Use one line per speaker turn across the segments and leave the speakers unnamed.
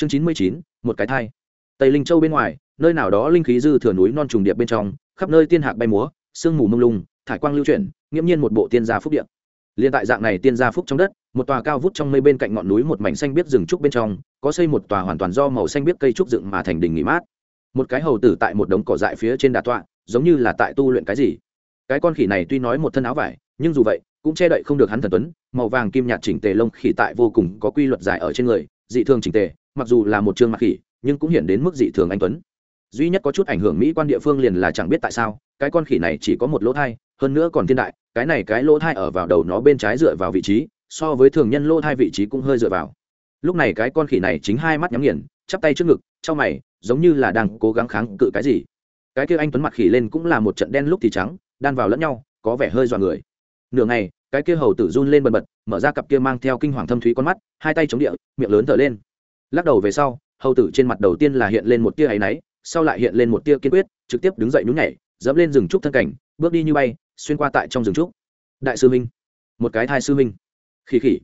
chương chín mươi chín, một cái thai. Tây linh châu bên ngoài, nơi nào đó linh khí dư thừa núi non trùng điệp bên trong, khắp nơi tiên hạc bay múa, sương mù mông lung, thải quang lưu chuyển, nghiễm nhiên một bộ tiên gia phúc điện liên tại dạng này tiên gia phúc trong đất, một tòa cao vút trong mây bên cạnh ngọn núi một mảnh xanh biếc rừng trúc bên trong, có xây một tòa hoàn toàn do màu xanh biếc cây trúc dựng mà thành đình nghỉ mát. Một cái hầu tử tại một đống cỏ dại phía trên đà tọa, giống như là tại tu luyện cái gì. Cái con khỉ này tuy nói một thân áo vải, nhưng dù vậy, cũng che đậy không được hắn thần tuấn, màu vàng kim nhạt chỉnh tề lông khỉ tại vô cùng có quy luật dài ở trên người, dị thường chỉnh tề mặc dù là một trường mặt khỉ, nhưng cũng hiện đến mức dị thường anh tuấn. Duy nhất có chút ảnh hưởng mỹ quan địa phương liền là chẳng biết tại sao, cái con khỉ này chỉ có một lỗ thai, hơn nữa còn thiên đại, cái này cái lỗ thai ở vào đầu nó bên trái dựa vào vị trí, so với thường nhân lỗ thai vị trí cũng hơi dựa vào. Lúc này cái con khỉ này chính hai mắt nhắm nghiền, chắp tay trước ngực, trong mày, giống như là đang cố gắng kháng cự cái gì. Cái kia anh tuấn mặt khỉ lên cũng là một trận đen lúc thì trắng, đan vào lẫn nhau, có vẻ hơi dọa người. Nửa ngày, cái kia hầu tử run lên bần bật, mở ra cặp kia mang theo kinh hoàng thâm thúy con mắt, hai tay chống địa, miệng lớn thở lên lắc đầu về sau, hầu tử trên mặt đầu tiên là hiện lên một tia áy náy, sau lại hiện lên một tia kiên quyết, trực tiếp đứng dậy nhún nhảy, dẫm lên rừng trúc thân cảnh, bước đi như bay, xuyên qua tại trong rừng trúc. Đại sư minh một cái thai sư minh khỉ khỉ.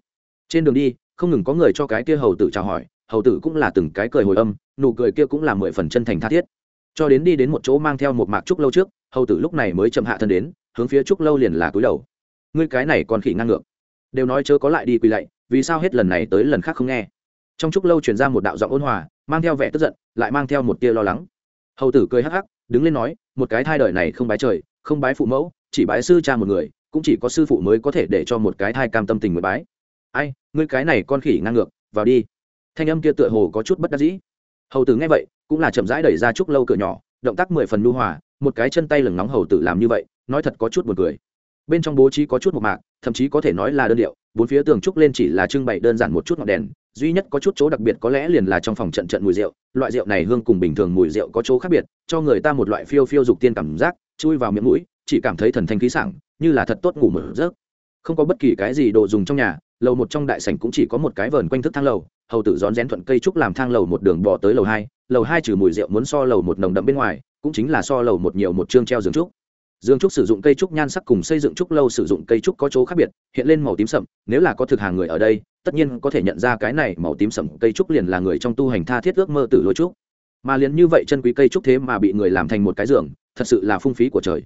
Trên đường đi, không ngừng có người cho cái kia hầu tử chào hỏi, hầu tử cũng là từng cái cười hồi âm, nụ cười kia cũng là mười phần chân thành tha thiết. Cho đến đi đến một chỗ mang theo một mạc trúc lâu trước, hầu tử lúc này mới chậm hạ thân đến, hướng phía trúc lâu liền là cúi đầu. Ngươi cái này còn khỉ ngang ngược. Đều nói chớ có lại đi quỳ lạy, vì sao hết lần này tới lần khác không nghe? Trong trúc lâu truyền ra một đạo giọng ôn hòa, mang theo vẻ tức giận, lại mang theo một tia lo lắng. Hầu tử cười hắc hắc, đứng lên nói, một cái thai đời này không bái trời, không bái phụ mẫu, chỉ bái sư cha một người, cũng chỉ có sư phụ mới có thể để cho một cái thai cam tâm tình mới bái. Ai, ngươi cái này con khỉ ngang ngược, vào đi. Thanh âm kia tựa hồ có chút bất đắc dĩ. Hầu tử nghe vậy, cũng là chậm rãi đẩy ra trúc lâu cửa nhỏ, động tác mười phần nhu hòa, một cái chân tay lừng nóng hầu tử làm như vậy, nói thật có chút buồn cười. Bên trong bố trí có chút một mạc, thậm chí có thể nói là đơn điệu bốn phía tường trúc lên chỉ là trưng bày đơn giản một chút ngọn đèn, duy nhất có chút chỗ đặc biệt có lẽ liền là trong phòng trận trận mùi rượu, loại rượu này hương cùng bình thường mùi rượu có chỗ khác biệt, cho người ta một loại phiêu phiêu dục tiên cảm giác, chui vào miệng mũi, chỉ cảm thấy thần thanh khí sảng, như là thật tốt ngủ mở rớt không có bất kỳ cái gì đồ dùng trong nhà, lầu một trong đại sảnh cũng chỉ có một cái vờn quanh thức thang lầu, hầu tử rón rén thuận cây trúc làm thang lầu một đường bò tới lầu hai lầu hai trừ mùi rượu muốn so lầu một nồng đậm bên ngoài, cũng chính là so lầu một nhiều một chương treo giường trúc. Dương trúc sử dụng cây trúc nhan sắc cùng xây dựng trúc lâu sử dụng cây trúc có chỗ khác biệt, hiện lên màu tím sậm, nếu là có thực hàng người ở đây, tất nhiên có thể nhận ra cái này màu tím sậm cây trúc liền là người trong tu hành tha thiết ước mơ tử lôi trúc. Mà liền như vậy chân quý cây trúc thế mà bị người làm thành một cái giường, thật sự là phung phí của trời.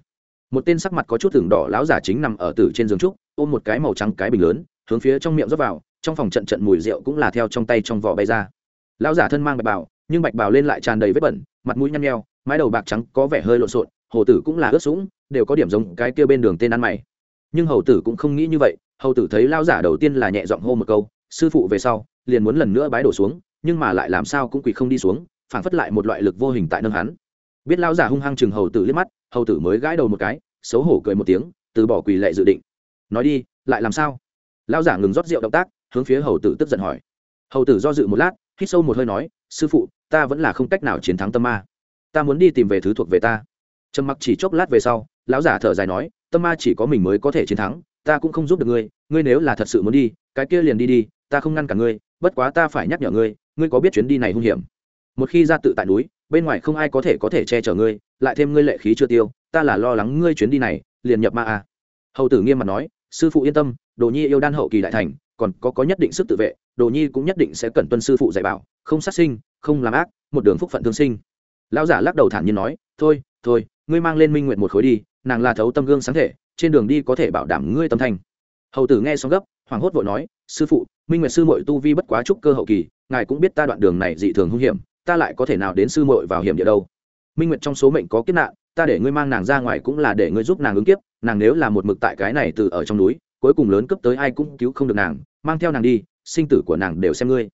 Một tên sắc mặt có chút thưởng đỏ láo giả chính nằm ở tử trên giường trúc, ôm một cái màu trắng cái bình lớn, hướng phía trong miệng rót vào, trong phòng trận trận mùi rượu cũng là theo trong tay trong vỏ bay ra. Lão giả thân mang bạch bào, nhưng bạch bào lên lại tràn đầy vết bẩn, mặt mũi nhăn nheo, mái đầu bạc trắng có vẻ hơi lộn xộn hồ tử cũng là ướt sũng, đều có điểm giống cái kia bên đường tên ăn mày. Nhưng hầu tử cũng không nghĩ như vậy, hầu tử thấy lao giả đầu tiên là nhẹ giọng hô một câu, sư phụ về sau, liền muốn lần nữa bái đổ xuống, nhưng mà lại làm sao cũng quỳ không đi xuống, phảng phất lại một loại lực vô hình tại nâng hắn. Biết lao giả hung hăng chừng hầu tử liếc mắt, hầu tử mới gãi đầu một cái, xấu hổ cười một tiếng, từ bỏ quỳ lệ dự định. Nói đi, lại làm sao? Lao giả ngừng rót rượu động tác, hướng phía hầu tử tức giận hỏi. Hầu tử do dự một lát, hít sâu một hơi nói, sư phụ, ta vẫn là không cách nào chiến thắng tâm ma. Ta muốn đi tìm về thứ thuộc về ta trầm mặc chỉ chốc lát về sau, lão giả thở dài nói, tâm ma chỉ có mình mới có thể chiến thắng, ta cũng không giúp được ngươi ngươi nếu là thật sự muốn đi, cái kia liền đi đi, ta không ngăn cả ngươi, bất quá ta phải nhắc nhở ngươi ngươi có biết chuyến đi này hung hiểm một khi ra tự tại núi, bên ngoài không ai có thể có thể che chở ngươi, lại thêm ngươi lệ khí chưa tiêu, ta là lo lắng ngươi chuyến đi này, liền nhập ma à. hầu tử nghiêm mặt nói, sư phụ yên tâm, đồ nhi yêu đan hậu kỳ đại thành, còn có có nhất định sức tự vệ, đồ nhi cũng nhất định sẽ cẩn tuân sư phụ dạy bảo, không sát sinh, không làm ác, một đường phúc phận thương sinh lão giả lắc đầu thản nhiên nói, thôi thôi ngươi mang lên minh nguyện một khối đi, nàng là thấu tâm gương sáng thể, trên đường đi có thể bảo đảm ngươi tâm thành. Hầu tử nghe xong gấp, hoảng hốt vội nói, sư phụ, minh nguyệt sư mội tu vi bất quá trúc cơ hậu kỳ, ngài cũng biết ta đoạn đường này dị thường hung hiểm, ta lại có thể nào đến sư mội vào hiểm địa đâu? Minh nguyệt trong số mệnh có kiếp nạn, ta để ngươi mang nàng ra ngoài cũng là để ngươi giúp nàng ứng kiếp, nàng nếu là một mực tại cái này từ ở trong núi, cuối cùng lớn cấp tới ai cũng cứu không được nàng, mang theo nàng đi, sinh tử của nàng đều xem ngươi.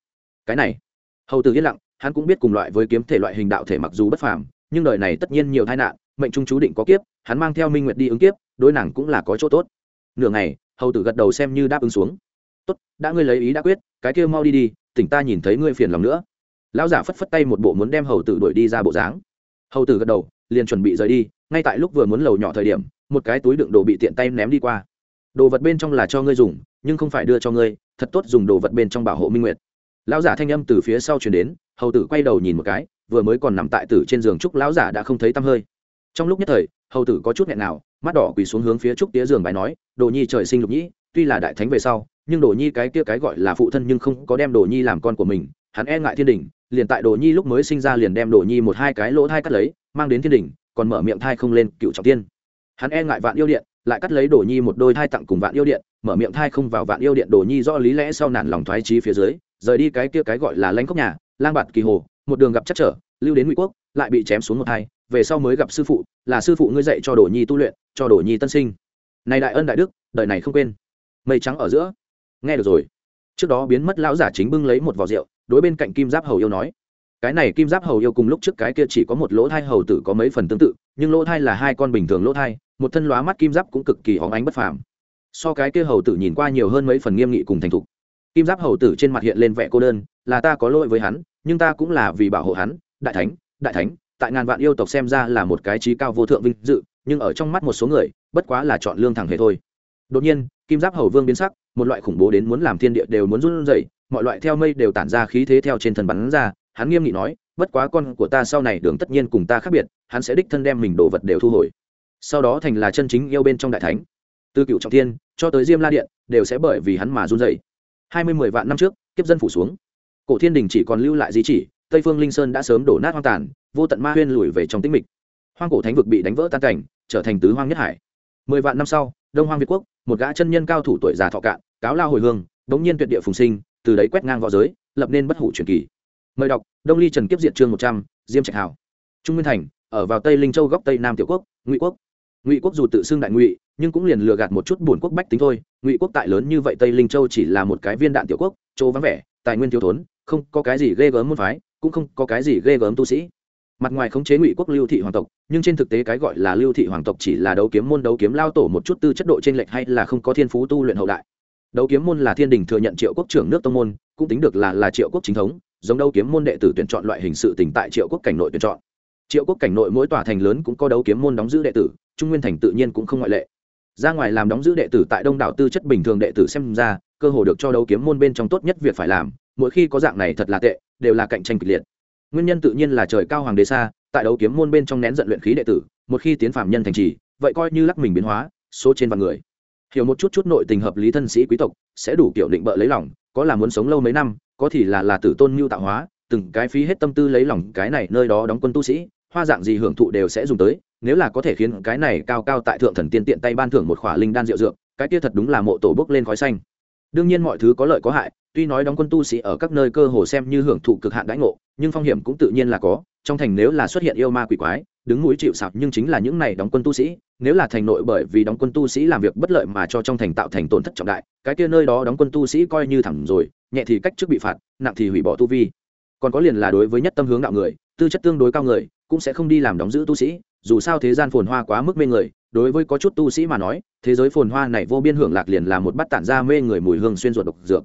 Cái này, hầu tử yên lặng, hắn cũng biết cùng loại với kiếm thể loại hình đạo thể mặc dù bất phàm, nhưng đời này tất nhiên nhiều tai nạn mệnh trung chú định có kiếp, hắn mang theo minh nguyệt đi ứng kiếp, đối nàng cũng là có chỗ tốt. Nửa ngày, hầu tử gật đầu xem như đáp ứng xuống. Tốt, đã ngươi lấy ý đã quyết, cái kia mau đi đi, tỉnh ta nhìn thấy ngươi phiền lòng nữa. Lão giả phất phất tay một bộ muốn đem hầu tử đuổi đi ra bộ dáng. Hầu tử gật đầu, liền chuẩn bị rời đi, ngay tại lúc vừa muốn lầu nhỏ thời điểm, một cái túi đựng đồ bị tiện tay ném đi qua. Đồ vật bên trong là cho ngươi dùng, nhưng không phải đưa cho ngươi, thật tốt dùng đồ vật bên trong bảo hộ minh nguyệt. Lão giả thanh âm từ phía sau chuyển đến, hầu tử quay đầu nhìn một cái, vừa mới còn nằm tại tử trên giường trúc lão giả đã không thấy tăm hơi trong lúc nhất thời, hầu tử có chút nghẹn nào, mắt đỏ quỳ xuống hướng phía trúc tía giường bài nói, đồ nhi trời sinh lục nhĩ, tuy là đại thánh về sau, nhưng đồ nhi cái kia cái gọi là phụ thân nhưng không có đem đồ nhi làm con của mình, hắn e ngại thiên đình, liền tại đồ nhi lúc mới sinh ra liền đem đồ nhi một hai cái lỗ thai cắt lấy, mang đến thiên đình, còn mở miệng thai không lên, cựu trọng tiên. Hắn e ngại vạn yêu điện, lại cắt lấy đồ nhi một đôi thai tặng cùng vạn yêu điện, mở miệng thai không vào vạn yêu điện, đồ nhi do lý lẽ sau nản lòng thoái trí phía dưới, rời đi cái kia cái gọi là lanh cốc nhà, lang bạt kỳ hồ, một đường gặp chắc trở lưu đến ngụy quốc, lại bị chém xuống một hai, về sau mới gặp sư phụ, là sư phụ ngươi dạy cho đồ nhi tu luyện, cho đồ nhi tân sinh. Này đại ân đại đức, đời này không quên. Mây trắng ở giữa. Nghe được rồi. Trước đó biến mất lão giả chính bưng lấy một vò rượu, đối bên cạnh kim giáp hầu yêu nói. Cái này kim giáp hầu yêu cùng lúc trước cái kia chỉ có một lỗ thai hầu tử có mấy phần tương tự, nhưng lỗ thai là hai con bình thường lỗ thai, một thân lóa mắt kim giáp cũng cực kỳ hóng ánh bất phàm. So cái kia hầu tử nhìn qua nhiều hơn mấy phần nghiêm nghị cùng thành thục. Kim giáp hầu tử trên mặt hiện lên vẻ cô đơn, là ta có lỗi với hắn, nhưng ta cũng là vì bảo hộ hắn đại thánh đại thánh, tại ngàn vạn yêu tộc xem ra là một cái trí cao vô thượng vinh dự, nhưng ở trong mắt một số người, bất quá là chọn lương thẳng hề thôi. Đột nhiên, kim giáp hầu vương biến sắc, một loại khủng bố đến muốn làm thiên địa đều muốn run rẩy, mọi loại theo mây đều tản ra khí thế theo trên thần bắn ra, hắn nghiêm nghị nói, bất quá con của ta sau này đường tất nhiên cùng ta khác biệt, hắn sẽ đích thân đem mình đồ vật đều thu hồi. Sau đó thành là chân chính yêu bên trong đại thánh. Từ cựu trọng thiên cho tới diêm la điện đều sẽ bởi vì hắn mà run rẩy. hai mươi mười vạn năm trước, kiếp dân phủ xuống. Cổ thiên đình chỉ còn lưu lại di chỉ tây phương linh sơn đã sớm đổ nát hoang tàn, vô tận ma huyên lùi về trong tĩnh mịch. Hoang cổ thánh vực bị đánh vỡ tan cảnh, trở thành tứ hoang nhất hải. Mười vạn năm sau, đông hoang việt quốc, một gã chân nhân cao thủ tuổi già thọ cạn, cáo lao hồi hương, đống nhiên tuyệt địa phùng sinh, từ đấy quét ngang v õ giới, lập nên bất hủ truyền kỳ. Mời đọc, đông ly trần kiếp diện chương một trăm, diêm trạch hảo trung nguyên thành, ở vào tây linh châu góc tây nam tiểu quốc, ngụy quốc. Ngụy quốc dù tự xưng đại ngụy, nhưng cũng liền lừa gạt một chút buồn quốc bách tính thôi. Ngụy quốc tại lớn như vậy tây linh châu chỉ là một cái viên đạn tiểu quốc, chỗ vắng vẻ, tài nguyên thiếu thốn, không có cái gì ghê gớm môn phái cũng không có cái gì ghê gớm tu sĩ. Mặt ngoài khống chế ngụy quốc lưu thị hoàng tộc, nhưng trên thực tế cái gọi là lưu thị hoàng tộc chỉ là đấu kiếm môn, đấu kiếm lao tổ một chút tư chất độ t r ê n lệch hay là không có thiên phú tu luyện hậu đại. Đấu kiếm môn là thiên đình thừa nhận triệu quốc trưởng nước tông môn, cũng tính được là là triệu quốc chính thống, giống đấu kiếm môn đệ tử tuyển chọn loại hình sự tỉnh tại triệu quốc cảnh nội tuyển chọn. Triệu quốc cảnh nội mỗi tòa thành lớn cũng có đấu kiếm môn đóng giữ đệ tử, trung nguyên thành tự nhiên cũng không ngoại lệ. Ra ngoài làm đóng giữ đệ tử tại đông đảo tư chất bình thường đệ tử xem ra, cơ hồ được cho đấu kiếm môn bên trong tốt nhất việc phải làm, mỗi khi có dạng này thật là tệ đều là cạnh tranh kịch liệt. Nguyên nhân tự nhiên là trời cao hoàng đế xa, tại đấu kiếm môn bên trong nén giận luyện khí đệ tử, một khi tiến phạm nhân thành trì, vậy coi như lắc mình biến hóa, số trên vạn người. Hiểu một chút chút nội tình hợp lý thân sĩ quý tộc, sẽ đủ kiểu định bợ lấy lòng, có là muốn sống lâu mấy năm, có thì là là tử tôn mưu tạo hóa, từng cái phí hết tâm tư lấy lòng cái này nơi đó đóng quân tu sĩ, hoa dạng gì hưởng thụ đều sẽ dùng tới, nếu là có thể khiến cái này cao cao tại thượng thần tiên tiện tay ban thưởng một khỏa linh đan rượu dược, cái kia thật đúng là mộ tổ bước lên khói xanh. Đương nhiên mọi thứ có lợi có hại tuy nói đóng quân tu sĩ ở các nơi cơ hồ xem như hưởng thụ cực hạn đãi ngộ, nhưng phong hiểm cũng tự nhiên là có, trong thành nếu là xuất hiện yêu ma quỷ quái, đứng núi chịu sạp nhưng chính là những này đóng quân tu sĩ, nếu là thành nội bởi vì đóng quân tu sĩ làm việc bất lợi mà cho trong thành tạo thành tổn thất trọng đại, cái kia nơi đó đóng quân tu sĩ coi như thẳng rồi, nhẹ thì cách trước bị phạt, nặng thì hủy bỏ tu vi. Còn có liền là đối với nhất tâm hướng đạo người, tư chất tương đối cao người, cũng sẽ không đi làm đóng giữ tu sĩ, dù sao thế gian phồn hoa quá mức mê người, đối với có chút tu sĩ mà nói, thế giới phồn hoa này vô biên hưởng lạc liền là một bắt tản ra mê người mùi hương xuyên ruột độc dược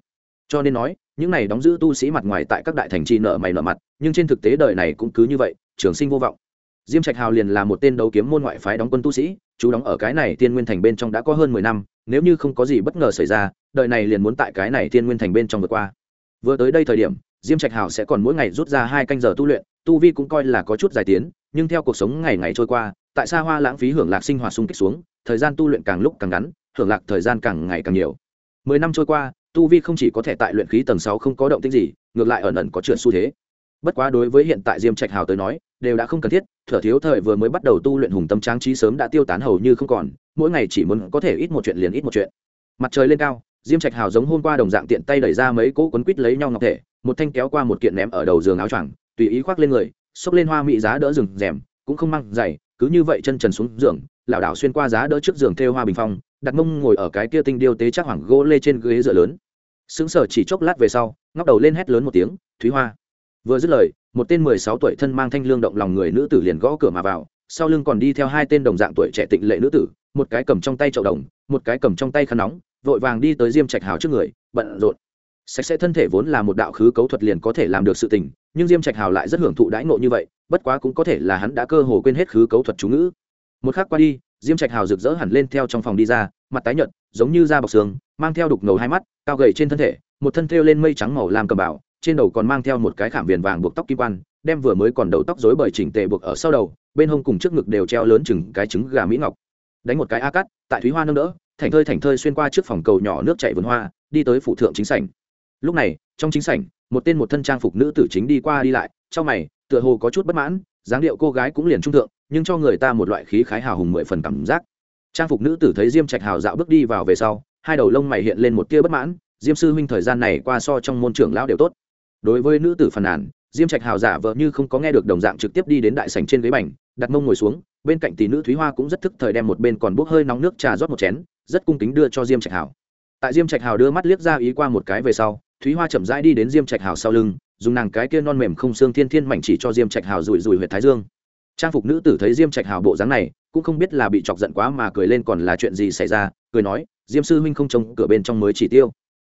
cho nên nói, những này đóng giữ tu sĩ mặt ngoài tại các đại thành trì nợ mày nợ mặt, nhưng trên thực tế đời này cũng cứ như vậy, trường sinh vô vọng. Diêm trạch hào liền là một tên đấu kiếm môn ngoại phái đóng quân tu sĩ, chú đóng ở cái này tiên nguyên thành bên trong đã có hơn mười năm, nếu như không có gì bất ngờ xảy ra, đời này liền muốn tại cái này tiên nguyên thành bên trong vượt qua. Vừa tới đây thời điểm, diêm trạch hào sẽ còn mỗi ngày rút ra hai canh giờ tu luyện, tu vi cũng coi là có chút dài tiến, nhưng theo cuộc sống ngày ngày trôi qua, tại xa hoa lãng phí hưởng lạc sinh hoạt xung kích xuống, thời gian tu luyện càng lúc càng ngắn, hưởng lạc thời gian càng ngày càng nhiều. Mười năm trôi qua tu vi không chỉ có thể tại luyện khí tầng sáu không có động tĩnh gì, ngược lại ẩn ẩn có trượt xu thế. Bất quá đối với hiện tại diêm trạch hào tới nói, đều đã không cần thiết, thở thiếu thời vừa mới bắt đầu tu luyện hùng tâm tráng trí sớm đã tiêu tán hầu như không còn, mỗi ngày chỉ muốn có thể ít một chuyện liền ít một chuyện. Mặt trời lên cao, diêm trạch hào giống hôm qua đồng dạng tiện tay đẩy ra mấy cỗ quấn quít lấy nhau ngọc thể, một thanh kéo qua một kiện ném ở đầu giường áo choàng, tùy ý khoác lên người, xốc lên hoa mỹ giá đỡ rừng rèm, cũng không mang giày, cứ như vậy chân trần xuống giường lảo đảo xuyên qua giá đỡ trước giường thêu hoa bình phong, đặt mông ngồi ở cái kia tinh điêu tế chắc hoàng gỗ lê trên ghế dựa lớn. Sững sờ chỉ chốc lát về sau, ngóc đầu lên hét lớn một tiếng, thúy hoa. Vừa dứt lời, một tên mười sáu tuổi thân mang thanh lương động lòng người nữ tử liền gõ cửa mà vào, sau lưng còn đi theo hai tên đồng dạng tuổi trẻ tịnh lệ nữ tử, một cái cầm trong tay chậu đồng, một cái cầm trong tay khăn nóng, vội vàng đi tới diêm trạch hào trước người, bận rộn. Sạch sẽ thân thể vốn là một đạo khứ cấu thuật liền có thể làm được sự tình, nhưng diêm trạch hào lại rất hưởng thụ đãi ngộ như vậy, bất quá cũng có thể là hắn đã cơ hồ quên hết khứ cấu thuật chú ngữ một khắc qua đi, diêm trạch hào rực rỡ hẳn lên theo trong phòng đi ra, mặt tái nhợt, giống như da bọc xương mang theo đục ngầu hai mắt, cao gầy trên thân thể, một thân thêu lên mây trắng màu làm cầm bảo, trên đầu còn mang theo một cái khảm viền vàng buộc tóc kim quan, đem vừa mới còn đầu tóc rối bời chỉnh tề buộc ở sau đầu, bên hông cùng trước ngực đều treo lớn chừng cái trứng gà mỹ ngọc. Đánh một cái a cắt tại thúy hoa nâng đỡ, thảnh thơi thảnh thơi xuyên qua trước phòng cầu nhỏ nước chảy vườn hoa, đi tới phụ thượng chính sảnh. Lúc này, trong chính sảnh, một tên một thân trang phục nữ tử chính đi qua đi lại, trong mày, tựa hồ có chút bất mãn dáng điệu cô gái cũng liền trung thượng, nhưng cho người ta một loại khí khái hào hùng mười phần cảm giác. Trang phục nữ tử thấy diêm trạch hào dạo bước đi vào về sau, hai đầu lông mày hiện lên một tia bất mãn, diêm sư huynh thời gian này qua so trong môn trưởng lão đều tốt. Đối với nữ tử phàn nàn, diêm trạch hào giả vợ như không có nghe được đồng dạng trực tiếp đi đến đại sảnh trên ghế bành, đặt mông ngồi xuống, bên cạnh tỷ nữ thúy hoa cũng rất thức thời đem một bên còn bốc hơi nóng nước trà rót một chén, rất cung kính đưa cho diêm trạch hào. Tại diêm trạch hào đưa mắt liếc ra ý qua một cái về sau, thúy hoa chậm rãi đi đến diêm trạch hào sau lưng dùng nàng cái kia non mềm không xương thiên thiên mảnh chỉ cho diêm trạch hào rủi rủi huyệt thái dương. Trang phục nữ tử thấy diêm trạch hào bộ dáng này, cũng không biết là bị chọc giận quá mà cười lên còn là chuyện gì xảy ra, cười nói, diêm sư huynh không trông cửa bên trong mới chỉ tiêu.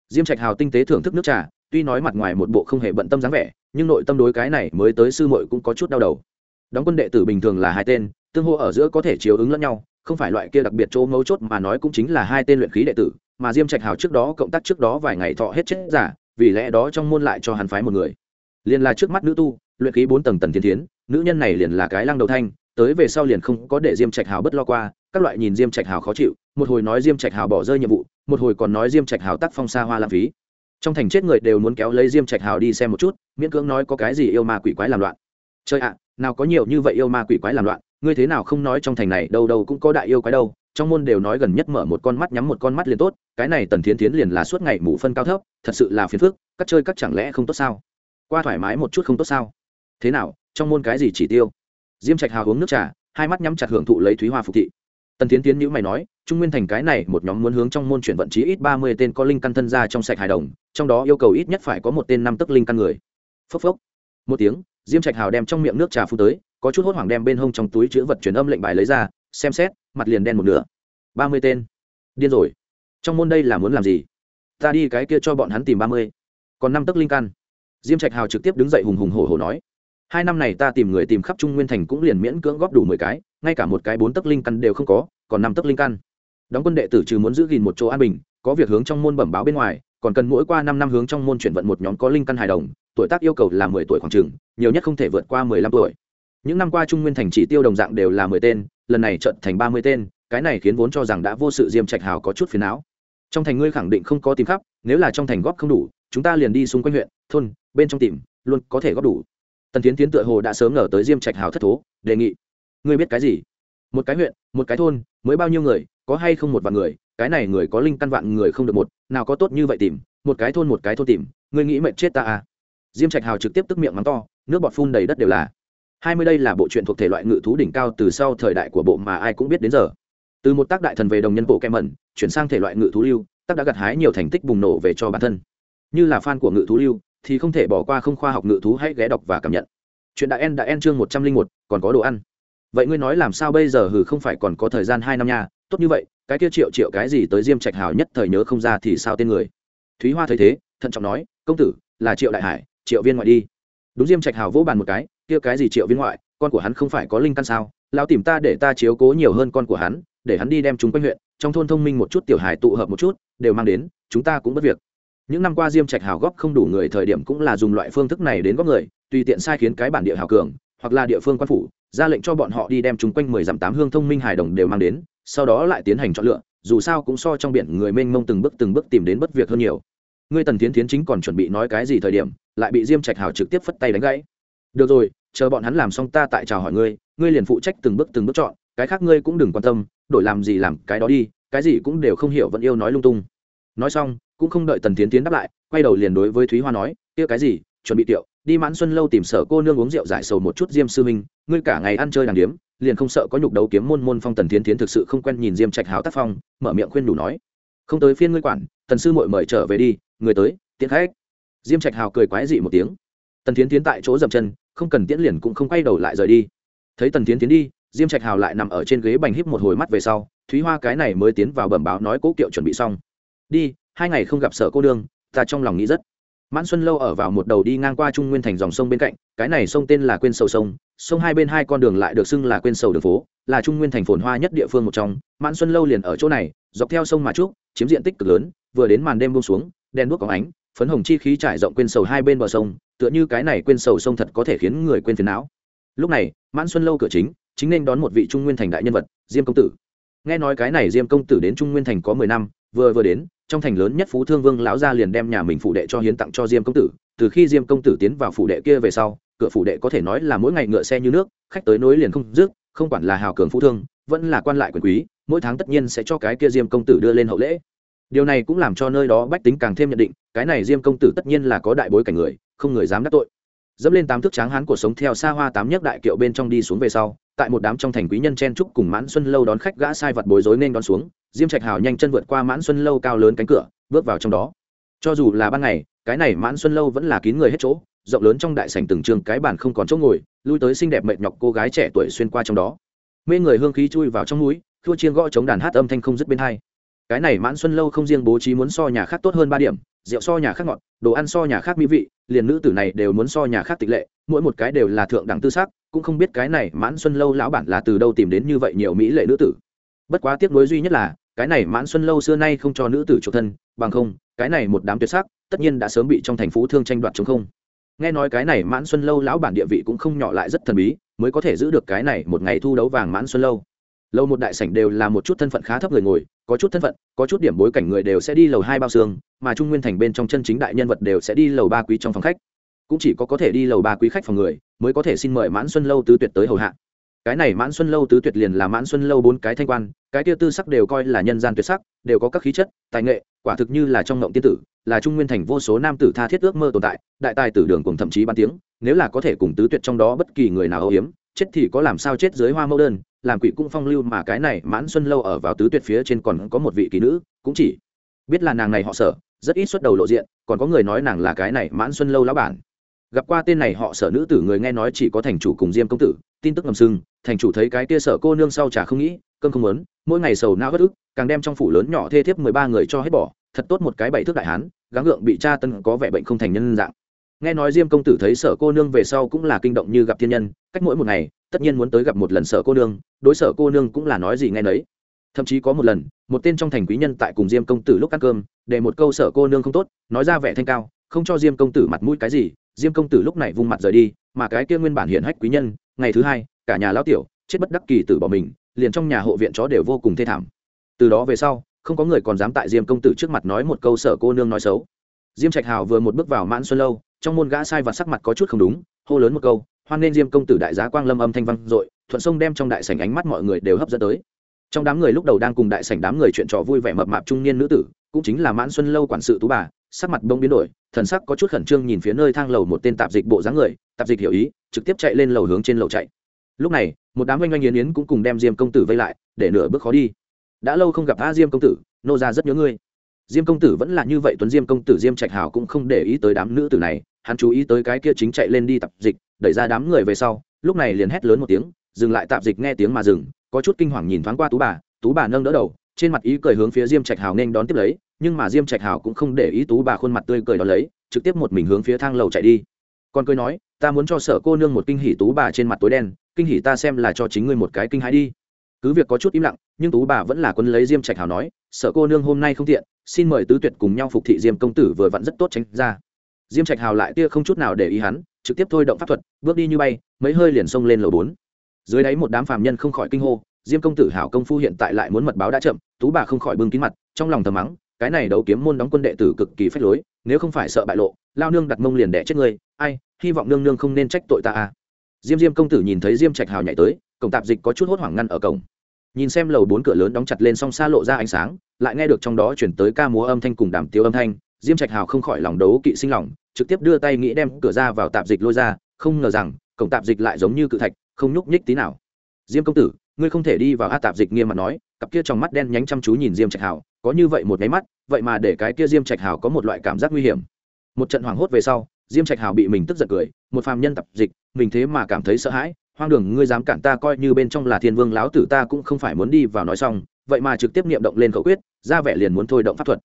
Diêm trạch hào tinh tế thưởng thức nước trà, tuy nói mặt ngoài một bộ không hề bận tâm dáng vẻ, nhưng nội tâm đối cái này mới tới sư muội cũng có chút đau đầu. Đóng quân đệ tử bình thường là hai tên, tương hô ở giữa có thể chiếu ứng lẫn nhau, không phải loại kia đặc biệt chỗ mấu chốt mà nói cũng chính là hai tên luyện khí đệ tử, mà diêm trạch hào trước đó cộng tác trước đó vài ngày thọ hết chết giả vì lẽ đó trong môn lại cho hắn phái một người. Liền là trước mắt nữ tu, luyện ký bốn tầng tần thiên thiến, nữ nhân này liền là cái lăng đầu thanh, tới về sau liền không có để diêm trạch hào bất lo qua, các loại nhìn diêm trạch hào khó chịu, một hồi nói diêm trạch hào bỏ rơi nhiệm vụ, một hồi còn nói diêm trạch hào tác phong xa hoa lãng phí. Trong thành chết người đều muốn kéo lấy diêm trạch hào đi xem một chút, miễn cưỡng nói có cái gì yêu ma quỷ quái làm loạn. Chơi ạ, nào có nhiều như vậy yêu ma quỷ quái làm loạn, ngươi thế nào không nói trong thành này, đâu đâu cũng có đại yêu quái đâu trong môn đều nói gần nhất mở một con mắt nhắm một con mắt liền tốt, cái này tần thiến tiến liền là suốt ngày mủ phân cao thấp, thật sự là phiền phức cắt chơi cắt chẳng lẽ không tốt sao? Qua thoải mái một chút không tốt sao? Thế nào, trong môn cái gì chỉ tiêu? Diêm trạch hào uống nước trà, hai mắt nhắm chặt hưởng thụ lấy thúy hoa phục thị. Tần tiến tiến nhữ mày nói, trung nguyên thành cái này một nhóm muốn hướng trong môn chuyển vận trí ít ba mươi tên có linh căn thân ra trong sạch hài đồng, trong đó yêu cầu ít nhất phải có một tên năm tức linh căn người. Phốc phốc. Một tiếng, diêm trạch hào đem trong miệng nước trà phu tới, có chút hốt hoảng đem bên hông trong túi chữ vật chuyển âm lệnh bài lấy ra xem xét, mặt liền đen một nửa. Ba mươi tên. Điên rồi. Trong môn đây là muốn làm gì? Ta đi cái kia cho bọn hắn tìm ba mươi. Còn năm tức linh căn. Diêm trạch hào trực tiếp đứng dậy hùng hùng hổ hổ nói. Hai năm này ta tìm người tìm khắp trung nguyên thành cũng liền miễn cưỡng góp đủ mười cái, ngay cả một cái bốn tấc linh căn đều không có, còn năm tấc linh căn. Đóng quân đệ tử trừ muốn giữ gìn một chỗ an bình, có việc hướng trong môn bẩm báo bên ngoài, còn cần mỗi qua năm năm hướng trong môn chuyển vận một nhóm có linh căn hài đồng, tuổi tác yêu cầu là mười tuổi khoảng trường nhiều nhất không thể vượt qua mười lăm tuổi. Những năm qua trung nguyên thành chỉ tiêu đồng dạng đều là mười tên lần này trận thành ba mươi tên, cái này khiến vốn cho rằng đã vô sự diêm trạch hào có chút phiền não. Trong thành ngươi khẳng định không có tìm khắp, nếu là trong thành góp không đủ, chúng ta liền đi xung quanh huyện, thôn, bên trong tìm, luôn có thể góp đủ. Tần tiến tiến tựa hồ đã sớm ngờ tới diêm trạch hào thất thố, đề nghị, ngươi biết cái gì? Một cái huyện, một cái thôn, mới bao nhiêu người, có hay không một vạn người, cái này người có linh căn vạn người không được một, nào có tốt như vậy tìm, một cái thôn một cái thôn tìm, ngươi nghĩ mệt chết ta à? Diêm trạch hào trực tiếp tức miệng mắng to, nước bọt phun đầy đất đều là hai mươi đây là bộ truyện thuộc thể loại ngự thú đỉnh cao từ sau thời đại của bộ mà ai cũng biết đến giờ. Từ một tác đại thần về đồng nhân bộ kem mẩn, chuyển sang thể loại ngự thú lưu, tác đã gặt hái nhiều thành tích bùng nổ về cho bản thân. Như là fan của ngự thú lưu, thì không thể bỏ qua không khoa học ngự thú hãy ghé đọc và cảm nhận. Chuyện đã en đã en chương một trăm linh một, còn có đồ ăn. Vậy ngươi nói làm sao bây giờ hừ không phải còn có thời gian hai năm nha, tốt như vậy, cái kia triệu triệu cái gì tới diêm trạch hào nhất thời nhớ không ra thì sao tên người. Thúy hoa thấy thế, thận trọng nói, công tử, là triệu đại hải, triệu viên ngoại đi. Đúng diêm trạch hào vỗ bàn một cái kia cái gì triệu viên ngoại, con của hắn không phải có linh căn sao? Lão tìm ta để ta chiếu cố nhiều hơn con của hắn, để hắn đi đem chúng quanh huyện, trong thôn thông minh một chút, tiểu hải tụ hợp một chút, đều mang đến, chúng ta cũng bất việc. Những năm qua diêm trạch hào góp không đủ người thời điểm cũng là dùng loại phương thức này đến góp người, tùy tiện sai khiến cái bản địa hào cường, hoặc là địa phương quan phủ, ra lệnh cho bọn họ đi đem chúng quanh mười dặm tám hương thông minh hài đồng đều mang đến, sau đó lại tiến hành chọn lựa, dù sao cũng so trong biển người mênh mông từng bước từng bước tìm đến bất việc hơn nhiều. Ngươi tần tiến tiến chính còn chuẩn bị nói cái gì thời điểm, lại bị diêm trạch hào trực tiếp phất tay đánh gãy được rồi, chờ bọn hắn làm xong ta tại chào hỏi ngươi ngươi liền phụ trách từng bước từng bước chọn, cái khác ngươi cũng đừng quan tâm, đổi làm gì làm cái đó đi, cái gì cũng đều không hiểu vẫn yêu nói lung tung. Nói xong, cũng không đợi tần tiến tiến đáp lại, quay đầu liền đối với thúy hoa nói, kia cái gì, chuẩn bị tiệu, đi mãn xuân lâu tìm sở cô nương uống rượu giải sầu một chút diêm sư minh ngươi cả ngày ăn chơi đàng điếm, liền không sợ có nhục đấu kiếm môn môn phong tần tiến tiến thực sự không quen nhìn diêm trạch hào tác phong, mở miệng khuyên đủ nói. Không tới phiên ngươi quản, tần sư mội mời trở về đi, người tới, tiện khách. Diêm trạch hào cười quái dị một tiếng. Tần tiến tiến tại chỗ dậm chân không cần tiễn liền cũng không quay đầu lại rời đi. Thấy tần tiến tiến đi, diêm trạch hào lại nằm ở trên ghế bành híp một hồi mắt về sau, thúy hoa cái này mới tiến vào bẩm báo nói cố kiệu chuẩn bị xong. Đi, hai ngày không gặp sở cô đương, ta trong lòng nghĩ rất. Mãn xuân lâu ở vào một đầu đi ngang qua trung nguyên thành dòng sông bên cạnh, cái này sông tên là quên sầu sông sông hai bên hai con đường lại được xưng là quên sầu đường phố, là trung nguyên thành phồn hoa nhất địa phương một trong. Mãn xuân lâu liền ở chỗ này, dọc theo sông mà trúc, chiếm diện tích cực lớn, vừa đến màn đêm buông xuống đen đuốc có ánh, phấn hồng chi khí trải rộng quên sầu hai bên bờ sông tựa như cái này quên sầu sông thật có thể khiến người quên phiền não. Lúc này, mãn xuân lâu cửa chính chính nên đón một vị trung nguyên thành đại nhân vật, diêm công tử. Nghe nói cái này diêm công tử đến trung nguyên thành có mười năm, vừa vừa đến, trong thành lớn nhất phú thương vương lão gia liền đem nhà mình phụ đệ cho hiến tặng cho diêm công tử. Từ khi diêm công tử tiến vào phụ đệ kia về sau, cửa phụ đệ có thể nói là mỗi ngày ngựa xe như nước, khách tới nối liền không dứt, không quản là hào cường phú thương, vẫn là quan lại quyền quý, mỗi tháng tất nhiên sẽ cho cái kia diêm công tử đưa lên hậu lễ. Điều này cũng làm cho nơi đó bách tính càng thêm nhận định, cái này diêm công tử tất nhiên là có đại bối cảnh người không người dám đắc tội. Dẫm lên tám thước tráng hán của sống theo xa hoa tám nhất đại kiệu bên trong đi xuống về sau, tại một đám trong thành quý nhân chen trúc cùng mãn xuân lâu đón khách gã sai vật bối rối nên đón xuống, diêm trạch hào nhanh chân vượt qua mãn xuân lâu cao lớn cánh cửa, bước vào trong đó. Cho dù là ban ngày, cái này mãn xuân lâu vẫn là kín người hết chỗ, rộng lớn trong đại sảnh từng trường cái bàn không còn chỗ ngồi, lui tới xinh đẹp mệt nhọc cô gái trẻ tuổi xuyên qua trong đó. Mê người hương khí chui vào trong núi thua chiên gõ chống đàn hát âm thanh không dứt bên hai. Cái này mãn xuân lâu không riêng bố trí muốn so nhà khác tốt hơn ba điểm, rượu so nhà khác ngọt, đồ ăn so nhà khác mỹ vị liền nữ tử này đều muốn so nhà khác tịch lệ, mỗi một cái đều là thượng đẳng tư sắc, cũng không biết cái này mãn xuân lâu lão bản là từ đâu tìm đến như vậy nhiều mỹ lệ nữ tử. Bất quá tiếc nuối duy nhất là, cái này mãn xuân lâu xưa nay không cho nữ tử chủ thân, bằng không, cái này một đám tuyệt sắc, tất nhiên đã sớm bị trong thành phố thương tranh đoạt chống không. Nghe nói cái này mãn xuân lâu lão bản địa vị cũng không nhỏ lại rất thần bí, mới có thể giữ được cái này một ngày thu đấu vàng mãn xuân lâu lâu một đại sảnh đều là một chút thân phận khá thấp người ngồi, có chút thân phận, có chút điểm bối cảnh người đều sẽ đi lầu hai bao xương, mà trung nguyên thành bên trong chân chính đại nhân vật đều sẽ đi lầu ba quý trong phòng khách. Cũng chỉ có có thể đi lầu ba quý khách phòng người, mới có thể xin mời mãn xuân lâu tứ tuyệt tới hầu hạ. Cái này mãn xuân lâu tứ tuyệt liền là mãn xuân lâu bốn cái thanh quan, cái tiêu tư sắc đều coi là nhân gian tuyệt sắc, đều có các khí chất, tài nghệ, quả thực như là trong ngộng tiên tử, là trung nguyên thành vô số nam tử tha thiết ước mơ tồn tại, đại tài tử đường cùng thậm chí ban tiếng nếu là có thể cùng tứ tuyệt trong đó bất kỳ người nào âu hiếm chết thì có làm sao chết dưới hoa mẫu đơn, làm quỷ cung phong lưu mà cái này mãn xuân lâu ở vào tứ tuyệt phía trên còn có một vị kỳ nữ, cũng chỉ biết là nàng này họ sở, rất ít xuất đầu lộ diện, còn có người nói nàng là cái này mãn xuân lâu lão bản. Gặp qua tên này họ sở nữ tử người nghe nói chỉ có thành chủ cùng diêm công tử, tin tức ngầm sưng thành chủ thấy cái kia sở cô nương sau trà không nghĩ, cơm không muốn, mỗi ngày sầu não bất ức, càng đem trong phủ lớn nhỏ thê thiếp mười ba người cho hết bỏ, thật tốt một cái bảy thước đại hán, gắng gượng bị cha tân có vẻ bệnh không thành nhân dạng nghe nói diêm công tử thấy sở cô nương về sau cũng là kinh động như gặp thiên nhân, cách mỗi một ngày, tất nhiên muốn tới gặp một lần sở cô nương, đối sở cô nương cũng là nói gì nghe nấy. Thậm chí có một lần, một tên trong thành quý nhân tại cùng diêm công tử lúc ăn cơm, để một câu sở cô nương không tốt, nói ra vẻ thanh cao, không cho diêm công tử mặt mũi cái gì, diêm công tử lúc này vung mặt rời đi, mà cái kia nguyên bản hiện hách quý nhân, ngày thứ hai, cả nhà lão tiểu, chết bất đắc kỳ tử bỏ mình, liền trong nhà hộ viện chó đều vô cùng thê thảm. Từ đó về sau, không có người còn dám tại diêm công tử trước mặt nói một câu sở cô nương nói xấu. Diêm trạch hào vừa một bước vào mãn xuân lâu trong môn gã sai và sắc mặt có chút không đúng, hô lớn một câu, hoan nên diêm công tử đại giá quang lâm âm thanh văn dội, thuận sông đem trong đại sảnh ánh mắt mọi người đều hấp dẫn tới. Trong đám người lúc đầu đang cùng đại sảnh đám người chuyện trò vui vẻ mập mạp trung niên nữ tử, cũng chính là mãn xuân lâu quản sự tú bà, sắc mặt bông biến đổi, thần sắc có chút khẩn trương nhìn phía nơi thang lầu một tên tạp dịch bộ dáng người, tạp dịch hiểu ý, trực tiếp chạy lên lầu hướng trên lầu chạy. Lúc này, một đám oanh oanh yến yến cũng cùng đem diêm công tử vây lại, để nửa bước khó đi. Đã lâu không gặp a diêm công tử, nô ra rất nhớ ngươi diêm công tử vẫn là như vậy, tuấn diêm công tử diêm trạch hảo cũng không để ý tới đám nữ tử này, hắn chú ý tới cái kia chính chạy lên đi tập dịch, đẩy ra đám người về sau, lúc này liền hét lớn một tiếng, dừng lại tạp dịch nghe tiếng mà dừng, có chút kinh hoàng nhìn thoáng qua tú bà tú bà nâng đỡ đầu, trên mặt ý cười hướng phía diêm trạch hào nên đón tiếp lấy, nhưng mà diêm trạch hào cũng không để ý tú bà khuôn mặt tươi cười đón lấy, trực tiếp một mình hướng phía thang lầu chạy đi. Còn cười nói, ta muốn cho sở cô nương một kinh hỉ tú bà trên mặt tối đen, kinh hỉ ta xem là cho chính ngươi một cái kinh hãi đi cứ việc có chút im lặng, nhưng tú bà vẫn là quân lấy diêm trạch hào nói sợ cô nương hôm nay không tiện, xin mời tứ tuyệt cùng nhau phục thị diêm công tử vừa vặn rất tốt tránh ra. Diêm trạch hào lại tia không chút nào để ý hắn, trực tiếp thôi động pháp thuật, bước đi như bay, mấy hơi liền xông lên lầu bốn. Dưới đáy một đám phàm nhân không khỏi kinh hô, diêm công tử hảo công phu hiện tại lại muốn mật báo đã chậm. Tú bà không khỏi bưng kín mặt, trong lòng thầm mắng, cái này đấu kiếm môn đóng quân đệ tử cực kỳ phách lối, nếu không phải sợ bại lộ, lao nương đặt mông liền đẻ chết người. ai, hy vọng nương nương không nên trách tội ta à. Diêm diêm công tử nhìn thấy diêm trạch hào nhảy tới, cổng tạp dịch có chút hốt hoảng ngăn ở cổng nhìn xem lầu bốn cửa lớn đóng chặt lên song xa lộ ra ánh sáng, lại nghe được trong đó chuyển tới ca múa âm thanh cùng đàm tiêu âm thanh, diêm trạch hào không khỏi lòng đấu kỵ sinh lòng, trực tiếp đưa tay nghĩ đem cửa ra vào tạp dịch lôi ra, không ngờ rằng, cổng tạp dịch lại giống như cự thạch, không nhúc nhích tí nào. Diêm công tử, ngươi không thể đi vào a tạp dịch nghiêm mặt nói, cặp kia trong mắt đen nhánh chăm chú nhìn diêm trạch hào, có như vậy một nháy mắt, vậy mà để cái kia diêm trạch hào có một loại cảm giác nguy hiểm. Một trận hoảng hốt về sau, diêm trạch hào bị mình tức giận cười, một phàm nhân tạp dịch, mình thế mà cảm thấy sợ hãi hoang đường, ngươi dám cản ta coi như bên trong là thiên vương láo tử, ta cũng không phải muốn đi vào nói xong. Vậy mà trực tiếp niệm động lên khẩu quyết, ra vẻ liền muốn thôi động pháp thuật.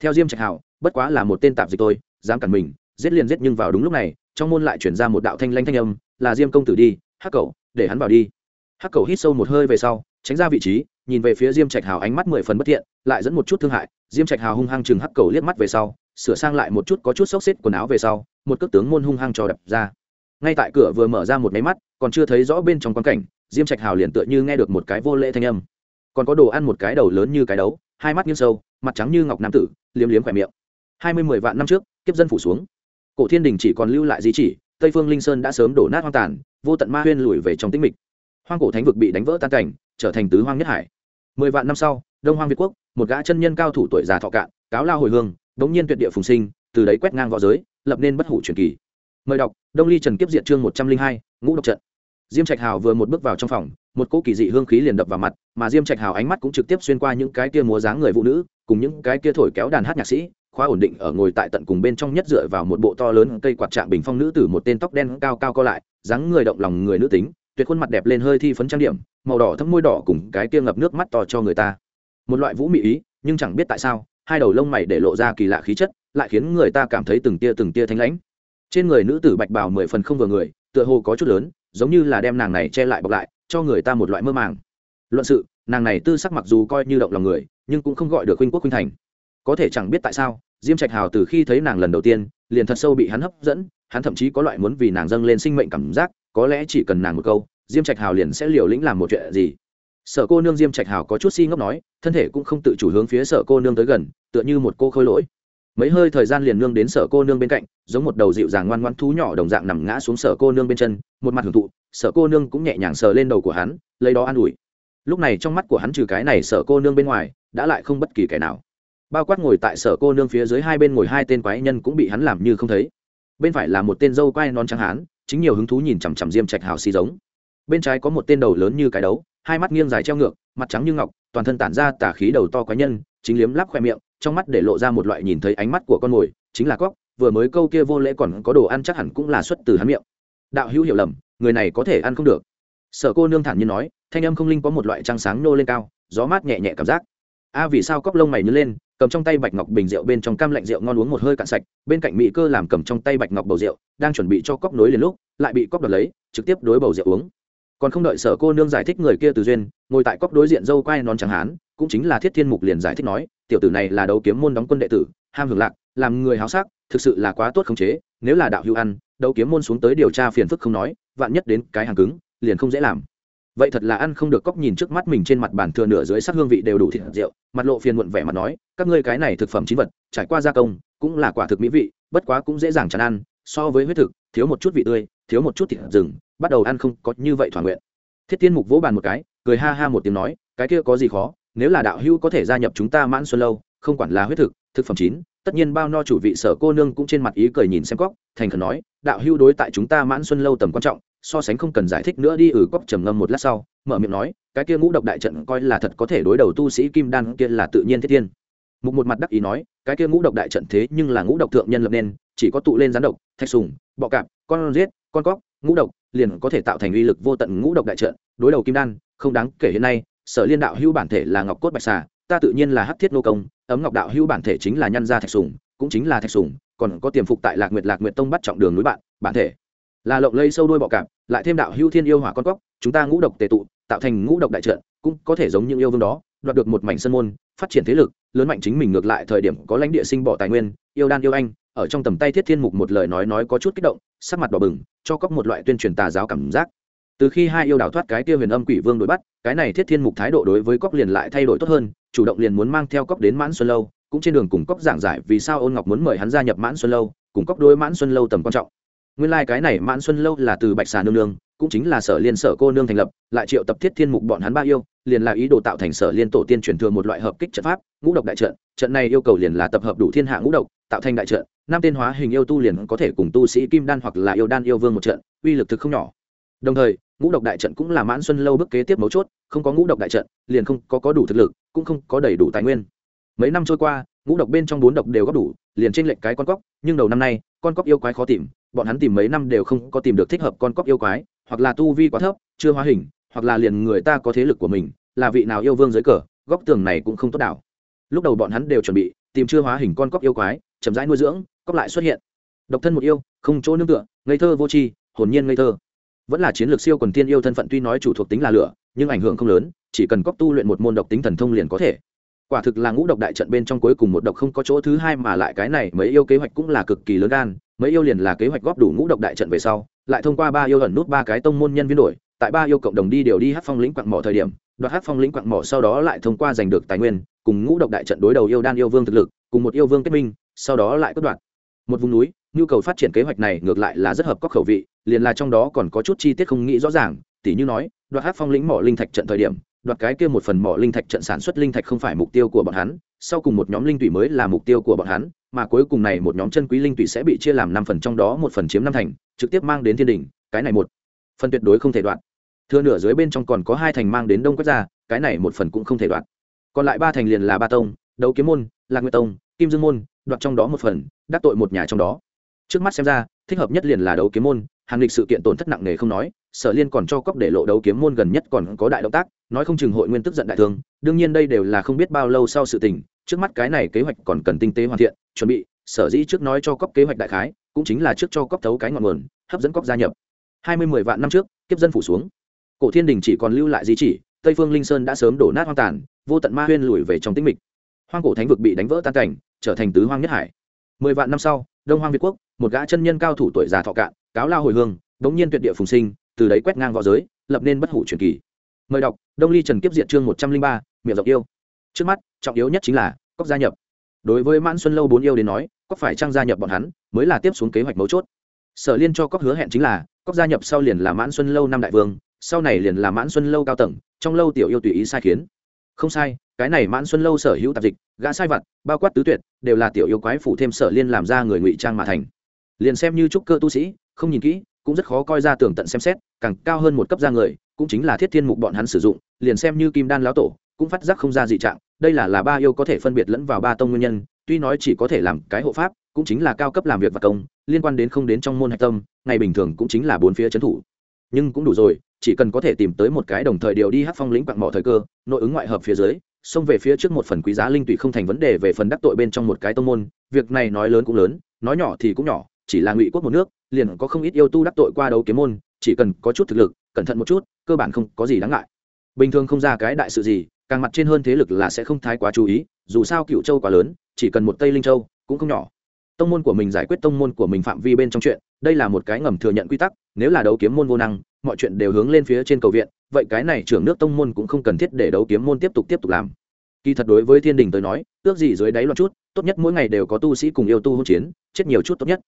Theo diêm trạch hào bất quá là một tên tạp dịch tôi, dám cản mình, giết liền giết nhưng vào đúng lúc này, trong môn lại chuyển ra một đạo thanh lanh thanh âm, là diêm công tử đi, hắc cậu để hắn vào đi. Hắc cầu hít sâu một hơi về sau, tránh ra vị trí, nhìn về phía diêm trạch hào ánh mắt mười phần bất thiện, lại dẫn một chút thương hại. Diêm trạch hào hung hăng chừng hắc cầu liếc mắt về sau, sửa sang lại một chút có chút xốc xếp quần áo về sau, một cước tướng môn hung hăng cho đập ra ngay tại cửa vừa mở ra một máy mắt, còn chưa thấy rõ bên trong quan cảnh, diêm trạch hào liền tựa như nghe được một cái vô lễ thanh âm. Còn có đồ ăn một cái đầu lớn như cái đấu, hai mắt nghiêng sâu, mặt trắng như ngọc nam tử, liếm liếm khỏe miệng. Hai mươi mười vạn năm trước, kiếp dân phủ xuống. Cổ thiên đình chỉ còn lưu lại di chỉ, tây phương linh sơn đã sớm đổ nát hoang tàn, vô tận ma huyên lùi về trong tĩnh mịch. Hoang cổ thánh vực bị đánh vỡ tan cảnh, trở thành tứ hoang nhất hải. Mười vạn năm sau, đông hoang việt quốc, một gã chân nhân cao thủ tuổi già thọ cạn, cáo lao hồi hương, đống nhiên tuyệt địa phùng sinh, từ đấy quét ngang v õ giới, lập nên bất hủ truyền kỳ mời đọc, đông ly trần kiếp diện chương một trăm linh hai, ngũ độc trận. Diêm trạch hào vừa một bước vào trong phòng, một cỗ kỳ dị hương khí liền đập vào mặt, mà diêm trạch hào ánh mắt cũng trực tiếp xuyên qua những cái kia múa dáng người phụ nữ, cùng những cái kia thổi kéo đàn hát nhạc sĩ, khóa ổn định ở ngồi tại tận cùng bên trong nhất dựa vào một bộ to lớn cây quạt trạng bình phong nữ tử một tên tóc đen cao cao co lại, dáng người động lòng người nữ tính, tuyệt khuôn mặt đẹp lên hơi thi phấn trang điểm, màu đỏ thấm môi đỏ cùng cái kia ngập nước mắt to cho người ta. Một loại vũ mị ý, nhưng chẳng biết tại sao, hai đầu lông mày để lộ ra kỳ lạ khí chất, lại khiến người ta cảm thấy từng tia từng tia thanh lãnh trên người nữ tử bạch bào mười phần không vừa người, tựa hồ có chút lớn, giống như là đem nàng này che lại bọc lại, cho người ta một loại mơ màng. Luận sự, nàng này tư sắc mặc dù coi như động lòng người, nhưng cũng không gọi được huynh quốc huynh thành. Có thể chẳng biết tại sao, diêm trạch hào từ khi thấy nàng lần đầu tiên, liền thật sâu bị hắn hấp dẫn, hắn thậm chí có loại muốn vì nàng dâng lên sinh mệnh cảm giác, có lẽ chỉ cần nàng một câu, diêm trạch hào liền sẽ liều lĩnh làm một chuyện gì. Sở cô nương diêm trạch hào có chút si ngốc nói, thân thể cũng không tự chủ hướng phía sở cô nương tới gần, tựa như một cô khôi lỗi mấy hơi thời gian liền nương đến sở cô nương bên cạnh, giống một đầu dịu dàng ngoan ngoan thú nhỏ đồng dạng nằm ngã xuống sở cô nương bên chân, một mặt hưởng thụ, sở cô nương cũng nhẹ nhàng sờ lên đầu của hắn, lấy đó an ủi. Lúc này trong mắt của hắn trừ cái này sở cô nương bên ngoài, đã lại không bất kỳ kẻ nào. Bao quát ngồi tại sở cô nương phía dưới hai bên ngồi hai tên quái nhân cũng bị hắn làm như không thấy. Bên phải là một tên dâu quai non trắng hán, chính nhiều hứng thú nhìn chằm chằm diêm trạch hào xì giống. Bên trái có một tên đầu lớn như cái đấu, hai mắt nghiêng dài treo ngược, mặt trắng như ngọc, toàn thân tản ra tả khí đầu to quái nhân, chính liếm lắp khoe miệng trong mắt để lộ ra một loại nhìn thấy ánh mắt của con mồi, chính là cóc, vừa mới câu kia vô lễ còn có đồ ăn chắc hẳn cũng là xuất từ hắn miệng. Đạo hữu hiểu lầm, người này có thể ăn không được. Sở cô nương thản nhiên nói, thanh âm không linh có một loại trăng sáng nô lên cao, gió mát nhẹ nhẹ cảm giác. A, vì sao cóc lông mày nhớ lên, cầm trong tay bạch ngọc bình rượu bên trong cam lạnh rượu ngon uống một hơi cạn sạch, bên cạnh mỹ cơ làm cầm trong tay bạch ngọc bầu rượu, đang chuẩn bị cho cóc nối liền lúc, lại bị cóc đoạt lấy, trực tiếp đối bầu rượu uống còn không đợi sở cô nương giải thích người kia từ duyên, ngồi tại cóc đối diện dâu quai non chẳng hán, cũng chính là thiết thiên mục liền giải thích nói, tiểu tử này là đấu kiếm môn đóng quân đệ tử, ham hưởng lạc, làm người háo sắc, thực sự là quá tốt khống chế, nếu là đạo hữu ăn, đấu kiếm môn xuống tới điều tra phiền phức không nói, vạn nhất đến cái hàng cứng, liền không dễ làm. Vậy thật là ăn không được cóc nhìn trước mắt mình trên mặt bàn thừa nửa dưới sắc hương vị đều đủ thịt rượu, mặt lộ phiền muộn vẻ mặt nói, các ngươi cái này thực phẩm chín vật, trải qua gia công, cũng là quả thực mỹ vị, bất quá cũng dễ dàng chán ăn, so với huyết thực, thiếu một chút vị tươi thiếu một chút thịt rừng bắt đầu ăn không có như vậy thỏa nguyện. Thiết tiên mục vỗ bàn một cái cười ha ha một tiếng nói cái kia có gì khó nếu là đạo hữu có thể gia nhập chúng ta mãn xuân lâu không quản là huyết thực thực phẩm chín tất nhiên bao no chủ vị sở cô nương cũng trên mặt ý cười nhìn xem cóc thành khẩn nói đạo hữu đối tại chúng ta mãn xuân lâu tầm quan trọng so sánh không cần giải thích nữa đi ử ừ, cóc trầm ngâm một lát sau mở miệng nói cái kia ngũ độc đại trận coi là thật có thể đối đầu tu sĩ kim đan kia là tự nhiên thiết tiên. Mục một mặt đắc ý nói cái kia ngũ độc đại trận thế nhưng là ngũ độc thượng nhân lập nên chỉ có tụ lên gián độc thạch sùng bọ cạp con giết con cóc, ngũ độc, liền có thể tạo thành uy lực vô tận ngũ độc đại trận, đối đầu kim đan, không đáng kể hiện nay, sở liên đạo hữu bản thể là ngọc cốt bạch xà, ta tự nhiên là hắc thiết nô công, ấm ngọc đạo hữu bản thể chính là nhân gia thạch sùng cũng chính là thạch sùng còn có tiềm phục tại lạc nguyệt lạc nguyệt tông bắt trọng đường núi bạn, bản thể. Là lộng lây sâu đuôi bọ cạp, lại thêm đạo hữu thiên yêu hỏa con cóc, chúng ta ngũ độc tề tụ, tạo thành ngũ độc đại trận, cũng có thể giống những yêu vương đó, đoạt được một mảnh sân môn, phát triển thế lực, lớn mạnh chính mình ngược lại thời điểm có lãnh địa sinh bỏ tài nguyên, yêu đan yêu anh ở trong tầm tay thiết thiên mục một lời nói nói có chút kích động, sắc mặt đỏ bừng, cho cóc một loại tuyên truyền tà giáo cảm giác. Từ khi hai yêu đảo thoát cái kia huyền âm quỷ vương đuổi bắt, cái này thiết thiên mục thái độ đối với cóc liền lại thay đổi tốt hơn, chủ động liền muốn mang theo cóc đến mãn xuân lâu, cũng trên đường cùng cóc giảng giải vì sao ôn ngọc muốn mời hắn gia nhập mãn xuân lâu, cùng cóc đối mãn xuân lâu tầm quan trọng. Nguyên lai、like、cái này mãn xuân lâu là từ bạch xà nương nương, cũng chính là sở liên sở cô nương thành lập, lại triệu tập thiết thiên mục bọn hắn ba yêu, liền là ý đồ tạo thành sở liên tổ tiên truyền thừa một loại hợp kích trận pháp, ngũ độc đại trận trận này yêu cầu liền là tập hợp đủ thiên hạ ngũ độc, tạo thành đại trận, năm tên hóa hình yêu tu liền có thể cùng tu sĩ kim đan hoặc là yêu đan yêu vương một trận, uy lực thực không nhỏ. Đồng thời, ngũ độc đại trận cũng là mãn xuân lâu bước kế tiếp mấu chốt, không có ngũ độc đại trận, liền không có có đủ thực lực, cũng không có đầy đủ tài nguyên. Mấy năm trôi qua, ngũ độc bên trong bốn độc đều góp đủ, liền trên lệnh cái con cóc, nhưng đầu năm nay, con cóc yêu quái khó tìm, bọn hắn tìm mấy năm đều không có tìm được thích hợp con cóc yêu quái, hoặc là tu vi quá thấp, chưa hóa hình, hoặc là liền người ta có thế lực của mình, là vị nào yêu vương dưới cờ, góc tường này cũng không tốt đảo lúc đầu bọn hắn đều chuẩn bị tìm chưa hóa hình con cóc yêu quái, chậm rãi nuôi dưỡng, cóc lại xuất hiện. Độc thân một yêu, không chỗ nương tựa, ngây thơ vô tri, hồn nhiên ngây thơ. Vẫn là chiến lược siêu quần tiên yêu thân phận tuy nói chủ thuộc tính là lửa, nhưng ảnh hưởng không lớn, chỉ cần cóc tu luyện một môn độc tính thần thông liền có thể. Quả thực là ngũ độc đại trận bên trong cuối cùng một độc không có chỗ thứ hai mà lại cái này mấy yêu kế hoạch cũng là cực kỳ lớn gan, mấy yêu liền là kế hoạch góp đủ ngũ độc đại trận về sau, lại thông qua ba yêu ẩn nút ba cái tông môn nhân viên đổi, tại ba yêu cộng đồng đi đều đi hát phong lĩnh quặng mỏ thời điểm, đoạt hát phong lĩnh quặng mỏ sau đó lại thông qua giành được tài nguyên cùng ngũ độc đại trận đối đầu yêu đan yêu vương thực lực, cùng một yêu vương kết minh, sau đó lại cất đoạn một vùng núi, nhu cầu phát triển kế hoạch này ngược lại là rất hợp các khẩu vị, liền là trong đó còn có chút chi tiết không nghĩ rõ ràng, tỉ như nói, đoạt hát phong lĩnh mỏ linh thạch trận thời điểm, đoạt cái kia một phần mỏ linh thạch trận sản xuất linh thạch không phải mục tiêu của bọn hắn, sau cùng một nhóm linh tủy mới là mục tiêu của bọn hắn, mà cuối cùng này một nhóm chân quý linh tủy sẽ bị chia làm năm phần trong đó một phần chiếm năm thành, trực tiếp mang đến thiên đình cái này một phần tuyệt đối không thể đoạt thừa nửa dưới bên trong còn có hai thành mang đến đông quốc gia cái này một phần cũng không thể đoạt còn lại ba thành liền là ba tông, đấu kiếm môn, lạc nguyệt tông, kim dương môn, đoạt trong đó một phần, đắc tội một nhà trong đó. Trước mắt xem ra, thích hợp nhất liền là đấu kiếm môn hàng lịch sự kiện tổn thất nặng nề không nói, sở liên còn cho cóc để lộ đấu kiếm môn gần nhất còn có đại động tác, nói không chừng hội nguyên tức giận đại thương, đương nhiên đây đều là không biết bao lâu sau sự tình, trước mắt cái này kế hoạch còn cần tinh tế hoàn thiện, chuẩn bị, sở dĩ trước nói cho cóc kế hoạch đại khái, cũng chính là trước cho cóc thấu cái ngọn nguồn, hấp dẫn cóc gia nhập. Hai mươi mười vạn năm trước, kiếp dân phủ xuống. Cổ thiên đình chỉ còn lưu lại di chỉ tây phương linh sơn đã sớm đổ nát hoang tàn, vô tận ma huyên lùi về trong tĩnh mịch. Hoang cổ thánh vực bị đánh vỡ tan cảnh, trở thành tứ hoang nhất hải. Mười vạn năm sau, đông hoang việt quốc, một gã chân nhân cao thủ tuổi già thọ cạn, cáo lao hồi hương, đống nhiên tuyệt địa phùng sinh, từ đấy quét ngang v õ giới, lập nên bất hủ truyền kỳ. Mời đọc, đông ly trần kiếp diện chương một trăm linh ba, miệng dọc yêu. Trước mắt, trọng yếu nhất chính là cóc gia nhập. Đối với mãn xuân lâu bốn yêu đến nói cóc phải trang gia nhập bọn hắn, mới là tiếp xuống kế hoạch mấu chốt. Sở liên cho cóc hứa hẹn chính là cóc gia nhập sau liền là mãn xuân lâu năm đại vương, sau này liền là mãn xuân lâu cao tầng trong lâu tiểu yêu tùy ý sai khiến. Không sai, cái này mãn xuân lâu sở hữu tạp dịch, gã sai vặt, bao quát tứ tuyệt, đều là tiểu yêu quái phủ thêm sở liên làm ra người ngụy trang mà thành. Liền xem như trúc cơ tu sĩ, không nhìn kỹ, cũng rất khó coi ra tưởng tận xem xét, càng cao hơn một cấp ra người, cũng chính là thiết thiên mục bọn hắn sử dụng, liền xem như kim đan lão tổ, cũng phát giác không ra dị trạng, đây là là ba yêu có thể phân biệt lẫn vào ba tông nguyên nhân, tuy nói chỉ có thể làm cái hộ pháp, cũng chính là cao cấp làm việc và công, liên quan đến không đến trong môn hạch tâm, ngày bình thường cũng chính là bốn phía trấn thủ. Nhưng cũng đủ rồi chỉ cần có thể tìm tới một cái đồng thời điều đi hát phong lĩnh quặng mỏ thời cơ, nội ứng ngoại hợp phía dưới, xông về phía trước một phần quý giá linh tụy không thành vấn đề về phần đắc tội bên trong một cái tông môn, việc này nói lớn cũng lớn, nói nhỏ thì cũng nhỏ, chỉ là ngụy quốc một nước, liền có không ít yêu tu đắc tội qua đấu kiếm môn, chỉ cần có chút thực lực, cẩn thận một chút, cơ bản không có gì đáng ngại. Bình thường không ra cái đại sự gì, càng mặt trên hơn thế lực là sẽ không thái quá chú ý, dù sao cựu châu quá lớn, chỉ cần một tây linh châu, cũng không nhỏ. Tông môn của mình giải quyết tông môn của mình phạm vi bên trong chuyện, đây là một cái ngầm thừa nhận quy tắc, nếu là đấu kiếm môn vô năng mọi chuyện đều hướng lên phía trên cầu viện, vậy cái này trưởng nước tông môn cũng không cần thiết để đấu kiếm môn tiếp tục tiếp tục làm. Kỳ thật đối với thiên đình tới nói, ước gì dưới đáy loạn chút, tốt nhất mỗi ngày đều có tu sĩ cùng yêu tu hỗn chiến, chết nhiều chút tốt nhất.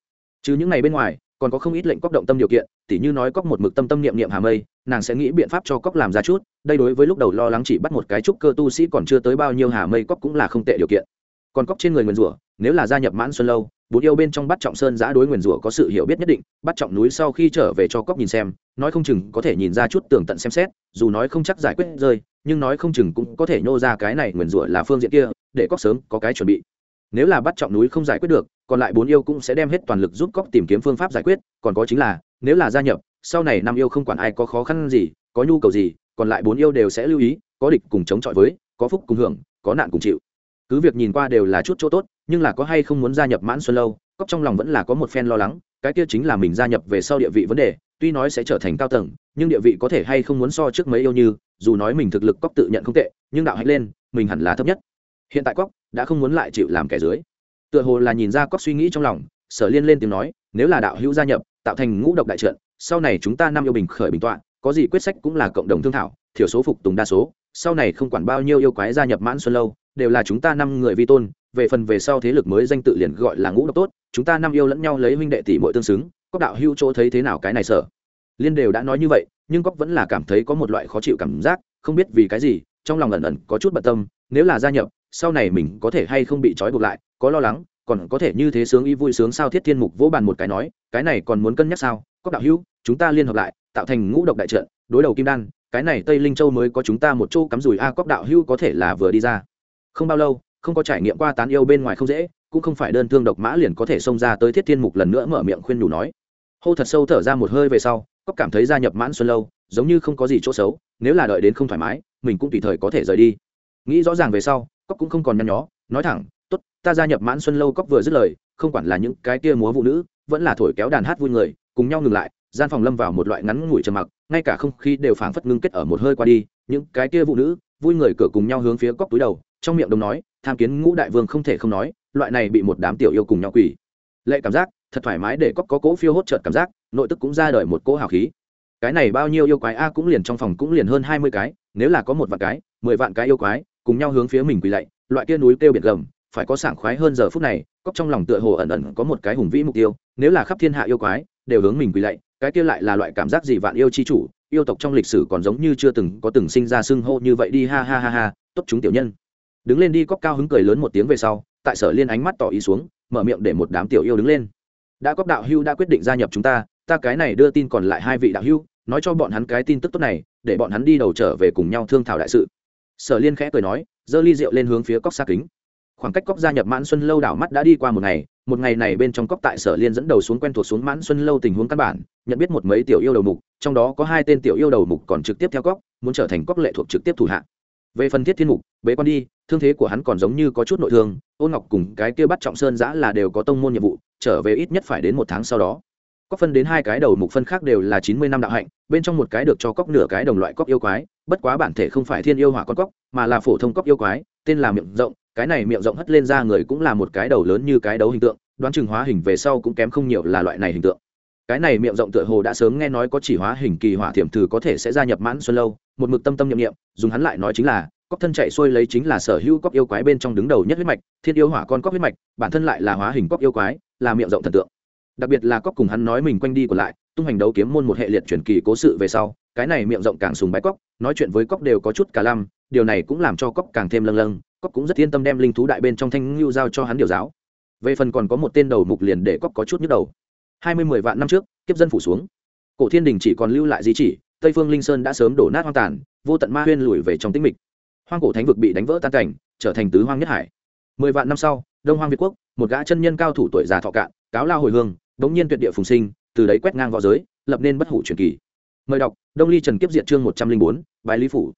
Chứ những ngày bên ngoài, còn có không ít lệnh cóc động tâm điều kiện, tỉ như nói cóc một mực tâm tâm niệm niệm hà mây, nàng sẽ nghĩ biện pháp cho cóc làm ra chút, đây đối với lúc đầu lo lắng chỉ bắt một cái trúc cơ tu sĩ còn chưa tới bao nhiêu hà mây cóc cũng là không tệ điều kiện. Còn cóc trên người nguyền rủa, nếu là gia nhập mãn xuân lâu bốn yêu bên trong bắt trọng sơn giã đối nguyền rủa có sự hiểu biết nhất định, bắt trọng núi sau khi trở về cho cóc nhìn xem, nói không chừng có thể nhìn ra chút tường tận xem xét, dù nói không chắc giải quyết rơi, nhưng nói không chừng cũng có thể nhô ra cái này nguyền rủa là phương diện kia, để cóc sớm có cái chuẩn bị. Nếu là bắt trọng núi không giải quyết được, còn lại bốn yêu cũng sẽ đem hết toàn lực giúp cóc tìm kiếm phương pháp giải quyết, còn có chính là, nếu là gia nhập, sau này năm yêu không quản ai có khó khăn gì, có nhu cầu gì, còn lại bốn yêu đều sẽ lưu ý, có địch cùng chống chọi với, có phúc cùng hưởng, có nạn cùng chịu. Cứ việc nhìn qua đều là chút chỗ tốt nhưng là có hay không muốn gia nhập mãn xuân lâu cóc trong lòng vẫn là có một phen lo lắng, cái kia chính là mình gia nhập về sau địa vị vấn đề, tuy nói sẽ trở thành cao tầng, nhưng địa vị có thể hay không muốn so trước mấy yêu như, dù nói mình thực lực cóc tự nhận không tệ, nhưng đạo hạnh lên, mình hẳn là thấp nhất. Hiện tại cóc đã không muốn lại chịu làm kẻ dưới. Tựa hồ là nhìn ra cóc suy nghĩ trong lòng, sở liên lên tiếng nói, nếu là đạo hữu gia nhập, tạo thành ngũ độc đại trận, sau này chúng ta năm yêu bình khởi bình tọa, có gì quyết sách cũng là cộng đồng thương thảo, thiểu số phục tùng đa số, sau này không quản bao nhiêu yêu quái gia nhập mãn xuân lâu, đều là chúng ta năm người vi tôn về phần về sau thế lực mới danh tự liền gọi là ngũ độc tốt, chúng ta năm yêu lẫn nhau lấy huynh đệ tỷ muội tương xứng cóc đạo hưu chỗ thấy thế nào cái này sở liên đều đã nói như vậy, nhưng cóc vẫn là cảm thấy có một loại khó chịu cảm giác, không biết vì cái gì, trong lòng ẩn ẩn có chút bận tâm, nếu là gia nhập, sau này mình có thể hay không bị trói buộc lại, có lo lắng, còn có thể như thế sướng y vui sướng sao thiết thiên mục vỗ bàn một cái nói, cái này còn muốn cân nhắc sao? Cóc đạo hưu chúng ta liên hợp lại, tạo thành ngũ độc đại trận, đối đầu kim đan, cái này tây linh châu mới có chúng ta một chỗ cắm rùi a cóc đạo hưu có thể là vừa đi ra. Không bao lâu không có trải nghiệm qua tán yêu bên ngoài không dễ, cũng không phải đơn thương độc mã liền có thể xông ra tới thiết thiên mục lần nữa mở miệng khuyên nhủ nói. Hô thật sâu thở ra một hơi về sau cóc cảm thấy gia nhập mãn xuân lâu, giống như không có gì chỗ xấu, nếu là đợi đến không thoải mái, mình cũng tùy thời có thể rời đi. Nghĩ rõ ràng về sau cóc cũng không còn nhăn nhó, nói thẳng, tốt, ta gia nhập mãn xuân lâu cóc vừa dứt lời, không quản là những cái kia múa vũ nữ, vẫn là thổi kéo đàn hát vui người, cùng nhau ngừng lại, gian phòng lâm vào một loại ngắn ngủi trầm mặc, ngay cả không khí đều phảng phất ngưng kết ở một hơi qua đi, những cái kia vũ nữ, vui người cửa cùng nhau hướng phía cóc túi đầu, trong miệng đồng nói tham kiến ngũ đại vương không thể không nói, loại này bị một đám tiểu yêu cùng nhau quỷ lệ cảm giác, thật thoải mái để cóc có cỗ phiêu hốt trợt cảm giác, nội tức cũng ra đời một cỗ hào khí. Cái này bao nhiêu yêu quái a cũng liền trong phòng cũng liền hơn hai mươi cái, nếu là có một vạn cái, mười vạn cái yêu quái, cùng nhau hướng phía mình quỳ lạy, loại kia núi kêu biển gầm, phải có sảng khoái hơn giờ phút này cóc trong lòng tựa hồ ẩn ẩn có một cái hùng vĩ mục tiêu, nếu là khắp thiên hạ yêu quái, đều hướng mình quỳ lạy, cái kia lại là loại cảm giác gì vạn yêu chi chủ, yêu tộc trong lịch sử còn giống như chưa từng có từng sinh ra xưng hô như vậy đi, ha ha ha ha, tốt chúng tiểu nhân đứng lên đi cóc cao hứng cười lớn một tiếng về sau, tại sở liên ánh mắt tỏ ý xuống, mở miệng để một đám tiểu yêu đứng lên. Đã cóc đạo hưu đã quyết định gia nhập chúng ta ta cái này đưa tin còn lại hai vị đạo hưu, nói cho bọn hắn cái tin tức tốt này, để bọn hắn đi đầu trở về cùng nhau thương thảo đại sự. Sở liên khẽ cười nói, giơ ly rượu lên hướng phía cóc xa kính. Khoảng cách cóc gia nhập mãn xuân lâu đảo mắt đã đi qua một ngày một ngày này bên trong cóc tại sở liên dẫn đầu xuống quen thuộc xuống mãn xuân lâu tình huống căn bản, nhận biết một mấy tiểu yêu đầu mục, trong đó có hai tên tiểu yêu đầu mục còn trực tiếp theo cóc, muốn trở thành cóc lệ thuộc trực tiếp thủ hạ về phần thiết thiên mục, bế quan đi, thương thế của hắn còn giống như có chút nội thương, ôn ngọc cùng cái kia bắt trọng sơn giã là đều có tông môn nhiệm vụ, trở về ít nhất phải đến một tháng sau đó. Cóc phân đến hai cái đầu mục phân khác đều là chín mươi năm đạo hạnh, bên trong một cái được cho cóc nửa cái đồng loại cóc yêu quái, bất quá bản thể không phải thiên yêu hỏa con cóc, mà là phổ thông cóc yêu quái, tên là miệng rộng, cái này miệng rộng hất lên ra người cũng là một cái đầu lớn như cái đấu hình tượng, đoán chừng hóa hình về sau cũng kém không nhiều là loại này hình tượng cái này miệng rộng tựa hồ đã sớm nghe nói có chỉ hóa hình kỳ hỏa thiểm thử có thể sẽ gia nhập mãn xuân lâu, một mực tâm tâm nhiệm nghiệm dùng hắn lại nói chính là cóc thân chạy xuôi lấy chính là sở hữu cóc yêu quái bên trong đứng đầu nhất huyết mạch, thiên yêu hỏa con cóc huyết mạch, bản thân lại là hóa hình cóc yêu quái, là miệng rộng thần tượng. Đặc biệt là cóc cùng hắn nói mình quanh đi của lại, tung hành đấu kiếm môn một hệ liệt truyền kỳ cố sự về sau, cái này miệng rộng càng sùng bái cóc nói chuyện với cóc đều có chút cả lăm, điều này cũng làm cho cóc càng thêm lâng lâng cóc cũng rất yên tâm đem linh thú đại bên trong thanh ngưu giao cho hắn điều giáo. Về phần còn có một tên đầu mục liền để cóc có chút nhức đầu hai mươi mười vạn năm trước, kiếp dân phủ xuống. Cổ thiên đình chỉ còn lưu lại di chỉ, tây phương linh sơn đã sớm đổ nát hoang tàn, vô tận ma huyên lùi về trong tĩnh mịch. Hoang cổ thánh vực bị đánh vỡ tan cảnh, trở thành tứ hoang nhất hải. Mười vạn năm sau, đông hoang việt quốc, một gã chân nhân cao thủ tuổi già thọ cạn, cáo lao hồi hương, bỗng nhiên tuyệt địa phùng sinh, từ đấy quét ngang v õ giới, lập nên bất hủ truyền kỳ. Mời đọc, đông ly trần kiếp diện chương một trăm linh bốn bài lý phủ.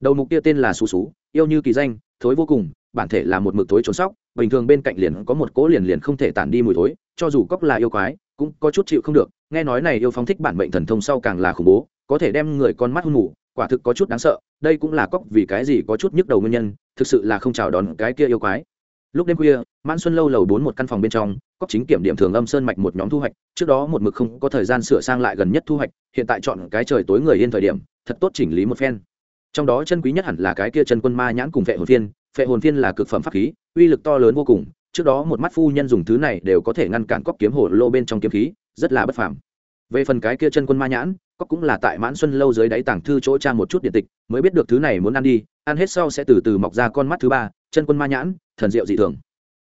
Đầu mục kia tên là xú xú yêu như kỳ danh, thối vô cùng, bản thể là một mực thối trốn sóc, bình thường bên cạnh liền có một cỗ liền liền không thể tản đi mùi thối, cho dù cóc là yêu quái cũng có chút chịu không được, nghe nói này yêu phóng thích bản mệnh thần thông sau càng là khủng bố, có thể đem người con mắt hôn ngủ quả thực có chút đáng sợ, đây cũng là cóc vì cái gì có chút nhức đầu nguyên nhân, thực sự là không chào đón cái kia yêu quái. Lúc đêm khuya, mãn xuân lâu lầu bốn một căn phòng bên trong cóc chính kiểm điểm thường âm sơn mạch một nhóm thu hoạch, trước đó một mực không có thời gian sửa sang lại gần nhất thu hoạch, hiện tại chọn cái trời tối người yên thời điểm, thật tốt chỉnh lý một phen. Trong đó chân quý nhất hẳn là cái kia chân quân ma nhãn cùng vệ hồn phiên vệ hồn phiên là cực phẩm pháp khí, uy lực to lớn vô cùng trước đó một mắt phu nhân dùng thứ này đều có thể ngăn cản cóc kiếm hồ lô bên trong kiếm khí, rất là bất phàm. Về phần cái kia chân quân ma nhãn cóc cũng là tại mãn xuân lâu dưới đáy tảng thư chỗ tra một chút điện tịch, mới biết được thứ này muốn ăn đi, ăn hết sau sẽ từ từ mọc ra con mắt thứ ba, chân quân ma nhãn, thần diệu dị thường.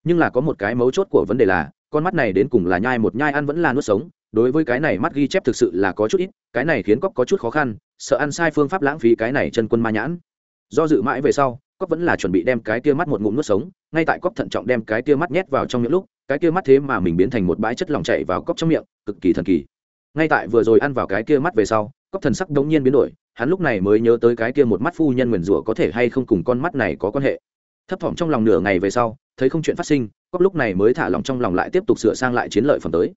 Nhưng là có một cái mấu chốt của vấn đề là, con mắt này đến cùng là nhai một nhai ăn vẫn là nuốt sống, đối với cái này mắt ghi chép thực sự là có chút ít, cái này khiến cóc có chút khó khăn, sợ ăn sai phương pháp lãng phí cái này chân quân ma nhãn. Do dự mãi về sau cóc vẫn là chuẩn bị đem cái kia mắt một ngụm nuốt sống ngay tại cóc thận trọng đem cái kia mắt nhét vào trong những lúc, cái kia mắt thế mà mình biến thành một bãi chất lỏng chảy vào cóc trong miệng, cực kỳ thần kỳ. Ngay tại vừa rồi ăn vào cái kia mắt về sau cóc thần sắc đống nhiên biến đổi, hắn lúc này mới nhớ tới cái kia một mắt phu nhân nguyền rủa có thể hay không cùng con mắt này có quan hệ. Thấp thỏm trong lòng nửa ngày về sau, thấy không chuyện phát sinh cóc lúc này mới thả lòng trong lòng lại tiếp tục sửa sang lại chiến lợi phẩm tới.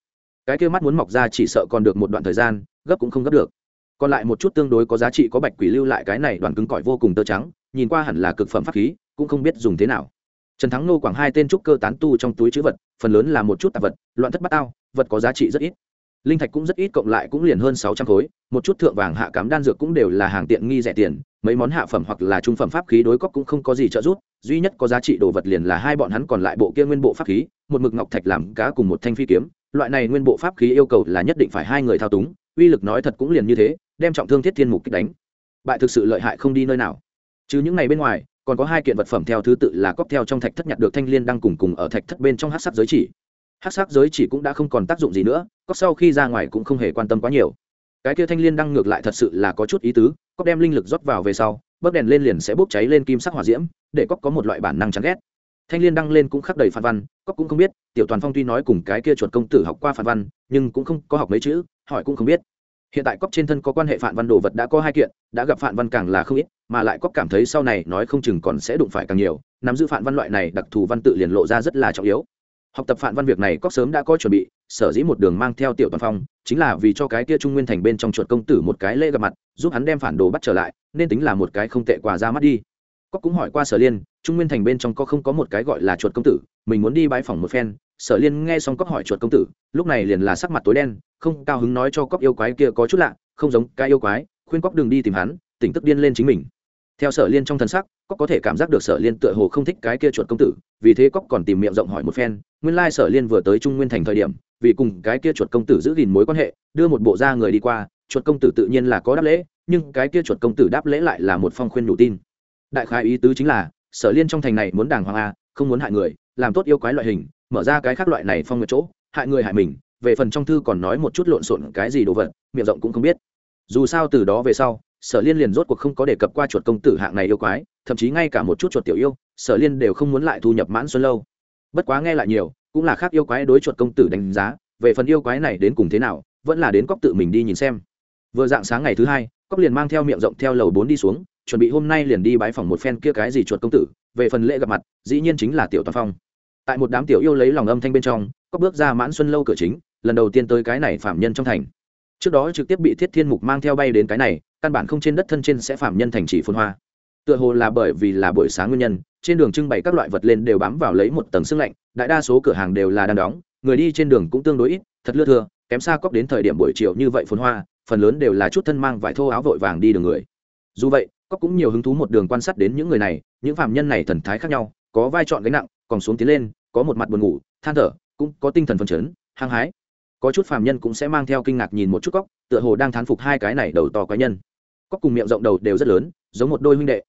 Cái kia mắt muốn mọc ra chỉ sợ còn được một đoạn thời gian, gấp cũng không gấp được. Còn lại một chút tương đối có giá trị có bạch quỷ lưu lại cái này đoàn cứng cỏi vô cùng tơ trắng, nhìn qua hẳn là cực phẩm pháp khí, cũng không biết dùng thế nào trần thắng nô quảng hai tên trúc cơ tán tu trong túi chữ vật, phần lớn là một chút tạp vật, loạn thất bát tao, vật có giá trị rất ít. Linh thạch cũng rất ít, cộng lại cũng liền hơn sáu trăm khối, một chút thượng vàng hạ cám đan dược cũng đều là hàng tiện nghi rẻ tiền, mấy món hạ phẩm hoặc là trung phẩm pháp khí đối cóc cũng không có gì trợ giúp, duy nhất có giá trị đồ vật liền là hai bọn hắn còn lại bộ kia nguyên bộ pháp khí, một mực ngọc thạch làm cá cùng một thanh phi kiếm, loại này nguyên bộ pháp khí yêu cầu là nhất định phải hai người thao túng, uy lực nói thật cũng liền như thế, đem trọng thương thiết thiên mục kích đánh. Bại thực sự lợi hại không đi nơi nào. Chứ những ngày bên ngoài còn có hai kiện vật phẩm theo thứ tự là cóp theo trong thạch thất nhặt được thanh liên đang cùng cùng ở thạch thất bên trong hát sắc giới chỉ. Hát sắc giới chỉ cũng đã không còn tác dụng gì nữa, cóp sau khi ra ngoài cũng không hề quan tâm quá nhiều. Cái kia thanh liên đang ngược lại thật sự là có chút ý tứ, cóp đem linh lực rót vào về sau, bấc đèn lên liền sẽ bốc cháy lên kim sắc hỏa diễm, để cóp có một loại bản năng chán ghét. Thanh liên đăng lên cũng khắc đầy phản văn cóc cũng không biết, tiểu toàn phong tuy nói cùng cái kia chuột công tử học qua phản văn, nhưng cũng không có học mấy chữ, hỏi cũng không biết hiện tại cóc trên thân có quan hệ phạm văn đồ vật đã có hai kiện, đã gặp phạm văn càng là không ít, mà lại cóc cảm thấy sau này nói không chừng còn sẽ đụng phải càng nhiều, nắm giữ phạm văn loại này đặc thù văn tự liền lộ ra rất là trọng yếu. Học tập phạm văn việc này cóc sớm đã có chuẩn bị, sở dĩ một đường mang theo tiểu toàn phong, chính là vì cho cái kia trung nguyên thành bên trong chuột công tử một cái lễ gặp mặt, giúp hắn đem phản đồ bắt trở lại, nên tính là một cái không tệ quà ra mắt đi. Cóc cũng hỏi qua sở liên, trung nguyên thành bên trong có không có một cái gọi là chuột công tử, mình muốn đi bãi phòng một phen sở liên nghe xong cóc hỏi chuột công tử, lúc này liền là sắc mặt tối đen, không cao hứng nói cho cóc yêu quái kia có chút lạ, không giống cái yêu quái, khuyên cóc đừng đi tìm hắn, tỉnh tức điên lên chính mình. Theo sở liên trong thần sắc cóc có thể cảm giác được sở liên tựa hồ không thích cái kia chuột công tử, vì thế cóc còn tìm miệng rộng hỏi một phen, nguyên lai sở liên vừa tới trung nguyên thành thời điểm, vì cùng cái kia chuột công tử giữ gìn mối quan hệ, đưa một bộ da người đi qua, chuột công tử tự nhiên là có đáp lễ, nhưng cái kia chuột công tử đáp lễ lại là một phong khuyên đủ tin. Đại khái ý tứ chính là, sở liên trong thành này muốn đàng hoàng a không muốn hại người, làm tốt yêu quái loại hình mở ra cái khác loại này phong nguyệt chỗ, hại người hại mình, về phần trong thư còn nói một chút lộn xộn cái gì đồ vật, miệng rộng cũng không biết. Dù sao từ đó về sau, sở liên liền rốt cuộc không có đề cập qua chuột công tử hạng này yêu quái, thậm chí ngay cả một chút chuột tiểu yêu, sở liên đều không muốn lại thu nhập mãn xuân lâu. Bất quá nghe lại nhiều, cũng là khác yêu quái đối chuột công tử đánh giá, về phần yêu quái này đến cùng thế nào, vẫn là đến cóc tự mình đi nhìn xem. Vừa dạng sáng ngày thứ hai cóc liền mang theo miệng rộng theo lầu bốn đi xuống, chuẩn bị hôm nay liền đi bái phòng một phen kia cái gì chuột công tử, về phần lễ gặp mặt, dĩ nhiên chính là tiểu toàn phong tại một đám tiểu yêu lấy lòng âm thanh bên trong, có bước ra mãn xuân lâu cửa chính, lần đầu tiên tới cái này phạm nhân trong thành. Trước đó trực tiếp bị thiết thiên mục mang theo bay đến cái này, căn bản không trên đất thân trên sẽ phạm nhân thành chỉ phun hoa. Tựa hồ là bởi vì là buổi sáng nguyên nhân, trên đường trưng bày các loại vật lên đều bám vào lấy một tầng sương lạnh, đại đa số cửa hàng đều là đang đóng, người đi trên đường cũng tương đối ít, thật lưa thưa, kém xa cóc đến thời điểm buổi chiều như vậy phun hoa, phần lớn đều là chút thân mang vải thô áo vội vàng đi đường người. Dù vậy cóc cũng nhiều hứng thú một đường quan sát đến những người này, những phạm nhân này thần thái khác nhau, có vai trọn gánh nặng còn xuống tiến lên, có một mặt buồn ngủ, than thở, cũng có tinh thần phấn chấn, hăng hái. Có chút phàm nhân cũng sẽ mang theo kinh ngạc nhìn một chút cóc, tựa hồ đang thán phục hai cái này đầu to quái nhân. Cóc cùng miệng rộng đầu đều rất lớn, giống một đôi huynh đệ.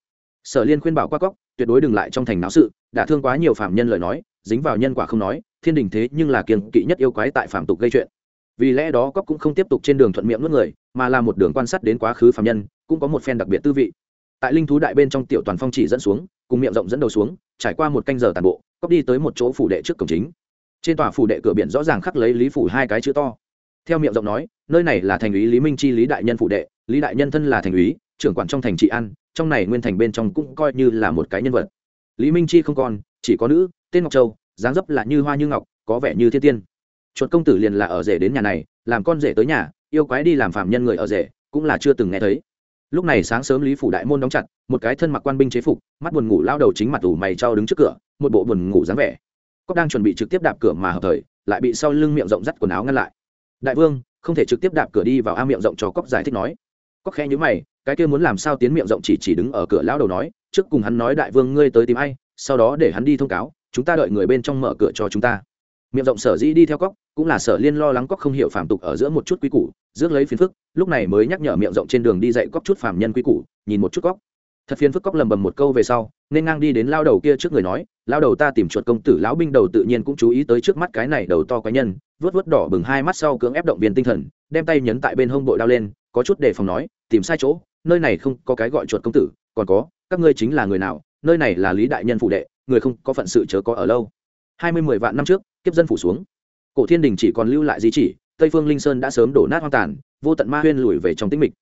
Sở liên khuyên bảo qua cóc, tuyệt đối đừng lại trong thành náo sự, đã thương quá nhiều phạm nhân lời nói, dính vào nhân quả không nói, thiên đình thế nhưng là kiên kỵ nhất yêu quái tại phạm tục gây chuyện. Vì lẽ đó cóc cũng không tiếp tục trên đường thuận miệng nuốt người, mà là một đường quan sát đến quá khứ phạm nhân, cũng có một phen đặc biệt tư vị. Tại linh thú đại bên trong tiểu toàn phong chỉ dẫn xuống cùng miệng rộng dẫn đầu xuống, trải qua một canh giờ tàn bộ cóc đi tới một chỗ phủ đệ trước cổng chính. Trên tòa phủ đệ cửa biển rõ ràng khắc lấy lý phủ hai cái chữ to. Theo miệng rộng nói, nơi này là thành úy lý minh chi, lý đại nhân phủ đệ, lý đại nhân thân là thành úy, trưởng quản trong thành trị an, trong này nguyên thành bên trong cũng coi như là một cái nhân vật. Lý minh chi không còn, chỉ có nữ, tên ngọc châu, dáng dấp là như hoa như ngọc, có vẻ như thiên tiên. Chuột công tử liền là ở rể đến nhà này, làm con rể tới nhà, yêu quái đi làm phạm nhân người ở rể, cũng là chưa từng nghe thấy lúc này sáng sớm lý phủ đại môn đóng chặt, một cái thân mặc quan binh chế phục, mắt buồn ngủ lao đầu chính mặt ủ mày trao đứng trước cửa, một bộ buồn ngủ dáng vẻ. Cóc đang chuẩn bị trực tiếp đạp cửa mà hợp thời, lại bị sau lưng miệng rộng dắt quần áo ngăn lại. Đại vương, không thể trực tiếp đạp cửa đi vào a miệng rộng cho cóc giải thích nói. Cóc khẽ nhữ mày, cái kia muốn làm sao tiến miệng rộng chỉ chỉ đứng ở cửa lão đầu nói, trước cùng hắn nói đại vương ngươi tới tìm ai, sau đó để hắn đi thông cáo, chúng ta đợi người bên trong mở cửa cho chúng ta miệng rộng sở dĩ đi theo cóc, cũng là sở liên lo lắng cóc không hiểu phàm tục ở giữa một chút quy củ, rước lấy phiền phức, lúc này mới nhắc nhở miệng rộng trên đường đi dạy cóc chút phàm nhân quy củ, nhìn một chút cóc. Thật phiền phức cóc lầm bầm một câu về sau, nên ngang đi đến lao đầu kia trước người nói, lao đầu ta tìm chuột công tử, lão binh đầu tự nhiên cũng chú ý tới trước mắt cái này đầu to quái nhân. Vớt vớt đỏ bừng hai mắt sau cưỡng ép động viên tinh thần, đem tay nhấn tại bên hông bội đao lên, có chút đề phòng nói, tìm sai chỗ, nơi này không có cái gọi chuột công tử, còn có, các ngươi chính là người nào, nơi này là lý đại nhân phụ đệ, người không có phận sự chớ có ở lâu. Hai mươi mười vạn năm trước kiếp dân phủ xuống. Cổ thiên đình chỉ còn lưu lại di chỉ, tây phương linh sơn đã sớm đổ nát hoang tàn, vô tận ma huyên lùi về trong tĩnh mịch.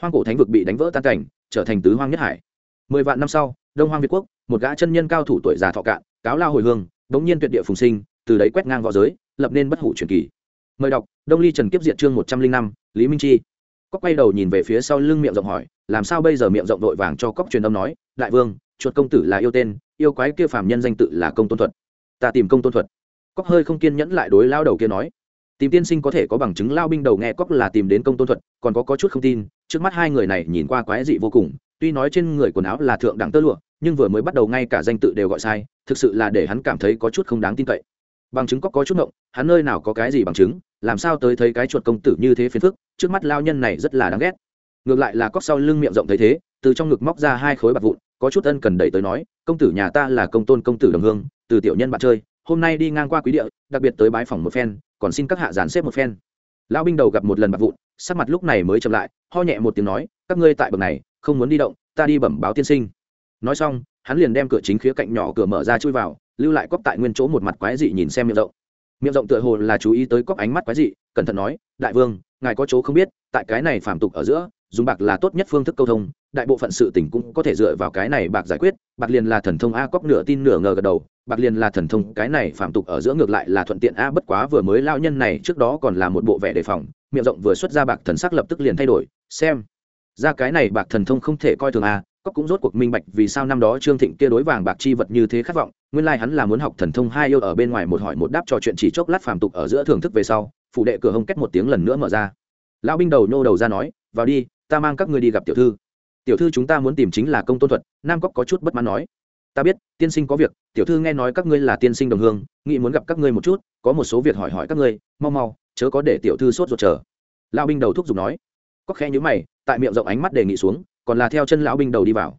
Hoang cổ thánh vực bị đánh vỡ tan cảnh, trở thành tứ hoang nhất hải. Mười vạn năm sau, đông hoang việt quốc, một gã chân nhân cao thủ tuổi già thọ cạn, cáo lao hồi hương, bỗng nhiên tuyệt địa phùng sinh, từ đấy quét ngang v õ giới, lập nên bất hủ truyền kỳ. Mời đọc, đông ly trần kiếp diện chương một trăm linh năm, lý minh chi. Cóc quay đầu nhìn về phía sau lưng miệng rộng hỏi, làm sao bây giờ miệng rộng vội vàng cho cóc truyền âm nói, đại vương, chuột công tử là yêu tên, yêu quái kia phàm nhân danh tự là công tôn thuật. Ta tìm công tôn thuật cóc hơi không kiên nhẫn lại đối lao đầu kia nói tìm tiên sinh có thể có bằng chứng lao binh đầu nghe cóc là tìm đến công tôn thuật còn có, có chút không tin trước mắt hai người này nhìn qua quái dị vô cùng tuy nói trên người quần áo là thượng đẳng tơ lụa nhưng vừa mới bắt đầu ngay cả danh tự đều gọi sai thực sự là để hắn cảm thấy có chút không đáng tin cậy. Bằng chứng cóc có chút ngộng hắn nơi nào có cái gì bằng chứng làm sao tới thấy cái chuột công tử như thế phiền phức trước mắt lao nhân này rất là đáng ghét. Ngược lại là cóc sau lưng miệng rộng thấy thế từ trong ngực móc ra hai khối bạc vụn có chút ân cần đẩy tới nói công tử nhà ta là công tôn công tử đồng hương từ tiểu nhân bạn chơi hôm nay đi ngang qua quý địa, đặc biệt tới bái phòng một phen, còn xin các hạ giàn xếp một phen. Lão binh đầu gặp một lần bạc vụn, sắc mặt lúc này mới chậm lại, ho nhẹ một tiếng nói, các ngươi tại bậc này, không muốn đi động, ta đi bẩm báo tiên sinh. Nói xong, hắn liền đem cửa chính khía cạnh nhỏ cửa mở ra chui vào, lưu lại cóc tại nguyên chỗ một mặt quái dị nhìn xem miệng rộng. Miệng rộng tựa hồ là chú ý tới cóc ánh mắt quái dị, cẩn thận nói, đại vương, ngài có chỗ không biết, tại cái này phàm tục ở giữa, dùng bạc là tốt nhất phương thức câu thông, đại bộ phận sự tình cũng có thể dựa vào cái này bạc giải quyết, bạc liền là thần thông a cóc nửa tin nửa ngờ gật đầu bạc liền là thần thông, cái này phạm tục ở giữa ngược lại là thuận tiện. A, bất quá vừa mới lao nhân này trước đó còn là một bộ vẻ đề phòng, miệng rộng vừa xuất ra bạc thần sắc lập tức liền thay đổi. Xem, ra cái này bạc thần thông không thể coi thường a cóc cũng rốt cuộc minh bạch vì sao năm đó trương thịnh kia đối vàng bạc chi vật như thế khát vọng. Nguyên lai hắn là muốn học thần thông hai yêu ở bên ngoài một hỏi một đáp trò chuyện chỉ chốc lát phàm tục ở giữa thưởng thức về sau phụ đệ cửa hông két một tiếng lần nữa mở ra. Lão binh đầu nhô đầu ra nói, vào đi, ta mang các ngươi đi gặp tiểu thư. Tiểu thư chúng ta muốn tìm chính là công tôn thuật, nam cóc có chút bất mãn nói ta biết, tiên sinh có việc, tiểu thư nghe nói các ngươi là tiên sinh đồng hương, nghĩ muốn gặp các ngươi một chút, có một số việc hỏi hỏi các ngươi, mau mau, chớ có để tiểu thư sốt ruột chờ. Lão binh đầu thúc giục nói. Cóc khe nhữ mày, tại miệng rộng ánh mắt đề nghị xuống, còn là theo chân lão binh đầu đi vào.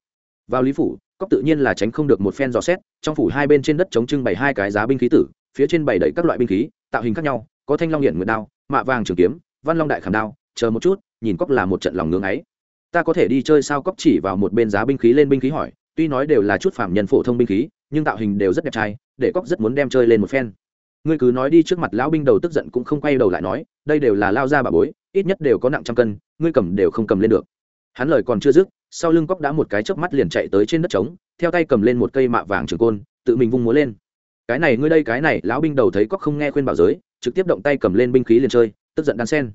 Vào lý phủ cóc tự nhiên là tránh không được một phen dò xét, trong phủ hai bên trên đất chống trưng bày hai cái giá binh khí tử, phía trên bày đầy các loại binh khí, tạo hình khác nhau, có thanh long hiển nguyệt đao, mạ vàng trường kiếm, văn long đại khảm đao, chờ một chút, nhìn cóc là một trận lòng ngưỡng ấy. Ta có thể đi chơi sao? Cóc chỉ vào một bên giá binh khí lên binh khí hỏi tuy nói đều là chút phạm nhân phổ thông binh khí, nhưng tạo hình đều rất đẹp trai, để cóc rất muốn đem chơi lên một phen. Ngươi cứ nói đi trước mặt lão binh đầu tức giận cũng không quay đầu lại nói, đây đều là lao ra bà bối, ít nhất đều có nặng trăm cân, ngươi cầm đều không cầm lên được. Hắn lời còn chưa dứt, sau lưng cóc đã một cái chớp mắt liền chạy tới trên đất trống, theo tay cầm lên một cây mạ vàng trường côn, tự mình vung múa lên. Cái này ngươi đây, cái này, lão binh đầu thấy cóc không nghe khuyên bảo giới, trực tiếp động tay cầm lên binh khí liền chơi, tức giận đan sen.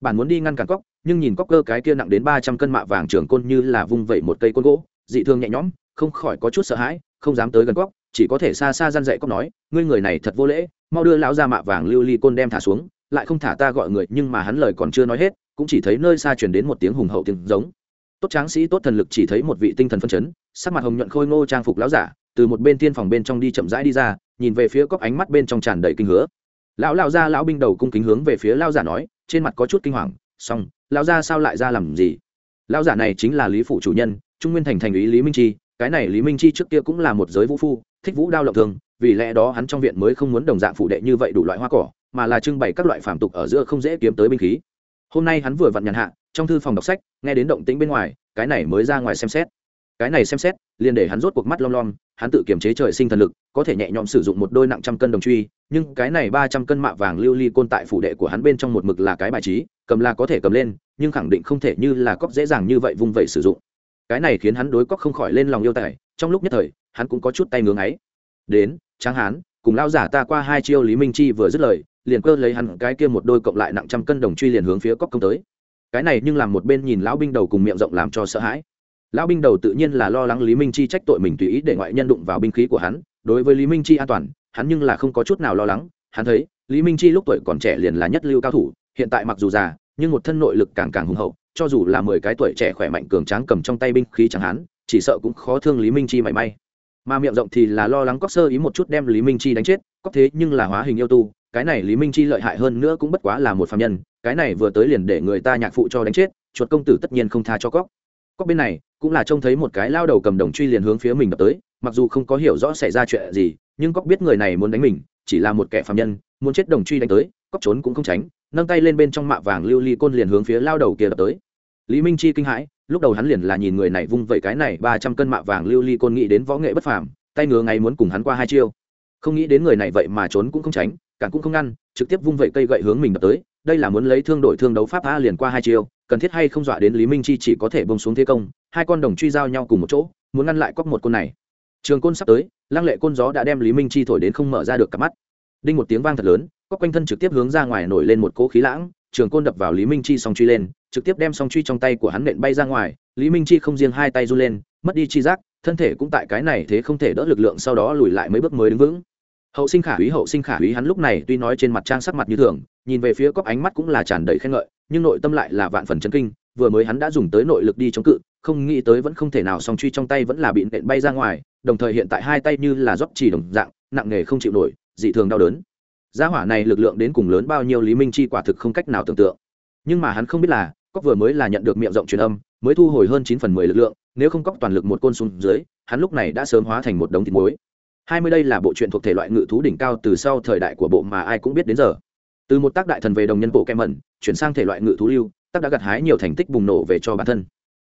Bản muốn đi ngăn cản cóc, nhưng nhìn cóc cơ cái kia nặng đến ba trăm cân mạ vàng trường côn như là vung vẩy một cây côn gỗ, dị thương nhẹ nhõm không khỏi có chút sợ hãi, không dám tới gần cóc chỉ có thể xa xa gian dậy cóc nói, ngươi người này thật vô lễ, mau đưa lão ra mạ vàng lưu ly côn đem thả xuống, lại không thả ta gọi người, nhưng mà hắn lời còn chưa nói hết, cũng chỉ thấy nơi xa chuyển đến một tiếng hùng hậu tiếng giống. Tốt tráng sĩ, tốt thần lực chỉ thấy một vị tinh thần phân chấn, sắc mặt hồng nhuận khôi ngô trang phục lão giả, từ một bên tiên phòng bên trong đi chậm rãi đi ra, nhìn về phía cóc ánh mắt bên trong tràn đầy kinh hứa. Lão lão ra lão binh đầu cung kính hướng về phía lão giả nói, trên mặt có chút kinh hoàng, xong, lão ra sao lại ra làm gì? Lão giả này chính là lý phủ chủ nhân, trung nguyên thành thành ý lý minh chi cái này lý minh chi trước kia cũng là một giới vũ phu, thích vũ đao lộng thường, vì lẽ đó hắn trong viện mới không muốn đồng dạng phụ đệ như vậy đủ loại hoa cỏ, mà là trưng bày các loại phàm tục ở giữa không dễ kiếm tới binh khí. Hôm nay hắn vừa vặn nhàn hạ, trong thư phòng đọc sách, nghe đến động tĩnh bên ngoài, cái này mới ra ngoài xem xét. Cái này xem xét, liền để hắn rốt cuộc mắt lom lom, hắn tự kiềm chế trời sinh thần lực, có thể nhẹ nhõm sử dụng một đôi nặng trăm cân đồng truy, nhưng cái này ba trăm cân mạ vàng lưu ly côn tại phủ đệ của hắn bên trong một mực là cái bài trí, cầm là có thể cầm lên, nhưng khẳng định không thể như là cóc dễ dàng như vậy vung vẩy sử dụng cái này khiến hắn đối cóc không khỏi lên lòng yêu tài, trong lúc nhất thời, hắn cũng có chút tay ngưỡng ấy đến, tráng hán, cùng lao giả ta qua hai chiêu lý minh chi vừa dứt lời, liền cơ lấy hắn cái kia một đôi cộng lại nặng trăm cân đồng truy liền hướng phía cóc công tới. Cái này nhưng làm một bên nhìn lão binh đầu cùng miệng rộng làm cho sợ hãi. Lão binh đầu tự nhiên là lo lắng lý minh chi trách tội mình tùy ý để ngoại nhân đụng vào binh khí của hắn, đối với lý minh chi an toàn, hắn nhưng là không có chút nào lo lắng. Hắn thấy, lý minh chi lúc tuổi còn trẻ liền là nhất lưu cao thủ, hiện tại mặc dù già, nhưng một thân nội lực càng càng hùng hậu cho dù là mười cái tuổi trẻ khỏe mạnh cường tráng cầm trong tay binh khí chẳng hắn chỉ sợ cũng khó thương lý minh chi mảy may. Mà miệng rộng thì là lo lắng cóc sơ ý một chút đem lý minh chi đánh chết cóc thế nhưng là hóa hình yêu tu, cái này lý minh chi lợi hại hơn nữa cũng bất quá là một phạm nhân, cái này vừa tới liền để người ta nhạc phụ cho đánh chết, chuột công tử tất nhiên không tha cho cóc. Cóc bên này, cũng là trông thấy một cái lao đầu cầm đồng truy liền hướng phía mình đập tới, mặc dù không có hiểu rõ xảy ra chuyện gì, nhưng cóc biết người này muốn đánh mình, chỉ là một kẻ phạm nhân, muốn chết đồng truy đánh tới, cóc trốn cũng không tránh, nâng tay lên bên trong mạ vàng lưu ly côn liền hướng phía lao đầu kia đập tới lý minh chi kinh hãi, lúc đầu hắn liền là nhìn người này vung vẩy cái này ba trăm cân mạ vàng lưu ly côn nghĩ đến võ nghệ bất phàm, tay ngứa ngay muốn cùng hắn qua hai chiêu. Không nghĩ đến người này vậy mà trốn cũng không tránh cản cũng không ngăn, trực tiếp vung vẩy cây gậy hướng mình đập tới, đây là muốn lấy thương đổi thương đấu pháp a liền qua hai chiêu, cần thiết hay không dọa đến lý minh chi chỉ có thể bông xuống thế công, hai con đồng truy giao nhau cùng một chỗ, muốn ngăn lại cóc một côn này. Trường côn sắp tới, lăng lệ côn gió đã đem lý minh chi thổi đến không mở ra được cặp mắt. Đinh một tiếng vang thật lớn, cóc quanh thân trực tiếp hướng ra ngoài nổi lên một cỗ khí lãng trường côn đập vào lý minh chi song truy lên, trực tiếp đem song truy trong tay của hắn nện bay ra ngoài. Lý minh chi không riêng hai tay run lên, mất đi chi giác, thân thể cũng tại cái này thế không thể đỡ lực lượng sau đó lùi lại mấy bước mới đứng vững. Hậu sinh khả úy, hậu sinh khả úy, hắn lúc này tuy nói trên mặt trang sắc mặt như thường, nhìn về phía cóc ánh mắt cũng là tràn đầy khen ngợi, nhưng nội tâm lại là vạn phần chấn kinh, vừa mới hắn đã dùng tới nội lực đi chống cự, không nghĩ tới vẫn không thể nào song truy trong tay vẫn là bị nện bay ra ngoài, đồng thời hiện tại hai tay như là rót chỉ đồng dạng, nặng nề không chịu nổi, dị thường đau đớn gia hỏa này lực lượng đến cùng lớn bao nhiêu lý minh chi quả thực không cách nào tưởng tượng. Nhưng mà hắn không biết là cóc vừa mới là nhận được miệng rộng truyền âm, mới thu hồi hơn chín phần mười lực lượng, nếu không cóc toàn lực một côn xuống dưới, hắn lúc này đã sớm hóa thành một đống thịt muối. Hai mươi đây là bộ truyện thuộc thể loại ngự thú đỉnh cao từ sau thời đại của bộ mà ai cũng biết đến giờ. Từ một tác đại thần về đồng nhân bộ kem mẩn chuyển sang thể loại ngự thú lưu, tác đã gặt hái nhiều thành tích bùng nổ về cho bản thân.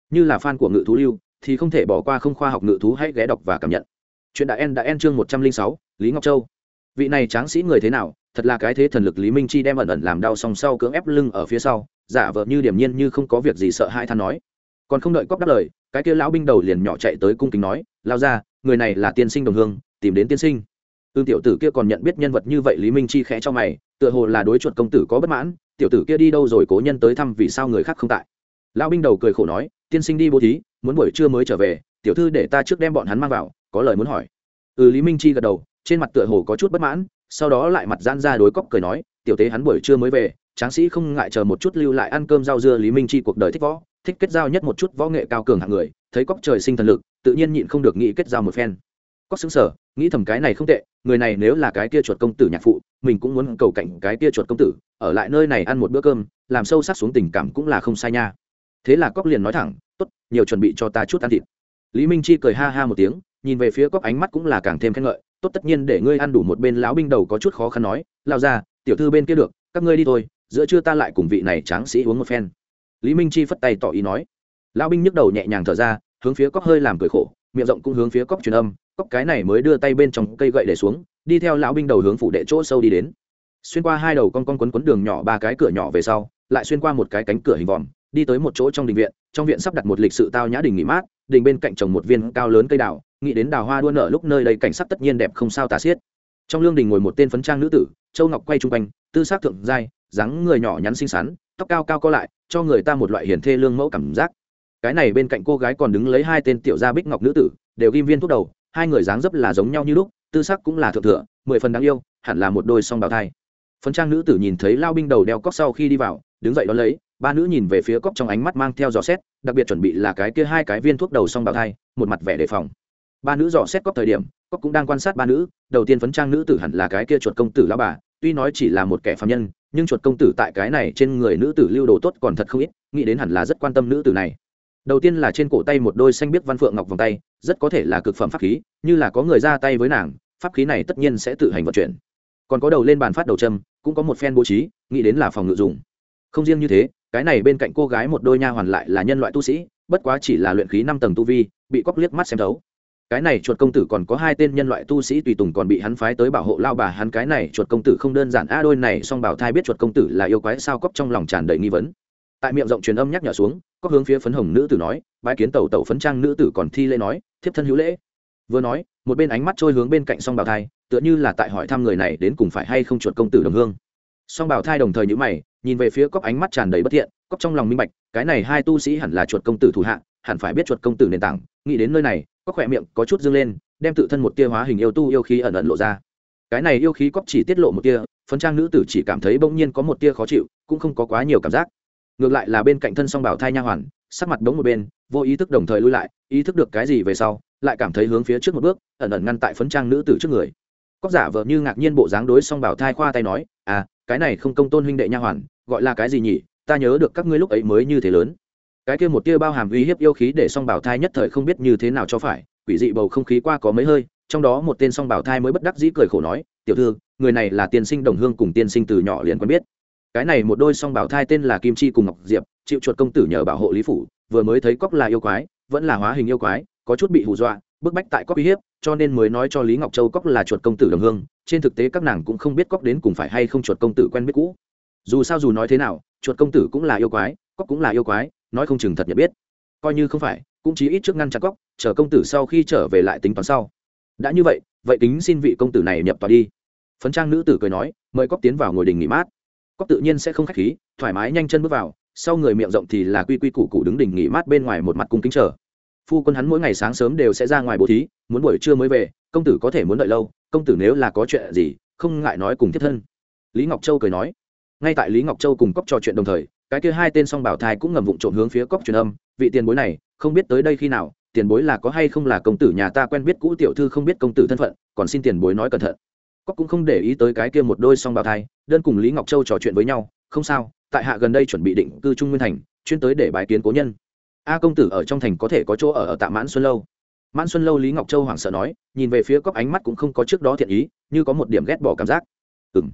Như là fan của ngự thú lưu, thì không thể bỏ qua không khoa học ngự thú hãy ghé đọc và cảm nhận. Chuyện đại en đã en chương một trăm linh sáu, lý ngọc châu vị này tráng sĩ người thế nào, thật là cái thế thần lực lý minh chi đem ẩn ẩn làm đau song sau cưỡng ép lưng ở phía sau, giả vờ như điểm nhiên như không có việc gì sợ hai than nói. Còn không đợi cóp đáp lời, cái kia lão binh đầu liền nhỏ chạy tới cung kính nói, lao ra, người này là tiên sinh đồng hương, tìm đến tiên sinh. Ương tiểu tử kia còn nhận biết nhân vật như vậy lý minh chi khẽ cho mày, tựa hồ là đối chuột công tử có bất mãn, tiểu tử kia đi đâu rồi cố nhân tới thăm vì sao người khác không tại? Lão binh đầu cười khổ nói, tiên sinh đi bố thí, muốn buổi trưa mới trở về, tiểu thư để ta trước đem bọn hắn mang vào, có lời muốn hỏi. Ừ lý minh chi gật đầu trên mặt tựa hồ có chút bất mãn, sau đó lại mặt gian ra đối cóc cười nói, tiểu tế hắn buổi trưa mới về, tráng sĩ không ngại chờ một chút lưu lại ăn cơm rau dưa lý minh chi cuộc đời thích võ, thích kết giao nhất một chút võ nghệ cao cường hạng người, thấy cóc trời sinh thần lực, tự nhiên nhịn không được nghĩ kết giao một phen. Cóc xứng sở nghĩ thầm cái này không tệ, người này nếu là cái kia chuột công tử nhạc phụ, mình cũng muốn cầu cạnh cái kia chuột công tử, ở lại nơi này ăn một bữa cơm, làm sâu sắc xuống tình cảm cũng là không sai nha. Thế là cóc liền nói thẳng, tốt, nhiều chuẩn bị cho ta chút ăn thịt. Lý minh chi cười ha ha một tiếng, nhìn về phía cóc ánh mắt cũng là càng thêm khen ngợi tốt tất nhiên để ngươi ăn đủ một bên lão binh đầu có chút khó khăn nói lao ra tiểu thư bên kia được, các ngươi đi thôi, giữa trưa ta lại cùng vị này tráng sĩ uống một phen. Lý minh chi phất tay tỏ ý nói. Lão binh nhức đầu nhẹ nhàng thở ra, hướng phía cóc hơi làm cười khổ, miệng rộng cũng hướng phía cóc truyền âm cóc cái này mới đưa tay bên trong cây gậy để xuống, đi theo lão binh đầu hướng phủ đệ chỗ sâu đi đến. Xuyên qua hai đầu con con quấn quấn đường nhỏ ba cái cửa nhỏ về sau, lại xuyên qua một cái cánh cửa hình vòm, đi tới một chỗ trong đình viện, trong viện sắp đặt một lịch sự tao nhã đình nghỉ mát đình bên cạnh trồng một viên cao lớn cây đào, nghĩ đến đào hoa đua nở lúc nơi đây cảnh sắc tất nhiên đẹp không sao tả xiết. Trong lương đình ngồi một tên phấn trang nữ tử, châu ngọc quay chung quanh, tư xác thượng giai, dáng người nhỏ nhắn xinh xắn, tóc cao cao co lại, cho người ta một loại hiển thê lương mẫu cảm giác. Cái này bên cạnh cô gái còn đứng lấy hai tên tiểu gia bích ngọc nữ tử, đều ghim viên thuốc đầu, hai người dáng dấp là giống nhau như lúc, tư sắc cũng là thượng thừa, mười phần đáng yêu, hẳn là một đôi song bào thai. Phấn trang nữ tử nhìn thấy lao binh đầu đeo cóc sau khi đi vào, đứng dậy đón lấy ba nữ nhìn về phía cóc trong ánh mắt mang theo dò xét, đặc biệt chuẩn bị là cái kia hai cái viên thuốc đầu xong bào thai, một mặt vẻ đề phòng. Ba nữ dò xét cóc thời điểm cóc cũng đang quan sát ba nữ, đầu tiên phấn trang nữ tử hẳn là cái kia chuột công tử lao bà, tuy nói chỉ là một kẻ phạm nhân, nhưng chuột công tử tại cái này trên người nữ tử lưu đồ tốt còn thật không ít, nghĩ đến hẳn là rất quan tâm nữ tử này. Đầu tiên là trên cổ tay một đôi xanh biết văn phượng ngọc vòng tay, rất có thể là cực phẩm pháp khí, như là có người ra tay với nàng, pháp khí này tất nhiên sẽ tự hành vận chuyển. Còn có đầu lên bàn phát đầu châm, cũng có một phen bố trí, nghĩ đến là phòng ngự dùng. Không riêng như thế cái này bên cạnh cô gái một đôi nha hoàn lại là nhân loại tu sĩ, bất quá chỉ là luyện khí năm tầng tu vi, bị cóc liếc mắt xem thấu. Cái này chuột công tử còn có hai tên nhân loại tu sĩ tùy tùng còn bị hắn phái tới bảo hộ lao bà hắn, cái này chuột công tử không đơn giản. A đôi này, song bảo thai biết chuột công tử là yêu quái sao cóc trong lòng tràn đầy nghi vấn. Tại miệng rộng truyền âm nhắc nhở xuống cóc hướng phía phấn hồng nữ tử nói bãi kiến tẩu tẩu phấn trang nữ tử còn thi lễ nói, thiếp thân hữu lễ. Vừa nói, một bên ánh mắt trôi hướng bên cạnh song bảo thai, tựa như là tại hỏi thăm người này đến cùng phải hay không chuột công tử đồng hương. Song bảo thai đồng thời nhữ mày nhìn về phía cóc ánh mắt tràn đầy bất thiện cóc trong lòng minh bạch, cái này hai tu sĩ hẳn là chuột công tử thủ hạ, hẳn phải biết chuột công tử nền tảng. Nghĩ đến nơi này cóc khỏe miệng có chút dâng lên, đem tự thân một tia hóa hình yêu tu yêu khí ẩn ẩn lộ ra. Cái này yêu khí cóc chỉ tiết lộ một tia, phấn trang nữ tử chỉ cảm thấy bỗng nhiên có một tia khó chịu, cũng không có quá nhiều cảm giác. Ngược lại là bên cạnh thân song bảo thai nha hoàn, sắc mặt bỗng một bên, vô ý thức đồng thời lui lại, ý thức được cái gì về sau, lại cảm thấy hướng phía trước một bước, ẩn ẩn ngăn tại phấn trang nữ tử trước người. Cóc giả vợ như ngạc nhiên bộ dáng đối song bảo thai khoa tay nói à cái này không công tôn huynh đệ nha hoàn, gọi là cái gì nhỉ? Ta nhớ được các ngươi lúc ấy mới như thế lớn. Cái kia một tia bao hàm uy hiếp yêu khí để song bảo thai nhất thời không biết như thế nào cho phải, quỷ dị bầu không khí qua có mấy hơi, trong đó một tên song bảo thai mới bất đắc dĩ cười khổ nói, tiểu thư, người này là tiên sinh đồng hương cùng tiên sinh từ nhỏ liền quen biết. Cái này một đôi song bảo thai tên là kim chi cùng ngọc diệp, chịu chuột công tử nhờ bảo hộ lý phủ, vừa mới thấy cóc là yêu quái, vẫn là hóa hình yêu quái, có chút bị hù dọa, bức bách tại cóc uy hiếp, cho nên mới nói cho lý ngọc châu cóc là chuột công tử đồng hương trên thực tế các nàng cũng không biết cóc đến cùng phải hay không chuột công tử quen biết cũ. Dù sao dù nói thế nào, chuột công tử cũng là yêu quái, cóc cũng là yêu quái, nói không chừng thật nhận biết. Coi như không phải, cũng chí ít trước ngăn chặn cóc, chờ công tử sau khi trở về lại tính toán sau. Đã như vậy vậy tính xin vị công tử này nhập tòa đi. Phấn trang nữ tử cười nói, mời cóc tiến vào ngồi đình nghỉ mát. Cóc tự nhiên sẽ không khách khí, thoải mái nhanh chân bước vào, sau người miệng rộng thì là quy quy củ củ đứng đình nghỉ mát bên ngoài một mặt cung kính chờ. Phu quân hắn mỗi ngày sáng sớm đều sẽ ra ngoài bố thí, muốn buổi trưa mới về, công tử có thể muốn đợi lâu công tử nếu là có chuyện gì, không ngại nói cùng thiết thân. Lý ngọc châu cười nói. Ngay tại lý ngọc châu cùng cóc trò chuyện đồng thời, cái kia hai tên song bảo thai cũng ngầm vụng trộm hướng phía cóc truyền âm, vị tiền bối này, không biết tới đây khi nào, tiền bối là có hay không là công tử nhà ta quen biết cũ tiểu thư không biết công tử thân phận, còn xin tiền bối nói cẩn thận. Cóc cũng không để ý tới cái kia một đôi song bảo thai, đơn cùng lý ngọc châu trò chuyện với nhau, không sao, tại hạ gần đây chuẩn bị định cư trung nguyên thành, chuyên tới để bài kiến cố nhân. A công tử ở trong thành có thể có chỗ ở ở tạ mãn xuân lâu mãn xuân lâu lý ngọc châu hoảng sợ nói, nhìn về phía cóc ánh mắt cũng không có trước đó thiện ý, như có một điểm ghét bỏ cảm giác. Ừ m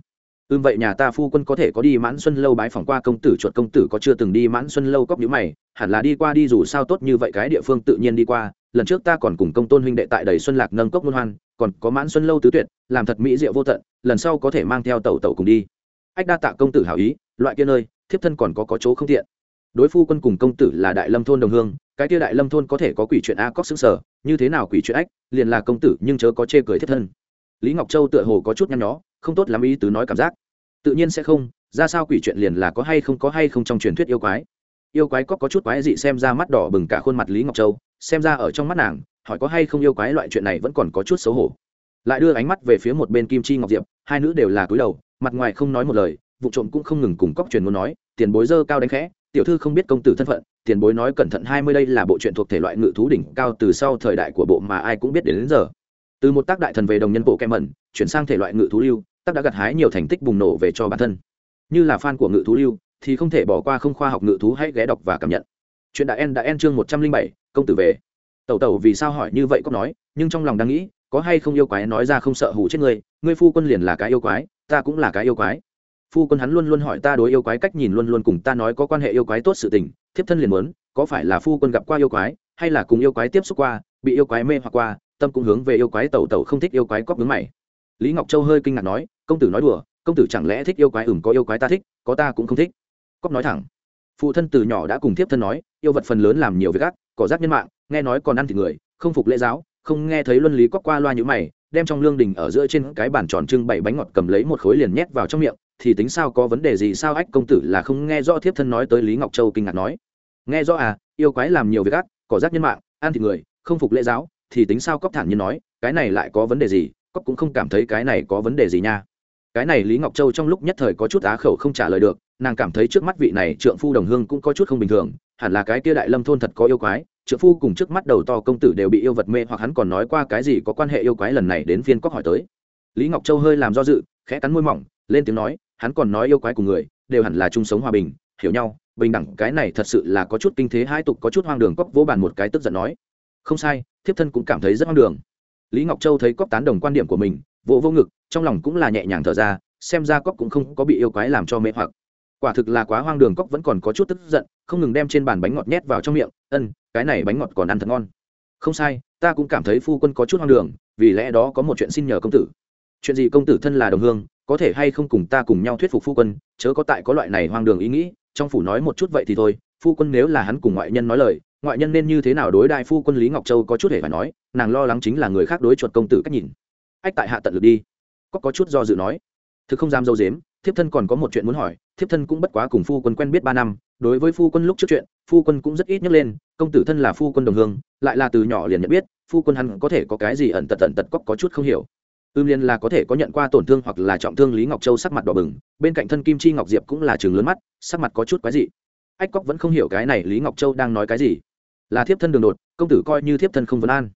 ưm vậy nhà ta phu quân có thể có đi mãn xuân lâu bái phỏng qua công tử chuột công tử có chưa từng đi mãn xuân lâu cóc nhữ mày, hẳn là đi qua đi dù sao tốt như vậy cái địa phương tự nhiên đi qua, lần trước ta còn cùng công tôn huynh đệ tại đầy xuân lạc nâng cốc môn hoan, còn có mãn xuân lâu tứ tuyệt, làm thật mỹ diệu vô tận, lần sau có thể mang theo tàu tàu cùng đi. Ách đa tạ công tử hảo ý, loại kia nơi, thiếp thân còn có có chỗ không tiện. Đối phu quân cùng công tử là đại lâm thôn đồng hương cái kia đại lâm thôn có thể có quỷ chuyện a cóc xứng sở, như thế nào quỷ chuyện ách, liền là công tử, nhưng chớ có chê cười thiết thân. Lý ngọc châu tựa hồ có chút nhăn nhó, không tốt lắm ý tứ nói cảm giác. Tự nhiên sẽ không, ra sao quỷ chuyện liền là có hay không có hay không trong truyền thuyết yêu quái. Yêu quái cóc có chút quái dị xem ra mắt đỏ bừng cả khuôn mặt lý ngọc châu, xem ra ở trong mắt nàng, hỏi có hay không yêu quái loại chuyện này vẫn còn có chút xấu hổ. Lại đưa ánh mắt về phía một bên kim chi ngọc diệp, hai nữ đều là cúi đầu, mặt ngoài không nói một lời, vụ trộm cũng không ngừng cùng cóc truyền muốn nói, tiền bối dơ cao đánh khẽ tiểu thư không biết công tử thân phận tiền bối nói cẩn thận hai mươi đây là bộ truyện thuộc thể loại ngự thú đỉnh cao từ sau thời đại của bộ mà ai cũng biết đến, đến giờ. Từ một tác đại thần về đồng nhân bộ kem mẩn chuyển sang thể loại ngự thú lưu tác đã gặt hái nhiều thành tích bùng nổ về cho bản thân. Như là fan của ngự thú lưu thì không thể bỏ qua không khoa học ngự thú hãy ghé đọc và cảm nhận. Chuyện đã en đã en chương một trăm linh bảy công tử về. Tẩu tẩu vì sao hỏi như vậy có nói nhưng trong lòng đang nghĩ có hay không yêu quái nói ra không sợ hủ chết người ngươi phu quân liền là cái yêu quái ta cũng là cái yêu quái phu quân hắn luôn luôn hỏi ta đối yêu quái cách nhìn luôn luôn cùng ta nói có quan hệ yêu quái tốt sự tình, thiếp thân liền muốn, có phải là phu quân gặp qua yêu quái, hay là cùng yêu quái tiếp xúc qua, bị yêu quái mê hoặc qua, tâm cũng hướng về yêu quái tẩu tẩu không thích yêu quái cóc vướng mày. Lý ngọc châu hơi kinh ngạc nói, công tử nói đùa, công tử chẳng lẽ thích yêu quái ửng có yêu quái ta thích, có ta cũng không thích. Cóc nói thẳng. Phụ thân từ nhỏ đã cùng thiếp thân nói, yêu vật phần lớn làm nhiều việc ác, cỏ rác nhân mạng, nghe nói còn ăn thịt người, không phục lễ giáo, không nghe thấy luân lý cóc qua loa như mày, đem trong lương đình ở giữa trên cái bàn tròn trưng bảy bánh ngọt cầm lấy một khối liền nhét vào trong miệng thì tính sao có vấn đề gì sao ách công tử là không nghe rõ thiếp thân nói tới lý ngọc châu kinh ngạc nói. Nghe rõ à yêu quái làm nhiều việc ác, cỏ rác nhân mạng, ăn thịt người, không phục lễ giáo, thì tính sao cóc thản nhiên nói, cái này lại có vấn đề gì, cóc cũng không cảm thấy cái này có vấn đề gì nha. Cái này lý ngọc châu trong lúc nhất thời có chút á khẩu không trả lời được, nàng cảm thấy trước mắt vị này trượng phu đồng hương cũng có chút không bình thường, hẳn là cái kia đại lâm thôn thật có yêu quái, trượng phu cùng trước mắt đầu to công tử đều bị yêu vật mê hoặc hắn còn nói qua cái gì có quan hệ yêu quái lần này đến phiên cóc hỏi tới. Lý ngọc châu hơi làm do dự, khẽ cắn môi mỏng, lên tiếng nói hắn còn nói yêu quái của người, đều hẳn là chung sống hòa bình, hiểu nhau, bình đẳng, cái này thật sự là có chút kinh thế hai tục, có chút hoang đường, cóc vỗ bàn một cái tức giận nói. Không sai, thiếp thân cũng cảm thấy rất hoang đường. Lý ngọc châu thấy cóc tán đồng quan điểm của mình, vỗ vô ngực, trong lòng cũng là nhẹ nhàng thở ra, xem ra cóc cũng không có bị yêu quái làm cho mê hoặc. Quả thực là quá hoang đường, cóc vẫn còn có chút tức giận, không ngừng đem trên bàn bánh ngọt nhét vào trong miệng, ân, cái này bánh ngọt còn ăn thật ngon. Không sai, ta cũng cảm thấy phu quân có chút hoang đường, vì lẽ đó có một chuyện xin nhờ công tử. Chuyện gì công tử thân là đồng hương có thể hay không cùng ta cùng nhau thuyết phục phu quân, chớ có tại có loại này hoang đường ý nghĩ, trong phủ nói một chút vậy thì thôi, phu quân nếu là hắn cùng ngoại nhân nói lời, ngoại nhân nên như thế nào đối đại phu quân lý ngọc châu có chút hề phải nói, nàng lo lắng chính là người khác đối chuột công tử cách nhìn. Ách tại hạ tận lực đi. Có có chút do dự nói. Thực không dám dâu dếm, thiếp thân còn có một chuyện muốn hỏi, thiếp thân cũng bất quá cùng phu quân quen biết ba năm, đối với phu quân lúc trước chuyện, phu quân cũng rất ít nhắc lên, công tử thân là phu quân đồng hương, lại là từ nhỏ liền nhận biết, phu quân hắn có thể có cái gì ẩn tật tận tật cóc có chút không hiểu ưm liên là có thể có nhận qua tổn thương hoặc là trọng thương lý ngọc châu sắc mặt đỏ bừng, bên cạnh thân kim chi ngọc diệp cũng là trường lớn mắt, sắc mặt có chút quái dị. Ách cóc vẫn không hiểu cái này lý ngọc châu đang nói cái gì. Là thiếp thân đường đột, công tử coi như thiếp thân không vấn an.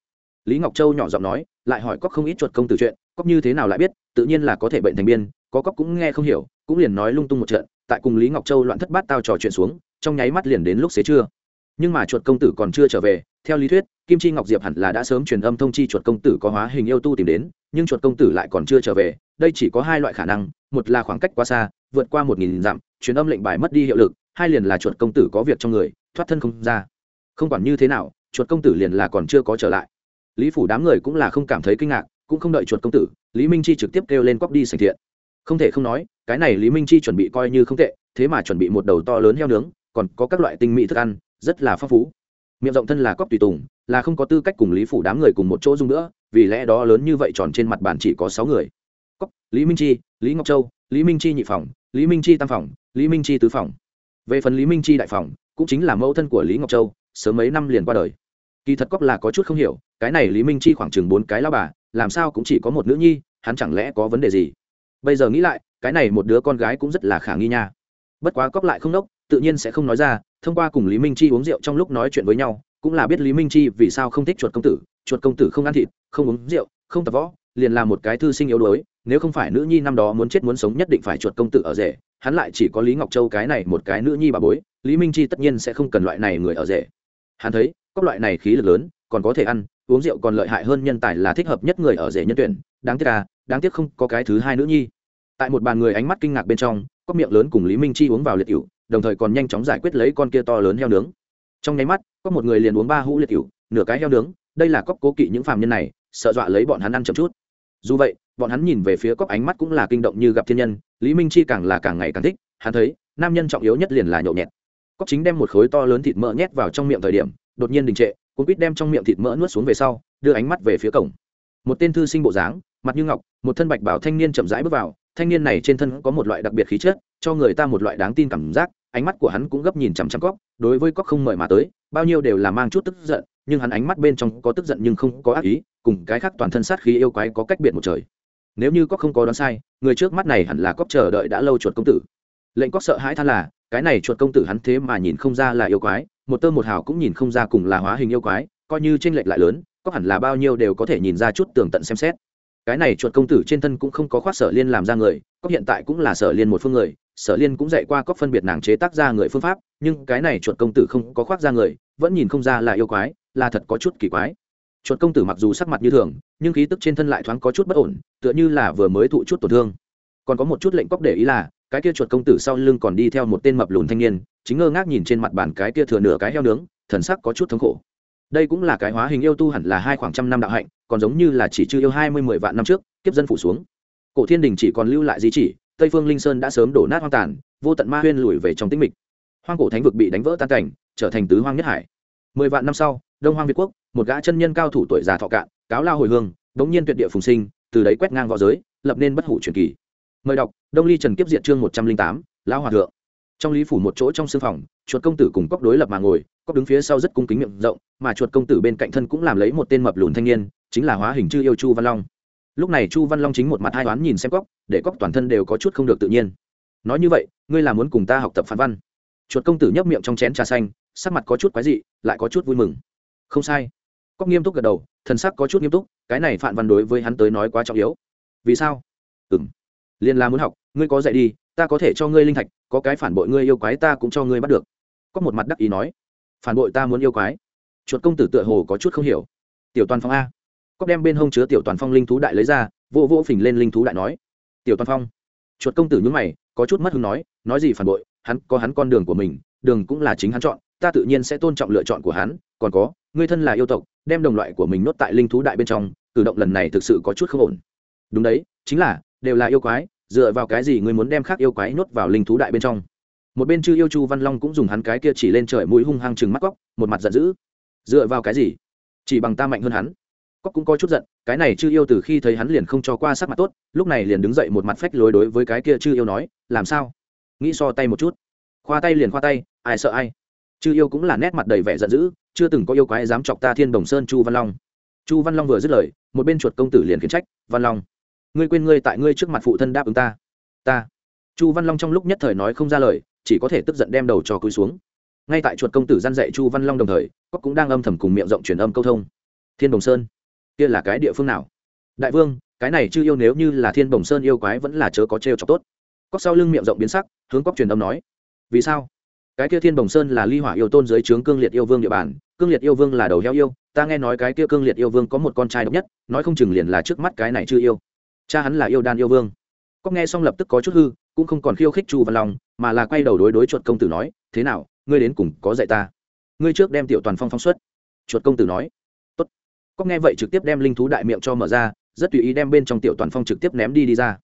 Lý ngọc châu nhỏ giọng nói, lại hỏi cóc không ít chuột công tử chuyện cóc như thế nào lại biết, tự nhiên là có thể bệnh thành biên, có cóc cũng nghe không hiểu, cũng liền nói lung tung một trận, tại cùng lý ngọc châu loạn thất bát tao trò chuyện xuống, trong nháy mắt liền đến lúc xế trưa. Nhưng mà chuột công tử còn chưa trở về, theo lý thuyết, kim chi ngọc diệp hẳn là đã sớm truyền âm thông chi chuột công tử có hóa hình yêu tu tìm đến nhưng chuột công tử lại còn chưa trở về, đây chỉ có hai loại khả năng, một là khoảng cách quá xa, vượt qua một nghìn dặm, truyền âm lệnh bài mất đi hiệu lực, hai liền là chuột công tử có việc trong người, thoát thân không ra. Không quản như thế nào, chuột công tử liền là còn chưa có trở lại. Lý phủ đám người cũng là không cảm thấy kinh ngạc, cũng không đợi chuột công tử, lý minh chi trực tiếp kêu lên quắp đi sành thiện. Không thể không nói, cái này lý minh chi chuẩn bị coi như không tệ, thế mà chuẩn bị một đầu to lớn heo nướng, còn có các loại tinh mỹ thức ăn, rất là phong phú miệng rộng thân là cóc tùy tùng, là không có tư cách cùng lý phủ đám người cùng một chỗ dung nữa, vì lẽ đó lớn như vậy tròn trên mặt bàn chỉ có sáu người. Cóc, lý minh chi, lý ngọc châu, lý minh chi nhị phòng, lý minh chi tam phòng, lý minh chi tứ phòng. Về phần lý minh chi đại phòng, cũng chính là mẫu thân của lý ngọc châu, sớm mấy năm liền qua đời. Kỳ thật cóc là có chút không hiểu, cái này lý minh chi khoảng chừng bốn cái lao bà, làm sao cũng chỉ có một nữ nhi, hắn chẳng lẽ có vấn đề gì? Bây giờ nghĩ lại, cái này một đứa con gái cũng rất là khả nghi nha. Bất quá cóc lại không đốc tự nhiên sẽ không nói ra, thông qua cùng lý minh chi uống rượu trong lúc nói chuyện với nhau, cũng là biết lý minh chi vì sao không thích chuột công tử, chuột công tử không ăn thịt, không uống rượu, không tập võ, liền là một cái thư sinh yếu đuối, nếu không phải nữ nhi năm đó muốn chết muốn sống nhất định phải chuột công tử ở rể, hắn lại chỉ có lý ngọc châu cái này một cái nữ nhi bà bối, lý minh chi tất nhiên sẽ không cần loại này người ở rể. Hắn thấy các loại này khí lực lớn, còn có thể ăn, uống rượu còn lợi hại hơn nhân tài là thích hợp nhất người ở rể nhân tuyển, đáng tiếc à đáng tiếc không có cái thứ hai nữ nhi. Tại một bàn người ánh mắt kinh ngạc bên trong, có miệng lớn cùng lý minh chi uống vào liệt cựu đồng thời còn nhanh chóng giải quyết lấy con kia to lớn heo nướng. Trong nháy mắt, có một người liền uống ba hũ liệt cựu nửa cái heo nướng, đây là cóc cố kỵ những phàm nhân này, sợ dọa lấy bọn hắn ăn chậm chút. Dù vậy, bọn hắn nhìn về phía cóc ánh mắt cũng là kinh động như gặp thiên nhân, lý minh chi càng là càng ngày càng thích, hắn thấy, nam nhân trọng yếu nhất liền là nhậu nhẹt. Cóc chính đem một khối to lớn thịt mỡ nhét vào trong miệng thời điểm, đột nhiên đình trệ, cuốn quýt đem trong miệng thịt mỡ nuốt xuống về sau, đưa ánh mắt về phía cổng. Một tên thư sinh bộ dáng, mặt như ngọc, một thân bạch bảo thanh niên chậm rãi bước vào, thanh niên này trên thân có một loại đặc biệt khí chất, cho người ta một loại đáng tin cảm giác ánh mắt của hắn cũng gấp nhìn chằm chằm cóc đối với cóc không mời mà tới, bao nhiêu đều là mang chút tức giận, nhưng hắn ánh mắt bên trong có tức giận nhưng không có ác ý, cùng cái khác toàn thân sát khí yêu quái có cách biệt một trời. Nếu như cóc không có đoán sai, người trước mắt này hẳn là cóc chờ đợi đã lâu chuột công tử. Lệnh cóc sợ hãi than là, cái này chuột công tử hắn thế mà nhìn không ra là yêu quái, một tơ một hào cũng nhìn không ra cùng là hóa hình yêu quái, coi như tranh lệch lại lớn cóc hẳn là bao nhiêu đều có thể nhìn ra chút tường tận xem xét cái này chuột công tử trên thân cũng không có khoác sở liên làm ra người có hiện tại cũng là sở liên một phương người, sở liên cũng dạy qua có phân biệt nàng chế tác ra người phương pháp, nhưng cái này chuột công tử không có khoác ra người, vẫn nhìn không ra là yêu quái, là thật có chút kỳ quái. Chuột công tử mặc dù sắc mặt như thường, nhưng khí tức trên thân lại thoáng có chút bất ổn, tựa như là vừa mới thụ chút tổn thương. Còn có một chút lệnh cóc để ý là, cái kia chuột công tử sau lưng còn đi theo một tên mập lùn thanh niên, chính ngơ ngác nhìn trên mặt bàn cái kia thừa nửa cái heo nướng, thần sắc có chút thống khổ. Đây cũng là cái hóa hình yêu tu hẳn là hai khoảng trăm năm đạo hạnh còn giống như là chỉ chưa yêu hai mươi mười vạn năm trước, kiếp dân phủ xuống. Cổ thiên đình chỉ còn lưu lại di chỉ, tây phương linh sơn đã sớm đổ nát hoang tàn, vô tận ma huyên lùi về trong tĩnh mịch. Hoang cổ thánh vực bị đánh vỡ tan cảnh, trở thành tứ hoang nhất hải. Mười vạn năm sau, đông hoang việt quốc, một gã chân nhân cao thủ tuổi già thọ cạn, cáo lao hồi hương, đống nhiên tuyệt địa phùng sinh, từ đấy quét ngang v õ giới, lập nên bất hủ truyền kỳ. Mời đọc, đông ly trần kiếp diệt chương một trăm linh tám, lão hòa thượng. Trong lý phủ một chỗ trong sương phòng, chuột công tử cùng cóc đối lập mà ngồi cóc đứng phía sau rất cung kính miệng rộng, mà chuột công tử bên cạnh thân cũng làm lấy một tên mập lùn thanh niên chính là hóa hình chư yêu chu văn long. Lúc này chu văn long chính một mặt hai toán nhìn xem cóc để cóc toàn thân đều có chút không được tự nhiên. Nói như vậy, ngươi là muốn cùng ta học tập phán văn. Chuột công tử nhấp miệng trong chén trà xanh, sắc mặt có chút quái dị, lại có chút vui mừng. Không sai. Cóc nghiêm túc gật đầu, thần sắc có chút nghiêm túc, cái này phản văn đối với hắn tới nói quá trọng yếu. Vì sao? Ừng liên la muốn học, ngươi có dạy đi, ta có thể cho ngươi linh thạch, có cái phản bội ngươi yêu quái ta cũng cho ngươi bắt được. Có một mặt đắc ý nói. Phản bội ta muốn yêu quái. Chuột công tử tựa hồ có chút không hiểu. Tiểu toàn phong a cóc đem bên hông chứa tiểu toàn phong linh thú đại lấy ra vô vô phình lên linh thú đại nói, tiểu toàn phong. Chuột công tử nhúng mày, có chút mất hứng nói nói gì phản bội, hắn có hắn con đường của mình, đường cũng là chính hắn chọn, ta tự nhiên sẽ tôn trọng lựa chọn của hắn, còn có, ngươi thân là yêu tộc, đem đồng loại của mình nốt tại linh thú đại bên trong, cử động lần này thực sự có chút không ổn. Đúng đấy, chính là, đều là yêu quái, dựa vào cái gì ngươi muốn đem khác yêu quái nốt vào linh thú đại bên trong? Một bên chư yêu chu văn long cũng dùng hắn cái kia chỉ lên trời mũi hung hăng chừng mắt góc, một mặt giận dữ. Dựa vào cái gì? Chỉ bằng ta mạnh hơn hắn cóc cũng có chút giận, cái này chư yêu từ khi thấy hắn liền không cho qua sắc mặt tốt, lúc này liền đứng dậy một mặt phách lối đối với cái kia chư yêu nói, làm sao? Nghĩ so tay một chút. Khoa tay liền khoa tay, ai sợ ai? Chư yêu cũng là nét mặt đầy vẻ giận dữ, chưa từng có yêu quái dám chọc ta thiên đồng sơn chu văn long. Chu văn long vừa dứt lời, một bên chuột công tử liền khiển trách, văn long, ngươi quên ngươi tại ngươi trước mặt phụ thân đáp ứng ta. Ta? Chu văn long trong lúc nhất thời nói không ra lời, chỉ có thể tức giận đem đầu cho cúi xuống. Ngay tại chuột công tử gian dạy chu văn long đồng thời, cóc cũng đang âm thầm cùng miệng rộng truyền âm câu thông. Thiên đồng sơn kia là cái địa phương nào? Đại vương, cái này chưa yêu nếu như là thiên bồng sơn yêu quái vẫn là chớ có trêu chọc tốt. Cóc sau lưng miệng rộng biến sắc, hướng cóc truyền âm nói. Vì sao? Cái kia thiên bồng sơn là ly hỏa yêu tôn dưới trướng cương liệt yêu vương địa bàn, cương liệt yêu vương là đầu heo yêu, ta nghe nói cái kia cương liệt yêu vương có một con trai độc nhất, nói không chừng liền là trước mắt cái này chưa yêu. Cha hắn là yêu đan yêu vương. Cóc nghe xong lập tức có chút hư, cũng không còn khiêu khích chu văn long, mà là quay đầu đối đối chuột công tử nói, thế nào, ngươi đến cùng có dạy ta? Ngươi trước đem tiểu toàn phong phong xuất. Chuột công tử nói có nghe vậy trực tiếp đem linh thú đại miệng cho mở ra, rất tùy ý đem bên trong tiểu toàn phong trực tiếp ném đi đi ra.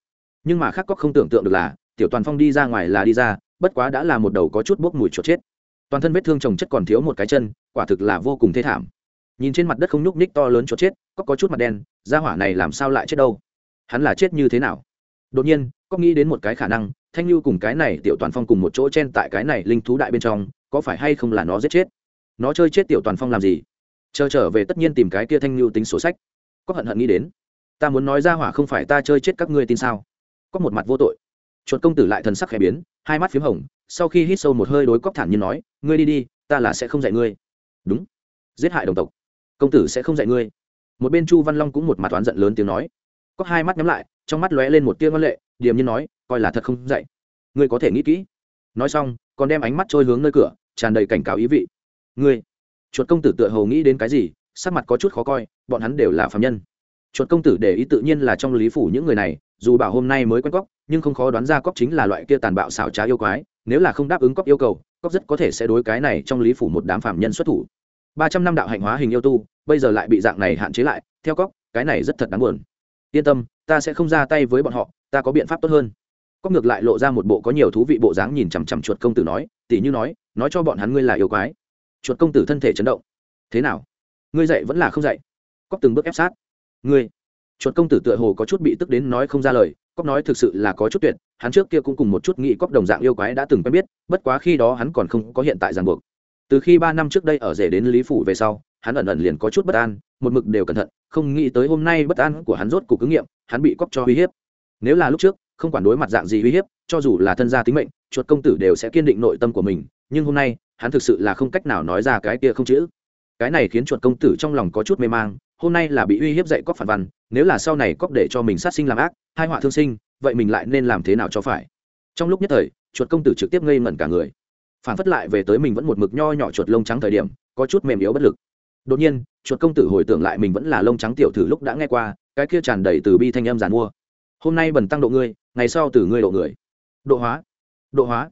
Nhưng mà khác có không tưởng tượng được là, tiểu toàn phong đi ra ngoài là đi ra, bất quá đã là một đầu có chút bốc mùi chuột chết. Toàn thân vết thương chồng chất còn thiếu một cái chân, quả thực là vô cùng thê thảm. Nhìn trên mặt đất không nhúc ních to lớn chuột chết, có có chút mặt đen da hỏa này làm sao lại chết đâu? Hắn là chết như thế nào? Đột nhiên, có nghĩ đến một cái khả năng, thanh lưu cùng cái này tiểu toàn phong cùng một chỗ chen tại cái này linh thú đại bên trong, có phải hay không là nó giết chết? Nó chơi chết tiểu toàn phong làm gì? Chờ trở về tất nhiên tìm cái kia thanh lưu tính sổ sách. Có hận hận nghĩ đến. Ta muốn nói ra hỏa không phải ta chơi chết các ngươi tin sao? Có một mặt vô tội. Chuột công tử lại thần sắc khẽ biến, hai mắt p h í m hồng, sau khi hít sâu một hơi đối cóc thản nhiên nói, ngươi đi đi, ta là sẽ không dạy ngươi. Đúng. Giết hại đồng tộc. Công tử sẽ không dạy ngươi. Một bên chu văn long cũng một mặt toán giận lớn tiếng nói. Có hai mắt nhắm lại, trong mắt lóe lên một tia văn lệ, điềm nhiên nói, coi là thật không dạy. Ngươi có thể nghĩ kỹ. Nói xong, còn đem ánh mắt trôi hướng nơi cửa, tràn đầy cảnh cáo ý vị. Ngươi chuột công tử tựa hồ nghĩ đến cái gì, sắc mặt có chút khó coi, bọn hắn đều là phạm nhân. Chuột công tử để ý tự nhiên là trong lý phủ những người này, dù bảo hôm nay mới quen cóc, nhưng không khó đoán ra cóc chính là loại kia tàn bạo xảo trá yêu quái, nếu là không đáp ứng cóc yêu cầu, cóc rất có thể sẽ đối cái này trong lý phủ một đám phạm nhân xuất thủ. Ba trăm năm đạo hạnh hóa hình yêu tu, bây giờ lại bị dạng này hạn chế lại, theo cóc, cái này rất thật đáng buồn. Yên tâm, ta sẽ không ra tay với bọn họ, ta có biện pháp tốt hơn. Cóc ngược lại lộ ra một bộ có nhiều thú vị bộ dáng nhìn chằm chằm chuột công tử nói tỉ như nói nói cho bọn hắn ngươi là yêu quái chuột công tử thân thể chấn động. Thế nào? Ngươi dạy vẫn là không dạy? Cóc từng bước ép sát. Ngươi, chuột công tử tựa hồ có chút bị tức đến nói không ra lời, cóc nói thực sự là có chút tuyệt, hắn trước kia cũng cùng một chút nghĩ cóc đồng dạng yêu quái đã từng quen biết, bất quá khi đó hắn còn không có hiện tại ràng buộc. Từ khi ba năm trước đây ở rể đến lý phủ về sau, hắn ẩn ẩn liền có chút bất an, một mực đều cẩn thận, không nghĩ tới hôm nay bất an của hắn rốt cuộc ứng nghiệm, hắn bị cóc cho uy hiếp. Nếu là lúc trước, không quản đối mặt dạng gì uy hiếp, cho dù là thân gia tính mệnh, chuột công tử đều sẽ kiên định nội tâm của mình, nhưng hôm nay hắn thực sự là không cách nào nói ra cái kia không chữ. Cái này khiến chuột công tử trong lòng có chút mê mang, hôm nay là bị uy hiếp dạy cóc phản văn, nếu là sau này cóc để cho mình sát sinh làm ác, hai họa thương sinh, vậy mình lại nên làm thế nào cho phải? Trong lúc nhất thời, chuột công tử trực tiếp ngây ngẩn cả người. Phản phất lại về tới mình vẫn một mực nho nhỏ chuột lông trắng thời điểm, có chút mềm yếu bất lực. Đột nhiên, chuột công tử hồi tưởng lại mình vẫn là lông trắng tiểu thử lúc đã nghe qua, cái kia tràn đầy từ bi thanh âm giàn mua. Hôm nay bần tăng độ ngươi, ngày sau từ ngươi độ người. Độ hóa. Độ hóa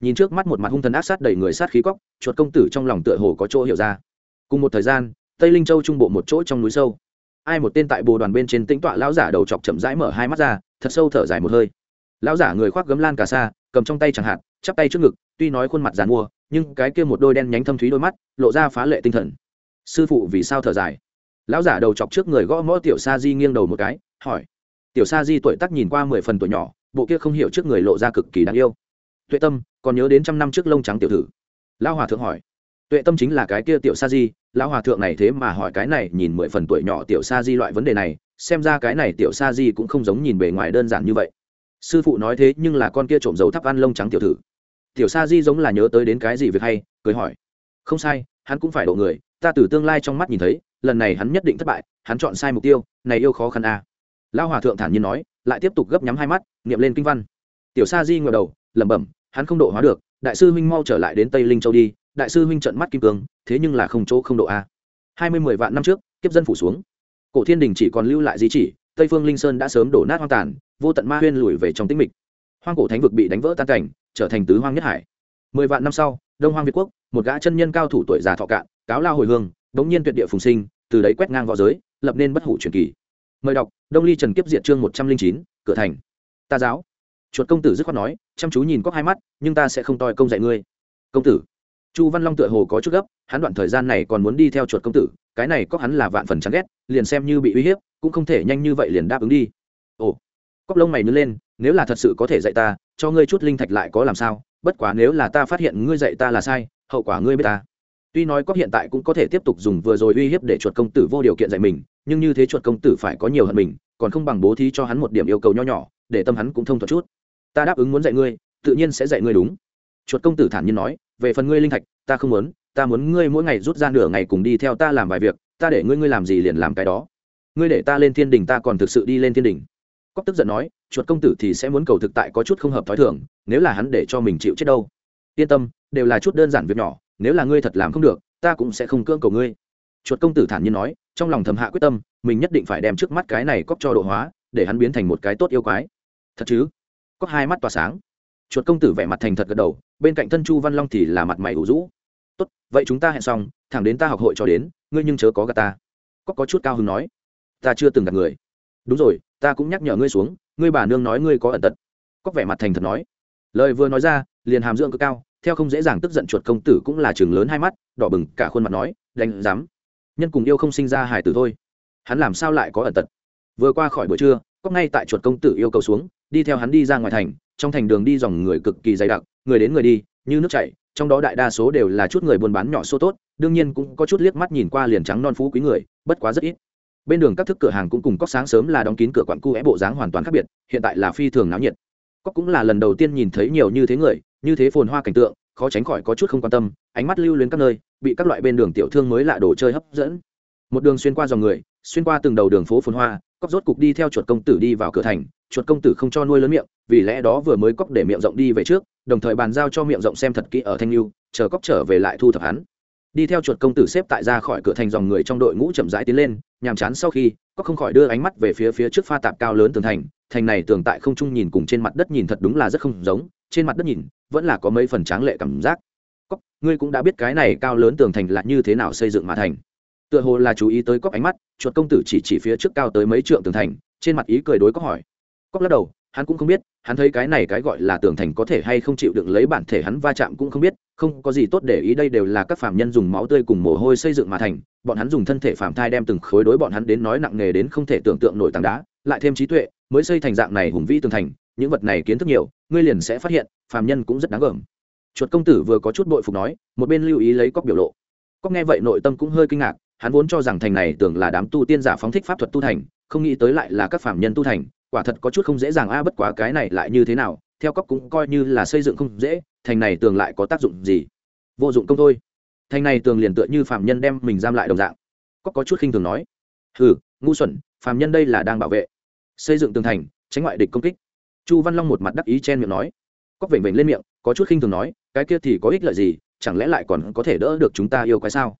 nhìn trước mắt một mặt hung thần ác sát đầy người sát khí cóc, chuột công tử trong lòng tựa hồ có chỗ hiểu ra. Cùng một thời gian, tây linh châu trung bộ một chỗ trong núi sâu. Ai một tên tại bồ đoàn bên trên tĩnh tọa lão giả đầu chọc chậm rãi mở hai mắt ra, thật sâu thở dài một hơi. Lão giả người khoác gấm lan cà sa, cầm trong tay chẳng hạn, chắp tay trước ngực, tuy nói khuôn mặt dàn mua, nhưng cái kia một đôi đen nhánh thâm thúy đôi mắt, lộ ra phá lệ tinh thần. Sư phụ vì sao thở dài? Lão giả đầu chọc trước người gõ mõ tiểu sa di nghiêng đầu một cái, hỏi. Tiểu sa di tuổi tác nhìn qua mười phần tuổi nhỏ, bộ kia không hiểu trước người lộ ra cực kỳ đáng yêu tuệ tâm, còn nhớ đến trăm năm trước lông trắng tiểu thử lão hòa thượng hỏi. Tuệ tâm chính là cái kia tiểu sa di, lão hòa thượng này thế mà hỏi cái này nhìn mười phần tuổi nhỏ tiểu sa di loại vấn đề này, xem ra cái này tiểu sa di cũng không giống nhìn bề ngoài đơn giản như vậy. Sư phụ nói thế nhưng là con kia trộm dầu thắp ăn lông trắng tiểu thử tiểu sa di giống là nhớ tới đến cái gì việc hay, cười hỏi. Không sai, hắn cũng phải độ người, ta từ tương lai trong mắt nhìn thấy, lần này hắn nhất định thất bại, hắn chọn sai mục tiêu, này yêu khó khăn a à. lao hòa thượng thản nhiên nói, lại tiếp tục gấp nhắm hai mắt nghiệm lên kinh văn. Tiểu sa di ngờ đầu, lẩm bẩm hắn không độ hóa được, đại sư huynh mau trở lại đến tây linh châu đi, đại sư huynh trận mắt kim cương, thế nhưng là không chỗ không độ a. Hai mươi mười vạn năm trước, kiếp dân phủ xuống. Cổ thiên đình chỉ còn lưu lại di chỉ, tây phương linh sơn đã sớm đổ nát hoang tàn, vô tận ma huyên lùi về trong tĩnh mịch. Hoang cổ thánh vực bị đánh vỡ tan cảnh, trở thành tứ hoang nhất hải. Mười vạn năm sau, đông hoang việt quốc, một gã chân nhân cao thủ tuổi già thọ cạn, cáo lao hồi hương, bỗng nhiên tuyệt địa phùng sinh, từ đấy quét ngang v õ giới, lập nên bất hủ truyền kỳ. Mời đọc, đông ly trần kiếp diệt chương một trăm linh chín, cửa thành. Ta giáo chuột công tử dứt khoát nói, chăm chú nhìn cóc hai mắt, nhưng ta sẽ không toi công dạy ngươi. Công tử? Chu văn long tựa hồ có chút gấp, hắn đoạn thời gian này còn muốn đi theo chuột công tử, cái này cóc hắn là vạn phần chán ghét, liền xem như bị uy hiếp, cũng không thể nhanh như vậy liền đáp ứng đi. Ồ. Cóc lông mày nứt lên, nếu là thật sự có thể dạy ta, cho ngươi chút linh thạch lại có làm sao? Bất quá nếu là ta phát hiện ngươi dạy ta là sai, hậu quả ngươi biết ta. Tuy nói cóc hiện tại cũng có thể tiếp tục dùng vừa rồi uy hiếp để chuột công tử vô điều kiện dạy mình, nhưng như thế chuột công tử phải có nhiều hơn mình, còn không bằng bố thí cho hắn một điểm yêu cầu nho nhỏ, để tâm hắn cũng thông thuận chút ta đáp ứng muốn dạy ngươi, tự nhiên sẽ dạy ngươi đúng. Chuột công tử thản nhiên nói, về phần ngươi linh thạch, ta không muốn, ta muốn ngươi mỗi ngày rút ra nửa ngày cùng đi theo ta làm vài việc, ta để ngươi ngươi làm gì liền làm cái đó. Ngươi để ta lên thiên đình ta còn thực sự đi lên thiên đình cóc tức giận nói, chuột công tử thì sẽ muốn cầu thực tại có chút không hợp t h ó i thường, nếu là hắn để cho mình chịu chết đâu. Yên tâm, đều là chút đơn giản việc nhỏ, nếu là ngươi thật làm không được, ta cũng sẽ không cưỡng cầu ngươi. Chuột công tử thản nhiên nói, trong lòng thầm hạ quyết tâm, mình nhất định phải đem trước mắt cái này cóc cho độ hóa, để hắn biến thành một cái tốt yêu quái. Thật chứ? Có hai mắt tỏa sáng. Chuột công tử vẻ mặt thành thật gật đầu, bên cạnh thân chu văn long thì là mặt mày ủ rũ. Tốt, vậy chúng ta hẹn xong, thẳng đến ta học hội cho đến, ngươi nhưng chớ có gà ta. Có có chút cao hứng nói. Ta chưa từng gặp người. Đúng rồi, ta cũng nhắc nhở ngươi xuống, ngươi bà nương nói ngươi có ẩn tật. Có vẻ mặt thành thật nói. Lời vừa nói ra, liền hàm dưỡng cực cao, theo không dễ dàng tức giận chuột công tử cũng là chừng lớn hai mắt, đỏ bừng cả khuôn mặt nói, đánh dám nhân cùng yêu không sinh ra hài tử thôi. Hắn làm sao lại có ẩn tật? Vừa qua khỏi bữa trưa có ngay tại chuột công tử yêu cầu xuống, đi theo hắn đi ra ngoài thành, trong thành đường đi dòng người cực kỳ dày đặc, người đến người đi, như nước chảy, trong đó đại đa số đều là chút người buôn bán nhỏ số tốt, đương nhiên cũng có chút liếc mắt nhìn qua liền trắng non phú quý người, bất quá rất ít. Bên đường các thức cửa hàng cũng cùng cóc sáng sớm là đóng kín cửa quặn cu é bộ dáng hoàn toàn khác biệt, hiện tại là phi thường náo nhiệt. Cóc cũng là lần đầu tiên nhìn thấy nhiều như thế người, như thế phồn hoa cảnh tượng, khó tránh khỏi có chút không quan tâm, ánh mắt lưu luyến các nơi, bị các loại bên đường tiểu thương mới lạ đồ chơi hấp dẫn. Một đường xuyên qua dòng người, xuyên qua từng đầu đường phố phồn hoa cóc rốt cục đi theo chuột công tử đi vào cửa thành, chuột công tử không cho nuôi lớn miệng, vì lẽ đó vừa mới cóc để miệng rộng đi về trước, đồng thời bàn giao cho miệng rộng xem thật kỹ ở thanh lưu, chờ cóc trở về lại thu thập hắn. Đi theo chuột công tử xếp tại ra khỏi cửa thành dòng người trong đội ngũ chậm rãi tiến lên, nhàm chán sau khi, cóc không khỏi đưa ánh mắt về phía phía trước pha tạp cao lớn tường thành thành này tường tại không trung nhìn cùng trên mặt đất nhìn thật đúng là rất không giống, trên mặt đất nhìn, vẫn là có mấy phần tráng lệ cảm giác. Cóc, ngươi cũng đã biết cái này cao lớn tường thành là như thế nào xây dựng mà thành tựa hồ là chú ý tới cóc ánh mắt, chuột công tử chỉ chỉ phía trước cao tới mấy trượng tường thành, trên mặt ý cười đối cóc hỏi. Cóc lắc đầu, hắn cũng không biết, hắn thấy cái này cái gọi là tường thành có thể hay không chịu đựng lấy bản thể hắn va chạm cũng không biết, không có gì tốt để ý đây đều là các phạm nhân dùng máu tươi cùng mồ hôi xây dựng mà thành, bọn hắn dùng thân thể phạm thai đem từng khối đối bọn hắn đến nói nặng nề đến không thể tưởng tượng nổi tảng đá, lại thêm trí tuệ, mới xây thành dạng này hùng vĩ tường thành, những vật này kiến thức nhiều, ngươi liền sẽ phát hiện phạm nhân cũng rất đáng gờm. Chuột công tử vừa có chút bội phục nói, một bên lưu ý lấy cóc biểu lộ. Cóc nghe vậy nội tâm cũng hơi kinh ngạc hắn vốn cho rằng thành này tưởng là đám tu tiên giả phóng thích pháp thuật tu thành, không nghĩ tới lại là các phạm nhân tu thành, quả thật có chút không dễ dàng a, bất quá cái này lại như thế nào, theo cóc cũng coi như là xây dựng không dễ, thành này tường lại có tác dụng gì? Vô dụng công thôi. Thành này tường liền tựa như phạm nhân đem mình giam lại đồng dạng. Cóc có chút khinh thường nói. Hừ, ngu xuẩn phạm nhân đây là đang bảo vệ. Xây dựng tường thành, tránh ngoại địch công kích. Chu văn long một mặt đắc ý chen miệng nói. Cóc vểnh vểnh lên miệng, có chút khinh thường nói, cái kia thì có ích lợi gì, chẳng lẽ lại còn có thể đỡ được chúng ta yêu quái sao?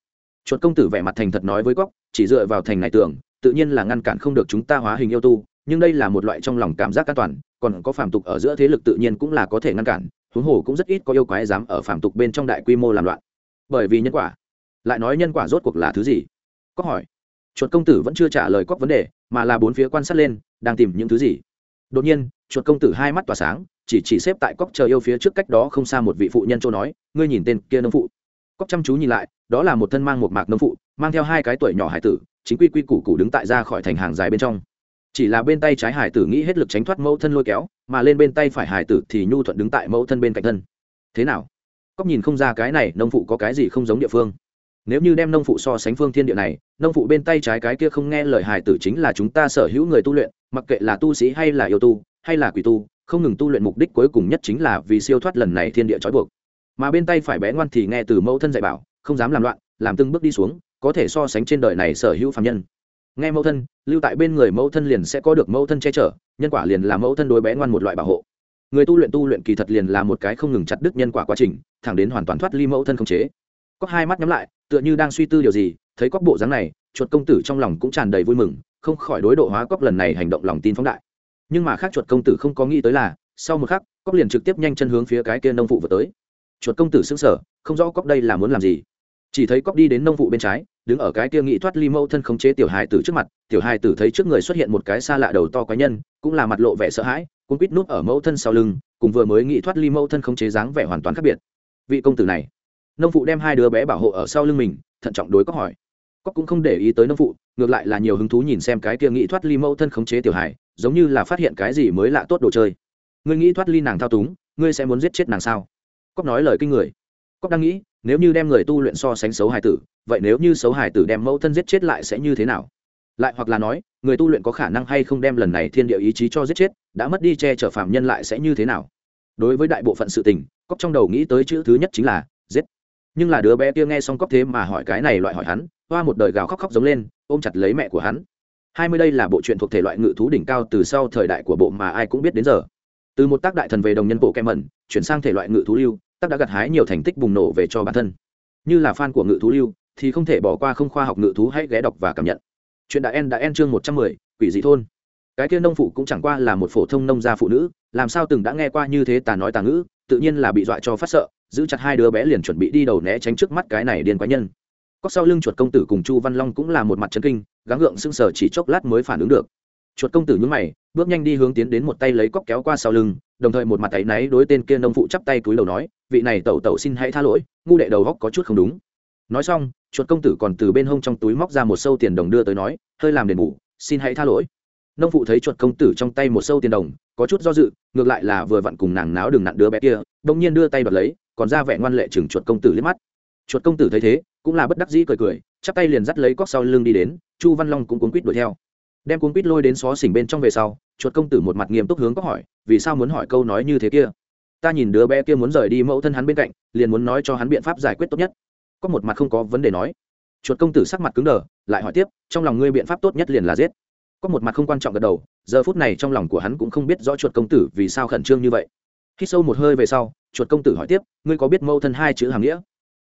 Chuột công tử vẻ mặt thành thật nói với góc chỉ dựa vào thành này tưởng, tự nhiên là ngăn cản không được chúng ta hóa hình yêu tu, nhưng đây là một loại trong lòng cảm giác an toàn, còn có phàm tục ở giữa thế lực tự nhiên cũng là có thể ngăn cản, huống hồ cũng rất ít có yêu quái dám ở phàm tục bên trong đại quy mô làm loạn. Bởi vì nhân quả, lại nói nhân quả rốt cuộc là thứ gì? Có hỏi. Chuột công tử vẫn chưa trả lời cóc vấn đề, mà là bốn phía quan sát lên, đang tìm những thứ gì? Đột nhiên, chuột công tử hai mắt tỏa sáng, chỉ chỉ xếp tại cóc chờ yêu phía trước cách đó không xa một vị phụ nhân châu nói, ngươi nhìn tên kia nông phụ cóc chăm chú nhìn lại, đó là một thân mang một mạc nông phụ, mang theo hai cái tuổi nhỏ hải tử, chính quy quy củ củ đứng tại ra khỏi thành hàng dài bên trong. Chỉ là bên tay trái hải tử nghĩ hết lực tránh thoát mẫu thân lôi kéo, mà lên bên tay phải hải tử thì nhu thuận đứng tại mẫu thân bên cạnh thân. Thế nào? Cóc nhìn không ra cái này nông phụ có cái gì không giống địa phương. Nếu như đem nông phụ so sánh phương thiên địa này, nông phụ bên tay trái cái kia không nghe lời hải tử chính là chúng ta sở hữu người tu luyện, mặc kệ là tu sĩ hay là yêu tu, hay là quỷ tu, không ngừng tu luyện mục đích cuối cùng nhất chính là vì siêu thoát lần này thiên địa trói buộc mà bên tay phải bé ngoan thì nghe từ mẫu thân dạy bảo, không dám làm loạn, làm từng bước đi xuống, có thể so sánh trên đời này sở hữu phạm nhân. Nghe mẫu thân, lưu tại bên người mẫu thân liền sẽ có được mẫu thân che chở, nhân quả liền là mẫu thân đối bé ngoan một loại bảo hộ. Người tu luyện tu luyện kỳ thật liền là một cái không ngừng chặt đứt nhân quả quá trình, thẳng đến hoàn toàn thoát ly mẫu thân không chế. Có hai mắt nhắm lại, tựa như đang suy tư điều gì, thấy cóc bộ dáng này, chuột công tử trong lòng cũng tràn đầy vui mừng, không khỏi đối độ hóa cóc lần này hành động lòng tin phóng đại. Nhưng mà khác chuột công tử không có nghĩ tới là, sau một khắc, cóc liền trực tiếp nhanh chân hướng phía cái kia nông phụ vừa tới chuột công tử xứng sở, không rõ cóc đây là muốn làm gì. Chỉ thấy cóc đi đến nông vụ bên trái, đứng ở cái kia nghĩ thoát ly mẫu thân khống chế tiểu hài tử trước mặt, tiểu hài tử thấy trước người xuất hiện một cái xa lạ đầu to quái nhân, cũng là mặt lộ vẻ sợ hãi cũng quýt nút ở mẫu thân sau lưng, cùng vừa mới nghĩ thoát ly mẫu thân khống chế dáng vẻ hoàn toàn khác biệt. Vị công tử này, nông phụ đem hai đứa bé bảo hộ ở sau lưng mình, thận trọng đối cóc hỏi. Cóc cũng không để ý tới nông phụ ngược lại là nhiều hứng thú nhìn xem cái kia nghĩ thoát ly mẫu thân khống chế tiểu hài, giống như là phát hiện cái gì mới lạ tốt đồ chơi. Ngươi nghĩ thoát ly nàng thao túng, ngươi sẽ muốn giết chết nàng sao? Cóc nói lời kinh người. Cóc đang nghĩ, nếu như đem người tu luyện so sánh xấu hài tử, vậy nếu như xấu hài tử đem mẫu thân giết chết lại sẽ như thế nào? Lại hoặc là nói, người tu luyện có khả năng hay không đem lần này thiên địa ý chí cho giết chết, đã mất đi che chở phạm nhân lại sẽ như thế nào? Đối với đại bộ phận sự tình cóc trong đầu nghĩ tới chữ thứ nhất chính là giết. Nhưng là đứa bé kia nghe xong cóc thế mà hỏi cái này loại hỏi hắn, hoa một đời gào khóc khóc giống lên, ôm chặt lấy mẹ của hắn. Hai mươi đây là bộ truyện thuộc thể loại ngự thú đỉnh cao từ sau thời đại của bộ mà ai cũng biết đến giờ. Từ một tác đại thần về đồng nhân bộ kem mẩn chuyển sang thể loại ngự thú lưu tác đã gặt hái nhiều thành tích bùng nổ về cho bản thân. Như là fan của ngự thú lưu, thì không thể bỏ qua không khoa học ngự thú hãy ghé đọc và cảm nhận. Chuyện đã en đã en chương một trăm mười, quỷ dị thôn. Cái kia nông phụ cũng chẳng qua là một phổ thông nông gia phụ nữ, làm sao từng đã nghe qua như thế tà nói tà ngữ, tự nhiên là bị dọa cho phát sợ, giữ chặt hai đứa bé liền chuẩn bị đi đầu né tránh trước mắt cái này điên quái nhân. Cóc sau lưng chuột công tử cùng chu văn long cũng là một mặt chân kinh, gắng gượng sưng sờ chỉ chốc lát mới phản ứng được. Chuột công tử nhúng mày, bước nhanh đi hướng tiến đến một tay lấy cóc kéo qua sau lưng, đồng thời một mặt tay náy đối tên kia nông phụ chắp tay cúi đầu nói vị này tẩu tẩu xin hãy tha lỗi, ngu đệ đầu góc có chút không đúng. Nói xong, chuột công tử còn từ bên hông trong túi móc ra một sâu tiền đồng đưa tới nói, hơi làm đền bù, xin hãy tha lỗi. Nông phụ thấy chuột công tử trong tay một sâu tiền đồng, có chút do dự, ngược lại là vừa vặn cùng nàng náo đừng nặn đứa bé kia đông nhiên đưa tay đoạt lấy, còn ra vẻ ngoan lệ chừng chuột công tử liếc mắt. Chuột công tử thấy thế, cũng là bất đắc dĩ cười cười, chắp tay liền dắt lấy cóc sau lưng đi đến, chu văn long cũng cuốn quýt đuổi theo. Đem cuốn quýt lôi đến xó xỉnh bên trong về sau, chuột công tử một mặt nghiêm túc hướng có hỏi, vì sao muốn hỏi câu nói như thế kia? Ta nhìn đứa bé kia muốn rời đi mẫu thân hắn bên cạnh, liền muốn nói cho hắn biện pháp giải quyết tốt nhất. Có một mặt không có vấn đề nói. Chuột công tử sắc mặt cứng đờ, lại hỏi tiếp, trong lòng ngươi biện pháp tốt nhất liền là giết. Có một mặt không quan trọng gật đầu, giờ phút này trong lòng của hắn cũng không biết rõ chuột công tử vì sao khẩn trương như vậy. Khi sâu một hơi về sau, chuột công tử hỏi tiếp, ngươi có biết mẫu thân hai chữ hàm nghĩa?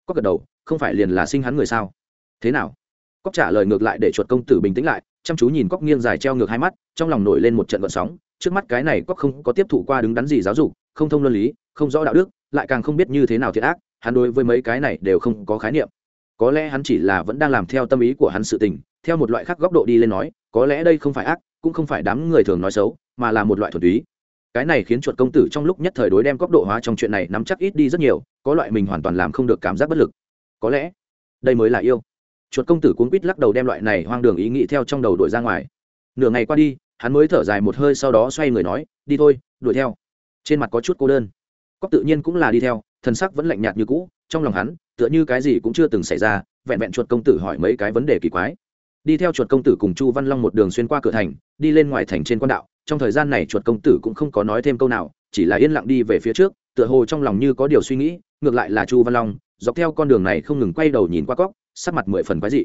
Có gật đầu, không phải liền là sinh hắn người sao? Thế nào? Cóc trả lời ngược lại để chuột công tử bình tĩnh lại, chăm chú nhìn cóc nghiêng dài treo ngược hai mắt, trong lòng nổi lên một trận vận sóng, trước mắt cái này cóc không có tiếp thụ qua đứng đắn gì giáo dục không thông luân lý, không rõ đạo đức, lại càng không biết như thế nào thiệt ác, hắn đối với mấy cái này đều không có khái niệm. Có lẽ hắn chỉ là vẫn đang làm theo tâm ý của hắn sự tình, theo một loại khác góc độ đi lên nói, có lẽ đây không phải ác, cũng không phải đám người thường nói xấu, mà là một loại thuần túy. Cái này khiến chuột công tử trong lúc nhất thời đối đem góc độ hóa trong chuyện này nắm chắc ít đi rất nhiều, có loại mình hoàn toàn làm không được cảm giác bất lực. Có lẽ, đây mới là yêu. Chuột công tử cuốn quýt lắc đầu đem loại này hoang đường ý nghĩ theo trong đầu đuổi ra ngoài. Nửa ngày qua đi, hắn mới thở dài một hơi sau đó xoay người nói, đi thôi, đuổi theo trên mặt có chút cô đơn. Cóc tự nhiên cũng là đi theo, thần sắc vẫn lạnh nhạt như cũ, trong lòng hắn, tựa như cái gì cũng chưa từng xảy ra, vẹn vẹn chuột công tử hỏi mấy cái vấn đề kỳ quái. Đi theo chuột công tử cùng chu văn long một đường xuyên qua cửa thành, đi lên ngoài thành trên quan đạo, trong thời gian này chuột công tử cũng không có nói thêm câu nào, chỉ là yên lặng đi về phía trước, tựa hồ trong lòng như có điều suy nghĩ, ngược lại là chu văn long, dọc theo con đường này không ngừng quay đầu nhìn qua cóc, sắc mặt mười phần quái dị.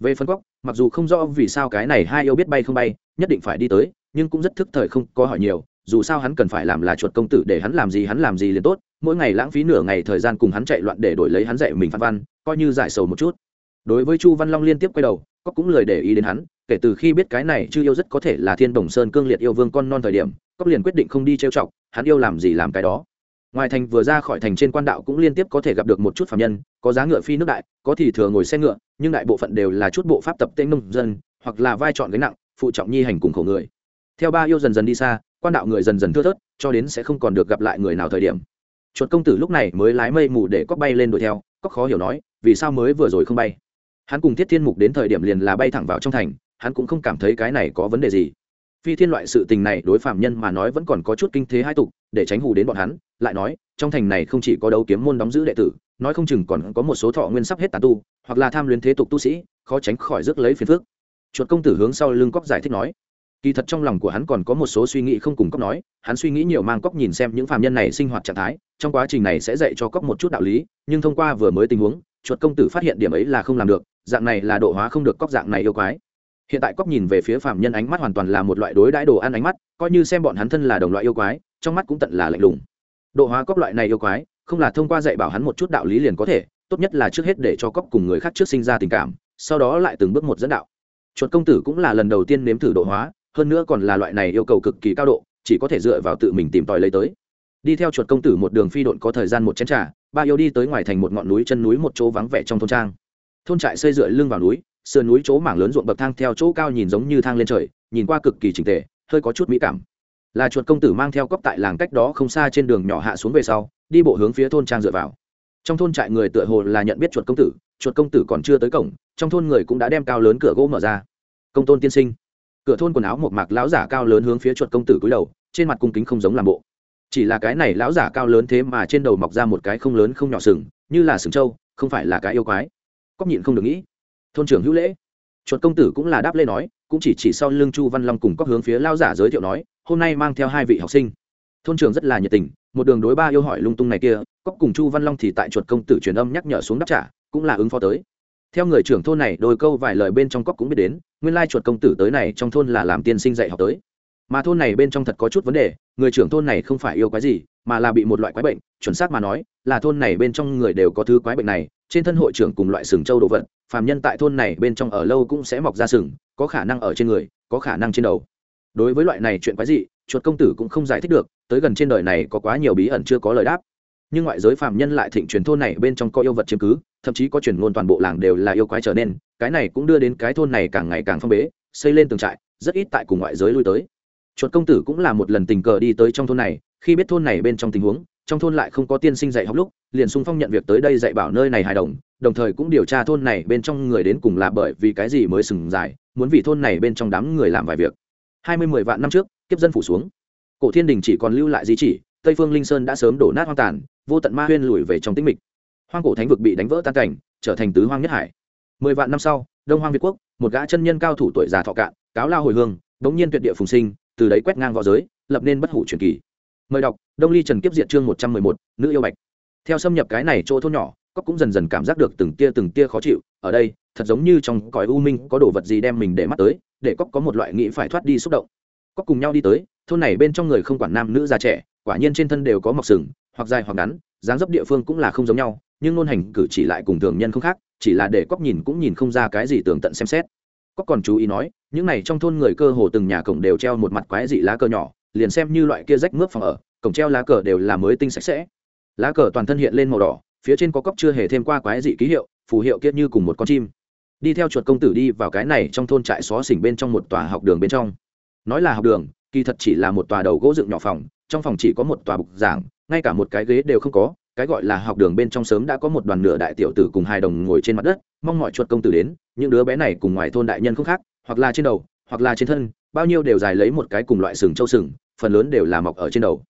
Về phần cóc, mặc dù không rõ vì sao cái này hai yêu biết bay không bay, nhất định phải đi tới, nhưng cũng rất thức thời không có hỏi nhiều dù sao hắn cần phải làm là chuột công tử để hắn làm gì hắn làm gì liền tốt, mỗi ngày lãng phí nửa ngày thời gian cùng hắn chạy loạn để đổi lấy hắn dạy mình phan văn, coi như giải sầu một chút. Đối với chu văn long liên tiếp quay đầu cóc cũng lời để ý đến hắn, kể từ khi biết cái này chư yêu rất có thể là thiên đồng sơn cương liệt yêu vương con non thời điểm cóc liền quyết định không đi trêu chọc, hắn yêu làm gì làm cái đó. Ngoài thành vừa ra khỏi thành trên quan đạo cũng liên tiếp có thể gặp được một chút phạm nhân, có giá ngựa phi nước đại, có thì thừa ngồi xe ngựa, nhưng đại bộ phận đều là chút bộ pháp tập tên nông dân, hoặc là vai trọn gánh nặng, phụ trọng nhi hành cùng khổ người. Theo ba yêu dần dần đi xa quan đạo người dần dần thưa thớt, cho đến sẽ không còn được gặp lại người nào thời điểm. Chuột công tử lúc này mới lái mây mù để cóc bay lên đuổi theo, cóc khó hiểu nói, vì sao mới vừa rồi không bay? Hắn cùng thiết thiên mục đến thời điểm liền là bay thẳng vào trong thành, hắn cũng không cảm thấy cái này có vấn đề gì. Phi thiên loại sự tình này đối phạm nhân mà nói vẫn còn có chút kinh thế hai tục, để tránh hù đến bọn hắn, lại nói, trong thành này không chỉ có đấu kiếm môn đóng giữ đệ tử, nói không chừng còn có một số thọ nguyên sắp hết tà tu, hoặc là tham luyến thế tục tu sĩ, khó tránh khỏi rước lấy phiền phước chuột công tử hướng sau lưng cóc giải thích nói kỳ thật trong lòng của hắn còn có một số suy nghĩ không cùng cóc nói, hắn suy nghĩ nhiều mang cóc nhìn xem những phạm nhân này sinh hoạt trạng thái, trong quá trình này sẽ dạy cho cóc một chút đạo lý, nhưng thông qua vừa mới tình huống, chuột công tử phát hiện điểm ấy là không làm được, dạng này là độ hóa không được cóc dạng này yêu quái. Hiện tại cóc nhìn về phía phạm nhân ánh mắt hoàn toàn là một loại đối đãi đồ ăn ánh mắt, coi như xem bọn hắn thân là đồng loại yêu quái, trong mắt cũng tận là lạnh lùng. Độ hóa cóc loại này yêu quái, không là thông qua dạy bảo hắn một chút đạo lý liền có thể, tốt nhất là trước hết để cho cóc cùng người khác trước sinh ra tình cảm, sau đó lại từng bước một dẫn đạo. Chuột công tử cũng là lần đầu tiên nếm thử độ hóa hơn nữa còn là loại này yêu cầu cực kỳ cao độ, chỉ có thể dựa vào tự mình tìm tòi lấy tới. Đi theo chuột công tử một đường phi độn có thời gian một chén trà, ba yêu đi tới ngoài thành một ngọn núi chân núi một chỗ vắng vẻ trong thôn trang. Thôn trại xây dựa lưng vào núi, sườn núi chỗ mảng lớn ruộng bậc thang theo chỗ cao nhìn giống như thang lên trời, nhìn qua cực kỳ trình tề, hơi có chút mỹ cảm. Là chuột công tử mang theo cóc tại làng cách đó không xa trên đường nhỏ hạ xuống về sau, đi bộ hướng phía thôn trang dựa vào. Trong thôn trại người tựa hồ là nhận biết chuột công tử, chuột công tử còn chưa tới cổng, trong thôn người cũng đã đem cao lớn cửa gỗ mở ra. Công tôn tiên sinh cửa thôn quần áo một mạc lão giả cao lớn hướng phía chuột công tử cúi đầu, trên mặt cung kính không giống làm bộ. Chỉ là cái này lão giả cao lớn thế mà trên đầu mọc ra một cái không lớn không nhỏ sừng, như là sừng trâu, không phải là cái yêu quái. Cóc nhịn không được nghĩ. Thôn trưởng hữu lễ. Chuột công tử cũng là đáp lê nói, cũng chỉ chỉ sau lưng chu văn long cùng cóc hướng phía lao giả giới thiệu nói, hôm nay mang theo hai vị học sinh. Thôn trưởng rất là nhiệt tình, một đường đối ba yêu hỏi lung tung này kia, cóc cùng chu văn long thì tại chuột công tử truyền âm nhắc nhở xuống đáp trả, cũng là ứng phó tới theo người trưởng thôn này, đôi câu vài lời bên trong cóc cũng biết đến, nguyên lai chuột công tử tới này trong thôn là làm tiên sinh dạy học tới. Mà thôn này bên trong thật có chút vấn đề, người trưởng thôn này không phải yêu quái gì, mà là bị một loại quái bệnh, chuẩn xác mà nói, là thôn này bên trong người đều có thứ quái bệnh này, trên thân hội trưởng cùng loại sừng châu đồ vật, phàm nhân tại thôn này bên trong ở lâu cũng sẽ mọc ra sừng, có khả năng ở trên người, có khả năng trên đầu. Đối với loại này chuyện quái gì chuột công tử cũng không giải thích được, tới gần trên đời này có quá nhiều bí ẩn chưa có lời đáp nhưng ngoại giới phàm nhân lại thịnh truyền thôn này bên trong có yêu vật chiếm cứ, thậm chí có truyền ngôn toàn bộ làng đều là yêu quái trở nên, cái này cũng đưa đến cái thôn này càng ngày càng phong bế, xây lên tường trại, rất ít tại cùng ngoại giới lui tới. Chuột công tử cũng là một lần tình cờ đi tới trong thôn này, khi biết thôn này bên trong tình huống, trong thôn lại không có tiên sinh dạy học lúc, liền sung phong nhận việc tới đây dạy bảo nơi này hài đồng đồng thời cũng điều tra thôn này bên trong người đến cùng là bởi vì cái gì mới sừng dài, muốn vì thôn này bên trong đám người làm vài việc. Hai mươi mười vạn năm trước, kiếp dân phủ xuống. Cổ thiên đình chỉ còn lưu lại di chỉ, tây phương linh sơn đã sớm đổ nát hoang tàn vô tận ma huyên lùi về trong tĩnh mịch. Hoang cổ thánh vực bị đánh vỡ tan cảnh, trở thành tứ hoang nhất hải. Mười vạn năm sau, đông hoang việt quốc, một gã chân nhân cao thủ tuổi già thọ cạn, cáo lao hồi hương bỗng nhiên tuyệt địa phùng sinh, từ đấy quét ngang v õ giới, lập nên bất hủ truyền kỳ. Mời đọc, đông ly trần kiếp diệt chương một trăm mười một, nữ yêu bạch. Theo xâm nhập cái này chỗ thôn nhỏ cóc cũng dần dần cảm giác được từng tia từng tia khó chịu, ở đây, thật giống như trong cõi u minh có đồ vật gì đem mình để mắt tới, để cóc có một loại nghĩ phải thoát đi xúc động. Cóc cùng nhau đi tới, thôn này bên trong người không quản nam nữ già trẻ, quả nhiên trên thân đều có mọc sừng hoặc dài hoặc ngắn, dáng dấp địa phương cũng là không giống nhau, nhưng ngôn hành cử chỉ lại cùng thường nhân không khác, chỉ là để cóc nhìn cũng nhìn không ra cái gì tường tận xem xét. Cóc còn chú ý nói, những này trong thôn người cơ hồ từng nhà cổng đều treo một mặt quái dị lá cờ nhỏ, liền xem như loại kia rách mướp phòng ở, cổng treo lá cờ đều là mới tinh sạch sẽ. Lá cờ toàn thân hiện lên màu đỏ, phía trên có cóc chưa hề thêm qua quái dị ký hiệu, phù hiệu kia như cùng một con chim. Đi theo chuột công tử đi vào cái này trong thôn trại xó xỉnh bên trong một tòa học đường bên trong. Nói là học đường, kỳ thật chỉ là một tòa đầu gỗ dựng nhỏ phòng, trong phòng chỉ có một tòa bục giảng ngay cả một cái ghế đều không có, cái gọi là học đường bên trong sớm đã có một đoàn nửa đại tiểu tử cùng hai đồng ngồi trên mặt đất, mong mọi chuột công tử đến, những đứa bé này cùng ngoài thôn đại nhân không khác, hoặc là trên đầu, hoặc là trên thân, bao nhiêu đều dài lấy một cái cùng loại sừng châu sừng, phần lớn đều là mọc ở trên đầu.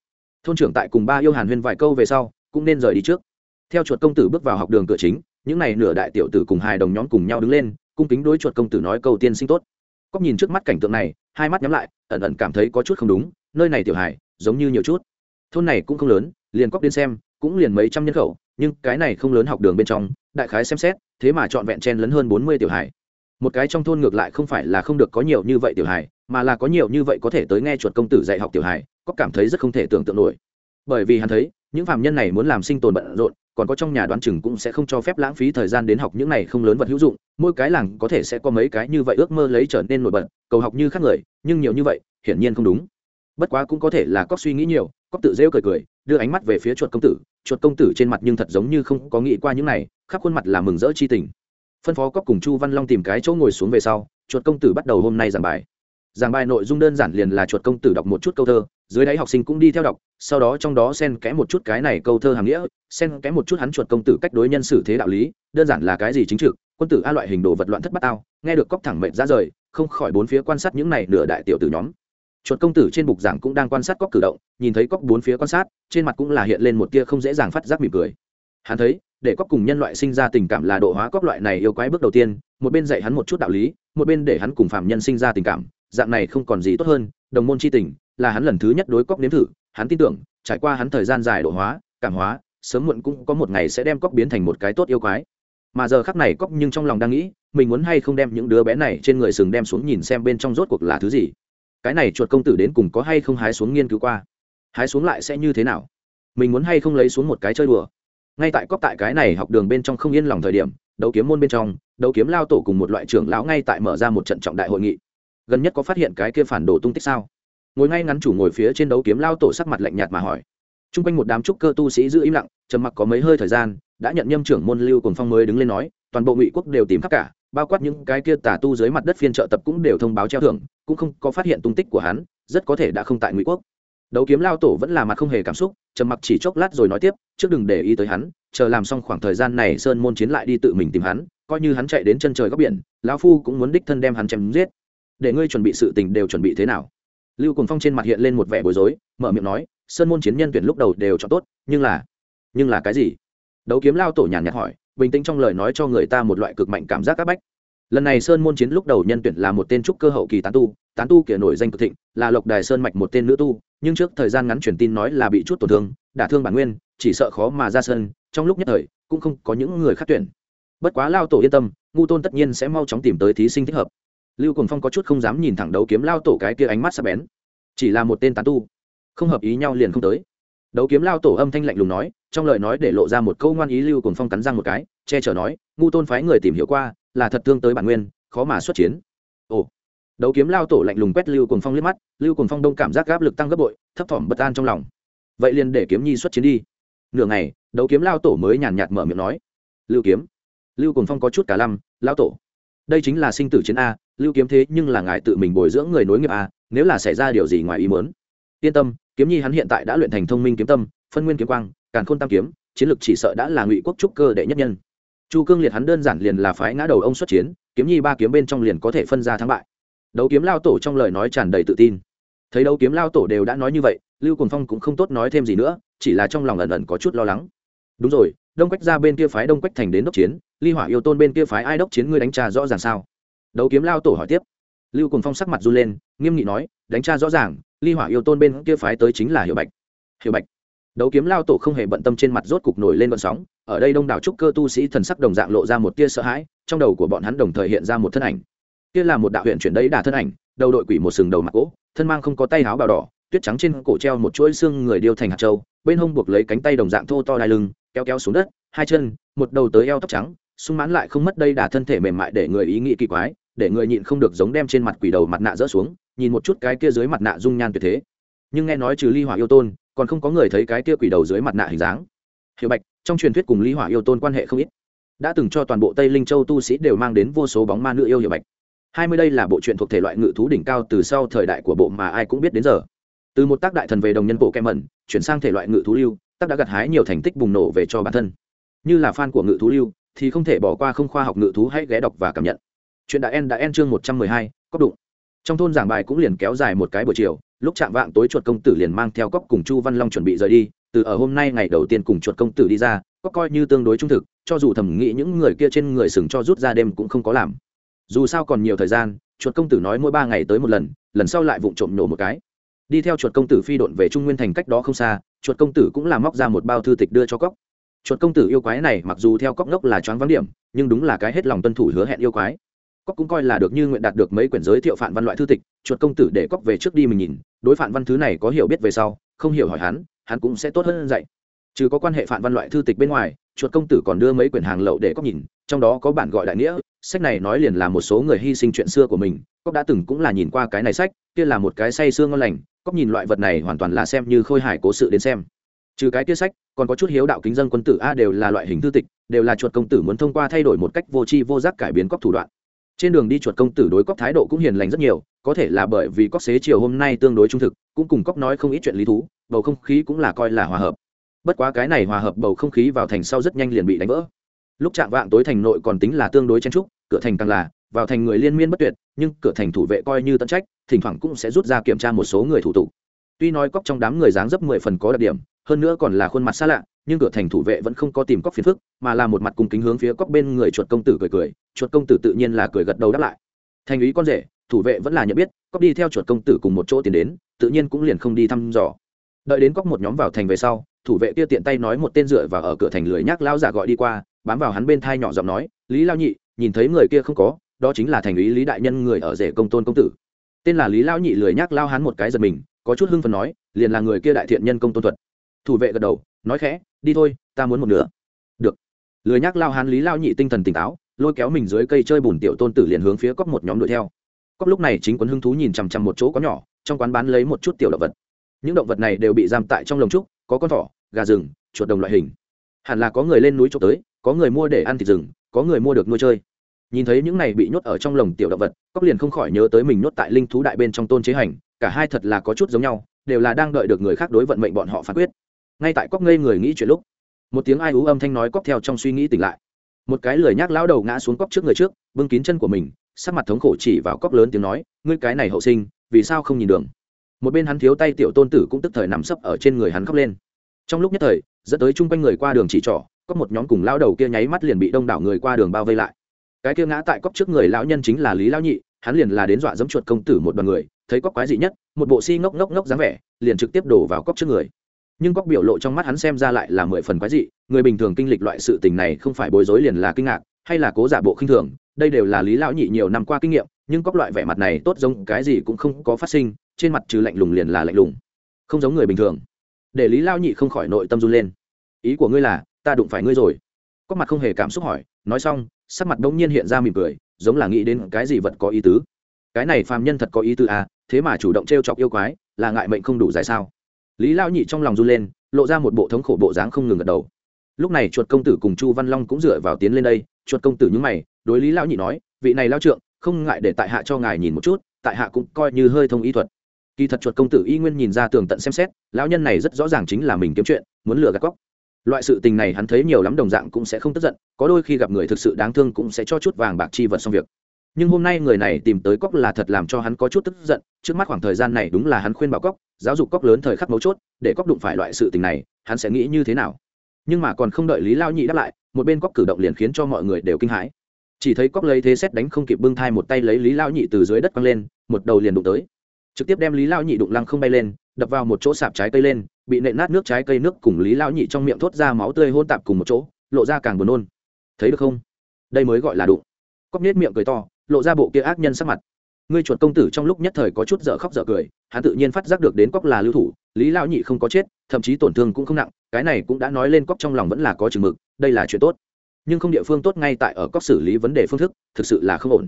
Thôn trưởng tại cùng ba yêu hàn huyên vài câu về sau, cũng nên rời đi trước. Theo chuột công tử bước vào học đường cửa chính, những n à y nửa đại tiểu tử cùng hai đồng nhóm cùng nhau đứng lên, cung kính đối chuột công tử nói câu tiên sinh tốt. Cóc nhìn trước mắt cảnh tượng này, hai mắt nhắm lại, ẩn ẩn cảm thấy có chút không đúng, nơi này tiểu hải giống như nhiều chút thôn này cũng không lớn, liền cóc đến xem, cũng liền mấy trăm nhân khẩu, nhưng cái này không lớn học đường bên trong, đại khái xem xét, thế mà trọn vẹn chen lấn hơn bốn mươi tiểu hài. Một cái trong thôn ngược lại không phải là không được có nhiều như vậy tiểu hài, mà là có nhiều như vậy có thể tới nghe chuột công tử dạy học tiểu hài có cảm thấy rất không thể tưởng tượng nổi. Bởi vì hắn thấy, những phạm nhân này muốn làm sinh tồn bận rộn, còn có trong nhà đoán chừng cũng sẽ không cho phép lãng phí thời gian đến học những này không lớn vật hữu dụng, mỗi cái làng có thể sẽ có mấy cái như vậy ước mơ lấy trở nên nổi bật, cầu học như khác người, nhưng nhiều như vậy, hiển nhiên không đúng. Bất quá cũng có thể là cóc suy nghĩ nhiều cóc tự rêu cười cười, đưa ánh mắt về phía chuột công tử, chuột công tử trên mặt nhưng thật giống như không có nghĩ qua những này, khắp khuôn mặt là mừng rỡ chi tình. Phân phó cóc cùng chu văn long tìm cái chỗ ngồi xuống về sau, chuột công tử bắt đầu hôm nay giảng bài. Giảng bài nội dung đơn giản liền là chuột công tử đọc một chút câu thơ, dưới đáy học sinh cũng đi theo đọc, sau đó trong đó xen kẽ một chút cái này câu thơ hàm nghĩa, xen kẽ một chút hắn chuột công tử cách đối nhân xử thế đạo lý, đơn giản là cái gì chính trực, quân tử a loại hình đồ vật loạn thất bát ao, nghe được cóc thẳng mệnh ra rời, không khỏi bốn phía quan sát những này nửa đại tiểu tử nhóm chuột công tử trên bục giảng cũng đang quan sát cóc cử động, nhìn thấy cóc bốn phía quan sát, trên mặt cũng là hiện lên một tia không dễ dàng phát giác mỉm cười. Hắn thấy, để cóc cùng nhân loại sinh ra tình cảm là độ hóa cóc loại này yêu quái bước đầu tiên, một bên dạy hắn một chút đạo lý, một bên để hắn cùng phạm nhân sinh ra tình cảm, dạng này không còn gì tốt hơn, đồng môn c h i tình, là hắn lần thứ nhất đối cóc nếm thử, hắn tin tưởng, trải qua hắn thời gian dài độ hóa, cảm hóa, sớm muộn cũng có một ngày sẽ đem cóc biến thành một cái tốt yêu quái. Mà giờ khắc này cóc nhưng trong lòng đang nghĩ, mình muốn hay không đem những đứa bé này trên người sừng đem xuống nhìn xem bên trong rốt cuộc là thứ gì cái này chuột công tử đến cùng có hay không hái xuống nghiên cứu qua? Hái xuống lại sẽ như thế nào? Mình muốn hay không lấy xuống một cái chơi đùa? Ngay tại cóc tại cái này học đường bên trong không yên lòng thời điểm, đấu kiếm môn bên trong, đấu kiếm lao tổ cùng một loại trưởng lão ngay tại mở ra một trận trọng đại hội nghị. Gần nhất có phát hiện cái kia phản đồ tung tích sao? Ngồi ngay ngắn chủ ngồi phía trên đấu kiếm lao tổ sắc mặt lạnh nhạt mà hỏi. T r u n g quanh một đám trúc cơ tu sĩ giữ im lặng, trầm mặc có mấy hơi thời gian, đã nhận nhâm trưởng môn lưu cùng phong mới đứng lên nói, toàn bộ ngụy quốc đều tìm khắp cả bao quát những cái kia tà tu dưới mặt đất phiên trợ tập cũng đều thông báo treo thưởng, cũng không có phát hiện tung tích của hắn, rất có thể đã không tại ngụy quốc. Đấu kiếm lao tổ vẫn là mặt không hề cảm xúc, trầm mặc chỉ chốc lát rồi nói tiếp, trước đừng để ý tới hắn, chờ làm xong khoảng thời gian này sơn môn chiến lại đi tự mình tìm hắn, coi như hắn chạy đến chân trời góc biển, lão phu cũng muốn đích thân đem hắn chém giết. Để ngươi chuẩn bị sự tình đều chuẩn bị thế nào? Lưu cùng phong trên mặt hiện lên một vẻ bối rối, mở miệng nói, sơn môn chiến nhân tuyển lúc đầu đều chọn tốt, nhưng là nhưng là cái gì? Đấu kiếm lao tổ nhàn nhạt hỏi bình tĩnh trong lời nói cho người ta một loại cực mạnh cảm giác áp bách. Lần này sơn môn chiến lúc đầu nhân tuyển là một tên trúc cơ hậu kỳ tán tu tán tu kia nổi danh cực thịnh, là lộc đài sơn mạch một tên nữ tu, nhưng trước thời gian ngắn truyền tin nói là bị chút tổn thương, đả thương bản nguyên, chỉ sợ khó mà ra sân, trong lúc nhất thời, cũng không có những người khác tuyển. Bất quá lao tổ yên tâm, ngu tôn tất nhiên sẽ mau chóng tìm tới thí sinh thích hợp. Lưu cùng phong có chút không dám nhìn thẳng đấu kiếm lao tổ cái kia ánh mắt sắp bén. Chỉ là một tên tán tu, không hợp ý nhau liền không tới. Đấu kiếm lao tổ âm thanh lạnh lùng nói trong lời nói để lộ ra một câu ngoan ý lưu cùng phong cắn răng một cái, che chở nói, ngu tôn phái người tìm hiểu qua, là thật thương tới bản nguyên, khó mà xuất chiến. Ồ. Đấu kiếm lao tổ lạnh lùng quét lưu cùng phong liếc mắt, lưu cùng phong đông cảm giác áp lực tăng gấp bội, thấp thỏm bất an trong lòng. Vậy liền để kiếm nhi xuất chiến đi. Nửa ngày, đấu kiếm lao tổ mới nhàn nhạt mở miệng nói, lưu kiếm. Lưu cùng phong có chút cả lăm, lao tổ, đây chính là sinh tử chiến a, lưu kiếm thế nhưng là ngài tự mình bồi dưỡng người nối nghiệp a, nếu là xảy ra điều gì ngoài ý muốn? Yên tâm, kiếm nhi hắn hiện tại đã luyện thành thông minh kiếm tâm, phân nguyên kiếm quang càn khôn tam kiếm, chiến lược chỉ sợ đã là ngụy quốc trúc cơ đệ nhất nhân. Chu cương liệt hắn đơn giản liền là phái ngã đầu ông xuất chiến, kiếm nhi ba kiếm bên trong liền có thể phân ra thắng bại. Đấu kiếm lao tổ trong lời nói tràn đầy tự tin. Thấy đấu kiếm lao tổ đều đã nói như vậy, lưu quần phong cũng không tốt nói thêm gì nữa, chỉ là trong lòng ẩn ẩn có chút lo lắng. Đúng rồi, đông quách ra bên kia phái đông quách thành đến đốc chiến, ly hỏa yêu tôn bên kia phái ai đốc chiến ngươi đánh trà rõ ràng sao? Đấu kiếm lao tổ hỏi tiếp. Lưu cùng phong sắc mặt run lên, nghiêm nghị nói, đánh tra rõ ràng, ly hỏa yêu tôn bên kia phái tới chính là hiệu bạch. Hiệu bạch đấu kiếm lao tổ không hề bận tâm trên mặt rốt cục nổi lên vận sóng ở đây đông đảo trúc cơ tu sĩ thần sắc đồng dạng lộ ra một tia sợ hãi trong đầu của bọn hắn đồng thời hiện ra một thân ảnh. Kia là một đạo huyện chuyển đấy đà thân ảnh đầu đội quỷ một sừng đầu mặt gỗ, thân mang không có tay áo bào đỏ tuyết trắng trên cổ treo một chuỗi xương người điêu thành hạt châu bên hông buộc lấy cánh tay đồng dạng thô to đai lưng kéo kéo xuống đất hai chân một đầu tới eo tóc trắng sung mãn lại không mất đây đà thân thể mềm mại để người ý nghĩ kỳ quái để người nhịn không được giống đem trên mặt quỷ đầu mặt nạ rỡ xuống nhìn một chút cái kia dưới mặt nạ dung nhan tuyệt thế. Nhưng nghe nói trừ ly hỏa yêu tôn còn không có người thấy cái kia quỷ đầu dưới mặt nạ hình dáng. Hiểu bạch, trong truyền thuyết cùng Lý hỏa yêu tôn quan hệ không ít. Đã từng cho toàn bộ tây linh châu tu sĩ đều mang đến vô số bóng ma nữ yêu Hiểu bạch. Hai mươi đây là bộ truyện thuộc thể loại ngự thú đỉnh cao từ sau thời đại của bộ mà ai cũng biết đến giờ. Từ một tác đại thần về đồng nhân bộ kem mẩn, chuyển sang thể loại ngự thú lưu, tác đã gặt hái nhiều thành tích bùng nổ về cho bản thân. Như là fan của ngự thú lưu, thì không thể bỏ qua không khoa học ngự thú hãy ghé đọc và cảm nhận. Chuyện đã en đã en chương một trăm mười hai cóc đụng trong thôn giảng bài cũng liền kéo dài một cái buổi chiều, lúc chạm vạng tối chuột công tử liền mang theo cóc cùng chu văn long chuẩn bị rời đi, từ ở hôm nay ngày đầu tiên cùng chuột công tử đi ra cóc coi như tương đối trung thực, cho dù thầm nghĩ những người kia trên người sừng cho rút ra đêm cũng không có làm. Dù sao còn nhiều thời gian, chuột công tử nói mỗi ba ngày tới một lần lần sau lại vụng trộm nổ một cái. Đi theo chuột công tử phi độn về trung nguyên thành cách đó không xa, chuột công tử cũng làm móc ra một bao thư tịch đưa cho cóc chuột công tử yêu quái này mặc dù theo cóc ngốc là choáng vắng điểm, nhưng đúng là cái hết lòng tuân thủ hứa hẹn yêu quái cóc cũng coi là được như nguyện đạt được mấy quyển giới thiệu phản văn loại thư tịch, chuột công tử để cóc về trước đi mình nhìn, đối phản văn thứ này có hiểu biết về sau, không hiểu hỏi hắn hắn cũng sẽ tốt hơn dạy. Trừ có quan hệ phản văn loại thư tịch bên ngoài, chuột công tử còn đưa mấy quyển hàng lậu để cóc nhìn, trong đó có bản gọi đại nghĩa, sách này nói liền là một số người hy sinh chuyện xưa của mình cóc đã từng cũng là nhìn qua cái này sách, kia là một cái say xương ngon lành cóc nhìn loại vật này hoàn toàn là xem như khôi hài cố sự đến xem. Trừ cái kia sách, còn có chút hiếu đạo kính dân quân tử a đều là loại hình thư tịch, đều là chuột công tử muốn thông qua thay đổi một cách vô tri vô giác cải biến cóc thủ đoạn trên đường đi chuột công tử đối cóc thái độ cũng hiền lành rất nhiều, có thể là bởi vì cóc xế chiều hôm nay tương đối trung thực, cũng cùng cóc nói không ít chuyện lý thú, bầu không khí cũng là coi là hòa hợp. Bất quá cái này hòa hợp bầu không khí vào thành sau rất nhanh liền bị đánh vỡ. Lúc chạm vạng tối thành nội còn tính là tương đối chen trúc cửa thành càng là, vào thành người liên miên bất tuyệt, nhưng cửa thành thủ vệ coi như tận trách, thỉnh thoảng cũng sẽ rút ra kiểm tra một số người thủ tục. Tuy nói cóc trong đám người dáng dấp mười phần có đặc điểm hơn nữa còn là khuôn mặt xa lạ, nhưng cửa thành thủ vệ vẫn không có tìm cóc phiền phức, mà là một mặt cùng kính hướng phía cóc bên người chuột công tử cười cười, chuột công tử tự nhiên là cười gật đầu đáp lại. Thành ý con rể, thủ vệ vẫn là nhận biết, cóc đi theo chuột công tử cùng một chỗ tiến đến, tự nhiên cũng liền không đi thăm dò. Đợi đến cóc một nhóm vào thành về sau, thủ vệ kia tiện tay nói một tên dựa và ở cửa thành lười nhác lao giả gọi đi qua, bám vào hắn bên thai nhỏ giọng nói, lý lao nhị, nhìn thấy người kia không có, đó chính là thành ý lý đại nhân người ở rể công tôn công tử. Tên là lý lao nhị lười nhác lao hắn một cái giật mình, có chút hưng phần nói, liền là người kia đại thiện nhân công tôn thuật thủ vệ gật đầu, nói khẽ, đi thôi, ta muốn một nửa. Được. Lười nhác lao hán lý lao nhị tinh thần tỉnh táo, lôi kéo mình dưới cây chơi bùn tiểu tôn tử liền hướng phía cóc một nhóm đuổi theo. Cóc lúc này chính quấn hưng thú nhìn chằm chằm một chỗ có nhỏ, trong quán bán lấy một chút tiểu động vật. Những động vật này đều bị giam tại trong lồng trúc, có con thỏ, gà rừng, chuột đồng loại hình. Hẳn là có người lên núi trộm tới, có người mua để ăn thịt rừng, có người mua được nuôi chơi. Nhìn thấy những này bị nhốt ở trong lồng tiểu động vật cóc liền không khỏi nhớ tới mình nhốt tại linh thú đại bên trong tôn chế hành, cả hai thật là có chút giống nhau, đều là đang đợi được người khác đối vận mệnh bọn họ phán quyết ngay tại cóc ngây người nghĩ chuyện lúc, một tiếng ai ú âm thanh nói cóc theo trong suy nghĩ tỉnh lại. Một cái lười nhác lão đầu ngã xuống cóc trước người trước, bưng kín chân của mình, sắc mặt thống khổ chỉ vào cóc lớn tiếng nói, ngươi cái này hậu sinh, vì sao không nhìn đường? Một bên hắn thiếu tay tiểu tôn tử cũng tức thời nằm sấp ở trên người hắn khóc lên. Trong lúc nhất thời, dẫn tới chung quanh người qua đường chỉ trỏ, có một nhóm cùng lao đầu kia nháy mắt liền bị đông đảo người qua đường bao vây lại. Cái kia ngã tại cóc trước người lão nhân chính là lý lão nhị, hắn liền là đến dọa dẫm chuột công tử một đoàn người, thấy cóc quái dị nhất, một bộ si ngốc ngốc ngốc dáng vẻ, liền trực tiếp đổ vào cóc trước người nhưng cóc biểu lộ trong mắt hắn xem ra lại là mười phần quái dị, người bình thường kinh lịch loại sự tình này không phải bối rối liền là kinh ngạc, hay là cố giả bộ khinh thường, đây đều là lý lão nhị nhiều năm qua kinh nghiệm, nhưng cóc loại vẻ mặt này tốt giống cái gì cũng không có phát sinh, trên mặt trừ lạnh lùng liền là lạnh lùng. Không giống người bình thường. Để lý Lão nhị không khỏi nội tâm run lên. Ý của ngươi là, ta đụng phải ngươi rồi. Có mặt không hề cảm xúc hỏi, nói xong, sắc mặt đông nhiên hiện ra mỉm cười, giống là nghĩ đến cái gì vật có ý tứ. Cái này phàm nhân thật có ý tứ à thế mà chủ động t r e o chọc yêu quái, là ngại mệnh không đủ dài sao lý lao nhị trong lòng run lên, lộ ra một bộ thống khổ bộ dáng không ngừng gật đầu. Lúc này chuột công tử cùng chu văn long cũng dựa vào tiến lên đây, chuột công tử nhúng mày, đối lý lao nhị nói, vị này lao trượng, không ngại để tại hạ cho ngài nhìn một chút, tại hạ cũng coi như hơi thông ý thuật. Kỳ thật chuột công tử y nguyên nhìn ra tường tận xem xét, lão nhân này rất rõ ràng chính là mình kiếm chuyện, muốn lừa gạt cóc loại sự tình này hắn thấy nhiều lắm đồng dạng cũng sẽ không tức giận, có đôi khi gặp người thực sự đáng thương cũng sẽ cho chút vàng bạc chi vật xong việc. Nhưng hôm nay người này tìm tới cóc là thật làm cho hắn có chút tức giận, trước mắt khoảng thời gian này đúng là hắn khuyên bảo cóc giáo dục cóc lớn thời khắc mấu chốt, để cóc đụng phải loại sự tình này, hắn sẽ nghĩ như thế nào? Nhưng mà còn không đợi lý lao nhị đáp lại, một bên cóc cử động liền khiến cho mọi người đều kinh hãi. Chỉ thấy cóc lấy thế xét đánh không kịp bưng thai một tay lấy lý lao nhị từ dưới đất quăng lên, một đầu liền đụng tới. Trực tiếp đem lý lao nhị đụng lăng không bay lên, đập vào một chỗ sạp trái cây lên, bị nện nát nước trái cây nước cùng lý lao nhị trong miệng thốt ra máu tươi hôn tạp cùng một chỗ, lộ ra càng buồn nôn. Thấy được không? Đây mới gọi là đụng. Cóc nết miệng cười to, lộ ra bộ kia ác nhân sắc mặt ngươi chuột công tử trong lúc nhất thời có chút dở khóc dở cười, hắn tự nhiên phát giác được đến cóc là lưu thủ, lý Lão nhị không có chết, thậm chí tổn thương cũng không nặng, cái này cũng đã nói lên cóc trong lòng vẫn là có chừng mực, đây là chuyện tốt. Nhưng không địa phương tốt ngay tại ở cóc xử lý vấn đề phương thức, thực sự là không ổn.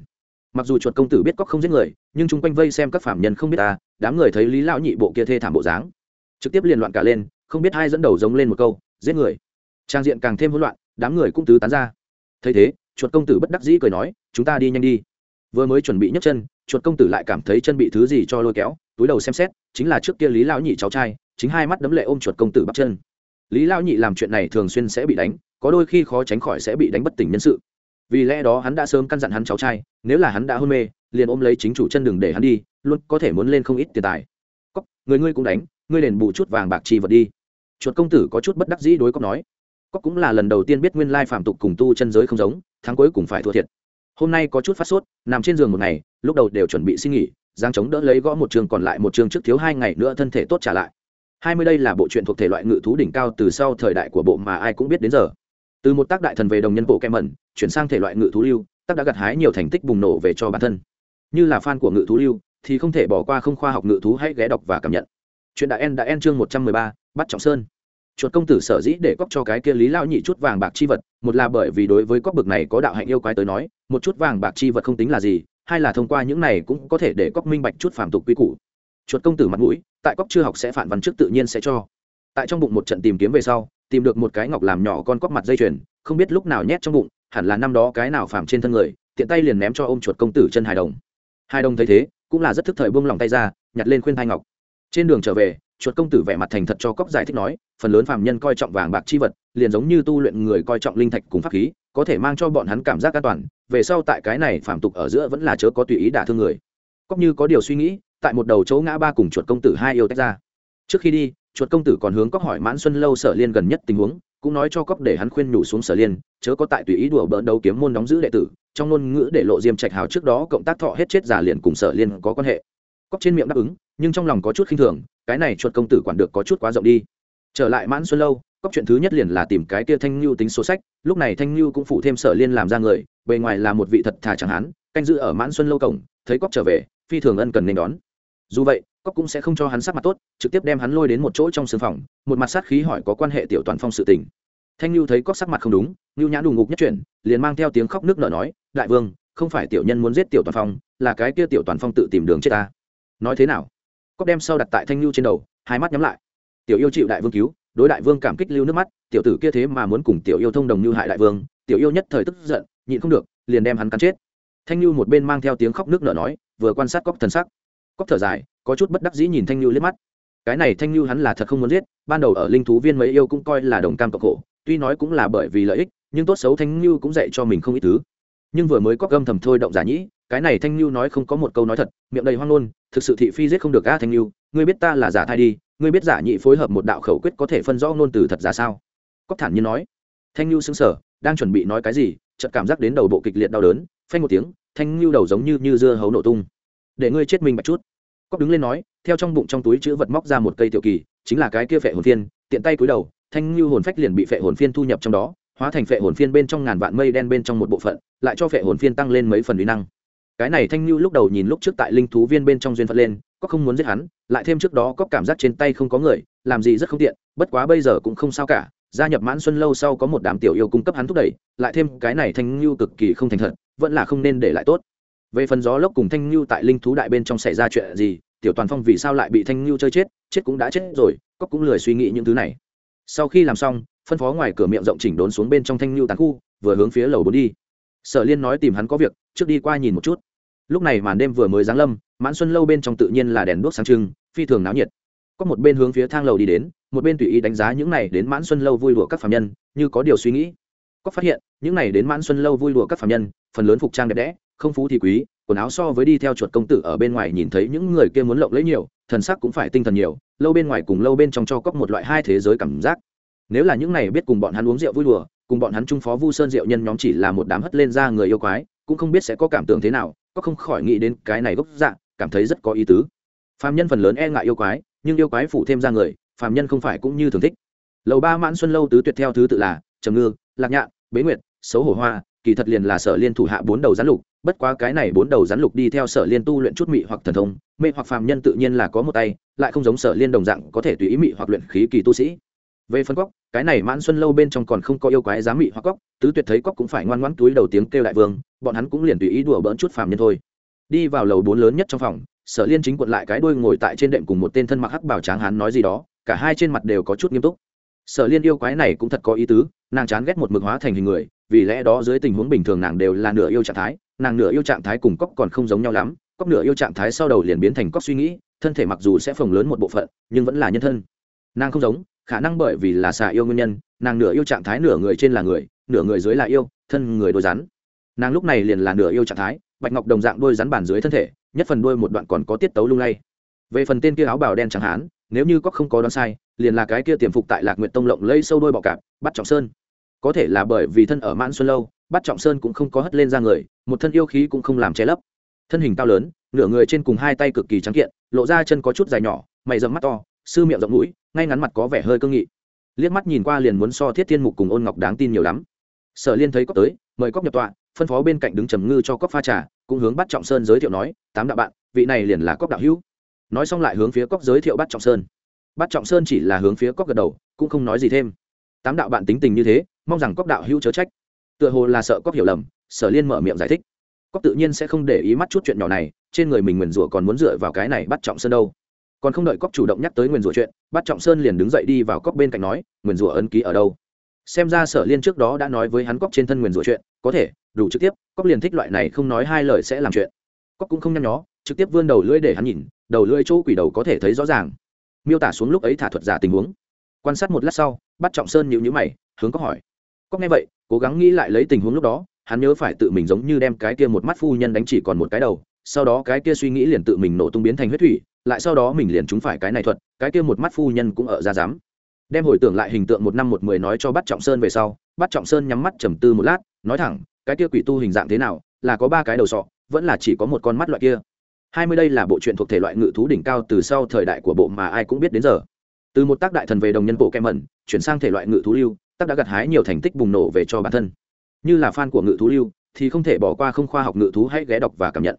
Mặc dù chuột công tử biết cóc không giết người, nhưng chung quanh vây xem các phạm nhân không biết ta, đám người thấy lý lão nhị bộ kia thê thảm bộ dáng, trực tiếp liên loạn cả lên, không biết hai dẫn đầu giống lên một câu, giết người. Trang diện càng thêm hỗn loạn, đám người cũng tứ tán ra. Thấy thế, chuột công tử bất đắc dĩ cười nói, chúng ta đi nhanh đi. Vừa mới chuẩn bị nhấc chân chuột công tử lại cảm thấy chân bị thứ gì cho lôi kéo, túi đầu xem xét, chính là trước kia lý lão nhị cháu trai, chính hai mắt đấm lệ ôm chuột công tử bắt chân. Lý lão nhị làm chuyện này thường xuyên sẽ bị đánh, có đôi khi khó tránh khỏi sẽ bị đánh bất tỉnh nhân sự. Vì lẽ đó hắn đã sớm căn dặn hắn cháu trai, nếu là hắn đã hôn mê, liền ôm lấy chính chủ chân đừng để hắn đi, luôn có thể muốn lên không ít tiền tài. Cóc người ngươi cũng đánh, ngươi liền bù chút vàng bạc chi vật đi. Chuột công tử có chút bất đắc dĩ đối cóc nói. Cóc cũng là lần đầu tiên biết nguyên lai phạm tục cùng tu chân giới không giống tháng cuối cùng phải thua thiệt hôm nay có chút phát sốt, nằm trên giường một ngày, lúc đầu đều chuẩn bị xin nghỉ giang chống đỡ lấy gõ một trường còn lại một trường trước thiếu hai ngày nữa thân thể tốt trả lại. Hai mươi đây là bộ truyện thuộc thể loại ngự thú đỉnh cao từ sau thời đại của bộ mà ai cũng biết đến giờ. Từ một tác đại thần về đồng nhân bộ kem mẩn, chuyển sang thể loại ngự thú lưu, tác đã gặt hái nhiều thành tích bùng nổ về cho bản thân. Như là fan của ngự thú lưu, thì không thể bỏ qua không khoa học ngự thú hãy ghé đọc và cảm nhận. Chuyện đại en đã en chương một trăm mười ba, bắt trọng sơn chuột công tử sở dĩ để cóc cho cái kia lý lao nhị chút vàng bạc chi vật, một là bởi vì đối với cóc bực này có đạo hạnh yêu quái tới nói, một chút vàng bạc chi vật không tính là gì, hai là thông qua những này cũng có thể để cóc minh bạch chút phàm tục quy củ. Chuột công tử mặt mũi, tại cóc chưa học sẽ phản văn trước tự nhiên sẽ cho. Tại trong bụng một trận tìm kiếm về sau, tìm được một cái ngọc làm nhỏ con cóc mặt dây chuyền, không biết lúc nào nhét trong bụng, hẳn là năm đó cái nào phàm trên thân người, tiện tay liền ném cho ôm chuột công tử chân hài đồng. Hai đồng thấy thế, cũng là rất thức thời buông lòng tay ra, nhặt lên khuyên thai ngọc. Trên đường trở về chuột công tử vẻ mặt thành thật cho cóc giải thích nói, phần lớn phàm nhân coi trọng vàng bạc chi vật, liền giống như tu luyện người coi trọng linh thạch cùng pháp khí, có thể mang cho bọn hắn cảm giác an toàn, về sau tại cái này phàm tục ở giữa vẫn là chớ có tùy ý đả thương người. Cóc như có điều suy nghĩ, tại một đầu chỗ ngã ba cùng chuột công tử hai yêu tách ra. Trước khi đi, chuột công tử còn hướng cóc hỏi mãn xuân lâu sở liên gần nhất tình huống, cũng nói cho cóc để hắn khuyên nhủ xuống sở liên, chớ có tại tùy ý đùa bỡn đấu kiếm môn đóng giữ đệ tử, trong ngôn ngữ để lộ diêm trạch hào trước đó cộng tác thọ hết chết giả liền cùng sở liên có quan hệ. Cóc trên miệng đáp ứng, nhưng trong lòng có chút khinh thường cái này chuột công tử quản được có chút quá rộng đi. Trở lại mãn xuân lâu cóc chuyện thứ nhất liền là tìm cái kia thanh lưu tính số sách, lúc này thanh lưu cũng phụ thêm sở liên làm ra người, bề ngoài là một vị thật thà chẳng hán, canh giữ ở mãn xuân lâu cổng, thấy cóc trở về, phi thường ân cần nên đón. Dù vậy cóc cũng sẽ không cho hắn sắc mặt tốt, trực tiếp đem hắn lôi đến một chỗ trong sương phòng, một mặt sát khí hỏi có quan hệ tiểu toàn phong sự tình. Thanh lưu thấy cóc sắc mặt không đúng lưu nhã đùng ngục nhất chuyển, liền mang theo tiếng khóc nước nở nói, đại vương, không phải tiểu nhân muốn giết tiểu toàn phong, là cái kia tiểu toàn phong tự tìm đường chết ta. Nói thế nào? Cóc đem sau đặt tại thanh lưu trên đầu, hai mắt nhắm lại. Tiểu yêu chịu đại vương cứu, đối đại vương cảm kích lưu nước mắt, tiểu tử kia thế mà muốn cùng tiểu yêu thông đồng như hại đại vương, tiểu yêu nhất thời tức giận, nhịn không được, liền đem hắn cắn chết. Thanh lưu một bên mang theo tiếng khóc nước nở nói, vừa quan sát cóc thần sắc. Cóc thở dài, có chút bất đắc dĩ nhìn thanh lưu liếc mắt. Cái này thanh lưu hắn là thật không muốn giết, ban đầu ở linh thú viên mấy yêu cũng coi là đồng cam cộng khổ, tuy nói cũng là bởi vì lợi ích, nhưng tốt xấu thanh lưu cũng dạy cho mình không ít thứ. Nhưng vừa mới có gâm thầm thôi động giả nhĩ cái này thanh lưu nói không có một câu nói thật, miệng đầy hoang ngôn, thực sự thị phi giết không được a thanh lưu ngươi biết ta là giả thai đi, ngươi biết giả nhị phối hợp một đạo khẩu quyết có thể phân rõ ngôn từ thật giả sao? Cóc thản nhiên nói. Thanh lưu xứng sở đang chuẩn bị nói cái gì, chợt cảm giác đến đầu bộ kịch liệt đau đớn, phanh một tiếng, thanh lưu đầu giống như như dưa hấu nổ tung. Để ngươi chết mình bạch chút. Cóc đứng lên nói, theo trong bụng trong túi chữ vật móc ra một cây tiểu kỳ, chính là cái kia phệ hồn phiên, tiện tay cúi đầu, thanh lưu hồn phách liền bị phệ hồn phiên thu nhập trong đó, hóa thành phệ hồn phiên bên trong ngàn vạn mây đen bên trong một bộ phận, lại cho phệ hồn phiên tăng lên mấy phần uy năng cái này thanh lưu lúc đầu nhìn lúc trước tại linh thú viên bên trong duyên phật lên, có không muốn giết hắn, lại thêm trước đó có cảm giác trên tay không có người, làm gì rất không tiện, bất quá bây giờ cũng không sao cả. Gia nhập mãn xuân lâu sau có một đám tiểu yêu cung cấp hắn thúc đẩy, lại thêm cái này thanh lưu cực kỳ không thành thật, vẫn là không nên để lại tốt. Về phần gió lốc cùng thanh lưu tại linh thú đại bên trong xảy ra chuyện gì, tiểu toàn phong vì sao lại bị thanh lưu chơi chết chết cũng đã chết rồi cóc cũng lười suy nghĩ những thứ này. Sau khi làm xong, phân phó ngoài cửa miệng rộng chỉnh đốn xuống bên trong thanh lưu tàn khu, vừa hướng phía lầu bốn đi. Sở liên nói tìm hắn có việc trước đi qua nhìn một chút. Lúc này màn đêm vừa mới giáng lâm, mãn xuân lâu bên trong tự nhiên là đèn đuốc sáng trưng, phi thường náo nhiệt. Có một bên hướng phía thang lầu đi đến, một bên tùy ý đánh giá những này đến mãn xuân lâu vui đùa các phạm nhân, như có điều suy nghĩ. Có phát hiện, những này đến mãn xuân lâu vui đùa các phạm nhân, phần lớn phục trang đẹp đẽ, không phú thì quý, quần áo so với đi theo chuột công tử ở bên ngoài nhìn thấy những người kia muốn lộng lấy nhiều, thần sắc cũng phải tinh thần nhiều, lâu bên ngoài cùng lâu bên trong cho cóc một loại hai thế giới cảm giác. Nếu là những này biết cùng bọn hắn uống rượu vui đùa, cùng bọn hắn trung phó vu sơn rượu nhân nhóm chỉ là một đám hất lên ra người yêu quái cũng không biết sẽ có cảm tưởng thế nào, có không khỏi nghĩ đến cái này gốc dạng cảm thấy rất có ý tứ. Phạm nhân phần lớn e ngại yêu quái, nhưng yêu quái phụ thêm ra người phạm nhân không phải cũng như thường thích. Lầu ba mãn xuân lâu tứ tuyệt theo thứ tự là trầm ngư, lạc nhạn, bế nguyệt, xấu hổ hoa, kỳ thật liền là sở liên thủ hạ bốn đầu rắn lục, bất quá cái này bốn đầu rắn lục đi theo sở liên tu luyện chút mị hoặc thần thông, mê hoặc phàm nhân tự nhiên là có một tay, lại không giống sở liên đồng dạng có thể tùy ý mị hoặc luyện khí kỳ tu sĩ. Về phân góc cái này mãn xuân lâu bên trong còn không có yêu quái dám mị hoặc cóc tứ tuyệt thấy cóc cũng phải ngoan ngoãn túi đầu tiếng kêu đại vương, bọn hắn cũng liền tùy ý đùa bỡn chút phàm nhân thôi. Đi vào lầu bốn lớn nhất trong phòng, sở liên chính quận lại cái đuôi ngồi tại trên đệm cùng một tên thân mặc hắc bảo tráng hắn nói gì đó, cả hai trên mặt đều có chút nghiêm túc. Sở liên yêu quái này cũng thật có ý tứ, nàng chán ghét một mực hóa thành hình người, vì lẽ đó dưới tình huống bình thường nàng đều là nửa yêu trạng thái, nàng nửa yêu trạng thái cùng cóc còn không giống nhau lắm, cóc nửa yêu trạng thái sau đầu liền biến thành cóc suy nghĩ, thân thể mặc dù sẽ phồng lớn một bộ phận, nhưng vẫn là nhân thân. Nàng không giống khả năng bởi vì là xà yêu nguyên nhân, nàng nửa yêu trạng thái nửa người trên là người, nửa người dưới là yêu, thân người đôi rắn. Nàng lúc này liền là nửa yêu trạng thái, bạch ngọc đồng dạng đôi rắn bản dưới thân thể, nhất phần đôi một đoạn còn có tiết tấu lung lay. Về phần tên kia áo bào đen chẳng hán, nếu như có không có đoán sai, liền là cái kia tiềm phục tại lạc nguyệt tông lộng lây sâu đôi bọ cạp bắt trọng sơn. Có thể là bởi vì thân ở mãn xuân lâu bắt trọng sơn cũng không có hất lên ra người, một thân yêu khí cũng không làm che lấp. Thân hình cao lớn, nửa người trên cùng hai tay cực kỳ trắng kiện, lộ ra chân có chút dài nhỏ, mày dầm mắt to sư miệng rộng mũi, ngay ngắn mặt có vẻ hơi cương nghị. Liếc mắt nhìn qua liền muốn so thiết thiên mục cùng ôn ngọc đáng tin nhiều lắm. Sở liên thấy cóc tới, mời cóc nhập tọa, phân phó bên cạnh đứng trầm ngư cho cóc pha trà, cũng hướng bắt trọng sơn giới thiệu nói, tám đạo bạn, vị này liền là cóc đạo hữu. Nói xong lại hướng phía cóc giới thiệu bắt trọng sơn. Bắt trọng sơn chỉ là hướng phía cóc gật đầu, cũng không nói gì thêm. Tám đạo bạn tính tình như thế, mong rằng cóc đạo hữu chớ trách. Tựa hồ là sợ cóc hiểu lầm, sở liên mở miệng giải thích. Cóc tự nhiên sẽ không để ý mắt chút chuyện nhỏ này, trên người mình nguyền rủa còn muốn dựa vào cái này bắt trọng sơn đâu còn không đợi cóc chủ động nhắc tới nguyền rủa chuyện bắt trọng sơn liền đứng dậy đi vào cóc bên cạnh nói, nguyền rủa ấn ký ở đâu? Xem ra sở liên trước đó đã nói với hắn cóc trên thân nguyền rủa chuyện, có thể, đủ trực tiếp, cóc liền thích loại này không nói hai lời sẽ làm chuyện. Cóc cũng không nhăn nhó, trực tiếp vươn đầu lưỡi để hắn nhìn, đầu lưỡi chỗ quỷ đầu có thể thấy rõ ràng. Miêu tả xuống lúc ấy thả thuật giả tình huống. Quan sát một lát sau bắt trọng sơn nhịu nhữ mày, hướng cóc hỏi. Cóc nghe vậy, cố gắng nghĩ lại lấy tình huống lúc đó, hắn nhớ phải tự mình giống như đem cái kia một mắt phu nhân đánh chỉ còn một cái đầu, sau đó cái kia suy nghĩ liền tự mình nổ tung biến thành huyết thủy lại sau đó mình liền chúng phải cái này thuật, cái kia một mắt phu nhân cũng ở ra dám. Đem hồi tưởng lại hình tượng một năm một mười nói cho bắt trọng sơn về sau bắt trọng sơn nhắm mắt trầm tư một lát, nói thẳng, cái kia quỷ tu hình dạng thế nào, là có ba cái đầu sọ, vẫn là chỉ có một con mắt loại kia. Hai mươi đây là bộ truyện thuộc thể loại ngự thú đỉnh cao từ sau thời đại của bộ mà ai cũng biết đến giờ. Từ một tác đại thần về đồng nhân bộ kem mẩn, chuyển sang thể loại ngự thú lưu, tác đã gặt hái nhiều thành tích bùng nổ về cho bản thân. Như là fan của ngự thú lưu, thì không thể bỏ qua không khoa học ngự thú hãy ghé đọc và cảm nhận.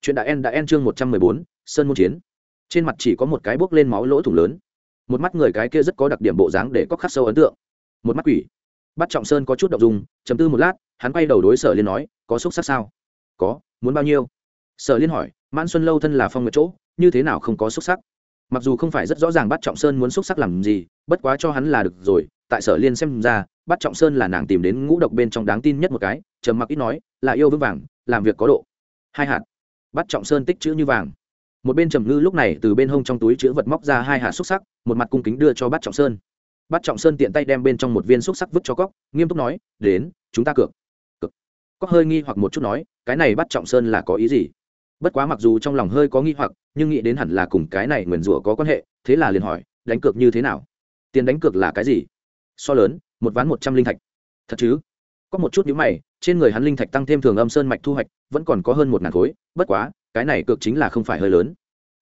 Chuyện đã en đã en chương một trăm mười bốn, sơn môn chiến trên mặt chỉ có một cái bốc lên máu lỗ thủng lớn. Một mắt người cái kia rất có đặc điểm bộ dáng để có khắc sâu ấn tượng. Một mắt quỷ. Bắt trọng sơn có chút đ ộ n g dung chấm tư một lát, hắn quay đầu đối sở liên nói, có xúc sắc sao? Có, muốn bao nhiêu? Sở liên hỏi, mãn xuân lâu thân là phong nguyệt chỗ, như thế nào không có xúc sắc? Mặc dù không phải rất rõ ràng bắt trọng sơn muốn xúc sắc làm gì, bất quá cho hắn là được rồi, tại sở liên xem ra bắt trọng sơn là nàng tìm đến ngũ độc bên trong đáng tin nhất một cái, trầm mặc ít nói, là yêu vững vàng, làm việc có độ. Hai hạt. Bắt trọng sơn tích chữ như vàng một bên trầm ngư lúc này từ bên hông trong túi chữ vật móc ra hai hạt xúc sắc, một mặt cung kính đưa cho bát trọng sơn. Bát trọng sơn tiện tay đem bên trong một viên xúc sắc vứt cho cóc nghiêm túc nói, đến, chúng ta cược. Cược. Cóc hơi nghi hoặc một chút nói, cái này bát trọng sơn là có ý gì? Bất quá mặc dù trong lòng hơi có nghi hoặc, nhưng nghĩ đến hẳn là cùng cái này nguyền rủa có quan hệ, thế là liền hỏi, đánh cược như thế nào? Tiền đánh cược là cái gì? So lớn, một ván một trăm linh thạch. Thật chứ? Có một chút nhữ mày trên người hắn linh thạch tăng thêm thường âm sơn mạch thu hoạch, vẫn còn có hơn một ngàn khối, bất quá, cái này cược chính là không phải hơi lớn.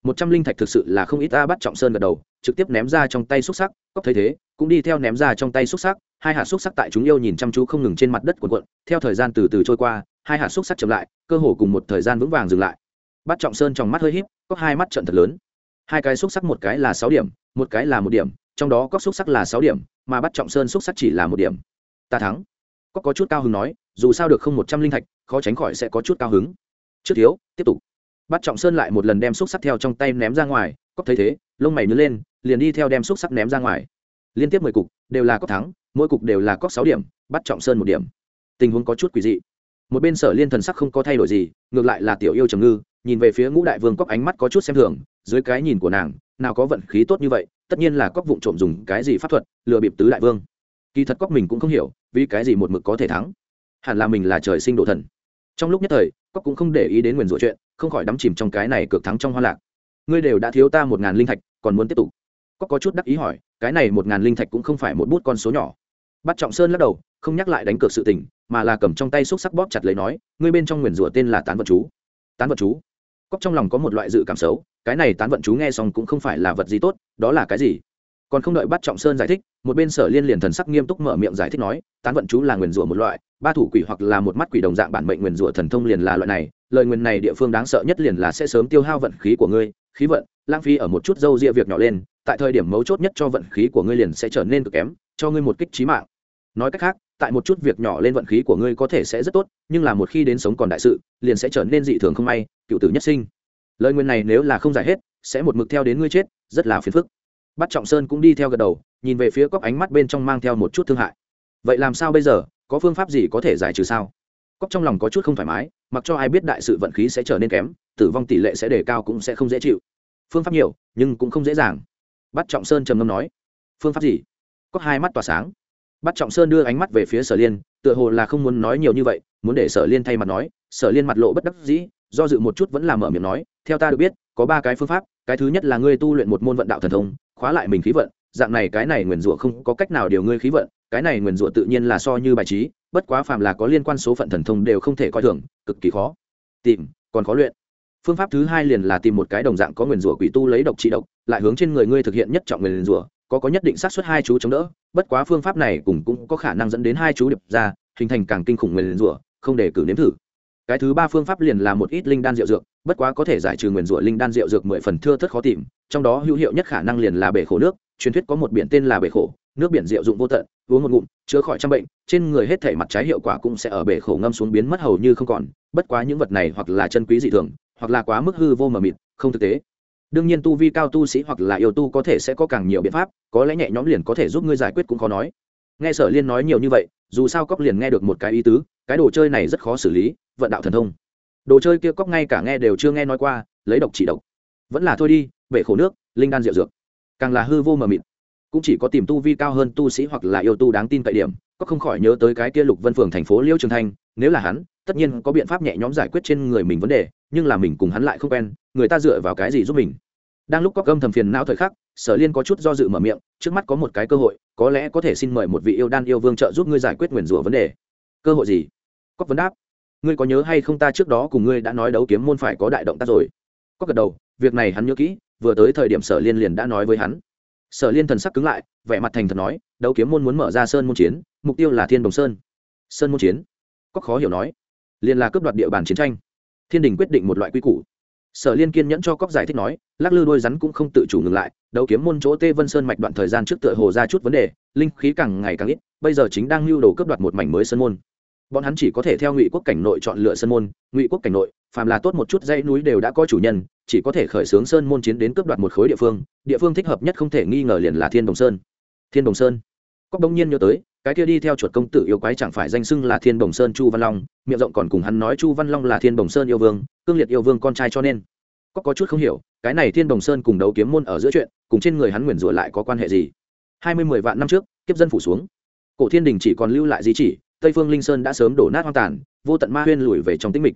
Một trăm linh thạch thực sự là không ít ta bắt trọng sơn gật đầu, trực tiếp ném ra trong tay xúc sắc cóc thấy thế, cũng đi theo ném ra trong tay xúc sắc, hai hạt xúc sắc tại chúng yêu nhìn chăm chú không ngừng trên mặt đất cuộn quận theo thời gian từ từ trôi qua, hai hạt xúc sắc chậm lại, cơ hồ cùng một thời gian vững vàng dừng lại. Bắt trọng sơn trong mắt hơi híp, có hai mắt trận thật lớn. Hai cái xúc sắc một cái là sáu điểm, một cái là một điểm, trong đó có xúc sắc là sáu điểm, mà bắt trọng sơn xúc sắc chỉ là một điểm. Ta thắng. Có có chút cao hứng nói dù sao được không một trăm linh thạch, khó tránh khỏi sẽ có chút cao hứng. Trước thiếu, tiếp tục. Bắt trọng sơn lại một lần đem xúc sắc theo trong tay ném ra ngoài cóc thấy thế, lông mày nhớ lên, liền đi theo đem xúc sắc ném ra ngoài. Liên tiếp mười cục, đều là cóc thắng, mỗi cục đều là cóc sáu điểm bắt trọng sơn một điểm. Tình huống có chút quỷ dị. Một bên sở liên thần sắc không có thay đổi gì, ngược lại là tiểu yêu trầm ngư, nhìn về phía ngũ đại vương cóc ánh mắt có chút xem thường, dưới cái nhìn của nàng, nào có vận khí tốt như vậy, tất nhiên là cóc vụng trộm dùng cái gì pháp thuật, lừa bịp tứ đại vương. Kỳ thật cóc mình cũng không hiểu, vì cái gì một mực có thể thắng hẳn là mình là trời sinh độ thần. Trong lúc nhất thời cóc cũng không để ý đến nguyền rủa chuyện, không khỏi đắm chìm trong cái này cược thắng trong hoa lạc. Ngươi đều đã thiếu ta một ngàn linh thạch, còn muốn tiếp tục. Cóc có chút đắc ý hỏi, cái này một ngàn linh thạch cũng không phải một bút con số nhỏ. Bắt trọng sơn lắc đầu, không nhắc lại đánh cược sự tình, mà là cầm trong tay xúc sắc bóp chặt lấy nói, ngươi bên trong nguyền rủa tên là tán vật chú. Tán vật chú? Cóc trong lòng có một loại dự cảm xấu, cái này tán vận chú nghe xong cũng không phải là vật gì tốt, đó là cái gì? Còn không đợi bắt trọng sơn giải thích, một bên sở liên liền thần sắc nghiêm túc mở miệng giải thích nói, tán vận chú là nguyền rủa một loại, ba thủ quỷ hoặc là một mắt quỷ đồng dạng bản mệnh nguyền rủa thần thông liền là loại này, lời nguyền này địa phương đáng sợ nhất liền là sẽ sớm tiêu hao vận khí của ngươi, khí vận, lãng phí ở một chút dâu ria việc nhỏ lên, tại thời điểm mấu chốt nhất cho vận khí của ngươi liền sẽ trở nên cực kém, cho ngươi một kích trí mạng. Nói cách khác, tại một chút việc nhỏ lên vận khí của ngươi có thể sẽ rất tốt, nhưng là một khi đến sống còn đại sự, liền sẽ trở nên dị thường không may, cựu tử nhất sinh. Lời nguyền này nếu là không giải hết, sẽ một mực theo đến ngươi chết, rất là phiền phức bắt trọng sơn cũng đi theo gật đầu, nhìn về phía cóc ánh mắt bên trong mang theo một chút thương hại. Vậy làm sao bây giờ? Có phương pháp gì có thể giải trừ sao? Cóc trong lòng có chút không thoải mái, mặc cho ai biết đại sự vận khí sẽ trở nên kém, tử vong tỷ lệ sẽ đề cao cũng sẽ không dễ chịu. Phương pháp nhiều, nhưng cũng không dễ dàng. Bắt trọng sơn trầm ngâm nói, phương pháp gì? Có hai mắt tỏa sáng. Bắt trọng sơn đưa ánh mắt về phía sở liên, tựa hồ là không muốn nói nhiều như vậy, muốn để sở liên thay mặt nói. Sở liên mặt lộ bất đắc dĩ, do dự một chút vẫn là mở miệng nói, theo ta được biết, có ba cái phương pháp, cái thứ nhất là ngươi tu luyện một môn vận đạo thần thông khóa lại mình khí vận, dạng này cái này nguyền rủa không có cách nào điều ngươi khí vận, cái này nguyền rủa tự nhiên là so như bài trí, bất quá phàm là có liên quan số phận thần thông đều không thể coi thường, cực kỳ khó. Tìm, còn khó luyện. Phương pháp thứ hai liền là tìm một cái đồng dạng có nguyền rủa quỷ tu lấy độc trị độc, lại hướng trên người ngươi thực hiện nhất trọng nguyền rủa, có có nhất định xác suất hai chú chống đỡ, bất quá phương pháp này cũng cũng có khả năng dẫn đến hai chú điệp ra, hình thành càng kinh khủng nguyền rủa, không để cử nếm thử. Cái thứ ba phương pháp liền là một ít linh đan rượu dược bất quá có thể giải trừ nguyền rủa linh đan rượu dược mười phần thưa thất khó tìm, trong đó hữu hiệu nhất khả năng liền là bể khổ nước, truyền thuyết có một biển tên là bể khổ, nước biển rượu dụng vô tận, uống một ngụm, chữa khỏi trăm bệnh, trên người hết thể mặt trái hiệu quả cũng sẽ ở bể khổ ngâm xuống biến mất hầu như không còn, bất quá những vật này hoặc là chân quý dị thường, hoặc là quá mức hư vô mờ mịt, không thực tế. Đương nhiên tu vi cao tu sĩ hoặc là yêu tu có thể sẽ có càng nhiều biện pháp, có lẽ nhẹ nhõm liền có thể giúp ngươi giải quyết cũng khó nói. Nghe sở liên nói nhiều như vậy, dù sao cóc liền nghe được một cái ý tứ, cái đồ chơi này rất khó xử lý, vận đạo thần thông đồ chơi kia cóc ngay cả nghe đều chưa nghe nói qua, lấy độc chỉ độc. Vẫn là thôi đi, bể khổ nước, linh đan rượu dược. Càng là hư vô mờ mịt. Cũng chỉ có tìm tu vi cao hơn tu sĩ hoặc là yêu tu đáng tin cậy điểm, có không khỏi nhớ tới cái kia lục vân phường thành phố liêu trường thanh nếu là hắn, tất nhiên có biện pháp nhẹ nhõm giải quyết trên người mình vấn đề, nhưng là mình cùng hắn lại không quen, người ta dựa vào cái gì giúp mình? Đang lúc có cơm thầm phiền não thời khắc, sở liên có chút do dự mở miệng, trước mắt có một cái cơ hội, có lẽ có thể xin mời một vị yêu đan yêu vương trợ giúp ngươi giải quyết nguyền rủa vấn đề. Cơ hội gì? Cóc vấn đáp ngươi có nhớ hay không ta trước đó cùng ngươi đã nói đấu kiếm môn phải có đại động tác rồi? Có gật đầu, việc này hắn nhớ kỹ, vừa tới thời điểm sở liên liền đã nói với hắn. Sở liên thần sắc cứng lại, vẻ mặt thành thật nói, đấu kiếm môn muốn mở ra sơn môn chiến, mục tiêu là thiên đồng sơn. Sơn môn chiến? Có khó hiểu nói. Liền là cướp đoạt địa bàn chiến tranh. Thiên đình quyết định một loại quy củ. Sở liên kiên nhẫn cho cóc giải thích nói, lắc lư đôi rắn cũng không tự chủ ngừng lại, đấu kiếm môn chỗ tê vân sơn mạch đoạn thời gian trước tựa hồ ra chút vấn đề, linh khí càng ngày càng ít, bây giờ chính đang lưu đồ cướp đoạt một mảnh mới sơn môn bọn hắn chỉ có thể theo ngụy quốc cảnh nội chọn lựa sơn môn, ngụy quốc cảnh nội, phàm là tốt một chút dãy núi đều đã có chủ nhân, chỉ có thể khởi xướng sơn môn chiến đến cướp đoạt một khối địa phương địa phương thích hợp nhất không thể nghi ngờ liền là thiên đồng sơn. Thiên đồng sơn. Cóc đông nhiên nhớ tới, cái kia đi theo chuột công tử yêu quái chẳng phải danh xưng là thiên đồng sơn chu văn long, miệng rộng còn cùng hắn nói chu văn long là thiên đồng sơn yêu vương, cương liệt yêu vương con trai cho nên. Cóc có chút không hiểu, cái này thiên đồng sơn cùng đấu kiếm môn ở giữa chuyện, cùng trên người hắn nguyền rủa lại có quan hệ gì? Hai mươi mười vạn năm trước, kiếp dân phủ xuống. Cổ thiên đình chỉ còn lưu lại di chỉ tây phương linh sơn đã sớm đổ nát hoang tàn, vô tận ma huyên lùi về trong tĩnh mịch.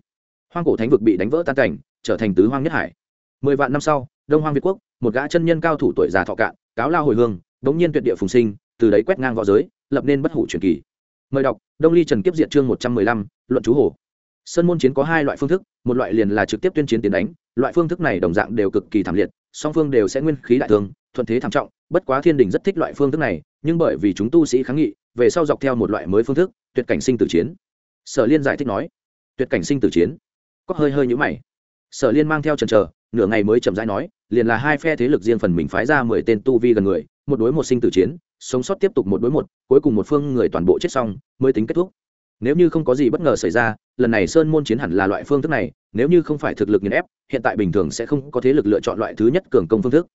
Hoang cổ thánh vực bị đánh vỡ tan cảnh, trở thành tứ hoang nhất hải. Mười vạn năm sau, đông hoang việt quốc, một gã chân nhân cao thủ tuổi già thọ cạn, cáo lao hồi hương bỗng nhiên tuyệt địa phùng sinh, từ đấy quét ngang v õ giới, lập nên bất hủ truyền kỳ. Mời đọc, đông ly trần kiếp diện chương một trăm mười lăm, luận chú hồ. Sơn môn chiến có hai loại phương thức, một loại liền là trực tiếp tuyên chiến tiến đánh, loại phương thức này đồng dạng đều cực kỳ thảm liệt, song phương đều sẽ nguyên khí đại thương, thuận thế thảm trọng, bất quá thiên đình rất thích loại phương thức này, nhưng bởi vì chúng tu sĩ kháng nghị về sau dọc theo một loại mới phương thức, tuyệt cảnh sinh tử chiến. Sở liên giải thích nói, tuyệt cảnh sinh tử chiến. Có hơi hơi nhũ mày. Sở liên mang theo trần trờ nửa ngày mới chậm rãi nói, liền là hai phe thế lực riêng phần mình phái ra mười tên tu vi gần người, một đối một sinh tử chiến, sống sót tiếp tục một đối một, cuối cùng một phương người toàn bộ chết xong, mới tính kết thúc. Nếu như không có gì bất ngờ xảy ra, lần này sơn môn chiến hẳn là loại phương thức này, nếu như không phải thực lực nghiền ép, hiện tại bình thường sẽ không có thế lực lựa chọn loại thứ nhất cường công phương thức.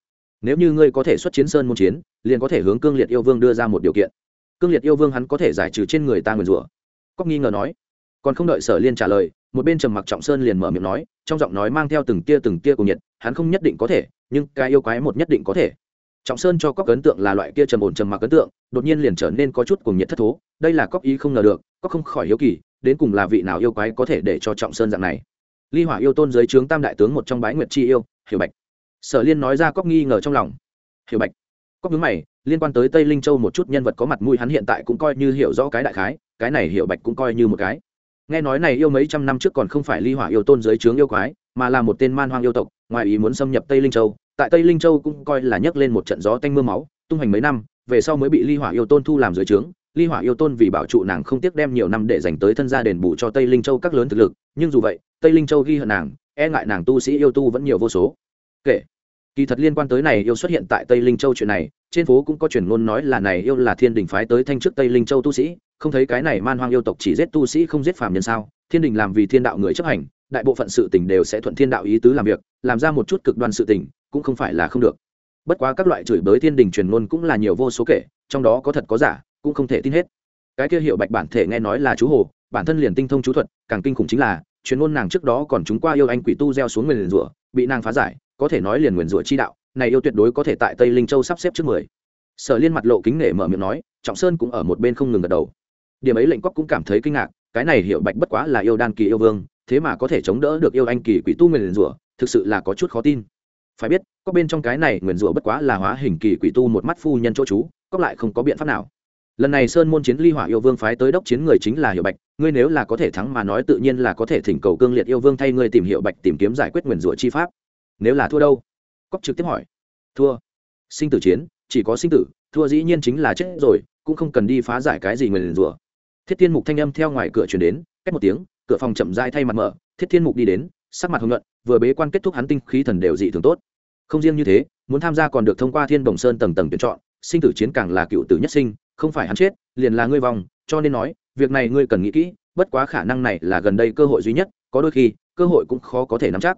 Nếu như ngươi có thể xuất chiến sơn môn chiến, liền có thể hướng cương liệt yêu vương đưa ra một điều kiện cương liệt yêu vương hắn có thể giải trừ trên người ta nguyền rủa. Cóc nghi ngờ nói. Còn không đợi sở liên trả lời, một bên trầm mặc trọng sơn liền mở miệng nói, trong giọng nói mang theo từng tia từng tia cùng nhiệt, hắn không nhất định có thể, nhưng cái yêu quái một nhất định có thể. Trọng sơn cho cóc ấn tượng là loại kia trầm ổn trầm mặc ấn tượng, đột nhiên liền trở nên có chút cùng nhiệt thất thố, đây là cóc ý không ngờ được, cóc không khỏi hiếu kỳ, đến cùng là vị nào yêu quái có thể để cho trọng sơn dạng này. Ly hỏa yêu tôn dưới trướng tam đại tướng một trong bái nguyệt chi yêu, hiểu bạch. Sở liên nói ra cóc nghi ngờ trong lòng. Hiểu bạch. Cóc nhướng mày liên quan tới tây linh châu một chút nhân vật có mặt mũi hắn hiện tại cũng coi như hiểu rõ cái đại khái, cái này hiểu bạch cũng coi như một cái. Nghe nói này yêu mấy trăm năm trước còn không phải ly hỏa yêu tôn dưới trướng yêu quái, mà là một tên man hoang yêu tộc, ngoài ý muốn xâm nhập tây linh châu. Tại tây linh châu cũng coi là nhấc lên một trận gió tanh mưa máu, tung hoành mấy năm, về sau mới bị ly hỏa yêu tôn thu làm dưới trướng. Ly hỏa yêu tôn vì bảo trụ nàng không tiếc đem nhiều năm để dành tới thân gia đền bù cho tây linh châu các lớn thực lực, nhưng dù vậy, tây linh châu ghi hận nàng e ngại nàng tu sĩ yêu tu vẫn nhiều vô số. Kể kỳ thật liên quan tới này yêu xuất hiện tại tây linh châu chuyện này, trên phố cũng có truyền ngôn nói là này yêu là thiên đình phái tới thanh trước tây linh châu tu sĩ. Không thấy cái này man hoang yêu tộc chỉ giết tu sĩ không giết phàm nhân sao? Thiên đình làm vì thiên đạo người chấp hành, đại bộ phận sự tình đều sẽ thuận thiên đạo ý tứ làm việc, làm ra một chút cực đoan sự tình, cũng không phải là không được. Bất quá các loại chửi bới thiên đình truyền ngôn cũng là nhiều vô số kể, trong đó có thật có giả, cũng không thể tin hết. Cái kia hiệu bạch bản thể nghe nói là chú hồ, bản thân liền tinh thông chú thuật, càng kinh khủng chính là, truyền ngôn nàng trước đó còn chúng qua yêu anh quỷ tu gieo xuống nguyền rủa, bị nàng phá giải có thể nói liền nguyền rủa chi đạo, này yêu tuyệt đối có thể tại tây linh châu sắp xếp trước mười. Sở liên mặt lộ kính nể mở miệng nói, trọng sơn cũng ở một bên không ngừng gật đầu. Điểm ấy lệnh cóc cũng cảm thấy kinh ngạc, cái này hiệu bạch bất quá là yêu đan kỳ yêu vương, thế mà có thể chống đỡ được yêu anh kỳ quỷ tu nguyền rủa, thực sự là có chút khó tin. Phải biết, có bên trong cái này nguyền rủa bất quá là hóa hình kỳ quỷ tu một mắt phu nhân chỗ chú cóc lại không có biện pháp nào. Lần này sơn môn chiến ly hỏa yêu vương phái tới đốc chiến người chính là hiệu bạch, ngươi nếu là có thể thắng mà nói tự nhiên là có thể thỉnh cầu cương liệt yêu vương thay ngươi tìm hiệu bạch tìm kiếm giải quyết nguyền rủa chi pháp nếu là thua đâu? Cóc trực tiếp hỏi. Thua. Sinh tử chiến, chỉ có sinh tử, thua dĩ nhiên chính là chết rồi, cũng không cần đi phá giải cái gì người liền rủa. Thiết thiên mục thanh âm theo ngoài cửa chuyển đến, cách một tiếng, cửa phòng chậm dai thay mặt mở, thiết thiên mục đi đến, sắc mặt hồng nhuận, vừa bế quan kết thúc hắn tinh khí thần đều dị thường tốt. Không riêng như thế, muốn tham gia còn được thông qua thiên đồng sơn tầng tầng tuyển chọn, sinh tử chiến càng là cựu tử nhất sinh, không phải hắn chết, liền là ngươi vòng cho nên nói, việc này ngươi cần nghĩ kỹ, bất quá khả năng này là gần đây cơ hội duy nhất, có đôi khi, cơ hội cũng khó có thể nắm chắc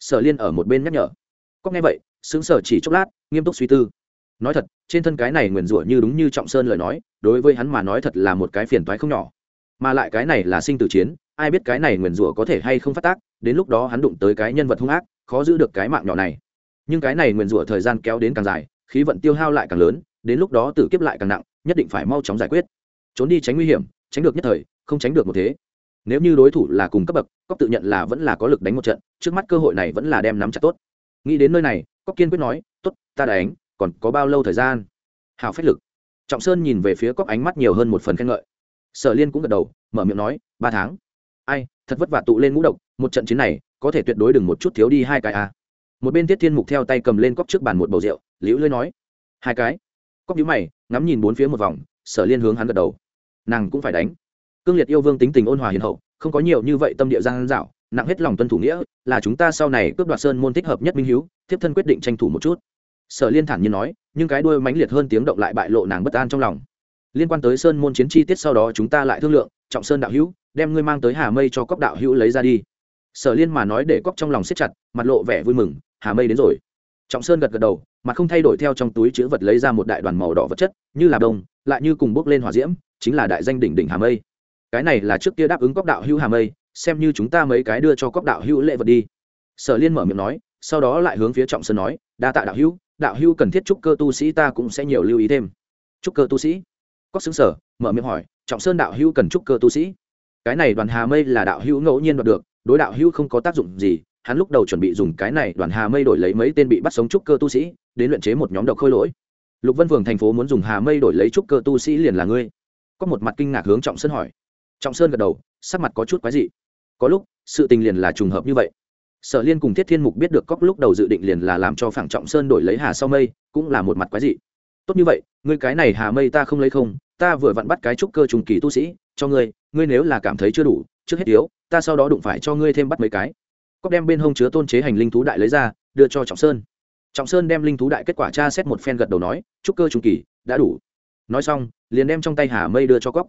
sở liên ở một bên nhắc nhở. Có nghe vậy xứng sở chỉ chốc lát, nghiêm túc suy tư. Nói thật, trên thân cái này nguyền rủa như đúng như trọng sơn lời nói, đối với hắn mà nói thật là một cái phiền toái không nhỏ. Mà lại cái này là sinh tử chiến, ai biết cái này nguyền rủa có thể hay không phát tác, đến lúc đó hắn đụng tới cái nhân vật hung ác, khó giữ được cái mạng nhỏ này. Nhưng cái này nguyền rủa thời gian kéo đến càng dài, khí vận tiêu hao lại càng lớn, đến lúc đó tử kiếp lại càng nặng, nhất định phải mau chóng giải quyết. Trốn đi tránh nguy hiểm, tránh được nhất thời, không tránh được một thế nếu như đối thủ là cùng cấp bậc, cóc tự nhận là vẫn là có lực đánh một trận, trước mắt cơ hội này vẫn là đem nắm chặt tốt. Nghĩ đến nơi này, cóc kiên quyết nói, tốt, ta đánh, còn có bao lâu thời gian? Hào phách lực. Trọng sơn nhìn về phía cóc ánh mắt nhiều hơn một phần khen ngợi. Sở liên cũng gật đầu, mở miệng nói, ba tháng. Ai, thật vất vả tụ lên ngũ độc, một trận chiến này, có thể tuyệt đối đừng một chút thiếu đi hai cái a à. một bên tiết thiên mục theo tay cầm lên cốc trước bàn một bầu rượu, liễu lưới nói, hai cái. Cốc nhíu mày, ngắm nhìn bốn phía một vòng, sở liên hướng hắn gật đầu. Nàng cũng phải đánh cương liệt yêu vương tính tình ôn hòa hiền hậu, không có nhiều như vậy tâm địa gian dạo nặng hết lòng tuân thủ nghĩa, là chúng ta sau này cướp đoạt sơn môn thích hợp nhất minh hiếu, thiếp thân quyết định tranh thủ một chút. Sở liên thản nhiên nói, nhưng cái đuôi mãnh liệt hơn tiếng động lại bại lộ nàng bất an trong lòng. Liên quan tới sơn môn chiến chi tiết sau đó chúng ta lại thương lượng, trọng sơn đạo hữu, đem ngươi mang tới hà mây cho cóc đạo hữu lấy ra đi. Sở liên mà nói để cóc trong lòng siết chặt, mặt lộ vẻ vui mừng, hà mây đến rồi. Trọng sơn gật gật đầu, mặt không thay đổi theo trong túi chữ vật lấy ra một đại đoàn màu đỏ vật chất, như là đông lại như cùng bốc lên hỏa diễm, chính là đại danh đỉnh đỉnh hà mây cái này là trước kia đáp ứng cóc đạo hữu hà mây, xem như chúng ta mấy cái đưa cho cóc đạo hữu lễ vật đi. Sở liên mở miệng nói, sau đó lại hướng phía trọng sơn nói, đa tạ đạo hữu đạo hữu cần thiết trúc cơ tu sĩ ta cũng sẽ nhiều lưu ý thêm. Trúc cơ tu sĩ? Cóc xứng sở, mở miệng hỏi, trọng sơn đạo hữu cần trúc cơ tu sĩ? Cái này đoàn hà mây là đạo hữu ngẫu nhiên đoạt được, đối đạo hữu không có tác dụng gì, hắn lúc đầu chuẩn bị dùng cái này đoàn hà mây đổi lấy mấy tên bị bắt sống trúc cơ tu sĩ, đến luyện chế một nhóm độc khôi lỗi. Lục vân phường thành phố muốn dùng hà mây đổi lấy trúc cơ tu sĩ liền là ngươi. Có một mặt kinh ngạc hướng trọng sơn hỏi trọng sơn gật đầu, sắc mặt có chút quái dị. Có lúc, sự tình liền là trùng hợp như vậy. Sở liên cùng thiết thiên mục biết được cóc lúc đầu dự định liền là làm cho phẳng trọng sơn đổi lấy hà sau mây, cũng là một mặt quái dị. Tốt như vậy, ngươi cái này hà mây ta không lấy không, ta vừa vặn bắt cái trúc cơ trùng kỳ tu sĩ, cho ngươi ngươi nếu là cảm thấy chưa đủ, trước hết yếu, ta sau đó đụng phải cho ngươi thêm bắt mấy cái. Cóc đem bên hông chứa tôn chế hành linh thú đại lấy ra, đưa cho trọng sơn. Trọng sơn đem linh thú đại kết quả tra xét một phen gật đầu nói, trúc cơ trùng kỳ, đã đủ. Nói xong, liền đem trong tay hà mây đưa cho cóc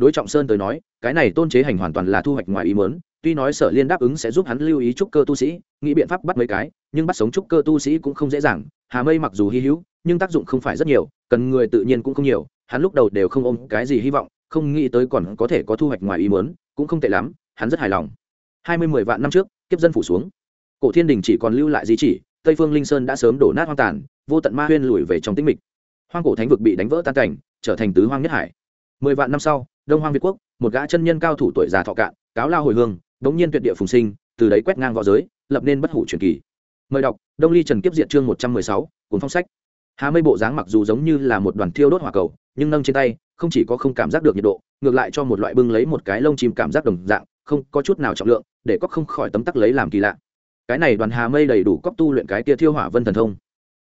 đối trọng sơn tới nói, cái này tôn chế hành hoàn toàn là thu hoạch ngoài ý mớn tuy nói sở liên đáp ứng sẽ giúp hắn lưu ý trúc cơ tu sĩ, nghĩ biện pháp bắt mấy cái, nhưng bắt sống trúc cơ tu sĩ cũng không dễ dàng, hà mây mặc dù hy hữu, nhưng tác dụng không phải rất nhiều, cần người tự nhiên cũng không nhiều, hắn lúc đầu đều không ôm cái gì hy vọng, không nghĩ tới còn có thể có thu hoạch ngoài ý muốn, cũng không tệ lắm, hắn rất hài lòng. Hai mươi mười vạn năm trước, kiếp dân phủ xuống. Cổ thiên đình chỉ còn lưu lại di chỉ, tây phương linh sơn đã sớm đổ nát hoang tàn, vô tận ma huyên lùi về trong tĩnh mịch. Hoang cổ thánh vực bị đánh vỡ tan cảnh, trở thành tứ hoang nhất hải. Mười vạn năm sau đông hoang việt quốc, một gã chân nhân cao thủ tuổi già thọ cạn, cáo lao hồi hương bỗng nhiên tuyệt địa phùng sinh, từ đấy quét ngang v õ giới, lập nên bất hủ truyền kỳ. Mời đọc, đông ly trần kiếp diện chương một trăm mười sáu, cuốn phong sách. Hà mây bộ dáng mặc dù giống như là một đoàn thiêu đốt hỏa cầu, nhưng nâng trên tay, không chỉ có không cảm giác được nhiệt độ, ngược lại cho một loại bưng lấy một cái lông chim cảm giác đồng dạng, không có chút nào trọng lượng, để cóc không khỏi tấm tắc lấy làm kỳ lạ. Cái này đoàn hà mây đầy đủ cóc tu luyện cái tia thiêu hỏa vân thần thông.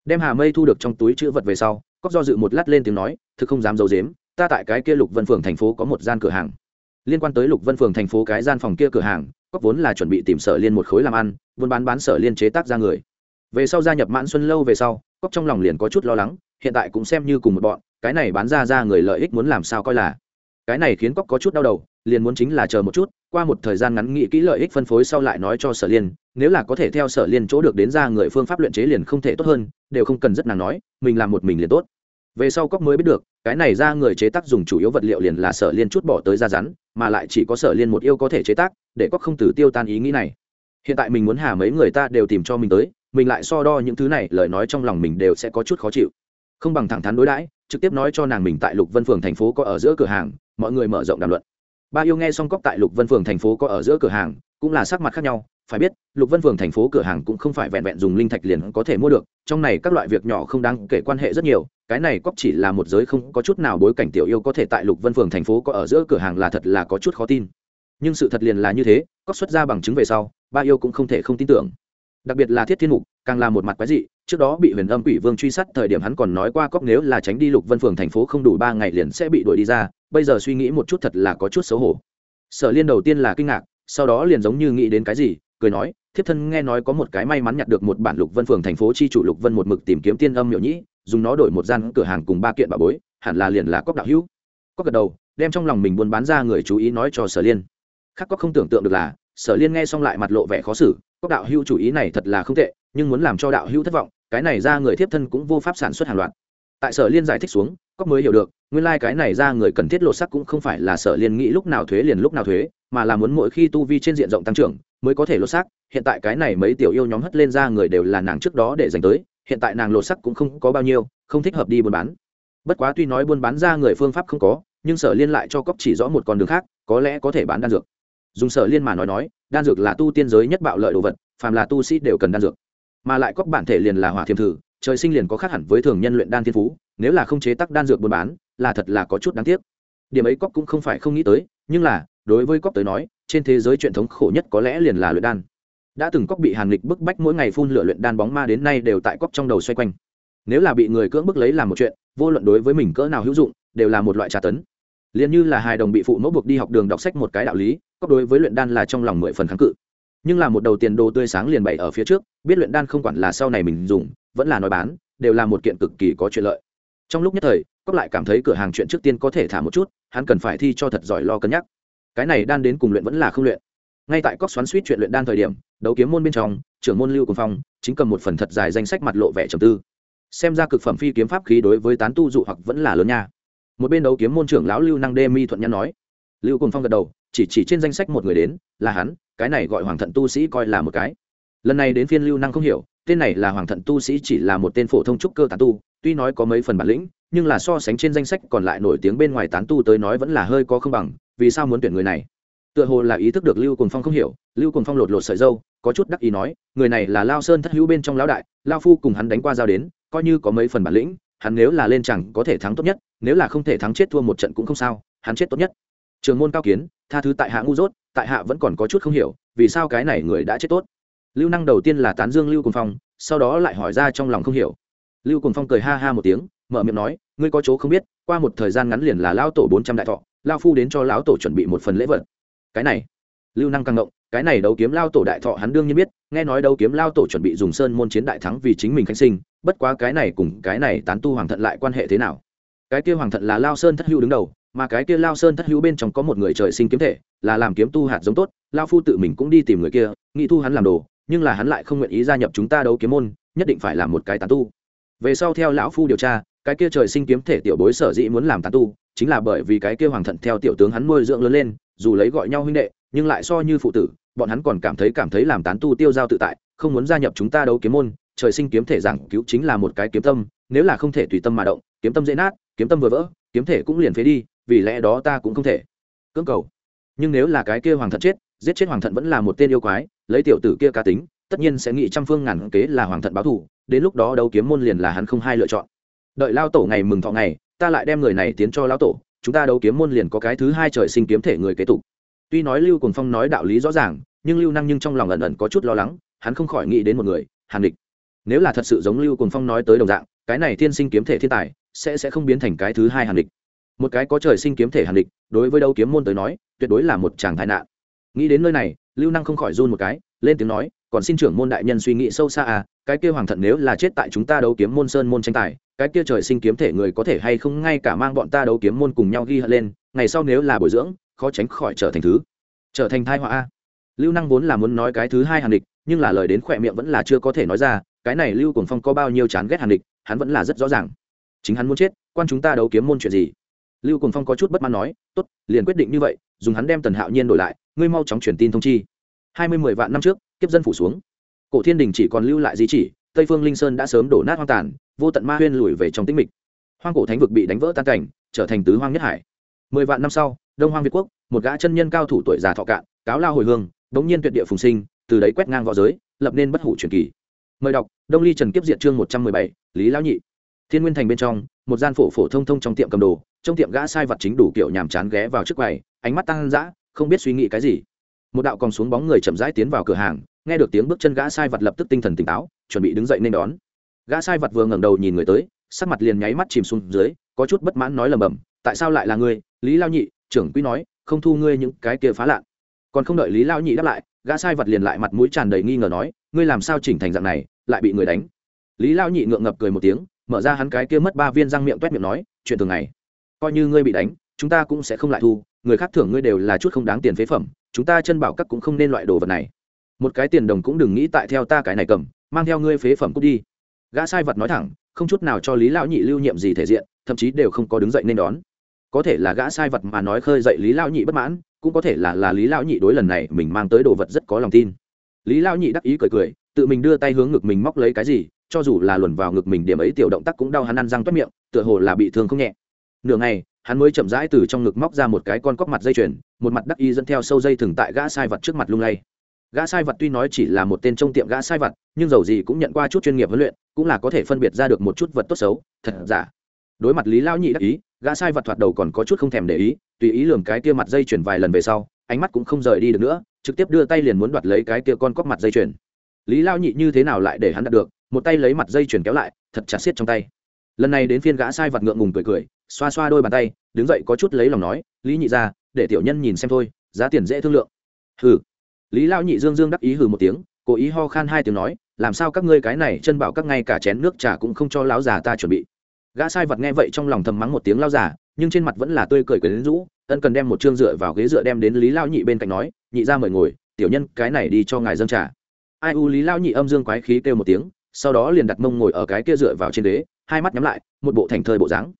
Đem hà mây thu được trong túi chữ vật về sau cóc do dự một lát lên tiếng nói, thực không dám d i ấ u dếm ta tại cái kia lục vân phường thành phố có một gian cửa hàng. Liên quan tới lục vân phường thành phố cái gian phòng kia cửa hàng cóc vốn là chuẩn bị tìm sở liên một khối làm ăn buôn bán bán sở liên chế tác ra người. Về sau gia nhập mãn xuân lâu về sau cóc trong lòng liền có chút lo lắng, hiện tại cũng xem như cùng một bọn, cái này bán ra ra người lợi ích muốn làm sao coi là. Cái này khiến cóc có chút đau đầu, liền muốn chính là chờ một chút, qua một thời gian ngắn nghĩ kỹ lợi ích phân phối sau lại nói cho sở liên, nếu là có thể theo sở liên chỗ được đến ra người phương pháp luyện chế liền không thể tốt hơn, đều không cần rất nàng nói, mình làm một mình liền tốt về sau cóc mới biết được, cái này ra người chế tác dùng chủ yếu vật liệu liền là sở liên chút bỏ tới da rắn, mà lại chỉ có sở liên một yêu có thể chế tác, để cóc không tử tiêu tan ý nghĩ này. Hiện tại mình muốn hà mấy người ta đều tìm cho mình tới, mình lại so đo những thứ này, lời nói trong lòng mình đều sẽ có chút khó chịu. Không bằng thẳng thắn đối đãi, trực tiếp nói cho nàng mình tại lục vân phường thành phố có ở giữa cửa hàng, mọi người mở rộng đàm luận. Ba yêu nghe xong cóc tại lục vân phường thành phố có ở giữa cửa hàng, cũng là sắc mặt khác nhau phải biết, lục vân phường thành phố cửa hàng cũng không phải vẹn vẹn dùng linh thạch liền có thể mua được, trong này các loại việc nhỏ không đáng kể quan hệ rất nhiều, cái này cóp chỉ là một giới không có chút nào bối cảnh tiểu yêu có thể tại lục vân phường thành phố có ở giữa cửa hàng là thật là có chút khó tin. Nhưng sự thật liền là như thế cóp xuất ra bằng chứng về sau, ba yêu cũng không thể không tin tưởng. Đặc biệt là thiết thiên mục, càng là một mặt quái dị, trước đó bị huyền âm quỷ vương truy sát thời điểm hắn còn nói qua cóp nếu là tránh đi lục vân phường thành phố không đủ ba ngày liền sẽ bị đuổi đi ra, bây giờ suy nghĩ một chút thật là có chút xấu hổ. Sở liên đầu tiên là kinh ngạc, sau đó liền giống như nghĩ đến cái gì cười nói, thiếp thân nghe nói có một cái may mắn nhặt được một bản lục vân phường thành phố chi chủ lục vân một mực tìm kiếm tiên âm miệu nhĩ, dùng nó đổi một gian cửa hàng cùng ba kiện bà bối, hẳn là liền là cóc đạo hữu. Cóc gật đầu, đem trong lòng mình buôn bán ra người chú ý nói cho sở liên. Khác cóc không tưởng tượng được là, sở liên nghe xong lại mặt lộ vẻ khó xử cóc đạo hữu chủ ý này thật là không tệ, nhưng muốn làm cho đạo hữu thất vọng, cái này ra người thiếp thân cũng vô pháp sản xuất hàng loạt tại sở liên giải thích xuống cóc mới hiểu được, nguyên lai、like、cái này ra người cần thiết lột sắc cũng không phải là sở liên nghĩ lúc nào thuế liền lúc nào thuế, mà là muốn mỗi khi tu vi trên diện rộng tăng trưởng, mới có thể lột sắc. hiện tại cái này mấy tiểu yêu nhóm hất lên ra người đều là nàng trước đó để dành tới, hiện tại nàng lột sắc cũng không có bao nhiêu, không thích hợp đi buôn bán. Bất quá tuy nói buôn bán ra người phương pháp không có, nhưng sở liên lại cho cóc chỉ rõ một con đường khác, có lẽ có thể bán đan dược. Dùng sở liên mà nói nói, đan dược là tu tiên giới nhất bạo lợi đồ vật, phàm là tu sĩ đều cần đan dược. Mà lại cóc bản thể liền là hỏa thiềm thử trời sinh liền có khác hẳn với thường nhân luyện đan thiên phú, nếu là không chế tắc đan dược buôn bán, là thật là có chút đáng tiếc. Điểm ấy cóc cũng không phải không nghĩ tới, nhưng là, đối với cóc tới nói, trên thế giới truyền thống khổ nhất có lẽ liền là luyện đan. Đã từng cóc bị hàn lịch bức bách mỗi ngày phun lửa luyện đan bóng ma đến nay đều tại cóc trong đầu xoay quanh. Nếu là bị người cưỡng bức lấy làm một chuyện, vô luận đối với mình cỡ nào hữu dụng, đều là một loại trà tấn. Liền như là hài đồng bị phụ mẫu buộc đi học đường đọc sách một cái đạo lý cóc đối với luyện đan là trong lòng mười phần kháng cự. Nhưng là một đầu tiền đồ tươi sáng liền bày ở phía trước, biết luyện đan không quản là sau này mình dùng vẫn là nói bán, đều là một kiện cực kỳ có chuyện lợi. Trong lúc nhất thời cóc lại cảm thấy cửa hàng chuyện trước tiên có thể thả một chút, hắn cần phải thi cho thật giỏi lo cân nhắc. Cái này đan đến cùng luyện vẫn là không luyện. Ngay tại cóc xoắn suýt chuyện luyện đan thời điểm, đấu kiếm môn bên trong, trưởng môn lưu cùng phong chính cầm một phần thật dài danh sách mặt lộ vẻ trầm tư. Xem ra cực phẩm phi kiếm pháp khí đối với tán tu dụ hoặc vẫn là lớn nha. Một bên đấu kiếm môn trưởng lão lưu năng đê mi thuận nhắn nói, lưu cùng phong gật đầu, chỉ chỉ trên danh sách một người đến, là hắn, cái này gọi hoàng thận tu sĩ coi là một cái lần này đến phiên lưu năng không hiểu, tên này là hoàng thận tu sĩ chỉ là một tên phổ thông trúc cơ tán tu, tuy nói có mấy phần bản lĩnh, nhưng là so sánh trên danh sách còn lại nổi tiếng bên ngoài tán tu tới nói vẫn là hơi có không bằng, vì sao muốn tuyển người này? Tựa hồ là ý thức được lưu cùng phong không hiểu, lưu cùng phong lột lột sợi dâu, có chút đắc ý nói, người này là lao sơn thất hữu bên trong lão đại, lao phu cùng hắn đánh qua giao đến, coi như có mấy phần bản lĩnh, hắn nếu là lên chẳng có thể thắng tốt nhất, nếu là không thể thắng chết thua một trận cũng không sao, hắn chết tốt nhất. Trường môn cao kiến, tha thứ tại hạ ngu dốt, tại hạ vẫn còn có chút không hiểu, vì sao cái này người đã chết tốt? Lưu năng đầu tiên là tán dương lưu cùng phong, sau đó lại hỏi ra trong lòng không hiểu. Lưu cùng phong cười ha ha một tiếng, mở miệng nói, ngươi có chỗ không biết, qua một thời gian ngắn liền là lão tổ bốn trăm đại thọ lao phu đến cho lão tổ chuẩn bị một phần lễ vật. Cái này, lưu năng căng động cái này đấu kiếm lao tổ đại thọ hắn đương nhiên biết, nghe nói đấu kiếm lao tổ chuẩn bị dùng sơn môn chiến đại thắng vì chính mình khánh sinh, bất quá cái này cùng cái này tán tu hoàng thận lại quan hệ thế nào? Cái kia hoàng thận là lao sơn thất hữu đứng đầu mà cái kia lao sơn thất hữu bên trong có một người trời sinh kiếm thể, là làm kiếm tu hạt giống tốt, lao phu tự mình cũng đi tìm người kia, nghĩ thu hắn làm đồ, nhưng là hắn lại không nguyện ý gia nhập chúng ta đấu kiếm môn, nhất định phải làm một cái tán tu. Về sau theo lão phu điều tra, cái kia trời sinh kiếm thể tiểu bối sở dĩ muốn làm tán tu, chính là bởi vì cái kia hoàng thận theo tiểu tướng hắn nuôi dưỡng lớn lên, dù lấy gọi nhau huynh đệ, nhưng lại so như phụ tử, bọn hắn còn cảm thấy cảm thấy làm tán tu tiêu giao tự tại, không muốn gia nhập chúng ta đấu kiếm môn, trời sinh kiếm thể giảng cứu chính là một cái kiếm tâm, nếu là không thể tùy tâm mà động, kiếm tâm dễ nát, kiếm tâm vừa vỡ kiếm thể cũng liền phế đi, vì lẽ đó ta cũng không thể. Cưỡng cầu. Nhưng nếu là cái kia hoàng thận chết, giết chết hoàng thận vẫn là một tên yêu quái, lấy tiểu tử kia cá tính, tất nhiên sẽ nghĩ trăm phương ngàn kế là hoàng thận báo thù, đến lúc đó đấu kiếm môn liền là hắn không hai lựa chọn. Đợi lao tổ ngày mừng thọ ngày, ta lại đem người này tiến cho lão tổ, chúng ta đấu kiếm môn liền có cái thứ hai trời sinh kiếm thể người kế tục. Tuy nói lưu cùng phong nói đạo lý rõ ràng, nhưng lưu năng nhưng trong lòng ẩn ẩn có chút lo lắng, hắn không khỏi nghĩ đến một người, hàn địch. Nếu là thật sự giống lưu cùng phong nói tới đồng dạng, cái này thiên sinh kiếm thể thiên tài sẽ sẽ không biến thành cái thứ hai hàn địch. Một cái có trời sinh kiếm thể hàn địch, đối với đấu kiếm môn tới nói, tuyệt đối là một chàng tai nạn. Nghĩ đến nơi này, lưu năng không khỏi run một cái, lên tiếng nói, còn xin trưởng môn đại nhân suy nghĩ sâu xa à cái kia hoàng thận nếu là chết tại chúng ta đấu kiếm môn sơn môn tranh tài, cái kia trời sinh kiếm thể người có thể hay không ngay cả mang bọn ta đấu kiếm môn cùng nhau ghi hận lên, ngày sau nếu là bồi dưỡng, khó tránh khỏi trở thành thứ, trở thành thai họa a. Lưu năng vốn là muốn nói cái thứ hai hàn địch, nhưng là lời đến khỏe miệng vẫn là chưa có thể nói ra, cái này lưu cùng phong có bao nhiêu chán ghét hàn địch, hắn vẫn là rất rõ ràng chính hắn muốn chết, quan chúng ta đấu kiếm môn chuyện gì? Lưu cùng phong có chút bất mãn nói, tốt, liền quyết định như vậy, dùng hắn đem tần hạo nhiên đổi lại, ngươi mau chóng truyền tin thông chi. Hai mươi mười vạn năm trước, kiếp dân phủ xuống. Cổ thiên đình chỉ còn lưu lại di chỉ, tây phương linh sơn đã sớm đổ nát hoang tàn, vô tận ma huyên lùi về trong tĩnh mịch. Hoang cổ thánh vực bị đánh vỡ tan cảnh, trở thành tứ hoang nhất hải. Mười vạn năm sau, đông hoang việt quốc, một gã chân nhân cao thủ tuổi già thọ cạn, cáo lao hồi hương, đống nhiên tuyệt địa phùng sinh, từ đấy quét ngang v õ giới, lập nên bất hủ truyền kỳ. Mời đọc, đông ly trần kiếp diệt chương một trăm mười bảy, lý lão nhị thiên nguyên thành bên trong, một gian phổ phổ thông thông trong tiệm cầm đồ, trong tiệm gã sai vật chính đủ kiểu nhàm chán ghé vào trước quầy, ánh mắt tăng dã, không biết suy nghĩ cái gì. Một đạo còn xuống bóng người chậm rãi tiến vào cửa hàng, nghe được tiếng bước chân gã sai vật lập tức tinh thần tỉnh táo, chuẩn bị đứng dậy nên đón. Gã sai vật vừa ngẩng đầu nhìn người tới, sắc mặt liền nháy mắt chìm xuống dưới, có chút bất mãn nói lầm bầm tại sao lại là ngươi? Lý lao nhị, trưởng quý nói, không thu ngươi những cái kia phá lạ. Còn không đợi lý lao nhị đáp lại, gã sai vật liền lại mặt mũi tràn đầy nghi ngờ nói, ngươi làm sao chỉnh thành dạng này, lại bị người đánh? Lý lao nhị ngượng ngập cười một tiếng mở ra hắn cái kia mất ba viên răng miệng toét miệng nói, chuyện thường ngày, coi như ngươi bị đánh, chúng ta cũng sẽ không lại thu, người khác thưởng ngươi đều là chút không đáng tiền phế phẩm, chúng ta chân bảo các cũng không nên loại đồ vật này. Một cái tiền đồng cũng đừng nghĩ tại theo ta cái này cầm, mang theo ngươi phế phẩm cút đi. Gã sai vật nói thẳng, không chút nào cho lý lão nhị lưu nhiệm gì thể diện, thậm chí đều không có đứng dậy nên đón. Có thể là gã sai vật mà nói khơi dậy lý lão nhị bất mãn, cũng có thể là là lý lão nhị đối lần này mình mang tới đồ vật rất có lòng tin. Lý lão nhị đắc ý cười cười tự mình đưa tay hướng ngực mình móc lấy cái gì, cho dù là luồn vào ngực mình điểm ấy tiểu động tác cũng đau hắn ăn răng toát miệng, tựa hồ là bị thương không nhẹ. Nửa ngày, hắn mới chậm rãi từ trong ngực móc ra một cái con cóc mặt dây chuyền, một mặt đắc y dẫn theo sâu dây thừng tại gã sai vật trước mặt lung lay. Gã sai vật tuy nói chỉ là một tên trong tiệm gã sai vật, nhưng dầu gì cũng nhận qua chút chuyên nghiệp huấn luyện, cũng là có thể phân biệt ra được một chút vật tốt xấu, thật giả. Đối mặt lý lao nhị đắc ý, gã sai vật thoạt đầu còn có chút không thèm để ý, tùy ý lường cái kia mặt dây chuyền vài lần về sau, ánh mắt cũng không rời đi được nữa, trực tiếp đưa tay liền muốn đoạt lấy cái kia con cóc mặt dây chuyền lý lao nhị như thế nào lại để hắn đạt được, một tay lấy mặt dây chuyền kéo lại, thật chặt xiết trong tay. Lần này đến phiên gã sai vật ngượng ngùng cười cười, xoa xoa đôi bàn tay, đứng dậy có chút lấy lòng nói, lý nhị ra, để tiểu nhân nhìn xem thôi, giá tiền dễ thương lượng. Hừ. Lý lao nhị dương dương đắc ý hừ một tiếng, cố ý ho khan hai tiếng nói, làm sao các ngươi cái này chân bảo các ngay cả chén nước trà cũng không cho lão già ta chuẩn bị. Gã sai vật nghe vậy trong lòng thầm mắng một tiếng lao già, nhưng trên mặt vẫn là tươi cười cười đến rũ, ân cần đem một chương dựa vào ghế dựa đem đến lý lao nhị bên cạnh nói, nhị ra mời ngồi, tiểu nhân cái này đi cho ngài dâng trà ai u lý lao nhị âm dương quái khí kêu một tiếng, sau đó liền đặt mông ngồi ở cái kia dựa vào trên ghế, hai mắt nhắm lại, một bộ thành thời bộ dáng.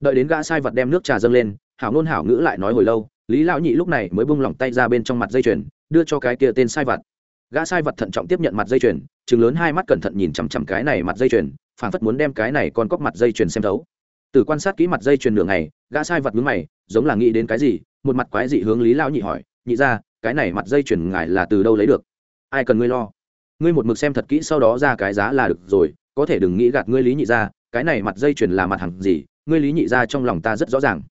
Đợi đến gã sai vật đem nước trà dâng lên, hảo ngôn hảo ngữ lại nói hồi lâu, lý lão nhị lúc này mới bung lỏng tay ra bên trong mặt dây chuyền, đưa cho cái kia tên sai vật. Gã sai vật thận trọng tiếp nhận mặt dây chuyền chừng lớn hai mắt cẩn thận nhìn chằm chằm cái này mặt dây chuyền, phảng phất muốn đem cái này con cóc mặt dây chuyền xem thấu. Từ quan sát kỹ mặt dây chuyền nửa ngày, gã sai vật mướn mày, giống là nghĩ đến cái gì, một mặt quái dị hướng lý lão nhị hỏi, nhị ra, cái này mặt dây chuyền ngài là từ đâu lấy được? Ai cần ngươi lo? Ngươi một mực xem thật kỹ sau đó ra cái giá là được rồi, có thể đừng nghĩ gạt ngươi lý nhị ra cái này mặt dây chuyền là mặt hàng gì, ngươi lý nhị ra trong lòng ta rất rõ ràng.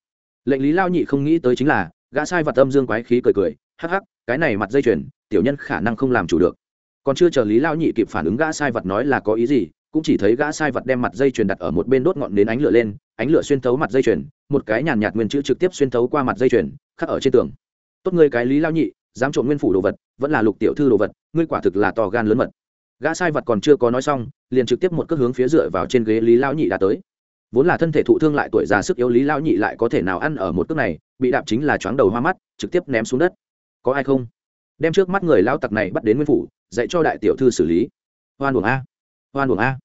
Lệnh lý lao nhị không nghĩ tới chính là, gã sai vật âm dương quái khí cười cười, hắc hắc, cái này mặt dây chuyền, tiểu nhân khả năng không làm chủ được. Còn chưa chờ lý lao nhị kịp phản ứng gã sai vật nói là có ý gì, cũng chỉ thấy gã sai vật đem mặt dây chuyền đặt ở một bên đốt ngọn đến ánh lửa lên, ánh lửa xuyên thấu mặt dây chuyền, một cái nhàn nhạt nguyên chữ trực tiếp xuyên thấu qua mặt dây chuyền, khắc ở trên tường. Tốt ngươi cái lý lao nhị dám trộm nguyên phủ đồ vật, vẫn là lục tiểu thư đồ vật, ngươi quả thực là to gan lớn mật. Gã sai vật còn chưa có nói xong, liền trực tiếp một cước hướng phía dựa vào trên ghế lý lão nhị đã tới. Vốn là thân thể thụ thương lại tuổi già sức yếu, lý lão nhị lại có thể nào ăn ở một cước này, bị đạp chính là choáng đầu hoa mắt, trực tiếp ném xuống đất. Có ai không? Đem trước mắt người lao tặc này bắt đến nguyên phủ, dạy cho đại tiểu thư xử lý. Hoan uổng a, hoan uổng a.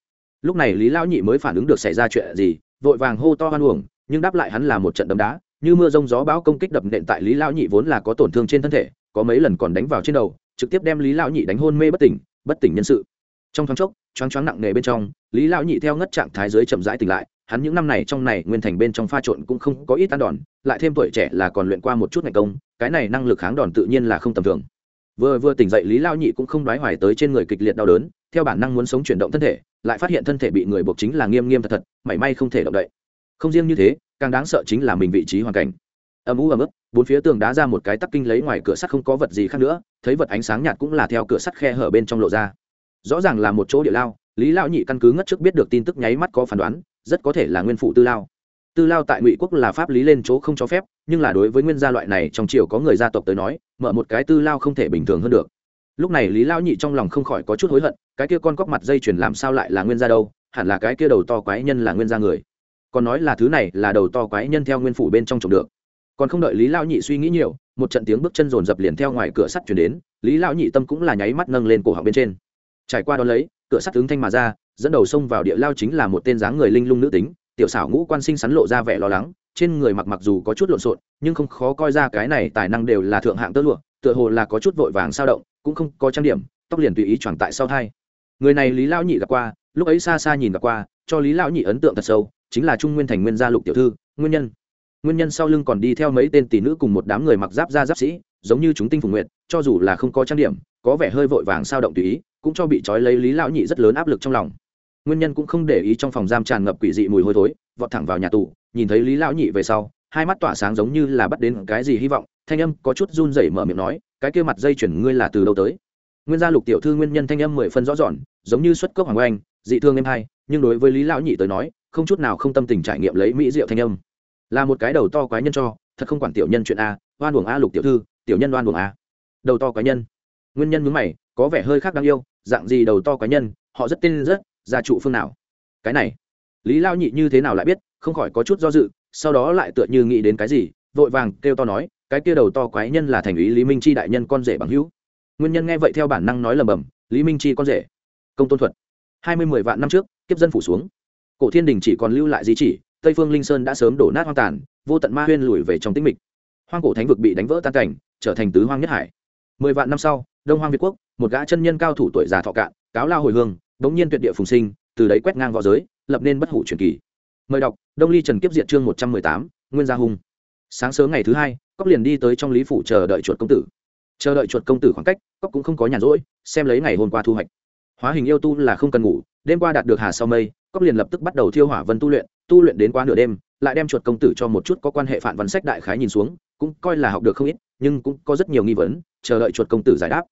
Lúc này lý lão nhị mới phản ứng được xảy ra chuyện gì, vội vàng hô to hoan uổng, nhưng đáp lại hắn là một trận đấm đá, như mưa rông gió bão công kích đập nện tại lý lão nhị vốn là có tổn thương trên thân thể có mấy lần còn đánh vào trên đầu, trực tiếp đem lý Lão nhị đánh hôn mê bất tỉnh bất tỉnh nhân sự. Trong thoáng chốc, choáng choáng nặng nề bên trong, lý Lão nhị theo ngất trạng thái dưới chậm rãi tỉnh lại, hắn những năm này trong này nguyên thành bên trong pha trộn cũng không có ít ăn đòn, lại thêm tuổi trẻ là còn luyện qua một chút ngày công, cái này năng lực kháng đòn tự nhiên là không tầm thường. Vừa vừa tỉnh dậy, lý lao nhị cũng không đoái hoài tới trên người kịch liệt đau đớn, theo bản năng muốn sống chuyển động thân thể, lại phát hiện thân thể bị người buộc chính là nghiêm nghiêm thật thật, mảy may không thể động đậy. Không riêng như thế, càng đáng sợ chính là mình vị trí hoàn cảnh. Âm u ấm ức bốn phía tường đá ra một cái tắc kinh lấy ngoài cửa sắt không có vật gì khác nữa, thấy vật ánh sáng nhạt cũng là theo cửa sắt khe hở bên trong lộ ra. Rõ ràng là một chỗ địa lao, lý lao nhị căn cứ ngất trước biết được tin tức nháy mắt có phán đoán, rất có thể là nguyên phụ tư lao. Tư lao tại ngụy quốc là pháp lý lên chỗ không cho phép, nhưng là đối với nguyên gia loại này, trong triều có người gia tộc tới nói, mở một cái tư lao không thể bình thường hơn được. Lúc này lý lao nhị trong lòng không khỏi có chút hối hận, cái kia con cóc mặt dây chuyền làm sao lại là nguyên gia đâu, hẳn là cái kia đầu to quái nhân là nguyên gia người. Còn nói là thứ này là đầu to quái nhân theo nguyên phủ bên trong trồng được còn không đợi lý lao nhị suy nghĩ nhiều, một trận tiếng bước chân rồn rập liền theo ngoài cửa sắt chuyển đến, lý lao nhị tâm cũng là nháy mắt nâng lên cổ họng bên trên. Trải qua đó lấy, cửa sắt tướng thanh mà ra, dẫn đầu xông vào địa lao chính là một tên dáng người linh lung nữ tính, tiểu xảo ngũ quan sinh sắn lộ ra vẻ lo lắng, trên người mặc mặc dù có chút lộn xộn, nhưng không khó coi ra cái này tài năng đều là thượng hạng tơ lụa, tựa hồ là có chút vội vàng sao động, cũng không có trang điểm, tóc liền tùy ý choàng tại sau thai. Người này lý lão nhị gặp qua, lúc ấy xa xa nhìn gặp qua, cho lý lão nhị ấn tượng thật sâu, chính là trung nguyên thành nguyên gia lục tiểu thư, nguyên nhân nguyên nhân sau lưng còn đi theo mấy tên tỷ nữ cùng một đám người mặc giáp da giáp sĩ, giống như chúng tinh phùng nguyện cho dù là không có trang điểm, có vẻ hơi vội vàng sao động tùy ý, cũng cho bị trói lấy lý lão nhị rất lớn áp lực trong lòng. Nguyên nhân cũng không để ý trong phòng giam tràn ngập quỷ dị mùi hôi thối, vọt thẳng vào nhà tù, nhìn thấy lý lão nhị về sau, hai mắt tỏa sáng giống như là bắt đến cái gì hy vọng, thanh âm có chút run rẩy mở miệng nói, cái kia mặt dây chuyển ngươi là từ đâu tới? Nguyên gia lục tiểu thư nguyên nhân thanh âm mười phân rõ ròn giống như xuất cốc hoàng oanh, dị thương em hai, nhưng đối với lý lão nhị tới nói, không chút nào không tâm tình trải nghiệm lấy mỹ diệu thanh âm là một cái đầu to quái nhân cho, thật không quản tiểu nhân chuyện a, oan uổng a lục tiểu thư, tiểu nhân oan uổng a. Đầu to quái nhân. Nguyên nhân mướn mày, có vẻ hơi khác đáng yêu, dạng gì đầu to quái nhân, họ rất tin rất, gia trụ phương nào? Cái này, lý lao nhị như thế nào lại biết, không khỏi có chút do dự, sau đó lại tựa như nghĩ đến cái gì, vội vàng kêu to nói, cái kia đầu to quái nhân là thành ủy lý minh chi đại nhân con rể bằng hữu. Nguyên nhân nghe vậy theo bản năng nói lầm bầm, lý minh chi con rể. Công tôn thuật. Hai mươi mười vạn năm trước, kiếp dân phủ xuống. Cổ thiên đình chỉ còn lưu lại di chỉ tây phương linh sơn đã sớm đổ nát hoang tàn, vô tận ma huyên lùi về trong tĩnh mịch. Hoang cổ thánh vực bị đánh vỡ tan cảnh, trở thành tứ hoang nhất hải. Mười vạn năm sau, đông hoang việt quốc, một gã chân nhân cao thủ tuổi già thọ cạn, cáo lao hồi hương, bỗng nhiên tuyệt địa phùng sinh, từ đấy quét ngang v õ giới, lập nên bất hủ truyền kỳ. Mời đọc, đông ly trần kiếp diện chương một trăm mười tám, nguyên gia hùng sáng sớm ngày thứ hai cóc liền đi tới trong lý phủ chờ đợi chuột công tử. Chờ đợi chuột công tử khoảng cách cóc cũng không có nhàn rỗi, xem lấy ngày hôm qua thu hoạch. Hóa hình yêu tu là không cần ngủ, đêm qua đạt được hà sau mây cóc liền lập tức bắt đầu thiêu hỏa vân tu luyện tu luyện đến quá nửa đêm, lại đem chuột công tử cho một chút có quan hệ phản văn sách đại khái nhìn xuống, cũng coi là học được không ít, nhưng cũng có rất nhiều nghi vấn, chờ đợi chuột công tử giải đáp.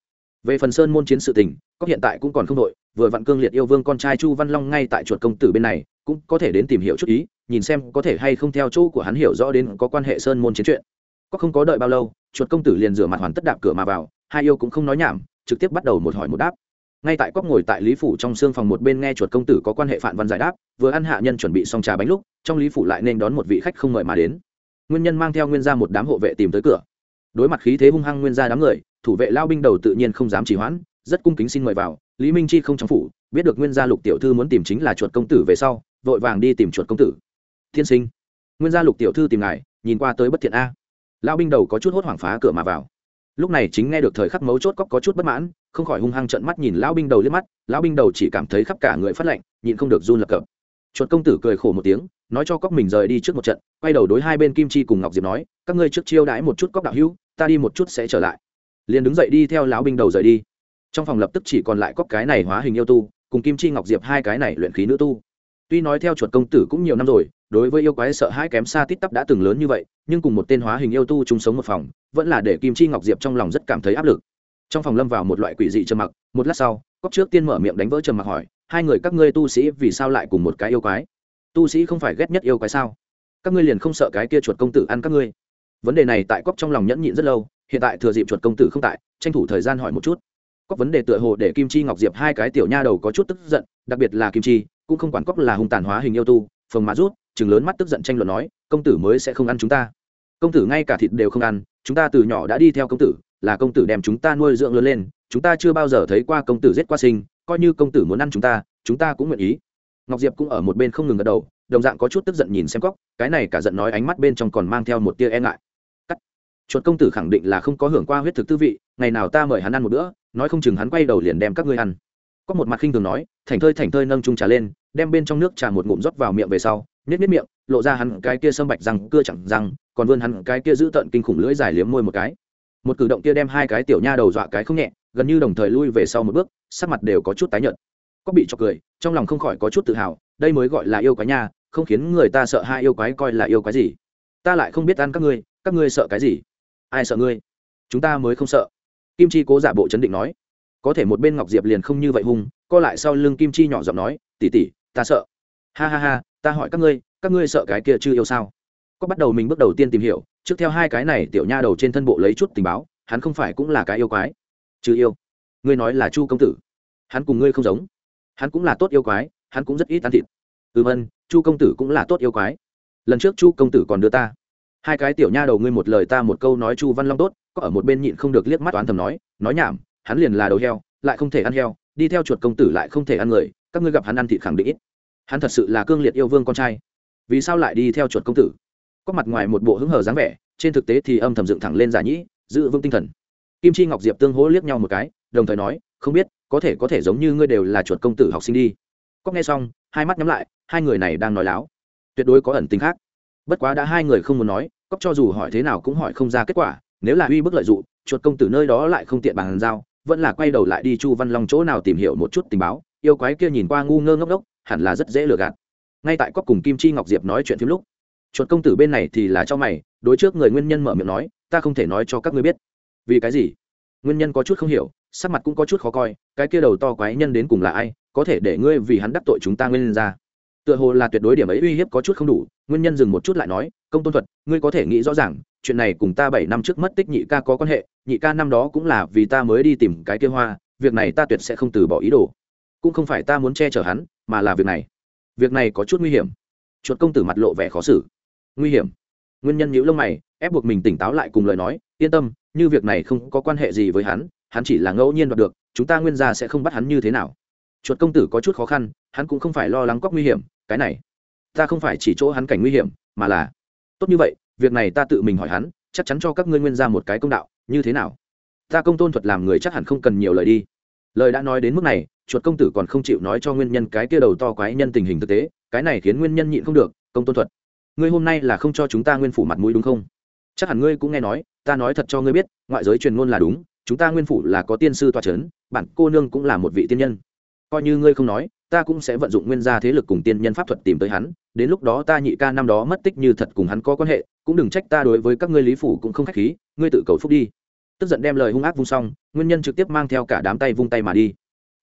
Về phần sơn môn chiến sự tình, có hiện tại cũng còn không đội, vừa vặn cương liệt yêu vương con trai chu văn long ngay tại chuột công tử bên này, cũng có thể đến tìm hiểu chút ý, nhìn xem có thể hay không theo chỗ của hắn hiểu rõ đến có quan hệ sơn môn chiến chuyện. Có không có đợi bao lâu, chuột công tử liền rửa mặt hoàn tất đạp cửa mà vào, hai yêu cũng không nói nhảm, trực tiếp bắt đầu một hỏi một đáp ngay tại cóc ngồi tại lý phủ trong xương phòng một bên nghe chuột công tử có quan hệ phản văn giải đáp, vừa ăn hạ nhân chuẩn bị xong trà bánh lúc, trong lý phủ lại nên đón một vị khách không mời mà đến. Nguyên nhân mang theo nguyên gia một đám hộ vệ tìm tới cửa. Đối mặt khí thế hung hăng nguyên gia đám người, thủ vệ lao binh đầu tự nhiên không dám trì hoãn, rất cung kính xin mời vào, lý minh chi không trong phủ, biết được nguyên gia lục tiểu thư muốn tìm chính là chuột công tử về sau, vội vàng đi tìm chuột công tử. Thiên sinh, nguyên gia lục tiểu thư tìm ngài, nhìn qua tới bất thiện a. Lao binh đầu có chút hốt hoảng phá cửa mà vào lúc này chính nghe được thời khắc mấu chốt cóc có chút bất mãn, không khỏi hung hăng trận mắt nhìn lão binh đầu liếc mắt, lão binh đầu chỉ cảm thấy khắp cả người phát lạnh, nhịn không được run lập cập. Chuột công tử cười khổ một tiếng, nói cho cóc mình rời đi trước một trận, quay đầu đối hai bên kim chi cùng ngọc diệp nói, các ngươi trước chiêu đãi một chút cóc đạo hữu, ta đi một chút sẽ trở lại. Liền đứng dậy đi theo lão binh đầu rời đi. Trong phòng lập tức chỉ còn lại cóc cái này hóa hình yêu tu, cùng kim chi ngọc diệp hai cái này luyện khí nữ tu. Tuy nói theo chuột công tử cũng nhiều năm rồi đối với yêu quái sợ hãi kém xa tít tắp đã từng lớn như vậy, nhưng cùng một tên hóa hình yêu tu chung sống một phòng, vẫn là để kim chi ngọc diệp trong lòng rất cảm thấy áp lực. Trong phòng lâm vào một loại quỷ dị trầm mặc, một lát sau cóc trước tiên mở miệng đánh vỡ trầm mặc hỏi, hai người các ngươi tu sĩ vì sao lại cùng một cái yêu quái? Tu sĩ không phải ghét nhất yêu quái sao? Các ngươi liền không sợ cái kia chuột công tử ăn các ngươi? Vấn đề này tại cóc trong lòng nhẫn nhịn rất lâu, hiện tại thừa dịp chuột công tử không tại, tranh thủ thời gian hỏi một chút. Cóc vấn đề tựa hồ để kim chi ngọc diệp hai cái tiểu nha đầu có chút tức giận, đặc biệt là kim chi, cũng không quản cóc là hung tàn hóa hình yêu tu, phồng má rút chừng lớn mắt tức giận tranh luận nói, công tử mới sẽ không ăn chúng ta. Công tử ngay cả thịt đều không ăn, chúng ta từ nhỏ đã đi theo công tử, là công tử đem chúng ta nuôi dưỡng lớn lên, chúng ta chưa bao giờ thấy qua công tử giết qua sinh, coi như công tử muốn ăn chúng ta chúng ta cũng nguyện ý. Ngọc diệp cũng ở một bên không ngừng gật đầu, đồng dạng có chút tức giận nhìn xem cóc cái này cả giận nói ánh mắt bên trong còn mang theo một tia e ngại. Cắt. Chuột công tử khẳng định là không có hưởng qua huyết thực tư vị, ngày nào ta mời hắn ăn một bữa, nói không chừng hắn quay đầu liền đem các ngươi ăn. Có một mặt khinh thường nói, thành thơi thành thơi, nâng trung trà lên, đem bên trong nước trà một ngụm rót vào miệng về sau nhếch nhếch miệng, lộ ra hắn cái kia sâm bạch răng, cưa chẳng răng, còn vươn hắn cái kia giữ tận kinh khủng lưỡi dài liếm môi một cái. Một cử động kia đem hai cái tiểu nha đầu dọa cái không nhẹ, gần như đồng thời lui về sau một bước, sắc mặt đều có chút tái nhợt. Có bị cho cười, trong lòng không khỏi có chút tự hào, đây mới gọi là yêu quái nha, không khiến người ta sợ hai yêu quái coi là yêu quái gì. Ta lại không biết ăn các ngươi các ngươi sợ cái gì? Ai sợ ngươi? Chúng ta mới không sợ. Kim chi cố giả bộ chấn định nói. Có thể một bên ngọc diệp liền không như vậy hung, co lại sau lưng kim chi nhỏ giọng nói tỉ tỉ ta sợ. Ha ha ha ta hỏi các ngươi các ngươi sợ cái kia chưa yêu sao? Có bắt đầu mình bước đầu tiên tìm hiểu, trước theo hai cái này tiểu nha đầu trên thân bộ lấy chút tình báo, hắn không phải cũng là cái yêu quái. Chứ yêu. Ngươi nói là chu công tử. Hắn cùng ngươi không giống. Hắn cũng là tốt yêu quái, hắn cũng rất ít ăn thịt. Ừ vân chu công tử cũng là tốt yêu quái. Lần trước chu công tử còn đưa ta. Hai cái tiểu nha đầu ngươi một lời ta một câu nói chu văn long tốt, có ở một bên nhịn không được liếc mắt toán thầm nói nói nhảm, hắn liền là đầu heo, lại không thể ăn heo, đi theo chuột công tử lại không thể ăn người, các ngươi gặp hắn ăn thịt khẳng định ít hắn thật sự là cương liệt yêu vương con trai. Vì sao lại đi theo chuột công tử? Có mặt ngoài một bộ hứng hờ dáng vẻ, trên thực tế thì âm thầm dựng thẳng lên giả nhĩ, giữ vững tinh thần. Kim chi ngọc diệp tương hỗ liếc nhau một cái, đồng thời nói, không biết, có thể có thể giống như ngươi đều là chuột công tử học sinh đi. Cóc nghe xong, hai mắt nhắm lại, hai người này đang nói láo. Tuyệt đối có ẩn tính khác. Bất quá đã hai người không muốn nói cóc cho dù hỏi thế nào cũng hỏi không ra kết quả, nếu là uy bức lợi dụng, chuột công tử nơi đó lại không tiện bàn giao, vẫn là quay đầu lại đi chu văn long chỗ nào tìm hiểu một chút tình báo, yêu quái kia nhìn qua ngu ngơ ngốc ngốc hẳn là rất dễ lừa gạt. Ngay tại cóc cùng kim chi ngọc diệp nói chuyện phim lúc, chuột công tử bên này thì là cho mày, đối trước người nguyên nhân mở miệng nói, ta không thể nói cho các ngươi biết. Vì cái gì? Nguyên nhân có chút không hiểu, sắc mặt cũng có chút khó coi, cái kia đầu to quái nhân đến cùng là ai, có thể để ngươi vì hắn đắc tội chúng ta nguyên ra. Tựa hồ là tuyệt đối điểm ấy uy hiếp có chút không đủ, nguyên nhân dừng một chút lại nói, công tôn thuật, ngươi có thể nghĩ rõ ràng, chuyện này cùng ta bảy năm trước mất tích nhị ca có quan hệ, nhị ca năm đó cũng là vì ta mới đi tìm cái kia hoa, việc này ta tuyệt sẽ không từ bỏ ý đồ. Cũng không phải ta muốn che chở hắn mà là việc này. Việc này có chút nguy hiểm. Chuột công tử mặt lộ vẻ khó xử. Nguy hiểm. Nguyên nhân nhữ lông mày, ép buộc mình tỉnh táo lại cùng lời nói, yên tâm, như việc này không có quan hệ gì với hắn hắn chỉ là ngẫu nhiên đoạt được, chúng ta nguyên gia sẽ không bắt hắn như thế nào. Chuột công tử có chút khó khăn, hắn cũng không phải lo lắng cóc nguy hiểm, cái này, ta không phải chỉ chỗ hắn cảnh nguy hiểm, mà là, tốt như vậy, việc này ta tự mình hỏi hắn, chắc chắn cho các ngươi nguyên ra một cái công đạo, như thế nào? Ta công tôn thuật làm người chắc hẳn không cần nhiều lời đi. Lời đã nói đến mức này chuột công tử còn không chịu nói cho nguyên nhân cái kia đầu to quái nhân tình hình thực tế, cái này khiến nguyên nhân nhịn không được, công tôn thuật. Ngươi hôm nay là không cho chúng ta nguyên phủ mặt mũi đúng không? Chắc hẳn ngươi cũng nghe nói, ta nói thật cho ngươi biết, ngoại giới truyền ngôn là đúng, chúng ta nguyên phủ là có tiên sư toa c h ấ n bản cô nương cũng là một vị tiên nhân. Coi như ngươi không nói, ta cũng sẽ vận dụng nguyên gia thế lực cùng tiên nhân pháp thuật tìm tới hắn, đến lúc đó ta nhị ca năm đó mất tích như thật cùng hắn có quan hệ, cũng đừng trách ta đối với các ngươi lý phủ cũng không k h á c h khí, ngươi tự cầu phúc đi. Tức giận đem lời hung ác vung xong, nguyên nhân trực tiếp mang theo cả đám tay vung tay mà đi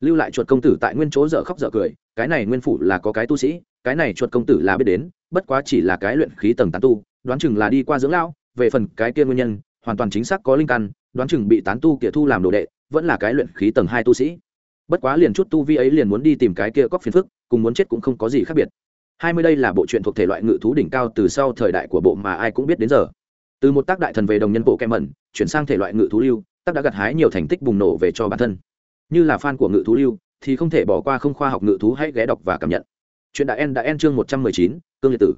lưu lại chuột công tử tại nguyên chỗ dở khóc dở cười, cái này nguyên phủ là có cái tu sĩ, cái này chuột công tử là biết đến, bất quá chỉ là cái luyện khí tầng tán tu, đoán chừng là đi qua dưỡng lão, về phần cái kia nguyên nhân, hoàn toàn chính xác có linh căn, đoán chừng bị tán tu kia thu làm đồ đệ, vẫn là cái luyện khí tầng hai tu sĩ. Bất quá liền chút tu vi ấy liền muốn đi tìm cái kia cóc phiền phức, cùng muốn chết cũng không có gì khác biệt. Hai mươi đây là bộ truyện thuộc thể loại ngự thú đỉnh cao từ sau thời đại của bộ mà ai cũng biết đến giờ. Từ một tác đại thần về đồng nhân bộ kem mẩn, chuyển sang thể loại ngự thú lưu, tác đã gặt hái nhiều thành tích bùng nổ về cho bản thân như là fan của ngự thú lưu, thì không thể bỏ qua không khoa học ngự thú hãy ghé đọc và cảm nhận. Chuyện đã en đã en chương một trăm mười chín, cương liệt tử.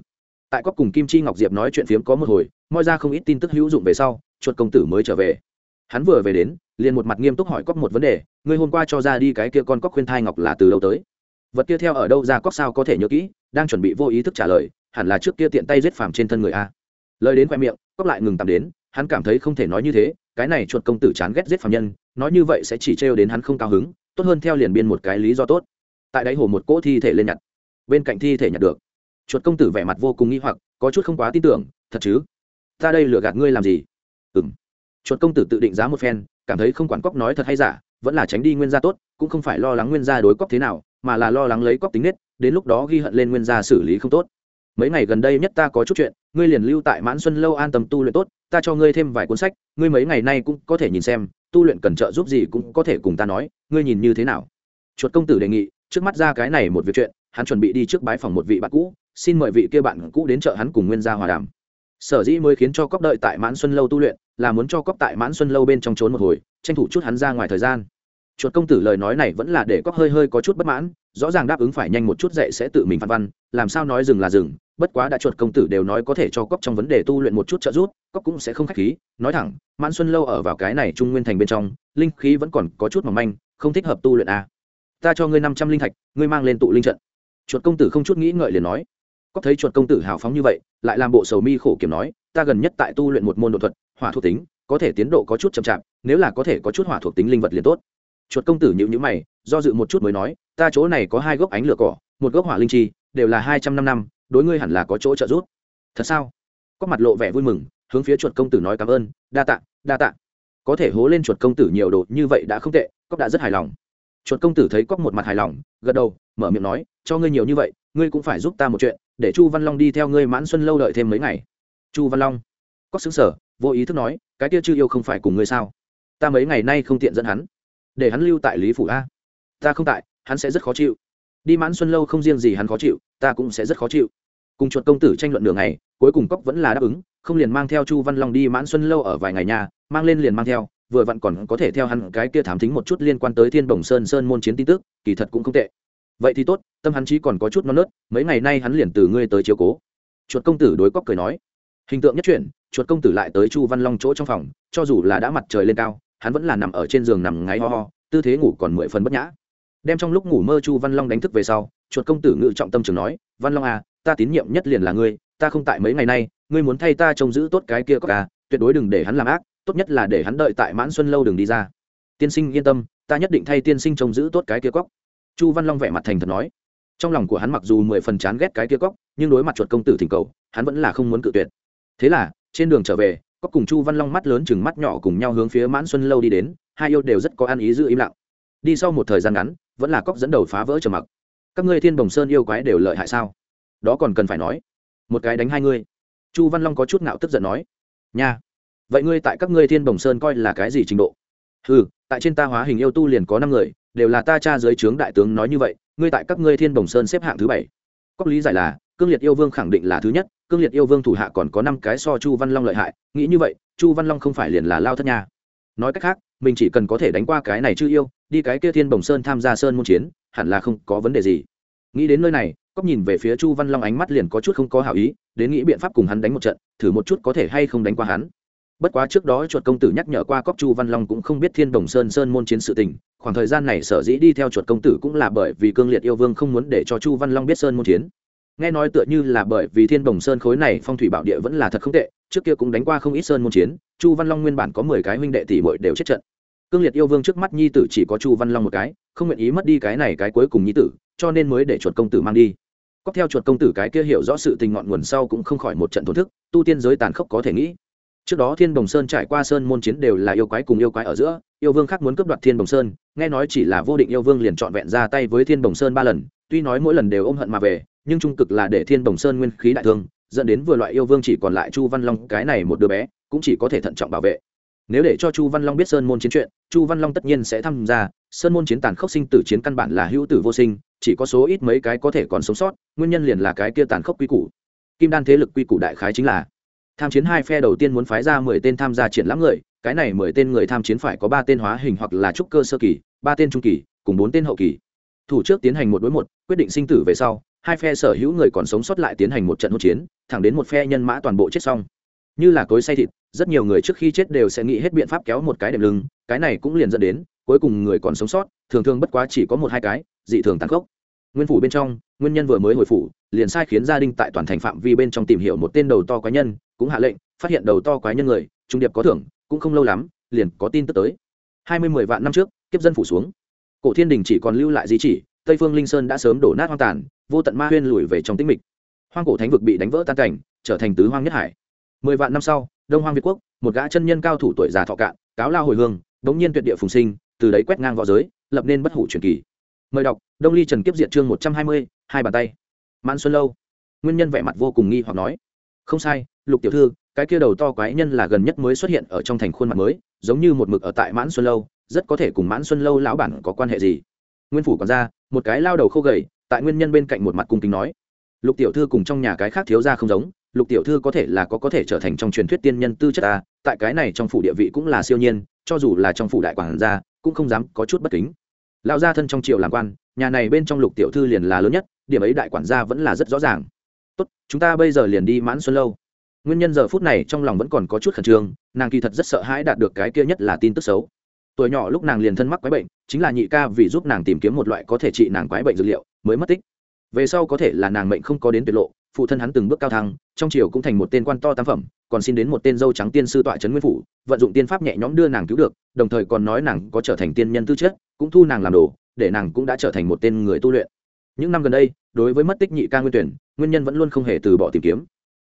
Tại cóc cùng kim chi ngọc diệp nói chuyện phiếm có một hồi, moi ra không ít tin tức hữu dụng về sau, chuột công tử mới trở về. Hắn vừa về đến, liền một mặt nghiêm túc hỏi cóc một vấn đề, ngươi hôm qua cho ra đi cái kia con cóc khuyên thai ngọc là từ đâu tới? Vật kia theo ở đâu ra cóc sao có thể nhớ kỹ, đang chuẩn bị vô ý thức trả lời, hẳn là trước kia tiện tay giết phàm trên thân người a. Lời đến khoe miệng cóc lại ngừng tạm đến hắn cảm thấy không thể nói như thế, cái này chuột công tử chán ghét giết phạm nhân, nói như vậy sẽ chỉ trêu đến hắn không cao hứng, tốt hơn theo liền biên một cái lý do tốt. Tại đáy hồ một cỗ thi thể lên nhặt. Bên cạnh thi thể nhặt được. Chuột công tử vẻ mặt vô cùng nghi hoặc, có chút không quá tin tưởng, thật chứ? Ta đây lừa gạt ngươi làm gì? Ừng chuột công tử tự định giá một phen, cảm thấy không quản cóc nói thật hay giả, vẫn là tránh đi nguyên gia tốt, cũng không phải lo lắng nguyên gia đối cóc thế nào, mà là lo lắng lấy cóc tính nết, đến lúc đó ghi hận lên nguyên gia xử lý không tốt mấy ngày gần đây nhất ta có chút chuyện, ngươi liền lưu tại mãn xuân lâu an tâm tu luyện tốt, ta cho ngươi thêm vài cuốn sách, ngươi mấy ngày nay cũng có thể nhìn xem, tu luyện cần trợ giúp gì cũng có thể cùng ta nói, ngươi nhìn như thế nào? Chuột công tử đề nghị, trước mắt ra cái này một việc chuyện, hắn chuẩn bị đi trước bái phòng một vị bạn cũ, xin mời vị kia bạn cũ đến chợ hắn cùng nguyên gia hòa đàm. Sở dĩ mới khiến cho cóc đợi tại mãn xuân lâu tu luyện, là muốn cho cóc tại mãn xuân lâu bên trong trốn một hồi, tranh thủ chút hắn ra ngoài thời gian. Chuột công tử lời nói này vẫn là để cóc hơi hơi có chút bất mãn, rõ ràng đáp ứng phải nhanh một chút dậy sẽ tự mình phản văn, làm sao nói dừng là dừng bất quá đã chuột công tử đều nói có thể cho cóc trong vấn đề tu luyện một chút trợ giúp cóc cũng sẽ không khách khí. Nói thẳng, mãn xuân lâu ở vào cái này trung nguyên thành bên trong, linh khí vẫn còn có chút mỏng manh, không thích hợp tu luyện à. ta cho ngươi năm trăm linh thạch, ngươi mang lên tụ linh trận. Chuột công tử không chút nghĩ ngợi liền nói. Cóc thấy chuột công tử hào phóng như vậy, lại làm bộ sầu mi khổ kiểm nói, ta gần nhất tại tu luyện một môn đột thuật, hỏa thuộc tính, có thể tiến độ có chút chậm chạp, nếu là có thể có chút hỏa thuộc tính linh vật liền tốt. Chuột công tử nhịu nhữ mày, do dự một chút mới nói, ta chỗ này có hai gốc ánh lửa cỏ, một gốc hỏa linh chi, đều là hai trăm năm năm đối ngươi hẳn là có chỗ trợ giúp. Thật sao? Có mặt lộ vẻ vui mừng, hướng phía chuột công tử nói cảm ơn, đa tạ đa tạ. Có thể hố lên chuột công tử nhiều đồ như vậy đã không tệ, cóc đã rất hài lòng. Chuột công tử thấy cóc một mặt hài lòng, gật đầu, mở miệng nói, cho ngươi nhiều như vậy, ngươi cũng phải giúp ta một chuyện, để chu văn long đi theo ngươi mãn xuân lâu đợi thêm mấy ngày. Chu văn long cốc xứng sở vô ý thức nói, cái kia chưa yêu không phải cùng ngươi sao? Ta mấy ngày nay không tiện dẫn hắn, để hắn lưu tại lý phủ a. Ta không tại, hắn sẽ rất khó chịu đi mãn xuân lâu không riêng gì hắn khó chịu, ta cũng sẽ rất khó chịu. Cùng chuột công tử tranh luận đường này cuối cùng cóc vẫn là đáp ứng, không liền mang theo chu văn long đi mãn xuân lâu ở vài ngày nhà, mang lên liền mang theo, vừa vặn còn có thể theo hắn cái kia thám thính một chút liên quan tới thiên bồng sơn sơn môn chiến tin tức, kỳ thật cũng không tệ. Vậy thì tốt, tâm hắn chí còn có chút non nớt, mấy ngày nay hắn liền từ ngươi tới chiếu cố. Chuột công tử đối cóc cười nói. Hình tượng nhất chuyển, chuột công tử lại tới chu văn long chỗ trong phòng, cho dù là đã mặt trời lên cao, hắn vẫn là nằm ở trên giường nằm ngáy ho ho, tư thế ngủ còn mười phần bất nhã đem trong lúc ngủ mơ chu văn long đánh thức về sau, chuột công tử ngự trọng tâm trường nói, văn long à ta tín nhiệm nhất liền là ngươi, ta không tại mấy ngày nay, ngươi muốn thay ta trông giữ tốt cái kia có à tuyệt đối đừng để hắn làm ác, tốt nhất là để hắn đợi tại mãn xuân lâu đừng đi ra. Tiên sinh yên tâm, ta nhất định thay tiên sinh trông giữ tốt cái kia cóc chu văn long vẻ mặt thành thật nói. Trong lòng của hắn mặc dù mười phần chán ghét cái kia cóc nhưng đối mặt chuột công tử thỉnh cầu, hắn vẫn là không muốn cự tuyệt. Thế là, trên đường trở về cóc cùng chu văn long mắt lớn chừng mắt nhỏ cùng nhau hướng phía mãn xuân lâu đi đến, hai yêu đều rất có ăn ý giữ im lặng. Đi sau một thời gian ngắn vẫn là cóc dẫn đầu phá vỡ trầm mặc. Các ngươi thiên bồng sơn yêu quái đều lợi hại sao? Đó còn cần phải nói. Một cái đánh hai ngươi. Chu văn long có chút ngạo tức giận nói. Nha. Vậy ngươi tại các ngươi thiên bồng sơn coi là cái gì trình độ? Ừ tại trên ta hóa hình yêu tu liền có năm người, đều là ta cha dưới trướng đại tướng nói như vậy, ngươi tại các ngươi thiên bồng sơn xếp hạng thứ bảy. Cóc lý giải là, cương liệt yêu vương khẳng định là thứ nhất, cương liệt yêu vương thủ hạ còn có năm cái so chu văn long lợi hại, nghĩ như vậy, chu văn long không phải liền là lao thất nha. Nói cách khác mình chỉ cần có thể đánh qua cái này chứ yêu, đi cái kia thiên bồng sơn tham gia sơn môn chiến, hẳn là không có vấn đề gì. Nghĩ đến nơi này cóc nhìn về phía chu văn long ánh mắt liền có chút không có hảo ý, đến nghĩ biện pháp cùng hắn đánh một trận, thử một chút có thể hay không đánh qua hắn. Bất quá trước đó chuột công tử nhắc nhở qua cóc chu văn long cũng không biết thiên đồng sơn sơn môn chiến sự tình, khoảng thời gian này sở dĩ đi theo chuột công tử cũng là bởi vì cương liệt yêu vương không muốn để cho chu văn long biết sơn môn chiến nghe nói tựa như là bởi vì thiên đồng sơn khối này phong thủy bảo địa vẫn là thật không tệ, trước kia cũng đánh qua không ít sơn môn chiến, chu văn long nguyên bản có mười cái huynh đệ tỷ bội đều chết trận. Cương liệt yêu vương trước mắt nhi tử chỉ có chu văn long một cái, không nguyện ý mất đi cái này cái cuối cùng nhi tử, cho nên mới để chuột công tử mang đi. Cóc theo chuột công tử cái kia hiểu rõ sự tình ngọn nguồn sau cũng không khỏi một trận thổn thức, tu tiên giới tàn khốc có thể nghĩ. Trước đó thiên đồng sơn trải qua sơn môn chiến đều là yêu quái cùng yêu quái ở giữa, yêu vương khác muốn cướp đoạt thiên đồng sơn, nghe nói chỉ là vô định yêu vương liền trọn vẹn ra tay với thiên đồng sơn ba lần, tuy nói mỗi lần đều ôm hận mà về nhưng trung cực là để thiên đồng sơn nguyên khí đại thương, dẫn đến vừa loại yêu vương chỉ còn lại chu văn long, cái này một đứa bé, cũng chỉ có thể thận trọng bảo vệ. Nếu để cho chu văn long biết sơn môn chiến chuyện, chu văn long tất nhiên sẽ tham gia. Sơn môn chiến tàn khốc sinh tử chiến căn bản là hữu tử vô sinh, chỉ có số ít mấy cái có thể còn sống sót, nguyên nhân liền là cái kia tàn khốc quy củ. Kim đan thế lực quy củ đại khái chính là, tham chiến hai phe đầu tiên muốn phái ra mười tên tham gia triển lãm người, cái này mười tên người tham chiến phải có ba tên hóa hình hoặc là trúc cơ sơ kỳ, ba tên trung kỳ, cùng bốn tên hậu kỳ. Thủ trước tiến hành một đối một, quyết định sinh tử về sau hai phe sở hữu người còn sống sót lại tiến hành một trận hỗn chiến, thẳng đến một phe nhân mã toàn bộ chết xong. Như là cối say thịt, rất nhiều người trước khi chết đều sẽ nghĩ hết biện pháp kéo một cái đệm lưng, cái này cũng liền dẫn đến, cuối cùng người còn sống sót, thường thường bất quá chỉ có một hai cái, dị thường tàn khốc. Nguyên phủ bên trong, nguyên nhân vừa mới hồi phủ, liền sai khiến gia đình tại toàn thành phạm vi bên trong tìm hiểu một tên đầu to quái nhân, cũng hạ lệnh, phát hiện đầu to quái nhân người, trung điệp có thưởng, cũng không lâu lắm, liền có tin tức tới. Hai mươi mười vạn năm trước, kiếp dân phủ xuống. Cổ thiên đình chỉ còn lưu lại di chỉ, tây phương linh sơn đã sớm đổ nát hoang tàn vô tận ma huyên lùi về trong tĩnh mịch. Hoang cổ thánh vực bị đánh vỡ tan cảnh, trở thành tứ hoang nhất hải. Mười vạn năm sau, đông hoang việt quốc, một gã chân nhân cao thủ tuổi già thọ cạn, cáo lao hồi hương, bỗng nhiên tuyệt địa phùng sinh, từ đấy quét ngang v õ giới, lập nên bất hủ truyền kỳ. Mời đọc, đông ly trần kiếp diệt chương một trăm hai mươi, hai bàn tay. Man xuân lâu. Nguyên nhân vẻ mặt vô cùng nghi hoặc nói. Không sai, lục tiểu thư, cái kia đầu to quái nhân là gần nhất mới xuất hiện ở trong thành khuôn mặt mới, giống như một mực ở tại mãn xuân lâu, rất có thể cùng mãn xuân lâu lão bản có quan hệ gì. Nguyên phủ còn ra một cái lao đầu khô gầy tại nguyên nhân bên cạnh một mặt cung kính nói, lục tiểu thư cùng trong nhà cái khác thiếu ra không giống, lục tiểu thư có thể là có có thể trở thành trong truyền thuyết tiên nhân tư chất ta, tại cái này trong phủ địa vị cũng là siêu nhiên, cho dù là trong phủ đại quản gia, cũng không dám có chút bất kính. Lão gia thân trong triều làm quan, nhà này bên trong lục tiểu thư liền là lớn nhất, điểm ấy đại quản gia vẫn là rất rõ ràng. Tốt, chúng ta bây giờ liền đi mãn xuân lâu. Nguyên nhân giờ phút này trong lòng vẫn còn có chút khẩn trương, nàng kỳ thật rất sợ hãi đạt được cái kia nhất là tin tức xấu. Tuổi nhỏ lúc nàng liền thân mắc quái bệnh, chính là nhị ca vì giúp nàng tìm kiếm một loại có thể trị nàng quái bệnh dược liệu mới mất tích. Về sau có thể là nàng mệnh không có đến tuyệt lộ, phụ thân hắn từng bước cao thăng, trong triều cũng thành một tên quan to tam phẩm, còn xin đến một tên dâu trắng tiên sư tọa trấn nguyên phủ, vận dụng tiên pháp nhẹ nhõm đưa nàng cứu được, đồng thời còn nói nàng có trở thành tiên nhân tư chất, cũng thu nàng làm đồ, để nàng cũng đã trở thành một tên người tu luyện. Những năm gần đây, đối với mất tích nhị ca nguyên tuyển, nguyên nhân vẫn luôn không hề từ bỏ tìm kiếm.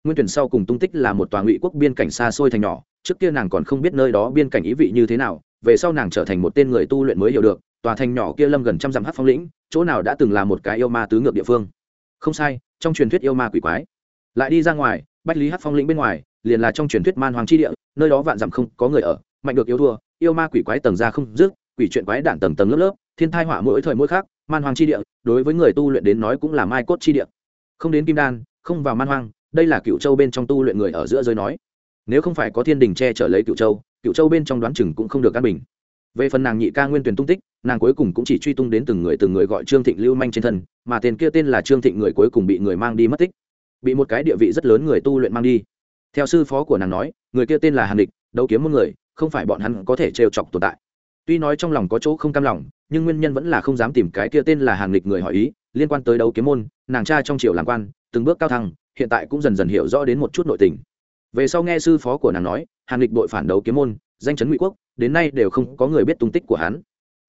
Nguyên tuyển sau cùng tung tích là một tòa ngụy quốc biên cảnh xa xôi thành nhỏ, trước kia nàng còn không biết nơi đó biên cảnh ý vị như thế nào, về sau nàng trở thành một tên người tu luyện mới hiểu được tòa thành nhỏ kia lâm gần trăm dặm hát phong lĩnh, chỗ nào đã từng là một cái yêu ma tứ ngược địa phương. Không sai, trong truyền thuyết yêu ma quỷ quái. Lại đi ra ngoài, bách lý hát phong lĩnh bên ngoài, liền là trong truyền thuyết man hoàng chi địa, nơi đó vạn dặm không có người ở, mạnh được yêu thua, yêu ma quỷ quái tầng ra không dứt, quỷ chuyện quái đạn tầng tầng lớp lớp, thiên thai họa mỗi thời mỗi khác, man hoàng chi địa, đối với người tu luyện đến nói cũng là mai cốt chi địa. Không đến kim đan, không vào man hoang, đây là cựu châu bên trong tu luyện người ở giữa giới nói. Nếu không phải có thiên đình che chở lấy cựu châu cựu châu bên trong đoán chừng cũng không được an bình về phần nàng nhị ca nguyên tuyển tung tích, nàng cuối cùng cũng chỉ truy tung đến từng người từng người gọi trương thịnh lưu manh trên thân, mà tên kia tên là trương thịnh người cuối cùng bị người mang đi mất tích. Bị một cái địa vị rất lớn người tu luyện mang đi. Theo sư phó của nàng nói, người kia tên là hàn địch, đấu kiếm một người, không phải bọn hắn có thể trêu chọc tồn tại. Tuy nói trong lòng có chỗ không cam lòng, nhưng nguyên nhân vẫn là không dám tìm cái kia tên là hàn địch người hỏi ý, liên quan tới đấu kiếm môn, nàng cha trong triều làm quan, từng bước cao thăng, hiện tại cũng dần dần hiểu rõ đến một chút nội tình. Về sau nghe sư phó của nàng nói, hàn địch đội phản đấu kiếm môn, danh chấn ngụy quốc đến nay đều không có người biết tung tích của hắn.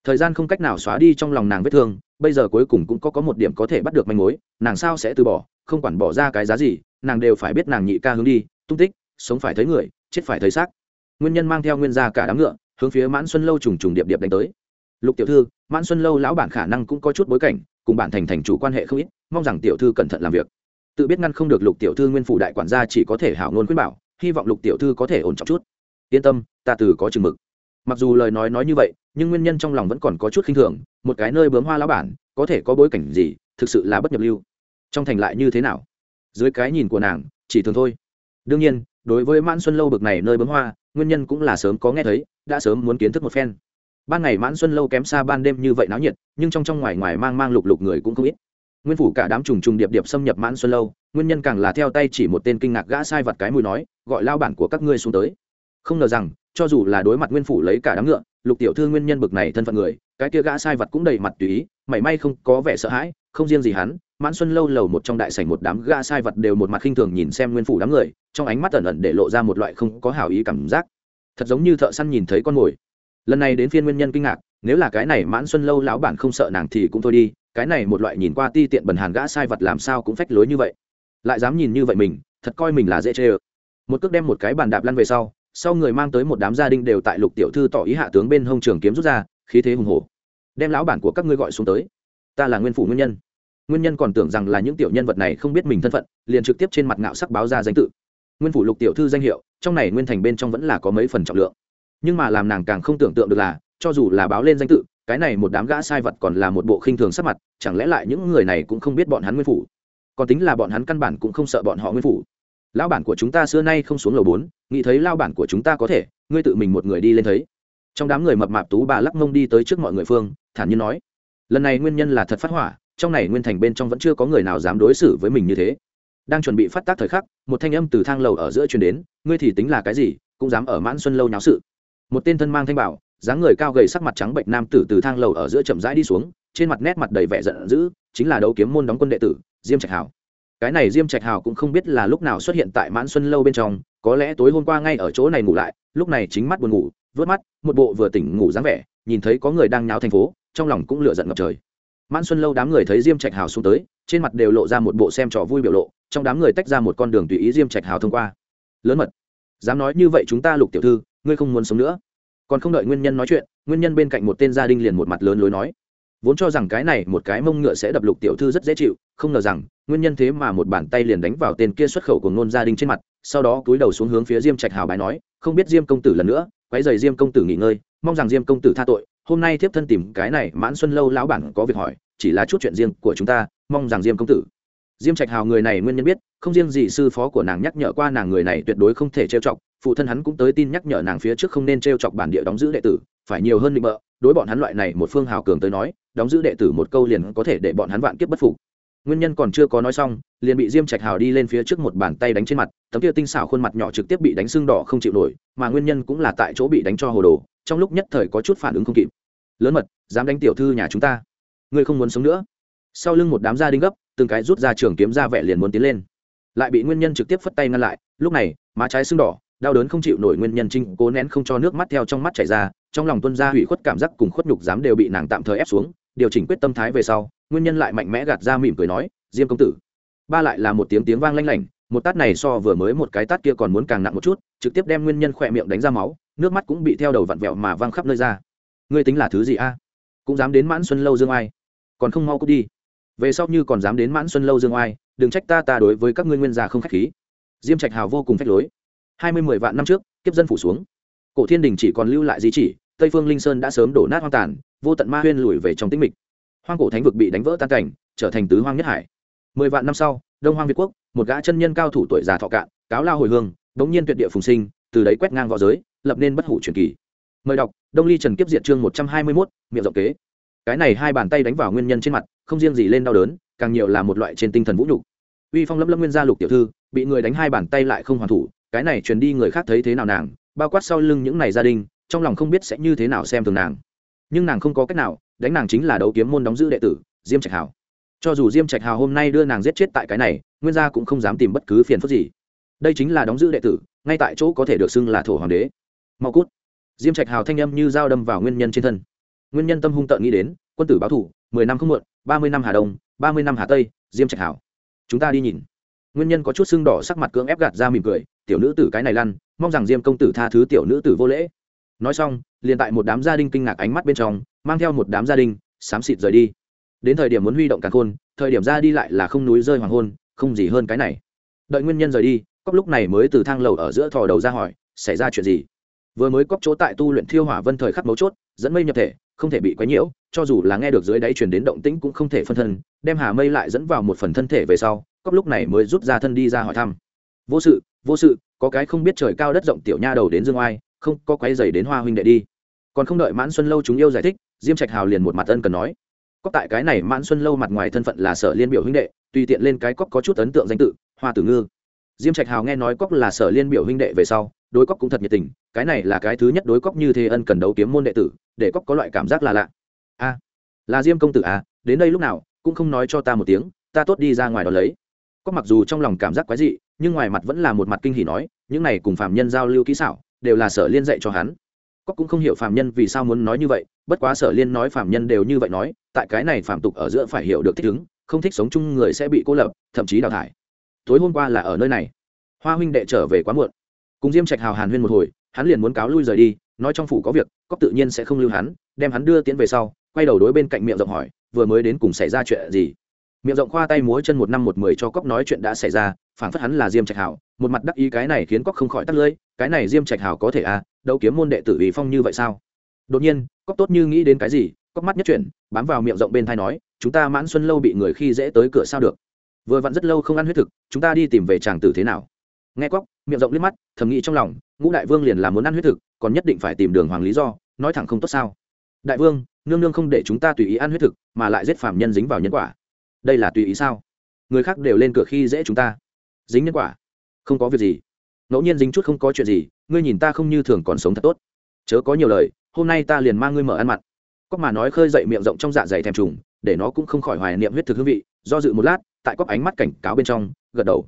Thời gian không cách nào xóa đi trong lòng nàng vết thương, bây giờ cuối cùng cũng có có một điểm có thể bắt được manh mối, nàng sao sẽ từ bỏ, không quản bỏ ra cái giá gì, nàng đều phải biết nàng nhị ca hướng đi, tung tích, sống phải thấy người, chết phải thấy xác. Nguyên nhân mang theo nguyên gia cả đám ngựa, hướng phía mãn xuân lâu trùng trùng điệp điệp đánh tới. Lục tiểu thư, mãn xuân lâu lão bản khả năng cũng có chút bối cảnh, cùng bản thành thành chủ quan hệ không ít, mong rằng tiểu thư cẩn thận làm việc. Tự biết ngăn không được lục tiểu thư nguyên phủ đại quản gia chỉ có thể hảo ngôn khuyên bảo, hy vọng lục tiểu thư có thể ổn trọng chút. Yên tâm, ta từ có chừng mực mặc dù lời nói nói như vậy, nhưng nguyên nhân trong lòng vẫn còn có chút khinh thường, một cái nơi bướm hoa lão bản, có thể có bối cảnh gì, thực sự là bất nhập lưu. Trong thành lại như thế nào? Dưới cái nhìn của nàng, chỉ thường thôi. Đương nhiên, đối với mãn xuân lâu bực này nơi bướm hoa, nguyên nhân cũng là sớm có nghe thấy, đã sớm muốn kiến thức một phen. Ban ngày mãn xuân lâu kém xa ban đêm như vậy náo nhiệt, nhưng trong trong ngoài ngoài mang mang lục lục người cũng không ít. Nguyên phủ cả đám trùng trùng điệp điệp xâm nhập mãn xuân lâu, nguyên nhân càng là theo tay chỉ một tên kinh ngạc gã sai vật cái mùi nói, gọi lao bản của các ngươi xuống tới không ngờ rằng, cho dù là đối mặt nguyên phủ lấy cả đám ngựa, lục tiểu thư nguyên nhân bực này thân phận người, cái kia gã sai vật cũng đầy mặt tùy ý, mảy may không có vẻ sợ hãi, không riêng gì hắn, mãn xuân lâu lầu một trong đại sảnh một đám gã sai vật đều một mặt khinh thường nhìn xem nguyên phủ đám người, trong ánh mắt ẩn ẩn để lộ ra một loại không có hảo ý cảm giác. Thật giống như thợ săn nhìn thấy con mồi. Lần này đến phiên nguyên nhân kinh ngạc, nếu là cái này mãn xuân lâu lão bản không sợ nàng thì cũng thôi đi, cái này một loại nhìn qua ti tiện bần hàn gã sai vật làm sao cũng phách lối như vậy. Lại dám nhìn như vậy mình, thật coi mình là dễ chê ơ. Một cước đem một cái bàn đạp lăn về sau sau người mang tới một đám gia đình đều tại lục tiểu thư tỏ ý hạ tướng bên hông trường kiếm rút ra, khí thế hùng hổ. Đem lão bản của các ngươi gọi xuống tới. Ta là nguyên phủ nguyên nhân. Nguyên nhân còn tưởng rằng là những tiểu nhân vật này không biết mình thân phận, liền trực tiếp trên mặt ngạo sắc báo ra danh tự. Nguyên phủ lục tiểu thư danh hiệu, trong này nguyên thành bên trong vẫn là có mấy phần trọng lượng. Nhưng mà làm nàng càng không tưởng tượng được là, cho dù là báo lên danh tự, cái này một đám gã sai vật còn là một bộ khinh thường sắc mặt, chẳng lẽ lại những người này cũng không biết bọn hắn nguyên phủ? Còn tính là bọn hắn căn bản cũng không sợ bọn họ nguyên phủ lão bản của chúng ta xưa nay không xuống lầu bốn, nghĩ thấy lao bản của chúng ta có thể, ngươi tự mình một người đi lên thấy. Trong đám người mập mạp tú bà lắc mông đi tới trước mọi người phương, thản nhiên nói, lần này nguyên nhân là thật phát hỏa, trong này nguyên thành bên trong vẫn chưa có người nào dám đối xử với mình như thế. Đang chuẩn bị phát tác thời khắc, một thanh âm từ thang lầu ở giữa truyền đến, ngươi thì tính là cái gì, cũng dám ở mãn xuân lâu nháo sự? Một tên thân mang thanh bảo, dáng người cao gầy sắc mặt trắng bệnh nam tử từ thang lầu ở giữa chậm rãi đi xuống, trên mặt nét mặt đầy vẻ giận dữ, chính là đấu kiếm môn đóng quân đệ tử, diêm trạch Hảo cái này diêm trạch hào cũng không biết là lúc nào xuất hiện tại mãn xuân lâu bên trong, có lẽ tối hôm qua ngay ở chỗ này ngủ lại, lúc này chính mắt buồn ngủ vớt mắt, một bộ vừa tỉnh ngủ dáng vẻ, nhìn thấy có người đang nháo thành phố, trong lòng cũng lửa giận ngập trời. Mãn xuân lâu đám người thấy diêm trạch hào xuống tới, trên mặt đều lộ ra một bộ xem trò vui biểu lộ, trong đám người tách ra một con đường tùy ý diêm trạch hào thông qua. Lớn mật, dám nói như vậy chúng ta lục tiểu thư, ngươi không muốn sống nữa. Còn không đợi nguyên nhân nói chuyện, nguyên nhân bên cạnh một tên gia đình liền một mặt lớn lối nói. Vốn cho rằng cái này một cái mông ngựa sẽ đập lục tiểu thư rất dễ chịu, không ngờ rằng nguyên nhân thế mà một bàn tay liền đánh vào tên kia xuất khẩu của ngôn gia đình trên mặt, sau đó cúi đầu xuống hướng phía diêm trạch hào bái nói, không biết diêm công tử lần nữa, quấy giày diêm công tử nghỉ ngơi, mong rằng diêm công tử tha tội, hôm nay thiếp thân tìm cái này mãn xuân lâu lão bản có việc hỏi, chỉ là chút chuyện riêng của chúng ta, mong rằng diêm công tử. Diêm trạch hào người này nguyên nhân biết, không riêng gì sư phó của nàng nhắc nhở qua nàng người này tuyệt đối không thể trêu chọc, phụ thân hắn cũng tới tin nhắc nhở nàng phía trước không nên trêu chọc bản địa đóng giữ đệ tử, phải nhiều hơn định bợ, đối bọn hắn loại này một phương hào cường tới nói, đóng giữ đệ tử một câu liền có thể để bọn hắn vạn kiếp bất phục nguyên nhân còn chưa có nói xong, liền bị diêm trạch hào đi lên phía trước một bàn tay đánh trên mặt, tấm kia tinh xảo khuôn mặt nhỏ trực tiếp bị đánh sưng đỏ không chịu nổi, mà nguyên nhân cũng là tại chỗ bị đánh cho hồ đồ, trong lúc nhất thời có chút phản ứng không kịp. Lớn mật, dám đánh tiểu thư nhà chúng ta. Ngươi không muốn sống nữa. Sau lưng một đám gia đình gấp, từng cái rút ra trường kiếm ra vẻ liền muốn tiến lên. Lại bị nguyên nhân trực tiếp phất tay ngăn lại, lúc này, má trái sưng đỏ, đau đớn không chịu nổi nguyên nhân trinh cố nén không cho nước mắt theo trong mắt chảy ra, trong lòng tuân gia hủy khuất cảm giác cùng khuất nhục dám đều bị nàng tạm thời ép xuống điều chỉnh quyết tâm thái về sau, nguyên nhân lại mạnh mẽ gạt ra mỉm cười nói, diêm công tử. Ba lại là một tiếng tiếng vang lanh lảnh, một tát này so vừa mới một cái tát kia còn muốn càng nặng một chút, trực tiếp đem nguyên nhân khỏe miệng đánh ra máu, nước mắt cũng bị theo đầu vặn vẹo mà văng khắp nơi ra. Ngươi tính là thứ gì a? Cũng dám đến mãn xuân lâu dương ai còn không mau cút đi. Về sau như còn dám đến mãn xuân lâu dương oai, đừng trách ta ta đối với các ngươi nguyên gia không k h á c h khí. Diêm trạch hào vô cùng phách lối. Hai mươi mười vạn năm trước, kiếp dân phủ xuống. Cổ thiên đình chỉ còn lưu lại di chỉ, tây phương linh sơn đã sớm đổ nát hoang tàn vô tận ma huyên lùi về trong tĩnh mịch. Hoang cổ thánh vực bị đánh vỡ tan cảnh, trở thành tứ hoang nhất hải. Mười vạn năm sau, đông hoang việt quốc, một gã chân nhân cao thủ tuổi già thọ cạn, cáo lao hồi hương, bỗng nhiên tuyệt địa phùng sinh, từ đấy quét ngang v õ giới, lập nên bất hủ truyền kỳ. Mời đọc, đông ly trần kiếp diện chương một trăm hai mươi mốt, miệng rộng kế. Cái này hai bàn tay đánh vào nguyên nhân trên mặt, không riêng gì lên đau đớn, càng nhiều là một loại trên tinh thần vũ nhục. Uy phong lâm lâm nguyên gia lục tiểu thư, bị người đánh hai bàn tay lại không hoàn thủ, cái này truyền đi người khác thấy thế nào nàng, bao quát sau lưng những này gia đình, trong lòng không biết sẽ như thế nào xem thường nàng nhưng nàng không có cách nào, đánh nàng chính là đấu kiếm môn đóng giữ đệ tử, diêm trạch hào. Cho dù diêm trạch hào hôm nay đưa nàng giết chết tại cái này, nguyên gia cũng không dám tìm bất cứ phiền phức gì. Đây chính là đóng giữ đệ tử, ngay tại chỗ có thể được xưng là thổ hoàng đế. Mau cút. Diêm trạch hào thanh âm như dao đâm vào nguyên nhân trên thân. Nguyên nhân tâm hung tợn nghĩ đến, quân tử báo thủ, mười năm không muộn, ba mươi năm hà đông, ba mươi năm hà tây, diêm trạch hào. Chúng ta đi nhìn. Nguyên nhân có chút sưng đỏ sắc mặt cưỡng ép gạt ra mỉm cười, tiểu nữ tử cái này lăn, mong rằng diêm công tử tha thứ tiểu nữ tử vô lễ. Nói xong liền tại một đám gia đình kinh ngạc ánh mắt bên trong, mang theo một đám gia đình, xám xịt rời đi. Đến thời điểm muốn huy động càng khôn thời điểm ra đi lại là không núi rơi hoàng hôn, không gì hơn cái này. Đợi nguyên nhân rời đi cóc lúc này mới từ thang lầu ở giữa thò đầu ra hỏi, xảy ra chuyện gì? Vừa mới cóc chỗ tại tu luyện thiêu hỏa vân thời khắc mấu chốt, dẫn mây nhập thể, không thể bị quấy nhiễu, cho dù là nghe được dưới đáy truyền đến động tĩnh cũng không thể phân thân, đem hà mây lại dẫn vào một phần thân thể về sau cóc lúc này mới rút ra thân đi ra hỏi thăm. Vô sự vô sự, có cái không biết trời cao đất rộng tiểu nha đầu đến dương oai, không, có quấy dày đến hoa huynh đệ đi còn không đợi mãn xuân lâu chúng yêu giải thích, diêm trạch hào liền một mặt ân cần nói. Cóc tại cái này mãn xuân lâu mặt ngoài thân phận là sở liên biểu huynh đệ, tùy tiện lên cái cóc có chút ấn tượng danh tự, hoa tử ngư. Diêm trạch hào nghe nói cóc là sở liên biểu huynh đệ về sau, đối cóc cũng thật nhiệt tình, cái này là cái thứ nhất đối cóc như thế ân cần đấu kiếm môn đệ tử, để cóc có loại cảm giác là lạ. A, là diêm công tử à đến đây lúc nào, cũng không nói cho ta một tiếng, ta tốt đi ra ngoài đó lấy. Cóc mặc dù trong lòng cảm giác quái dị, nhưng ngoài mặt vẫn là một mặt kinh hỉ nói, những này cùng phạm nhân giao lưu kỹ xảo, đều là sở liên dạy cho hắn cóc cũng không hiểu phạm nhân vì sao muốn nói như vậy, bất quá sở liên nói phạm nhân đều như vậy nói, tại cái này phạm tục ở giữa phải hiểu được thích ứng, không thích sống chung người sẽ bị cô lập, thậm chí đào thải. Tối hôm qua là ở nơi này. Hoa huynh đệ trở về quá muộn. Cùng diêm trạch hào hàn huyên một hồi, hắn liền muốn cáo lui rời đi, nói trong phủ có việc cóc tự nhiên sẽ không lưu hắn, đem hắn đưa tiến về sau, quay đầu đối bên cạnh miệng rộng hỏi, vừa mới đến cùng xảy ra chuyện gì? Miệng rộng khoa tay múa chân một năm một mười cho cóc nói chuyện đã xảy ra phản phất hắn là diêm trạch hào, một mặt đắc ý cái này khiến cóc không khỏi tắt lưỡi, cái này diêm trạch hào có thể à đâu kiếm môn đệ tử ủy phong như vậy sao? Đột nhiên cóc tốt như nghĩ đến cái gì cóc mắt nhất chuyển, bám vào miệng rộng bên thai nói, chúng ta mãn xuân lâu bị người khi dễ tới cửa sao được? Vừa vặn rất lâu không ăn huyết thực, chúng ta đi tìm về chàng tử thế nào? Nghe cóc miệng rộng liếc mắt, thầm nghĩ trong lòng, ngũ đại vương liền là muốn ăn huyết thực, còn nhất định phải tìm đường hoàng lý do, nói thẳng không tốt sao? Đại vương, nương nương không để chúng ta tùy ý ăn huyết thực, mà lại giết phạm nhân dính vào nhân quả. Đây là tùy ý sao? Người khác đều lên cửa khi dễ chúng ta. Dính nhân quả? Không có việc gì. Ngẫu nhiên dính chút không có chuyện gì ngươi nhìn ta không như thường còn sống thật tốt. Chớ có nhiều lời, hôm nay ta liền mang ngươi mở ăn mặn. Cóc mà nói khơi dậy miệng rộng trong dạ dày thèm trùng, để nó cũng không khỏi hoài niệm huyết thực hương vị, do dự một lát, tại cóc ánh mắt cảnh cáo bên trong, gật đầu.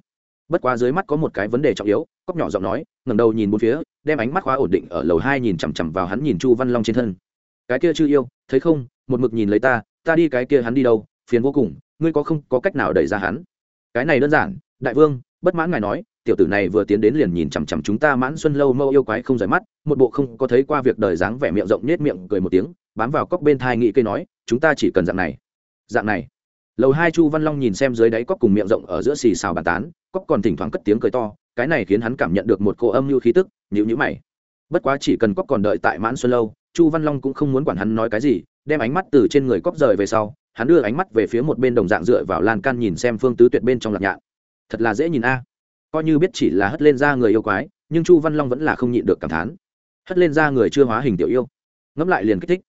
Bất quá dưới mắt có một cái vấn đề trọng yếu cóc nhỏ giọng nói, ngẩng đầu nhìn bốn phía, đem ánh mắt khóa ổn định ở lầu hai nhìn chằm chằm vào hắn nhìn chu văn long trên thân. Cái kia chưa yêu, thấy không, một mực nhìn lấy ta ta đi cái kia hắn đi đâu, phiền vô cùng, ngươi có không có cách nào đẩy ra hắn. Cái này đơn giản, đại vương, bất mãn ngài nói tiểu tử này vừa tiến đến liền nhìn chằm chằm chúng ta mãn xuân lâu mâu yêu quái không rời mắt, một bộ không có thấy qua việc đời dáng vẻ miệng rộng nhếch miệng cười một tiếng, bám vào cốc bên thai nghị cây nói, chúng ta chỉ cần dạng này. Dạng này. Lầu hai chu văn long nhìn xem dưới đáy cốc cùng miệng rộng ở giữa xì xào bàn tán, cốc còn thỉnh thoảng cất tiếng cười to, cái này khiến hắn cảm nhận được một cô âm như khí tức nhữ nhữ mày. Bất quá chỉ cần cốc còn đợi tại mãn xuân lâu, chu văn long cũng không muốn quản hắn nói cái gì, đem ánh mắt từ trên người cốc rời về sau, hắn đưa ánh mắt về phía một bên đồng dạng dựa vào lan can nhìn xem phương tứ tuyệt bên trong lạc nhạn. Thật là dễ nhìn a coi như biết chỉ là hất lên ra người yêu quái, nhưng chu văn long vẫn là không nhịn được cảm thán. Hất lên ra người chưa hóa hình tiểu yêu. Ngẫm lại liền kích thích.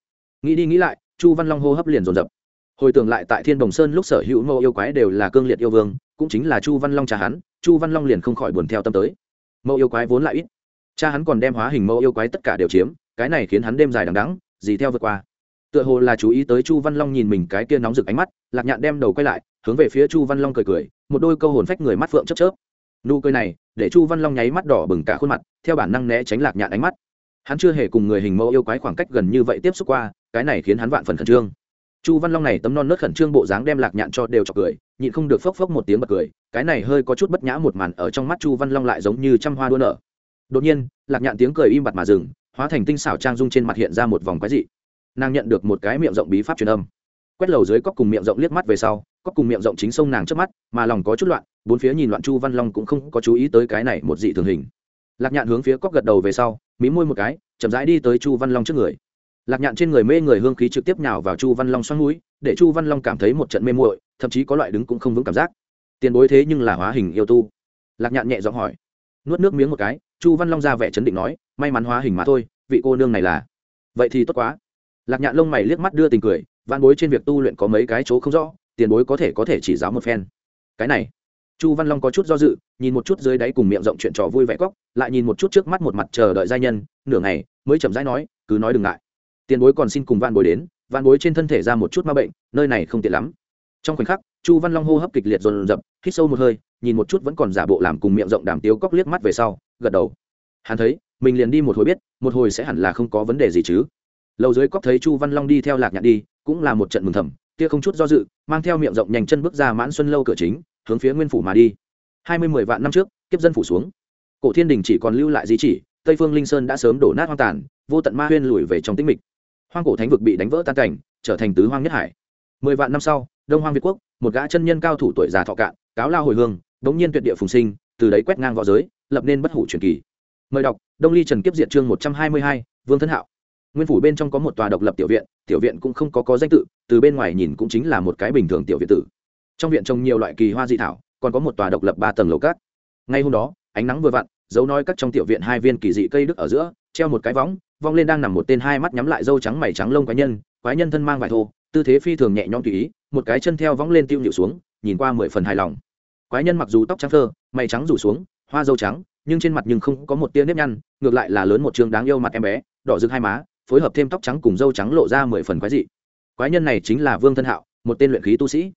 Nghĩ đi nghĩ lại, chu văn long hô hấp liền dồn dập. Hồi tưởng lại tại thiên đồng sơn lúc sở hữu mẫu yêu quái đều là cương liệt yêu vương, cũng chính là chu văn long cha hắn, chu văn long liền không khỏi buồn theo tâm tới. Mẫu yêu quái vốn lại ít. Cha hắn còn đem hóa hình mẫu yêu quái tất cả đều chiếm, cái này khiến hắn đêm dài đằng đắng gì theo vượt qua. Tựa hồ là chú ý tới chu văn long nhìn mình cái kia nóng rực ánh mắt, lạc nhạn đem đầu quay lại, hướng về phía chu văn long cười cười, một đôi câu hồn phách người mắt phượng chớp chớp nụ cười này, để chu văn long nháy mắt đỏ bừng cả khuôn mặt, theo bản năng né tránh lạc nhạn ánh mắt. Hắn chưa hề cùng người hình mẫu yêu quái khoảng cách gần như vậy tiếp xúc qua, cái này khiến hắn vạn phần khẩn trương. Chu văn long này tấm non nớt khẩn trương bộ dáng đem lạc nhạn cho đều chọc cười, nhịn không được phốc phốc một tiếng bật cười, cái này hơi có chút bất nhã một màn ở trong mắt chu văn long lại giống như trăm hoa đua nở. Đột nhiên, lạc nhạn tiếng cười im bặt mà dừng, hóa thành tinh xảo trang dung trên mặt hiện ra một vòng quái dị. Nàng nhận được một cái miệng rộng bí pháp truyền âm quét lầu dưới cóc cùng miệng rộng liếc mắt về sau, cóc cùng miệng rộng chính sông nàng trước mắt, mà lòng có chút loạn, bốn phía nhìn loạn chu văn long cũng không có chú ý tới cái này một dị thường hình. Lạc nhạn hướng phía cóc gật đầu về sau, mí môi một cái, chậm rãi đi tới chu văn long trước người. Lạc nhạn trên người mê người hương khí trực tiếp nhào vào chu văn long xoắn núi để chu văn long cảm thấy một trận mê muội, thậm chí có loại đứng cũng không vững cảm giác. Tiền bối thế nhưng là hóa hình yêu tu. Lạc nhạn nhẹ giọng hỏi. Nuốt nước miếng một cái, chu văn long ra vẻ chấn định nói, may mắn hóa hình mà thôi, vị cô nương này là. Vậy thì tốt quá. Lạc nhạn lông mày liếc mắt đưa tình cười văn bối trên việc tu luyện có mấy cái chỗ không rõ, tiền bối có thể có thể chỉ giáo một phen. Cái này, chu văn long có chút do dự, nhìn một chút dưới đáy cùng miệng rộng chuyện trò vui vẻ cóc lại nhìn một chút trước mắt một mặt chờ đợi giai nhân, nửa ngày, mới chậm rãi nói, cứ nói đừng ngại. Tiền bối còn xin cùng van bối đến van bối trên thân thể ra một chút ma bệnh, nơi này không tiện lắm. Trong khoảnh khắc, chu văn long hô hấp kịch liệt dồn dập, hít sâu một hơi, nhìn một chút vẫn còn giả bộ làm cùng miệng rộng đàm tiếu cóc liếc mắt về sau, gật đầu. Hắn thấy, mình liền đi một hồi biết, một hồi sẽ hẳn là không có vấn đề gì chứ. Lâu dưới cóc thấy chu văn long đi theo lạc nhạc đi cũng là một trận mừng thầm, kia không chút do dự, mang theo miệng rộng nhanh chân bước ra mãn xuân lâu cửa chính, hướng phía nguyên phủ mà đi. Hai mươi mười vạn năm trước, kiếp dân phủ xuống. Cổ thiên đình chỉ còn lưu lại di chỉ, tây phương linh sơn đã sớm đổ nát hoang tàn, vô tận ma huyên lùi về trong tĩnh mịch. Hoang cổ thánh vực bị đánh vỡ tan cảnh, trở thành tứ hoang nhất hải. Mười vạn năm sau, đông hoang việt quốc, một gã chân nhân cao thủ tuổi già thọ cạn, cáo lao hồi hương, đống nhiên tuyệt địa phùng sinh, từ đấy quét ngang v õ giới, lập nên bất hủ truyền kỳ. Mời đọc, đông ly trần kiếp diệt chương một trăm hai mươi hai, vương thân hạo nguyên phủ bên trong có một tòa độc lập tiểu viện tiểu viện cũng không có có danh tự, từ bên ngoài nhìn cũng chính là một cái bình thường tiểu viện tử. Trong viện trồng nhiều loại kỳ hoa dị thảo, còn có một tòa độc lập ba tầng lầu cát. Ngay hôm đó, ánh nắng vừa vặn, dấu nói cắt trong tiểu viện hai viên kỳ dị cây đức ở giữa, treo một cái võng, vong lên đang nằm một tên hai mắt nhắm lại dâu trắng mày trắng lông quái nhân quái nhân thân mang vải thô, tư thế phi thường nhẹ nhõm tùy ý, một cái chân theo võng lên tiêu nhịu xuống, nhìn qua mười phần hài lòng. Quái nhân mặc dù tóc trắng thơ, mày trắng rủ xuống, hoa dâu trắng, nhưng trên mặt nhưng không có một tia nếp nhăn, ngược lại là lớn một trường đáng yêu mặt em bé, đỏ rực hai má phối hợp thêm tóc trắng cùng dâu trắng lộ ra mười phần quái dị. Quái nhân này chính là vương thân hạo, một tên luyện khí tu sĩ.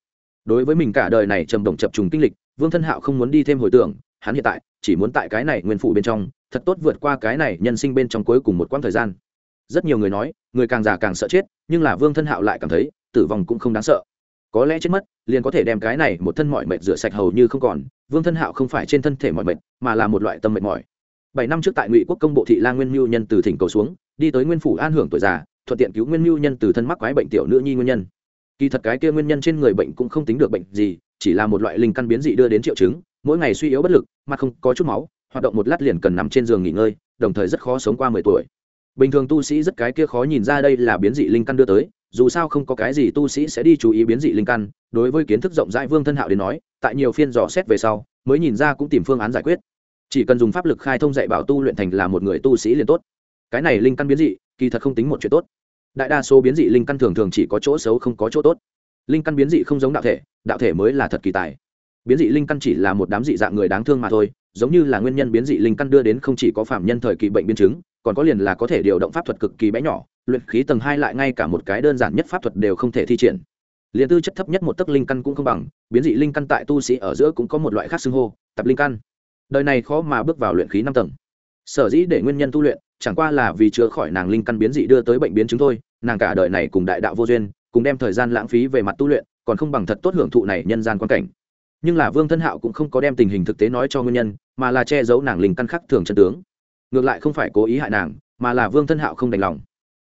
Đối với mình cả đời này trầm động chập trùng kinh lịch, vương thân hạo không muốn đi thêm hồi tưởng, hắn hiện tại chỉ muốn tại cái này nguyên phủ bên trong, thật tốt vượt qua cái này nhân sinh bên trong cuối cùng một quãng thời gian. Rất nhiều người nói, người càng già càng sợ chết, nhưng là vương thân hạo lại cảm thấy, tử vong cũng không đáng sợ. Có lẽ chết mất, liền có thể đem cái này một thân mọi mệt rửa sạch hầu như không còn, vương thân hạo không phải trên thân thể mọi mệt, mà là một loại tâm mệt mỏi. Bảy năm trước tại ngụy quốc công bộ thị la nguyên mưu nhân từ thỉnh cầu xuống đi tới nguyên phủ an hưởng tuổi già, thuận tiện cứu nguyên mưu nhân từ thân mắc quái bệnh tiểu nữ nhi nguyên nhân. Kỳ thật cái kia nguyên nhân trên người bệnh cũng không tính được bệnh gì, chỉ là một loại linh căn biến dị đưa đến triệu chứng, mỗi ngày suy yếu bất lực, mà không có chút máu, hoạt động một lát liền cần nằm trên giường nghỉ ngơi, đồng thời rất khó sống qua mười tuổi. Bình thường tu sĩ rất cái kia khó nhìn ra đây là biến dị linh căn đưa tới, dù sao không có cái gì tu sĩ sẽ đi chú ý biến dị linh căn, đối với kiến thức rộng rãi vương thân hạo đến nói, tại nhiều phiên dò xét về sau, mới nhìn ra cũng tìm phương án giải quyết. Chỉ cần dùng pháp lực khai thông dạy bảo tu luyện thành là một người tu sĩ liền tốt cái này linh căn biến dị, kỳ thật không tính một chuyện tốt. Đại đa số biến dị linh căn thường thường chỉ có chỗ xấu không có chỗ tốt. Linh căn biến dị không giống đạo thể đạo thể mới là thật kỳ tài. Biến dị linh căn chỉ là một đám dị dạng người đáng thương mà thôi, giống như là nguyên nhân biến dị linh căn đưa đến không chỉ có phạm nhân thời kỳ bệnh biến chứng, còn có liền là có thể điều động pháp thuật cực kỳ bé nhỏ, luyện khí tầng hai lại ngay cả một cái đơn giản nhất pháp thuật đều không thể thi triển. Liền tư chất thấp nhất một tấc linh căn cũng không bằng, biến dị linh căn tại tu sĩ ở giữa cũng có một loại khác xưng hô, tập linh căn. Đời này khó mà bước vào luyện khí năm tầng. Sở dĩ để nguyên nhân tu luyện chẳng qua là vì chữa khỏi nàng linh căn biến dị đưa tới bệnh biến chứng thôi, nàng cả đời này cùng đại đạo vô duyên, cùng đem thời gian lãng phí về mặt tu luyện, còn không bằng thật tốt hưởng thụ này nhân gian quan cảnh. Nhưng là vương thân hạo cũng không có đem tình hình thực tế nói cho nguyên nhân, mà là che giấu nàng linh căn khắc thường chân tướng. Ngược lại không phải cố ý hại nàng, mà là vương thân hạo không đành lòng.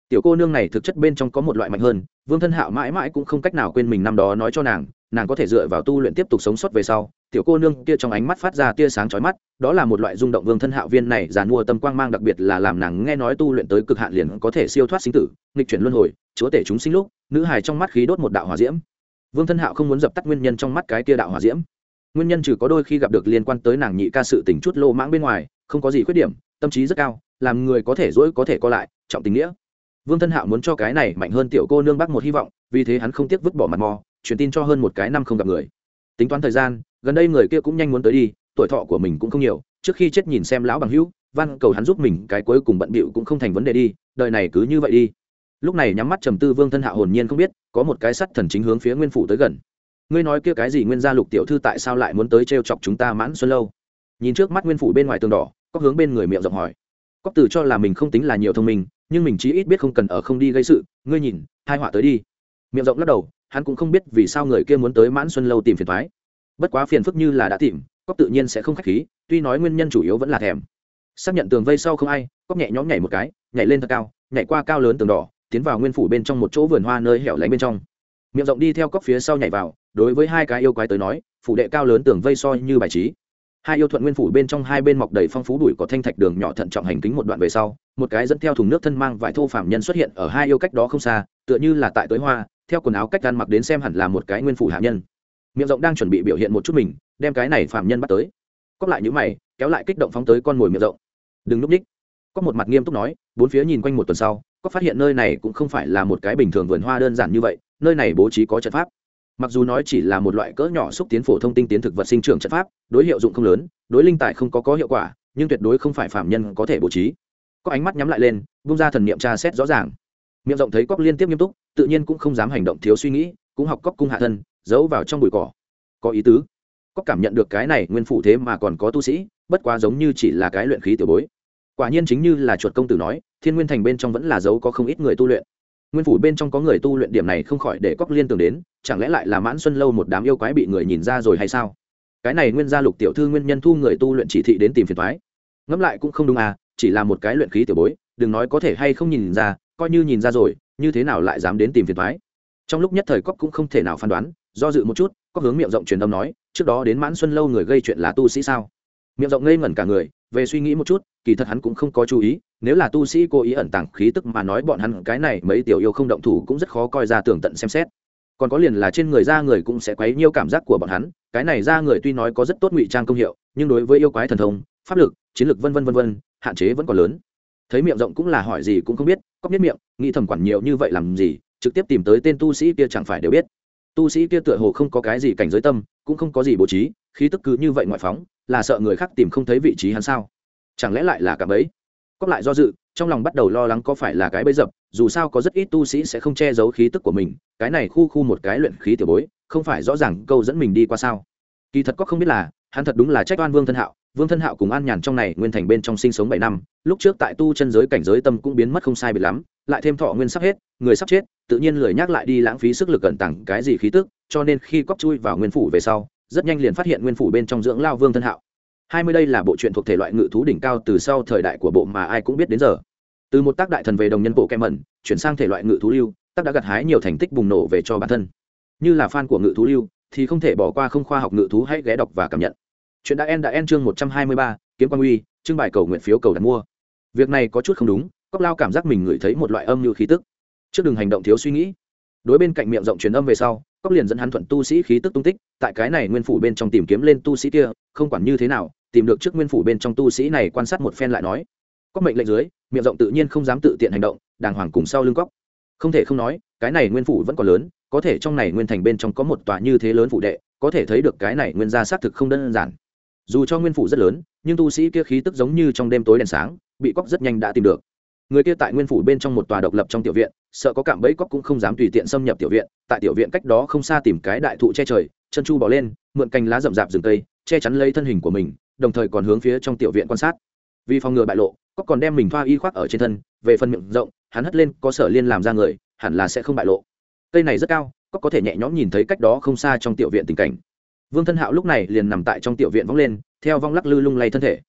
Tiểu cô nương này thực chất bên trong có một loại mạnh hơn, vương thân hạo mãi mãi cũng không cách nào quên mình năm đó nói cho nàng nàng có thể dựa vào tu luyện tiếp tục sống sót về sau tiểu cô nương kia trong ánh mắt phát ra tia sáng chói mắt, đó là một loại rung động vương thân hạo viên này giàn mua tâm quang mang đặc biệt là làm nàng nghe nói tu luyện tới cực hạn liền có thể siêu thoát sinh tử, nghịch chuyển luân hồi, chúa tể chúng sinh lúc, nữ hài trong mắt khí đốt một đạo hỏa diễm. Vương thân hạo không muốn dập tắt nguyên nhân trong mắt cái tia đạo hỏa diễm. Nguyên nhân trừ có đôi khi gặp được liên quan tới nàng nhị ca sự tình chút lô mãng bên ngoài, không có gì khuyết điểm, tâm trí rất cao, làm người có thể dỗi có thể co lại, trọng tình nghĩa. Vương thân hạo muốn cho cái này mạnh hơn tiểu cô nương bắc một hy vọng, vì thế hắn không tiếc vứt bỏ mặt mò, truyền tin cho hơn một cái năm không gặp người. Tính toán thời gian gần đây người kia cũng nhanh muốn tới đi, tuổi thọ của mình cũng không nhiều, trước khi chết nhìn xem lão bằng hữu văn cầu hắn giúp mình cái cuối cùng bận bịu cũng không thành vấn đề đi, đời này cứ như vậy đi. Lúc này nhắm mắt trầm tư vương thân hạ hồn nhiên không biết, có một cái sắt thần chính hướng phía nguyên phủ tới gần. Ngươi nói kia cái gì nguyên gia lục tiểu thư tại sao lại muốn tới t chọc chúng ta mãn xuân lâu? Nhìn trước mắt nguyên phủ bên ngoài tường đỏ, có hướng bên người miệng rộng hỏi. Cóc từ cho là mình không tính là nhiều thông minh, nhưng mình chí ít biết không cần ở không đi gây sự, ngươi nhìn hai họa tới đi. Miệng rộng lắc đầu, hắn cũng không biết vì sao người kia muốn tới mãn xuân lâu tìm phiền thoái bất quá phiền phức như là đã tìm, cóc tự nhiên sẽ không k h á c h khí, tuy nói nguyên nhân chủ yếu vẫn là thèm. Xác nhận tường vây sau không ai, cóc nhẹ nhõm nhảy một cái, nhảy lên thật cao, nhảy qua cao lớn tường đỏ, tiến vào nguyên phủ bên trong một chỗ vườn hoa nơi hẻo lánh bên trong. Miệng rộng đi theo cóc phía sau nhảy vào, đối với hai cái yêu quái tới nói, phủ đệ cao lớn tường vây soi như bài trí. Hai yêu thuận nguyên phủ bên trong hai bên mọc đầy phong phú đùi có thanh thạch đường nhỏ thận trọng hành kính một đoạn về sau, một cái dẫn theo thùng nước thân mang vải thô phạm nhân xuất hiện ở hai yêu cách đó không xa, tựa như là tại tới hoa, theo quần áo cách ăn mặc đến xem hẳn là một cái nguyên phủ hạ nhân miệng rộng đang chuẩn bị biểu hiện một chút mình, đem cái này phạm nhân bắt tới. Cóp lại những mày, kéo lại kích động phóng tới con mồi miệng rộng. Đừng núp ních. Có một mặt nghiêm túc nói, bốn phía nhìn quanh một tuần sau có phát hiện nơi này cũng không phải là một cái bình thường vườn hoa đơn giản như vậy, nơi này bố trí có trận pháp. Mặc dù nói chỉ là một loại cỡ nhỏ xúc tiến phổ thông tinh tiến thực vật sinh trưởng trận pháp, đối hiệu dụng không lớn, đối linh tài không có có hiệu quả, nhưng tuyệt đối không phải phạm nhân có thể bố trí. Có ánh mắt nhắm lại lên bung ra thần niệm tra xét rõ ràng. Miệng rộng thấy cóc liên tiếp nghiêm túc, tự nhiên cũng không dám hành động thiếu suy nghĩ, cũng học cóc cung hạ thân giấu vào trong bụi cỏ. Có ý tứ. Có cảm nhận được cái này nguyên phụ thế mà còn có tu sĩ, bất quá giống như chỉ là cái luyện khí tiểu bối. Quả nhiên chính như là chuột công tử nói, thiên nguyên thành bên trong vẫn là dấu có không ít người tu luyện. Nguyên phủ bên trong có người tu luyện điểm này không khỏi để cóc liên tưởng đến, chẳng lẽ lại là mãn xuân lâu một đám yêu quái bị người nhìn ra rồi hay sao? Cái này nguyên gia lục tiểu thư nguyên nhân thu người tu luyện chỉ thị đến tìm phiền thoái ngẫm lại cũng không đúng à chỉ là một cái luyện khí tiểu bối, đừng nói có thể hay không nhìn ra, coi như nhìn ra rồi, như thế nào lại dám đến tìm phiền thoái trong lúc nhất thời cóc cũng không thể nào phán đoán do dự một chút, có hướng miệng rộng truyền âm nói, trước đó đến mãn xuân lâu người gây chuyện là tu sĩ sao? Miệng rộng ngây ngẩn cả người, về suy nghĩ một chút, kỳ thật hắn cũng không có chú ý, nếu là tu sĩ cố ý ẩn tàng khí tức mà nói bọn hắn cái này mấy tiểu yêu không động thủ cũng rất khó coi ra tường tận xem xét. Còn có liền là trên người da người cũng sẽ quấy nhiều cảm giác của bọn hắn, cái này da người tuy nói có rất tốt ngụy trang công hiệu, nhưng đối với yêu quái thần thông, pháp lực, chiến lực vân vân vân vân, hạn chế vẫn còn lớn. Thấy miệng rộng cũng là hỏi gì cũng không biết cóc biết miệng, nghĩ thầm quản nhiều như vậy làm gì, trực tiếp tìm tới tên tu sĩ kia chẳng phải đều biết tu sĩ kia tựa hồ không có cái gì cảnh giới tâm, cũng không có gì bố trí, khí tức cứ như vậy ngoại phóng, là sợ người khác tìm không thấy vị trí hắn sao? Chẳng lẽ lại là cả bấy cóc lại do dự, trong lòng bắt đầu lo lắng có phải là cái bấy dập, dù sao có rất ít tu sĩ sẽ không che giấu khí tức của mình, cái này khu khu một cái luyện khí tiểu bối, không phải rõ ràng câu dẫn mình đi qua sao? Kỳ thật có không biết là, hắn thật đúng là trách oan vương thân hạo vương thân hạo cùng an nhàn trong này nguyên thành bên trong sinh sống bảy năm, lúc trước tại tu chân giới cảnh giới tâm cũng biến mất không sai biệt lắm, lại thêm thọ nguyên sắp hết, người sắp chết, tự nhiên lười nhắc lại đi lãng phí sức lực cẩn tặng cái gì khí tức, cho nên khi cóc chui vào nguyên phủ về sau, rất nhanh liền phát hiện nguyên phủ bên trong dưỡng lao vương thân hạo. Hai mươi đây là bộ truyện thuộc thể loại ngự thú đỉnh cao từ sau thời đại của bộ mà ai cũng biết đến giờ. Từ một tác đại thần về đồng nhân bộ kem mẩn, chuyển sang thể loại ngự thú lưu, tác đã gặt hái nhiều thành tích bùng nổ về cho bản thân. Như là fan của ngự thú lưu, thì không thể bỏ qua không khoa học ngự thú hãy ghé đọc và cảm nhận chuyện đã en đã en chương một trăm hai mươi ba, kiếm quan uy, trưng bài cầu nguyện phiếu cầu đặt mua. Việc này có chút không đúng cóc lao cảm giác mình ngửi thấy một loại âm như khí tức. Trước đừng hành động thiếu suy nghĩ. Đối bên cạnh miệng rộng truyền âm về sau cóc liền dẫn hắn thuận tu sĩ khí tức tung tích, tại cái này nguyên phủ bên trong tìm kiếm lên tu sĩ kia, không quản như thế nào, tìm được trước nguyên phủ bên trong tu sĩ này quan sát một phen lại nói. Cóc mệnh lệnh dưới, miệng rộng tự nhiên không dám tự tiện hành động, đàng hoàng cùng sau lưng cóc không thể không nói, cái này nguyên phủ vẫn còn lớn, có thể trong này nguyên thành bên trong có một tòa như thế lớn phủ đệ, có thể thấy được cái này nguyên gia xác thực không đơn giản dù cho nguyên phủ rất lớn, nhưng tu sĩ kia khí tức giống như trong đêm tối đèn sáng, bị cóc rất nhanh đã tìm được. Người kia tại nguyên phủ bên trong một tòa độc lập trong tiểu viện, sợ có cạm bẫy cóc cũng không dám tùy tiện xâm nhập tiểu viện, tại tiểu viện cách đó không xa tìm cái đại thụ che trời, chân chu bỏ lên, mượn cành lá rậm rạp rừng cây, che chắn lấy thân hình của mình, đồng thời còn hướng phía trong tiểu viện quan sát. Vì phòng ngừa bại lộ, cóc còn đem mình thoa y khoác ở trên thân, về phần miệng rộng, hắn hất lên, có sở liên làm ra người, hẳn là sẽ không bại lộ. Cây này rất cao, cóc có thể nhẹ nhõm nhìn thấy cách đó không xa trong tiểu viện tình cảnh vương thân hạo lúc này liền nằm tại trong tiểu viện vóng lên theo vong lắc lư lung lay thân thể.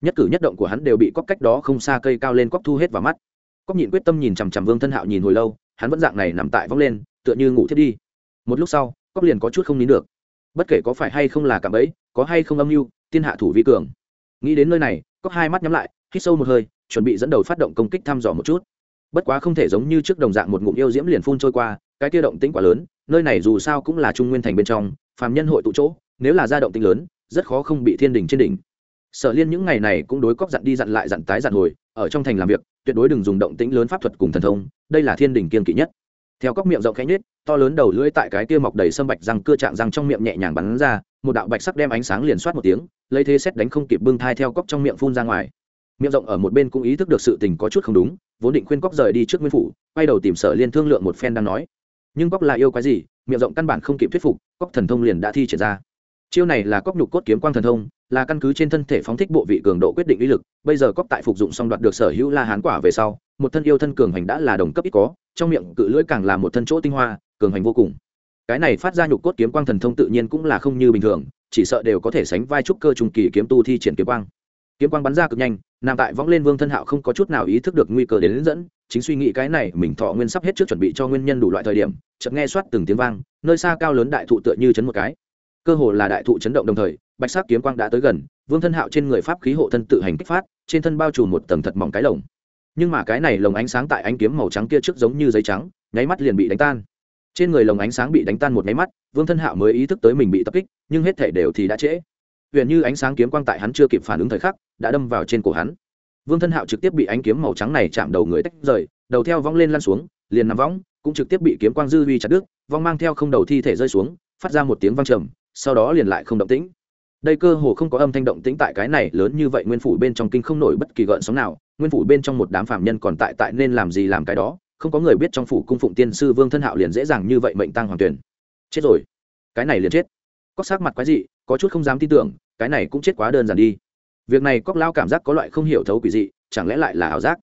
Nhất cử nhất động của hắn đều bị cóc cách đó không xa cây cao lên cóc thu hết vào mắt. Cóc nhịn quyết tâm nhìn chằm chằm vương thân hạo nhìn hồi lâu hắn vẫn dạng này nằm tại vong lên tựa như ngủ thiết đi. Một lúc sau cóc liền có chút không nín được. Bất kể có phải hay không là cảm ấy, có hay không âm mưu tiên hạ thủ vi cường. Nghĩ đến nơi này cóc hai mắt nhắm lại hít sâu một hơi chuẩn bị dẫn đầu phát động công kích thăm dò một chút. Bất quá không thể giống như trước đồng dạng một ngụm yêu diễm liền phun trôi qua cái kia động tĩnh quá lớn nơi này dù sao cũng là trung nguyên thành bên trong phàm nhân hội tụ chỗ, nếu là gia động tinh lớn, rất khó không bị thiên đình trên đỉnh. Sở liên những ngày này cũng đối cóc dặn đi dặn lại dặn tái dặn hồi, ở trong thành làm việc, tuyệt đối đừng dùng động tĩnh lớn pháp thuật cùng thần thông, đây là thiên đình kiên kỵ nhất. Theo cóc miệng rộng khẽ nhết to lớn đầu lưỡi tại cái kia mọc đầy sâm bạch răng cưa chạm răng trong miệng nhẹ nhàng bắn ra, một đạo bạch sắc đem ánh sáng liền soát một tiếng, lấy thế xét đánh không kịp bưng thai theo cóc trong miệng phun ra ngoài. Miệng rộng ở một bên cũng ý thức được sự tình có chút không đúng, vốn định khuyên cóc rời đi trước nguyên phủ, quay đầu tìm sở liên thương lượng một phen đang nói. Nhưng cóc là yêu cái gì miệng rộng căn bản không kịp thuyết phục cóc thần thông liền đã thi triển ra. Chiêu này là cóc nhục cốt kiếm quang thần thông là căn cứ trên thân thể phóng thích bộ vị cường độ quyết định uy lực. Bây giờ cóc tại phục dụng xong đoạt được sở hữu la hán quả về sau một thân yêu thân cường hành đã là đồng cấp ít có trong miệng cự lưỡi càng là một thân chỗ tinh hoa cường hành vô cùng. Cái này phát ra nhục cốt kiếm quang thần thông tự nhiên cũng là không như bình thường chỉ sợ đều có thể sánh vai trúc cơ trùng kỳ kiếm tu thi triển kiếm quang. Kiếm quang bắn ra cực nhanh nằm tại võng lên vương thân hạo không có chút nào ý thức được nguy cơ đến, đến dẫn chính suy nghĩ cái này mình thọ nguyên sắp hết trước chuẩn bị cho nguyên nhân đủ loại thời điểm, chợt nghe soát từng tiếng vang, nơi xa cao lớn đại thụ tựa như chấn một cái. Cơ hồ là đại thụ chấn động đồng thời, bạch sắc kiếm quang đã tới gần, vương thân hạo trên người pháp khí hộ thân tự hành kích phát, trên thân bao trùm một tầng thật mỏng cái lồng. Nhưng mà cái này lồng ánh sáng tại ánh kiếm màu trắng kia trước giống như giấy trắng, nháy mắt liền bị đánh tan. Trên người lồng ánh sáng bị đánh tan một nháy mắt, vương thân hạo mới ý thức tới mình bị tập kích, nhưng hết thể đều thì đã trễ. Huyền như ánh sáng kiếm quang tại hắn chưa kịp phản ứng thời khắc, đã đâm vào trên cổ hắn vương thân hạo trực tiếp bị ánh kiếm màu trắng này chạm đầu người tách rời, đầu theo vong lên lăn xuống, liền nằm võng, cũng trực tiếp bị kiếm quang dư vi chặt đứt, vong mang theo không đầu thi thể rơi xuống, phát ra một tiếng vang trầm, sau đó liền lại không động tĩnh. Đây cơ hồ không có âm thanh động tĩnh tại cái này lớn như vậy nguyên phủ bên trong kinh không nổi bất kỳ gợn sóng nào, nguyên phủ bên trong một đám phạm nhân còn tại tại nên làm gì làm cái đó, không có người biết trong phủ cung phụng tiên sư vương thân hạo liền dễ dàng như vậy mệnh tăng hoàng tuyển. Chết rồi. Cái này liền chết. Có sắc mặt quái dị, có chút không dám tin tưởng, cái này cũng chết quá đơn giản đi việc này cóc lao cảm giác có loại không hiểu thấu quỷ dị, chẳng lẽ lại là ảo giác?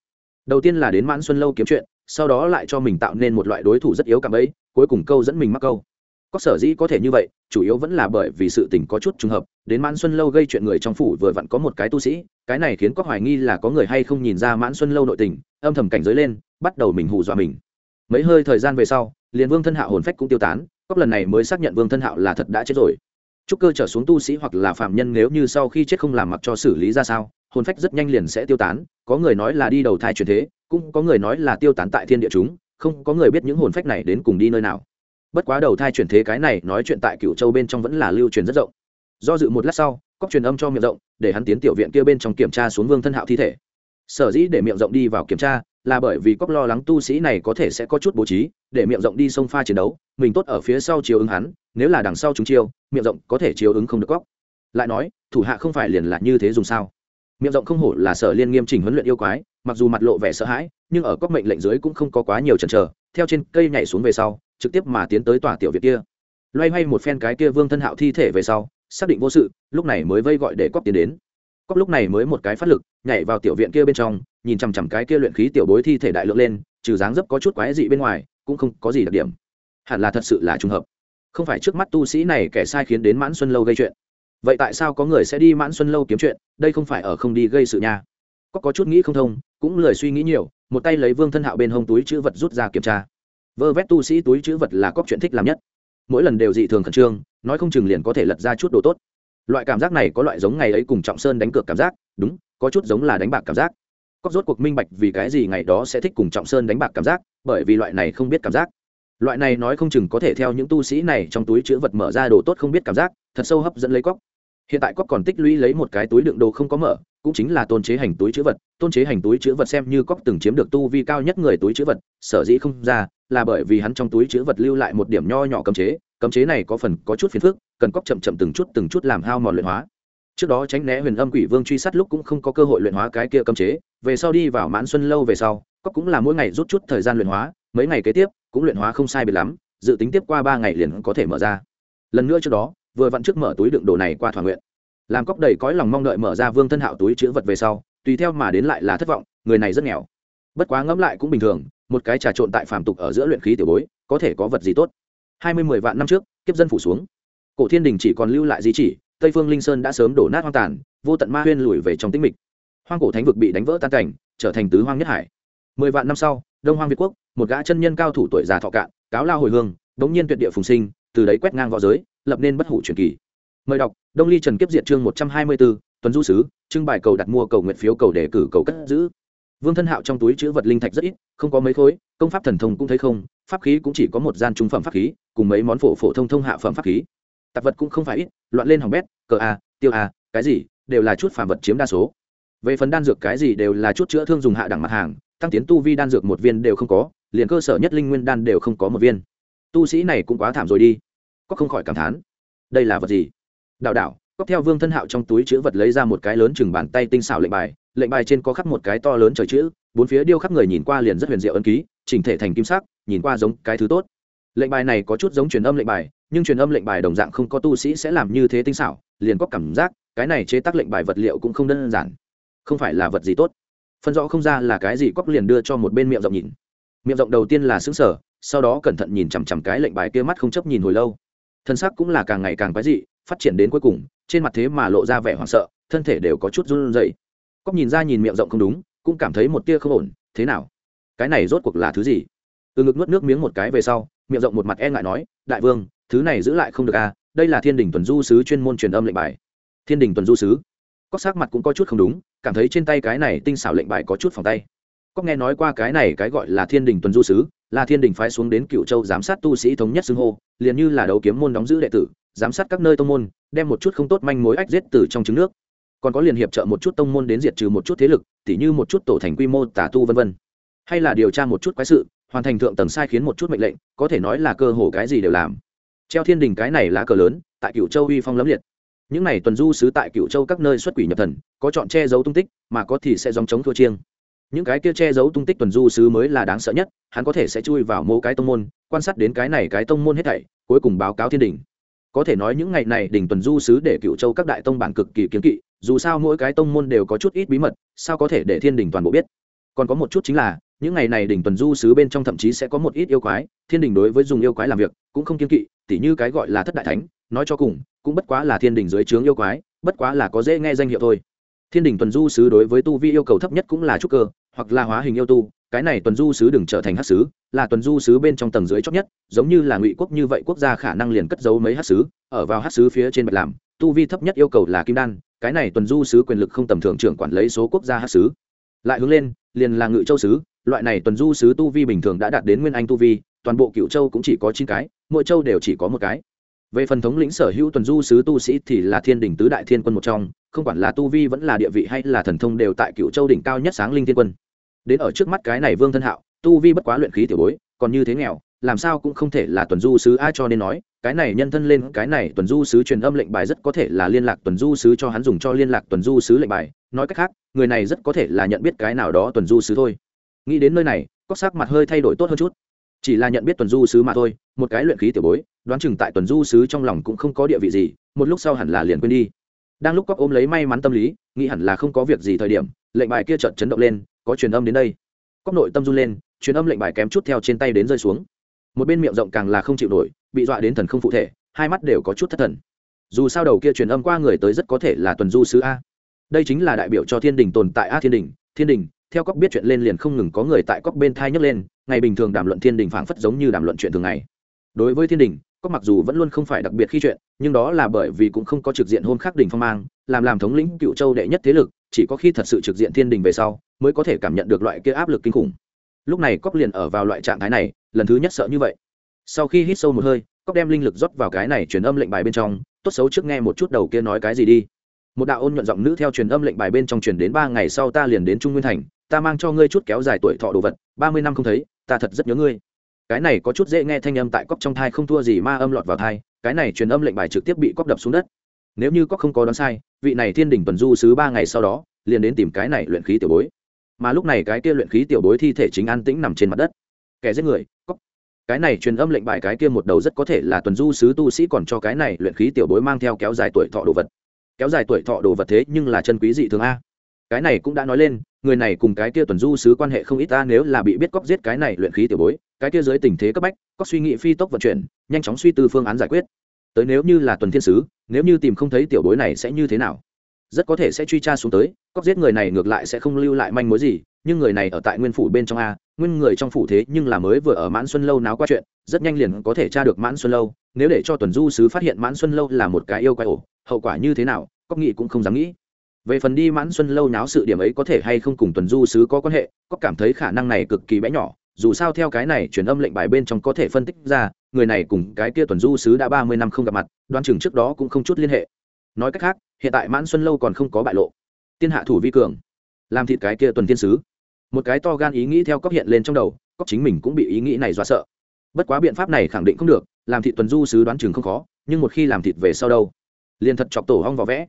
Đầu tiên là đến mãn xuân lâu kiếm chuyện, sau đó lại cho mình tạo nên một loại đối thủ rất yếu cảm ấy, cuối cùng câu dẫn mình mắc câu. Cóc sở dĩ có thể như vậy, chủ yếu vẫn là bởi vì sự tình có chút trùng hợp, đến mãn xuân lâu gây chuyện người trong phủ vừa vặn có một cái tu sĩ, cái này khiến cóc hoài nghi là có người hay không nhìn ra mãn xuân lâu nội tình, âm thầm cảnh giới lên, bắt đầu mình hù dọa mình. Mấy hơi thời gian về sau, liền vương thân hạo hồn phách cũng tiêu tán cóc lần này mới xác nhận vương thân hạo là thật đã chết rồi trúc cơ trở xuống tu sĩ hoặc là phạm nhân nếu như sau khi chết không làm mặc cho xử lý ra sao, hồn phách rất nhanh liền sẽ tiêu tán. Có người nói là đi đầu thai truyền thế, cũng có người nói là tiêu tán tại thiên địa chúng, không có người biết những hồn phách này đến cùng đi nơi nào. Bất quá đầu thai chuyển thế cái này nói chuyện tại cựu châu bên trong vẫn là lưu truyền rất rộng. Do dự một lát sau cóc truyền âm cho miệng rộng, để hắn tiến tiểu viện kia bên trong kiểm tra xuống vương thân hạo thi thể. Sở dĩ để miệng rộng đi vào kiểm tra là bởi vì cóc lo lắng tu sĩ này có thể sẽ có chút bố trí, để miệng rộng đi sông pha chiến đấu, mình tốt ở phía sau chiều ứng hắn, nếu là đằng sau chúng chiêu, miệng rộng có thể chiều ứng không được cóc lại nói, thủ hạ không phải liền là như thế dùng sao? Miệng rộng không hổ là sở liên nghiêm chỉnh huấn luyện yêu quái, mặc dù mặt lộ vẻ sợ hãi, nhưng ở cóc mệnh lệnh dưới cũng không có quá nhiều chần chờ, theo trên cây nhảy xuống về sau, trực tiếp mà tiến tới tòa tiểu việt kia. Loay hoay một phen cái kia vương thân hạo thi thể về sau, xác định vô sự, lúc này mới vây gọi để cóc tiến đến cóc lúc này mới một cái phát lực, nhảy vào tiểu viện kia bên trong, nhìn chằm chằm cái kia luyện khí tiểu bối thi thể đại lượng lên, trừ dáng dấp có chút quái dị bên ngoài, cũng không có gì đặc điểm. Hẳn là thật sự là trùng hợp. Không phải trước mắt tu sĩ này kẻ sai khiến đến mãn xuân lâu gây chuyện. Vậy tại sao có người sẽ đi mãn xuân lâu kiếm chuyện? Đây không phải ở không đi gây sự nha. Có có chút nghĩ không thông, cũng lười suy nghĩ nhiều, một tay lấy vương thân hạo bên hông túi chữ vật rút ra kiểm tra. Vơ vét tu sĩ túi chữ vật là cóc chuyện thích làm nhất. Mỗi lần đều dị thường khẩn trương, nói không chừng liền có thể lật ra chút đồ tốt loại cảm giác này có loại giống ngày ấy cùng trọng sơn đánh cược cảm giác, đúng, có chút giống là đánh bạc cảm giác. Cóc rốt cuộc minh bạch vì cái gì ngày đó sẽ thích cùng trọng sơn đánh bạc cảm giác, bởi vì loại này không biết cảm giác. Loại này nói không chừng có thể theo những tu sĩ này trong túi chữ vật mở ra đồ tốt không biết cảm giác, thật sâu hấp dẫn lấy cóc hiện tại cóc còn tích lũy lấy một cái túi đựng đồ không có mở, cũng chính là tôn chế hành túi chữ vật. Tôn chế hành túi chữ vật xem như cóc từng chiếm được tu vi cao nhất người túi chữ vật, sở dĩ không ra, là bởi vì hắn trong túi chữ vật lưu lại một điểm nho nhỏ cấm chế. Cấm chế này có phần có chút phiền phức cần cóc chậm chậm từng chút từng chút làm hao mòn luyện hóa. Trước đó tránh né huyền âm quỷ vương truy sát lúc cũng không có cơ hội luyện hóa cái kia cấm chế, về sau đi vào mãn xuân lâu về sau, cóc cũng là mỗi ngày rút chút thời gian luyện hóa, mấy ngày kế tiếp cũng luyện hóa không sai biệt lắm, dự tính tiếp qua ba ngày liền có thể mở ra. Lần nữa trước đó, vừa vặn trước mở túi đựng đồ này qua thỏa nguyện. Làm cóc đầy cõi lòng mong đợi mở ra vương thân hạo túi chữ vật về sau, tùy theo mà đến lại là thất vọng, người này rất nghèo. Bất quá ngẫm lại cũng bình thường, một cái trà trộn tại phàm tục ở giữa luyện khí tiểu bối, có thể có vật gì tốt. Hai mươi mười vạn năm trước, kiếp dân phủ xuống cổ thiên đình chỉ còn lưu lại di chỉ, tây phương linh sơn đã sớm đổ nát hoang tàn, vô tận ma huyên lùi về trong tĩnh mịch. Hoang cổ thánh vực bị đánh vỡ tan cảnh, trở thành tứ hoang nhất hải. Mười vạn năm sau, đông hoang việt quốc, một gã chân nhân cao thủ tuổi già thọ cạn, cáo lao hồi hương bỗng nhiên tuyệt địa phùng sinh, từ đấy quét ngang võ giới, lập nên bất hủ truyền kỳ. Mời đọc, đông ly trần kiếp Diệt chương một trăm hai mươi bốn tuần du sứ, trưng bài cầu đặt mua cầu nguyện phiếu cầu đề cử cầu cất giữ. Vương thân hạo trong túi chữ vật linh thạch rất ít, không có mấy khối, công pháp thần thông cũng thấy không, pháp khí cũng chỉ có một gian trung phẩm pháp khí, cùng mấy món phổ phổ thông thông hạ phẩm pháp khí tạp vật cũng không phải ít, loạn lên hỏng bét, cờ a, tiêu a, cái gì, đều là chút phàm vật chiếm đa số. Về phần đan dược cái gì đều là chút chữa thương dùng hạ đẳng mặt hàng, tăng tiến tu vi đan dược một viên đều không có, liền cơ sở nhất linh nguyên đan đều không có một viên. Tu sĩ này cũng quá thảm rồi đi. Có không khỏi cảm thán. Đây là vật gì? Đạo đạo cóc theo vương thân hạo trong túi chữ vật lấy ra một cái lớn chừng bàn tay tinh xảo lệnh bài lệnh bài trên có khắc một cái to lớn trời chữ, bốn phía điêu khắc người nhìn qua liền rất huyền diệu ân ký, chỉnh thể thành kim sắc, nhìn qua giống cái thứ tốt lệnh bài này có chút giống truyền âm lệnh bài, nhưng truyền âm lệnh bài đồng dạng không có tu sĩ sẽ làm như thế tinh xảo, liền có cảm giác, cái này chế tác lệnh bài vật liệu cũng không đơn giản. Không phải là vật gì tốt. Phân rõ không ra là cái gì cóc liền đưa cho một bên miệng rộng nhìn. Miệng rộng đầu tiên là xứng sở sau đó cẩn thận nhìn chằm chằm cái lệnh bài kia mắt không chấp nhìn hồi lâu. Thân xác cũng là càng ngày càng quái dị, phát triển đến cuối cùng, trên mặt thế mà lộ ra vẻ hoảng sợ, thân thể đều có chút run rẩy. Cóc nhìn ra nhìn miệng rộng không đúng, cũng cảm thấy một tia không ổn, thế nào? Cái này rốt cuộc là thứ gì? Từ ngực nuốt nước miếng một cái về sau miệng rộng một mặt e ngại nói, đại vương, thứ này giữ lại không được à đây là thiên đình tuần du sứ chuyên môn truyền âm lệnh bài. Thiên đình tuần du sứ? Cóc sắc mặt cũng có chút không đúng, cảm thấy trên tay cái này tinh xảo lệnh bài có chút phòng tay. Cóc nghe nói qua cái này cái gọi là thiên đình tuần du sứ, là thiên đình phái xuống đến cựu châu giám sát tu sĩ thống nhất xưng hô, liền như là đấu kiếm môn đóng giữ đệ tử, giám sát các nơi tông môn, đem một chút không tốt manh mối ách giết từ trong trứng nước. Còn có liền hiệp trợ một chút tông môn đến diệt trừ một chút thế lực, tỉ như một chút tổ thành quy mô tả tu vân vân. Hay là điều tra một chút quái sự hoàn thành thượng tầng sai khiến một chút mệnh lệnh, có thể nói là cơ hồ cái gì đều làm. Treo thiên đình cái này lá cờ lớn, tại cựu châu uy phong lấm liệt. Những này tuần du sứ tại cựu châu các nơi xuất quỷ nhập thần, có chọn che giấu tung tích, mà có thì sẽ dòng chống thua chiêng. Những cái kia che giấu tung tích tuần du sứ mới là đáng sợ nhất, hắn có thể sẽ chui vào mỗi cái tông môn, quan sát đến cái này cái tông môn hết thảy, cuối cùng báo cáo thiên đình. Có thể nói những ngày này đỉnh tuần du sứ để cựu châu các đại tông bản cực kỳ kiến kỵ, dù sao mỗi cái tông môn đều có chút ít bí mật, sao có thể để thiên đình toàn bộ biết? Còn có một chút chính là những ngày này đỉnh tuần du sứ bên trong thậm chí sẽ có một ít yêu quái, thiên đình đối với dùng yêu quái làm việc cũng không kiên kỵ, tỉ như cái gọi là thất đại thánh, nói cho cùng, cũng bất quá là thiên đình dưới trướng yêu quái, bất quá là có dễ nghe danh hiệu thôi. Thiên đình tuần du sứ đối với tu vi yêu cầu thấp nhất cũng là trúc cơ, hoặc là hóa hình yêu tu, cái này tuần du sứ đừng trở thành hát sứ, là tuần du sứ bên trong tầng dưới chót nhất, giống như là ngụy quốc như vậy quốc gia khả năng liền cất giấu mấy hát sứ, ở vào hát sứ phía trên bạch làm, tu vi thấp nhất yêu cầu là kim đan, cái này tuần du sứ quyền lực không tầm thường trưởng quản lấy số quốc gia hát sứ. Lại hướng lên, liền là ngự châu sứ loại này tuần du sứ tu vi bình thường đã đạt đến nguyên anh tu vi, toàn bộ cựu châu cũng chỉ có chín cái, mỗi châu đều chỉ có một cái. Về phần thống lĩnh sở hữu tuần du sứ tu sĩ thì là thiên đình tứ đại thiên quân một trong, không quản là tu vi vẫn là địa vị hay là thần thông đều tại cựu châu đỉnh cao nhất sáng linh thiên quân. Đến ở trước mắt cái này vương thân hạo, tu vi bất quá luyện khí tiểu bối, còn như thế nghèo, làm sao cũng không thể là tuần du sứ ai cho nên nói, cái này nhân thân lên, cái này tuần du sứ truyền âm lệnh bài rất có thể là liên lạc tuần du sứ cho hắn dùng cho liên lạc tuần du sứ lệnh bài. Nói cách khác, người này rất có thể là nhận biết cái nào đó tuần du sứ thôi nghĩ đến nơi này cóc sắc mặt hơi thay đổi tốt hơn chút. Chỉ là nhận biết tuần du sứ mà thôi, một cái luyện khí tiểu bối, đoán chừng tại tuần du sứ trong lòng cũng không có địa vị gì, một lúc sau hẳn là liền quên đi. Đang lúc cóc ôm lấy may mắn tâm lý, nghĩ hẳn là không có việc gì thời điểm, lệnh bài kia chợt chấn động lên, có truyền âm đến đây. Cóc nội tâm run lên, truyền âm lệnh bài kém chút theo trên tay đến rơi xuống. Một bên miệng rộng càng là không chịu nổi, bị dọa đến thần không phụ thể, hai mắt đều có chút thất thần. Dù sao đầu kia truyền âm qua người tới rất có thể là tuần du sứ a. Đây chính là đại biểu cho thiên đình tồn tại a thiên đình thiên đình theo cóc biết chuyện lên liền không ngừng có người tại cóc bên thai nhấc lên, ngày bình thường đàm luận thiên đình phảng phất giống như đàm luận chuyện thường ngày. Đối với thiên đình, cóc mặc dù vẫn luôn không phải đặc biệt khi chuyện, nhưng đó là bởi vì cũng không có trực diện hôn khắc đình phong mang, làm làm thống lĩnh cựu châu đệ nhất thế lực, chỉ có khi thật sự trực diện thiên đình về sau, mới có thể cảm nhận được loại kia áp lực kinh khủng. Lúc này cóc liền ở vào loại trạng thái này, lần thứ nhất sợ như vậy. Sau khi hít sâu một hơi, cóc đem linh lực rót vào cái này truyền âm lệnh bài bên trong, tốt xấu trước nghe một chút đầu kia nói cái gì đi. Một đạo ôn nhuận giọng nữ theo truyền âm lệnh bài bên trong truyền đến ba ngày sau ta liền đến trung nguyên thành ta mang cho ngươi chút kéo dài tuổi thọ đồ vật, ba mươi năm không thấy, ta thật rất nhớ ngươi. Cái này có chút dễ nghe thanh âm tại cóc trong thai không thua gì ma âm lọt vào thai, cái này truyền âm lệnh bài trực tiếp bị cóc đập xuống đất. Nếu như cóc không có đoán sai, vị này thiên đình tuần du sứ ba ngày sau đó, liền đến tìm cái này luyện khí tiểu bối. Mà lúc này cái kia luyện khí tiểu bối thi thể chính an tĩnh nằm trên mặt đất. Kẻ giết người cóc cái này truyền âm lệnh bài cái kia một đầu rất có thể là tuần du sứ tu sĩ còn cho cái này luyện khí tiểu bối mang theo kéo dài tuổi thọ đồ vật. Kéo dài tuổi thọ đồ vật thế nhưng là chân quý dị thường a cái này cũng đã nói lên, người này cùng cái kia tuần du sứ quan hệ không ít ta nếu là bị biết cóc giết cái này luyện khí tiểu bối, cái kia dưới tình thế cấp bách, cóc suy nghĩ phi tốc vận chuyển, nhanh chóng suy tư phương án giải quyết. Tới nếu như là tuần thiên sứ, nếu như tìm không thấy tiểu bối này sẽ như thế nào? Rất có thể sẽ truy tra xuống tới, cóc giết người này ngược lại sẽ không lưu lại manh mối gì, nhưng người này ở tại nguyên phủ bên trong a, nguyên người trong phủ thế nhưng là mới vừa ở mãn xuân lâu náo qua chuyện, rất nhanh liền có thể tra được mãn xuân lâu, nếu để cho tuần du sứ phát hiện mãn xuân lâu là một cái yêu quái ổ, hậu quả như thế nào, cóc nghị cũng không dám nghĩ về phần đi mãn xuân lâu náo sự điểm ấy có thể hay không cùng tuần du sứ có quan hệ, có cảm thấy khả năng này cực kỳ bé nhỏ, dù sao theo cái này truyền âm lệnh bài bên trong có thể phân tích ra, người này cùng cái kia tuần du sứ đã ba mươi năm không gặp mặt đoan chừng trước đó cũng không chút liên hệ. Nói cách khác, hiện tại mãn xuân lâu còn không có bại lộ. Tiên hạ thủ vi cường, làm thịt cái kia tuần tiên sứ. Một cái to gan ý nghĩ theo cóc hiện lên trong đầu cóc chính mình cũng bị ý nghĩ này dọa sợ. Bất quá biện pháp này khẳng định không được, làm thịt tuần du sứ đoán chừng không khó, nhưng một khi làm thịt về sau đâu? Liền thật chọc tổ hong vào vẽ.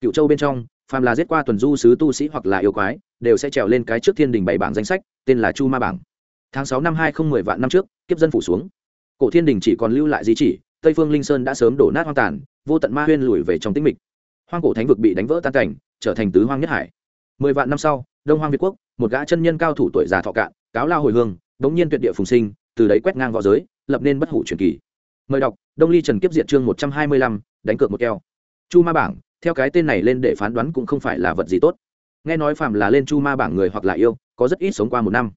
Cựu châu bên trong phàm là giết qua tuần du sứ tu sĩ hoặc là yêu quái, đều sẽ trèo lên cái trước thiên đình bảy bảng danh sách, tên là chu ma bảng. Tháng sáu năm hai không mười vạn năm trước, kiếp dân phủ xuống. Cổ thiên đình chỉ còn lưu lại di chỉ, tây phương linh sơn đã sớm đổ nát hoang tàn, vô tận ma huyên lùi về trong tĩnh mịch. Hoang cổ thánh vực bị đánh vỡ tan cảnh, trở thành tứ hoang nhất hải. Mười vạn năm sau, đông hoang việt quốc, một gã chân nhân cao thủ tuổi già thọ cạn, cáo lao hồi hương, bỗng nhiên tuyệt địa phùng sinh, từ đấy quét ngang v õ giới, lập nên bất hủ truyền kỳ. Mời đọc, đông ly trần kiếp diện chương một trăm hai mươi lăm, đánh cược một keo. Chu ma bảng theo cái tên này lên để phán đoán cũng không phải là vật gì tốt. Nghe nói phàm là lên chu ma bảng người hoặc là yêu, có rất ít sống qua một năm.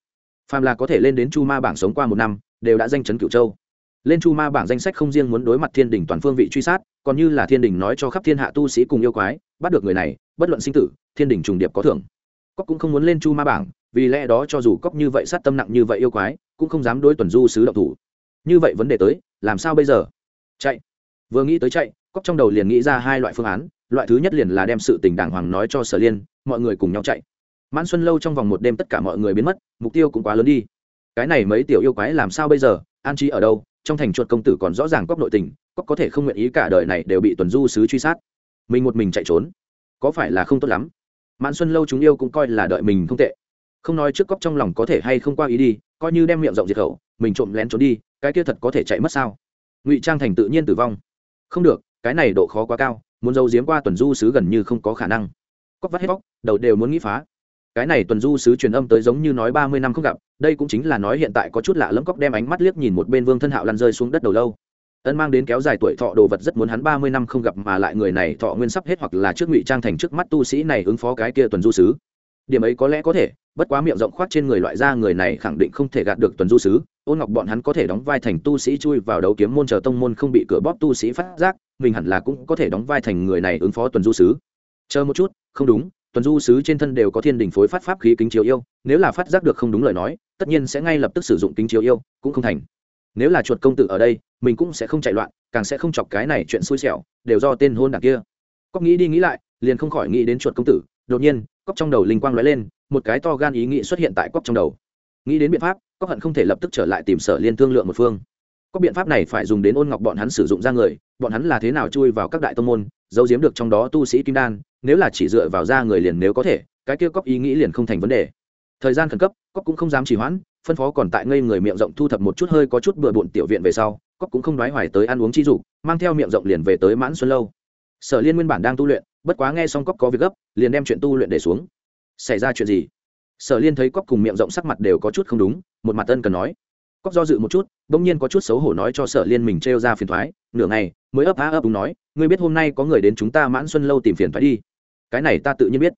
Phàm là có thể lên đến chu ma bảng sống qua một năm, đều đã danh chấn cửu châu. Lên chu ma bảng danh sách không riêng muốn đối mặt thiên đình toàn phương vị truy sát, còn như là thiên đình nói cho khắp thiên hạ tu sĩ cùng yêu quái, bắt được người này, bất luận sinh tử, thiên đình trùng điệp có thưởng. Cóc cũng không muốn lên chu ma bảng, vì lẽ đó cho dù cóc như vậy sát tâm nặng như vậy yêu quái, cũng không dám đối tuần du sứ động thủ. Như vậy vấn đề tới, làm sao bây giờ? Chạy. Vừa nghĩ tới chạy cóc trong đầu liền nghĩ ra hai loại phương án loại thứ nhất liền là đem sự tình đàng hoàng nói cho sở liên, mọi người cùng nhau chạy. Mãn xuân lâu trong vòng một đêm tất cả mọi người biến mất, mục tiêu cũng quá lớn đi. Cái này mấy tiểu yêu quái làm sao bây giờ? An trí ở đâu? Trong thành chuột công tử còn rõ ràng cóc nội tình, cóc có thể không nguyện ý cả đời này đều bị tuần du sứ truy sát. Mình một mình chạy trốn, có phải là không tốt lắm? Mãn xuân lâu chúng yêu cũng coi là đợi mình không tệ. Không nói trước cóc trong lòng có thể hay không qua ý đi, coi như đem miệng rộng diệt khẩu, mình trộm lén trốn đi, cái kia thật có thể chạy mất sao? Ngụy trang thành tự nhiên tử vong. Không được, cái này độ khó quá cao muốn giấu giếm qua tuần du sứ gần như không có khả năng. Cóc vắt hết vóc đầu đều muốn nghĩ phá. Cái này tuần du sứ truyền âm tới giống như nói ba mươi năm không gặp, đây cũng chính là nói hiện tại có chút lạ lẫm cóc đem ánh mắt liếc nhìn một bên vương thân hạo lăn rơi xuống đất đầu lâu. Ân mang đến kéo dài tuổi thọ đồ vật rất muốn hắn ba mươi năm không gặp mà lại người này thọ nguyên sắp hết hoặc là trước ngụy trang thành trước mắt tu sĩ này ứng phó cái kia tuần du sứ. Điểm ấy có lẽ có thể, bất quá miệng rộng khoát trên người loại da người này khẳng định không thể gạt được tuần du sứ ôn ngọc bọn hắn có thể đóng vai thành tu sĩ chui vào đấu kiếm môn chờ tông môn không bị cửa bóp tu sĩ phát giác, mình hẳn là cũng có thể đóng vai thành người này ứng phó tuần du sứ. Chờ một chút, không đúng, tuần du sứ trên thân đều có thiên đình phối phát pháp khí kính chiếu yêu, nếu là phát giác được không đúng lời nói, tất nhiên sẽ ngay lập tức sử dụng kính chiếu yêu, cũng không thành. Nếu là chuột công tử ở đây, mình cũng sẽ không chạy loạn, càng sẽ không chọc cái này chuyện xui xẻo, đều do tên hôn đảng kia. Cóc nghĩ đi nghĩ lại, liền không khỏi nghĩ đến chuột công tử, đột nhiên, cóc trong đầu linh quang lóe lên, một cái to gan ý nghĩ xuất hiện tại cóc trong đầu. Nghĩ đến biện pháp có hận không thể lập tức trở lại tìm sở liên thương lượng một phương. Có biện pháp này phải dùng đến ôn ngọc bọn hắn sử dụng ra người, bọn hắn là thế nào chui vào các đại tông môn, giấu giếm được trong đó tu sĩ kim đan, nếu là chỉ dựa vào ra người liền nếu có thể, cái kia cóc ý nghĩ liền không thành vấn đề. Thời gian khẩn cấp cóc cũng không dám trì hoãn, phân phó còn tại ngây người miệng rộng thu thập một chút hơi có chút bừa bộn tiểu viện về sau cóc cũng không đoái hoài tới ăn uống chi dục, mang theo miệng rộng liền về tới mãn xuân lâu. Sở liên nguyên bản đang tu luyện, bất quá nghe xong cóc có việc gấp, liền đem chuyện tu luyện để xuống. Xảy ra chuyện gì? Sở liên thấy cóc cùng miệng rộng sắc mặt đều có chút không đúng, một mặt tân cần nói. Cóc do dự một chút, bỗng nhiên có chút xấu hổ nói cho sở liên mình trêu ra phiền thoái nửa ngày, mới ấp á ấp đúng nói, ngươi biết hôm nay có người đến chúng ta mãn xuân lâu tìm phiền thoái đi. Cái này ta tự nhiên biết.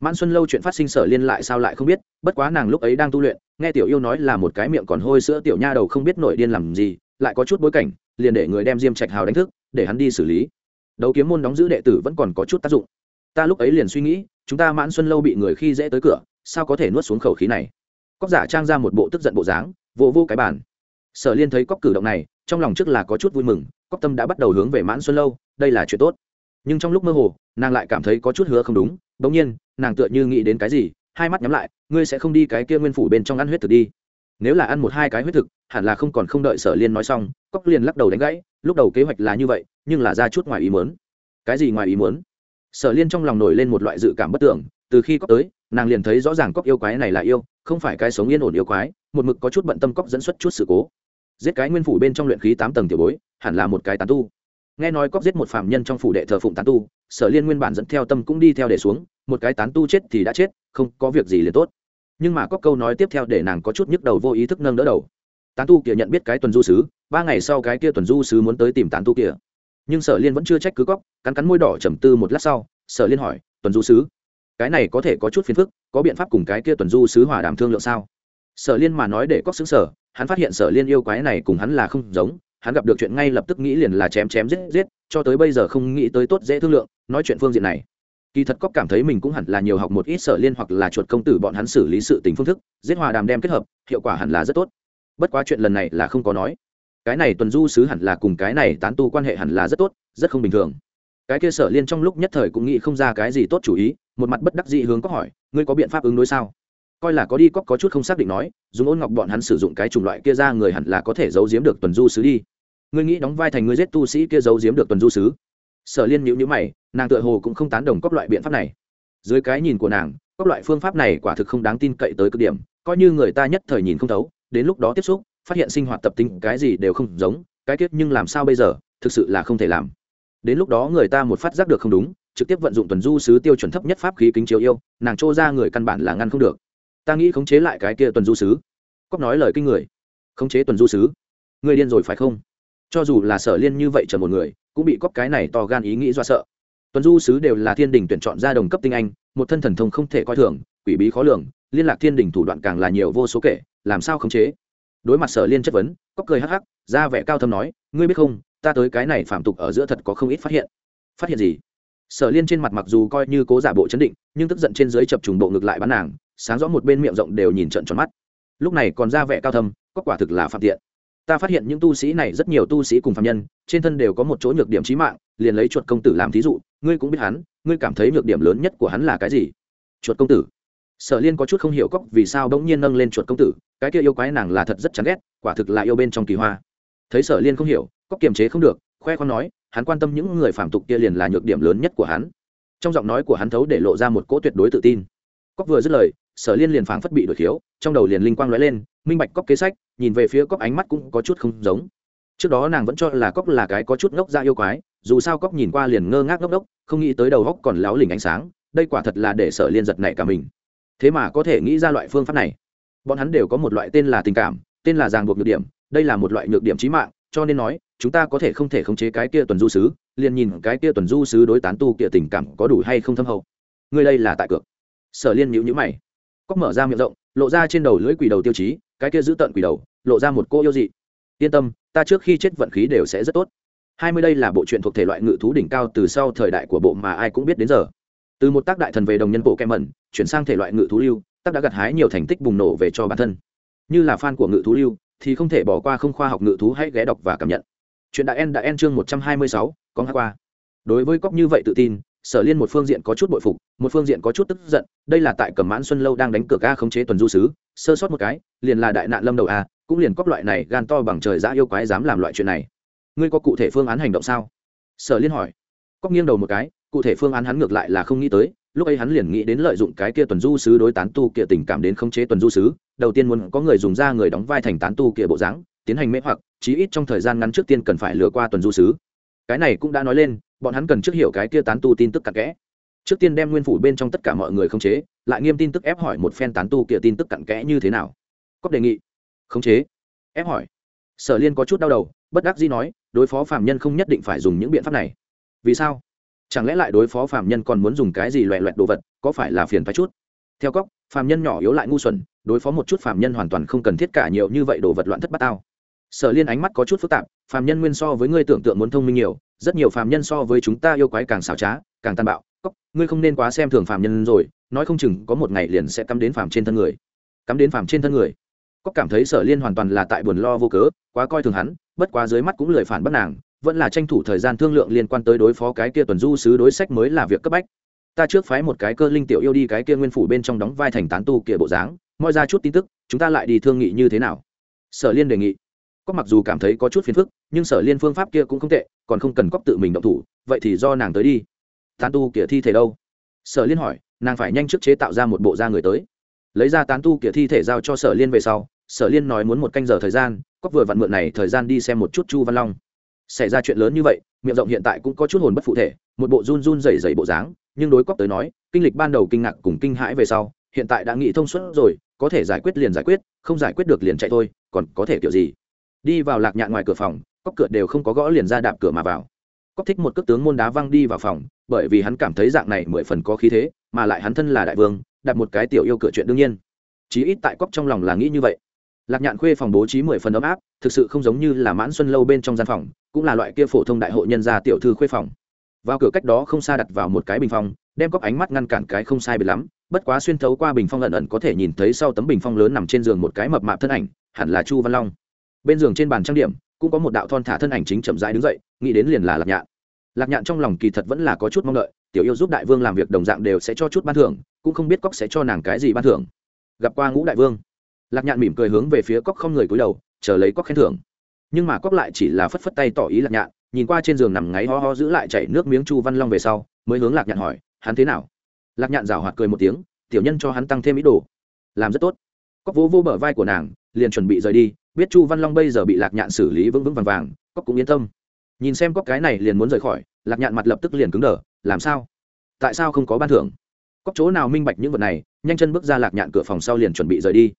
Mãn xuân lâu chuyện phát sinh sở liên lại sao lại không biết, bất quá nàng lúc ấy đang tu luyện, nghe tiểu yêu nói là một cái miệng còn hôi sữa tiểu nha đầu không biết nổi điên làm gì, lại có chút bối cảnh, liền để người đem diêm trạch hào đánh thức, để hắn đi xử lý. Đấu kiếm môn đóng giữ đệ tử vẫn còn có chút tác dụng. Ta lúc ấy liền suy nghĩ, chúng ta mãn xuân lâu bị người khi dễ tới cửa sao có thể nuốt xuống khẩu khí này? Cóc giả trang ra một bộ tức giận bộ dáng, vô vô cái bàn. Sở liên thấy cóc cử động này, trong lòng trước là có chút vui mừng, cóc tâm đã bắt đầu hướng về mãn xuân lâu, đây là chuyện tốt. Nhưng trong lúc mơ hồ, nàng lại cảm thấy có chút hứa không đúng, bỗng nhiên, nàng tựa như nghĩ đến cái gì, hai mắt nhắm lại, ngươi sẽ không đi cái kia nguyên phủ bên trong ăn huyết thực đi. Nếu là ăn một hai cái huyết thực, hẳn là không còn không đợi sở liên nói xong, cóc liền lắc đầu đánh gãy, lúc đầu kế hoạch là như vậy, nhưng là ra chút ngoài ý muốn. Cái gì ngoài ý muốn? Sở liên trong lòng nổi lên một loại dự cảm bất tưởng, từ khi cóc tới nàng liền thấy rõ ràng cóc yêu quái này là yêu, không phải cái sống yên ổn yêu quái, một mực có chút bận tâm cóc dẫn xuất chút sự cố. Giết cái nguyên phủ bên trong luyện khí tám tầng tiểu bối, hẳn là một cái tán tu. Nghe nói cóc giết một phạm nhân trong phủ đệ thờ phụng tán tu, sở liên nguyên bản dẫn theo tâm cũng đi theo để xuống, một cái tán tu chết thì đã chết, không có việc gì liền tốt. Nhưng mà cóc câu nói tiếp theo để nàng có chút nhức đầu vô ý thức nâng đỡ đầu. Tán tu kia nhận biết cái tuần du sứ, ba ngày sau cái kia tuần du sứ muốn tới tìm tán tu kia. Nhưng sở liên vẫn chưa trách cứ cóc, cắn cắn môi đỏ trầm tư một lát sau, sở liên hỏi, tuần du sứ cái này có thể có chút phiền phức, có biện pháp cùng cái kia tuần du sứ hòa đàm thương lượng sao? Sở liên mà nói để cóc xứng sở, hắn phát hiện sở liên yêu quái này cùng hắn là không giống, hắn gặp được chuyện ngay lập tức nghĩ liền là chém chém giết giết, cho tới bây giờ không nghĩ tới tốt dễ thương lượng, nói chuyện phương diện này. Kỳ thật cóc cảm thấy mình cũng hẳn là nhiều học một ít sở liên hoặc là chuột công tử bọn hắn xử lý sự tình phương thức, giết hòa đàm đem kết hợp, hiệu quả hẳn là rất tốt. Bất quá chuyện lần này là không có nói. Cái này tuần du sứ hẳn là cùng cái này tán tu quan hệ hẳn là rất tốt, rất không bình thường. Cái kia sở liên trong lúc nhất thời cũng nghĩ không ra cái gì tốt chủ ý một mặt bất đắc dĩ hướng có hỏi, ngươi có biện pháp ứng đối sao? Coi là có đi, cóc có chút không xác định nói, dùng ôn ngọc bọn hắn sử dụng cái chủng loại kia ra người hẳn là có thể giấu giếm được tuần du sứ đi. Ngươi nghĩ đóng vai thành ngươi giết tu sĩ kia giấu giếm được tuần du sứ? Sở liên nhữ nhữ mày, nàng tựa hồ cũng không tán đồng các loại biện pháp này. Dưới cái nhìn của nàng các loại phương pháp này quả thực không đáng tin cậy tới cực điểm, coi như người ta nhất thời nhìn không thấu, đến lúc đó tiếp xúc, phát hiện sinh hoạt tập tính cái gì đều không giống, cái kết nhưng làm sao bây giờ, thực sự là không thể làm. Đến lúc đó người ta một phát giác được không đúng trực tiếp vận dụng tuần du sứ tiêu chuẩn thấp nhất pháp khí kính chiếu yêu, nàng trô ra người căn bản là ngăn không được. Ta nghĩ khống chế lại cái kia tuần du sứ. Cóc nói lời kinh người. Khống chế tuần du sứ. Người điên rồi phải không? Cho dù là sở liên như vậy chờ một người, cũng bị cóc cái này to gan ý nghĩ do sợ. Tuần du sứ đều là thiên đình tuyển chọn ra đồng cấp tinh anh, một thân thần thông không thể coi thường, quỷ bí khó lường, liên lạc thiên đình thủ đoạn càng là nhiều vô số kể, làm sao khống chế? Đối mặt sở liên chất vấn cóc cười hắc hắc, ra vẻ cao thâm nói, ngươi biết không, ta tới cái này phạm tục ở giữa thật có không ít phát hiện. Phát hiện gì? Sở liên trên mặt mặc dù coi như cố giả bộ chấn định, nhưng tức giận trên dưới chập trùng bộ ngực lại bắn nàng, sáng rõ một bên miệng rộng đều nhìn trận tròn mắt. Lúc này còn ra vẻ cao thâm, có quả thực là phạm tiện. Ta phát hiện những tu sĩ này rất nhiều tu sĩ cùng phạm nhân, trên thân đều có một chỗ nhược điểm trí mạng, liền lấy chuột công tử làm thí dụ, ngươi cũng biết hắn, ngươi cảm thấy nhược điểm lớn nhất của hắn là cái gì? Chuột công tử. Sở liên có chút không hiểu cóc vì sao bỗng nhiên nâng lên chuột công tử, cái kia yêu quái nàng là thật rất chán ghét, quả thực là yêu bên trong kỳ hoa. Thấy sở liên không hiểu cóc kiềm chế không được, khoe con nói hắn quan tâm những người phạm tục kia liền là nhược điểm lớn nhất của hắn. Trong giọng nói của hắn thấu để lộ ra một cỗ tuyệt đối tự tin. Cóc vừa dứt lời, sở liên liền phảng phất bị đổi thiếu. trong đầu liền linh quang lóe lên, minh bạch cóc kế sách, nhìn về phía cóc ánh mắt cũng có chút không giống. Trước đó nàng vẫn cho là cóc là cái có chút ngốc ra yêu quái, dù sao cóc nhìn qua liền ngơ ngác ngốc đốc không nghĩ tới đầu góc còn láo lỉnh ánh sáng, đây quả thật là để sở liên giật nảy cả mình. Thế mà có thể nghĩ ra loại phương pháp này. Bọn hắn đều có một loại tên là tình cảm, tên là ràng buộc nhược điểm, đây là một loại nhược điểm trí mạng, cho nên nói chúng ta có thể không thể khống chế cái kia tuần du sứ, liền nhìn cái kia tuần du sứ đối tán tu kia tình cảm có đủ hay không thâm hậu. Người đây là tại cược. Sở liên nhữ nhữ mày. Cóc mở ra miệng rộng, lộ ra trên đầu lưỡi quỷ đầu tiêu chí, cái kia giữ tận quỷ đầu, lộ ra một cô yêu dị. Yên tâm, ta trước khi chết vận khí đều sẽ rất tốt. Hai mươi đây là bộ truyện thuộc thể loại ngự thú đỉnh cao từ sau thời đại của bộ mà ai cũng biết đến giờ. Từ một tác đại thần về đồng nhân bộ kem mẩn chuyển sang thể loại ngự thú lưu, tác đã gặt hái nhiều thành tích bùng nổ về cho bản thân. Như là fan của ngự thú lưu, thì không thể bỏ qua không khoa học ngự thú hãy ghé đọc và cảm nhận chuyện đại en đã en chương một trăm hai mươi sáu, có ngã qua. Đối với cóc như vậy tự tin, sở liên một phương diện có chút bội phục, một phương diện có chút tức giận, đây là tại cẩm mãn xuân lâu đang đánh cược a khống chế tuần du sứ, sơ sót một cái, liền là đại nạn lâm đầu a, cũng liền cóc loại này gan to bằng trời dã yêu quái dám làm loại chuyện này. Ngươi có cụ thể phương án hành động sao? Sở liên hỏi. Cóc nghiêng đầu một cái, cụ thể phương án hắn ngược lại là không nghĩ tới, lúc ấy hắn liền nghĩ đến lợi dụng cái kia tuần du sứ đối tán tu kia tình cảm đến khống chế tuần du sứ, đầu tiên muốn có người dùng ra người đóng vai thành tán tu kia bộ dáng, tiến hành mê hoặc chí ít trong thời gian ngắn trước tiên cần phải lừa qua tuần du sứ. Cái này cũng đã nói lên, bọn hắn cần trước hiểu cái kia tán tu tin tức cặn kẽ. Trước tiên đem nguyên phủ bên trong tất cả mọi người khống chế, lại nghiêm tin tức ép hỏi một phen tán tu kia tin tức cặn kẽ như thế nào. Cóp đề nghị. Khống chế. Ép hỏi. Sở liên có chút đau đầu, bất đắc dĩ nói, đối phó phạm nhân không nhất định phải dùng những biện pháp này. Vì sao? Chẳng lẽ lại đối phó phạm nhân còn muốn dùng cái gì loẹ loẹt đồ vật, có phải là phiền thoái chút? Theo cóc phạm nhân nhỏ yếu lại ngu xuẩn, đối phó một chút phạm nhân hoàn toàn không cần thiết cả nhiều như vậy đồ vật loạn thất bát tao sở liên ánh mắt có chút phức tạp phạm nhân nguyên so với ngươi tưởng tượng muốn thông minh nhiều, rất nhiều phạm nhân so với chúng ta yêu quái càng xảo trá, càng tàn bạo. Cóc ngươi không nên quá xem thường phạm nhân rồi, nói không chừng có một ngày liền sẽ cắm đến phạm trên thân người. Cắm đến phạm trên thân người. Cóc cảm thấy sở liên hoàn toàn là tại buồn lo vô cớ, quá coi thường hắn, bất quá dưới mắt cũng lười phản bất nàng, vẫn là tranh thủ thời gian thương lượng liên quan tới đối phó cái kia tuần du sứ đối sách mới là việc cấp bách. Ta trước phái một cái cơ linh tiểu yêu đi cái kia nguyên phủ bên trong đóng vai thành tán tu kia bộ dáng, moi ra chút tin tức, chúng ta lại đi thương nghị như thế nào? Sở liên đề nghị có mặc dù cảm thấy có chút phiền phức, nhưng sở liên phương pháp kia cũng không tệ, còn không cần cóc tự mình động thủ, vậy thì do nàng tới đi. Tán tu kia thi thể đâu? Sở liên hỏi, nàng phải nhanh trước chế tạo ra một bộ da người tới. Lấy ra tán tu kia thi thể giao cho sở liên về sau, sở liên nói muốn một canh giờ thời gian, cóc vừa vặn mượn này thời gian đi xem một chút chu văn long. Xảy ra chuyện lớn như vậy, miệng rộng hiện tại cũng có chút hồn bất phụ thể, một bộ run run rẩy rẩy bộ dáng, nhưng đối cóc tới nói, kinh lịch ban đầu kinh ngạc cùng kinh hãi về sau, hiện tại đã nghĩ thông suốt rồi, có thể giải quyết liền giải quyết, không giải quyết được liền chạy thôi, còn có thể kiểu gì? Đi vào lạc nhạn ngoài cửa phòng cóc cửa đều không có gõ liền ra đạp cửa mà vào. Cóc thích một cước tướng môn đá văng đi vào phòng, bởi vì hắn cảm thấy dạng này mười phần có khí thế, mà lại hắn thân là đại vương, đặt một cái tiểu yêu cửa chuyện đương nhiên. Chí ít tại cóc trong lòng là nghĩ như vậy. Lạc nhạn khuê phòng bố trí mười phần ấm áp, thực sự không giống như là mãn xuân lâu bên trong gian phòng, cũng là loại kia phổ thông đại hội nhân gia tiểu thư khuê phòng. Vào cửa cách đó không xa đặt vào một cái bình phong, đem cóc ánh mắt ngăn cản cái không sai bị lắm, bất quá xuyên thấu qua bình phong ẩn ẩn có thể nhìn thấy sau tấm bình phong lớn nằm trên giường một cái mập mạp thân ảnh, hẳn là chu văn long bên giường trên bàn trang điểm, cũng có một đạo thon thả thân ảnh chính chậm rãi đứng dậy, nghĩ đến liền là lạc nhạn. Lạc nhạn trong lòng kỳ thật vẫn là có chút mong đợi, tiểu yêu giúp đại vương làm việc đồng dạng đều sẽ cho chút ban thưởng, cũng không biết cóc sẽ cho nàng cái gì ban thưởng. Gặp qua ngũ đại vương, lạc nhạn mỉm cười hướng về phía cóc không người cúi đầu, chờ lấy cóc khen thưởng. Nhưng mà cóc lại chỉ là phất phất tay tỏ ý lạc nhạn, nhìn qua trên giường nằm ngáy ho ho giữ lại chảy nước miếng chu văn long về sau, mới hướng lạc nhạn hỏi, hắn thế nào? Lạc nhạn rào hoạt cười một tiếng, tiểu nhân cho hắn tăng thêm ý đồ. Làm rất tốt. Cóc vỗ vô bờ vai của nàng liền chuẩn bị rời đi, biết chu văn long bây giờ bị lạc nhạn xử lý vững vững vàng vàng cóc cũng yên tâm. Nhìn xem cóc cái này liền muốn rời khỏi, lạc nhạn mặt lập tức liền cứng đờ, làm sao? Tại sao không có ban thưởng? Cóc chỗ nào minh bạch những vật này, nhanh chân bước ra lạc nhạn cửa phòng sau liền chuẩn bị rời đi.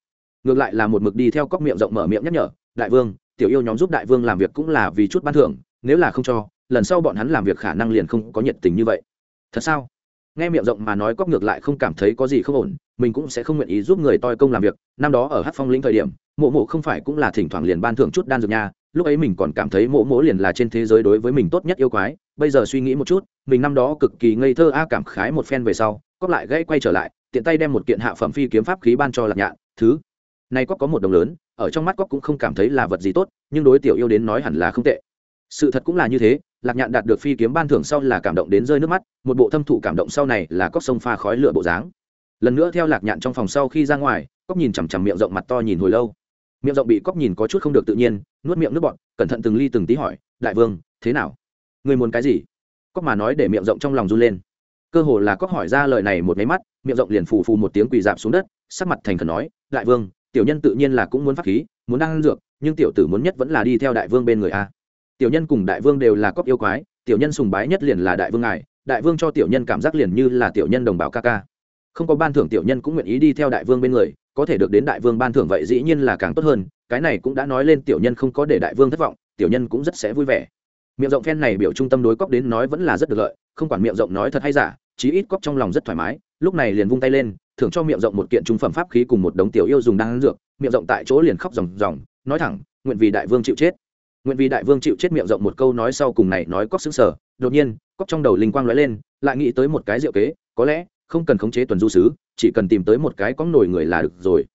Ngược lại là một mực đi theo cóc miệng rộng mở miệng nhắc nhở, đại vương, tiểu yêu nhóm giúp đại vương làm việc cũng là vì chút ban thưởng, nếu là không cho, lần sau bọn hắn làm việc khả năng liền không có nhiệt tình như vậy. Thật sao? Nghe miệng rộng mà nói cóc ngược lại không cảm thấy có gì không ổn, mình cũng sẽ không nguyện ý giúp người toi công làm việc, năm đó ở hát phong lĩnh thời điểm mộ mộ không phải cũng là thỉnh thoảng liền ban thưởng chút đan dược nha, lúc ấy mình còn cảm thấy mộ mộ liền là trên thế giới đối với mình tốt nhất yêu quái, bây giờ suy nghĩ một chút, mình năm đó cực kỳ ngây thơ a cảm khái một phen về sau, cóp lại gãy quay trở lại, tiện tay đem một kiện hạ phẩm phi kiếm pháp khí ban cho lạc nhạn, thứ, này cóp có một đồng lớn, ở trong mắt cóp cũng không cảm thấy là vật gì tốt, nhưng đối tiểu yêu đến nói hẳn là không tệ. Sự thật cũng là như thế, lạc nhạn đạt được phi kiếm ban thưởng sau là cảm động đến rơi nước mắt, một bộ thâm thụ cảm động sau này là cóc sông pha khói lửa bộ dáng. Lần nữa theo lạc nhạn trong phòng sau khi ra ngoài cóc nhìn chằm chằm miệng rộng mặt to nhìn hồi lâu miệng rộng bị cóc nhìn có chút không được tự nhiên, nuốt miệng nước bọn cẩn thận từng ly từng tí hỏi, đại vương, thế nào? Người muốn cái gì? Cóc mà nói để miệng rộng trong lòng run lên. Cơ hồ là cóc hỏi ra lời này một máy mắt, miệng rộng liền phù phù một tiếng quỳ dạp xuống đất, sắc mặt thành khẩn nói, đại vương, tiểu nhân tự nhiên là cũng muốn pháp khí, muốn ăn dược, nhưng tiểu tử muốn nhất vẫn là đi theo đại vương bên người a. Tiểu nhân cùng đại vương đều là cóc yêu quái, tiểu nhân sùng bái nhất liền là đại vương ngài, đại vương cho tiểu nhân cảm giác liền như là tiểu nhân đồng bào ca ca. Không có ban thưởng tiểu nhân cũng nguyện ý đi theo đại vương bên người có thể được đến đại vương ban thưởng vậy dĩ nhiên là càng tốt hơn, cái này cũng đã nói lên tiểu nhân không có để đại vương thất vọng, tiểu nhân cũng rất sẽ vui vẻ. Miệng rộng phen này biểu trung tâm đối cóc đến nói vẫn là rất được lợi, không quản miệng rộng nói thật hay giả, chí ít cóc trong lòng rất thoải mái, lúc này liền vung tay lên, thưởng cho miệng rộng một kiện trung phẩm pháp khí cùng một đống tiểu yêu dùng đang dược, miệng rộng tại chỗ liền khóc ròng ròng, nói thẳng, nguyện vì đại vương chịu chết. Nguyện vì đại vương chịu chết miệng rộng một câu nói sau cùng này nói cóc xứng sở đột nhiên cóc trong đầu linh quang lóe lên, lại nghĩ tới một cái diệu kế, có lẽ không cần khống chế tuần du sứ, chỉ cần tìm tới một cái có nổi người là được rồi.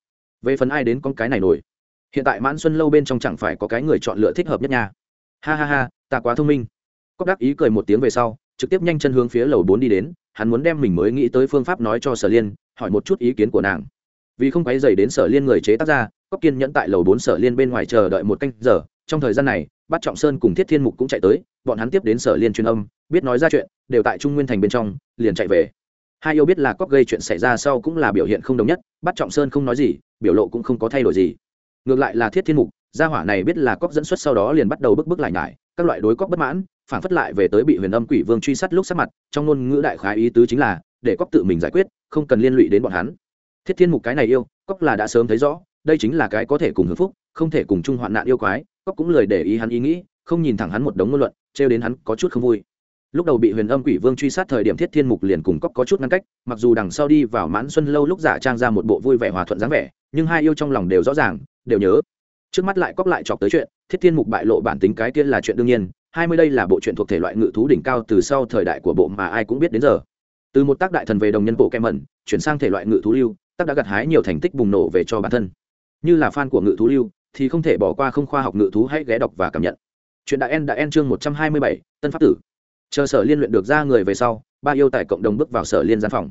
Về phần ai đến con cái này nổi? Hiện tại mãn xuân lâu bên trong chẳng phải có cái người chọn lựa thích hợp nhất nha. Ha ha ha, ta quá thông minh. Cóc đắc ý cười một tiếng về sau, trực tiếp nhanh chân hướng phía lầu bốn đi đến, hắn muốn đem mình mới nghĩ tới phương pháp nói cho sở liên, hỏi một chút ý kiến của nàng. Vì không quấy dày đến sở liên người chế tác ra cóc kiên nhẫn tại lầu bốn sở liên bên ngoài chờ đợi một canh giờ, trong thời gian này, bát trọng sơn cùng thiết thiên mục cũng chạy tới, bọn hắn tiếp đến sở liên truyền âm, biết nói ra chuyện, đều tại trung nguyên thành bên trong, liền chạy về hai yêu biết là cóc gây chuyện xảy ra sau cũng là biểu hiện không đồng nhất, bắt trọng sơn không nói gì, biểu lộ cũng không có thay đổi gì. Ngược lại là thiết thiên mục, gia hỏa này biết là cóc dẫn xuất sau đó liền bắt đầu bức bức lại nhải, các loại đối cóc bất mãn, phản phất lại về tới bị huyền âm quỷ vương truy sát lúc sát mặt, trong ngôn ngữ đại khái ý tứ chính là, để cóc tự mình giải quyết, không cần liên lụy đến bọn hắn. Thiết thiên mục cái này yêu cóc là đã sớm thấy rõ, đây chính là cái có thể cùng hưởng phúc, không thể cùng chung hoạn nạn yêu quái cóc cũng lời để ý hắn ý nghĩ, không nhìn thẳng hắn một đống ngôn luận, trêu đến hắn có chút không vui lúc đầu bị huyền âm quỷ vương truy sát thời điểm thiết thiên mục liền cùng cóc có chút ngăn cách, mặc dù đằng sau đi vào mãn xuân lâu lúc giả trang ra một bộ vui vẻ hòa thuận dáng vẻ, nhưng hai yêu trong lòng đều rõ ràng, đều nhớ. Trước mắt lại cóc lại chọc tới chuyện, thiết thiên mục bại lộ bản tính cái kia là chuyện đương nhiên, hai mươi đây là bộ truyện thuộc thể loại ngự thú đỉnh cao từ sau thời đại của bộ mà ai cũng biết đến giờ. Từ một tác đại thần về đồng nhân bộ kem mẩn, chuyển sang thể loại ngự thú lưu, tác đã gặt hái nhiều thành tích bùng nổ về cho bản thân. Như là fan của ngự thú lưu, thì không thể bỏ qua không khoa học ngự thú hãy ghé đọc và cảm nhận. Chuyện đại en đã en chương một trăm hai mươi bảy, tân pháp tử chờ sở liên luyện được ra người về sau, ba yêu tại cộng đồng bước vào sở liên gian phòng.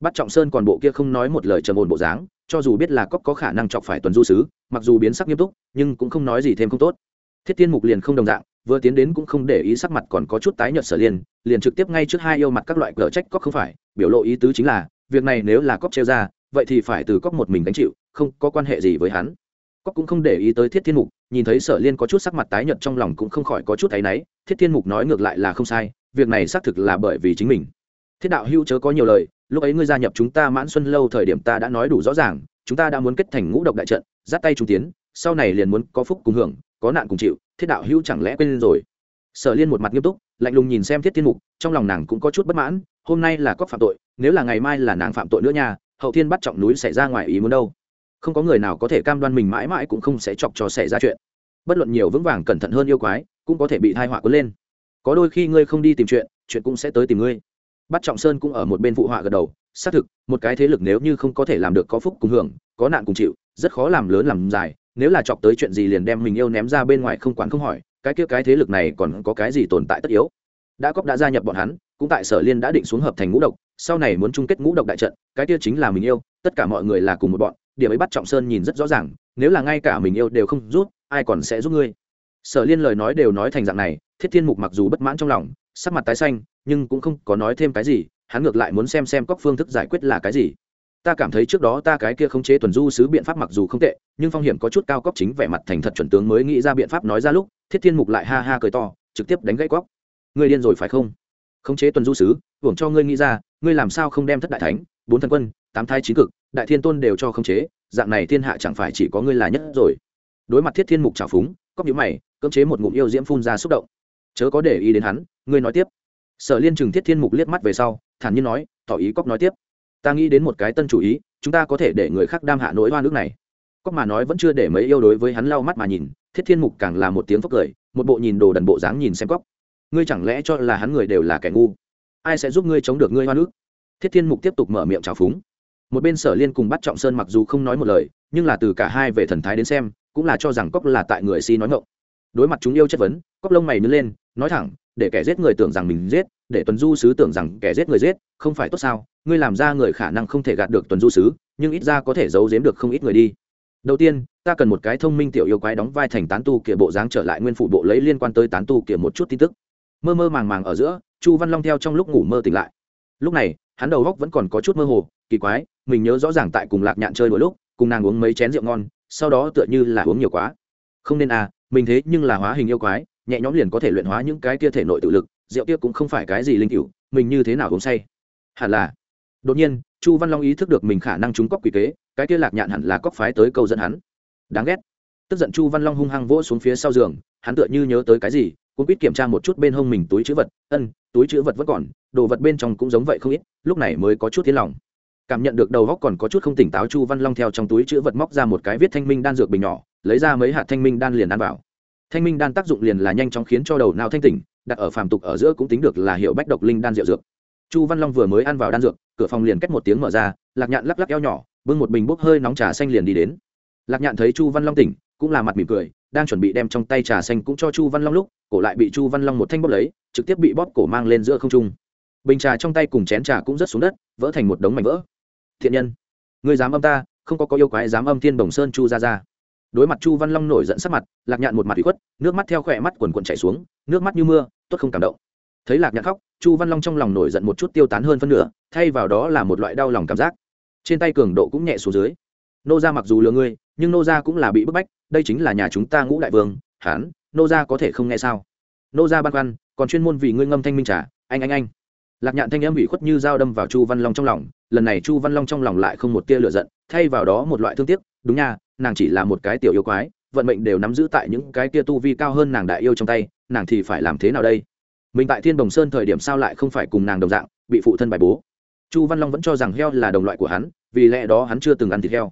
Bắt trọng sơn còn bộ kia không nói một lời trầm ổn bộ dáng, cho dù biết là cóc có khả năng chọc phải tuần du sứ, mặc dù biến sắc nghiêm túc, nhưng cũng không nói gì thêm không tốt. Thiết tiên mục liền không đồng dạng, vừa tiến đến cũng không để ý sắc mặt còn có chút tái nhợt sở liên, liền trực tiếp ngay trước hai yêu mặt các loại cờ trách cóc không phải, biểu lộ ý tứ chính là, việc này nếu là cóc treo ra, vậy thì phải từ cóc một mình gánh chịu, không có quan hệ gì với hắn. Cóc cũng không để ý tới thiết thiên mục nhìn thấy sở liên có chút sắc mặt tái nhợt trong lòng cũng không khỏi có chút thấy náy, thiết thiên mục nói ngược lại là không sai, việc này xác thực là bởi vì chính mình. Thiết đạo hữu chớ có nhiều lời, lúc ấy ngươi gia nhập chúng ta mãn xuân lâu thời điểm ta đã nói đủ rõ ràng, chúng ta đã muốn kết thành ngũ độc đại trận dắt tay trung tiến, sau này liền muốn có phúc cùng hưởng, có nạn cùng chịu, thiết đạo hữu chẳng lẽ quên rồi? Sở liên một mặt nghiêm túc, lạnh lùng nhìn xem thiết thiên mục, trong lòng nàng cũng có chút bất mãn, hôm nay là có phạm tội, nếu là ngày mai là nàng phạm tội nữa nha, hậu thiên bắt trọng núi xảy ra ngoài ý muốn đâu không có người nào có thể cam đoan mình mãi mãi cũng không sẽ chọc cho xảy ra chuyện. Bất luận nhiều vững vàng cẩn thận hơn yêu quái, cũng có thể bị thai họa cuốn lên. Có đôi khi ngươi không đi tìm chuyện chuyện cũng sẽ tới tìm ngươi. Bắt trọng sơn cũng ở một bên phụ họa gật đầu, xác thực, một cái thế lực nếu như không có thể làm được có phúc cùng hưởng, có nạn cùng chịu, rất khó làm lớn làm dài, nếu là chọc tới chuyện gì liền đem mình yêu ném ra bên ngoài không quản không hỏi, cái kia cái thế lực này còn có cái gì tồn tại tất yếu? Đã cóp đã gia nhập bọn hắn, cũng tại sở liên đã định xuống hợp thành ngũ độc, sau này muốn chung kết ngũ độc đại trận, cái kia chính là mình yêu, tất cả mọi người là cùng một bọn điểm ấy bắt trọng sơn nhìn rất rõ ràng, nếu là ngay cả mình yêu đều không rút, ai còn sẽ giúp ngươi? Sở liên lời nói đều nói thành dạng này, thiết thiên mục mặc dù bất mãn trong lòng, sắc mặt tái xanh, nhưng cũng không có nói thêm cái gì, hắn ngược lại muốn xem xem các phương thức giải quyết là cái gì. Ta cảm thấy trước đó ta cái kia không chế tuần du sứ biện pháp mặc dù không tệ, nhưng phong hiểm có chút cao cóc chính vẻ mặt thành thật chuẩn tướng mới nghĩ ra biện pháp nói ra lúc, thiết thiên mục lại ha ha cười to, trực tiếp đánh gãy cóc ngươi điên rồi phải không? Khống chế tuần du sứ, hưởng cho ngươi nghĩ ra, ngươi làm sao không đem thất đại thánh? Bốn thần quân, tám thai chín cực, đại thiên tôn đều cho khống chế, dạng này thiên hạ chẳng phải chỉ có ngươi là nhất rồi. Đối mặt thiết thiên mục trào phúng cóc nhữ mày, cưỡng chế một ngụm yêu diễm phun ra xúc động. Chớ có để ý đến hắn, ngươi nói tiếp. Sở liên trừng thiết thiên mục liếc mắt về sau, thản nhiên nói, tỏ ý cóc nói tiếp. Ta nghĩ đến một cái tân chủ ý, chúng ta có thể để người khác đam hạ nỗi hoa nước này. Cóc mà nói vẫn chưa để mấy yêu đối với hắn lau mắt mà nhìn, thiết thiên mục càng là một tiếng phốc cười, một bộ nhìn đồ đần bộ dáng nhìn xem cóc ngươi chẳng lẽ cho là hắn người đều là kẻ ngu? Ai sẽ giúp ngươi chống được ngươi hoa nước thiết thiên mục tiếp tục mở miệng trào phúng. Một bên sở liên cùng bắt trọng sơn mặc dù không nói một lời, nhưng là từ cả hai về thần thái đến xem, cũng là cho rằng cóc là tại người si nói ngộng đối mặt chúng yêu chất vấn cóc lông mày nứt lên, nói thẳng, để kẻ giết người tưởng rằng mình giết, để tuần du sứ tưởng rằng kẻ giết người giết, không phải tốt sao? Ngươi làm ra người khả năng không thể gạt được tuần du sứ, nhưng ít ra có thể giấu giếm được không ít người đi. Đầu tiên, ta cần một cái thông minh tiểu yêu quái đóng vai thành tán tu kia bộ dáng trở lại nguyên phụ bộ lấy liên quan tới tán tu kia một chút tin tức. Mơ mơ màng màng ở giữa, chu văn long theo trong lúc ngủ mơ tỉnh lại. Lúc này hắn đầu góc vẫn còn có chút mơ hồ, kỳ quái, mình nhớ rõ ràng tại cùng lạc nhạn chơi mỗi lúc, cùng nàng uống mấy chén rượu ngon, sau đó tựa như là uống nhiều quá. Không nên à mình thế nhưng là hóa hình yêu quái, nhẹ nhõm liền có thể luyện hóa những cái kia thể nội tự lực, rượu kia cũng không phải cái gì linh cựu mình như thế nào uống say? Hẳn là. Đột nhiên, chu văn long ý thức được mình khả năng trúng cóc quỷ kế, cái kia lạc nhạn hẳn là cóc phái tới câu dẫn hắn. Đáng ghét. Tức giận chu văn long hung hăng vỗ xuống phía sau giường, hắn tựa như nhớ tới cái gì cũng biết kiểm tra một chút bên hông mình túi chữ vật, ân, túi chữ vật vẫn còn, đồ vật bên trong cũng giống vậy không ít, lúc này mới có chút thiên lòng. Cảm nhận được đầu góc còn có chút không tỉnh táo chu văn long theo trong túi chữ vật móc ra một cái viết thanh minh đan dược bình nhỏ, lấy ra mấy hạt thanh minh đan liền ăn vào. Thanh minh đan tác dụng liền là nhanh chóng khiến cho đầu não thanh tỉnh, đặt ở phàm tục ở giữa cũng tính được là hiệu bách độc linh đan rượu dược. Chu văn long vừa mới ăn vào đan dược, cửa phòng liền cách một tiếng mở ra, lạc nhạn lắc lắc eo nhỏ, bưng một bình bốc hơi nóng trà xanh liền đi đến. Lạc nhạn thấy chu văn long tỉnh, cũng là mặt mỉm cười đang chuẩn bị đem trong tay trà xanh cũng cho chu văn long lúc, cổ lại bị chu văn long một thanh bóp lấy, trực tiếp bị bóp cổ mang lên giữa không trung. Bình trà trong tay cùng chén trà cũng rất xuống đất, vỡ thành một đống mảnh vỡ. Thiện nhân người dám âm ta, không có có yêu quái dám âm thiên đồng sơn chu ra ra đối mặt chu văn long nổi giận sắc mặt, lạc nhạn một mặt bị khuất, nước mắt theo khỏe mắt quần quần chảy xuống, nước mắt như mưa, tốt không cảm động. Thấy lạc nhạn khóc, chu văn long trong lòng nổi giận một chút tiêu tán hơn phân nửa, thay vào đó là một loại đau lòng cảm giác. Trên tay cường độ cũng nhẹ xuống dưới. Nô ra mặc dù lừa ngươi nhưng nô gia cũng là bị bức bách, đây chính là nhà chúng ta ngũ đại vương hán nô gia có thể không nghe sao? Nô gia băn khoăn, còn chuyên môn vì ngươi ngâm thanh minh trả anh anh anh. Lạc nhạn thanh âm ủy khuất như dao đâm vào chu văn long trong lòng, lần này chu văn long trong lòng lại không một tia lựa giận, thay vào đó một loại thương tiếc, đúng nha, nàng chỉ là một cái tiểu yêu quái, vận mệnh đều nắm giữ tại những cái tia tu vi cao hơn nàng đại yêu trong tay, nàng thì phải làm thế nào đây? Mình tại thiên đồng sơn thời điểm sao lại không phải cùng nàng đồng dạng, bị phụ thân bài bố? Chu văn long vẫn cho rằng heo là đồng loại của hắn, vì lẽ đó hắn chưa từng ăn thịt heo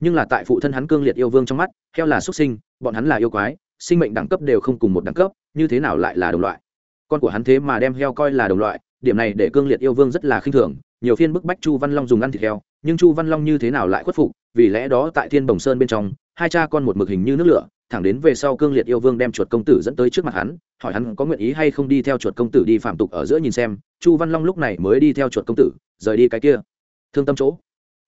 nhưng là tại phụ thân hắn cương liệt yêu vương trong mắt, heo là xuất sinh, bọn hắn là yêu quái, sinh mệnh đẳng cấp đều không cùng một đẳng cấp, như thế nào lại là đồng loại? Con của hắn thế mà đem heo coi là đồng loại, điểm này để cương liệt yêu vương rất là khinh thường, nhiều phiên bức bách chu văn long dùng ăn thịt heo, nhưng chu văn long như thế nào lại khuất phục, vì lẽ đó tại thiên bồng sơn bên trong, hai cha con một mực hình như nước lửa, thẳng đến về sau cương liệt yêu vương đem chuột công tử dẫn tới trước mặt hắn, hỏi hắn có nguyện ý hay không đi theo chuột công tử đi phạm tục ở giữa nhìn xem, chu văn long lúc này mới đi theo chuột công tử, rời đi cái kia. Thương tâm chỗ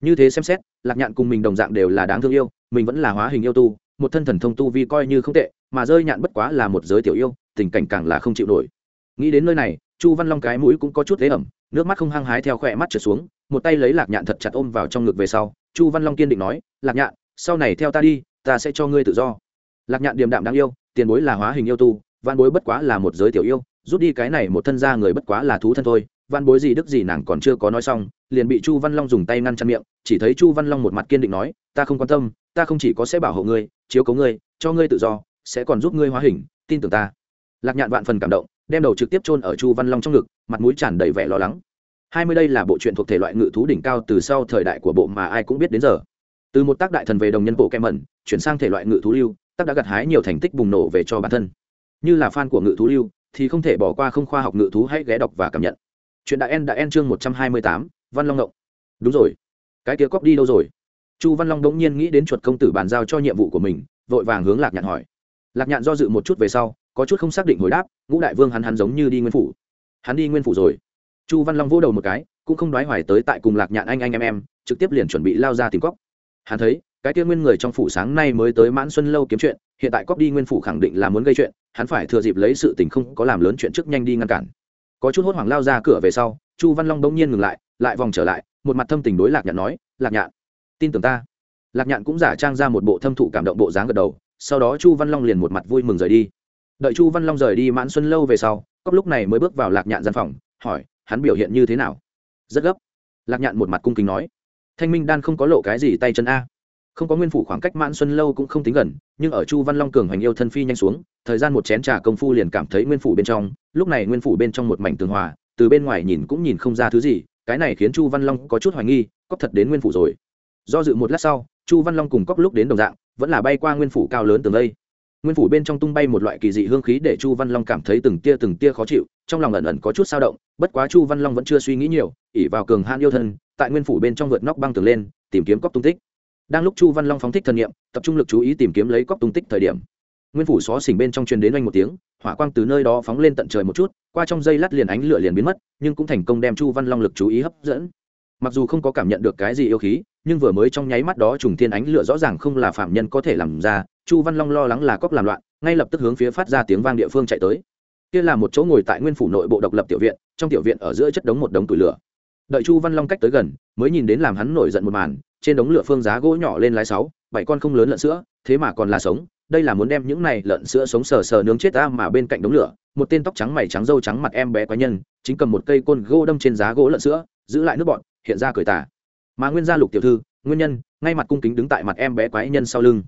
như thế xem xét, lạc nhạn cùng mình đồng dạng đều là đáng thương yêu, mình vẫn là hóa hình yêu tu, một thân thần thông tu vi coi như không tệ, mà rơi nhạn bất quá là một giới tiểu yêu, tình cảnh càng là không chịu nổi. Nghĩ đến nơi này, chu văn long cái mũi cũng có chút thế ẩm, nước mắt không hăng hái theo khỏe mắt trượt xuống, một tay lấy lạc nhạn thật chặt ôm vào trong ngực về sau, chu văn long kiên định nói, lạc nhạn, sau này theo ta đi, ta sẽ cho ngươi tự do. Lạc nhạn điềm đạm đáng yêu, tiền bối là hóa hình yêu tu, văn bối bất quá là một giới tiểu yêu, rút đi cái này một thân ra người bất quá là thú thân thôi văn bối gì đức gì nàng còn chưa có nói xong, liền bị chu văn long dùng tay ngăn chặn miệng, chỉ thấy chu văn long một mặt kiên định nói, ta không quan tâm, ta không chỉ có sẽ bảo hộ ngươi, chiếu cố ngươi, cho ngươi tự do, sẽ còn giúp ngươi hóa hình, tin tưởng ta. Lạc nhạn vạn phần cảm động, đem đầu trực tiếp chôn ở chu văn long trong ngực, mặt mũi tràn đầy vẻ lo lắng. Hai mươi đây là bộ truyện thuộc thể loại ngự thú đỉnh cao từ sau thời đại của bộ mà ai cũng biết đến giờ. Từ một tác đại thần về đồng nhân bộ kem mẩn chuyển sang thể loại ngự thú lưu, tác đã gặt hái nhiều thành tích bùng nổ về cho bản thân. Như là fan của ngự thú lưu, thì không thể bỏ qua không khoa học ngự thú hãy ghé đọc và cảm nhận chuyện đại en đã en chương một trăm hai mươi tám, văn long ngộng. Đúng rồi. Cái kia cóc đi đâu rồi? Chu văn long đ ỗ n g nhiên nghĩ đến chuột công tử bàn giao cho nhiệm vụ của mình, vội vàng hướng lạc nhạn hỏi. Lạc nhạn do dự một chút về sau, có chút không xác định hồi đáp, ngũ đại vương hắn hắn giống như đi nguyên phủ. Hắn đi nguyên phủ rồi. Chu văn long vỗ đầu một cái, cũng không đoái hoài tới tại cùng lạc nhạn anh anh em em, trực tiếp liền chuẩn bị lao ra tìm cóc. Hắn thấy, cái kia nguyên người trong phủ sáng nay mới tới mãn xuân lâu kiếm chuyện, hiện tại cóc đi nguyên phủ khẳng định là muốn gây chuyện, hắn phải thừa dịp lấy sự tình không có làm lớn chuyện trước nhanh đi ngăn cản có chút hốt hoảng lao ra cửa về sau, chu văn long bỗng nhiên ngừng lại lại vòng trở lại, một mặt thâm tình đối lạc nhạn nói, lạc nhạn, tin tưởng ta. Lạc nhạn cũng giả trang ra một bộ thâm thụ cảm động bộ dáng gật đầu, sau đó chu văn long liền một mặt vui mừng rời đi. Đợi chu văn long rời đi mãn xuân lâu về sau cóc lúc này mới bước vào lạc nhạn gian phòng, hỏi, hắn biểu hiện như thế nào? Rất gấp. Lạc nhạn một mặt cung kính nói, thanh minh đan không có lộ cái gì tay chân a không có nguyên phủ khoảng cách mãn xuân lâu cũng không tính gần, nhưng ở chu văn long cường hoành yêu thân phi nhanh xuống, thời gian một chén trà công phu liền cảm thấy nguyên phủ bên trong, lúc này nguyên phủ bên trong một mảnh tường hòa, từ bên ngoài nhìn cũng nhìn không ra thứ gì, cái này khiến chu văn long có chút hoài nghi cóc thật đến nguyên phủ rồi. Do dự một lát sau, chu văn long cùng cóc lúc đến đồng dạng, vẫn là bay qua nguyên phủ cao lớn tường đây. Nguyên phủ bên trong tung bay một loại kỳ dị hương khí để chu văn long cảm thấy từng tia từng tia khó chịu, trong lòng ẩn ẩn có chút sao động, bất quá chu văn long vẫn chưa suy nghĩ nhiều ỉ vào cường han yêu thân, tại nguyên phủ bên trong vượt nóc băng tường lên, tìm kiếm cóc tung tích đang lúc chu văn long phóng thích thần nhiệm tập trung lực chú ý tìm kiếm lấy cóc tung tích thời điểm. Nguyên phủ xó xỉnh bên trong truyền đến oanh một tiếng, hỏa quang từ nơi đó phóng lên tận trời một chút, qua trong dây lát liền ánh lửa liền biến mất, nhưng cũng thành công đem chu văn long lực chú ý hấp dẫn. Mặc dù không có cảm nhận được cái gì yêu khí, nhưng vừa mới trong nháy mắt đó trùng thiên ánh lửa rõ ràng không là phạm nhân có thể làm ra, chu văn long lo lắng là cóc làm loạn, ngay lập tức hướng phía phát ra tiếng vang địa phương chạy tới. Kia là một chỗ ngồi tại nguyên phủ nội bộ độc lập tiểu viện, trong tiểu viện ở giữa chất đống một đống tủi lửa. Đợi chu văn long cách tới gần, mới nhìn đến làm hắn nổi giận một màn trên đống lửa phương giá gỗ nhỏ lên lái sáu, bảy con không lớn lợn sữa, thế mà còn là sống. Đây là muốn đem những này lợn sữa sống sờ sờ nướng chết ta mà bên cạnh đống lửa, một tên tóc trắng mày trắng râu trắng mặt em bé quái nhân, chính cầm một cây côn gỗ đâm trên giá gỗ lợn sữa, giữ lại nước bọn hiện ra cười tả mà nguyên gia lục tiểu thư, nguyên nhân, ngay mặt cung kính đứng tại mặt em bé quái nhân sau lưng.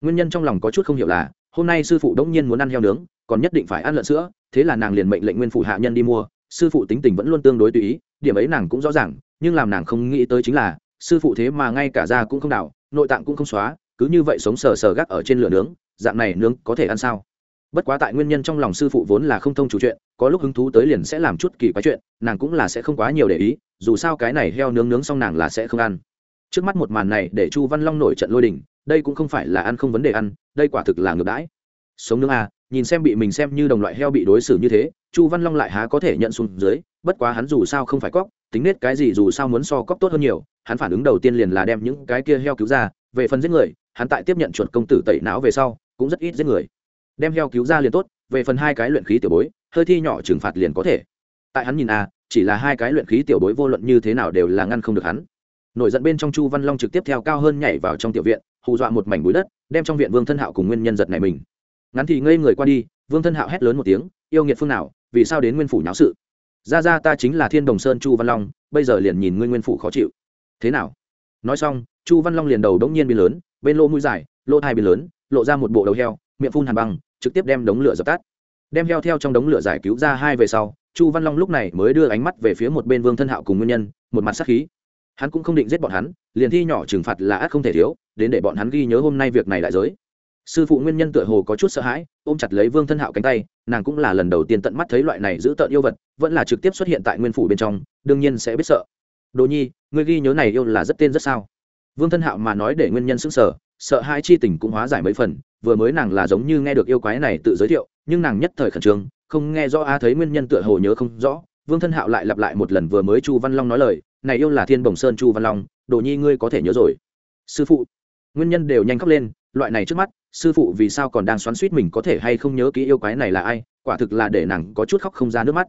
Nguyên nhân trong lòng có chút không hiểu là, hôm nay sư phụ đống nhiên muốn ăn heo nướng, còn nhất định phải ăn lợn sữa, thế là nàng liền mệnh lệnh nguyên phụ hạ nhân đi mua. Sư phụ tính tình vẫn luôn tương đối tùy ý, điểm ấy nàng cũng rõ ràng, nhưng làm nàng không nghĩ tới chính là sư phụ thế mà ngay cả da cũng không đảo, nội tạng cũng không xóa, cứ như vậy sống sờ sờ gác ở trên lửa nướng, dạng này nướng có thể ăn sao? Bất quá tại nguyên nhân trong lòng sư phụ vốn là không thông chủ chuyện, có lúc hứng thú tới liền sẽ làm chút kỳ quái chuyện, nàng cũng là sẽ không quá nhiều để ý, dù sao cái này heo nướng nướng xong nàng là sẽ không ăn. Trước mắt một màn này để chu văn long nổi trận lôi đình, đây cũng không phải là ăn không vấn đề ăn, đây quả thực là ngược đãi. Sống nướng à nhìn xem bị mình xem như đồng loại heo bị đối xử như thế, chu văn long lại há có thể nhận xuống dưới, bất quá hắn dù sao không phải cóc, tính nết cái gì dù sao muốn so cóc tốt hơn nhiều hắn phản ứng đầu tiên liền là đem những cái kia heo cứu ra, về phần giết người, hắn tại tiếp nhận chuột công tử tẩy não về sau, cũng rất ít giết người. Đem heo cứu ra liền tốt, về phần hai cái luyện khí tiểu bối, hơi thi nhỏ trừng phạt liền có thể. Tại hắn nhìn à chỉ là hai cái luyện khí tiểu bối vô luận như thế nào đều là ngăn không được hắn. Nổi giận bên trong chu văn long trực tiếp theo cao hơn nhảy vào trong tiểu viện, hù dọa một mảnh bụi đất, đem trong viện vương thân hạo cùng nguyên nhân giật này mình. Ngắn thì ngây người qua đi, vương thân hạo hét lớn một tiếng, yêu nghiệt phương nào, vì sao đến nguyên phủ nháo sự? Ra ra, ta chính là thiên đồng sơn chu văn long, bây giờ liền nhìn nguyên nguyên phủ khó chịu thế nào? Nói xong, chu văn long liền đầu đống nhiên biến lớn, bên lỗ mũi dài, lỗ hai biến lớn, lộ ra một bộ đầu heo, miệng phun hàn băng, trực tiếp đem đống lửa dập tắt. Đem heo theo trong đống lửa giải cứu ra hai về sau, chu văn long lúc này mới đưa ánh mắt về phía một bên vương thân hạo cùng nguyên nhân, một mặt sắc khí. Hắn cũng không định giết bọn hắn, liền thi nhỏ trừng phạt là ác không thể thiếu, đến để bọn hắn ghi nhớ hôm nay việc này đại giới. Sư phụ nguyên nhân tựa hồ có chút sợ hãi, ôm chặt lấy vương thân hạo cánh tay, nàng cũng là lần đầu tiên tận mắt thấy loại này giữ tợn yêu vật, vẫn là trực tiếp xuất hiện tại nguyên phủ bên trong, đương nhiên sẽ biết sợ. Đồ nhi Ngươi ghi nhớ này yêu là rất tên rất sao? Vương thân hạo mà nói để nguyên nhân xứng sở, sợ hai chi tình cũng hóa giải mấy phần vừa mới nàng là giống như nghe được yêu quái này tự giới thiệu nhưng nàng nhất thời khẩn trương không nghe rõ a thấy nguyên nhân tựa hồ nhớ không rõ. Vương thân hạo lại lặp lại một lần vừa mới chu văn long nói lời này yêu là thiên bồng sơn chu văn long đồ nhi ngươi có thể nhớ rồi. Sư phụ. Nguyên nhân đều nhanh khóc lên loại này trước mắt sư phụ vì sao còn đang xoắn suýt mình có thể hay không nhớ kỹ yêu quái này là ai quả thực là để nàng có chút khóc không ra nước mắt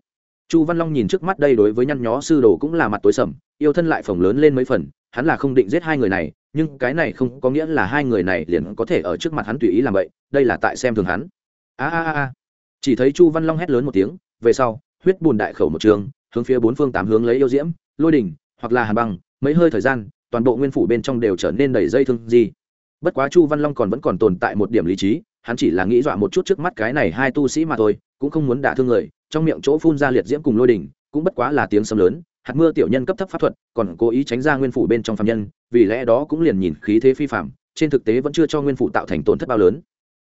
chu văn long nhìn trước mắt đây đối với nhăn nhó sư đồ cũng là mặt tối sầm, yêu thân lại phồng lớn lên mấy phần, hắn là không định giết hai người này, nhưng cái này không có nghĩa là hai người này liền có thể ở trước mặt hắn tùy ý làm vậy, đây là tại xem thường hắn. A a a chỉ thấy chu văn long hét lớn một tiếng, về sau, huyết bùn đại khẩu một trường, hướng phía bốn phương tám hướng lấy yêu diễm, lôi đỉnh, hoặc là hàn băng, mấy hơi thời gian, toàn bộ nguyên phủ bên trong đều trở nên đầy dây thương gì bất quá chu văn long còn vẫn còn tồn tại một điểm lý trí, hắn chỉ là nghĩ dọa một chút trước mắt cái này hai tu sĩ mà thôi, cũng không muốn đả thương người trong miệng chỗ phun ra liệt diễm cùng lôi đỉnh, cũng bất quá là tiếng sấm lớn, hạt mưa tiểu nhân cấp thấp pháp thuật, còn cố ý tránh ra nguyên phủ bên trong phạm nhân, vì lẽ đó cũng liền nhìn khí thế phi phạm trên thực tế vẫn chưa cho nguyên phủ tạo thành tổn thất bao lớn.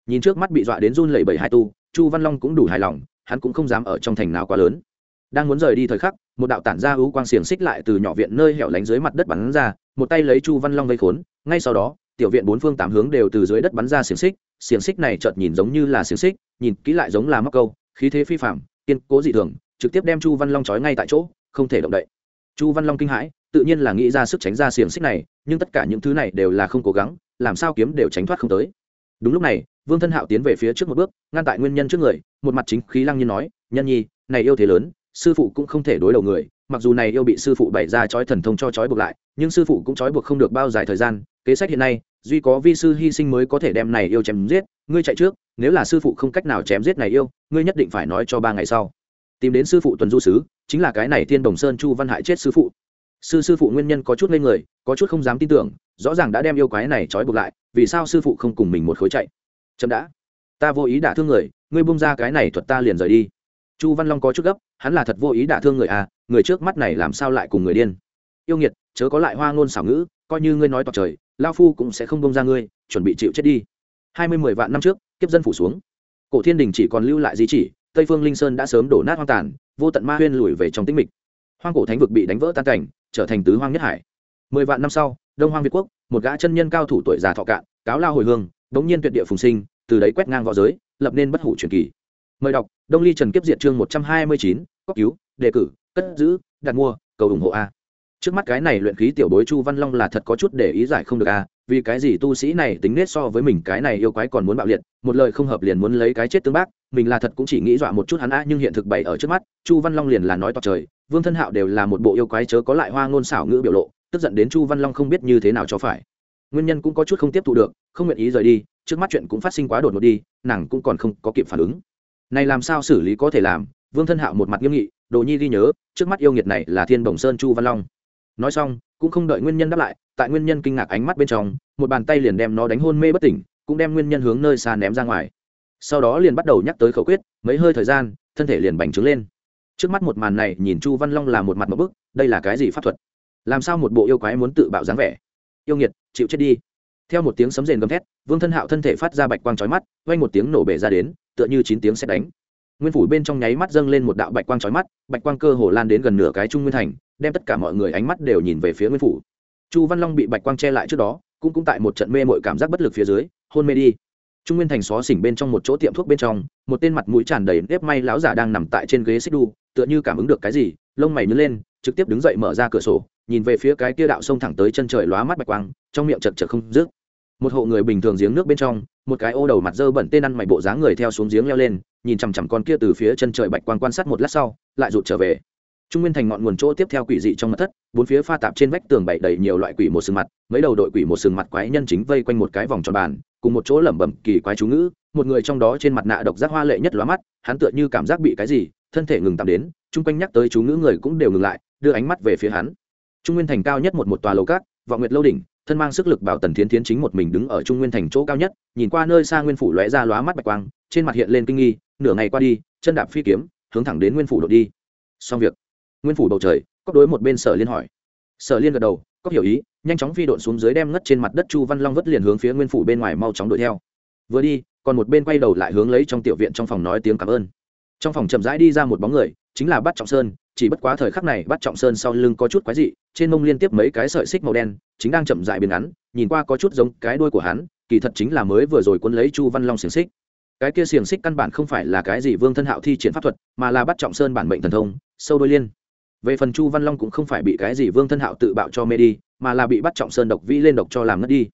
Nhìn trước mắt bị dọa đến run lẩy bẩy hai tu, chu văn long cũng đủ hài lòng, hắn cũng không dám ở trong thành nào quá lớn. Đang muốn rời đi thời khắc, một đạo tản ra ưu quang xiềng xích lại từ nhỏ viện nơi hẻo lánh dưới mặt đất bắn ra, một tay lấy chu văn long vây khốn, ngay sau đó, tiểu viện bốn phương tám hướng đều từ dưới đất bắn ra xiềng xích xiềng xích này chợt nhìn giống như là xiềng xích, nhìn kỹ lại giống là mắc câu, khí thế phi phạm kiên cố dị thường, trực tiếp đem chu văn long trói ngay tại chỗ, không thể động đậy. Chu văn long kinh hãi, tự nhiên là nghĩ ra sức tránh ra xiềng xích này, nhưng tất cả những thứ này đều là không cố gắng, làm sao kiếm đều tránh thoát không tới. Đúng lúc này, vương thân hạo tiến về phía trước một bước, ngăn tại nguyên nhân trước người, một mặt chính khí lăng nhiên nói, nhân nhi, này yêu thế lớn, sư phụ cũng không thể đối đầu người, mặc dù này yêu bị sư phụ bày ra trói thần thông cho trói buộc lại, nhưng sư phụ cũng trói buộc không được bao dài thời gian, kế sách hiện nay duy có vi sư hy sinh mới có thể đem này yêu chém giết, ngươi chạy trước, nếu là sư phụ không cách nào chém giết này yêu, ngươi nhất định phải nói cho ba ngày sau. Tìm đến sư phụ tuần du sứ, chính là cái này thiên đồng sơn chu văn hại chết sư phụ. Sư sư phụ nguyên nhân có chút lên người, có chút không dám tin tưởng, rõ ràng đã đem yêu quái này trói buộc lại, vì sao sư phụ không cùng mình một khối chạy? Chậm đã. Ta vô ý đả thương người, ngươi bung ra cái này thuật ta liền rời đi. Chu văn long có chút gấp, hắn là thật vô ý đả thương người à người trước mắt này làm sao lại cùng người điên? Yêu nghiệt, chớ có lại hoa ngôn xảo ngữ coi như ngươi nói toạc trời, lao phu cũng sẽ không bông ra ngươi, chuẩn bị chịu chết đi. Hai mươi mười vạn năm trước, kiếp dân phủ xuống. Cổ thiên đình chỉ còn lưu lại di chỉ, tây phương linh sơn đã sớm đổ nát hoang tàn, vô tận ma huyên lùi về trong tĩnh mịch. Hoang cổ thánh vực bị đánh vỡ tan cảnh, trở thành tứ hoang nhất hải. Mười vạn năm sau, đông hoang việt quốc, một gã chân nhân cao thủ tuổi già thọ cạn, cáo lao hồi hương, bỗng nhiên tuyệt địa phùng sinh, từ đấy quét ngang v õ giới, lập nên bất hủ truyền kỳ. Mời đọc, đông ly trần kiếp diệt chương một trăm hai mươi chín cóc cứu, đề cử, cất giữ, đặt mua, cầu ủng hộ a trước mắt cái này luyện khí tiểu bối chu văn long là thật có chút để ý giải không được à? vì cái gì tu sĩ này tính nết so với mình cái này yêu quái còn muốn bạo liệt, một lời không hợp liền muốn lấy cái chết tương bác, mình là thật cũng chỉ nghĩ dọa một chút hắn a nhưng hiện thực bày ở trước mắt, chu văn long liền là nói toạc trời, vương thân hạo đều là một bộ yêu quái chớ có lại hoa ngôn xảo ngữ biểu lộ, tức giận đến chu văn long không biết như thế nào cho phải nguyên nhân cũng có chút không tiếp thu được, không nguyện ý rời đi, trước mắt chuyện cũng phát sinh quá đột ngột đi, nàng cũng còn không có kịp phản ứng này làm sao xử lý có thể làm, vương thân hạo một mặt nghiêm nghị, đồ nhi ghi nhớ, trước mắt yêu nghiệt này là thiên bồng sơn chu văn long nói xong, cũng không đợi nguyên nhân đáp lại, tại nguyên nhân kinh ngạc ánh mắt bên trong, một bàn tay liền đem nó đánh hôn mê bất tỉnh, cũng đem nguyên nhân hướng nơi xa ném ra ngoài. Sau đó liền bắt đầu nhắc tới khẩu quyết, mấy hơi thời gian, thân thể liền bành trướng lên. Trước mắt một màn này, nhìn chu văn long là một mặt một bức, đây là cái gì pháp thuật? Làm sao một bộ yêu quái muốn tự bạo dáng vẻ? Yêu nghiệt, chịu chết đi. Theo một tiếng sấm rền gầm thét, vương thân hạo thân thể phát ra bạch quang trói mắt vay một tiếng nổ bể ra đến, tựa như chín tiếng sẽ đánh nguyên phủ bên trong nháy mắt dâng lên một đạo bạch quang trói mắt, bạch quang cơ hồ lan đến gần nửa cái trung nguyên thành, đem tất cả mọi người ánh mắt đều nhìn về phía nguyên phủ. Chu văn long bị bạch quang che lại trước đó, cũng cũng tại một trận mê mội cảm giác bất lực phía dưới, hôn mê đi. Trung nguyên thành xó xỉnh bên trong một chỗ tiệm thuốc bên trong, một tên mặt mũi tràn đầy nếp may láo giả đang nằm tại trên ghế xích đu, tựa như cảm ứng được cái gì, lông mày nhớ lên, trực tiếp đứng dậy mở ra cửa sổ, nhìn về phía cái kia đạo sông thẳng tới chân trời lóa mắt bạch quang, trong miệng chật chật không dứt. Một hộ người bình thường giếng nước bên trong một cái ô đầu mặt dơ bẩn tên ăn mày bộ dáng người theo xuống giếng leo lên, nhìn chằm chằm con kia từ phía chân trời bạch quang quan sát một lát sau, lại rụt trở về. Trung nguyên thành ngọn nguồn chỗ tiếp theo quỷ dị trong mặt thất, bốn phía pha tạp trên vách tường bậy đầy nhiều loại quỷ một sừng mặt, mấy đầu đội quỷ một sừng mặt quái nhân chính vây quanh một cái vòng tròn bàn, cùng một chỗ lẩm bẩm kỳ quái chú ngữ, một người trong đó trên mặt nạ độc giác hoa lệ nhất lóa mắt, hắn tựa như cảm giác bị cái gì, thân thể ngừng tạm đến, chung quanh nhắc tới chú ngữ người cũng đều ngừng lại, đưa ánh mắt về phía hắn. Trung nguyên thành cao nhất một một tòa lầu cát, vọng nguyệt lâu đỉnh thân mang sức lực bảo tần thiến thiến chính một mình đứng ở trung nguyên thành chỗ cao nhất, nhìn qua nơi xa nguyên phủ lóe ra lóa mắt bạch quang, trên mặt hiện lên kinh nghi, nửa ngày qua đi, chân đạp phi kiếm, hướng thẳng đến nguyên phủ đột đi. Xong việc. Nguyên phủ bầu trời cóc đối một bên sở liên hỏi. Sở liên gật đầu cóc hiểu ý, nhanh chóng phi độn xuống dưới đem ngất trên mặt đất chu văn long vất liền hướng phía nguyên phủ bên ngoài mau chóng đuổi theo. Vừa đi, còn một bên quay đầu lại hướng lấy trong tiểu viện trong phòng nói tiếng cảm ơn. Trong phòng chậm rãi đi ra một bóng người, chính là bắt trọng sơn, chỉ bất quá thời khắc này bắt trọng sơn sau lưng có chút quái dị trên mông liên tiếp mấy cái sợi xích màu đen, chính đang chậm dại biến ngắn, nhìn qua có chút giống cái đuôi của hắn, kỳ thật chính là mới vừa rồi cuốn lấy chu văn long xiềng xích. Cái kia xiềng xích căn bản không phải là cái gì vương thân hạo thi triển pháp thuật, mà là bắt trọng sơn bản mệnh thần thông, sâu đôi liên. Về phần chu văn long cũng không phải bị cái gì vương thân hạo tự bạo cho mê đi, mà là bị bắt trọng sơn độc vĩ lên độc cho làm ngất đi.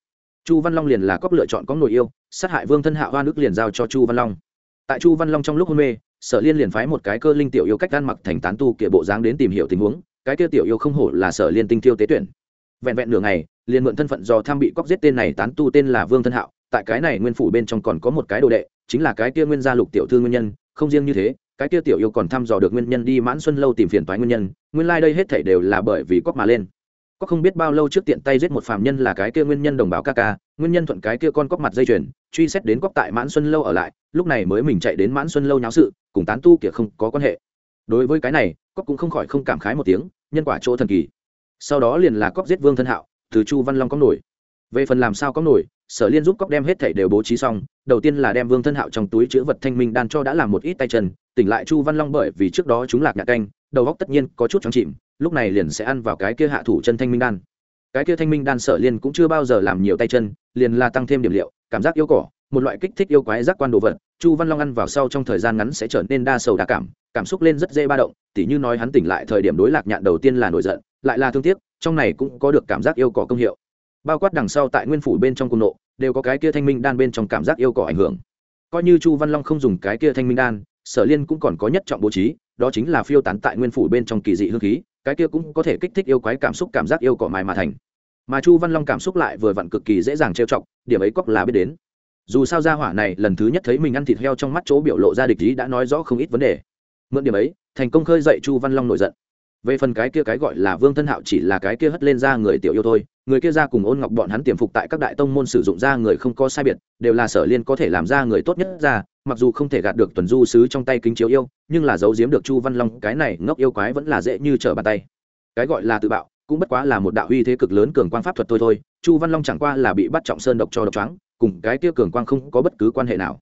Chu văn long liền là cóc lựa chọn có nổi yêu, sát hại vương thân hạo hoa nước liền giao cho chu văn long. Tại chu văn long trong lúc hôn mê, sở liên liền phái một cái cơ linh tiểu yêu cách gan mặc thành tán tu kia bộ dáng đến tìm hiểu tình huống cái kia tiểu yêu không hổ là sở liên tinh tiêu tế tuyển. Vẹn vẹn nửa ngày, liền mượn thân phận do tham bị cóc giết tên này tán tu tên là vương thân hạo, tại cái này nguyên phủ bên trong còn có một cái đồ đệ, chính là cái kia nguyên gia lục tiểu thư nguyên nhân, không riêng như thế, cái kia tiểu yêu còn thăm dò được nguyên nhân đi mãn xuân lâu tìm phiền toái nguyên nhân, nguyên lai、like、đây hết thể đều là bởi vì cóc mà lên. Có không biết bao lâu trước tiện tay giết một phàm nhân là cái kia nguyên nhân đồng bào ca ca, nguyên nhân thuận cái kia con cóc mặt dây chuyền, truy xét đến cóc tại mãn xuân lâu ở lại, lúc này mới mình chạy đến mãn xuân lâu nháo sự, cùng tán tu kia không có quan hệ. Đối với cái này cóc cũng không khỏi không cảm khái một tiếng, nhân quả chỗ thần kỳ. Sau đó liền là cóc giết vương thân hạo, từ chu văn long có nổi. Về phần làm sao có nổi, sở liên giúp cóc đem hết thảy đều bố trí xong, đầu tiên là đem vương thân hạo trong túi chữ vật thanh minh đan cho đã làm một ít tay chân, tỉnh lại chu văn long bởi vì trước đó chúng lạc nhạc canh, đầu góc tất nhiên có chút chóng chìm, lúc này liền sẽ ăn vào cái kia hạ thủ chân thanh minh đan. Cái kia thanh minh đan sở liên cũng chưa bao giờ làm nhiều tay chân, liền là tăng thêm điểm liệu, cảm giác yêu cỏ, một loại kích thích yêu quái giác quan đồ vật, chu văn long ăn vào sau trong thời gian ngắn sẽ trở nên đa sầu đa cảm cảm xúc lên rất dễ ba động, tỉ như nói hắn tỉnh lại thời điểm đối lạc nhạn đầu tiên là nổi giận, lại là thương tiếc, trong này cũng có được cảm giác yêu cỏ công hiệu. Bao quát đằng sau tại nguyên phủ bên trong cung nộ, đều có cái kia thanh minh đan bên trong cảm giác yêu cỏ ảnh hưởng. Coi như chu văn long không dùng cái kia thanh minh đan, sở liên cũng còn có nhất trọng bố trí, đó chính là phiêu tán tại nguyên phủ bên trong kỳ dị hương khí, cái kia cũng có thể kích thích yêu quái cảm xúc, cảm giác yêu cỏ mài mà thành. Mà chu văn long cảm xúc lại vừa vặn cực kỳ dễ dàng trêu chọc, điểm ấy cóc là biết đến. Dù sao gia hỏa này lần thứ nhất thấy mình ăn thịt heo trong mắt chỗ biểu lộ ra địch ý đã nói rõ không ít vấn đề mượn điểm ấy, thành công khơi dậy chu văn long nổi giận. Về phần cái kia cái gọi là vương thân hạo chỉ là cái kia hất lên ra người tiểu yêu thôi, người kia ra cùng ôn ngọc bọn hắn tiềm phục tại các đại tông môn sử dụng ra người không có sai biệt, đều là sở liên có thể làm ra người tốt nhất ra, mặc dù không thể gạt được tuần du sứ trong tay kính chiếu yêu, nhưng là giấu giếm được chu văn long, cái này ngốc yêu quái vẫn là dễ như trở bàn tay. Cái gọi là tự bạo, cũng bất quá là một đạo uy thế cực lớn cường quang pháp thuật thôi thôi, chu văn long chẳng qua là bị bắt trọng sơn độc cho độc trắng cùng cái kia cường quang không có bất cứ quan hệ nào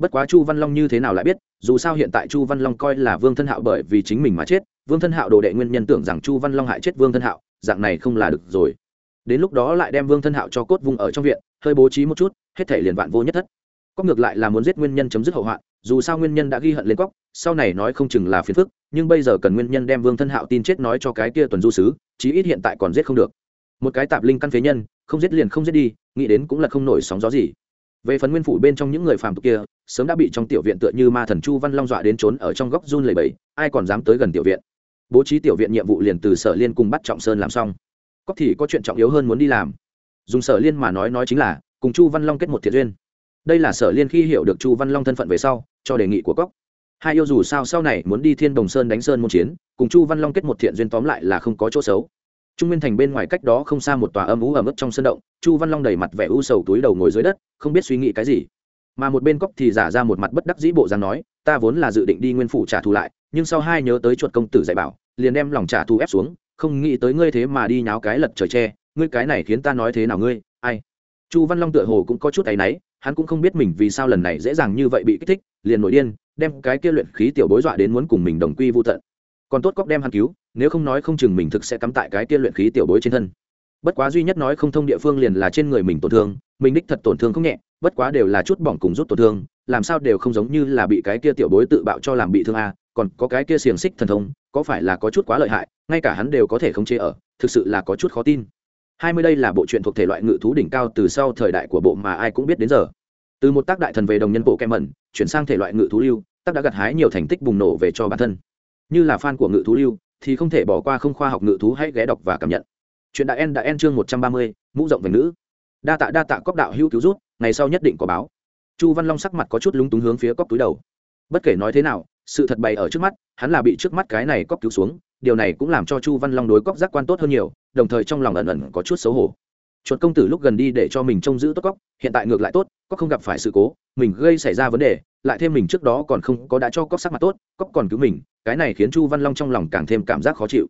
bất quá chu văn long như thế nào lại biết, dù sao hiện tại chu văn long coi là vương thân hạo bởi vì chính mình mà chết, vương thân hạo đồ đệ nguyên nhân tưởng rằng chu văn long hại chết vương thân hạo, dạng này không là được rồi. Đến lúc đó lại đem vương thân hạo cho cốt vùng ở trong viện, hơi bố trí một chút, hết thể liền vạn vô nhất thất. Cóc ngược lại là muốn giết nguyên nhân chấm dứt hậu hoạn, dù sao nguyên nhân đã ghi hận lên cóc sau này nói không chừng là phiền phức, nhưng bây giờ cần nguyên nhân đem vương thân hạo tin chết nói cho cái kia tuần du sứ, chí ít hiện tại còn giết không được. Một cái tạp linh căn phế nhân, không giết liền không giết đi, nghĩ đến cũng là không nổi sóng gió gì. Về phần nguyên phủ bên trong những người phàm tục kia sớm đã bị trong tiểu viện tựa như ma thần chu văn long dọa đến trốn ở trong góc run lầy bẫy ai còn dám tới gần tiểu viện? Bố trí tiểu viện nhiệm vụ liền từ sở liên cùng bắt trọng sơn làm xong. Cóc thì có chuyện trọng yếu hơn muốn đi làm. Dùng sở liên mà nói nói chính là, cùng chu văn long kết một thiện duyên. Đây là sở liên khi hiểu được chu văn long thân phận về sau, cho đề nghị của cóc hai yêu dù sao sau này muốn đi thiên đồng sơn đánh sơn môn chiến, cùng chu văn long kết một thiện duyên tóm lại là không có chỗ xấu. Trung nguyên thành bên ngoài cách đó không xa một tòa âm ú ẩm ướt trong sân động, chu văn long đầy mặt vẻ u sầu túi đầu ngồi dưới đất, không biết suy nghĩ cái gì mà một bên cóc thì giả ra một mặt bất đắc dĩ bộ dáng nói, ta vốn là dự định đi nguyên phủ trả thù lại, nhưng sau hai nhớ tới chuột công tử dạy bảo, liền đem lòng trả thù ép xuống, không nghĩ tới ngươi thế mà đi nháo cái lật trời tre ngươi cái này khiến ta nói thế nào ngươi, ai? Chu văn long tựa hồ cũng có chút áy náy, hắn cũng không biết mình vì sao lần này dễ dàng như vậy bị kích thích, liền nổi điên, đem cái kia luyện khí tiểu bối dọa đến muốn cùng mình đồng quy vô tận. Còn tốt cóc đem hắn cứu, nếu không nói không chừng mình thực sẽ cắm tại cái kia luyện khí tiểu bối trên thân bất quá duy nhất nói không thông địa phương liền là trên người mình tổn thương, mình đích thật tổn thương không nhẹ, bất quá đều là chút bỏng cùng rút tổn thương, làm sao đều không giống như là bị cái kia tiểu bối tự bạo cho làm bị thương a, còn có cái kia xiềng xích thần thông, có phải là có chút quá lợi hại, ngay cả hắn đều có thể khống chế ở, thực sự là có chút khó tin. Hai mươi đây là bộ truyện thuộc thể loại ngự thú đỉnh cao từ sau thời đại của bộ mà ai cũng biết đến giờ. Từ một tác đại thần về đồng nhân bộ kem mẩn chuyển sang thể loại ngự thú lưu, tác đã gặt hái nhiều thành tích bùng nổ về cho bản thân. Như là fan của ngự thú lưu, thì không thể bỏ qua không khoa học ngự thú hãy ghé đọc và cảm nhận chuyện đại en đại en chương một trăm ba mươi, mũ rộng về nữ. Đa tạ đa tạ cóc đạo hữu cứu rút ngày sau nhất định có báo. Chu văn long sắc mặt có chút lúng túng hướng phía cóc túi đầu. Bất kể nói thế nào, sự thật bày ở trước mắt, hắn là bị trước mắt cái này cóc cứu xuống, điều này cũng làm cho chu văn long đối cóc giác quan tốt hơn nhiều, đồng thời trong lòng ẩn ẩn có chút xấu hổ. Chuột công tử lúc gần đi để cho mình trông giữ tốt cóc hiện tại ngược lại tốt cóc không gặp phải sự cố, mình gây xảy ra vấn đề, lại thêm mình trước đó còn không có đã cho cóc sắc mặt tốt cóc còn cứu mình, cái này khiến chu văn long trong lòng càng thêm cảm giác khó chịu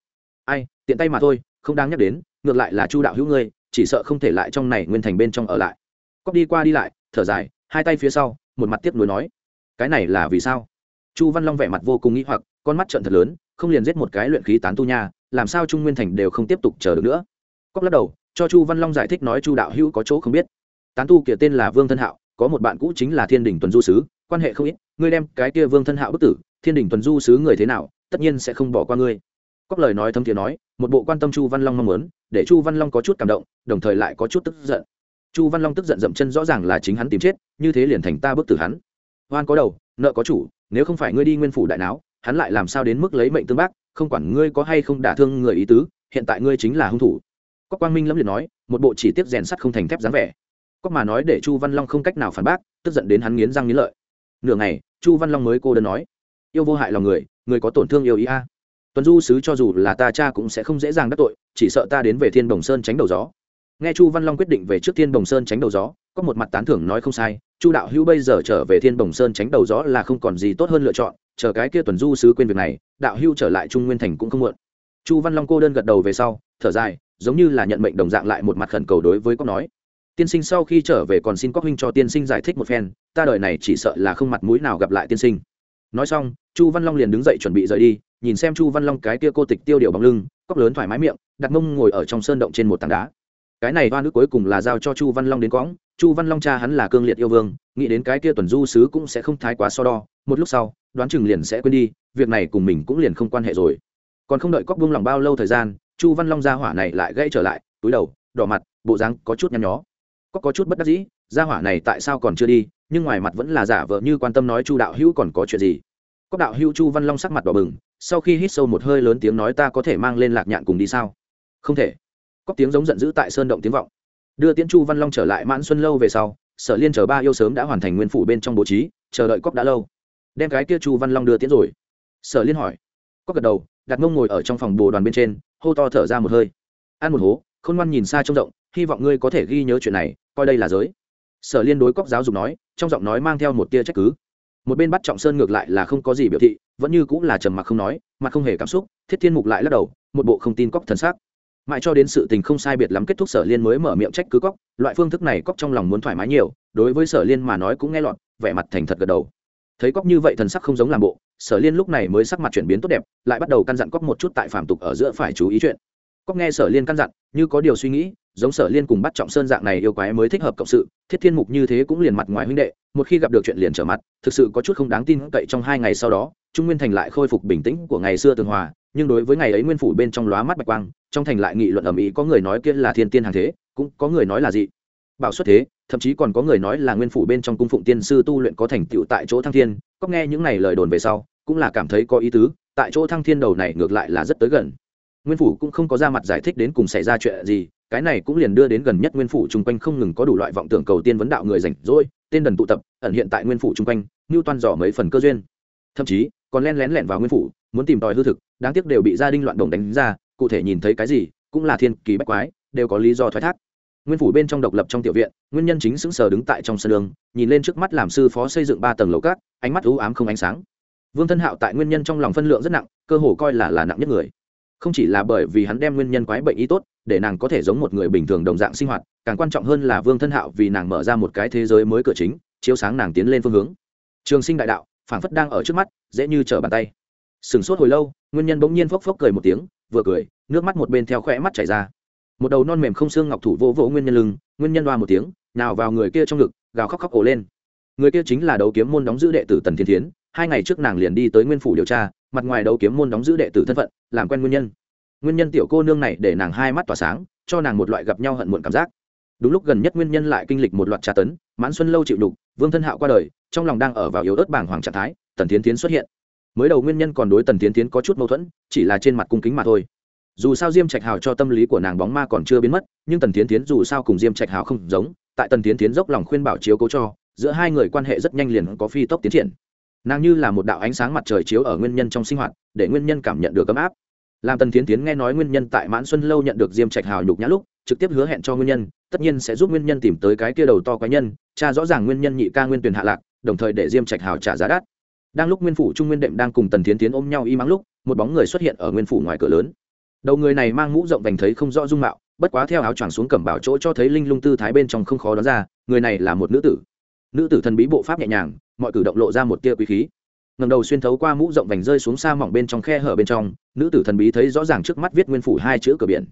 ai, tiện tay mà thôi, không đáng nhắc đến, ngược lại là chu đạo hữu ngươi, chỉ sợ không thể lại trong này nguyên thành bên trong ở lại. Cóc đi qua đi lại, thở dài, hai tay phía sau, một mặt tiếp nối nói, cái này là vì sao? Chu văn long vẻ mặt vô cùng nghĩ hoặc, con mắt trận thật lớn, không liền giết một cái luyện khí tán tu nha, làm sao trung nguyên thành đều không tiếp tục chờ được nữa? Cóc lắc đầu, cho chu văn long giải thích nói chu đạo hữu có chỗ không biết. Tán tu kia tên là vương thân hạo, có một bạn cũ chính là thiên đình tuần du sứ, quan hệ không ít, ngươi đem cái kia vương thân hạo bức tử, thiên đình tuần du sứ người thế nào, tất nhiên sẽ không bỏ qua ngươi cóc lời nói thâm thiế nói, một bộ quan tâm chu văn long mong muốn, để chu văn long có chút cảm động, đồng thời lại có chút tức giận. Chu văn long tức giận dậm chân rõ ràng là chính hắn tìm chết, như thế liền thành ta bức tử hắn. Oan có đầu, nợ có chủ, nếu không phải ngươi đi nguyên phủ đại não hắn lại làm sao đến mức lấy mệnh tương bác, không quản ngươi có hay không đả thương người ý tứ, hiện tại ngươi chính là hung thủ. Cóc quang minh lâm liệt nói, một bộ chỉ tiếp rèn sắt không thành thép dáng vẻ. Cóc mà nói để chu văn long không cách nào phản bác, tức giận đến hắn nghiến răng nghiến lợi. Nửa ngày, chu văn long mới cô đơn nói, yêu vô hại lòng người người có tổn thương yêu ý a tuần du sứ cho dù là ta cha cũng sẽ không dễ dàng đắc tội, chỉ sợ ta đến về thiên đồng sơn tránh đầu gió. Nghe chu văn long quyết định về trước thiên đồng sơn tránh đầu gió, có một mặt tán thưởng nói không sai, chu đạo hữu bây giờ trở về thiên đồng sơn tránh đầu gió là không còn gì tốt hơn lựa chọn, chờ cái kia tuần du sứ quên việc này, đạo hữu trở lại trung nguyên thành cũng không muộn. Chu văn long cô đơn gật đầu về sau, thở dài, giống như là nhận mệnh đồng dạng lại một mặt khẩn cầu đối với cóc nói. Tiên sinh sau khi trở về còn xin cóc huynh cho tiên sinh giải thích một phen, ta đời này chỉ sợ là không mặt mũi nào gặp lại tiên sinh. Nói xong, chu văn long liền đứng dậy chuẩn bị rời đi nhìn xem chu văn long cái kia cô tịch tiêu điều bằng lưng, cóc lớn thoải mái miệng, đặt mông ngồi ở trong sơn động trên một tảng đá. Cái này hoa nước cuối cùng là giao cho chu văn long đến quõng. Chu văn long cha hắn là cương liệt yêu vương, nghĩ đến cái kia tuần du sứ cũng sẽ không thái quá so đo. Một lúc sau, đoán chừng liền sẽ quên đi, việc này cùng mình cũng liền không quan hệ rồi. Còn không đợi cóc buông lòng bao lâu thời gian, chu văn long ra hỏa này lại gãy trở lại, túi đầu, đỏ mặt, bộ dáng có chút nhăn nhó. Cóc có chút bất đắc dĩ, ra hỏa này tại sao còn chưa đi, nhưng ngoài mặt vẫn là giả vờ như quan tâm nói chu đạo hữu còn có chuyện gì. Cóc đạo hữu chu văn long sắc mặt đỏ bừng sau khi hít sâu một hơi lớn tiếng nói ta có thể mang lên lạc nhạn cùng đi sao? Không thể. Cóc tiếng giống giận dữ tại sơn động tiếng vọng. Đưa tiễn chu văn long trở lại mãn xuân lâu về sau, sở liên chờ ba yêu sớm đã hoàn thành nguyên phủ bên trong bố trí, chờ đợi cóc đã lâu. Đem cái kia chu văn long đưa tiễn rồi. Sở liên hỏi. Cóc gật đầu, đặt mông ngồi ở trong phòng bồ đoàn bên trên, hô to thở ra một hơi. Ăn một hố, khôn ngoan nhìn xa trông rộng, hy vọng ngươi có thể ghi nhớ chuyện này, coi đây là giới. Sở liên đối cóc giáo dục nói, trong giọng nói mang theo một tia trách cứ một bên bắt trọng sơn ngược lại là không có gì biểu thị, vẫn như cũng là trầm mặc không nói mà không hề cảm xúc, thiết thiên mục lại lắc đầu, một bộ không tin cóc thần sắc. Mãi cho đến sự tình không sai biệt lắm kết thúc sở liên mới mở miệng trách cứ cóc, loại phương thức này cóc trong lòng muốn thoải mái nhiều, đối với sở liên mà nói cũng nghe lọt, vẻ mặt thành thật gật đầu. Thấy cóc như vậy thần sắc không giống làm bộ, sở liên lúc này mới sắc mặt chuyển biến tốt đẹp, lại bắt đầu căn dặn cóc một chút tại phạm tục ở giữa phải chú ý chuyện. Cóc nghe sở liên căn dặn, như có điều suy nghĩ, giống sở liên cùng bắt trọng sơn dạng này yêu quái mới thích hợp cộng sự, thiết thiên mục như thế cũng liền mặt ngoài huynh đệ một khi gặp được chuyện liền trở mặt, thực sự có chút không đáng tin cậy trong hai ngày sau đó, trung nguyên thành lại khôi phục bình tĩnh của ngày xưa tường hòa, nhưng đối với ngày ấy nguyên phủ bên trong lóa mắt bạch quang, trong thành lại nghị luận ầm ĩ có người nói kia là thiên tiên hàng thế, cũng có người nói là gì bảo xuất thế, thậm chí còn có người nói là nguyên phủ bên trong cung phụng tiên sư tu luyện có thành tựu tại chỗ thăng thiên, có nghe những này lời đồn về sau, cũng là cảm thấy có ý tứ, tại chỗ thăng thiên đầu này ngược lại là rất tới gần. Nguyên phủ cũng không có ra mặt giải thích đến cùng xảy ra chuyện gì cái này cũng liền đưa đến gần nhất nguyên phủ chung quanh không ngừng có đủ loại vọng tưởng cầu tiên vấn đạo người rảnh rỗi, tên đần tụ tập, ẩn hiện tại nguyên phủ chung quanh như toan dò mấy phần cơ duyên. Thậm chí, còn len lén lẹn vào nguyên phủ, muốn tìm tòi hư thực, đáng tiếc đều bị gia đình loạn đồng đánh ra, cụ thể nhìn thấy cái gì, cũng là thiên kỳ bách quái, đều có lý do thoái thác. Nguyên phủ bên trong độc lập trong tiểu viện, nguyên nhân chính sững sờ đứng tại trong sân đường, nhìn lên trước mắt làm sư phó xây dựng ba tầng lầu cát ánh mắt u ám không ánh sáng. Vương thân hạo tại nguyên nhân trong lòng phân lượng rất nặng, cơ hồ coi là là nặng nhất người. Không chỉ là bởi vì hắn đem nguyên nhân quái bệnh y tốt để nàng có thể giống một người bình thường đồng dạng sinh hoạt, càng quan trọng hơn là vương thân hạo vì nàng mở ra một cái thế giới mới cửa chính, chiếu sáng nàng tiến lên phương hướng. Trường sinh đại đạo, phảng phất đang ở trước mắt, dễ như trở bàn tay. Sửng sốt hồi lâu, nguyên nhân bỗng nhiên phốc phốc cười một tiếng, vừa cười, nước mắt một bên theo khỏe mắt chảy ra. Một đầu non mềm không xương ngọc thủ vỗ vỗ nguyên nhân lưng, nguyên nhân đoa một tiếng, nào vào người kia trong ngực, gào khóc khóc ổ lên. Người kia chính là đấu kiếm môn đóng giữ đệ tử tần thiên thiến, hai ngày trước nàng liền đi tới nguyên phủ điều tra, mặt ngoài đấu kiếm môn đóng giữ đệ tử thân phận, làm quen nguyên nhân nguyên nhân tiểu cô nương này để nàng hai mắt tỏa sáng, cho nàng một loại gặp nhau hận muộn cảm giác. Đúng lúc gần nhất nguyên nhân lại kinh lịch một loạt tra tấn, mãn xuân lâu chịu đục vương thân hạo qua đời, trong lòng đang ở vào yếu ớt bảng hoàng trạng thái, tần tiến tiến xuất hiện. Mới đầu nguyên nhân còn đối tần tiến tiến có chút mâu thuẫn, chỉ là trên mặt cung kính mà thôi. Dù sao diêm trạch hào cho tâm lý của nàng bóng ma còn chưa biến mất, nhưng tần tiến tiến dù sao cùng diêm trạch hào không giống, tại tần tiến tiến dốc lòng khuyên bảo chiếu cố cho, giữa hai người quan hệ rất nhanh liền có phi tốc tiến triển. Nàng như là một đạo ánh sáng mặt trời chiếu ở nguyên nhân trong sinh hoạt, để nguyên nhân cảm nhận được ấm áp làm tần tiến tiến nghe nói nguyên nhân tại mãn xuân lâu nhận được diêm trạch hào nhục nhã lúc, trực tiếp hứa hẹn cho nguyên nhân, tất nhiên sẽ giúp nguyên nhân tìm tới cái kia đầu to quái nhân cha rõ ràng nguyên nhân nhị ca nguyên tuyển hạ lạc, đồng thời để diêm trạch hào trả giá đắt. Đang lúc nguyên phủ trung nguyên đệm đang cùng tần tiến tiến ôm nhau y mắng lúc, một bóng người xuất hiện ở nguyên phủ ngoài cửa lớn. Đầu người này mang mũ rộng vành thấy không rõ dung mạo, bất quá theo áo choàng xuống cẩm bảo chỗ cho thấy linh lung tư thái bên trong không khó đoán ra, người này là một nữ tử. Nữ tử thần bí bộ pháp nhẹ nhàng, mọi cử động lộ ra một tia quý khí ngầm đầu xuyên thấu qua mũ rộng vành rơi xuống xa mỏng bên trong khe hở bên trong, nữ tử thần bí thấy rõ ràng trước mắt viết nguyên phủ hai chữ cửa biển.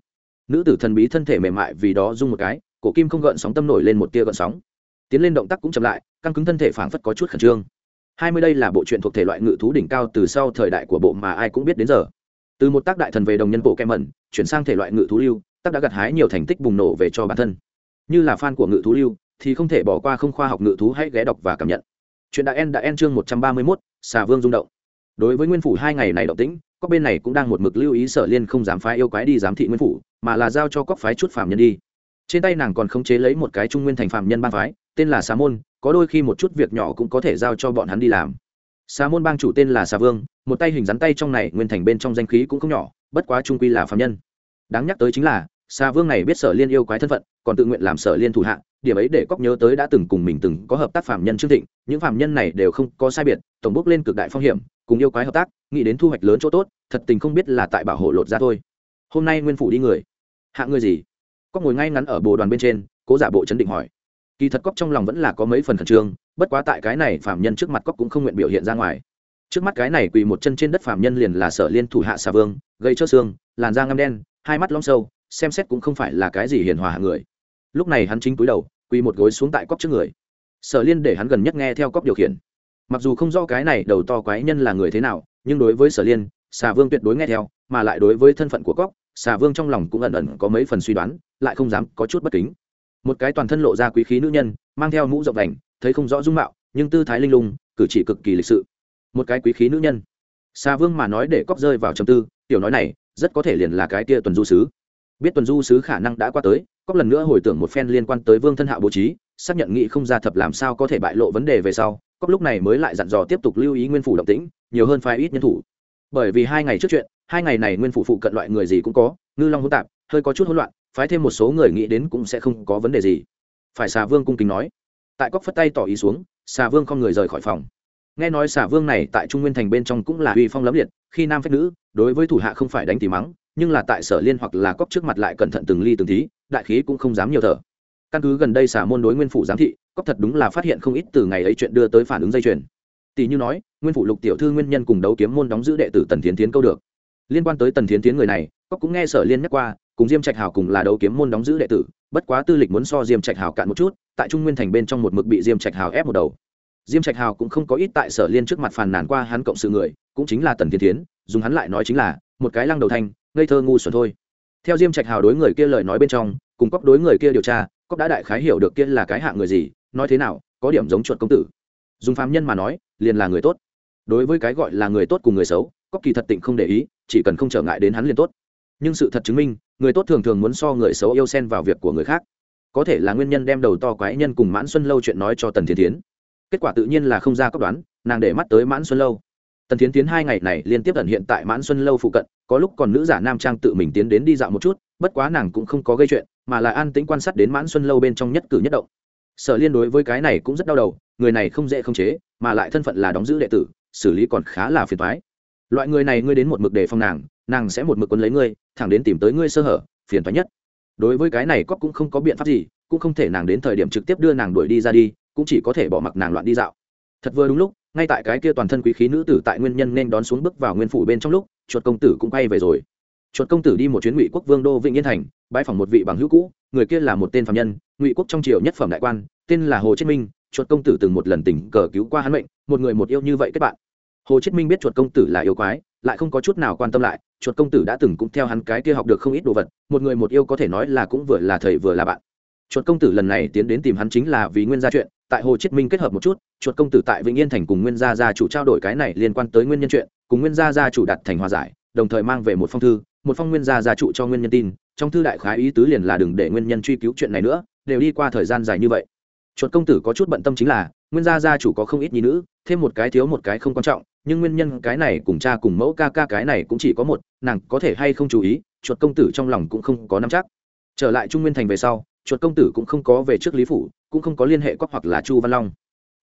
Nữ tử thần bí thân thể mềm mại vì đó rung một cái, cổ kim không gợn sóng tâm nổi lên một tia gợn sóng. Tiến lên động tác cũng chậm lại, căng cứng thân thể phảng phất có chút khẩn trương. Hai mươi đây là bộ truyện thuộc thể loại ngự thú đỉnh cao từ sau thời đại của bộ mà ai cũng biết đến giờ. Từ một tác đại thần về đồng nhân bộ kem mẩn chuyển sang thể loại ngự thú lưu, tác đã gặt hái nhiều thành tích bùng nổ về cho bản thân. Như là fan của ngự thú lưu, thì không thể bỏ qua không khoa học ngự thú hãy ghé đọc và cảm nhận. Chuyện đại en đã en chương một trăm ba mươi mốt xà vương rung động. Đối với nguyên phủ hai ngày này động tĩnh các bên này cũng đang một mực lưu ý sở liên không dám phái yêu quái đi giám thị nguyên phủ, mà là giao cho cóc phái chút phạm nhân đi. Trên tay nàng còn khống chế lấy một cái trung nguyên thành phạm nhân bang phái, tên là xà môn, có đôi khi một chút việc nhỏ cũng có thể giao cho bọn hắn đi làm. Xà môn bang chủ tên là xà vương, một tay hình rắn tay trong này, nguyên thành bên trong danh khí cũng không nhỏ, bất quá trung quy là phạm nhân. Đáng nhắc tới chính là, xà vương này biết sở liên yêu quái thân phận, còn tự nguyện làm sở liên thủ hạ điểm ấy để cóc nhớ tới đã từng cùng mình từng có hợp tác phạm nhân trương thịnh, những phạm nhân này đều không có sai biệt, tổng bốc lên cực đại phong hiểm, cùng yêu quái hợp tác, nghĩ đến thu hoạch lớn chỗ tốt, thật tình không biết là tại bảo hộ lột ra thôi. Hôm nay nguyên phủ đi người. Hạ người gì? Cóc ngồi ngay ngắn ở bồ đoàn bên trên, cố giả bộ chấn định hỏi. Kỳ thật cóc trong lòng vẫn là có mấy phần khẩn trương, bất quá tại cái này phạm nhân trước mặt cóc cũng không nguyện biểu hiện ra ngoài. Trước mắt cái này quỳ một chân trên đất phạm nhân liền là sở liên thủ hạ xà vương, gây cho xương, làn da ngâm đen, hai mắt long sâu, xem xét cũng không phải là cái gì hiền hòa hạng người lúc này hắn chính túi đầu, quỳ một gối xuống tại cóc trước người. Sở liên để hắn gần nhất nghe theo cóc điều khiển. Mặc dù không rõ cái này đầu to quái nhân là người thế nào, nhưng đối với sở liên, xà vương tuyệt đối nghe theo, mà lại đối với thân phận của cóc xà vương trong lòng cũng ẩn ẩn có mấy phần suy đoán, lại không dám có chút bất kính. Một cái toàn thân lộ ra quý khí nữ nhân, mang theo mũ rộng đành thấy không rõ dung mạo, nhưng tư thái linh lung, cử chỉ cực kỳ lịch sự. Một cái quý khí nữ nhân. Xà vương mà nói để cóc rơi vào trầm tư, tiểu nói này, rất có thể liền là cái tia tuần du sứ biết tuần du sứ khả năng đã qua tới cóc lần nữa hồi tưởng một phen liên quan tới vương thân hạo bố trí, xác nhận nghị không ra thập làm sao có thể bại lộ vấn đề về sau cóc lúc này mới lại dặn dò tiếp tục lưu ý nguyên phủ động tĩnh, nhiều hơn phái ít nhân thủ. Bởi vì hai ngày trước chuyện, hai ngày này nguyên phủ phụ cận loại người gì cũng có, ngư long hỗn tạp, hơi có chút hỗn loạn, phái thêm một số người nghĩ đến cũng sẽ không có vấn đề gì. Phải xà vương cung kính nói. Tại cóc phất tay tỏ ý xuống, xà vương không người rời khỏi phòng. Nghe nói xà vương này tại trung nguyên thành bên trong cũng là uy phong lẫm liệt, khi nam phép nữ, đối với thủ hạ không phải đánh tỉ mắng nhưng là tại sở liên hoặc là cóc trước mặt lại cẩn thận từng ly từng tí đại khí cũng không dám nhiều thở. Căn cứ gần đây xả môn đối nguyên phủ giám thị cóc thật đúng là phát hiện không ít từ ngày ấy chuyện đưa tới phản ứng dây chuyền. Tỷ như nói, nguyên phủ lục tiểu thư nguyên nhân cùng đấu kiếm môn đóng giữ đệ tử tần thiến tiến câu được. Liên quan tới tần thiến tiến người này cóc cũng nghe sở liên nhắc qua, cùng diêm trạch hào cùng là đấu kiếm môn đóng giữ đệ tử, bất quá tư lịch muốn so diêm trạch hào cạn một chút, tại trung nguyên thành bên trong một mực bị diêm trạch hào ép một đầu. Diêm trạch hào cũng không có ít tại sở liên trước mặt phàn nàn qua hắn cộng sự người, cũng chính là tần thiên tiến dùng hắn lại nói chính là, một cái lăng đầu thanh ngây thơ ngu xuẩn thôi. Theo diêm trạch hào đối người kia lời nói bên trong, cùng cóc đối người kia điều tra, cóc đã đại khái hiểu được kia là cái hạng người gì, nói thế nào, có điểm giống chuột công tử. Dùng phàm nhân mà nói, liền là người tốt. Đối với cái gọi là người tốt cùng người xấu, cóc kỳ thật tịnh không để ý, chỉ cần không trở ngại đến hắn liền tốt. Nhưng sự thật chứng minh, người tốt thường thường muốn so người xấu yêu xen vào việc của người khác. Có thể là nguyên nhân đem đầu to quái nhân cùng mãn xuân lâu chuyện nói cho tần thiên tiến kết quả tự nhiên là không ra cóc đoán, nàng để mắt tới mãn xuân lâu tần tiến tiến hai ngày này liên tiếp ẩn hiện tại mãn xuân lâu phụ cận, có lúc còn nữ giả nam trang tự mình tiến đến đi dạo một chút, bất quá nàng cũng không có gây chuyện, mà là an tĩnh quan sát đến mãn xuân lâu bên trong nhất cử nhất động. Sở liên đối với cái này cũng rất đau đầu, người này không dễ không chế, mà lại thân phận là đóng giữ đệ tử, xử lý còn khá là phiền thoái loại người này ngươi đến một mực đề phòng nàng nàng sẽ một mực quân lấy ngươi, thẳng đến tìm tới ngươi sơ hở, phiền thoái nhất. Đối với cái này cóc cũng không có biện pháp gì, cũng không thể nàng đến thời điểm trực tiếp đưa nàng đuổi đi ra đi, cũng chỉ có thể bỏ mặc nàng loạn đi dạo. Thật vừa đúng lúc ngay tại cái kia toàn thân quý khí nữ tử tại nguyên nhân nên đón xuống bước vào nguyên phủ bên trong lúc, chuột công tử cũng quay về rồi. Chuột công tử đi một chuyến ngụy quốc vương đô vĩnh yên thành bãi phòng một vị bằng hữu cũ, người kia là một tên phạm nhân, ngụy quốc trong triều nhất phẩm đại quan, tên là hồ chiết minh. Chuột công tử từng một lần tình cờ cứu qua hắn mệnh, một người một yêu như vậy kết bạn. Hồ chiết minh biết chuột công tử là yêu quái, lại không có chút nào quan tâm lại, chuột công tử đã từng cũng theo hắn cái kia học được không ít đồ vật, một người một yêu có thể nói là cũng vừa là thầy vừa là bạn chuột công tử lần này tiến đến tìm hắn chính là vì nguyên gia chuyện, tại hồ chiết minh kết hợp một chút, chuột công tử tại vĩnh yên thành cùng nguyên gia gia chủ trao đổi cái này liên quan tới nguyên nhân chuyện, cùng nguyên gia gia chủ đặt thành hòa giải, đồng thời mang về một phong thư, một phong nguyên gia gia chủ cho nguyên nhân tin, trong thư đại khái ý tứ liền là đừng để nguyên nhân truy cứu chuyện này nữa, đều đi qua thời gian dài như vậy. Chuột công tử có chút bận tâm chính là, nguyên gia gia chủ có không ít nhi nữ, thêm một cái thiếu một cái không quan trọng, nhưng nguyên nhân cái này cùng cha cùng mẫu ca ca cái này cũng chỉ có một, nàng có thể hay không chú ý, chuột công tử trong lòng cũng không có nắm chắc. Trở lại trung nguyên thành về sau chuột công tử cũng không có về trước lý phủ, cũng không có liên hệ quắc hoặc là chu văn long.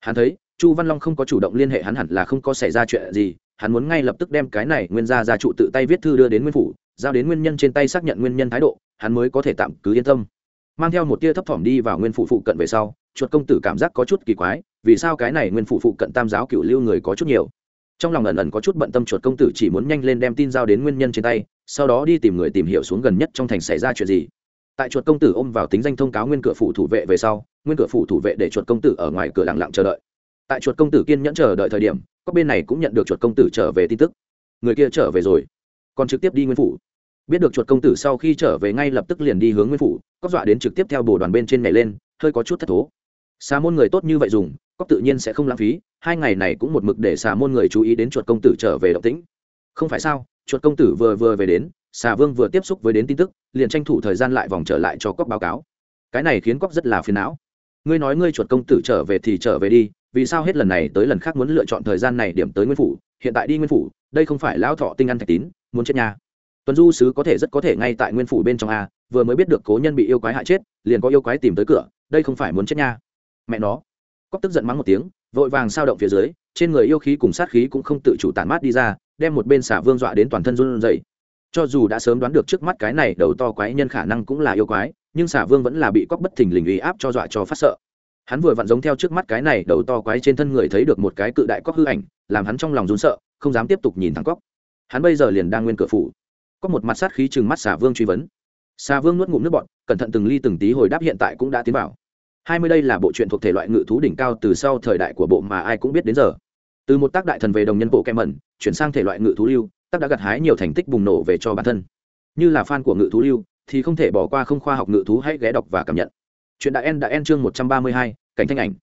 Hắn thấy, chu văn long không có chủ động liên hệ hắn hẳn là không có xảy ra chuyện gì, hắn muốn ngay lập tức đem cái này nguyên gia gia trụ tự tay viết thư đưa đến nguyên phủ, giao đến nguyên nhân trên tay xác nhận nguyên nhân thái độ, hắn mới có thể tạm cứ yên tâm. Mang theo một tia thấp thỏm đi vào nguyên phủ phụ cận về sau, chuột công tử cảm giác có chút kỳ quái, vì sao cái này nguyên phủ phụ cận tam giáo cựu lưu người có chút nhiều? Trong lòng ẩn ẩn có chút bận tâm chuột công tử chỉ muốn nhanh lên đem tin giao đến nguyên nhân trên tay, sau đó đi tìm người tìm hiểu xuống gần nhất trong thành xảy ra chuyện gì tại chuột công tử ôm vào tính danh thông cáo nguyên cửa phủ thủ vệ về sau, nguyên cửa phủ thủ vệ để chuột công tử ở ngoài cửa lặng lặng chờ đợi. Tại chuột công tử kiên nhẫn chờ đợi thời điểm các bên này cũng nhận được chuột công tử trở về tin tức. Người kia trở về rồi. Còn trực tiếp đi nguyên phủ. Biết được chuột công tử sau khi trở về ngay lập tức liền đi hướng nguyên phủ cóc dọa đến trực tiếp theo bồ đoàn bên trên này lên, hơi có chút thất thố. Xà môn người tốt như vậy dùng cóc tự nhiên sẽ không lãng phí, hai ngày này cũng một mực để xà môn người chú ý đến chuột công tử trở về động tĩnh không phải sao, chuột công tử vừa vừa về đến, xà vương vừa tiếp xúc với đến tin tức, liền tranh thủ thời gian lại vòng trở lại cho cóc báo cáo. Cái này khiến cóc rất là phiền não. Ngươi nói ngươi chuột công tử trở về thì trở về đi, vì sao hết lần này tới lần khác muốn lựa chọn thời gian này điểm tới nguyên phủ? Hiện tại đi nguyên phủ, đây không phải lão thọ tinh ăn thạch tín, muốn chết nhà. Tuần du sứ có thể rất có thể ngay tại nguyên phủ bên trong a, vừa mới biết được cố nhân bị yêu quái hại chết, liền có yêu quái tìm tới cửa, đây không phải muốn chết nha mẹ nó. Cóc tức giận mắng một tiếng, vội vàng sao động phía dưới, trên người yêu khí cùng sát khí cũng không tự chủ tản mát đi ra đem một bên xả vương dọa đến toàn thân run rẩy. Cho dù đã sớm đoán được trước mắt cái này đầu to quái nhân khả năng cũng là yêu quái, nhưng xả vương vẫn là bị cóc bất thình lình uy áp cho dọa cho phát sợ. Hắn vừa vặn giống theo trước mắt cái này đầu to quái trên thân người thấy được một cái cự đại cóc hư ảnh, làm hắn trong lòng run sợ, không dám tiếp tục nhìn thẳng cóc. Hắn bây giờ liền đang nguyên cửa phủ. Có một mặt sát khí chừng mắt xà vương truy vấn. Xà vương nuốt ngụm nước bọt, cẩn thận từng ly từng tí hồi đáp hiện tại cũng đã tiến vào. Hai mươi đây là bộ truyện thuộc thể loại ngự thú đỉnh cao từ sau thời đại của bộ mà ai cũng biết đến giờ từ một tác đại thần về đồng nhân bộ kem mẩn, chuyển sang thể loại ngự thú lưu, tác đã gặt hái nhiều thành tích bùng nổ về cho bản thân. Như là fan của ngự thú lưu, thì không thể bỏ qua không khoa học ngự thú hãy ghé đọc và cảm nhận. Chuyện đại en đã en chương một trăm ba mươi hai, cảnh thanh ảnh.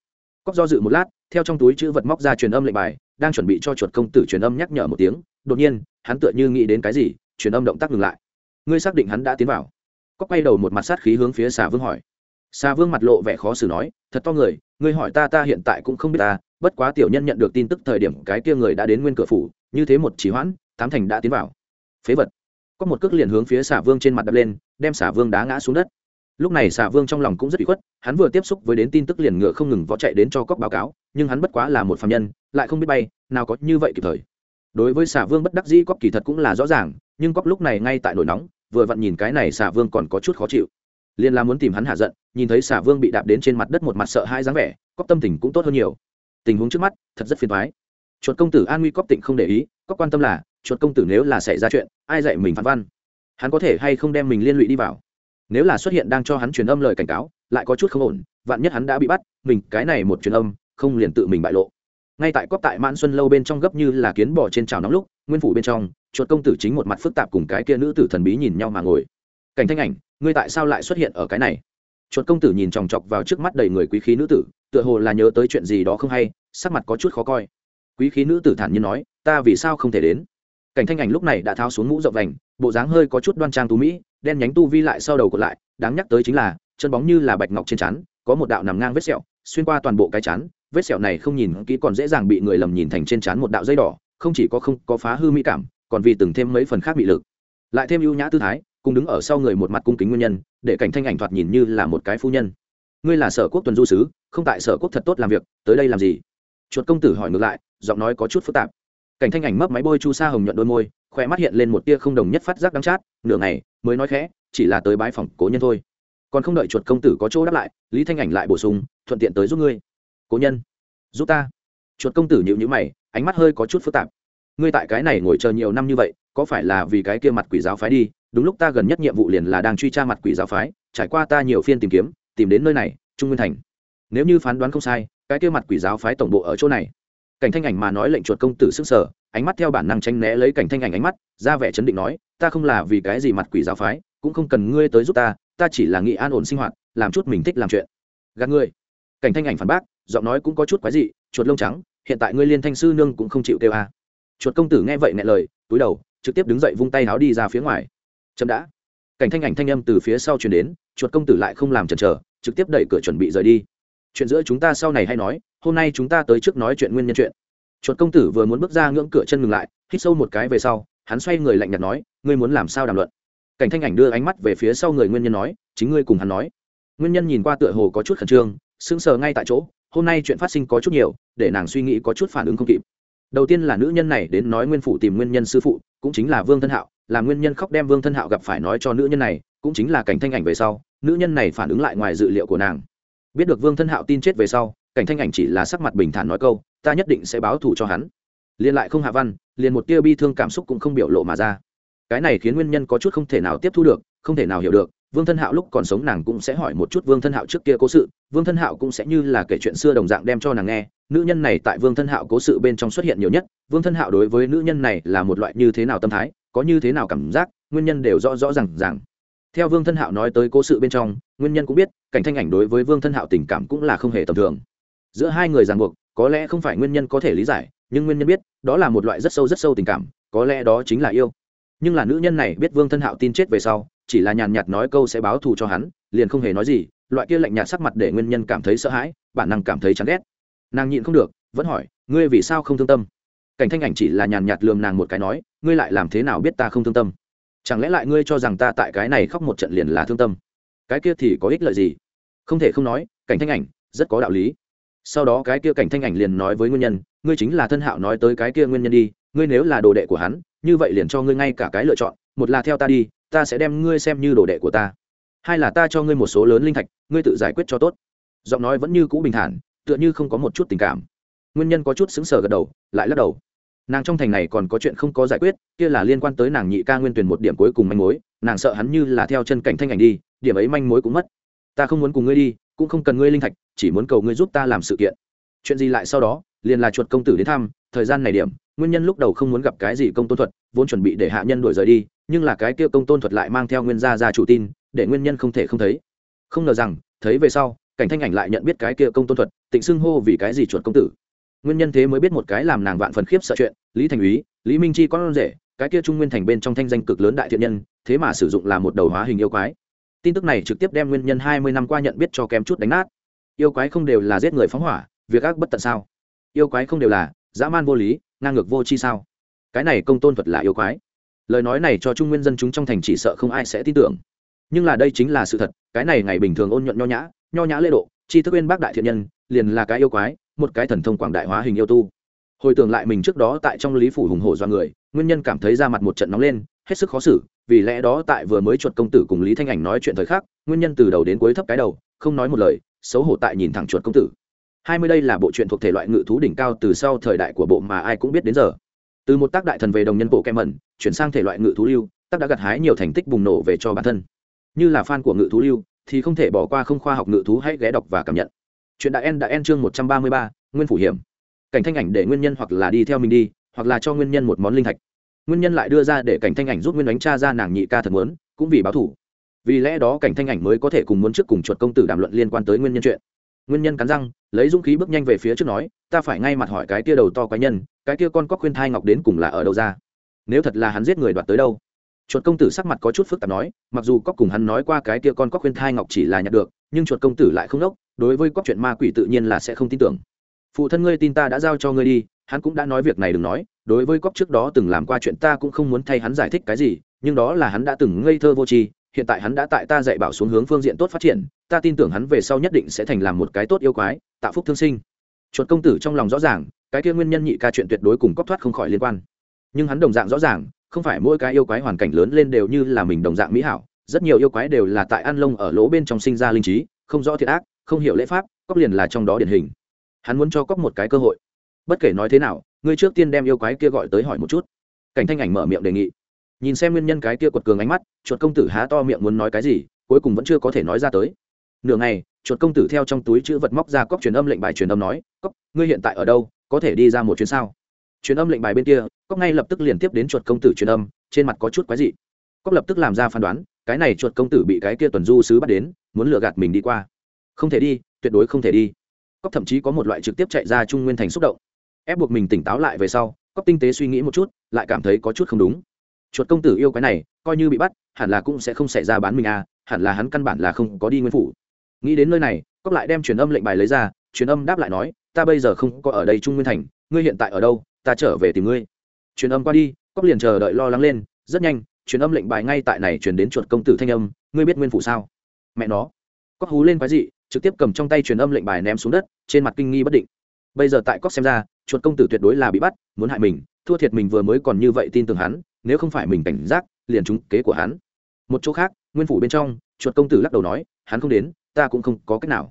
Cóc do dự một lát, theo trong túi chữ vật móc ra truyền âm lệnh bài, đang chuẩn bị cho chuột công tử truyền âm nhắc nhở một tiếng, đột nhiên, hắn tựa như nghĩ đến cái gì, truyền âm động tác ngừng lại. Ngươi xác định hắn đã tiến vào. Cóc quay đầu một mặt sát khí hướng phía xà vương hỏi. Xà vương mặt lộ vẻ khó xử nói, thật to người, ngươi hỏi ta ta hiện tại cũng không biết ta bất quá tiểu nhân nhận được tin tức thời điểm cái kia người đã đến nguyên cửa phủ, như thế một chỉ hoãn, tám thành đã tiến vào. Phế vật. Có một cước liền hướng phía xả vương trên mặt đập lên, đem xả vương đá ngã xuống đất. Lúc này xả vương trong lòng cũng rất bị khuất, hắn vừa tiếp xúc với đến tin tức liền ngựa không ngừng vó chạy đến cho cóc báo cáo, nhưng hắn bất quá là một phạm nhân, lại không biết bay, nào có như vậy kịp thời. Đối với xả vương bất đắc dĩ, cóc kỳ thật cũng là rõ ràng, nhưng cóc lúc này ngay tại nổi nóng, vừa vặn nhìn cái này xả vương còn có chút khó chịu. Liền là muốn tìm hắn hạ giận, nhìn thấy xả vương bị đạp đến trên mặt đất một mặt sợ hai dáng vẻ, cóc tâm tình cũng tốt hơn nhiều tình huống trước mắt, thật rất phiền thoái chuột công tử an nguy cóc tịnh không để ý cóc quan tâm là, chuột công tử nếu là xảy ra chuyện, ai dạy mình phán văn? Hắn có thể hay không đem mình liên lụy đi vào? Nếu là xuất hiện đang cho hắn truyền âm lời cảnh cáo, lại có chút không ổn, vạn nhất hắn đã bị bắt, mình cái này một truyền âm, không liền tự mình bại lộ. Ngay tại cóp tại mãn xuân lâu bên trong gấp như là kiến bò trên trào nóng lúc, nguyên phủ bên trong, chuột công tử chính một mặt phức tạp cùng cái kia nữ tử thần bí nhìn nhau mà ngồi. Cảnh thanh ảnh, ngươi tại sao lại xuất hiện ở cái này? Chuột công tử nhìn chòng chọc vào trước mắt đầy người quý khí nữ tử tựa hồ là nhớ tới chuyện gì đó không hay, sắc mặt có chút khó coi. Quý khí nữ tử thản nhiên nói, ta vì sao không thể đến? Cảnh thanh ảnh lúc này đã tháo xuống mũ rộng vành, bộ dáng hơi có chút đoan trang tú mỹ, đen nhánh tu vi lại sau đầu cột lại, đáng nhắc tới chính là, chân bóng như là bạch ngọc trên chắn có một đạo nằm ngang vết sẹo, xuyên qua toàn bộ cái chắn vết sẹo này không nhìn kỹ còn dễ dàng bị người lầm nhìn thành trên chắn một đạo dây đỏ, không chỉ có không có phá hư mỹ cảm, còn vì từng thêm mấy phần khác bị lực. Lại thêm ưu nhã tư thái, cùng đứng ở sau người một mặt cung kính nguyên nhân, để cảnh thanh ảnh thoạt nhìn như là một cái phu nhân. Ngươi là sở quốc tuần du sứ không tại sở quốc thật tốt làm việc, tới đây làm gì? Chuột công tử hỏi ngược lại, giọng nói có chút phức tạp. Cảnh thanh ảnh mấp máy bôi chu sa hồng nhuận đôi môi khỏe mắt hiện lên một tia không đồng nhất phát giác đắng chát, nửa ngày, mới nói khẽ, chỉ là tới bái phòng cố nhân thôi. Còn không đợi chuột công tử có chỗ đáp lại, lý thanh ảnh lại bổ sung, thuận tiện tới giúp ngươi. Cố nhân, giúp ta. Chuột công tử nhịu nhữ mày, ánh mắt hơi có chút phức tạp. Ngươi tại cái này ngồi chờ nhiều năm như vậy, có phải là vì cái kia mặt quỷ giáo phái đi? Đúng lúc ta gần nhất nhiệm vụ liền là đang truy tra mặt quỷ giáo phái, trải qua ta nhiều phiên tìm kiếm, tìm đến nơi này, trung nguyên thành nếu như phán đoán không sai, cái kia mặt quỷ giáo phái tổng bộ ở chỗ này. Cảnh thanh ảnh mà nói lệnh chuột công tử sức sở ánh mắt theo bản năng tranh né lấy cảnh thanh ảnh ánh mắt, ra vẻ chấn định nói, ta không là vì cái gì mặt quỷ giáo phái, cũng không cần ngươi tới giúp ta ta chỉ là nghĩ an ổn sinh hoạt, làm chút mình thích làm chuyện. Gạt ngươi. Cảnh thanh ảnh phản bác, giọng nói cũng có chút quái dị, chuột lông trắng, hiện tại ngươi liên thanh sư nương cũng không chịu kêu a. Chuột công tử nghe vậy nghe lời, túi đầu, trực tiếp đứng dậy vung tay áo đi ra phía ngoài. Chậm đã. Cảnh thanh ảnh thanh âm từ phía sau chuyển đến, chuột công tử lại không làm chần chờ, trực tiếp đẩy cửa chuẩn bị rời đi chuyện giữa chúng ta sau này hay nói, hôm nay chúng ta tới trước nói chuyện nguyên nhân chuyện. Chuột công tử vừa muốn bước ra ngưỡng cửa chân ngừng lại, hít sâu một cái về sau, hắn xoay người lạnh nhạt nói, ngươi muốn làm sao đàm luận? Cảnh thanh ảnh đưa ánh mắt về phía sau người nguyên nhân nói, chính ngươi cùng hắn nói. Nguyên nhân nhìn qua tựa hồ có chút khẩn trương, sững sờ ngay tại chỗ, hôm nay chuyện phát sinh có chút nhiều, để nàng suy nghĩ có chút phản ứng không kịp. Đầu tiên là nữ nhân này đến nói nguyên phủ tìm nguyên nhân sư phụ, cũng chính là vương thân hạo, là nguyên nhân khóc đem vương thân hạo gặp phải nói cho nữ nhân này, cũng chính là cảnh thanh ảnh về sau, nữ nhân này phản ứng lại ngoài dự liệu của nàng biết được vương thân hạo tin chết về sau, cảnh thanh ảnh chỉ là sắc mặt bình thản nói câu, ta nhất định sẽ báo thù cho hắn. Liên lại không hạ văn, liền một tia bi thương cảm xúc cũng không biểu lộ mà ra. Cái này khiến nguyên nhân có chút không thể nào tiếp thu được, không thể nào hiểu được. Vương thân hạo lúc còn sống nàng cũng sẽ hỏi một chút vương thân hạo trước kia cố sự. Vương thân hạo cũng sẽ như là kể chuyện xưa đồng dạng đem cho nàng nghe. Nữ nhân này tại vương thân hạo cố sự bên trong xuất hiện nhiều nhất. Vương thân hạo đối với nữ nhân này là một loại như thế nào tâm thái, có như thế nào cảm giác, nguyên nhân đều rõ rõ r à n g rằng theo vương thân hạo nói tới cố sự bên trong, nguyên nhân cũng biết, cảnh thanh ảnh đối với vương thân hạo tình cảm cũng là không hề tầm thường. Giữa hai người ràng buộc, có lẽ không phải nguyên nhân có thể lý giải, nhưng nguyên nhân biết, đó là một loại rất sâu rất sâu tình cảm, có lẽ đó chính là yêu. Nhưng là nữ nhân này biết vương thân hạo tin chết về sau, chỉ là nhàn nhạt nói câu sẽ báo thù cho hắn, liền không hề nói gì, loại kia lạnh nhạt sắc mặt để nguyên nhân cảm thấy sợ hãi, bản năng cảm thấy chán ghét. Nàng nhịn không được, vẫn hỏi, ngươi vì sao không thương tâm? Cảnh thanh ảnh chỉ là nhàn nhạt lườm nàng một cái nói, ngươi lại làm thế nào biết ta không thương tâm? Chẳng lẽ lại ngươi cho rằng ta tại cái này khóc một trận liền là thương tâm? Cái kia thì có ích lợi gì? Không thể không nói, cảnh thanh ảnh, rất có đạo lý. Sau đó cái kia cảnh thanh ảnh liền nói với nguyên nhân, ngươi chính là thân hạo nói tới cái kia nguyên nhân đi, ngươi nếu là đồ đệ của hắn, như vậy liền cho ngươi ngay cả cái lựa chọn, một là theo ta đi, ta sẽ đem ngươi xem như đồ đệ của ta. Hai là ta cho ngươi một số lớn linh thạch, ngươi tự giải quyết cho tốt. Giọng nói vẫn như cũ bình thản, tựa như không có một chút tình cảm. Nguyên nhân có chút xứng sờ gật đầu, lại lắc đầu nàng trong thành này còn có chuyện không có giải quyết, kia là liên quan tới nàng nhị ca nguyên tuyển một điểm cuối cùng manh mối, nàng sợ hắn như là theo chân cảnh thanh ảnh đi, điểm ấy manh mối cũng mất. Ta không muốn cùng ngươi đi, cũng không cần ngươi linh thạch, chỉ muốn cầu ngươi giúp ta làm sự kiện. Chuyện gì lại sau đó, liền là chuột công tử đến thăm, thời gian này điểm, nguyên nhân lúc đầu không muốn gặp cái gì công tôn thuật, vốn chuẩn bị để hạ nhân đuổi rời đi, nhưng là cái kia công tôn thuật lại mang theo nguyên gia ra chủ tin, để nguyên nhân không thể không thấy. Không ngờ rằng, thấy về sau, cảnh thanh ảnh lại nhận biết cái kia công tôn thuật, tịnh xưng hô vì cái gì chuột công tử nguyên nhân thế mới biết một cái làm nàng vạn phần khiếp sợ chuyện, lý thành úy, lý minh chi con rể, cái kia trung nguyên thành bên trong thanh danh cực lớn đại thiện nhân, thế mà sử dụng là một đầu hóa hình yêu quái. Tin tức này trực tiếp đem nguyên nhân hai mươi năm qua nhận biết cho kém chút đánh nát. Yêu quái không đều là giết người phóng hỏa, việc ác bất tận sao? Yêu quái không đều là dã man vô lý, ngang ngược vô chi sao? Cái này công tôn thuật là yêu quái. Lời nói này cho trung nguyên dân chúng trong thành chỉ sợ không ai sẽ tin tưởng. Nhưng là đây chính là sự thật, cái này ngày bình thường ôn nhuận nho nhã nho nhã lễ độ chi thức uyên bác đại thiện nhân, liền là cái yêu quái một cái thần thông quảng đại hóa hình yêu tu. Hồi tưởng lại mình trước đó tại trong lý phủ hùng hổ do người, nguyên nhân cảm thấy ra mặt một trận nóng lên, hết sức khó xử, vì lẽ đó tại vừa mới chuột công tử cùng lý thanh ảnh nói chuyện thời khắc, nguyên nhân từ đầu đến cuối thấp cái đầu, không nói một lời, xấu hổ tại nhìn thẳng chuột công tử. Hai mươi đây là bộ truyện thuộc thể loại ngự thú đỉnh cao từ sau thời đại của bộ mà ai cũng biết đến giờ. Từ một tác đại thần về đồng nhân bộ kem mẩn, chuyển sang thể loại ngự thú lưu, tác đã gặt hái nhiều thành tích bùng nổ về cho bản thân. Như là fan của ngự thú lưu, thì không thể bỏ qua không khoa học ngự thú hãy ghé đọc và cảm nhận chuyện đại en đã en chương một trăm ba mươi ba, nguyên phủ hiểm. Cảnh thanh ảnh để nguyên nhân hoặc là đi theo mình đi, hoặc là cho nguyên nhân một món linh thạch. Nguyên nhân lại đưa ra để cảnh thanh ảnh giúp nguyên đánh cha ra nàng nhị ca thật muốn, cũng vì báo thủ. Vì lẽ đó cảnh thanh ảnh mới có thể cùng muốn trước cùng chuột công tử đàm luận liên quan tới nguyên nhân chuyện. Nguyên nhân cắn răng, lấy dũng khí bước nhanh về phía trước nói, ta phải ngay mặt hỏi cái kia đầu to quái nhân, cái kia con có khuyên thai ngọc đến cùng là ở đâu ra? Nếu thật là hắn giết người đoạt tới đâu? Chuột công tử sắc mặt có chút phức tạp nói, mặc dù có cùng hắn nói qua cái kia con có khuyên thai ngọc chỉ là nhặt được, nhưng chuột công tử lại không đốc đối với có chuyện ma quỷ tự nhiên là sẽ không tin tưởng. Phụ thân ngươi tin ta đã giao cho ngươi đi, hắn cũng đã nói việc này đừng nói, đối với cóc trước đó từng làm qua chuyện ta cũng không muốn thay hắn giải thích cái gì, nhưng đó là hắn đã từng ngây thơ vô tri, hiện tại hắn đã tại ta dạy bảo xuống hướng phương diện tốt phát triển, ta tin tưởng hắn về sau nhất định sẽ thành làm một cái tốt yêu quái, tạo phúc thương sinh. Chuột công tử trong lòng rõ ràng, cái kia nguyên nhân nhị ca chuyện tuyệt đối cùng cóc thoát không khỏi liên quan. Nhưng hắn đồng dạng rõ ràng, không phải mỗi cái yêu quái hoàn cảnh lớn lên đều như là mình đồng dạng mỹ hảo, rất nhiều yêu quái đều là tại ăn lông ở lỗ bên trong sinh ra linh trí, không rõ thiệt ác không hiểu lễ pháp cóc liền là trong đó điển hình. Hắn muốn cho cóc một cái cơ hội. Bất kể nói thế nào, ngươi trước tiên đem yêu quái kia gọi tới hỏi một chút. Cảnh thanh ảnh mở miệng đề nghị. Nhìn xem nguyên nhân cái kia quật cường ánh mắt, chuột công tử há to miệng muốn nói cái gì, cuối cùng vẫn chưa có thể nói ra tới. Nửa ngày, chuột công tử theo trong túi chữ vật móc ra cóc truyền âm lệnh bài truyền âm nói cóc ngươi hiện tại ở đâu, có thể đi ra một chuyến sao? Truyền âm lệnh bài bên kia cóc ngay lập tức liền tiếp đến chuột công tử truyền âm, trên mặt có chút quái dị. Cóc lập tức làm ra phán đoán, cái này chuột công tử bị cái kia tuần du sứ bắt đến, muốn lừa gạt mình đi qua không thể đi, tuyệt đối không thể đi. Cóc thậm chí có một loại trực tiếp chạy ra trung nguyên thành xúc động. Ép buộc mình tỉnh táo lại về sau cóc tinh tế suy nghĩ một chút, lại cảm thấy có chút không đúng. Chuột công tử yêu cái này, coi như bị bắt, hẳn là cũng sẽ không xảy ra bán mình à hẳn là hắn căn bản là không có đi nguyên phủ. Nghĩ đến nơi này cóc lại đem truyền âm lệnh bài lấy ra, truyền âm đáp lại nói, ta bây giờ không có ở đây trung nguyên thành, ngươi hiện tại ở đâu, ta trở về tìm ngươi. Truyền âm qua đi cóc liền chờ đợi lo lắng lên, rất nhanh, truyền âm lệnh bài ngay tại này truyền đến chuột công tử thanh âm, ngươi biết nguyên phủ sao? Mẹ nó. Cóc hú lên quái dị trực tiếp cầm trong tay truyền âm lệnh bài ném xuống đất, trên mặt kinh nghi bất định. Bây giờ tại cóc xem ra, chuột công tử tuyệt đối là bị bắt, muốn hại mình, thua thiệt mình vừa mới còn như vậy tin tưởng hắn, nếu không phải mình cảnh giác, liền trúng kế của hắn. Một chỗ khác, nguyên phủ bên trong, chuột công tử lắc đầu nói, hắn không đến, ta cũng không có cách nào.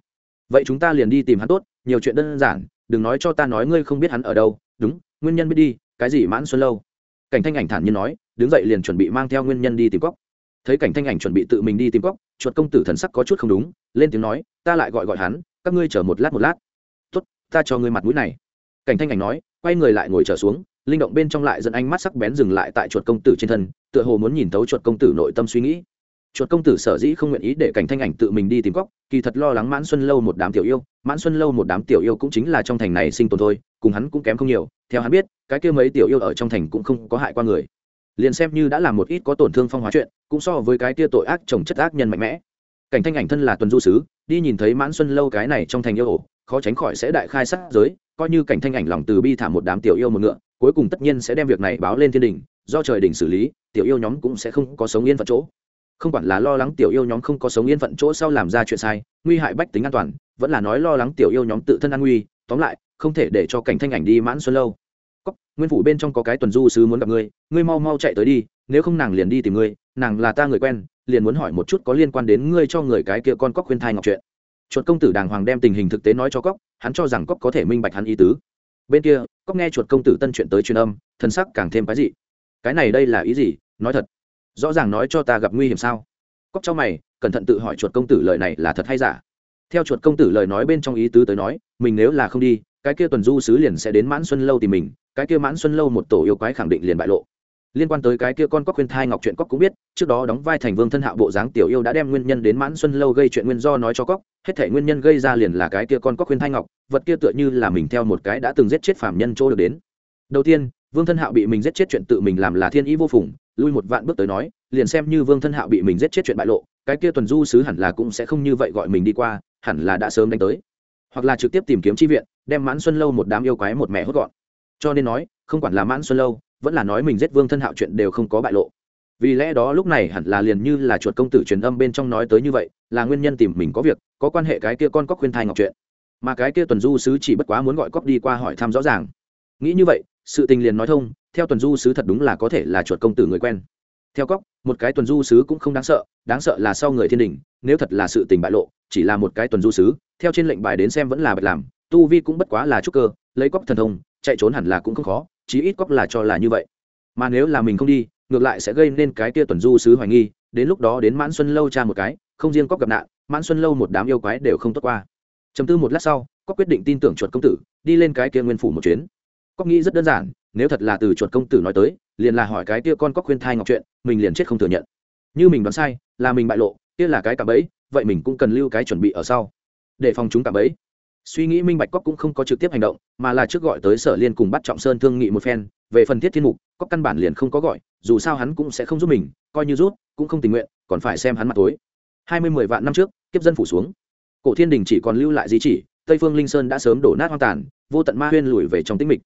Vậy chúng ta liền đi tìm hắn tốt, nhiều chuyện đơn giản, đừng nói cho ta nói ngươi không biết hắn ở đâu. Đúng, nguyên nhân biết đi, cái gì mãn xuân lâu? Cảnh thanh ảnh thản nhiên nói, đứng dậy liền chuẩn bị mang theo nguyên nhân đi tìm cóc thấy cảnh thanh ảnh chuẩn bị tự mình đi tìm cóc, chuột công tử thần sắc có chút không đúng, lên tiếng nói, ta lại gọi gọi hắn, các ngươi chờ một lát một lát. Tốt, ta cho ngươi mặt mũi này. Cảnh thanh ảnh nói, quay người lại ngồi trở xuống, linh động bên trong lại dẫn ánh mắt sắc bén dừng lại tại chuột công tử trên thân, tựa hồ muốn nhìn thấu chuột công tử nội tâm suy nghĩ. Chuột công tử sở dĩ không nguyện ý để cảnh thanh ảnh tự mình đi tìm cóc, kỳ thật lo lắng mãn xuân lâu một đám tiểu yêu, mãn xuân lâu một đám tiểu yêu cũng chính là trong thành này sinh tồn thôi, cùng hắn cũng kém không nhiều, theo hắn biết, cái kia mấy tiểu yêu ở trong thành cũng không có hại qua người liền xem như đã làm một ít có tổn thương phong hóa chuyện, cũng so với cái tia tội ác trồng chất ác nhân mạnh mẽ. Cảnh thanh ảnh thân là tuần du sứ, đi nhìn thấy mãn xuân lâu cái này trong thành yêu ổ, khó tránh khỏi sẽ đại khai sát giới, coi như cảnh thanh ảnh lòng từ bi thả một đám tiểu yêu một ngựa, cuối cùng tất nhiên sẽ đem việc này báo lên thiên đình, do trời đình xử lý, tiểu yêu nhóm cũng sẽ không có sống yên phận chỗ. Không quản là lo lắng tiểu yêu nhóm không có sống yên phận chỗ sau làm ra chuyện sai, nguy hại bách tính an toàn, vẫn là nói lo lắng tiểu yêu nhóm tự thân an nguy, tóm lại, không thể để cho cảnh thanh ảnh đi mãn xuân lâu nguyên phủ bên trong có cái tuần du sứ muốn gặp ngươi ngươi mau mau chạy tới đi, nếu không nàng liền đi tìm ngươi, nàng là ta người quen, liền muốn hỏi một chút có liên quan đến ngươi cho người cái kia con cóc khuyên thai ngọc chuyện. Chuột công tử đàng hoàng đem tình hình thực tế nói cho cóc, hắn cho rằng cóc có thể minh bạch hắn ý tứ. Bên kia, cóc nghe chuột công tử tân chuyện tới truyền âm thân sắc càng thêm cái gì cái này đây là ý gì? Nói thật. Rõ ràng nói cho ta gặp nguy hiểm sao? Cóc cho mày, cẩn thận tự hỏi chuột công tử lời này là thật hay giả. Theo chuột công tử lời nói bên trong ý tứ tới nói, mình nếu là không đi, cái kia tuần du sứ liền sẽ đến mãn xuân lâu tìm mình cái kia mãn xuân lâu một tổ yêu quái khẳng định liền bại lộ. Liên quan tới cái kia con cóc khuyên thai ngọc chuyện cóc cũng biết, trước đó đóng vai thành vương thân hạo bộ dáng tiểu yêu đã đem nguyên nhân đến mãn xuân lâu gây chuyện nguyên do nói cho cóc, hết thể nguyên nhân gây ra liền là cái kia con cóc khuyên thai ngọc, vật kia tựa như là mình theo một cái đã từng giết chết phạm nhân chỗ được đến. Đầu tiên, vương thân hạo bị mình giết chết chuyện tự mình làm là thiên ý vô phùng, lui một vạn bước tới nói, liền xem như vương thân hạo bị mình giết chết chuyện bại lộ, cái kia tuần du sứ hẳn là cũng sẽ không như vậy gọi mình đi qua, hẳn là đã sớm đánh tới. Hoặc là trực tiếp tìm kiếm chi viện, đem mãn xuân lâu một đám yêu quái một mẹ hốt gọn cho nên nói, không quản là mãn xuân lâu, vẫn là nói mình giết vương thân hạo chuyện đều không có bại lộ. Vì lẽ đó lúc này hẳn là liền như là chuột công tử truyền âm bên trong nói tới như vậy, là nguyên nhân tìm mình có việc, có quan hệ cái kia con cóc khuyên thai ngọc chuyện. Mà cái kia tuần du sứ chỉ bất quá muốn gọi cóc đi qua hỏi thăm rõ ràng. Nghĩ như vậy, sự tình liền nói thông, theo tuần du sứ thật đúng là có thể là chuột công tử người quen. Theo cóc, một cái tuần du sứ cũng không đáng sợ đáng sợ là sau người thiên đình, nếu thật là sự tình bại lộ, chỉ là một cái tuần du sứ, theo trên lệnh bài đến xem vẫn là bạch làm, tu vi cũng bất quá là trúc cơ, lấy cóc thần thông chạy trốn hẳn là cũng không khó, chí ít cóc là cho là như vậy. Mà nếu là mình không đi, ngược lại sẽ gây nên cái tia tuần du sứ hoài nghi, đến lúc đó đến mãn xuân lâu cha một cái, không riêng cóc gặp nạn, mãn xuân lâu một đám yêu quái đều không tốt qua. Chấm tư một lát sau, cóc quyết định tin tưởng chuột công tử, đi lên cái kia nguyên phủ một chuyến. Cóc nghĩ rất đơn giản, nếu thật là từ chuột công tử nói tới, liền là hỏi cái kia con cóc khuyên thai ngọc chuyện, mình liền chết không thừa nhận. Như mình đoán sai, là mình bại lộ, kia là cái cả bẫy, vậy mình cũng cần lưu cái chuẩn bị ở sau. Để phòng chúng cả bẫy suy nghĩ minh bạch cóc cũng không có trực tiếp hành động, mà là trước gọi tới sở liên cùng bắt trọng sơn thương nghị một phen, về phần thiết thiên mục cóc căn bản liền không có gọi, dù sao hắn cũng sẽ không giúp mình, coi như rút, cũng không tình nguyện, còn phải xem hắn mặt tối. Hai mươi mười vạn năm trước, kiếp dân phủ xuống. Cổ thiên đình chỉ còn lưu lại di chỉ, tây phương linh sơn đã sớm đổ nát hoang tàn, vô tận ma huyên lùi về trong tĩnh mịch.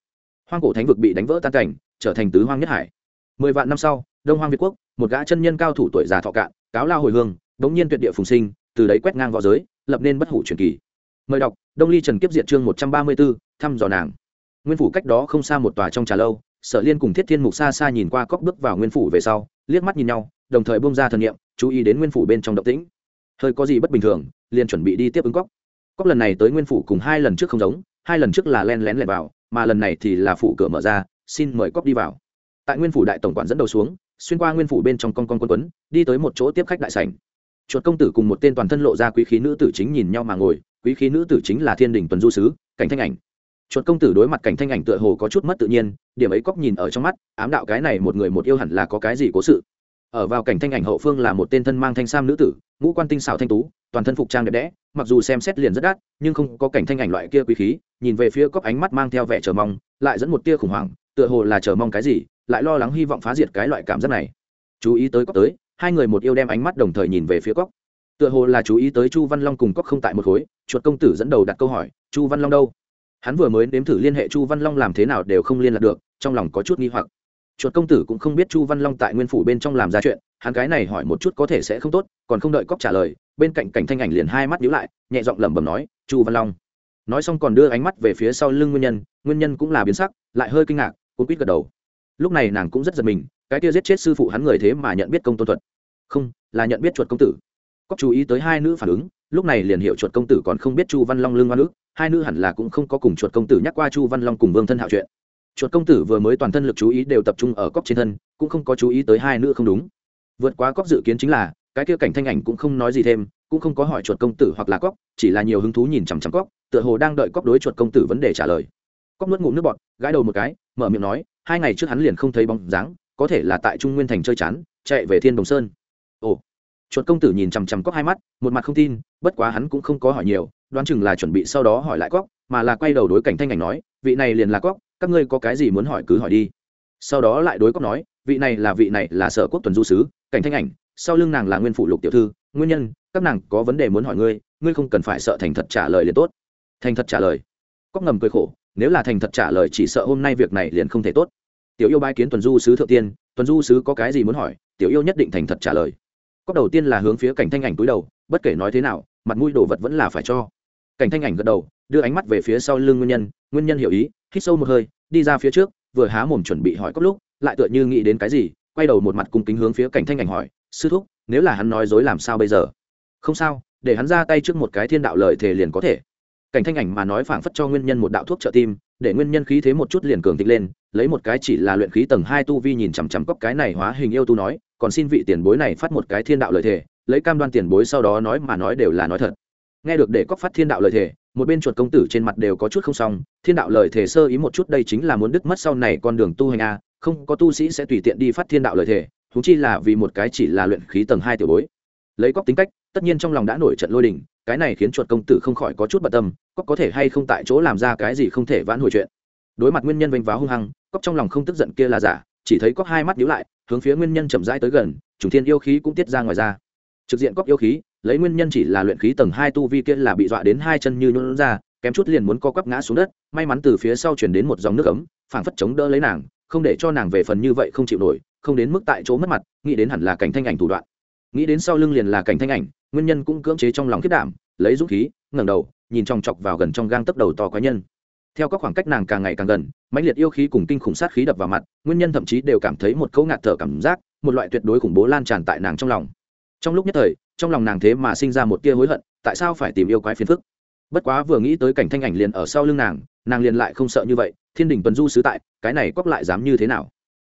Hoang cổ thánh vực bị đánh vỡ tan cảnh, trở thành tứ hoang nhất hải. Mười vạn năm sau, đông hoang việt quốc, một gã chân nhân cao thủ tuổi già thọ cạn, cáo lao hồi hương, đống nhiên tuyệt địa phùng sinh, từ đấy quét ngang v õ giới, lập nên bất hủ truyền kỳ. Mời đọc đông ly trần kiếp diện chương một trăm ba mươi b ố thăm dò nàng. nguyên phủ cách đó không xa một tòa trong trà lâu, sở liên cùng thiết thiên mục xa xa nhìn qua cóc bước vào nguyên phủ về sau, liếc mắt nhìn nhau, đồng thời bông ra thần nghiệm chú ý đến nguyên phủ bên trong động tĩnh. hơi có gì bất bình thường, liền chuẩn bị đi tiếp ứng cóc cóc lần này tới nguyên phủ cùng hai lần trước không giống, hai lần trước là len lén lẻn vào, mà lần này thì là phủ cửa mở ra, xin mời cóc đi vào. tại nguyên phủ đại tổng quản dẫn đầu xuống, xuyên qua nguyên phủ bên trong con con quân quấn, đi tới một chỗ tiếp khách đại sảnh. chuột công tử cùng một tên toàn thân lộ ra quý khí nữ tử chính nhìn nhau mà ngồi quý khí nữ tử chính là thiên đình tuần du sứ, cảnh thanh ảnh. Chuột công tử đối mặt cảnh thanh ảnh tựa hồ có chút mất tự nhiên, điểm ấy cóc nhìn ở trong mắt, ám đạo cái này một người một yêu hẳn là có cái gì cố sự. Ở vào cảnh thanh ảnh hậu phương là một tên thân mang thanh sam nữ tử, ngũ quan tinh xảo thanh tú, toàn thân phục trang đẹp đẽ, mặc dù xem xét liền rất đắt, nhưng không có cảnh thanh ảnh loại kia quý khí, nhìn về phía cóc ánh mắt mang theo vẻ chờ mong, lại dẫn một tia khủng hoảng, tựa hồ là chờ mong cái gì, lại lo lắng hy vọng phá diệt cái loại cảm giác này. Chú ý tới cóc tới, hai người một yêu đem ánh mắt đồng thời nhìn về phía cóc tựa hồ là chú ý tới chu văn long cùng cóc không tại một khối, chuột công tử dẫn đầu đặt câu hỏi, chu văn long đâu? Hắn vừa mới nếm thử liên hệ chu văn long làm thế nào đều không liên lạc được, trong lòng có chút nghi hoặc. Chuột công tử cũng không biết chu văn long tại nguyên phủ bên trong làm ra chuyện, hắn cái này hỏi một chút có thể sẽ không tốt, còn không đợi cóc trả lời, bên cạnh cảnh thanh ảnh liền hai mắt nhíu lại, nhẹ giọng lẩm bẩm nói, chu văn long. Nói xong còn đưa ánh mắt về phía sau lưng nguyên nhân nguyên nhân cũng là biến sắc, lại hơi kinh ngạc, cuốn quýt gật đầu. Lúc này nàng cũng rất giật mình, cái kia giết chết sư phụ hắn người thế mà nhận biết công tôn thuật. Không, là nhận biết chuột công tử cóc chú ý tới hai nữ phản ứng, lúc này liền hiểu chuột công tử còn không biết chu văn long lương văn ước hai nữ hẳn là cũng không có cùng chuột công tử nhắc qua chu văn long cùng vương thân hạo chuyện. Chuột công tử vừa mới toàn thân lực chú ý đều tập trung ở cóc trên thân, cũng không có chú ý tới hai nữ không đúng. Vượt quá cóc dự kiến chính là, cái kia cảnh thanh ảnh cũng không nói gì thêm, cũng không có hỏi chuột công tử hoặc là cóc, chỉ là nhiều hứng thú nhìn chằm chằm cóc, tựa hồ đang đợi cóc đối chuột công tử vấn đề trả lời. Cóc nuốt ngụm nước bọt, gãi đầu một cái, mở miệng nói, hai ngày trước hắn liền không thấy bóng dáng, có thể là tại trung nguyên thành chơi chán, chạy về thiên đồng sơn. Ồ chuột công tử nhìn chằm chằm cóc hai mắt, một mặt không tin, bất quá hắn cũng không có hỏi nhiều, đoán chừng là chuẩn bị sau đó hỏi lại cóc, mà là quay đầu đối cảnh thanh ảnh nói, vị này liền là cóc, các ngươi có cái gì muốn hỏi cứ hỏi đi. Sau đó lại đối cóc nói, vị này là vị này là sở quốc tuần du sứ, cảnh thanh ảnh, sau lưng nàng là nguyên phụ lục tiểu thư, nguyên nhân, các nàng có vấn đề muốn hỏi ngươi ngươi không cần phải sợ thành thật trả lời liền tốt. Thành thật trả lời. Cóc ngầm cười khổ, nếu là thành thật trả lời chỉ sợ hôm nay việc này liền không thể tốt. Tiểu yêu bái kiến tuần du sứ thượng tiên, tuần du sứ có cái gì muốn hỏi, tiểu yêu nhất định thành thật trả lời cóc đầu tiên là hướng phía cảnh thanh ảnh túi đầu, bất kể nói thế nào, mặt mũi đồ vật vẫn là phải cho. Cảnh thanh ảnh gật đầu, đưa ánh mắt về phía sau lưng nguyên nhân nguyên nhân hiểu ý, hít sâu một hơi, đi ra phía trước, vừa há mồm chuẩn bị hỏi cóc lúc, lại tựa như nghĩ đến cái gì, quay đầu một mặt cung kính hướng phía cảnh thanh ảnh hỏi, sư thúc, nếu là hắn nói dối làm sao bây giờ? Không sao, để hắn ra tay trước một cái thiên đạo lợi thể liền có thể. Cảnh thanh ảnh mà nói phảng phất cho nguyên nhân một đạo thuốc trợ tim, để nguyên nhân khí thế một chút liền cường tịch lên, lấy một cái chỉ là luyện khí tầng hai tu vi nhìn chằm chằm cóc cái này hóa hình yêu tu nói còn xin vị tiền bối này phát một cái thiên đạo lời thể lấy cam đoan tiền bối sau đó nói mà nói đều là nói thật. Nghe được để cóc phát thiên đạo lời thể một bên chuột công tử trên mặt đều có chút không xong, thiên đạo lời thể sơ ý một chút đây chính là muốn đứt mất sau này con đường tu hành a, không có tu sĩ sẽ tùy tiện đi phát thiên đạo lời thể thú chi là vì một cái chỉ là luyện khí tầng hai tiểu bối. Lấy cóc tính cách, tất nhiên trong lòng đã nổi trận lôi đình, cái này khiến chuột công tử không khỏi có chút bận tâm cóc có thể hay không tại chỗ làm ra cái gì không thể vãn hồi chuyện. Đối mặt nguyên nhân vênh váo hung hăng cóc trong lòng không tức giận kia là giả, chỉ thấy cóc hai mắt nhíu lại hướng phía nguyên nhân chậm rãi tới gần, trùng thiên yêu khí cũng tiết ra ngoài ra. Trực diện cóc yêu khí, lấy nguyên nhân chỉ là luyện khí tầng hai tu vi kia là bị dọa đến hai chân như nhún ra, kém chút liền muốn co quắp ngã xuống đất, may mắn từ phía sau chuyển đến một dòng nước ấm, phảng phất chống đỡ lấy nàng, không để cho nàng về phần như vậy không chịu nổi, không đến mức tại chỗ mất mặt, nghĩ đến hẳn là cảnh thanh ảnh thủ đoạn. Nghĩ đến sau lưng liền là cảnh thanh ảnh, nguyên nhân cũng cưỡng chế trong lòng khiết đảm, lấy dũng khí, ngẩng đầu, nhìn chòng chọc vào gần trong gang tấc đầu to quái nhân theo các khoảng cách nàng càng ngày càng gần, mãnh liệt yêu khí cùng kinh khủng sát khí đập vào mặt, nguyên nhân thậm chí đều cảm thấy một câu ngạt thở cảm giác, một loại tuyệt đối khủng bố lan tràn tại nàng trong lòng. Trong lúc nhất thời, trong lòng nàng thế mà sinh ra một tia hối hận, tại sao phải tìm yêu quái phiền phức? Bất quá vừa nghĩ tới cảnh thanh ảnh liền ở sau lưng nàng nàng liền lại không sợ như vậy, thiên đình tuần du sứ tại, cái này cóp lại dám như thế nào?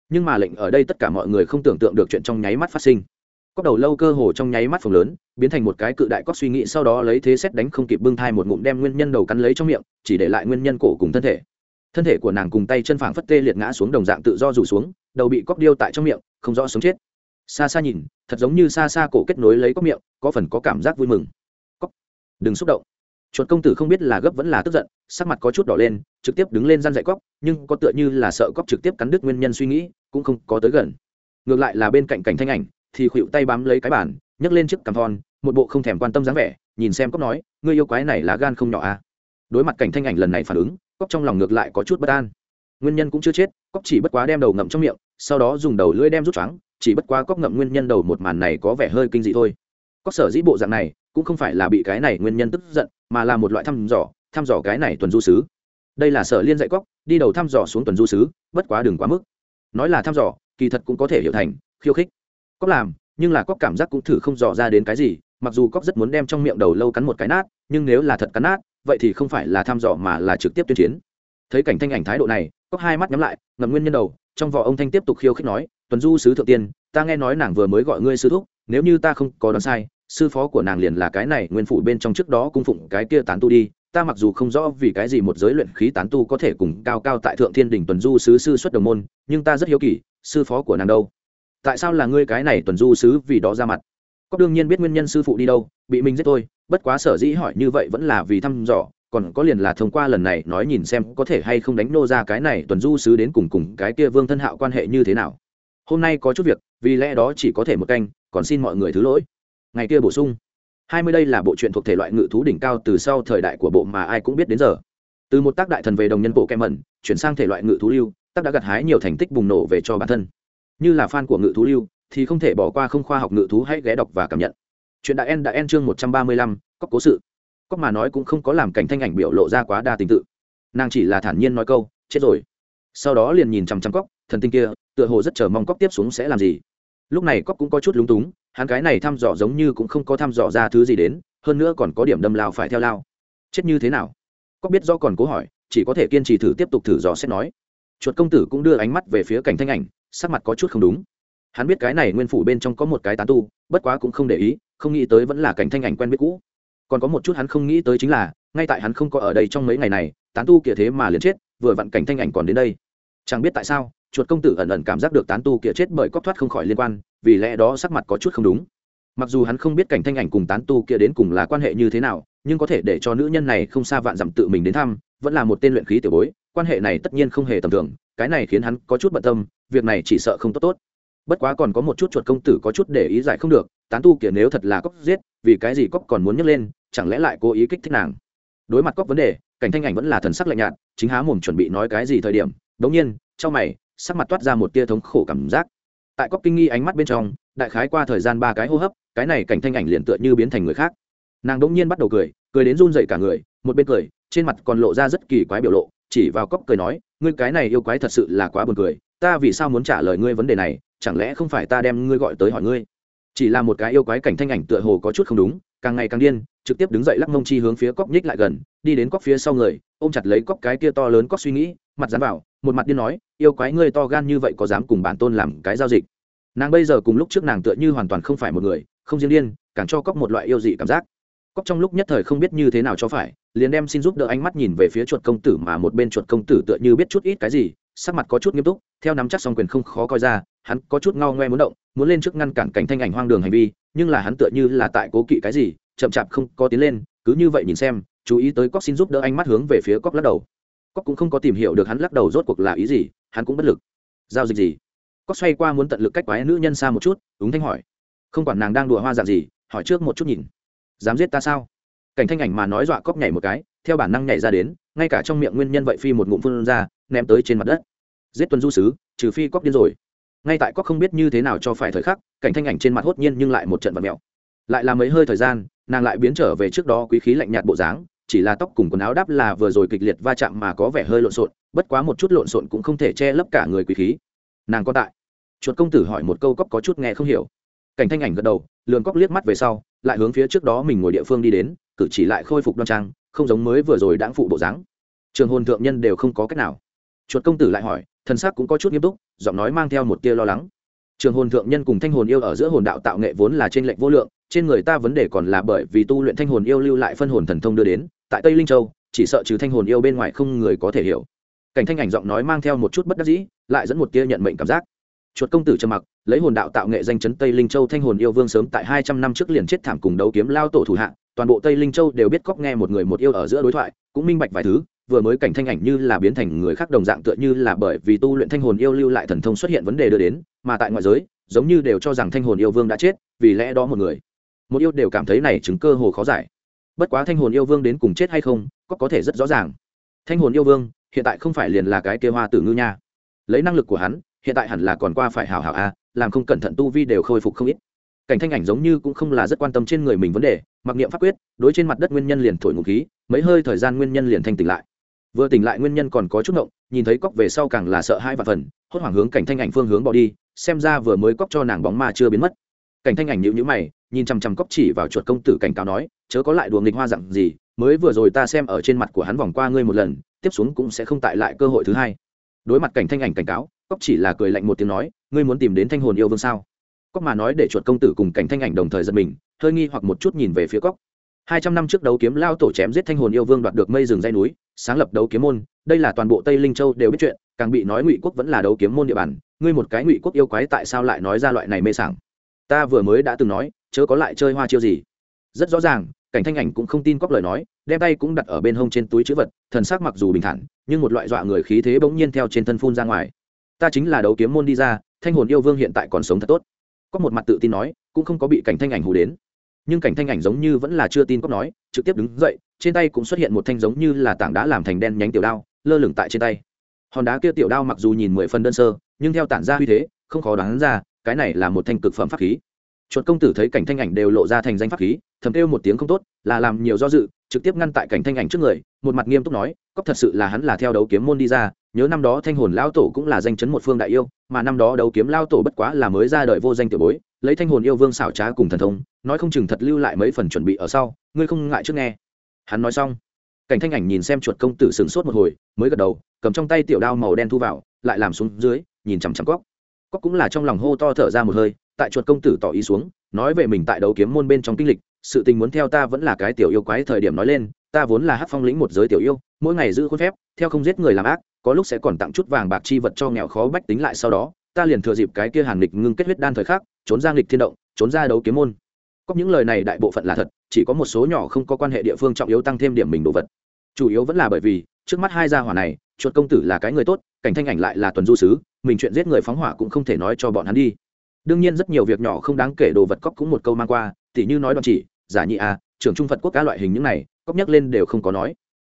Nhưng mà lệnh ở đây tất cả mọi người không tưởng tượng được chuyện trong nháy mắt phát sinh. Cóp đầu lâu cơ hồ trong nháy mắt phồng lớn biến thành một cái cự đại cóc suy nghĩ, sau đó lấy thế xét đánh không kịp bưng thai một ngụm đem nguyên nhân đầu cắn lấy trong miệng, chỉ để lại nguyên nhân cổ cùng thân thể. Thân thể của nàng cùng tay chân phảng phất tê liệt ngã xuống đồng dạng tự do rủ xuống, đầu bị cóc điêu tại trong miệng, không rõ sống chết. Xa xa nhìn, thật giống như xa xa cổ kết nối lấy cóc miệng, có phần có cảm giác vui mừng. Cóc, đừng xúc động. Chuột công tử không biết là gấp vẫn là tức giận, sắc mặt có chút đỏ lên, trực tiếp đứng lên răn dạy cóc, nhưng có tựa như là sợ cóc trực tiếp cắn đứt nguyên nhân suy nghĩ, cũng không có tới gần. Ngược lại là bên cạnh cảnh thanh ảnh, thì khuỵu tay bám lấy cái bàn, nhấc lên chiếc cằm thon một bộ không thèm quan tâm dáng vẻ, nhìn xem cóc nói, ngươi yêu quái này là gan không nhỏ à? Đối mặt cảnh thanh ảnh lần này phản ứng cóc trong lòng ngược lại có chút bất an. Nguyên nhân cũng chưa chết cóc chỉ bất quá đem đầu ngậm trong miệng, sau đó dùng đầu lưỡi đem rút choáng, chỉ bất quá cóc ngậm nguyên nhân đầu một màn này có vẻ hơi kinh dị thôi. Cóc sở dĩ bộ dạng này, cũng không phải là bị cái này nguyên nhân tức giận, mà là một loại thăm dò thăm dò cái này tuần du sứ. Đây là sở liên dạy cóc đi đầu thăm dò xuống tuần du sứ, bất quá đừng quá mức. Nói là thăm dò, kỳ thật cũng có thể hiểu thành khiêu khích. Cóc làm, nhưng là cóc cảm giác cũng thử không dò ra đến cái gì mặc dù cóc rất muốn đem trong miệng đầu lâu cắn một cái nát, nhưng nếu là thật cắn nát, vậy thì không phải là thăm dò mà là trực tiếp tuyên chiến. Thấy cảnh thanh ảnh thái độ này, cóc hai mắt nhắm lại, ngậm nguyên nhân đầu, trong vỏ ông thanh tiếp tục khiêu khích nói, tuần du sứ thượng tiên, ta nghe nói nàng vừa mới gọi ngươi sư thúc, nếu như ta không có đoán sai, sư phó của nàng liền là cái này, nguyên phủ bên trong trước đó cung phụng cái kia tán tu đi, ta mặc dù không rõ vì cái gì một giới luyện khí tán tu có thể cùng cao cao tại thượng thiên đình tuần du sứ sư xuất đồng môn, nhưng ta rất hiếu kỳ, sư phó của nàng đâu? Tại sao là ngươi cái này tuần du sứ vì đó ra mặt? Có đương nhiên biết nguyên nhân sư phụ đi đâu, bị mình giết tôi bất quá sở dĩ hỏi như vậy vẫn là vì thăm dò, còn có liền là thông qua lần này nói nhìn xem có thể hay không đánh nô ra cái này tuần du sứ đến cùng cùng cái kia vương thân hạo quan hệ như thế nào. Hôm nay có chút việc, vì lẽ đó chỉ có thể một canh, còn xin mọi người thứ lỗi. Ngày kia bổ sung. Hai mươi đây là bộ truyện thuộc thể loại ngự thú đỉnh cao từ sau thời đại của bộ mà ai cũng biết đến giờ. Từ một tác đại thần về đồng nhân bộ kem mẩn, chuyển sang thể loại ngự thú lưu, tác đã gặt hái nhiều thành tích bùng nổ về cho bản thân. Như là fan của ngự thú lưu thì không thể bỏ qua không khoa học ngự thú hãy ghé đọc và cảm nhận. Chuyện đại en đã en chương một trăm ba mươi lăm, cóc cố sự. Cóc mà nói cũng không có làm cảnh thanh ảnh biểu lộ ra quá đa tình tự. Nàng chỉ là thản nhiên nói câu, chết rồi. Sau đó liền nhìn chằm chằm cóc, thần tinh kia, tựa hồ rất chờ mong cóc tiếp xuống sẽ làm gì. Lúc này cóc cũng có chút lúng túng, hắn cái này thăm dò giống như cũng không có thăm dò ra thứ gì đến, hơn nữa còn có điểm đâm lao phải theo lao. Chết như thế nào? Cóc biết do còn cố hỏi, chỉ có thể kiên trì thử tiếp tục thử dò xét nói. Chuột công tử cũng đưa ánh mắt về phía cảnh thanh ảnh, sắc mặt có chút không đúng hắn biết cái này nguyên phủ bên trong có một cái tán tu, bất quá cũng không để ý, không nghĩ tới vẫn là cảnh thanh ảnh quen biết cũ. Còn có một chút hắn không nghĩ tới chính là, ngay tại hắn không có ở đây trong mấy ngày này, tán tu kia thế mà liền chết, vừa vặn cảnh thanh ảnh còn đến đây. Chẳng biết tại sao, chuột công tử ẩn ẩn cảm giác được tán tu kia chết bởi cóc thoát không khỏi liên quan, vì lẽ đó sắc mặt có chút không đúng. Mặc dù hắn không biết cảnh thanh ảnh cùng tán tu kia đến cùng là quan hệ như thế nào, nhưng có thể để cho nữ nhân này không xa vạn dặm tự mình đến thăm, vẫn là một tên luyện khí tiểu bối, quan hệ này tất nhiên không hề tầm thường, cái này khiến hắn có chút bận tâm, việc này chỉ sợ không tốt tốt bất quá còn có một chút chuột công tử có chút để ý giải không được, tán tu kia nếu thật là cóc giết, vì cái gì cóc còn muốn nhấc lên, chẳng lẽ lại cố ý kích thích nàng? Đối mặt cóc vấn đề, cảnh thanh ảnh vẫn là thần sắc lạnh nhạt, chính há mồm chuẩn bị nói cái gì thời điểm, đống nhiên, trong mày, sắc mặt toát ra một tia thống khổ cảm giác. Tại cóc kinh nghi ánh mắt bên trong, đại khái qua thời gian ba cái hô hấp, cái này cảnh thanh ảnh liền tựa như biến thành người khác. Nàng đống nhiên bắt đầu cười cười đến run dậy cả người, một bên cười, trên mặt còn lộ ra rất kỳ quái biểu lộ, chỉ vào cóc cười nói, ngươi cái này yêu quái thật sự là quá buồn cười, ta vì sao muốn trả lời ngươi vấn đề này chẳng lẽ không phải ta đem ngươi gọi tới hỏi ngươi? Chỉ là một cái yêu quái cảnh thanh ảnh tựa hồ có chút không đúng, càng ngày càng điên, trực tiếp đứng dậy lắc mông chi hướng phía cóc nhích lại gần, đi đến cóc phía sau người, ôm chặt lấy cóc cái kia to lớn cóc suy nghĩ, mặt dán vào, một mặt điên nói, yêu quái ngươi to gan như vậy có dám cùng bản tôn làm cái giao dịch? Nàng bây giờ cùng lúc trước nàng tựa như hoàn toàn không phải một người, không riêng điên, càng cho cóc một loại yêu dị cảm giác. Cóc trong lúc nhất thời không biết như thế nào cho phải, liền đem xin giúp đỡ ánh mắt nhìn về phía chuột công tử mà một bên chuột công tử tựa như biết chút ít cái gì sắc mặt có chút nghiêm túc, theo nắm chắc song quyền không khó coi ra, hắn có chút ngao ngoe muốn động, muốn lên trước ngăn cản cảnh thanh ảnh hoang đường hành vi, nhưng là hắn tựa như là tại cố kỵ cái gì, chậm chạp không có tiến lên, cứ như vậy nhìn xem, chú ý tới cóc xin giúp đỡ ánh mắt hướng về phía cóc lắc đầu. Cóc cũng không có tìm hiểu được hắn lắc đầu rốt cuộc là ý gì, hắn cũng bất lực. Giao dịch gì? Cóc xoay qua muốn tận lực cách quái nữ nhân xa một chút, ứng thanh hỏi. Không quản nàng đang đùa hoa dạng gì, hỏi trước một chút nhìn. Dám giết ta sao? Cảnh thanh ảnh mà nói dọa cóc nhảy một cái, theo bản năng nhảy ra đến, ngay cả trong miệng nguyên nhân vậy phi một ngụm phun ra ném tới trên mặt đất. Giết tuần du sứ, trừ phi cóc điên rồi. Ngay tại cóc không biết như thế nào cho phải thời khắc, cảnh thanh ảnh trên mặt hốt nhiên nhưng lại một trận vật mèo. Lại là mấy hơi thời gian, nàng lại biến trở về trước đó quý khí lạnh nhạt bộ dáng, chỉ là tóc cùng quần áo đáp là vừa rồi kịch liệt va chạm mà có vẻ hơi lộn xộn, bất quá một chút lộn xộn cũng không thể che lấp cả người quý khí. Nàng có tại. Chuột công tử hỏi một câu cóc có chút nghe không hiểu. Cảnh thanh ảnh gật đầu lường cóc liếc mắt về sau, lại hướng phía trước đó mình ngồi địa phương đi đến, cử chỉ lại khôi phục đoan trang, không giống mới vừa rồi đãng phụ bộ dáng. Trường hồn thượng nhân đều không có cách nào chuột công tử lại hỏi, thần sắc cũng có chút nghiêm túc, giọng nói mang theo một tia lo lắng. Trường hồn thượng nhân cùng thanh hồn yêu ở giữa hồn đạo tạo nghệ vốn là trên lệnh vô lượng, trên người ta vấn đề còn là bởi vì tu luyện thanh hồn yêu lưu lại phân hồn thần thông đưa đến, tại tây linh châu, chỉ sợ trừ thanh hồn yêu bên ngoài không người có thể hiểu. Cảnh thanh ảnh giọng nói mang theo một chút bất đắc dĩ, lại dẫn một tia nhận mệnh cảm giác. Chuột công tử trầm mặc, lấy hồn đạo tạo nghệ danh chấn tây linh châu thanh hồn yêu vương sớm tại hai trăm năm trước liền chết thảm cùng đấu kiếm lao tổ thủ hạ, toàn bộ tây linh châu đều biết cóc nghe một người một yêu ở giữa đối thoại, cũng minh bạch vài thứ vừa mới cảnh thanh ảnh như là biến thành người khác đồng dạng tựa như là bởi vì tu luyện thanh hồn yêu lưu lại thần thông xuất hiện vấn đề đưa đến, mà tại ngoại giới, giống như đều cho rằng thanh hồn yêu vương đã chết, vì lẽ đó một người, một yêu đều cảm thấy này chứng cơ hồ khó giải. Bất quá thanh hồn yêu vương đến cùng chết hay không, có có thể rất rõ ràng. Thanh hồn yêu vương, hiện tại không phải liền là cái kia hoa tử ngư nha. Lấy năng lực của hắn, hiện tại hẳn là còn qua phải hảo hảo a, làm không cẩn thận tu vi đều khôi phục không ít. Cảnh thanh ảnh giống như cũng không là rất quan tâm trên người mình vấn đề, mặc niệm pháp quyết, đối trên mặt đất nguyên nhân liền thổi ngụ khí, mấy hơi thời gian nguyên nhân liền thanh tỉnh lại vừa tỉnh lại nguyên nhân còn có chút ngộng, nhìn thấy cóc về sau càng là sợ hai và phần, hốt hoảng hướng cảnh thanh ảnh phương hướng bỏ đi, xem ra vừa mới cóc cho nàng bóng ma chưa biến mất. Cảnh thanh ảnh nhịu nhữ mày, nhìn chằm chằm cóc chỉ vào chuột công tử cảnh cáo nói, chớ có lại đùa nghịch hoa dặn gì, mới vừa rồi ta xem ở trên mặt của hắn vòng qua ngươi một lần, tiếp xuống cũng sẽ không tại lại cơ hội thứ hai. Đối mặt cảnh thanh ảnh cảnh cáo, cóc chỉ là cười lạnh một tiếng nói, ngươi muốn tìm đến thanh hồn yêu vương sao? Cóc mà nói để chuột công tử cùng cảnh thanh ảnh đồng thời giật mình, hơi nghi hoặc một chút nhìn về phía cóc hai trăm năm trước đấu kiếm lao tổ chém giết thanh hồn yêu vương đoạt được mây rừng dây núi, sáng lập đấu kiếm môn, đây là toàn bộ tây linh châu đều biết chuyện, càng bị nói ngụy quốc vẫn là đấu kiếm môn địa bàn, ngươi một cái ngụy quốc yêu quái tại sao lại nói ra loại này mê sảng? Ta vừa mới đã từng nói, chớ có lại chơi hoa chiêu gì. Rất rõ ràng, cảnh thanh ảnh cũng không tin cóc lời nói, đem tay cũng đặt ở bên hông trên túi chữ vật, thần sắc mặc dù bình thản, nhưng một loại dọa người khí thế bỗng nhiên theo trên thân phun ra ngoài. Ta chính là đấu kiếm môn đi ra, thanh hồn yêu vương hiện tại còn sống thật tốt. Có một mặt tự tin nói, cũng không có bị cảnh thanh ảnh hù đến nhưng cảnh thanh ảnh giống như vẫn là chưa tin cóc nói, trực tiếp đứng dậy, trên tay cũng xuất hiện một thanh giống như là tảng đá làm thành đen nhánh tiểu đao, lơ lửng tại trên tay. Hòn đá kia tiểu đao mặc dù nhìn mười phần đơn sơ, nhưng theo tản ra uy thế, không khó đoán ra, cái này là một thanh cực phẩm pháp khí. Chuột công tử thấy cảnh thanh ảnh đều lộ ra thành danh pháp khí, thầm kêu một tiếng không tốt, là làm nhiều do dự, trực tiếp ngăn tại cảnh thanh ảnh trước người, một mặt nghiêm túc nói cóc thật sự là hắn là theo đấu kiếm môn đi ra nhớ năm đó thanh hồn lao tổ cũng là danh chấn một phương đại yêu, mà năm đó đấu kiếm lao tổ bất quá là mới ra đời vô danh tiểu bối, lấy thanh hồn yêu vương xảo trá cùng thần thông, nói không chừng thật lưu lại mấy phần chuẩn bị ở sau, ngươi không ngại trước nghe. Hắn nói xong, cảnh thanh ảnh nhìn xem chuột công tử sửng sốt một hồi, mới gật đầu, cầm trong tay tiểu đao màu đen thu vào, lại làm xuống dưới, nhìn chằm chằm cóc cóc cũng là trong lòng hô to thở ra một hơi, tại chuột công tử tỏ ý xuống, nói về mình tại đấu kiếm môn bên trong kinh lịch, sự tình muốn theo ta vẫn là cái tiểu yêu quái thời điểm nói lên, ta vốn là hát phong lĩnh một giới tiểu yêu mỗi ngày giữ khuôn phép, theo không giết người làm ác, có lúc sẽ còn tặng chút vàng bạc chi vật cho nghèo khó bách tính lại sau đó, ta liền thừa dịp cái kia hàn nghịch ngưng kết huyết đan thời khắc, trốn ra nghịch thiên động, trốn ra đấu kiếm môn. Có những lời này đại bộ phận là thật, chỉ có một số nhỏ không có quan hệ địa phương trọng yếu tăng thêm điểm mình đồ vật. Chủ yếu vẫn là bởi vì, trước mắt hai gia hỏa này, chuột công tử là cái người tốt, cảnh thanh ảnh lại là tuần du sứ, mình chuyện giết người phóng hỏa cũng không thể nói cho bọn hắn đi. Đương nhiên rất nhiều việc nhỏ không đáng kể đồ vật cóc cũng một câu mang qua, tỉ như nói đoạn chỉ, giả nhị a, trưởng trung phật quốc cá loại hình những này, cóc nhắc lên đều không có nói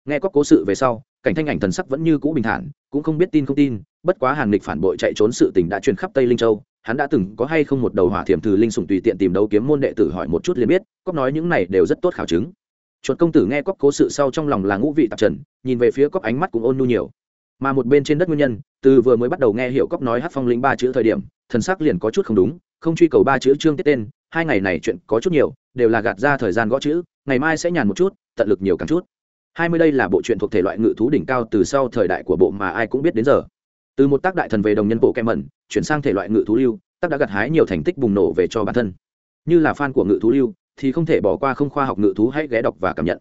nghe có cố sự về sau, cảnh thanh ảnh thần sắc vẫn như cũ bình thản, cũng không biết tin không tin, bất quá hàng lịch phản bội chạy trốn sự tình đã truyền khắp tây linh châu. Hắn đã từng có hay không một đầu hỏa thiểm từ linh sùng tùy tiện tìm đấu kiếm môn đệ tử hỏi một chút liền biết cóc nói những này đều rất tốt khảo chứng. Chuột công tử nghe cóc cố sự sau trong lòng là ngũ vị tạp trần, nhìn về phía cóc ánh mắt cũng ôn nhu nhiều. Mà một bên trên đất nguyên nhân, từ vừa mới bắt đầu nghe hiểu cóc nói hát phong lĩnh ba chữ thời điểm, thần sắc liền có chút không đúng, không truy cầu ba chữ trương tiết tên, hai ngày này chuyện có chút nhiều, đều là gạt ra thời gian gõ chữ, ngày mai sẽ nhàn một chút, tận lực nhiều càng chút hai mươi đây là bộ truyện thuộc thể loại ngự thú đỉnh cao từ sau thời đại của bộ mà ai cũng biết đến giờ. Từ một tác đại thần về đồng nhân bộ kem mẩn chuyển sang thể loại ngự thú lưu, tác đã gặt hái nhiều thành tích bùng nổ về cho bản thân. Như là fan của ngự thú lưu, thì không thể bỏ qua không khoa học ngự thú hãy ghé đọc và cảm nhận.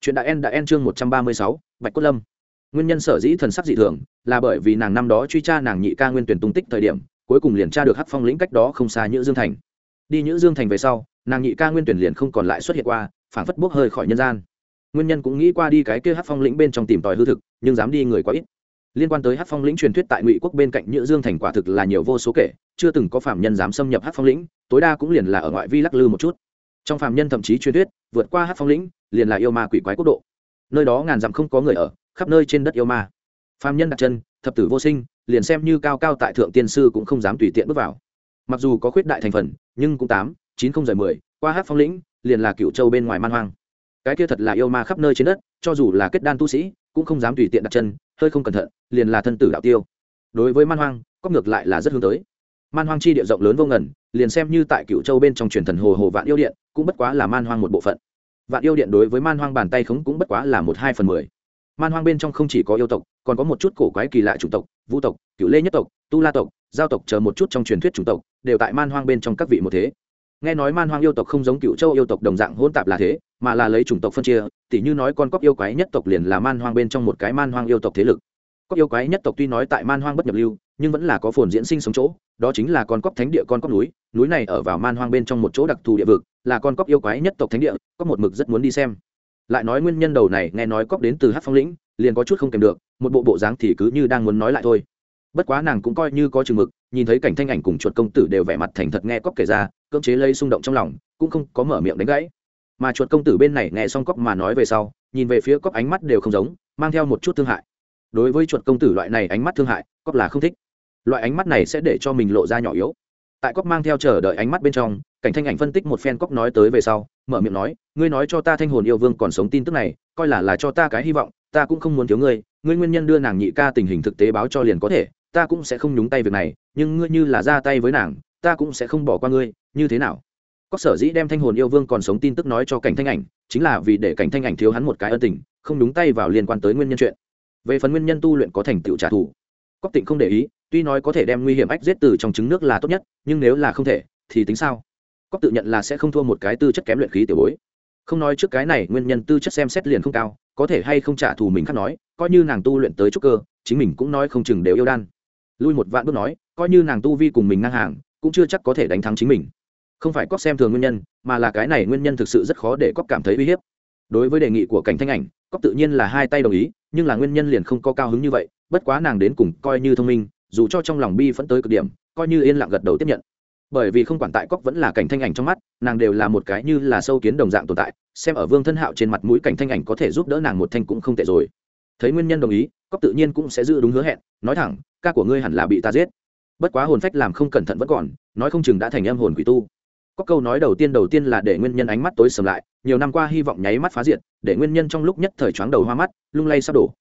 Chuyện đại en đã en chương một trăm ba mươi sáu, bạch cốt lâm. Nguyên nhân sở dĩ thần sắc dị thường là bởi vì nàng năm đó truy tra nàng nhị ca nguyên tuyển tung tích thời điểm, cuối cùng liền tra được hắc phong lĩnh cách đó không xa nhữ dương thành. Đi nhữ dương thành về sau, nàng nhị ca nguyên tuyển liền không còn lại xuất hiện qua phản phất bốc hơi khỏi nhân gian nguyên nhân cũng nghĩ qua đi cái kia hắc phong lĩnh bên trong tìm tòi hư thực, nhưng dám đi người quá ít. Liên quan tới hắc phong lĩnh truyền thuyết tại ngụy quốc bên cạnh nhữ dương thành quả thực là nhiều vô số kể, chưa từng có phạm nhân dám xâm nhập hắc phong lĩnh, tối đa cũng liền là ở ngoại vi lắc lư một chút. Trong phạm nhân thậm chí truyền thuyết, vượt qua hắc phong lĩnh, liền là yêu ma quỷ quái quốc độ. Nơi đó ngàn dặm không có người ở, khắp nơi trên đất yêu ma. Phạm nhân đặt chân, thập tử vô sinh, liền xem như cao cao tại thượng tiên sư cũng không dám tùy tiện bước vào. Mặc dù có khuyết đại thành phần, nhưng cũng tám, chín không giờ mười, qua hát phong lĩnh, liền là cựu châu bên ngoài man hoang cái kia thật là yêu ma khắp nơi trên đất, cho dù là kết đan tu sĩ, cũng không dám tùy tiện đặt chân, hơi không cẩn thận, liền là thân tử đạo tiêu. Đối với man hoang, có ngược lại là rất hướng tới. Man hoang chi địa rộng lớn vô ngần, liền xem như tại cựu châu bên trong truyền thần hồ hồ vạn yêu điện, cũng bất quá là man hoang một bộ phận. Vạn yêu điện đối với man hoang bàn tay khống cũng bất quá là một hai phần mười. Man hoang bên trong không chỉ có yêu tộc, còn có một chút cổ quái kỳ lạ chủng tộc, vũ tộc cựu lê nhất tộc, tu la tộc, giao tộc chờ một chút trong truyền thuyết chủng tộc, đều tại man hoang bên trong các vị một thế nghe nói man hoang yêu tộc không giống cựu châu yêu tộc đồng dạng hỗn tạp là thế, mà là lấy chủng tộc phân chia, tỉ như nói con cóc yêu quái nhất tộc liền là man hoang bên trong một cái man hoang yêu tộc thế lực. Cóc yêu quái nhất tộc tuy nói tại man hoang bất nhập lưu, nhưng vẫn là có phồn diễn sinh sống chỗ, đó chính là con cóc thánh địa con cóc núi núi này ở vào man hoang bên trong một chỗ đặc thù địa vực, là con cóc yêu quái nhất tộc thánh địa, có một mực rất muốn đi xem. Lại nói nguyên nhân đầu này, nghe nói cóc đến từ hát phong lĩnh, liền có chút không kèm được, một bộ bộ dáng thì cứ như đang muốn nói lại thôi. Bất quá nàng cũng coi như có chừng mực, nhìn thấy cảnh thanh ảnh cùng chuột công tử đều vẻ mặt thành thật nghe cóc kể ra cưỡng chế lây xung động trong lòng, cũng không có mở miệng đánh gãy. Mà chuột công tử bên này nghe xong cóc mà nói về sau, nhìn về phía cóc ánh mắt đều không giống, mang theo một chút thương hại. Đối với chuột công tử loại này ánh mắt thương hại cóc là không thích. Loại ánh mắt này sẽ để cho mình lộ ra nhỏ yếu. Tại cóc mang theo chờ đợi ánh mắt bên trong, cảnh thanh ảnh phân tích một phen cóc nói tới về sau, mở miệng nói, ngươi nói cho ta thanh hồn yêu vương còn sống tin tức này, coi là là cho ta cái hy vọng, ta cũng không muốn thiếu ngươi ngươi nguyên nhân đưa nàng nhị ca tình hình thực tế báo cho liền có thể, ta cũng sẽ không nhúng tay việc này, nhưng ngươi như là ra tay với nàng, ta cũng sẽ không bỏ qua ngươi như thế nào? Có sở dĩ đem thanh hồn yêu vương còn sống tin tức nói cho cảnh thanh ảnh, chính là vì để cảnh thanh ảnh thiếu hắn một cái ân tình, không đúng tay vào liên quan tới nguyên nhân chuyện. Về phần nguyên nhân tu luyện có thành tựu trả thù cóc tịnh không để ý, tuy nói có thể đem nguy hiểm ách giết từ trong trứng nước là tốt nhất, nhưng nếu là không thể, thì tính sao? Cóc tự nhận là sẽ không thua một cái tư chất kém luyện khí tiểu bối. Không nói trước cái này, nguyên nhân tư chất xem xét liền không cao, có thể hay không trả thù mình khác nói, coi như nàng tu luyện tới trúc cơ, chính mình cũng nói không chừng đều yêu đan. Lui một vạn bước nói, coi như nàng tu vi cùng mình ngang hàng, cũng chưa chắc có thể đánh thắng chính mình không phải cóc xem thường nguyên nhân, mà là cái này nguyên nhân thực sự rất khó để cóc cảm thấy uy hiếp. Đối với đề nghị của cảnh thanh ảnh, cóc tự nhiên là hai tay đồng ý, nhưng là nguyên nhân liền không có cao hứng như vậy, bất quá nàng đến cùng coi như thông minh, dù cho trong lòng bi phẫn tới cực điểm, coi như yên lặng gật đầu tiếp nhận. Bởi vì không quản tại cóc vẫn là cảnh thanh ảnh trong mắt, nàng đều là một cái như là sâu kiến đồng dạng tồn tại, xem ở vương thân hạo trên mặt mũi cảnh thanh ảnh có thể giúp đỡ nàng một thanh cũng không tệ rồi. Thấy nguyên nhân đồng ý, cóc tự nhiên cũng sẽ giữ đúng hứa hẹn, nói thẳng, ca của ngươi hẳn là bị ta giết. Bất quá hồn phách làm không cẩn thận vẫn còn, nói không chừng đã thành âm hồn quỷ tu có câu nói đầu tiên đầu tiên là để nguyên nhân ánh mắt tối sầm lại, nhiều năm qua hy vọng nháy mắt phá diệt, để nguyên nhân trong lúc nhất thời choáng đầu hoa mắt, lung lay sắp đổ.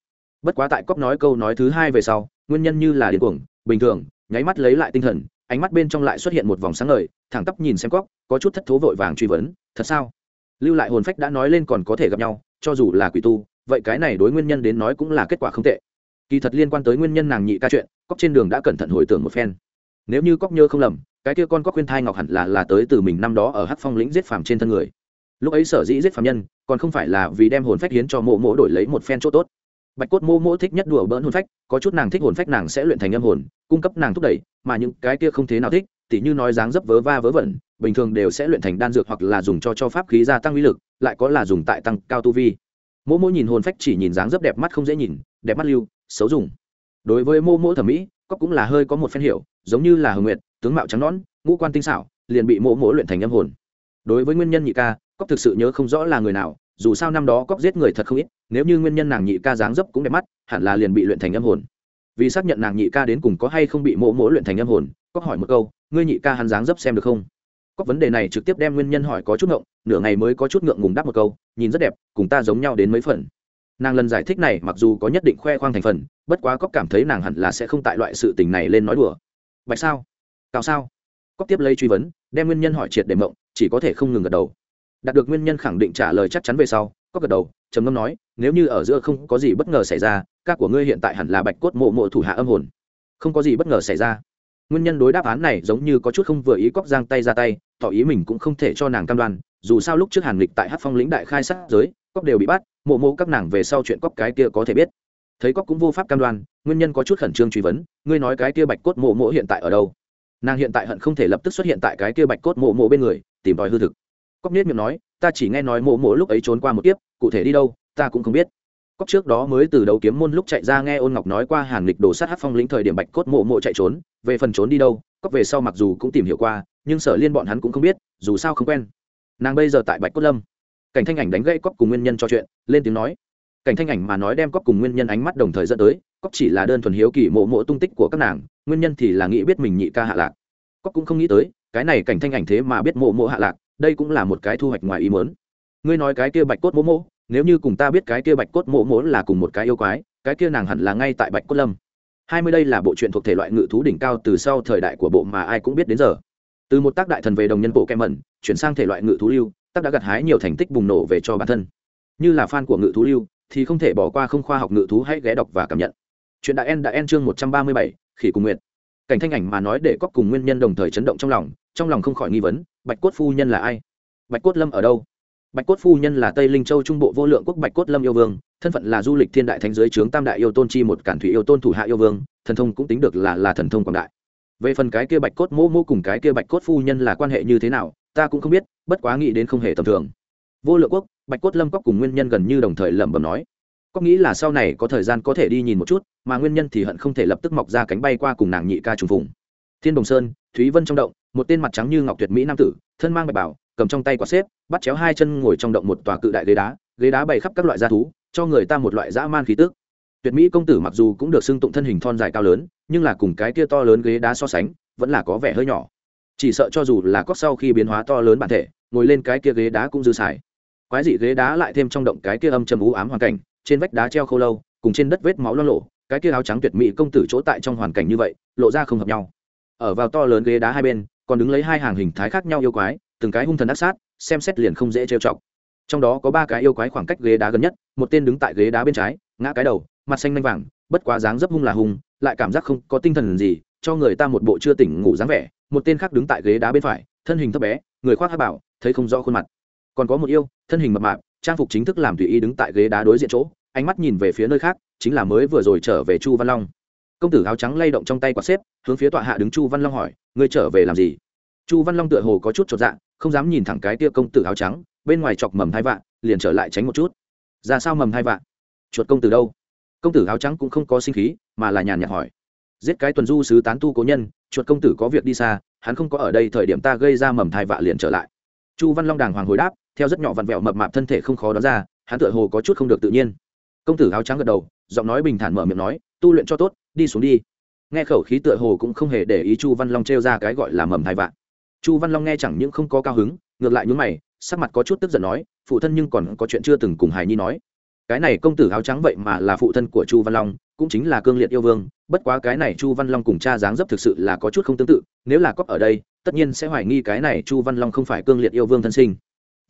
Bất quá tại cóc nói câu nói thứ hai về sau, nguyên nhân như là điên cuồng, bình thường, nháy mắt lấy lại tinh thần, ánh mắt bên trong lại xuất hiện một vòng sáng ngời, thẳng tắp nhìn xem cóc có chút thất thố vội vàng truy vấn, thật sao? Lưu lại hồn phách đã nói lên còn có thể gặp nhau, cho dù là quỷ tu, vậy cái này đối nguyên nhân đến nói cũng là kết quả không tệ. Kỳ thật liên quan tới nguyên nhân nàng nhị ca chuyện cóc trên đường đã cẩn thận hồi tưởng một phen. Nếu như cóc nhớ không lầm cái kia con có khuyên thai ngọc hẳn là là tới từ mình năm đó ở hắc phong lĩnh giết phàm trên thân người. Lúc ấy sở dĩ giết phàm nhân, còn không phải là vì đem hồn phách hiến cho mộ mộ đổi lấy một phen chỗ tốt. Bạch cốt mô mô thích nhất đùa bỡn hồn phách, có chút nàng thích hồn phách nàng sẽ luyện thành âm hồn, cung cấp nàng thúc đẩy, mà những cái kia không thế nào thích, tỉ như nói dáng dấp vớ va vớ vẩn, bình thường đều sẽ luyện thành đan dược hoặc là dùng cho cho pháp khí gia tăng uy lực, lại có là dùng tại tăng cao tu vi. Mô mô nhìn hồn phách chỉ nhìn dáng dấp đẹp mắt không dễ nhìn, đẹp mắt lưu, xấu dùng. Đối với mô mô thẩm mỹ, cóc cũng là hơi có một phen hiểu, giống như là hồng nguyệt tướng mạo trắng nõn, ngũ quan tinh xảo, liền bị mỗ mỗ luyện thành âm hồn. Đối với nguyên nhân nhị ca cóc thực sự nhớ không rõ là người nào, dù sao năm đó cóc giết người thật không ít, nếu như nguyên nhân nàng nhị ca dáng dấp cũng đẹp mắt, hẳn là liền bị luyện thành âm hồn. Vì xác nhận nàng nhị ca đến cùng có hay không bị mỗ mỗ luyện thành âm hồn cóc hỏi một câu, ngươi nhị ca hắn dáng dấp xem được không? Cóc vấn đề này trực tiếp đem nguyên nhân hỏi có chút ngộng, nửa ngày mới có chút ngượng ngùng đáp một câu, nhìn rất đẹp, cùng ta giống nhau đến mấy phần. Nàng lần giải thích này mặc dù có nhất định khoe khoang thành phần, bất quá cóc cảm thấy nàng hẳn là sẽ không tại loại sự tình này lên nói đùa. Bạch sao? Cao sao? Cóc tiếp lấy truy vấn, đem nguyên nhân hỏi triệt để mộng, chỉ có thể không ngừng gật đầu. Đạt được nguyên nhân khẳng định trả lời chắc chắn về sau có gật đầu, trầm ngâm nói, nếu như ở giữa không có gì bất ngờ xảy ra, các của ngươi hiện tại hẳn là bạch cốt mộ mộ thủ hạ âm hồn. Không có gì bất ngờ xảy ra. Nguyên nhân đối đáp án này giống như có chút không vừa ý cóc giang tay ra tay, tỏ ý mình cũng không thể cho nàng cam đoan, dù sao lúc trước hàn lịch tại hát phong lĩnh đại khai sát giới cóc đều bị bắt, mộ mộ các nàng về sau chuyện cóc cái kia có thể biết. Thấy cóc cũng vô pháp cam đoan, nguyên nhân có chút khẩn trương truy vấn, ngươi nói cái kia bạch cốt mộ mộ hiện tại ở đâu? Nàng hiện tại hận không thể lập tức xuất hiện tại cái kia bạch cốt mộ mộ bên người, tìm tòi hư thực. Cóc nết miệng nói, ta chỉ nghe nói mộ mộ lúc ấy trốn qua một kiếp, cụ thể đi đâu, ta cũng không biết. Cóc trước đó mới từ đầu kiếm môn lúc chạy ra nghe ôn ngọc nói qua hàn lịch đồ sát hát phong lĩnh thời điểm bạch cốt mộ mộ chạy trốn, về phần trốn đi đâu cóc về sau mặc dù cũng tìm hiểu qua, nhưng sở liên bọn hắn cũng không biết, dù sao không quen. Nàng bây giờ tại bạch cốt lâm. Cảnh thanh ảnh đánh gãy cóc cùng nguyên nhân cho chuyện, lên tiếng nói. Cảnh thanh ảnh mà nói đem cóc cùng nguyên nhân ánh mắt đồng thời dẫn tới cóc chỉ là đơn thuần hiếu kỳ mộ mộ tung tích của các nàng, nguyên nhân thì là nghĩ biết mình nhị ca hạ lạc. Cóc cũng không nghĩ tới, cái này cảnh thanh ảnh thế mà biết mộ mộ hạ lạc, đây cũng là một cái thu hoạch ngoài ý mớn ngươi nói cái kia bạch cốt mộ mộ nếu như cùng ta biết cái kia bạch cốt mộ mộ là cùng một cái yêu quái, cái kia nàng hẳn là ngay tại bạch cốt lâm. Hai mươi đây là bộ truyện thuộc thể loại ngự thú đỉnh cao từ sau thời đại của bộ mà ai cũng biết đến giờ. Từ một tác đại thần về đồng nhân bộ kem mẩn, chuyển sang thể loại ngự thú lưu, tác đã gặt hái nhiều thành tích bùng nổ về cho bản thân. Như là fan của ngự thú lưu, thì không thể bỏ qua không khoa học ngự thú hãy ghé đọc và cảm nhận chuyện đại en đại en chương một trăm ba mươi bảy, khỉ cùng nguyện cảnh thanh ảnh mà nói để cóc cùng nguyên nhân đồng thời chấn động trong lòng trong lòng không khỏi nghi vấn, bạch cốt phu nhân là ai? Bạch cốt lâm ở đâu? Bạch cốt phu nhân là tây linh châu trung bộ vô lượng quốc bạch cốt lâm yêu vương, thân phận là du lịch thiên đại thánh giới trướng tam đại yêu tôn chi một cản thủy yêu tôn thủ hạ yêu vương, thần thông cũng tính được là là thần thông quảng đại. Về phần cái kia bạch cốt mô mô cùng cái kia bạch cốt phu nhân là quan hệ như thế nào, ta cũng không biết, bất quá nghĩ đến không hề tầm thường. Vô lượng quốc, bạch cốt lâm cóc cùng nguyên nhân gần như đồng thời lẩm bẩm nói có nghĩ là sau này có thời gian có thể đi nhìn một chút, mà nguyên nhân thì hận không thể lập tức mọc ra cánh bay qua cùng nàng nhị ca trùng phùng. Thiên đồng sơn, thúy vân trong động, một tên mặt trắng như ngọc tuyệt mỹ nam tử, thân mang bạch bảo, cầm trong tay quả xếp, bắt chéo hai chân ngồi trong động một tòa cự đại ghế đá ghế đá bày khắp các loại gia thú, cho người ta một loại dã man khí tức. Tuyệt mỹ công tử mặc dù cũng được xưng tụng thân hình thon dài cao lớn, nhưng là cùng cái kia to lớn ghế đá so sánh, vẫn là có vẻ hơi nhỏ. Chỉ sợ cho dù là cóc sau khi biến hóa to lớn bản thể, ngồi lên cái kia ghế đá cũng dư xài. Quái dị ghế đá lại thêm trong động cái kia âm trầm u ám hoàn cảnh trên vách đá treo khô lâu, cùng trên đất vết máu lo lộ cái kia áo trắng tuyệt mỹ công tử chỗ tại trong hoàn cảnh như vậy, lộ ra không hợp nhau. Ở vào to lớn ghế đá hai bên, còn đứng lấy hai hàng hình thái khác nhau yêu quái, từng cái hung thần ác sát, xem xét liền không dễ trêu chọc. Trong đó có ba cái yêu quái khoảng cách ghế đá gần nhất, một tên đứng tại ghế đá bên trái, ngã cái đầu, mặt xanh nanh vàng, bất quá dáng dấp hung là hung, lại cảm giác không có tinh thần gì, cho người ta một bộ chưa tỉnh ngủ dáng vẻ. Một tên khác đứng tại ghế đá bên phải, thân hình thấp bé, người khoác hát bảo, thấy không rõ khuôn mặt. Còn có một yêu, thân hình mập mạp trang phục chính thức làm tùy ý đứng tại ghế đá đối diện chỗ, ánh mắt nhìn về phía nơi khác, chính là mới vừa rồi trở về chu văn long. Công tử áo trắng lay động trong tay quạt xếp, hướng phía tọa hạ đứng chu văn long hỏi, ngươi trở về làm gì? Chu văn long tựa hồ có chút chột dạ không dám nhìn thẳng cái tia công tử áo trắng, bên ngoài chọc mầm hai vạn liền trở lại tránh một chút. Ra sao mầm hai vạn chuột công tử đâu? Công tử áo trắng cũng không có sinh khí, mà là nhàn nhạt hỏi. Giết cái tuần du sứ tán tu cố nhân, chuột công tử có việc đi xa, hắn không có ở đây thời điểm ta gây ra mầm thai vạ liền trở lại. Chu văn long đàng hoàng hồi đáp theo rất nhỏ vặn vẹo mập mạp thân thể không khó đoán ra, hắn tựa hồ có chút không được tự nhiên. Công tử áo trắng gật đầu, giọng nói bình thản mở miệng nói, tu luyện cho tốt, đi xuống đi. Nghe khẩu khí tựa hồ cũng không hề để ý chu văn long trêu ra cái gọi là mầm thai vạn. Chu văn long nghe chẳng những không có cao hứng, ngược lại nhún mày, sắc mặt có chút tức giận nói, phụ thân nhưng còn có chuyện chưa từng cùng hài nhi nói. Cái này công tử áo trắng vậy mà là phụ thân của chu văn long, cũng chính là cương liệt yêu vương, bất quá cái này chu văn long cùng cha dáng dấp thực sự là có chút không tương tự, nếu là cóp ở đây, tất nhiên sẽ hoài nghi cái này chu văn long không phải cương liệt yêu vương thân sinh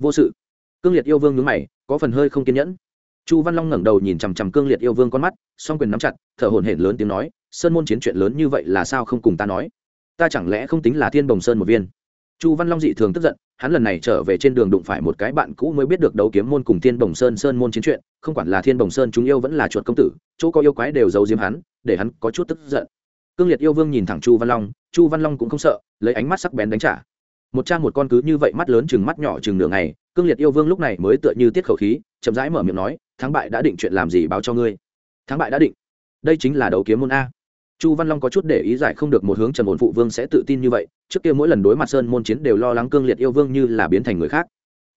vô sự. Cương liệt yêu vương nhướng mày, có phần hơi không kiên nhẫn. Chu văn long ngẩng đầu nhìn chằm chằm cương liệt yêu vương con mắt, song quyền nắm chặt, thở hổn hển lớn tiếng nói, sơn môn chiến chuyện lớn như vậy là sao không cùng ta nói? Ta chẳng lẽ không tính là thiên bồng sơn một viên? Chu văn long dị thường tức giận, hắn lần này trở về trên đường đụng phải một cái bạn cũ mới biết được đấu kiếm môn cùng thiên bồng sơn sơn môn chiến chuyện, không quản là thiên bồng sơn chúng yêu vẫn là chuột công tử, chỗ có yêu quái đều giấu diếm hắn, để hắn có chút tức giận. Cương liệt yêu vương nhìn thẳng chu văn long, chu văn long cũng không sợ, lấy ánh mắt sắc bén đánh trả một cha một con cứ như vậy mắt lớn chừng mắt nhỏ chừng nửa ngày, cương liệt yêu vương lúc này mới tựa như tiết khẩu khí, chậm rãi mở miệng nói, thắng bại đã định chuyện làm gì báo cho ngươi? Thắng bại đã định. Đây chính là đấu kiếm môn a. Chu văn long có chút để ý giải không được một hướng trần ổn phụ vương sẽ tự tin như vậy, trước kia mỗi lần đối mặt sơn môn chiến đều lo lắng cương liệt yêu vương như là biến thành người khác.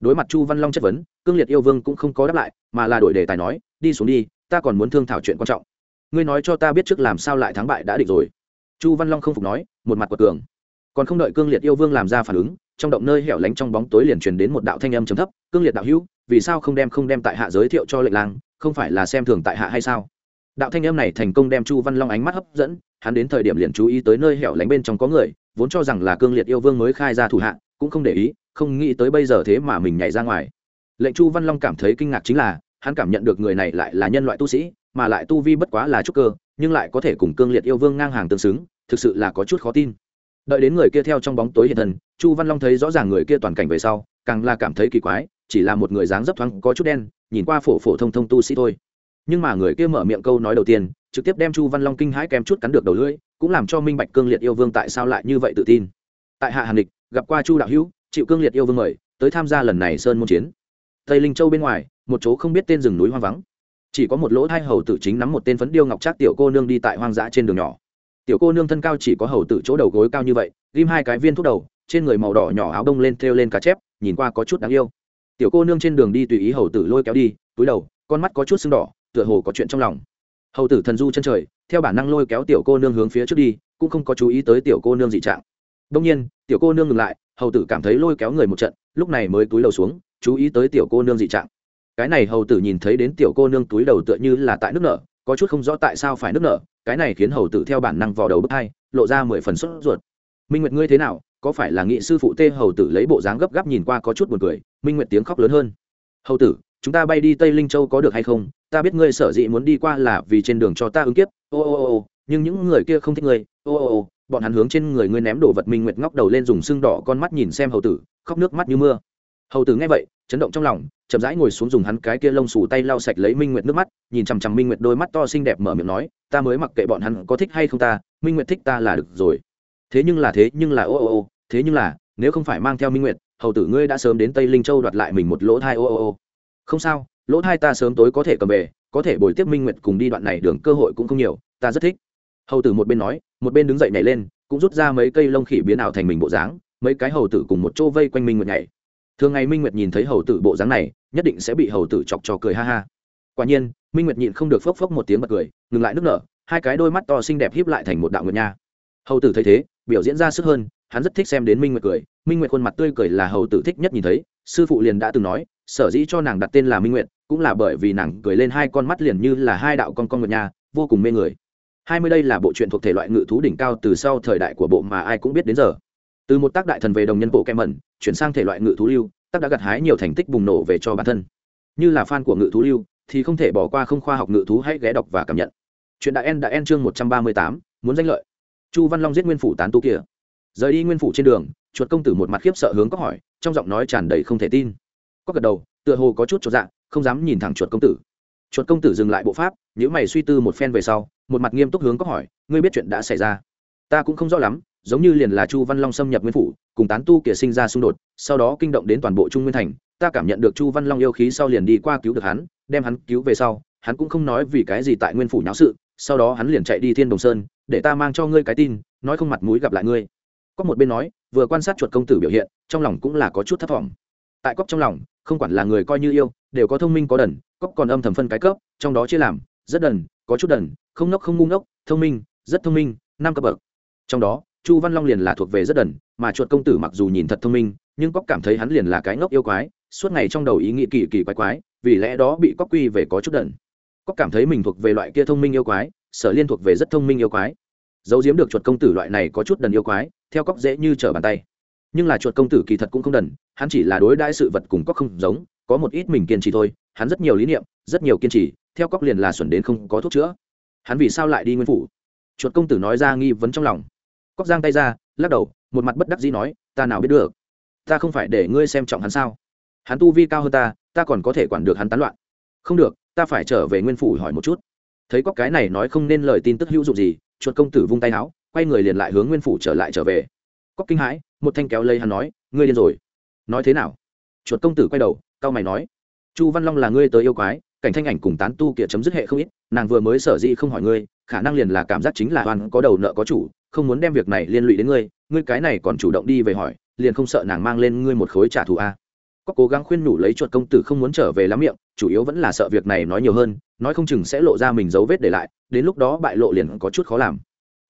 Đối mặt chu văn long chất vấn, cương liệt yêu vương cũng không có đáp lại, mà là đổi đề tài nói, đi xuống đi, ta còn muốn thương thảo chuyện quan trọng. Ngươi nói cho ta biết trước làm sao lại thắng bại đã định rồi. Chu văn long không phục nói, một mặt quật cường còn không đợi cương liệt yêu vương làm ra phản ứng, trong động nơi hẻo lánh trong bóng tối liền truyền đến một đạo thanh âm trầm thấp, cương liệt đạo hữu, vì sao không đem không đem tại hạ giới thiệu cho lệnh lang, không phải là xem thường tại hạ hay sao? Đạo thanh âm này thành công đem chu văn long ánh mắt hấp dẫn, hắn đến thời điểm liền chú ý tới nơi hẻo lánh bên trong có người, vốn cho rằng là cương liệt yêu vương mới khai ra thủ hạ, cũng không để ý, không nghĩ tới bây giờ thế mà mình nhảy ra ngoài. Lệnh chu văn long cảm thấy kinh ngạc chính là, hắn cảm nhận được người này lại là nhân loại tu sĩ, mà lại tu vi bất quá là trúc cơ, nhưng lại có thể cùng cương liệt yêu vương ngang hàng tương xứng, thực sự là có chút khó tin đợi đến người kia theo trong bóng tối hiện thân, chu văn long thấy rõ ràng người kia toàn cảnh về sau, càng là cảm thấy kỳ quái, chỉ là một người dáng dấp thoáng có chút đen, nhìn qua phổ phổ thông thông tu sĩ thôi. Nhưng mà người kia mở miệng câu nói đầu tiên, trực tiếp đem chu văn long kinh hãi kém chút cắn được đầu lưỡi, cũng làm cho minh bạch cương liệt yêu vương tại sao lại như vậy tự tin. Tại hạ hàn địch gặp qua chu đạo hữu, chịu cương liệt yêu vương mời, tới tham gia lần này sơn môn chiến. Tây linh châu bên ngoài, một chỗ không biết tên rừng núi hoang vắng. Chỉ có một lỗ thai hầu tử chính nắm một tên phấn điêu ngọc trác tiểu cô nương đi tại hoang dã trên đường nhỏ tiểu cô nương thân cao chỉ có hầu tử chỗ đầu gối cao như vậy, ghim hai cái viên thuốc đầu, trên người màu đỏ nhỏ áo đông lên thêu lên cá chép, nhìn qua có chút đáng yêu. Tiểu cô nương trên đường đi tùy ý hầu tử lôi kéo đi, túi đầu, con mắt có chút sưng đỏ, tựa hồ có chuyện trong lòng. Hầu tử thần du chân trời, theo bản năng lôi kéo tiểu cô nương hướng phía trước đi, cũng không có chú ý tới tiểu cô nương dị trạng. Đông nhiên, tiểu cô nương ngừng lại, hầu tử cảm thấy lôi kéo người một trận, lúc này mới túi đầu xuống, chú ý tới tiểu cô nương dị trạng. Cái này hầu tử nhìn thấy đến tiểu cô nương túi đầu tựa như là tại nước nở có chút không rõ tại sao phải nức nở, cái này khiến hầu tử theo bản năng vào đầu bước hai, lộ ra mười phần sốt ruột. Minh nguyệt ngươi thế nào, có phải là nghị sư phụ tê hầu tử lấy bộ dáng gấp gáp nhìn qua có chút buồn cười, minh nguyệt tiếng khóc lớn hơn. Hầu tử, chúng ta bay đi tây linh châu có được hay không? Ta biết ngươi sở dĩ muốn đi qua là vì trên đường cho ta ứng kiếp. Ô ô ô ô, nhưng những người kia không thích ngươi. Ô ô ô, bọn hắn hướng trên người ngươi ném đồ vật minh nguyệt ngóc đầu lên dùng sưng đỏ con mắt nhìn xem hầu tử, khóc nước mắt như mưa hầu tử nghe vậy, chấn động trong lòng, chậm rãi ngồi xuống dùng hắn cái kia lông xù tay lau sạch lấy minh nguyệt nước mắt, nhìn chằm chằm minh nguyệt đôi mắt to xinh đẹp mở miệng nói, ta mới mặc kệ bọn hắn có thích hay không ta, minh nguyệt thích ta là được rồi. Thế nhưng là, thế nhưng là, ô ô ô, thế nhưng là, nếu không phải mang theo minh nguyệt, hầu tử ngươi đã sớm đến tây linh châu đoạt lại mình một lỗ thai, ô ô ô. Không sao, lỗ thai ta sớm tối có thể cầm về, có thể bồi tiếp minh nguyệt cùng đi đoạn này đường cơ hội cũng không nhiều, ta rất thích. Hầu tử một bên nói, một bên đứng dậy nhảy lên, cũng rút ra mấy cây lông khỉ biến ảo thành mình bộ dáng, mấy cái hầu tử cùng một chỗ vây quanh minh nguyệt nhảy thường ngày minh nguyệt nhìn thấy hầu tử bộ dáng này, nhất định sẽ bị hầu tử chọc cho cười ha ha. Quả nhiên, minh nguyệt nhịn không được phốc phốc một tiếng bật cười, ngừng lại nước nở, hai cái đôi mắt to xinh đẹp híp lại thành một đạo nguyệt nha. Hầu tử thấy thế, biểu diễn ra sức hơn, hắn rất thích xem đến minh nguyệt cười. Minh nguyệt khuôn mặt tươi cười là hầu tử thích nhất nhìn thấy. Sư phụ liền đã từng nói, sở dĩ cho nàng đặt tên là minh nguyệt, cũng là bởi vì nàng cười lên hai con mắt liền như là hai đạo con con nguyệt nha, vô cùng mê người. Hai mươi đây là bộ truyện thuộc thể loại ngự thú đỉnh cao từ sau thời đại của bộ mà ai cũng biết đến giờ từ một tác đại thần về đồng nhân bộ kem mẩn, chuyển sang thể loại ngự thú lưu, tác đã gặt hái nhiều thành tích bùng nổ về cho bản thân. Như là fan của ngự thú lưu, thì không thể bỏ qua không khoa học ngự thú hãy ghé đọc và cảm nhận. Chuyện đại en đã en chương một trăm ba mươi tám, muốn danh lợi. Chu văn long giết nguyên phủ tán tu kia. Rời đi nguyên phủ trên đường, chuột công tử một mặt khiếp sợ hướng có hỏi, trong giọng nói tràn đầy không thể tin. Có gật đầu, tựa hồ có chút cho dạng không dám nhìn thẳng chuột công tử. Chuột công tử dừng lại bộ pháp nếu mày suy tư một phen về sau, một mặt nghiêm túc hướng có hỏi, ngươi biết chuyện đã xảy ra? Ta cũng không rõ lắm, giống như liền là chu văn long xâm nhập nguyên phủ, cùng tán tu kia sinh ra xung đột, sau đó kinh động đến toàn bộ trung nguyên thành, ta cảm nhận được chu văn long yêu khí sau liền đi qua cứu được hắn, đem hắn cứu về sau, hắn cũng không nói vì cái gì tại nguyên phủ nháo sự, sau đó hắn liền chạy đi thiên đồng sơn, để ta mang cho ngươi cái tin, nói không mặt mũi gặp lại ngươi. Có một bên nói, vừa quan sát chuột công tử biểu hiện, trong lòng cũng là có chút thất vọng tại cốc trong lòng, không quản là người coi như yêu, đều có thông minh có đần, cốc còn âm thầm phân cái cấp, trong đó chia làm, rất đần, có chút đần, không nốc không ngu ngốc, thông minh, rất thông minh, năm cấp bậc trong đó, chu văn long liền là thuộc về rất đần, mà chuột công tử mặc dù nhìn thật thông minh, nhưng cóc cảm thấy hắn liền là cái ngốc yêu quái, suốt ngày trong đầu ý nghĩ kỳ kỳ quái quái, vì lẽ đó bị cóc quy về có chút đần. Cóc cảm thấy mình thuộc về loại kia thông minh yêu quái, sở liên thuộc về rất thông minh yêu quái. Giấu giếm được chuột công tử loại này có chút đần yêu quái, theo cóc dễ như trở bàn tay. Nhưng là chuột công tử kỳ thật cũng không đần, hắn chỉ là đối đãi sự vật cùng cóc không giống, có một ít mình kiên trì thôi, hắn rất nhiều lý niệm, rất nhiều kiên trì, theo cóc liền là xuẩn đến không có thuốc chữa. Hắn vì sao lại đi nguyên phủ? Chuột công tử nói ra nghi vấn trong lòng cóc giang tay ra, lắc đầu, một mặt bất đắc dĩ nói, ta nào biết được? Ta không phải để ngươi xem trọng hắn sao? Hắn tu vi cao hơn ta ta còn có thể quản được hắn tán loạn. Không được, ta phải trở về nguyên phủ hỏi một chút. Thấy cóc cái này nói không nên lời tin tức hữu dụng gì, chuột công tử vung tay áo, quay người liền lại hướng nguyên phủ trở lại trở về. Cóc kinh hãi, một thanh kéo lấy hắn nói, ngươi điên rồi. Nói thế nào? Chuột công tử quay đầu cao mày nói, chu văn long là ngươi tới yêu quái, cảnh thanh ảnh cùng tán tu kia chấm dứt hệ không ít, nàng vừa mới sở dĩ không hỏi ngươi khả năng liền là cảm giác chính là oan có đầu nợ có chủ, không muốn đem việc này liên lụy đến ngươi ngươi cái này còn chủ động đi về hỏi, liền không sợ nàng mang lên ngươi một khối trả thù a. Có cố gắng khuyên nhủ lấy chuột công tử không muốn trở về lắm miệng, chủ yếu vẫn là sợ việc này nói nhiều hơn, nói không chừng sẽ lộ ra mình dấu vết để lại, đến lúc đó bại lộ liền có chút khó làm.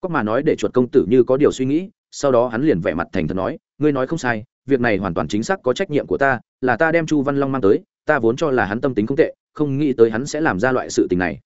Có mà nói để chuột công tử như có điều suy nghĩ, sau đó hắn liền vẻ mặt thành thật nói, ngươi nói không sai, việc này hoàn toàn chính xác có trách nhiệm của ta, là ta đem chu văn long mang tới, ta vốn cho là hắn tâm tính không tệ, không nghĩ tới hắn sẽ làm ra loại sự tình này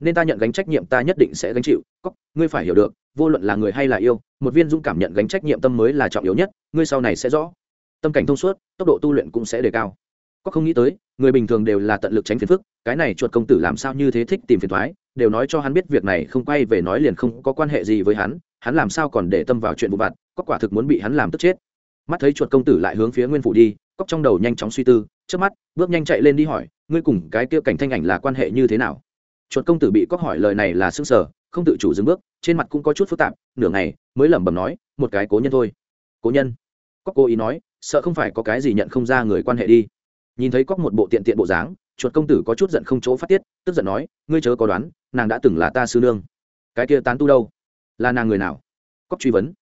nên ta nhận gánh trách nhiệm ta nhất định sẽ gánh chịu. Cóc ngươi phải hiểu được, vô luận là người hay là yêu, một viên dũng cảm nhận gánh trách nhiệm tâm mới là trọng yếu nhất, ngươi sau này sẽ rõ. Tâm cảnh thông suốt, tốc độ tu luyện cũng sẽ đề cao. Cóc không nghĩ tới, người bình thường đều là tận lực tránh phiền phức, cái này chuột công tử làm sao như thế thích tìm phiền thoái đều nói cho hắn biết việc này không quay về nói liền không có quan hệ gì với hắn hắn làm sao còn để tâm vào chuyện vụ vặt cóc quả thực muốn bị hắn làm tức chết. Mắt thấy chuột công tử lại hướng phía nguyên phủ đi cóc trong đầu nhanh chóng suy tư trước mắt, bước nhanh chạy lên đi hỏi, ngươi cùng cái kia cảnh thanh ảnh là quan hệ như thế nào? Chuột công tử bị cóc hỏi lời này là s ư sở không tự chủ dừng bước, trên mặt cũng có chút phức tạp, nửa ngày mới lẩm bẩm nói, một cái cố nhân thôi. Cố nhân? Cóc cố ý nói, sợ không phải có cái gì nhận không ra người quan hệ đi. Nhìn thấy cóc một bộ tiện tiện bộ dáng, chuột công tử có chút giận không chỗ phát tiết, tức giận nói, ngươi chớ có đoán, nàng đã từng là ta sư nương. Cái kia tán tu đâu? Là nàng người nào? Cóc truy vấn.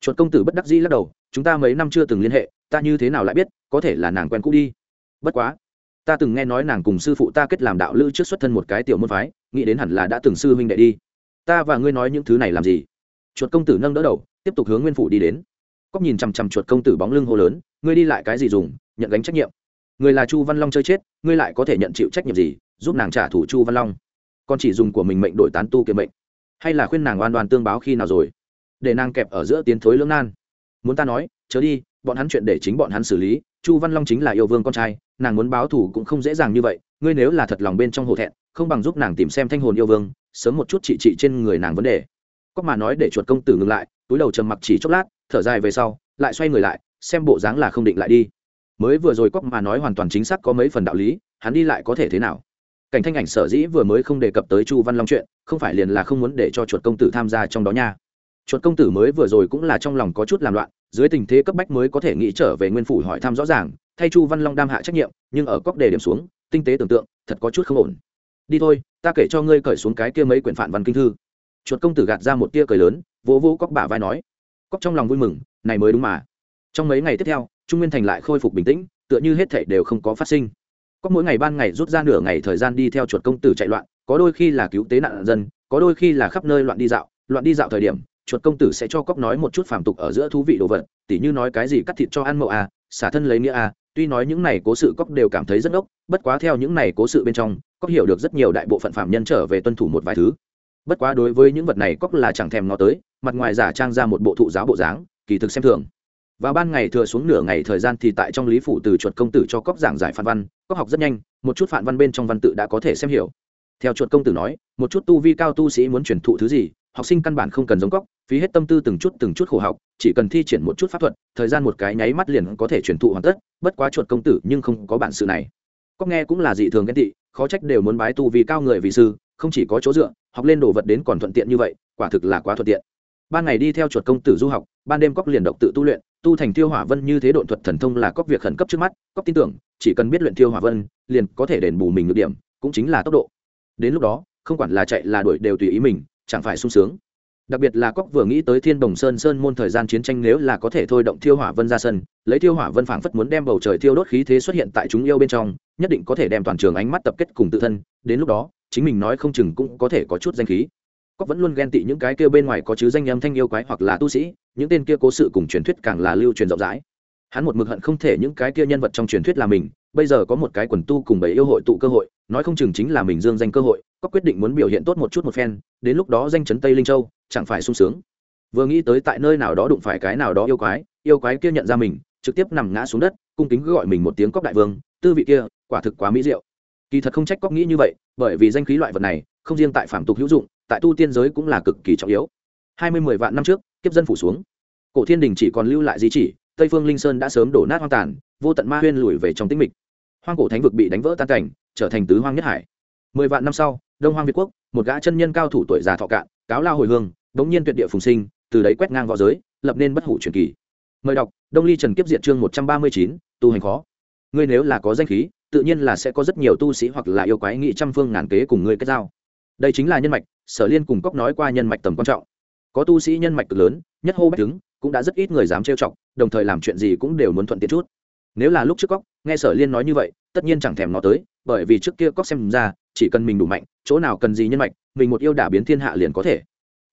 Chuột công tử bất đắc dĩ lắc đầu, chúng ta mấy năm chưa từng liên hệ, ta như thế nào lại biết, có thể là nàng quen cũ đi. Bất quá ta từng nghe nói nàng cùng sư phụ ta kết làm đạo lữ trước xuất thân một cái tiểu môn phái, nghĩ đến hẳn là đã từng sư huynh đệ đi. Ta và ngươi nói những thứ này làm gì? Chuột công tử nâng đỡ đầu, tiếp tục hướng nguyên phủ đi đến. Cóc nhìn chằm chằm chuột công tử bóng lưng hô lớn, ngươi đi lại cái gì dùng, nhận gánh trách nhiệm. Người là chu văn long chơi chết, ngươi lại có thể nhận chịu trách nhiệm gì, giúp nàng trả thù chu văn long. Còn chỉ dùng của mình mệnh đổi tán tu kiệm mệnh hay là khuyên nàng oan đoan tương báo khi nào rồi? Để nàng kẹp ở giữa tiến thối lưỡng nan. Muốn ta nói, chớ đi, bọn hắn chuyện để chính bọn hắn xử lý, chu văn long chính là yêu vương con trai nàng muốn báo thù cũng không dễ dàng như vậy, ngươi nếu là thật lòng bên trong hổ thẹn, không bằng giúp nàng tìm xem thanh hồn yêu vương, sớm một chút trị trị trên người nàng vấn đề. Cóc mà nói để chuột công tử ngừng lại, túi đầu trầm mặc chỉ chốc lát, thở dài về sau, lại xoay người lại, xem bộ dáng là không định lại đi. Mới vừa rồi cóc mà nói hoàn toàn chính xác có mấy phần đạo lý, hắn đi lại có thể thế nào? Cảnh thanh ảnh sở dĩ vừa mới không đề cập tới chu văn long chuyện, không phải liền là không muốn để cho chuột công tử tham gia trong đó nha chuột công tử mới vừa rồi cũng là trong lòng có chút làm loạn, dưới tình thế cấp bách mới có thể nghĩ trở về nguyên phủ hỏi thăm rõ ràng, thay chu văn long đam hạ trách nhiệm, nhưng ở cóc đề điểm xuống, tinh tế tưởng tượng, thật có chút không ổn. Đi thôi, ta kể cho ngươi cởi xuống cái kia mấy quyển phản văn kinh thư. Chuột công tử gạt ra một tia cười lớn, vỗ vỗ cóc bả vai nói cóc trong lòng vui mừng, này mới đúng mà. Trong mấy ngày tiếp theo, trung nguyên thành lại khôi phục bình tĩnh, tựa như hết thảy đều không có phát sinh. Có mỗi ngày ban ngày rút ra nửa ngày thời gian đi theo chuột công tử chạy loạn, có đôi khi là cứu tế nạn dân, có đôi khi là khắp nơi loạn đi dạo, loạn đi dạo thời điểm chuột công tử sẽ cho cóc nói một chút phàm tục ở giữa thú vị đồ vật, tỉ như nói cái gì cắt thịt cho ăn mậu à xả thân lấy nghĩa à tuy nói những này cố sự cóc đều cảm thấy rất ốc bất quá theo những này cố sự bên trong, cóc hiểu được rất nhiều đại bộ phận phạm nhân trở về tuân thủ một vài thứ. Bất quá đối với những vật này cóc là chẳng thèm ngó tới, mặt ngoài giả trang ra một bộ thụ giáo bộ dáng, kỳ thực xem thường. Và ban ngày thừa xuống nửa ngày thời gian thì tại trong lý phủ từ chuột công tử cho cóc giảng giải phản văn, cóc học rất nhanh, một chút phản văn bên trong văn tự đã có thể xem hiểu. Theo chuột công tử nói, một chút tu vi cao tu sĩ muốn truyền thụ thứ gì học sinh căn bản không cần giống cóc, phí hết tâm tư từng chút từng chút khổ học, chỉ cần thi triển một chút pháp thuật, thời gian một cái nháy mắt liền có thể truyền thụ hoàn tất, bất quá chuột công tử nhưng không có bản sự này. Cóc nghe cũng là dị thường ghen tị, khó trách đều muốn bái tu vì cao người vì sư, không chỉ có chỗ dựa, học lên đồ vật đến còn thuận tiện như vậy, quả thực là quá thuận tiện. Ban ngày đi theo chuột công tử du học, ban đêm cóc liền độc tự tu luyện, tu thành tiêu hỏa vân như thế độn thuật thần thông là cóc việc khẩn cấp trước mắt, cóc tin tưởng, chỉ cần biết luyện tiêu hỏa vân, liền có thể đền bù mình được điểm, cũng chính là tốc độ. Đến lúc đó, không quản là chạy là đuổi đều tùy ý mình chẳng phải sung sướng. Đặc biệt là cóc vừa nghĩ tới thiên đồng sơn sơn môn thời gian chiến tranh nếu là có thể thôi động thiêu hỏa vân ra sân, lấy thiêu hỏa vân phảng phất muốn đem bầu trời thiêu đốt khí thế xuất hiện tại chúng yêu bên trong, nhất định có thể đem toàn trường ánh mắt tập kết cùng tự thân, đến lúc đó, chính mình nói không chừng cũng có thể có chút danh khí. Cóc vẫn luôn ghen tị những cái kia bên ngoài có chứ danh âm thanh yêu quái hoặc là tu sĩ, những tên kia cố sự cùng truyền thuyết càng là lưu truyền rộng rãi. Hắn một mực hận không thể những cái kia nhân vật trong truyền thuyết là mình bây giờ có một cái quần tu cùng bảy yêu hội tụ cơ hội, nói không chừng chính là mình dương danh cơ hội, có quyết định muốn biểu hiện tốt một chút một phen, đến lúc đó danh chấn tây linh châu, chẳng phải sung sướng. Vừa nghĩ tới tại nơi nào đó đụng phải cái nào đó yêu quái yêu quái kia nhận ra mình, trực tiếp nằm ngã xuống đất, cung kính gọi mình một tiếng cóc đại vương, tư vị kia, quả thực quá mỹ diệu. Kỳ thật không trách cóc nghĩ như vậy, bởi vì danh khí loại vật này, không riêng tại phạm tục hữu dụng, tại tu tiên giới cũng là cực kỳ trọng yếu. Hai mươi mười vạn năm trước, kiếp dân phủ xuống. Cổ thiên đình chỉ còn lưu lại di chỉ, tây phương linh sơn đã sớm đổ nát hoang tàn, vô tận ma huyên lùi về trong tĩnh mịch hoang cổ thánh vực bị đánh vỡ tan cảnh, trở thành tứ hoang nhất hải. Mười vạn năm sau, đông hoang việt quốc, một gã chân nhân cao thủ tuổi già thọ cạn, cáo lao hồi hương bỗng nhiên tuyệt địa phùng sinh, từ đấy quét ngang v õ giới, lập nên bất hủ truyền kỳ. Mời đọc, đông ly trần kiếp diện chương một trăm ba mươi chín, tu hành khó. Ngươi nếu là có danh khí, tự nhiên là sẽ có rất nhiều tu sĩ hoặc là yêu quái nghị trăm phương ngàn kế cùng ngươi kết giao. Đây chính là nhân mạch, sở liên cùng cóc nói qua nhân mạch tầm quan trọng. Có tu sĩ nhân mạch cực lớn, nhất hô bách đứng, cũng đã rất ít người dám trêu chọc, đồng thời làm chuyện gì cũng đều muốn thuận tiện chút nếu là lúc trước cóc, nghe sở liên nói như vậy, tất nhiên chẳng thèm nó tới, bởi vì trước kia cóc xem ra, chỉ cần mình đủ mạnh, chỗ nào cần gì nhân mạch, mình một yêu đả biến thiên hạ liền có thể.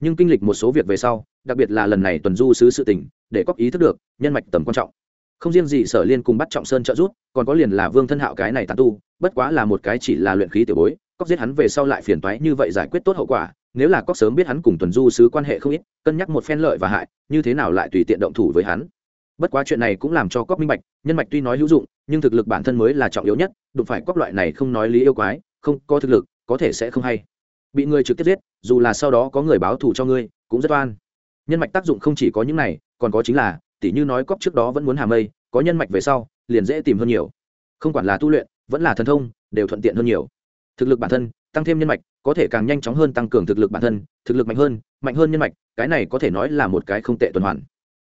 Nhưng kinh lịch một số việc về sau, đặc biệt là lần này tuần du sứ sự tình, để cóc ý thức được, nhân mạch tầm quan trọng. Không riêng gì sở liên cùng bắt trọng sơn trợ giúp, còn có liền là vương thân hạo cái này tàn tu, bất quá là một cái chỉ là luyện khí tiểu bối, cóc giết hắn về sau lại phiền toái như vậy giải quyết tốt hậu quả, nếu là cóc sớm biết hắn cùng tuần du sứ quan hệ không ít, cân nhắc một phen lợi và hại, như thế nào lại tùy tiện động thủ với hắn bất quá chuyện này cũng làm cho cóc minh bạch, nhân mạch tuy nói hữu dụng, nhưng thực lực bản thân mới là trọng yếu nhất, đụng phải cóc loại này không nói lý yêu quái, không có thực lực, có thể sẽ không hay. Bị người trực tiếp giết, dù là sau đó có người báo thù cho ngươi, cũng rất oan. Nhân mạch tác dụng không chỉ có những này, còn có chính là tỷ như nói cóc trước đó vẫn muốn hàm mây, có nhân mạch về sau, liền dễ tìm hơn nhiều. Không quản là tu luyện, vẫn là thần thông, đều thuận tiện hơn nhiều. Thực lực bản thân, tăng thêm nhân mạch, có thể càng nhanh chóng hơn tăng cường thực lực bản thân, thực lực mạnh hơn mạnh hơn nhân mạch, cái này có thể nói là một cái không tệ tuần hoàn.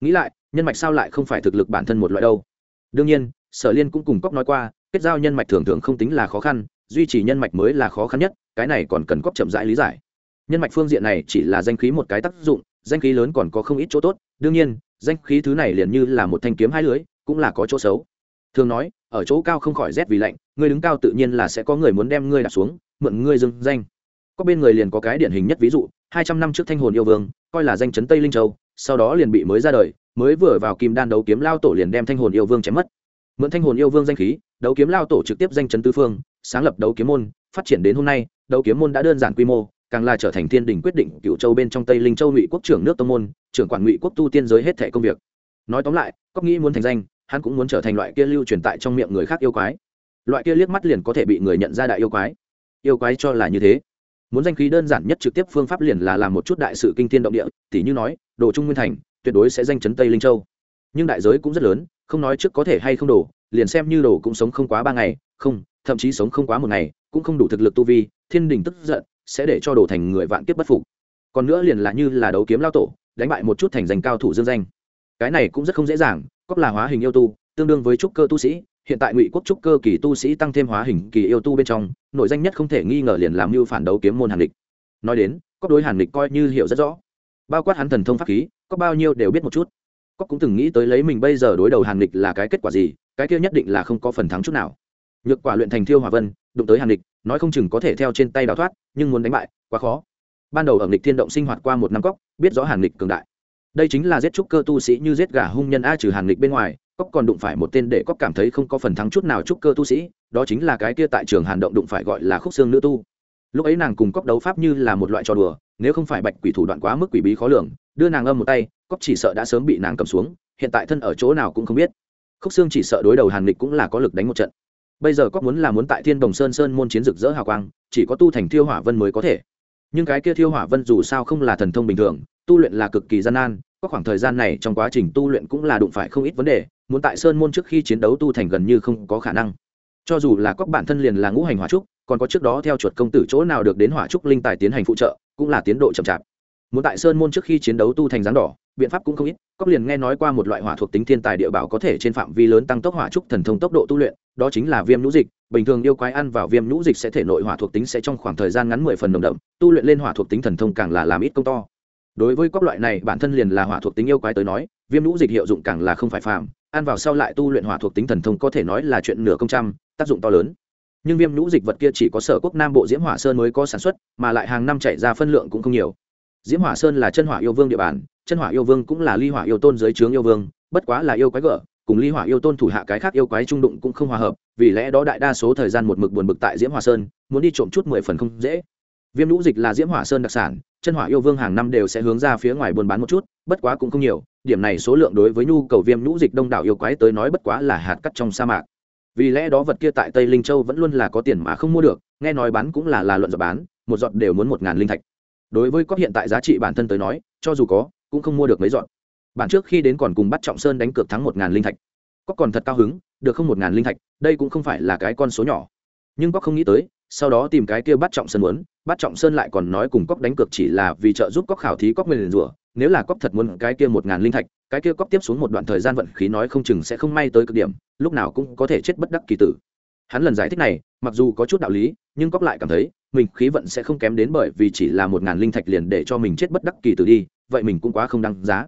Nghĩ lại nhân mạch sao lại không phải thực lực bản thân một loại đâu? Đương nhiên, sở liên cũng cùng cóc nói qua, kết giao nhân mạch thường thường không tính là khó khăn, duy trì nhân mạch mới là khó khăn nhất, cái này còn cần cóc chậm rãi lý giải. Nhân mạch phương diện này chỉ là danh khí một cái tác dụng, danh khí lớn còn có không ít chỗ tốt, đương nhiên, danh khí thứ này liền như là một thanh kiếm hai lưới, cũng là có chỗ xấu. Thường nói, ở chỗ cao không khỏi rét vì lạnh ngươi đứng cao tự nhiên là sẽ có người muốn đem ngươi đặt xuống, mượn ngươi dừng danh. Có bên người liền có cái điển hình nhất ví dụ, hai trăm năm trước thanh hồn yêu vương, coi là danh chấn tây linh châu, sau đó liền bị mới ra đời mới vừa vào kim đan đấu kiếm lao tổ liền đem thanh hồn yêu vương chém mất. Mượn thanh hồn yêu vương danh khí, đấu kiếm lao tổ trực tiếp danh chấn tư phương, sáng lập đấu kiếm môn, phát triển đến hôm nay, đấu kiếm môn đã đơn giản quy mô, càng là trở thành thiên đình quyết định cựu châu bên trong tây linh châu ngụy quốc trưởng nước tông môn, trưởng quản ngụy quốc tu tiên giới hết thẻ công việc. Nói tóm lại cóc nghĩ muốn thành danh, hắn cũng muốn trở thành loại kia lưu truyền tại trong miệng người khác yêu quái. Loại kia liếc mắt liền có thể bị người nhận ra đại yêu quái. Yêu quái cho là như thế. Muốn danh khí đơn giản nhất trực tiếp phương pháp liền là làm một chút đại sự kinh thiên động địa tỷ như nói, đồ trung nguyên thành tuyệt đối sẽ danh chấn tây linh châu. Nhưng đại giới cũng rất lớn, không nói trước có thể hay không đổ, liền xem như đổ cũng sống không quá ba ngày, không, thậm chí sống không quá một ngày, cũng không đủ thực lực tu vi, thiên đình tức giận, sẽ để cho đổ thành người vạn kiếp bất phục. Còn nữa liền là như là đấu kiếm lao tổ, đánh bại một chút thành danh cao thủ dương danh. Cái này cũng rất không dễ dàng cóp là hóa hình yêu tu, tương đương với trúc cơ tu sĩ, hiện tại ngụy quốc trúc cơ kỳ tu sĩ tăng thêm hóa hình kỳ yêu tu bên trong, nội danh nhất không thể nghi ngờ liền làm mưu phản đấu kiếm môn hàn địch nói đến cóp đối hàn địch coi như hiểu rất rõ bao quát hắn thần thông pháp khí, có bao nhiêu đều biết một chút. Cóc cũng từng nghĩ tới lấy mình bây giờ đối đầu hàn địch là cái kết quả gì, cái kia nhất định là không có phần thắng chút nào. Nhược quả luyện thành thiêu hòa vân, đụng tới hàn địch nói không chừng có thể theo trên tay đào thoát, nhưng muốn đánh bại, quá khó. Ban đầu ở nghịch thiên động sinh hoạt qua một năm cóc biết rõ hàn lịch cường đại. Đây chính là giết trúc cơ tu sĩ như giết gà hung nhân a trừ hàn lịch bên ngoài cóc còn đụng phải một tên để cóc cảm thấy không có phần thắng chút nào trúc cơ tu sĩ, đó chính là cái kia tại trường hàn động đụng phải gọi là khúc xương nữ tu. Lúc ấy nàng cùng cóc đấu pháp như là một loại trò đùa nếu không phải bạch quỷ thủ đoạn quá mức quỷ bí khó lường, đưa nàng âm một tay, cóc chỉ sợ đã sớm bị nàng cầm xuống, hiện tại thân ở chỗ nào cũng không biết. Khúc xương chỉ sợ đối đầu hàn lịch cũng là có lực đánh một trận. Bây giờ cóc muốn là muốn tại thiên đồng sơn sơn môn chiến rực rỡ hào quang, chỉ có tu thành thiêu hỏa vân mới có thể. Nhưng cái kia thiêu hỏa vân dù sao không là thần thông bình thường, tu luyện là cực kỳ gian nan, có khoảng thời gian này trong quá trình tu luyện cũng là đụng phải không ít vấn đề, muốn tại sơn môn trước khi chiến đấu tu thành gần như không có khả năng. Cho dù là cóc bản thân liền là ngũ hành hỏa trúc, còn có trước đó theo chuột công tử chỗ nào được đến hỏa trúc linh tài tiến hành phụ trợ cũng là tiến độ chậm chạp. Muốn tại sơn môn trước khi chiến đấu tu thành dáng đỏ, biện pháp cũng không ít cóc liền nghe nói qua một loại hỏa thuộc tính thiên tài địa bảo có thể trên phạm vi lớn tăng tốc hỏa trúc thần thông tốc độ tu luyện, đó chính là viêm nhũ dịch, bình thường yêu quái ăn vào viêm nhũ dịch sẽ thể nội hỏa thuộc tính sẽ trong khoảng thời gian ngắn mười phần đồng đậm, tu luyện lên hỏa thuộc tính thần thông càng là làm ít công to. Đối với các loại này, bản thân liền là hỏa thuộc tính yêu quái tới nói, viêm nhũ dịch hiệu dụng càng là không phải phàm, ăn vào sau lại tu luyện hỏa thuộc tính thần thông có thể nói là chuyện nửa công trăm, tác dụng to lớn nhưng viêm nhũ dịch vật kia chỉ có sở quốc nam bộ diễm hỏa sơn mới có sản xuất, mà lại hàng năm chạy ra phân lượng cũng không nhiều. Diễm hỏa sơn là chân hỏa yêu vương địa bàn, chân hỏa yêu vương cũng là ly hỏa yêu tôn dưới trướng yêu vương, bất quá là yêu quái gở, cùng ly hỏa yêu tôn thủ hạ cái khác yêu quái trung đụng cũng không hòa hợp, vì lẽ đó đại đa số thời gian một mực buồn bực tại diễm hỏa sơn, muốn đi trộm chút mười phần không dễ. Viêm nhũ dịch là diễm hỏa sơn đặc sản, chân hỏa yêu vương hàng năm đều sẽ hướng ra phía ngoài buôn bán một chút, bất quá cũng không nhiều, điểm này số lượng đối với nhu cầu viêm nhũ dịch đông đảo yêu quái tới nói bất quá là hạt cắt trong sa mạc vì lẽ đó vật kia tại tây linh châu vẫn luôn là có tiền mà không mua được, nghe nói bán cũng là là luận giọt bán, một giọt đều muốn một ngàn linh thạch. Đối với có hiện tại giá trị bản thân tới nói, cho dù có, cũng không mua được mấy giọt. Bản trước khi đến còn cùng bắt trọng sơn đánh cược thắng một ngàn linh thạch. Có còn thật cao hứng, được không một ngàn linh thạch, đây cũng không phải là cái con số nhỏ. Nhưng có không nghĩ tới, sau đó tìm cái kia bắt trọng sơn muốn Bát trọng sơn lại còn nói cùng cóc đánh cược chỉ là vì trợ giúp cóc khảo thí cóc nguyền rủa, nếu là cóc thật muốn cái kia một ngàn linh thạch, cái kia cóc tiếp xuống một đoạn thời gian vận khí nói không chừng sẽ không may tới cực điểm, lúc nào cũng có thể chết bất đắc kỳ tử. Hắn lần giải thích này, mặc dù có chút đạo lý, nhưng cóc lại cảm thấy, mình khí vận sẽ không kém đến bởi vì chỉ là một ngàn linh thạch liền để cho mình chết bất đắc kỳ tử đi, vậy mình cũng quá không đáng giá.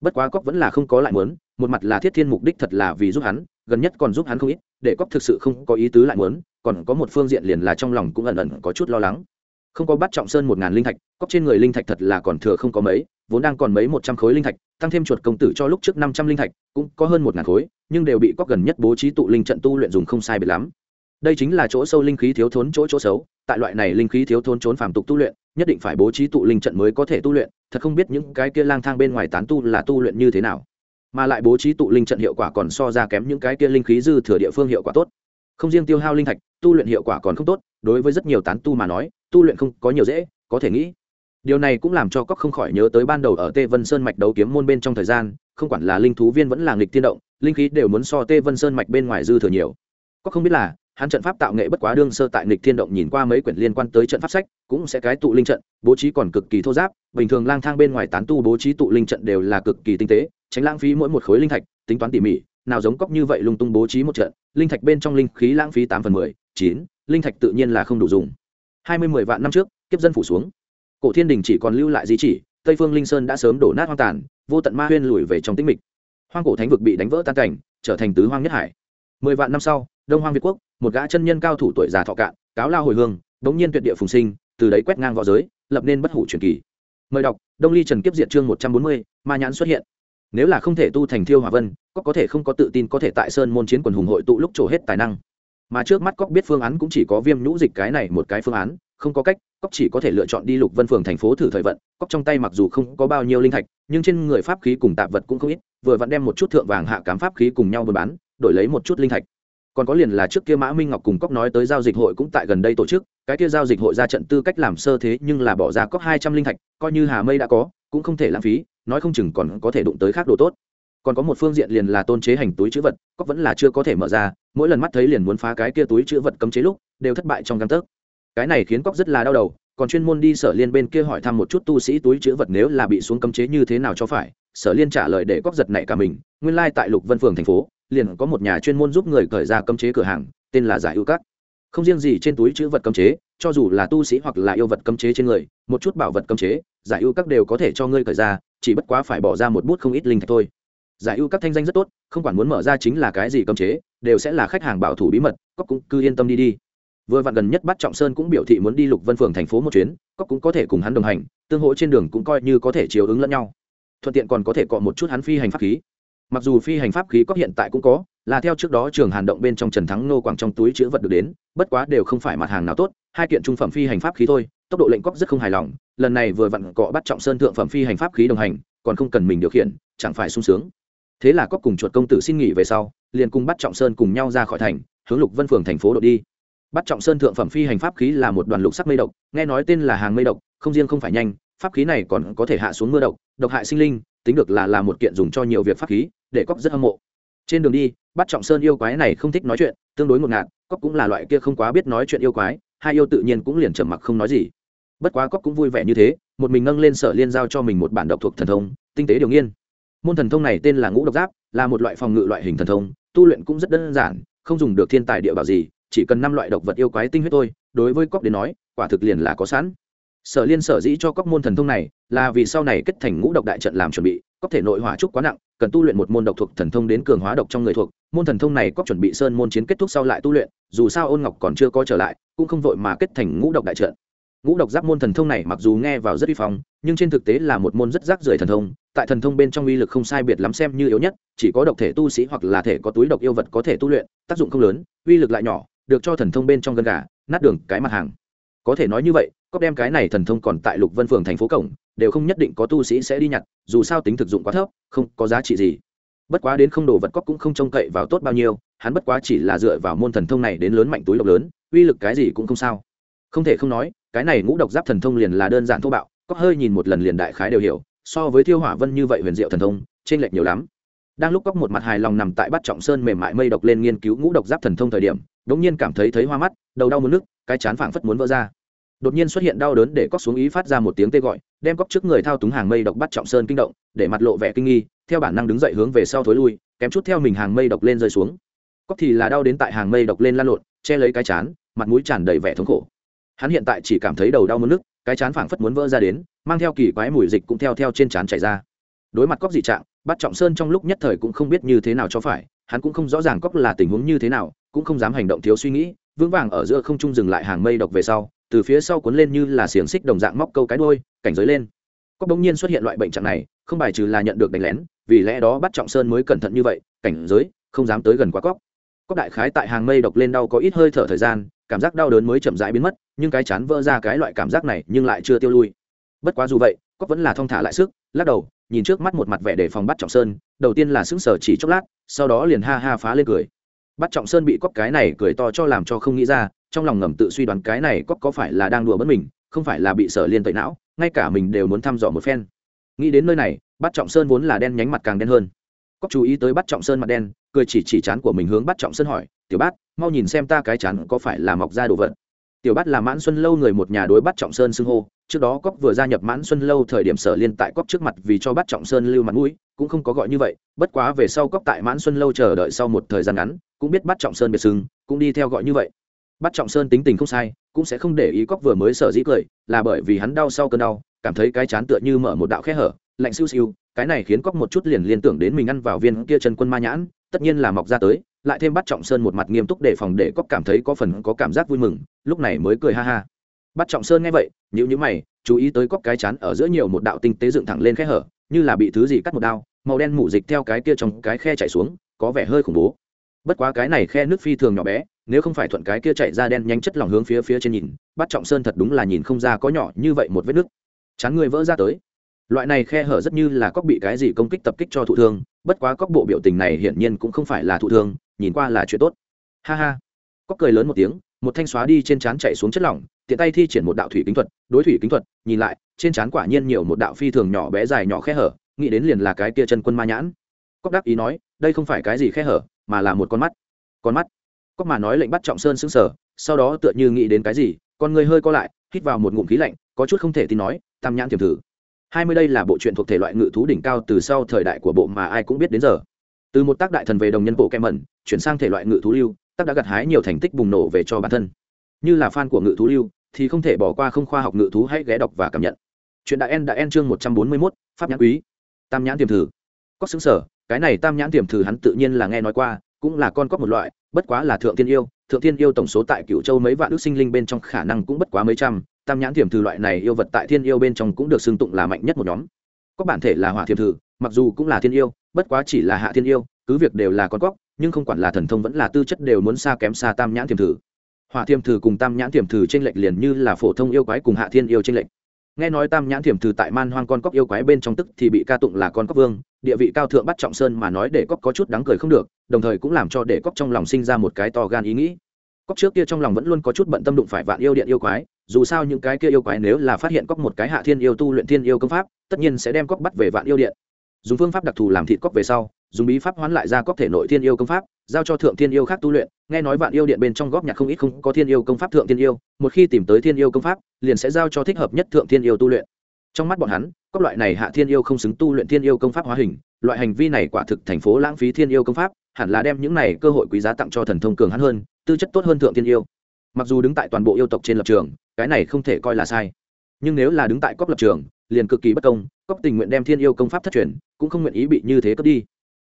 Bất quá cóc vẫn là không có lại muốn, một mặt là thiết thiên mục đích thật là vì giúp hắn, gần nhất còn giúp hắn không ít, để cóc thực sự không có ý tứ lại muốn, còn có một phương diện liền là trong lòng cũng ẩn ẩn có chút lo lắng không có bắt trọng sơn một ngàn linh thạch cóc trên người linh thạch thật là còn thừa không có mấy, vốn đang còn mấy một trăm khối linh thạch, tăng thêm chuột công tử cho lúc trước năm trăm linh thạch, cũng có hơn một ngàn khối, nhưng đều bị cóc gần nhất bố trí tụ linh trận tu luyện dùng không sai biệt lắm. Đây chính là chỗ sâu linh khí thiếu thốn chỗ chỗ xấu, tại loại này linh khí thiếu thốn trốn phàm tục tu luyện, nhất định phải bố trí tụ linh trận mới có thể tu luyện, thật không biết những cái kia lang thang bên ngoài tán tu là tu luyện như thế nào. Mà lại bố trí tụ linh trận hiệu quả còn so ra kém những cái kia linh khí dư thừa địa phương hiệu quả tốt. Không riêng tiêu hao linh thạch, tu luyện hiệu quả còn không tốt đối với rất nhiều tán tu mà nói, tu luyện không có nhiều dễ, có thể nghĩ. Điều này cũng làm cho cóc không khỏi nhớ tới ban đầu ở tê vân sơn mạch đấu kiếm môn bên trong thời gian, không quản là linh thú viên vẫn là nghịch tiên động, linh khí đều muốn so tê vân sơn mạch bên ngoài dư thừa nhiều. Cóc không biết là, hắn trận pháp tạo nghệ bất quá đương sơ tại nghịch thiên động nhìn qua mấy quyển liên quan tới trận pháp sách, cũng sẽ cái tụ linh trận, bố trí còn cực kỳ thô giáp, bình thường lang thang bên ngoài tán tu bố trí tụ linh trận đều là cực kỳ tinh tế, tránh lãng phí mỗi một khối linh thạch, tính toán tỉ mỉ, nào giống cóc như vậy lung tung bố trí một trận, linh thạch bên trong linh khí lãng phí tám phần mười, chín linh thạch tự nhiên là không đủ dùng. Hai mươi mười vạn năm trước, kiếp dân phủ xuống. Cổ thiên đình chỉ còn lưu lại di chỉ, tây phương linh sơn đã sớm đổ nát hoang tàn, vô tận ma huyên lùi về trong tĩnh mịch. Hoang cổ thánh vực bị đánh vỡ tan cảnh, trở thành tứ hoang nhất hải. Mười vạn năm sau, đông hoang việt quốc, một gã chân nhân cao thủ tuổi già thọ cạn, cáo lao hồi hương, đống nhiên tuyệt địa phùng sinh, từ đấy quét ngang v õ giới, lập nên bất hủ truyền kỳ. Mời đọc, đông ly trần kiếp diệt chương một trăm bốn mươi, ma nhãn xuất hiện. Nếu là không thể tu thành thiêu hỏa vân, có có thể không có tự tin có thể tại sơn môn chiến quần hùng hội tụ lúc trổ hết tài năng mà trước mắt cóc biết phương án cũng chỉ có viêm nhũ dịch cái này một cái phương án, không có cách cóc chỉ có thể lựa chọn đi lục vân phường thành phố thử thời vận. Cóc trong tay mặc dù không có bao nhiêu linh thạch, nhưng trên người pháp khí cùng tạp vật cũng không ít, vừa vẫn đem một chút thượng vàng hạ cám pháp khí cùng nhau buôn bán, đổi lấy một chút linh thạch. Còn có liền là trước kia mã minh ngọc cùng cóc nói tới giao dịch hội cũng tại gần đây tổ chức, cái kia giao dịch hội ra trận tư cách làm sơ thế nhưng là bỏ ra cóc hai trăm linh thạch, coi như hà mây đã có, cũng không thể lãng phí, nói không chừng còn có thể đụng tới khác đồ tốt. Còn có một phương diện liền là tôn chế hành túi chữ vật cóc vẫn là chưa có thể mở ra mỗi lần mắt thấy liền muốn phá cái kia túi chữ vật cấm chế lúc, đều thất bại trong găng tấc. Cái này khiến cóc rất là đau đầu, còn chuyên môn đi sở liên bên kia hỏi thăm một chút tu sĩ túi chữ vật nếu là bị xuống cấm chế như thế nào cho phải, sở liên trả lời để cóc giật nảy cả mình, nguyên lai、like、tại lục vân phường thành phố, liền có một nhà chuyên môn giúp người cởi ra cấm chế cửa hàng, tên là giải ưu cắt không riêng gì trên túi chữ vật cấm chế, cho dù là tu sĩ hoặc là yêu vật cấm chế trên người, một chút bảo vật cấm chế, giải ưu các đều có thể cho ngươi cởi ra, chỉ bất quá phải bỏ ra một bút không ít linh thạch thôi. Giải ưu các thanh danh rất tốt, không quản muốn mở ra chính là cái gì cấm chế đều sẽ là khách hàng bảo thủ bí mật cóc cũng cứ yên tâm đi đi. Vừa vặn gần nhất bắt trọng sơn cũng biểu thị muốn đi lục vân phường thành phố một chuyến cóc cũng có thể cùng hắn đồng hành, tương hỗ trên đường cũng coi như có thể chiếu ứng lẫn nhau. Thuận tiện còn có thể cọ một chút hắn phi hành pháp khí. Mặc dù phi hành pháp khí cóc hiện tại cũng có, là theo trước đó trường hàn động bên trong trần thắng nô quảng trong túi chữ vật được đến, bất quá đều không phải mặt hàng nào tốt, hai kiện trung phẩm phi hành pháp khí thôi, tốc độ lệnh cóc rất không hài lòng, lần này vừa vặn cọ bắt trọng sơn thượng phẩm phi hành pháp khí đồng hành, còn không cần mình điều khiển, chẳng phải sung sướng thế là cóc cùng chuột công tử xin nghỉ về sau, liền cùng bắt trọng sơn cùng nhau ra khỏi thành, hướng lục vân phường thành phố đội đi. Bắt trọng sơn thượng phẩm phi hành pháp khí là một đoàn lục sắc mây độc, nghe nói tên là hàng mây độc, không riêng không phải nhanh, pháp khí này còn có thể hạ xuống mưa độc độc hại sinh linh, tính được là là một kiện dùng cho nhiều việc pháp khí, để cóc rất hâm mộ. Trên đường đi bắt trọng sơn yêu quái này không thích nói chuyện, tương đối ngột ngạt cóc cũng là loại kia không quá biết nói chuyện yêu quái, hai yêu tự nhiên cũng liền trầm mặc không nói gì. Bất quá cóc cũng vui vẻ như thế, một mình nâng lên sở liên giao cho mình một bản độc thuộc thần thông, tinh tế điều nghiên môn thần thông này tên là ngũ độc giáp, là một loại phòng ngự loại hình thần thông, tu luyện cũng rất đơn giản, không dùng được thiên tài địa bảo gì, chỉ cần năm loại độc vật yêu quái tinh huyết thôi, đối với cóc đến nói, quả thực liền là có sẵn. Sở liên sở dĩ cho cóc môn thần thông này, là vì sau này kết thành ngũ độc đại trận làm chuẩn bị cóc thể nội hỏa trúc quá nặng, cần tu luyện một môn độc thuộc thần thông đến cường hóa độc trong người thuộc, môn thần thông này cóc chuẩn bị sơn môn chiến kết thúc sau lại tu luyện, dù sao ôn ngọc còn chưa có trở lại, cũng không vội mà kết thành ngũ độc đại trận ngũ độc giáp môn thần thông này mặc dù nghe vào rất uy phong, nhưng trên thực tế là một môn rất rác rưởi thần thông, tại thần thông bên trong uy lực không sai biệt lắm xem như yếu nhất, chỉ có độc thể tu sĩ hoặc là thể có túi độc yêu vật có thể tu luyện, tác dụng không lớn, uy lực lại nhỏ, được cho thần thông bên trong gân gà, nát đường, cái mặt hàng. Có thể nói như vậy cóc đem cái này thần thông còn tại lục vân phường thành phố cổng, đều không nhất định có tu sĩ sẽ đi nhặt, dù sao tính thực dụng quá thấp, không có giá trị gì. Bất quá đến không đồ vật cóc cũng không trông cậy vào tốt bao nhiêu, hắn bất quá chỉ là dựa vào môn thần thông này đến lớn mạnh túi độc lớn, uy lực cái gì cũng không sao. Không thể không nói cái này ngũ độc giáp thần thông liền là đơn giản thô bạo, có hơi nhìn một lần liền đại khái đều hiểu, so với thiêu hỏa vân như vậy huyền diệu thần thông trên lệch nhiều lắm. Đang lúc cóc một mặt hài lòng nằm tại bát trọng sơn mềm mại mây độc lên nghiên cứu ngũ độc giáp thần thông thời điểm, đống nhiên cảm thấy thấy hoa mắt, đầu đau muốn nước, cái chán phảng phất muốn vỡ ra. Đột nhiên xuất hiện đau đớn để cóc xuống ý phát ra một tiếng tê gọi, đem cóc trước người thao túng hàng mây độc bắt trọng sơn kinh động, để mặt lộ vẻ kinh nghi, theo bản năng đứng dậy hướng về sau thối lui, kém chút theo mình hàng mây độc lên rơi xuống. Cóc thì là đau đến tại hàng mây độc lên lan lộn, che lấy cái chán, mặt mũi tràn đầy vẻ thống khổ hắn hiện tại chỉ cảm thấy đầu đau muốn nước cái chán phảng phất muốn vỡ ra đến, mang theo kỳ quái mùi dịch cũng theo theo trên chán chảy ra. Đối mặt cóc dị trạng bắt trọng sơn trong lúc nhất thời cũng không biết như thế nào cho phải, hắn cũng không rõ ràng cóc là tình huống như thế nào, cũng không dám hành động thiếu suy nghĩ, vững vàng ở giữa không trung dừng lại hàng mây độc về sau, từ phía sau cuốn lên như là xiềng xích đồng dạng móc câu cái đôi cảnh giới lên. Cóc bỗng nhiên xuất hiện loại bệnh trạng này, không bài trừ là nhận được đánh lén, vì lẽ đó bắt trọng sơn mới cẩn thận như vậy, cảnh giới, không dám tới gần quá cóc. Cóc đại khái tại hàng mây độc lên đau có ít hơi thở thời gian, cảm giác đau đớn mới chậm rãi biến mất nhưng cái chán vỡ ra cái loại cảm giác này nhưng lại chưa tiêu lui. Bất quá dù vậy cóc vẫn là thong thả lại sức, lắc đầu, nhìn trước mắt một mặt vẻ để phòng bắt trọng sơn, đầu tiên là sững sờ chỉ chốc lát, sau đó liền ha ha phá lên cười. Bắt trọng sơn bị cóc cái này cười to cho làm cho không nghĩ ra, trong lòng ngầm tự suy đoán cái này cóc có phải là đang đùa bỡn mình, không phải là bị sở liên tẩy não, ngay cả mình đều muốn thăm dò một phen. Nghĩ đến nơi này, bắt trọng sơn vốn là đen nhánh mặt càng đen hơn. Cóc chú ý tới bắt trọng sơn mặt đen, cười chỉ chỉ chán của mình hướng bắt trọng sơn hỏi, tiểu bát mau nhìn xem ta cái chán có phải là mọc ra đồ vật? Tiểu bát là mãn xuân lâu người một nhà đối bắt trọng sơn xưng hô, trước đó cóc vừa gia nhập mãn xuân lâu thời điểm sở liên tại cóc trước mặt vì cho bắt trọng sơn lưu mặt mũi, cũng không có gọi như vậy, bất quá về sau cóc tại mãn xuân lâu chờ đợi sau một thời gian ngắn, cũng biết bắt trọng sơn biệt xưng, cũng đi theo gọi như vậy. Bắt trọng sơn tính tình không sai, cũng sẽ không để ý cóc vừa mới sở dĩ cười, là bởi vì hắn đau sau cơn đau, cảm thấy cái chán tựa như mở một đạo khe hở, lạnh siêu siêu, cái này khiến cóc một chút liền liên tưởng đến mình ăn vào viên kia chân quân ma nhãn, tất nhiên là mọc ra tới lại thêm bắt trọng sơn một mặt nghiêm túc để phòng để cóc cảm thấy có phần có cảm giác vui mừng, lúc này mới cười ha ha. Bắt trọng sơn nghe vậy nhữ nhữ mày, chú ý tới cóc cái chán ở giữa nhiều một đạo tinh tế dựng thẳng lên khe hở, như là bị thứ gì cắt một đao, màu đen mủ dịch theo cái kia trong cái khe chạy xuống, có vẻ hơi khủng bố. Bất quá cái này khe nước phi thường nhỏ bé, nếu không phải thuận cái kia chạy ra đen nhanh chất lòng hướng phía phía trên nhìn, bắt trọng sơn thật đúng là nhìn không ra có nhỏ như vậy một vết nước. Chán người vỡ ra tới. Loại này khe hở rất như là cóc bị cái gì công kích tập kích cho thụ thương, bất quá cóc bộ biểu tình này hiển nhiên cũng không phải là thụ thương nhìn qua là chuyện tốt. Ha ha. Có cười lớn một tiếng, một thanh xóa đi trên trán chạy xuống chất lỏng, tiện tay thi triển một đạo thủy kính thuật, đối thủy kính thuật, nhìn lại, trên trán quả nhiên nhiều một đạo phi thường nhỏ bé dài nhỏ khe hở, nghĩ đến liền là cái kia chân quân ma nhãn. Cóc đắc ý nói, đây không phải cái gì khe hở, mà là một con mắt. Con mắt. Cóc mà nói lệnh bắt trọng sơn xứng sở sau đó tựa như nghĩ đến cái gì, con người hơi co lại, hít vào một ngụm khí lạnh, có chút không thể tin nói, tam nhãn tiềm thử. Hai mươi đây là bộ truyện thuộc thể loại ngự thú đỉnh cao từ sau thời đại của bộ mà ai cũng biết đến giờ từ một tác đại thần về đồng nhân bộ kem mẩn, chuyển sang thể loại ngự thú lưu, tác đã gặt hái nhiều thành tích bùng nổ về cho bản thân. Như là fan của ngự thú lưu, thì không thể bỏ qua không khoa học ngự thú hãy ghé đọc và cảm nhận. Chuyện đại en đã en chương một trăm bốn mươi mốt, pháp nhãn quý. Tam nhãn tiềm thử. Có xứng sở, cái này tam nhãn tiềm thử hắn tự nhiên là nghe nói qua, cũng là con cóc một loại, bất quá là thượng tiên yêu. Thượng tiên yêu tổng số tại cựu châu mấy vạn ước sinh linh bên trong khả năng cũng bất quá mấy trăm. Tam nhãn tiềm thử loại này yêu vật tại thiên yêu bên trong cũng được xưng tụng là mạnh nhất một nhóm. Có bản thể là hỏa tiềm thử, mặc dù cũng là thiên yêu bất quá chỉ là hạ thiên yêu, cứ việc đều là con cóc, nhưng không quản là thần thông vẫn là tư chất đều muốn xa kém xa tam nhãn thiềm thử. Hỏa thiềm thử cùng tam nhãn thiềm thử trên lệch liền như là phổ thông yêu quái cùng hạ thiên yêu trên lệch. Nghe nói tam nhãn thiềm thử tại man hoang con cóc yêu quái bên trong tức thì bị ca tụng là con cóc vương, địa vị cao thượng bắt trọng sơn mà nói để cóc có chút đáng cười không được, đồng thời cũng làm cho để cóc trong lòng sinh ra một cái to gan ý nghĩ. Cóc trước kia trong lòng vẫn luôn có chút bận tâm đụng phải vạn yêu điện yêu quái, dù sao những cái kia yêu quái nếu là phát hiện cóc một cái hạ thiên yêu tu luyện thiên yêu công pháp, tất nhiên sẽ đem cóc bắt về vạn yêu điện dùng phương pháp đặc thù làm thịt cóc về sau, dùng bí pháp hoán lại ra cóc thể nội thiên yêu công pháp, giao cho thượng thiên yêu khác tu luyện. Nghe nói vạn yêu điện bên trong góp nhạc không ít không có thiên yêu công pháp thượng thiên yêu, một khi tìm tới thiên yêu công pháp, liền sẽ giao cho thích hợp nhất thượng thiên yêu tu luyện. Trong mắt bọn hắn các loại này hạ thiên yêu không xứng tu luyện thiên yêu công pháp hóa hình, loại hành vi này quả thực thành phố lãng phí thiên yêu công pháp, hẳn là đem những này cơ hội quý giá tặng cho thần thông cường hắn hơn, tư chất tốt hơn thượng thiên yêu. Mặc dù đứng tại toàn bộ yêu tộc trên lập trường, cái này không thể coi là sai nhưng nếu là đứng tại cóc lập trường, liền cực kỳ bất công cóc tình nguyện đem thiên yêu công pháp thất truyền, cũng không nguyện ý bị như thế cướp đi.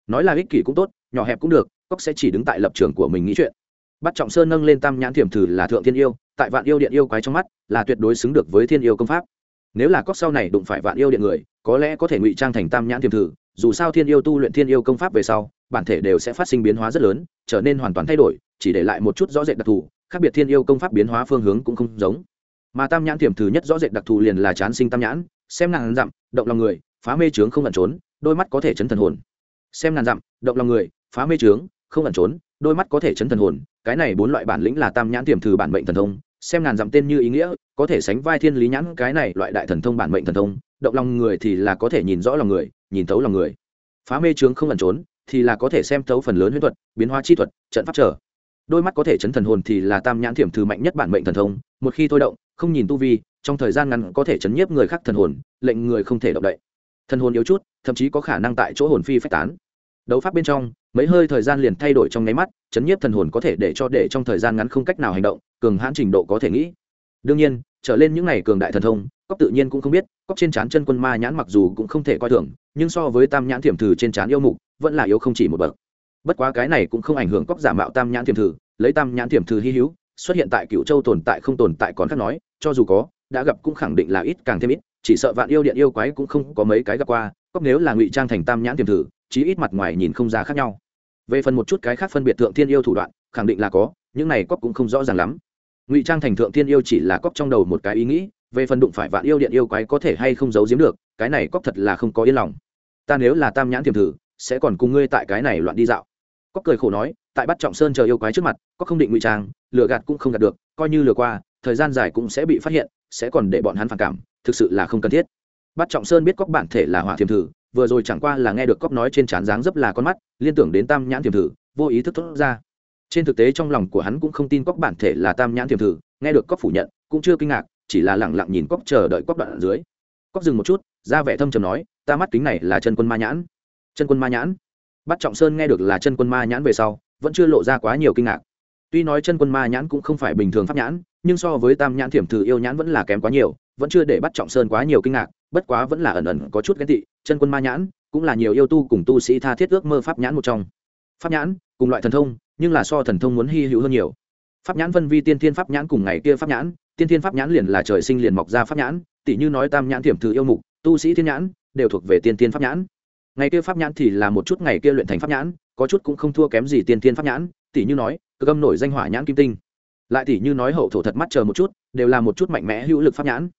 Nói là ích kỷ cũng tốt, nhỏ hẹp cũng được cóc sẽ chỉ đứng tại lập trường của mình nghĩ chuyện. Bắt trọng sơn nâng lên tam nhãn thiểm thử là thượng thiên yêu, tại vạn yêu điện yêu quái trong mắt, là tuyệt đối xứng được với thiên yêu công pháp. Nếu là cóc sau này đụng phải vạn yêu điện người, có lẽ có thể ngụy trang thành tam nhãn thiểm thử, dù sao thiên yêu tu luyện thiên yêu công pháp về sau, bản thể đều sẽ phát sinh biến hóa rất lớn, trở nên hoàn toàn thay đổi, chỉ để lại một chút rõ rệt đặc thù, khác biệt thiên yêu công pháp biến hóa phương hướng cũng không giống mà tam nhãn thiểm thứ nhất rõ rệt đặc thù liền là chán sinh tam nhãn, xem ngàn dặm, động lòng người, phá mê trướng không ẩn trốn, đôi mắt có thể chấn thần hồn. Xem ngàn dặm, động lòng người, phá mê trướng không ẩn trốn, đôi mắt có thể chấn thần hồn, cái này bốn loại bản lĩnh là tam nhãn tiềm thử bản mệnh thần thông, xem ngàn dặm tên như ý nghĩa, có thể sánh vai thiên lý nhãn, cái này loại đại thần thông bản mệnh thần thông, động lòng người thì là có thể nhìn rõ lòng người, nhìn thấu lòng người. Phá mê trướng không ẩn trốn thì là có thể xem thấu phần lớn huyễn thuật, biến hóa chi thuật, trận pháp trở. Đôi mắt có thể chấn thần hồn thì là tam nhãn thiểm thử mạnh nhất bản mệnh thần thông, một khi thôi động không nhìn tu vi, trong thời gian ngắn có thể chấn nhiếp người khác thần hồn, lệnh người không thể động đậy. Thần hồn yếu chút, thậm chí có khả năng tại chỗ hồn phi phách tán. Đấu pháp bên trong, mấy hơi thời gian liền thay đổi trong nháy mắt, chấn nhiếp thần hồn có thể để cho để trong thời gian ngắn không cách nào hành động, cường hãn trình độ có thể nghĩ. Đương nhiên, trở lên những ngày cường đại thần thông cóc tự nhiên cũng không biết cóc trên trán chân quân ma nhãn mặc dù cũng không thể coi thường, nhưng so với tam nhãn thiểm thử trên trán yêu mục, vẫn là yếu không chỉ một bậc. Bất quá cái này cũng không ảnh hưởng cóc giả mạo tam nhãn thiểm thử, lấy tam nhãn thiểm thử hy hữu xuất hiện tại cựu châu tồn tại không tồn tại còn khác nói, cho dù có, đã gặp cũng khẳng định là ít càng thêm ít, chỉ sợ vạn yêu điện yêu quái cũng không có mấy cái gặp qua cóc nếu là ngụy trang thành tam nhãn tiềm thử, chí ít mặt ngoài nhìn không ra khác nhau. Về phần một chút cái khác phân biệt thượng thiên yêu thủ đoạn, khẳng định là có, những này cóc cũng không rõ ràng lắm. Ngụy trang thành thượng thiên yêu chỉ là cóc trong đầu một cái ý nghĩ, về phần đụng phải vạn yêu điện yêu quái có thể hay không giấu giếm được, cái này cóc thật là không có yên lòng. Ta nếu là tam nhãn tiềm thử, sẽ còn cùng ngươi tại cái này loạn đi dạo. Cóc cười khổ nói tại bắt trọng sơn chờ yêu quái trước mặt, có không định ngụy trang, lừa gạt cũng không gạt được, coi như lừa qua, thời gian dài cũng sẽ bị phát hiện, sẽ còn để bọn hắn phản cảm, thực sự là không cần thiết. Bắt trọng sơn biết cóc bản thể là hỏa thiềm thử, vừa rồi chẳng qua là nghe được cóc nói trên trán dáng dấp là con mắt, liên tưởng đến tam nhãn thiềm thử, vô ý thức thốt ra. Trên thực tế trong lòng của hắn cũng không tin cóc bản thể là tam nhãn thiềm thử, nghe được cóc phủ nhận, cũng chưa kinh ngạc, chỉ là lẳng lặng nhìn cóc chờ đợi cóc đoạn ở dưới. Cóc dừng một chút, ra vẻ thâm trầm nói, ta mắt kính này là chân quân ma nhãn. Chân quân ma nhãn? Bắt trọng sơn nghe được là chân quân ma nhãn về sau vẫn chưa lộ ra quá nhiều kinh ngạc. Tuy nói chân quân ma nhãn cũng không phải bình thường pháp nhãn, nhưng so với tam nhãn thiểm thử yêu nhãn vẫn là kém quá nhiều, vẫn chưa để bắt trọng sơn quá nhiều kinh ngạc, bất quá vẫn là ẩn ẩn có chút ghen tị, chân quân ma nhãn cũng là nhiều yêu tu cùng tu sĩ tha thiết ước mơ pháp nhãn một trong. Pháp nhãn cùng loại thần thông, nhưng là so thần thông muốn hy hữu hơn nhiều. Pháp nhãn vân vi tiên thiên pháp nhãn cùng ngày kia pháp nhãn, tiên thiên pháp nhãn liền là trời sinh liền mọc ra pháp nhãn tỷ như nói tam nhãn thiểm thử yêu mục, tu sĩ thiên nhãn đều thuộc về tiên thiên pháp nhãn. Ngày kia pháp nhãn thì là một chút ngày kia luyện thành pháp nhãn có chút cũng không thua kém gì tiên thiên pháp nhãn, tỷ như nói cơ âm nổi danh hỏa nhãn kim tinh. Lại tỷ như nói hậu thổ thật mắt chờ một chút, đều là một chút mạnh mẽ hữu lực pháp nhãn.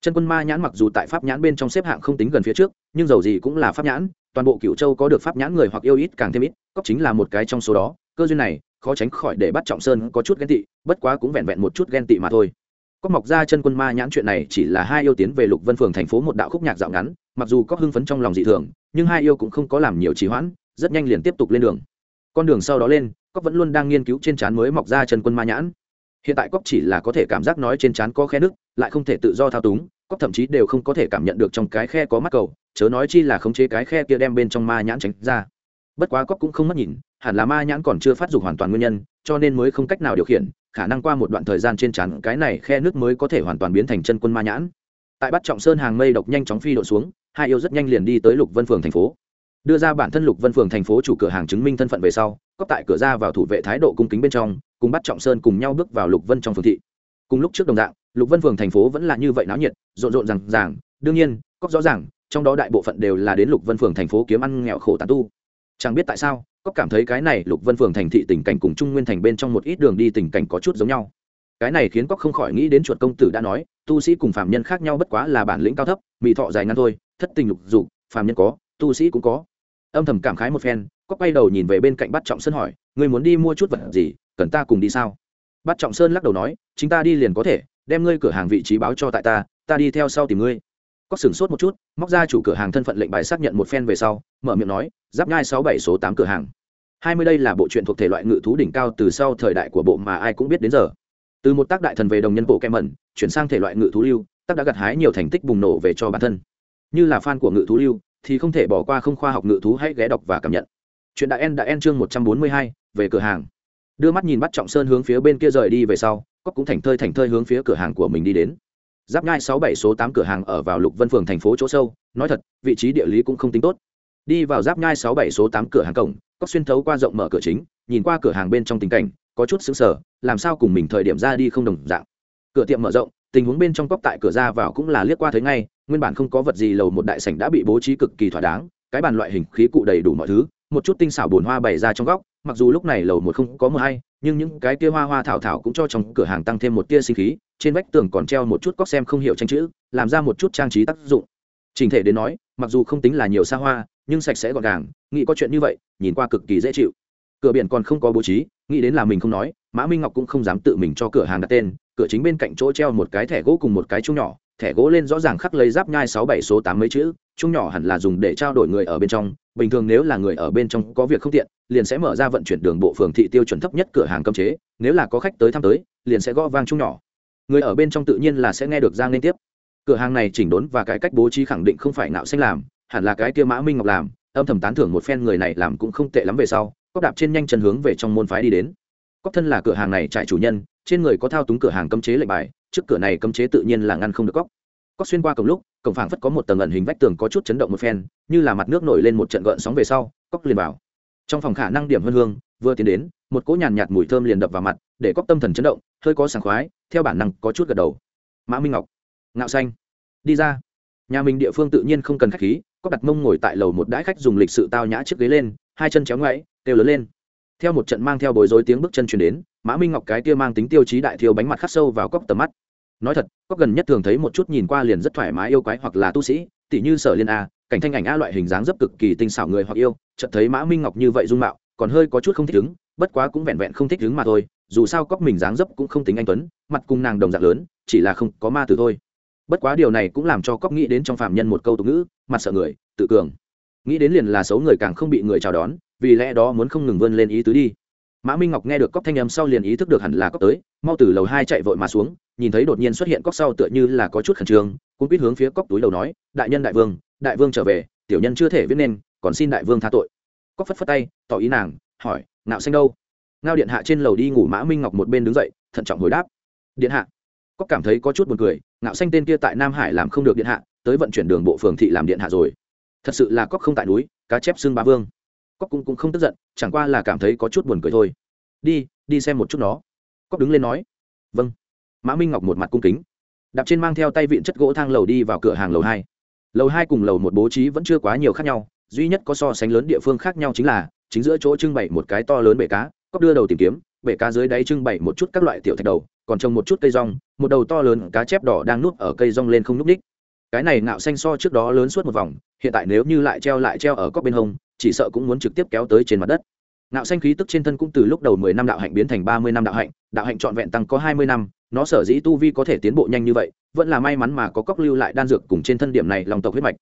Chân quân ma nhãn mặc dù tại pháp nhãn bên trong xếp hạng không tính gần phía trước, nhưng dầu gì cũng là pháp nhãn, toàn bộ cựu châu có được pháp nhãn người hoặc yêu ít càng thêm ít cóc chính là một cái trong số đó, cơ duyên này, khó tránh khỏi để bắt trọng sơn có chút ghen tị, bất quá cũng vẹn vẹn một chút ghen tị mà thôi. Có mọc ra chân quân ma nhãn chuyện này chỉ là hai yêu tiến về lục vân phường thành phố một đạo khúc nhạc dạo ngắn, mặc dù có hưng phấn trong lòng dị thường, nhưng hai yêu cũng không có làm nhiều trì hoãn rất nhanh liền tiếp tục lên đường. Con đường sau đó lên cóc vẫn luôn đang nghiên cứu trên trán mới mọc ra chân quân ma nhãn. Hiện tại cóc chỉ là có thể cảm giác nói trên trán có khe nước, lại không thể tự do thao túng cóc thậm chí đều không có thể cảm nhận được trong cái khe có mắt cầu, chớ nói chi là khống chế cái khe kia đem bên trong ma nhãn tránh ra. Bất quá cóc cũng không mất nhìn, hẳn là ma nhãn còn chưa phát dục hoàn toàn nguyên nhân, cho nên mới không cách nào điều khiển, khả năng qua một đoạn thời gian trên trán cái này khe nước mới có thể hoàn toàn biến thành chân quân ma nhãn. Tại bắt trọng sơn hàng mây độc nhanh chóng phi độ xuống, hai yêu rất nhanh liền đi tới lục vân phường thành phố đưa ra bản thân lục vân phường thành phố chủ cửa hàng chứng minh thân phận về sau, cóp tại cửa ra vào thủ vệ thái độ cung kính bên trong, cùng bắt trọng sơn cùng nhau bước vào lục vân trong phường thị. Cùng lúc trước đồng dạng, lục vân phường thành phố vẫn là như vậy náo nhiệt, rộn rộn rằng ràng. Đương nhiên, cóp rõ ràng, trong đó đại bộ phận đều là đến lục vân phường thành phố kiếm ăn nghèo khổ tàn tu. Chẳng biết tại sao, cóp cảm thấy cái này lục vân phường thành thị tình cảnh cùng trung nguyên thành bên trong một ít đường đi tình cảnh có chút giống nhau. Cái này khiến cóc không khỏi nghĩ đến chuột công tử đã nói, tu sĩ cùng phạm nhân khác nhau bất quá là bản lĩnh cao thấp mỹ thọ dài ngăn thôi, thất tình lục dục, phàm nhân có, tu sĩ cũng có âm thầm cảm khái một phen, có quay đầu nhìn về bên cạnh bắt trọng sơn hỏi người muốn đi mua chút vật gì, cần ta cùng đi sao? Bắt trọng sơn lắc đầu nói, chính ta đi liền có thể, đem ngươi cửa hàng vị trí báo cho tại ta ta đi theo sau tìm ngươi. Có sửng sốt một chút, móc ra chủ cửa hàng thân phận lệnh bài xác nhận một phen về sau, mở miệng nói, giáp nhai sáu bảy số tám cửa hàng. Hai mươi đây là bộ truyện thuộc thể loại ngự thú đỉnh cao từ sau thời đại của bộ mà ai cũng biết đến giờ. Từ một tác đại thần về đồng nhân bộ kem mẩn chuyển sang thể loại ngự thú lưu, tác đã gặt hái nhiều thành tích bùng nổ về cho bản thân. Như là fan của ngự thú lưu thì không thể bỏ qua không khoa học ngự thú hãy ghé đọc và cảm nhận. Chuyện đại en đã en chương một trăm bốn mươi hai, về cửa hàng. Đưa mắt nhìn bắt trọng sơn hướng phía bên kia rời đi về sau cóc cũng thành thơi thành thơi hướng phía cửa hàng của mình đi đến. Giáp nhai sáu bảy số tám cửa hàng ở vào lục vân phường thành phố chỗ sâu, nói thật, vị trí địa lý cũng không tính tốt. Đi vào giáp nhai sáu bảy số tám cửa hàng cổng cóc xuyên thấu qua rộng mở cửa chính, nhìn qua cửa hàng bên trong tình cảnh, có chút xứng sở làm sao cùng mình thời điểm ra đi không đồng dạng. Cửa tiệm mở rộng tình huống bên trong cóc tại cửa ra vào cũng là liếc qua thấy ngay, nguyên bản không có vật gì, lầu một đại sảnh đã bị bố trí cực kỳ thỏa đáng, cái bàn loại hình khí cụ đầy đủ mọi thứ, một chút tinh xảo bồn hoa bày ra trong góc, mặc dù lúc này lầu một không có mưa hay, nhưng những cái kia hoa hoa thảo thảo cũng cho trong cửa hàng tăng thêm một tia sinh khí, trên vách tường còn treo một chút cóc xem không hiểu tranh chữ, làm ra một chút trang trí tác dụng. Trình thể đến nói, mặc dù không tính là nhiều xa hoa, nhưng sạch sẽ gọn gàng, nghĩ có chuyện như vậy, nhìn qua cực kỳ dễ chịu. Cửa biển còn không có bố trí, nghĩ đến là mình không nói, mã minh ngọc cũng không dám tự mình cho cửa hàng đặt tên cửa chính bên cạnh chỗ treo một cái thẻ gỗ cùng một cái chung nhỏ, thẻ gỗ lên rõ ràng khắc lấy giáp nhai sáu bảy số tám mấy chữ, chung nhỏ hẳn là dùng để trao đổi người ở bên trong, bình thường nếu là người ở bên trong có việc không tiện, liền sẽ mở ra vận chuyển đường bộ phường thị tiêu chuẩn thấp nhất cửa hàng cơm chế, nếu là có khách tới thăm tới, liền sẽ gõ vang chung nhỏ. Người ở bên trong tự nhiên là sẽ nghe được giang liên tiếp. Cửa hàng này chỉnh đốn và cái cách bố trí khẳng định không phải nạo xanh làm, hẳn là cái kia mã minh ngọc làm, âm thầm tán thưởng một phen người này làm cũng không tệ lắm về sau cóc đạp trên nhanh chân hướng về trong môn phái đi đến. Cóc thân là cửa hàng này trại chủ nhân trên người có thao túng cửa hàng cấm chế lệnh bài, trước cửa này cấm chế tự nhiên là ngăn không được cóc. Cóc xuyên qua cổng lúc, cổng phảng phất có một tầng ẩn hình vách tường có chút chấn động một phen, như là mặt nước nổi lên một trận gợn sóng về sau, cóc liền vào. Trong phòng khả năng điểm hơn hương, vừa tiến đến, một cỗ nhàn nhạt mùi thơm liền đập vào mặt, để cóc tâm thần chấn động, hơi có sảng khoái, theo bản năng có chút gật đầu. Mã minh ngọc, ngạo xanh. Đi ra. Nhà mình địa phương tự nhiên không cần khách khí, cóc đặt mông ngồi tại lầu một đãi khách dùng lịch sự tao nhã chiếc ghế lên, hai chân chéo ngoáy, kêu lớn lên theo một trận mang theo bối rối tiếng bước chân chuyển đến, mã minh ngọc cái kia mang tính tiêu chí đại thiêu bánh mặt khắc sâu vào cốc tầm mắt. Nói thật, cốc gần nhất thường thấy một chút nhìn qua liền rất thoải mái yêu quái hoặc là tu sĩ tỷ như sở liên a, cảnh thanh ảnh a loại hình dáng dấp cực kỳ tinh xảo người hoặc yêu, chợt thấy mã minh ngọc như vậy dung mạo, còn hơi có chút không thích ứng, bất quá cũng vẹn vẹn không thích ứng mà thôi, dù sao cóc mình dáng dấp cũng không tính anh tuấn, mặt cùng nàng đồng dạng lớn, chỉ là không có ma từ thôi. Bất quá điều này cũng làm cho cóc nghĩ đến trong phạm nhân một câu tục ngữ, mặt sợ người, tự cường. Nghĩ đến liền là xấu người càng không bị người chào đón vì lẽ đó muốn không ngừng vươn lên ý tứ đi. Mã minh ngọc nghe được cóc thanh âm sau liền ý thức được hẳn là cóc tới, mau từ lầu hai chạy vội mà xuống, nhìn thấy đột nhiên xuất hiện cóc sau tựa như là có chút khẩn trương cũng biết hướng phía cóc túi đầu nói, đại nhân đại vương đại vương trở về, tiểu nhân chưa thể viết nên, còn xin đại vương tha tội. Cóc phất phất tay, tỏ ý nàng, hỏi, ngạo xanh đâu? Ngao điện hạ trên lầu đi ngủ mã minh ngọc một bên đứng dậy, thận trọng hồi đáp, điện hạ. Cóc cảm thấy có chút buồn cười, ngạo xanh tên kia tại nam hải làm không được điện hạ, tới vận chuyển đường bộ phường thị làm điện hạ rồi. Thật sự là cóc không tại núi, cá chép xương ba vương cóc cũng, cũng không tức giận chẳng qua là cảm thấy có chút buồn cười thôi. Đi đi xem một chút nó. Cóc đứng lên nói. Vâng. Mã minh ngọc một mặt cung kính. Đạp trên mang theo tay vịn chất gỗ thang lầu đi vào cửa hàng lầu hai. Lầu hai cùng lầu một bố trí vẫn chưa quá nhiều khác nhau duy nhất có so sánh lớn địa phương khác nhau chính là chính giữa chỗ trưng bày một cái to lớn bể cá. Cóc đưa đầu tìm kiếm bể cá dưới đáy trưng bày một chút các loại tiểu thạch đầu còn trồng một chút cây rong một đầu to lớn cá chép đỏ đang nuốt ở cây rong lên không núp ních cái này ngạo xanh so trước đó lớn suốt một vòng hiện tại nếu như lại treo lại treo ở cóc bên hông chỉ sợ cũng muốn trực tiếp kéo tới trên mặt đất. Ngạo xanh khí tức trên thân cũng từ lúc đầu mười năm đạo hạnh biến thành ba mươi năm đạo hạnh đạo hạnh trọn vẹn tăng có hai mươi năm, nó sở dĩ tu vi có thể tiến bộ nhanh như vậy, vẫn là may mắn mà có cóc lưu lại đan dược cùng trên thân điểm này long tộc huyết mạch.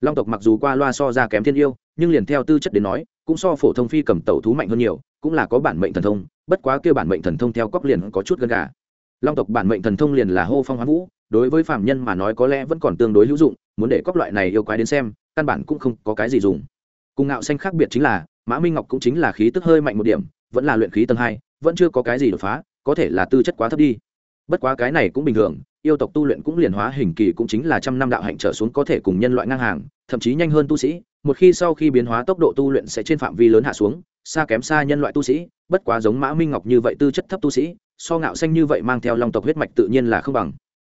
Long tộc mặc dù qua loa so ra kém thiên yêu, nhưng liền theo tư chất đến nói, cũng so phổ thông phi cầm tẩu thú mạnh hơn nhiều, cũng là có bản mệnh thần thông, bất quá kêu bản mệnh thần thông theo cóc liền có chút gần gà. Long tộc bản mệnh thần thông liền là hô phong hoán vũ, đối với phạm nhân mà nói có lẽ vẫn còn tương đối hữu dụng, muốn để cóc loại này yêu quái đến xem, căn bản cũng không có cái gì dùng cùng ngạo xanh khác biệt chính là, mã minh ngọc cũng chính là khí tức hơi mạnh một điểm, vẫn là luyện khí tầng hai, vẫn chưa có cái gì đột phá, có thể là tư chất quá thấp đi. Bất quá cái này cũng bình thường, yêu tộc tu luyện cũng liền hóa hình kỳ cũng chính là trăm năm đạo hạnh trở xuống có thể cùng nhân loại ngang hàng, thậm chí nhanh hơn tu sĩ, một khi sau khi biến hóa tốc độ tu luyện sẽ trên phạm vi lớn hạ xuống, xa kém xa nhân loại tu sĩ, bất quá giống mã minh ngọc như vậy tư chất thấp tu sĩ, so ngạo xanh như vậy mang theo long tộc huyết mạch tự nhiên là không bằng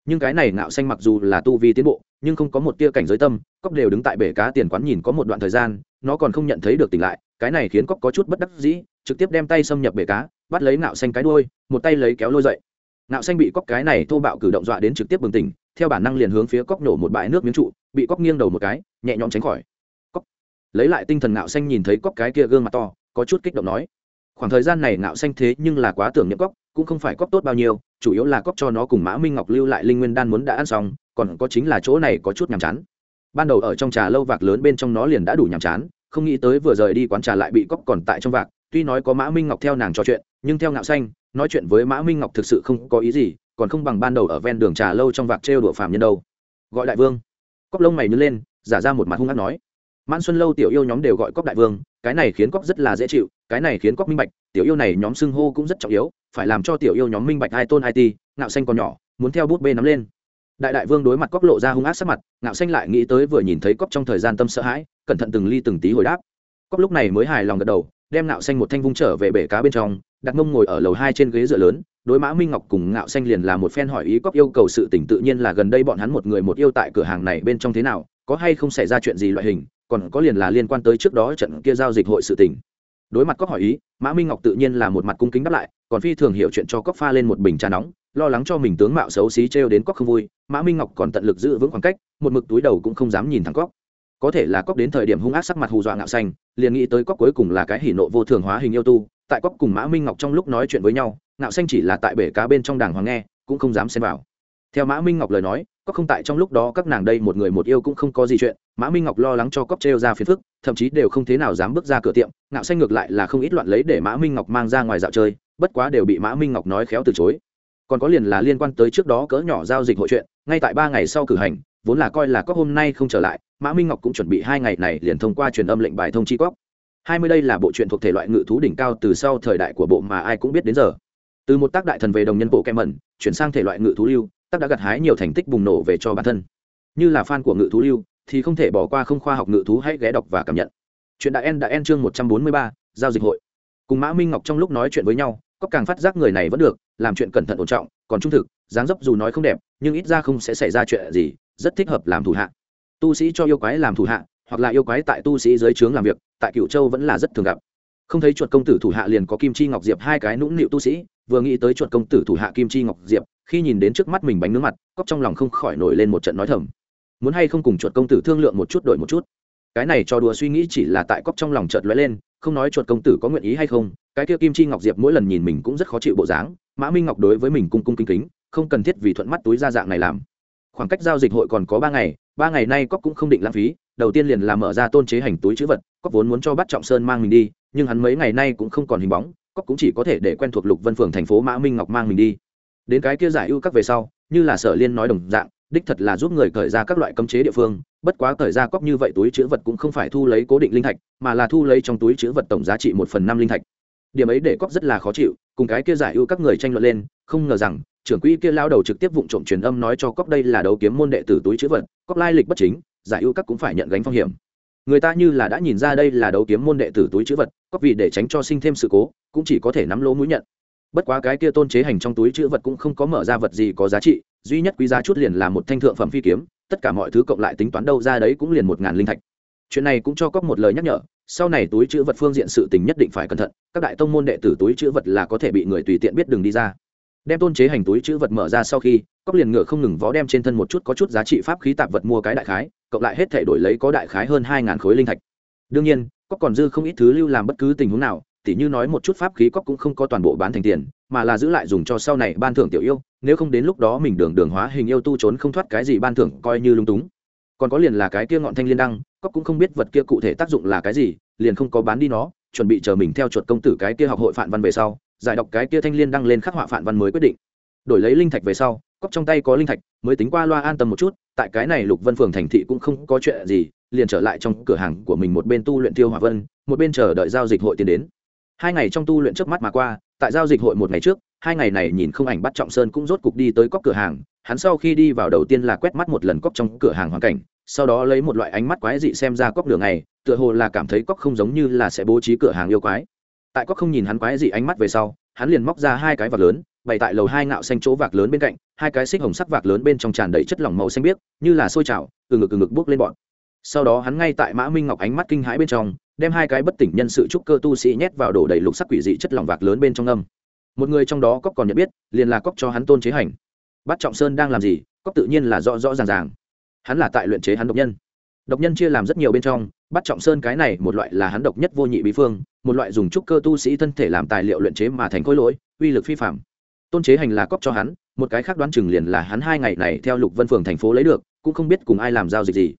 nhưng cái này ngạo xanh mặc dù là tu vi tiến bộ, nhưng không có một tia cảnh giới tâm, cóc đều đứng tại bể cá tiền quán nhìn có một đoạn thời gian, nó còn không nhận thấy được tỉnh lại, cái này khiến cóc có chút bất đắc dĩ, trực tiếp đem tay xâm nhập bể cá, bắt lấy ngạo xanh cái đuôi, một tay lấy kéo lôi dậy. Ngạo xanh bị cóc cái này thô bạo cử động dọa đến trực tiếp bừng tỉnh, theo bản năng liền hướng phía cóc nổ một bãi nước miếng trụ, bị cóc nghiêng đầu một cái, nhẹ nhõm tránh khỏi. Cóc lấy lại tinh thần ngạo xanh nhìn thấy cóc cái kia gương mặt to, có chút kích động nói, khoảng thời gian này ngạo xanh thế nhưng là quá tưởng niệm cóc cũng không phải cóp tốt bao nhiêu, chủ yếu là cóp cho nó cùng mã minh ngọc lưu lại linh nguyên đan muốn đã ăn xong, còn có chính là chỗ này có chút nhàm chán. Ban đầu ở trong trà lâu vạc lớn bên trong nó liền đã đủ nhàm chán, không nghĩ tới vừa rời đi quán trà lại bị cóp còn tại trong vạc, tuy nói có mã minh ngọc theo nàng trò chuyện, nhưng theo ngạo xanh, nói chuyện với mã minh ngọc thực sự không có ý gì, còn không bằng ban đầu ở ven đường trà lâu trong vạc trêu đùa phàm nhân đâu. Gọi đại vương. Cóp lông mày nhớ lên, giả ra một mặt hung hát nói. Mãn xuân lâu tiểu yêu nhóm đều gọi cóp đại vương, cái này khiến cóp rất là dễ chịu cái này khiến cóc minh bạch, tiểu yêu này nhóm xưng hô cũng rất trọng yếu, phải làm cho tiểu yêu nhóm minh bạch hai tôn hai ti, ngạo xanh còn nhỏ, muốn theo bút bê nắm lên. Đại đại vương đối mặt cóc lộ ra hung ác sắc mặt, ngạo xanh lại nghĩ tới vừa nhìn thấy cóc trong thời gian tâm sợ hãi, cẩn thận từng ly từng tí hồi đáp. Cóc lúc này mới hài lòng gật đầu, đem ngạo xanh một thanh vung trở về bể cá bên trong, đặt mông ngồi ở lầu hai trên ghế dựa lớn, đối mã minh ngọc cùng ngạo xanh liền là một phen hỏi ý cóc yêu cầu sự tỉnh tự nhiên là gần đây bọn hắn một người một yêu tại cửa hàng này bên trong thế nào, có hay không xảy ra chuyện gì loại hình, còn có liền là liên quan tới trước đó trận kia giao dịch hội sự tỉnh đối mặt cóc hỏi ý, mã minh ngọc tự nhiên là một mặt cung kính đáp lại, còn phi thường hiểu chuyện cho cóc pha lên một bình trà nóng, lo lắng cho mình tướng mạo xấu xí trêu đến cóc không vui, mã minh ngọc còn tận lực giữ vững khoảng cách, một mực túi đầu cũng không dám nhìn thẳng cóc có thể là cóc đến thời điểm hung ác sắc mặt hù dọa ngạo xanh, liền nghĩ tới cóc cuối cùng là cái hỉ nộ vô thường hóa hình yêu tu, tại cóc cùng mã minh ngọc trong lúc nói chuyện với nhau, ngạo xanh chỉ là tại bể cá bên trong đàng hoàng nghe, cũng không dám xem vào. Theo mã minh ngọc lời nói cóc không tại trong lúc đó các nàng đây một người một yêu cũng không có gì chuyện mã minh ngọc lo lắng cho cóc trêu ra phiền phức, thậm chí đều không thế nào dám bước ra cửa tiệm, ngạo xanh ngược lại là không ít loạn lấy để mã minh ngọc mang ra ngoài dạo chơi, bất quá đều bị mã minh ngọc nói khéo từ chối. Còn có liền là liên quan tới trước đó cỡ nhỏ giao dịch hội chuyện, ngay tại ba ngày sau cử hành, vốn là coi là có hôm nay không trở lại, mã minh ngọc cũng chuẩn bị hai ngày này liền thông qua truyền âm lệnh bài thông chi cóc hai mươi đây là bộ truyện thuộc thể loại ngự thú đỉnh cao từ sau thời đại của bộ mà ai cũng biết đến giờ. Từ một tác đại thần về đồng nhân bộ kem mẩn chuyển sang thể loại ngự thú lưu, tác đã gặt hái nhiều thành tích bùng nổ về cho bản thân. Như là fan của ngự thú lưu thì không thể bỏ qua không khoa học ngự thú hãy ghé đọc và cảm nhận. Chuyện đại en đã en chương một trăm bốn mươi ba, giao dịch hội. Cùng mã minh ngọc trong lúc nói chuyện với nhau, có càng phát giác người này vẫn được, làm chuyện cẩn thận ổn trọng, còn trung thực, dáng dấp dù nói không đẹp, nhưng ít ra không sẽ xảy ra chuyện gì, rất thích hợp làm thủ hạ. Tu sĩ cho yêu quái làm thủ hạ, hoặc là yêu quái tại tu sĩ dưới trướng làm việc, tại cựu châu vẫn là rất thường gặp. Không thấy chuột công tử thủ hạ liền có kim chi ngọc diệp hai cái nũng nịu tu sĩ, vừa nghĩ tới chuột công tử thủ hạ kim chi ngọc diệp, khi nhìn đến trước mắt mình bánh nướng mặt cóc trong lòng không khỏi nổi lên một trận nói thầm muốn hay không cùng chuột công tử thương lượng một chút đổi một chút. Cái này cho đùa suy nghĩ chỉ là tại cóc trong lòng chợt lóe lên, không nói chuột công tử có nguyện ý hay không, cái kia kim chi ngọc diệp mỗi lần nhìn mình cũng rất khó chịu bộ dáng, mã minh ngọc đối với mình cung cung kính kính, không cần thiết vì thuận mắt túi ra dạng này làm. Khoảng cách giao dịch hội còn có ba ngày ba ngày nay cóc cũng không định lãng phí, đầu tiên liền là mở ra tôn chế hành túi chữ vật cóc vốn muốn cho bắt trọng sơn mang mình đi, nhưng hắn mấy ngày nay cũng không còn hình bóng cóc cũng chỉ có thể để quen thuộc lục vân phường thành phố mã minh ngọc mang mình đi. Đến cái kia giải ưu các về sau, như là sở liên nói đồng dạng đích thật là giúp người cởi ra các loại cấm chế địa phương, bất quá cởi ra cóc như vậy túi chữ vật cũng không phải thu lấy cố định linh thạch, mà là thu lấy trong túi chữ vật tổng giá trị một phần năm linh thạch. Điểm ấy để cóc rất là khó chịu, cùng cái kia giải ưu các người tranh luận lên, không ngờ rằng, trưởng quỹ kia lao đầu trực tiếp vụng trộm truyền âm nói cho cóc đây là đấu kiếm môn đệ tử túi chữ vật, cóc lai lịch bất chính, giải ưu các cũng phải nhận gánh phong hiểm. Người ta như là đã nhìn ra đây là đấu kiếm môn đệ tử túi chữ vật, cóc vì để tránh cho sinh thêm sự cố, cũng chỉ có thể nắm lỗ mũi nhận. Bất quá cái kia tôn chế hành trong túi chữ vật cũng không có mở ra vật gì có giá trị duy nhất quý giá chút liền là một thanh thượng phẩm phi kiếm, tất cả mọi thứ cộng lại tính toán đâu ra đấy cũng liền một ngàn linh thạch. Chuyện này cũng cho cóc một lời nhắc nhở, sau này túi chữ vật phương diện sự tình nhất định phải cẩn thận, các đại tông môn đệ tử túi chữ vật là có thể bị người tùy tiện biết đường đi ra. Đem tôn chế hành túi chữ vật mở ra sau khi cóc liền ngựa không ngừng vó đem trên thân một chút có chút giá trị pháp khí tạp vật mua cái đại khái, cộng lại hết thể đổi lấy có đại khái hơn hai ngàn khối linh thạch. Đương nhiên cóc còn dư không ít thứ lưu làm bất cứ tình huống nào, tỉ như nói một chút pháp khí cóc cũng không có toàn bộ bán thành tiền mà là giữ lại dùng cho sau này ban thưởng tiểu yêu, nếu không đến lúc đó mình đường đường hóa hình yêu tu trốn không thoát cái gì ban thưởng coi như lung túng. Còn có liền là cái kia ngọn thanh liên đăng, cóc cũng không biết vật kia cụ thể tác dụng là cái gì, liền không có bán đi nó, chuẩn bị chờ mình theo chuột công tử cái kia học hội phản văn về sau, giải đọc cái kia thanh liên đăng lên khắc họa phản văn mới quyết định. Đổi lấy linh thạch về sau, cóc trong tay có linh thạch, mới tính qua loa an tâm một chút, tại cái này lục vân phường thành thị cũng không có chuyện gì, liền trở lại trong cửa hàng của mình một bên tu luyện tiêu hỏa vân, một bên chờ đợi giao dịch hội tiến đến. Hai ngày trong tu luyện trước mắt mà qua tại giao dịch hội một ngày trước, hai ngày này nhìn không ảnh bắt trọng sơn cũng rốt cục đi tới cóc cửa hàng, hắn sau khi đi vào đầu tiên là quét mắt một lần cóc trong cửa hàng hoàn cảnh, sau đó lấy một loại ánh mắt quái dị xem ra cóc đường này tựa hồ là cảm thấy cóc không giống như là sẽ bố trí cửa hàng yêu quái. Tại cóc không nhìn hắn quái dị ánh mắt về sau, hắn liền móc ra hai cái vạc lớn, bày tại lầu hai ngạo xanh chỗ vạc lớn bên cạnh, hai cái xích hồng sắc vạc lớn bên trong tràn đầy chất lỏng màu xanh biếc, như là sôi trào, từ ngực từ ngực bước lên bọn. Sau đó hắn ngay tại mã minh ngọc ánh mắt kinh hãi bên trong đem hai cái bất tỉnh nhân sự trúc cơ tu sĩ nhét vào đổ đầy lục sắc quỷ dị chất lỏng vạc lớn bên trong âm. Một người trong đó cóc còn nhận biết, liền là cóc cho hắn tôn chế hành. Bắt trọng sơn đang làm gì, cóc tự nhiên là rõ rõ ràng ràng. Hắn là tại luyện chế hắn độc nhân. Độc nhân chia làm rất nhiều bên trong bắt trọng sơn cái này một loại là hắn độc nhất vô nhị bí phương, một loại dùng trúc cơ tu sĩ thân thể làm tài liệu luyện chế mà thành khối lỗi, uy lực phi phạm tôn chế hành là cóc cho hắn, một cái khác đoán chừng liền là hắn hai ngày này theo lục vân phường thành phố lấy được, cũng không biết cùng ai làm giao dịch gì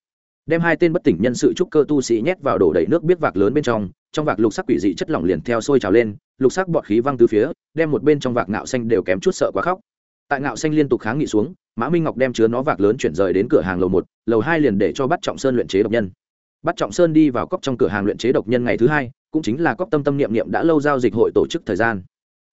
đem hai tên bất tỉnh nhân sự trúc cơ tu sĩ nhét vào đổ đầy nước biết vạc lớn bên trong trong vạc lục sắc quỷ dị chất lỏng liền theo sôi trào lên, lục sắc bọt khí văng từ phía, đem một bên trong vạc ngạo xanh đều kém chút sợ quá khóc. Tại ngạo xanh liên tục kháng nghị xuống, mã minh ngọc đem chứa nó vạc lớn chuyển rời đến cửa hàng lầu một, lầu hai liền để cho bắt trọng sơn luyện chế độc nhân. Bắt trọng sơn đi vào cốc trong cửa hàng luyện chế độc nhân ngày thứ hai, cũng chính là cốc tâm tâm niệm niệm đã lâu giao dịch hội tổ chức thời gian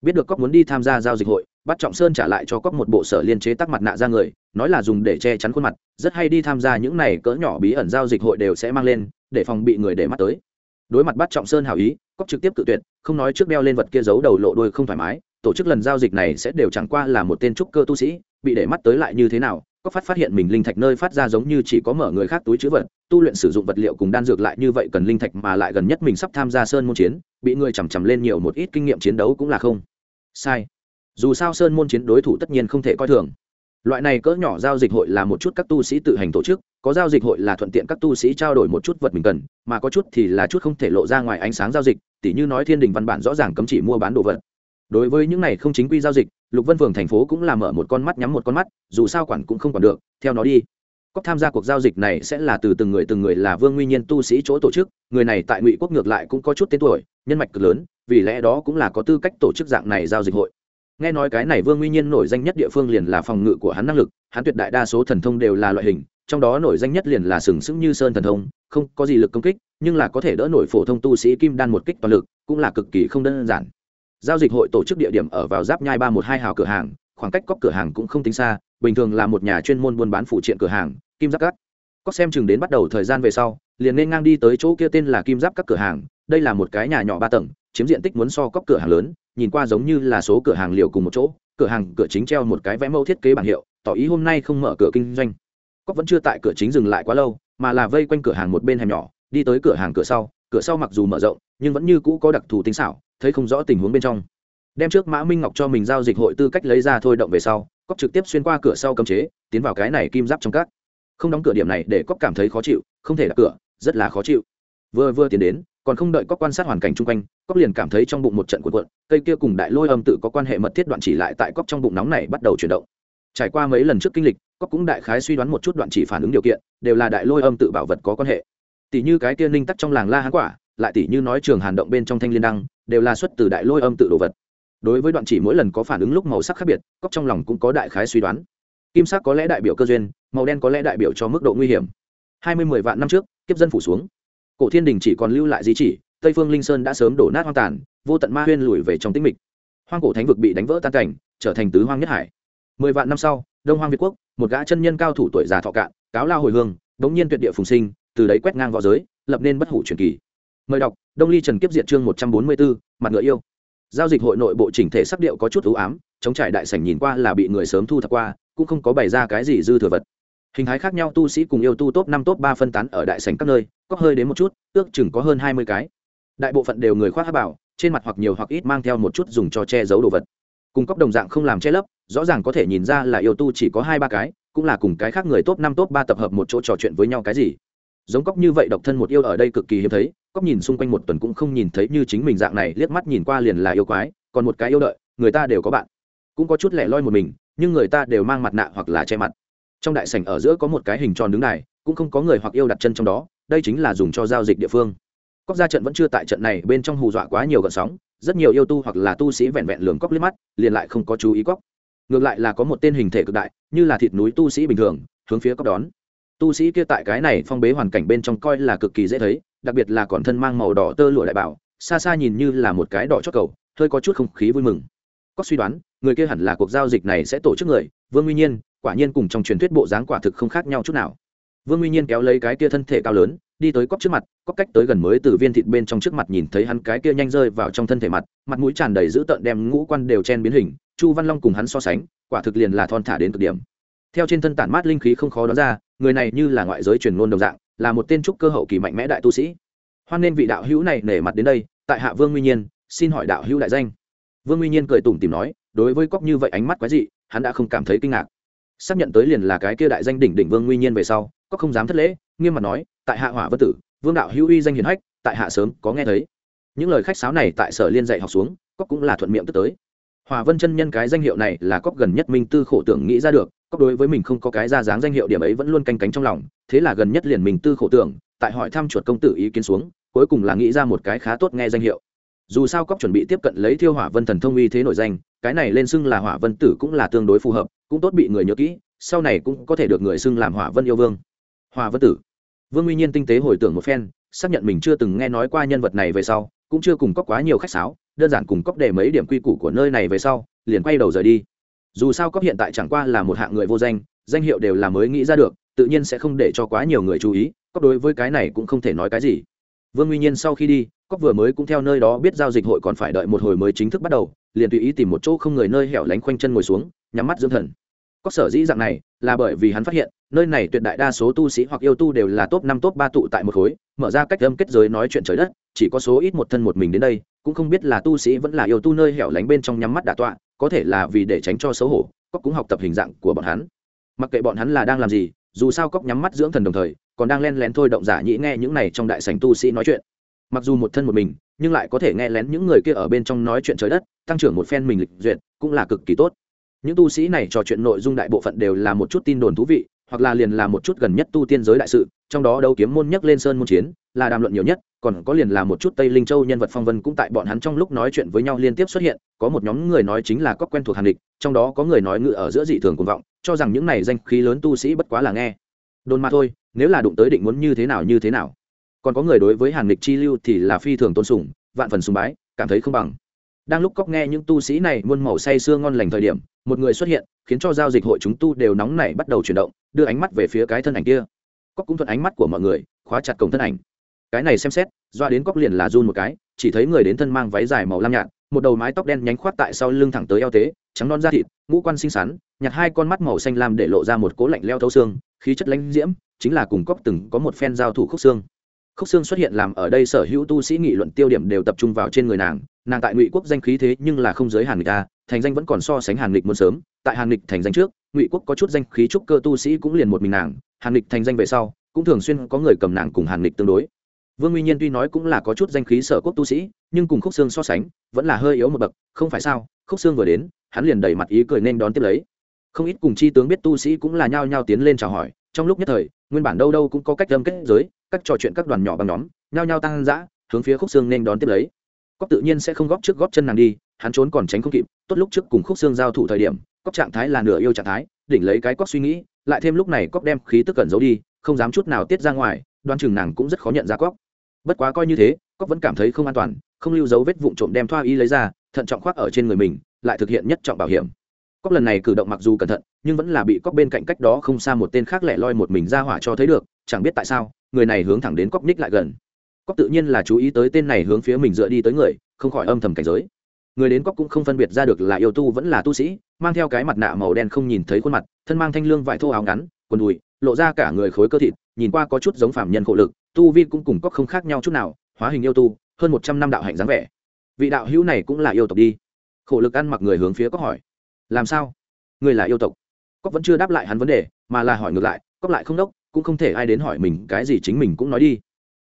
biết được cóc muốn đi tham gia giao dịch hội, bắt trọng sơn trả lại cho cóc một bộ sở liên chế tắc mặt nạ ra người, nói là dùng để che chắn khuôn mặt, rất hay đi tham gia những này cỡ nhỏ bí ẩn giao dịch hội đều sẽ mang lên, để phòng bị người để mắt tới. Đối mặt bắt trọng sơn hảo ý, cóc trực tiếp cự tuyệt, không nói trước đeo lên vật kia giấu đầu lộ đôi không thoải mái, tổ chức lần giao dịch này sẽ đều chẳng qua là một tên trúc cơ tu sĩ, bị để mắt tới lại như thế nào có phát phát hiện mình linh thạch nơi phát ra giống như chỉ có mở người khác túi chữ vật, tu luyện sử dụng vật liệu cùng đan dược lại như vậy cần linh thạch mà lại gần nhất mình sắp tham gia sơn môn chiến, bị người chằm chằm lên nhiều một ít kinh nghiệm chiến đấu cũng là không sai. Dù sao sơn môn chiến đối thủ tất nhiên không thể coi thường. Loại này cỡ nhỏ giao dịch hội là một chút các tu sĩ tự hành tổ chức, có giao dịch hội là thuận tiện các tu sĩ trao đổi một chút vật mình cần, mà có chút thì là chút không thể lộ ra ngoài ánh sáng giao dịch, tỉ như nói thiên đình văn bản rõ ràng cấm chỉ mua bán đồ vật. Đối với những này không chính quy giao dịch, lục vân phường thành phố cũng là mở một con mắt nhắm một con mắt, dù sao quản cũng không quản được, theo nó đi cóc tham gia cuộc giao dịch này sẽ là từ từng người từng người là vương nguyên nhiên tu sĩ chỗ tổ chức, người này tại ngụy quốc ngược lại cũng có chút tên tuổi, nhân mạch cực lớn, vì lẽ đó cũng là có tư cách tổ chức dạng này giao dịch hội. Nghe nói cái này vương nguyên nhiên nổi danh nhất địa phương liền là phòng ngự của hắn năng lực, hắn tuyệt đại đa số thần thông đều là loại hình, trong đó nổi danh nhất liền là sừng sững như sơn thần thông, không có gì lực công kích, nhưng là có thể đỡ nổi phổ thông tu sĩ kim đan một kích toàn lực, cũng là cực kỳ không đơn giản. Giao dịch hội tổ chức địa điểm ở vào giáp nhai ba một hai hào cửa hàng, khoảng cách cóc cửa hàng cũng không tính xa, bình thường là một nhà chuyên môn buôn bán phụ triện cửa hàng kim giáp cắt cóc xem chừng đến bắt đầu thời gian về sau, liền nên ngang đi tới chỗ kia tên là kim giáp các cửa hàng, đây là một cái nhà nhỏ ba tầng, chiếm diện tích muốn so cóc cửa hàng lớn, nhìn qua giống như là số cửa hàng liều cùng một chỗ, cửa hàng cửa chính treo một cái vẽ mẫu thiết kế bảng hiệu, tỏ ý hôm nay không mở cửa kinh doanh. Cóc vẫn chưa tại cửa chính dừng lại quá lâu, mà là vây quanh cửa hàng một bên hẻm nhỏ, đi tới cửa hàng cửa sau cửa sau mặc dù mở rộng, nhưng vẫn như cũ có đặc thù tính xảo, thấy không rõ tình huống bên trong. Đem trước mã minh ngọc cho mình giao dịch hội tư cách lấy ra thôi động về sau cóc trực tiếp xuyên qua cửa sau cấm chế, tiến vào cái này kim giáp trong các không đóng cửa điểm này để cóc cảm thấy khó chịu, không thể đặt cửa, rất là khó chịu. Vừa vừa tiến đến, còn không đợi cóc quan sát hoàn cảnh chung quanh, cóc liền cảm thấy trong bụng một trận cuộn cuộn, cây kia cùng đại lôi âm tự có quan hệ mật thiết đoạn chỉ lại tại cóc trong bụng nóng này bắt đầu chuyển động. Trải qua mấy lần trước kinh lịch, cóc cũng đại khái suy đoán một chút đoạn chỉ phản ứng điều kiện, đều là đại lôi âm tự bảo vật có quan hệ. Tỷ như cái kia ninh tắc trong làng la hán quả, lại tỷ như nói trường hàn động bên trong thanh liên đăng, đều là xuất từ đại lôi âm tự đồ vật. Đối với đoạn chỉ mỗi lần có phản ứng lúc màu sắc khác biệt, cóc trong lòng cũng có đại khái suy đoán. Kim sắc có lẽ đại biểu cơ duyên màu đen có lẽ đại biểu cho mức độ nguy hiểm. Hai mươi mười vạn năm trước, kiếp dân phủ xuống. Cổ thiên đình chỉ còn lưu lại di chỉ, tây phương linh sơn đã sớm đổ nát hoang tàn, vô tận ma huyên lùi về trong tĩnh mịch. Hoang cổ thánh vực bị đánh vỡ tan cảnh, trở thành tứ hoang nhất hải. Mười vạn năm sau, đông hoang việt quốc, một gã chân nhân cao thủ tuổi già thọ cạn, cáo lao hồi hương, đống nhiên tuyệt địa phùng sinh, từ đấy quét ngang v õ giới, lập nên bất hủ truyền kỳ. Mời đọc, đông ly trần kiếp diệt chương một trăm bốn mươi bốn, mặt ngựa yêu. Giao dịch hội nội bộ chỉnh thể sắc điệu có chút ưu ám, chống trải đại sảnh nhìn qua là bị người sớm thu thập qua, cũng không có bày ra cái gì dư thừa vật hình thái khác nhau, tu sĩ cùng yêu tu top năm, top ba phân tán ở đại sảnh các nơi, có hơi đến một chút, ước chừng có hơn hai mươi cái. Đại bộ phận đều người khoác hát bảo, trên mặt hoặc nhiều hoặc ít mang theo một chút dùng cho che giấu đồ vật. Cùng cốc đồng dạng không làm che lấp, rõ ràng có thể nhìn ra là yêu tu chỉ có hai ba cái, cũng là cùng cái khác người top năm, top ba tập hợp một chỗ trò chuyện với nhau cái gì. Giống cốc như vậy độc thân một yêu ở đây cực kỳ hiếm thấy, cốc nhìn xung quanh một tuần cũng không nhìn thấy như chính mình dạng này, liếc mắt nhìn qua liền là yêu quái, còn một cái yêu đợi, người ta đều có bạn. Cũng có chút lẻ loi một mình, nhưng người ta đều mang mặt nạ hoặc là che mặt trong đại sảnh ở giữa có một cái hình tròn đứng này cũng không có người hoặc yêu đặt chân trong đó, đây chính là dùng cho giao dịch địa phương. Cóc ra trận vẫn chưa tại trận này, bên trong hù dọa quá nhiều gợn sóng, rất nhiều yêu tu hoặc là tu sĩ vẹn vẹn lường cóc liếc mắt, liền lại không có chú ý cóc. Ngược lại là có một tên hình thể cực đại, như là thịt núi tu sĩ bình thường, hướng phía cóc đón. Tu sĩ kia tại cái này phong bế hoàn cảnh bên trong coi là cực kỳ dễ thấy, đặc biệt là còn thân mang màu đỏ tơ lụa đại bảo, xa xa nhìn như là một cái đỏ chót cầu, hơi có chút không khí vui mừng. Có suy đoán, người kia hẳn là cuộc giao dịch này sẽ tổ chức người vương nguyên nhiên, quả nhiên cùng trong truyền thuyết bộ dáng quả thực không khác nhau chút nào. Vương nguyên nhiên kéo lấy cái kia thân thể cao lớn, đi tới cóc trước mặt cóc cách tới gần mới từ viên thịt bên trong trước mặt nhìn thấy hắn cái kia nhanh rơi vào trong thân thể mặt mặt mũi tràn đầy dữ tợn đem ngũ quan đều chen biến hình, chu văn long cùng hắn so sánh, quả thực liền là thon thả đến cực điểm. Theo trên thân tản mát linh khí không khó đoán ra, người này như là ngoại giới truyền ngôn đồng dạng, là một tên trúc cơ hậu kỳ mạnh mẽ đại tu sĩ. Hoan nên vị đạo hữu này nể mặt đến đây, tại hạ vương nguyên nhiên, xin hỏi đạo hữu đại danh. Vương nguyên nhiên cười tủm tìm nói đối với cóc như vậy ánh mắt quái dị, hắn đã không cảm thấy kinh ngạc. Xác nhận tới liền là cái kia đại danh đỉnh đỉnh vương nguy nhiên về sau, cóc không dám thất lễ, nghiêm mặt nói, tại hạ hỏa vân tử, vương đạo hữu uy danh hiền hách, tại hạ sớm có nghe thấy. Những lời khách sáo này tại sở liên dạy học xuống, cóc cũng là thuận miệng tức tới. Hòa vân chân nhân cái danh hiệu này là cóc gần nhất minh tư khổ tưởng nghĩ ra được, cóc đối với mình không có cái ra dáng danh hiệu điểm ấy vẫn luôn canh cánh trong lòng, thế là gần nhất liền mình tư khổ tưởng, tại hỏi thăm chuột công tử ý kiến xuống, cuối cùng là nghĩ ra một cái khá tốt nghe danh hiệu dù sao cóc chuẩn bị tiếp cận lấy thiêu hỏa vân thần thông uy thế nổi danh, cái này lên xưng là hỏa vân tử cũng là tương đối phù hợp, cũng tốt bị người nhớ kỹ, sau này cũng có thể được người xưng làm hỏa vân yêu vương. Hỏa vân tử. Vương nguyên nhiên tinh tế hồi tưởng một phen, xác nhận mình chưa từng nghe nói qua nhân vật này về sau, cũng chưa cùng cóc quá nhiều khách sáo, đơn giản cùng cóc để mấy điểm quy củ của nơi này về sau, liền quay đầu rời đi. Dù sao cóc hiện tại chẳng qua là một hạng người vô danh danh hiệu đều là mới nghĩ ra được, tự nhiên sẽ không để cho quá nhiều người chú ý, cóc đối với cái này cũng không thể nói cái gì vương nguyên nhiên sau khi đi cóc vừa mới cũng theo nơi đó biết giao dịch hội còn phải đợi một hồi mới chính thức bắt đầu, liền tùy ý tìm một chỗ không người nơi hẻo lánh khoanh chân ngồi xuống, nhắm mắt dưỡng thần. Cóc sở dĩ dạng này, là bởi vì hắn phát hiện, nơi này tuyệt đại đa số tu sĩ hoặc yêu tu đều là top năm, top ba tụ tại một khối, mở ra cách âm kết giới nói chuyện trời đất, chỉ có số ít một thân một mình đến đây, cũng không biết là tu sĩ vẫn là yêu tu nơi hẻo lánh bên trong nhắm mắt đả tọa, có thể là vì để tránh cho xấu hổ cóc cũng học tập hình dạng của bọn hắn. Mặc kệ bọn hắn là đang làm gì dù sao cóc nhắm mắt dưỡng thần đồng thời, còn đang len lén thôi động giả nhĩ nghe những này trong đại sảnh tu sĩ nói chuyện. Mặc dù một thân một mình, nhưng lại có thể nghe lén những người kia ở bên trong nói chuyện trời đất, tăng trưởng một phen mình lịch duyệt cũng là cực kỳ tốt. Những tu sĩ này trò chuyện nội dung đại bộ phận đều là một chút tin đồn thú vị, hoặc là liền là một chút gần nhất tu tiên giới đại sự, trong đó đấu kiếm môn nhấc lên sơn môn chiến, là đàm luận nhiều nhất, còn có liền là một chút tây linh châu nhân vật phong vân cũng tại bọn hắn trong lúc nói chuyện với nhau liên tiếp xuất hiện, có một nhóm người nói chính là có quen thuộc hàn địch trong đó có người nói ngự ở giữa dị thường cuồng vọng cho rằng những này danh khí lớn tu sĩ bất quá là nghe. Đồn mà thôi, nếu là đụng tới định muốn như thế nào như thế nào. Còn có người đối với hàn địch chi lưu thì là phi thường tôn sùng, vạn phần sùng bái, cảm thấy không bằng. Đang lúc cóc nghe những tu sĩ này muôn màu say sưa ngon lành thời điểm, một người xuất hiện, khiến cho giao dịch hội chúng tu đều nóng nảy bắt đầu chuyển động, đưa ánh mắt về phía cái thân ảnh kia. Cóc cũng thuận ánh mắt của mọi người, khóa chặt cổng thân ảnh. Cái này xem xét, doa đến cóc liền là run một cái, chỉ thấy người đến thân mang váy dài màu lam nhạt, một đầu mái tóc đen nhánh khoát tại sau lưng thẳng tới eo tế, trắng non da thịt ngũ quan xinh xắn, nhặt hai con mắt màu xanh lam để lộ ra một cố lạnh leo thấu xương, khí chất lãnh diễm, chính là cùng cóc từng có một phen giao thủ khúc xương. Khúc xương xuất hiện làm ở đây sở hữu tu sĩ nghị luận tiêu điểm đều tập trung vào trên người nàng nàng tại ngụy quốc danh khí thế nhưng là không giới hàn nghịch ta thành danh vẫn còn so sánh hàn nghịch muốn sớm, tại hàn nghịch thành danh trước, ngụy quốc có chút danh khí trúc cơ tu sĩ cũng liền một mình nàng, hàn nghịch thành danh về sau, cũng thường xuyên có người cầm nàng cùng hàn nghịch tương đối. Vương nguyên nhiên tuy nói cũng là có chút danh khí sở quốc tu sĩ, nhưng cùng khúc xương so sánh, vẫn là hơi yếu một bậc, không phải sao, khúc xương vừa đến hắn liền đầy mặt ý cười nên đón tiếp lấy. Không ít cùng chi tướng biết tu sĩ cũng là nhao nhao tiến lên chào hỏi, trong lúc nhất thời, nguyên bản đâu đâu cũng có cách âm kết giới, các trò chuyện các đoàn nhỏ bằng nhóm, nhao nhao tăng dã, hướng phía khúc xương nên đón tiếp lấy. Cóc tự nhiên sẽ không góp trước góp chân nàng đi, hắn trốn còn tránh không kịp, tốt lúc trước cùng khúc xương giao thủ thời điểm cóc trạng thái là nửa yêu trạng thái, đỉnh lấy cái cóc suy nghĩ, lại thêm lúc này cóc đem khí tức cẩn giấu đi, không dám chút nào tiết ra ngoài, đoan chừng nàng cũng rất khó nhận ra cóc bất quá coi như thế cóc vẫn cảm thấy không an toàn, không lưu dấu vết vụn trộm đem thoa y lấy ra, thận trọng khoác ở trên người mình lại thực hiện nhất trọng bảo hiểm. Cóc lần này cử động mặc dù cẩn thận, nhưng vẫn là bị cóc bên cạnh cách đó không xa một tên khác lẻ loi một mình ra hỏa cho thấy được, chẳng biết tại sao, người này hướng thẳng đến cóc ních lại gần. Cóc tự nhiên là chú ý tới tên này hướng phía mình dựa đi tới người, không khỏi âm thầm cảnh giới. Người đến cóc cũng không phân biệt ra được là yêu tu vẫn là tu sĩ, mang theo cái mặt nạ màu đen không nhìn thấy khuôn mặt, thân mang thanh lương vải thô áo ngắn, quần đùi, lộ ra cả người khối cơ thịt, nhìn qua có chút giống phạm nhân khổ lực, tu vi cũng cùng cóc không khác nhau chút nào, hóa hình yêu tu, hơn một trăm năm đạo hạnh dáng vẻ. Vị đạo hữu này cũng là yêu tộc đi khổ lực ăn mặc người hướng phía cóc hỏi. Làm sao? Người là yêu tộc. Cóc vẫn chưa đáp lại hắn vấn đề, mà là hỏi ngược lại cóc lại không đốc, cũng không thể ai đến hỏi mình cái gì chính mình cũng nói đi.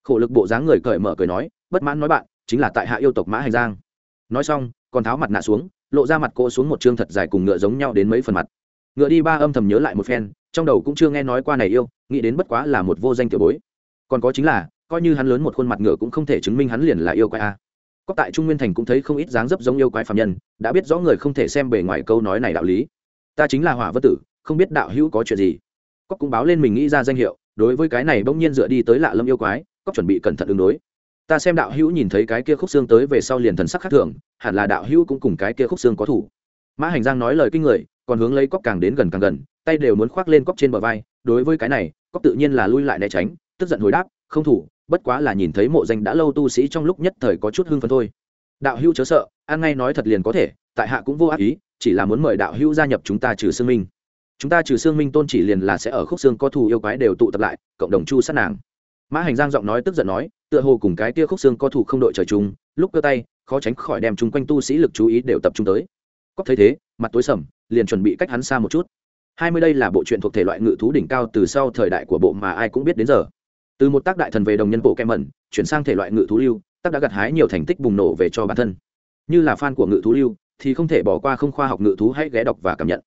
Khổ lực bộ dáng người cởi mở cười nói, bất mãn nói bạn, chính là tại hạ yêu tộc mã hành giang. Nói xong, còn tháo mặt nạ xuống, lộ ra mặt cô xuống một chương thật dài cùng ngựa giống nhau đến mấy phần mặt. Ngựa đi ba âm thầm nhớ lại một phen, trong đầu cũng chưa nghe nói qua này yêu, nghĩ đến bất quá là một vô danh tiểu bối. Còn có chính là, coi như hắn lớn một khuôn mặt ngựa cũng không thể chứng minh hắn liền là yêu quái a có tại trung nguyên thành cũng thấy không ít dáng dấp giống yêu quái phạm nhân, đã biết rõ người không thể xem bề ngoài câu nói này đạo lý. Ta chính là hỏa vân tử, không biết đạo hữu có chuyện gì. Có cũng báo lên mình nghĩ ra danh hiệu, đối với cái này bỗng nhiên dựa đi tới lạ lâm yêu quái có chuẩn bị cẩn thận ứng đối. Ta xem đạo hữu nhìn thấy cái kia khúc xương tới về sau liền thần sắc khác thường, hẳn là đạo hữu cũng cùng cái kia khúc xương có thủ. Mã hành giang nói lời kinh người, còn hướng lấy cóc càng đến gần càng gần, tay đều muốn khoác lên cóc trên bờ vai, đối với cái này, cóc tự nhiên là lui lại né tránh, tức giận hồi đáp, không thủ bất quá là nhìn thấy mộ danh đã lâu tu sĩ trong lúc nhất thời có chút hưng phấn thôi. Đạo hữu chớ sợ an ngay nói thật liền có thể, tại hạ cũng vô ác ý, chỉ là muốn mời đạo hữu gia nhập chúng ta trừ xương minh. Chúng ta trừ xương minh tôn chỉ liền là sẽ ở khúc xương có thù yêu quái đều tụ tập lại, cộng đồng chu sát nàng. Mã hành giang giọng nói tức giận nói, tựa hồ cùng cái kia khúc xương có thù không đội trời chung, lúc cơ tay, khó tránh khỏi đem chung quanh tu sĩ lực chú ý đều tập trung tới. Cóc thấy thế, mặt tối sầm, liền chuẩn bị cách hắn xa một chút. Hai mươi đây là bộ truyện thuộc thể loại ngự thú đỉnh cao từ sau thời đại của bộ mà ai cũng biết đến giờ từ một tác đại thần về đồng nhân bộ kem mẩn, chuyển sang thể loại ngự thú lưu, tác đã gặt hái nhiều thành tích bùng nổ về cho bản thân. Như là fan của ngự thú lưu, thì không thể bỏ qua không khoa học ngự thú hãy ghé đọc và cảm nhận.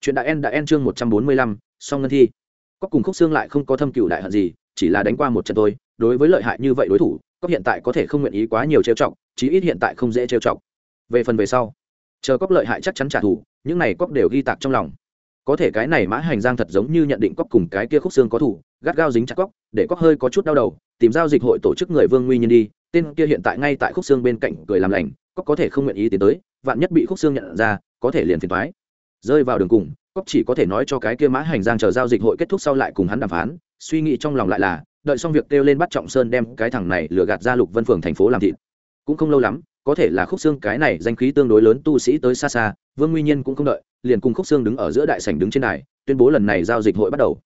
Chuyện đại en đã en chương một trăm bốn mươi lăm, song ngân thi. Có cùng khúc xương lại không có thâm cựu đại hận gì, chỉ là đánh qua một trận thôi. Đối với lợi hại như vậy đối thủ có hiện tại có thể không nguyện ý quá nhiều trêu chọc, chí ít hiện tại không dễ trêu chọc. Về phần về sau, chờ cóc lợi hại chắc chắn trả thù, những này cóc đều ghi tạc trong lòng có thể cái này mã hành giang thật giống như nhận định cóc cùng cái kia khúc xương có thủ, gắt gao dính chặt cóc, để cóc hơi có chút đau đầu, tìm giao dịch hội tổ chức người vương nguy nhiên đi, tên kia hiện tại ngay tại khúc xương bên cạnh cười làm lành, cóc có thể không nguyện ý tiến tới, vạn nhất bị khúc xương nhận ra, có thể liền phiền thoái rơi vào đường cùng, cóc chỉ có thể nói cho cái kia mã hành giang chờ giao dịch hội kết thúc sau lại cùng hắn đàm phán, suy nghĩ trong lòng lại là, đợi xong việc kêu lên bắt trọng sơn đem cái thằng này lừa gạt ra lục vân phường thành phố làm thịt. Cũng không lâu lắm, có thể là khúc xương cái này danh khí tương đối lớn tu sĩ tới xa xa, vương nguy nhiên cũng không đợi liền cùng khúc xương đứng ở giữa đại sảnh đứng trên đài, tuyên bố lần này giao dịch hội bắt đầu.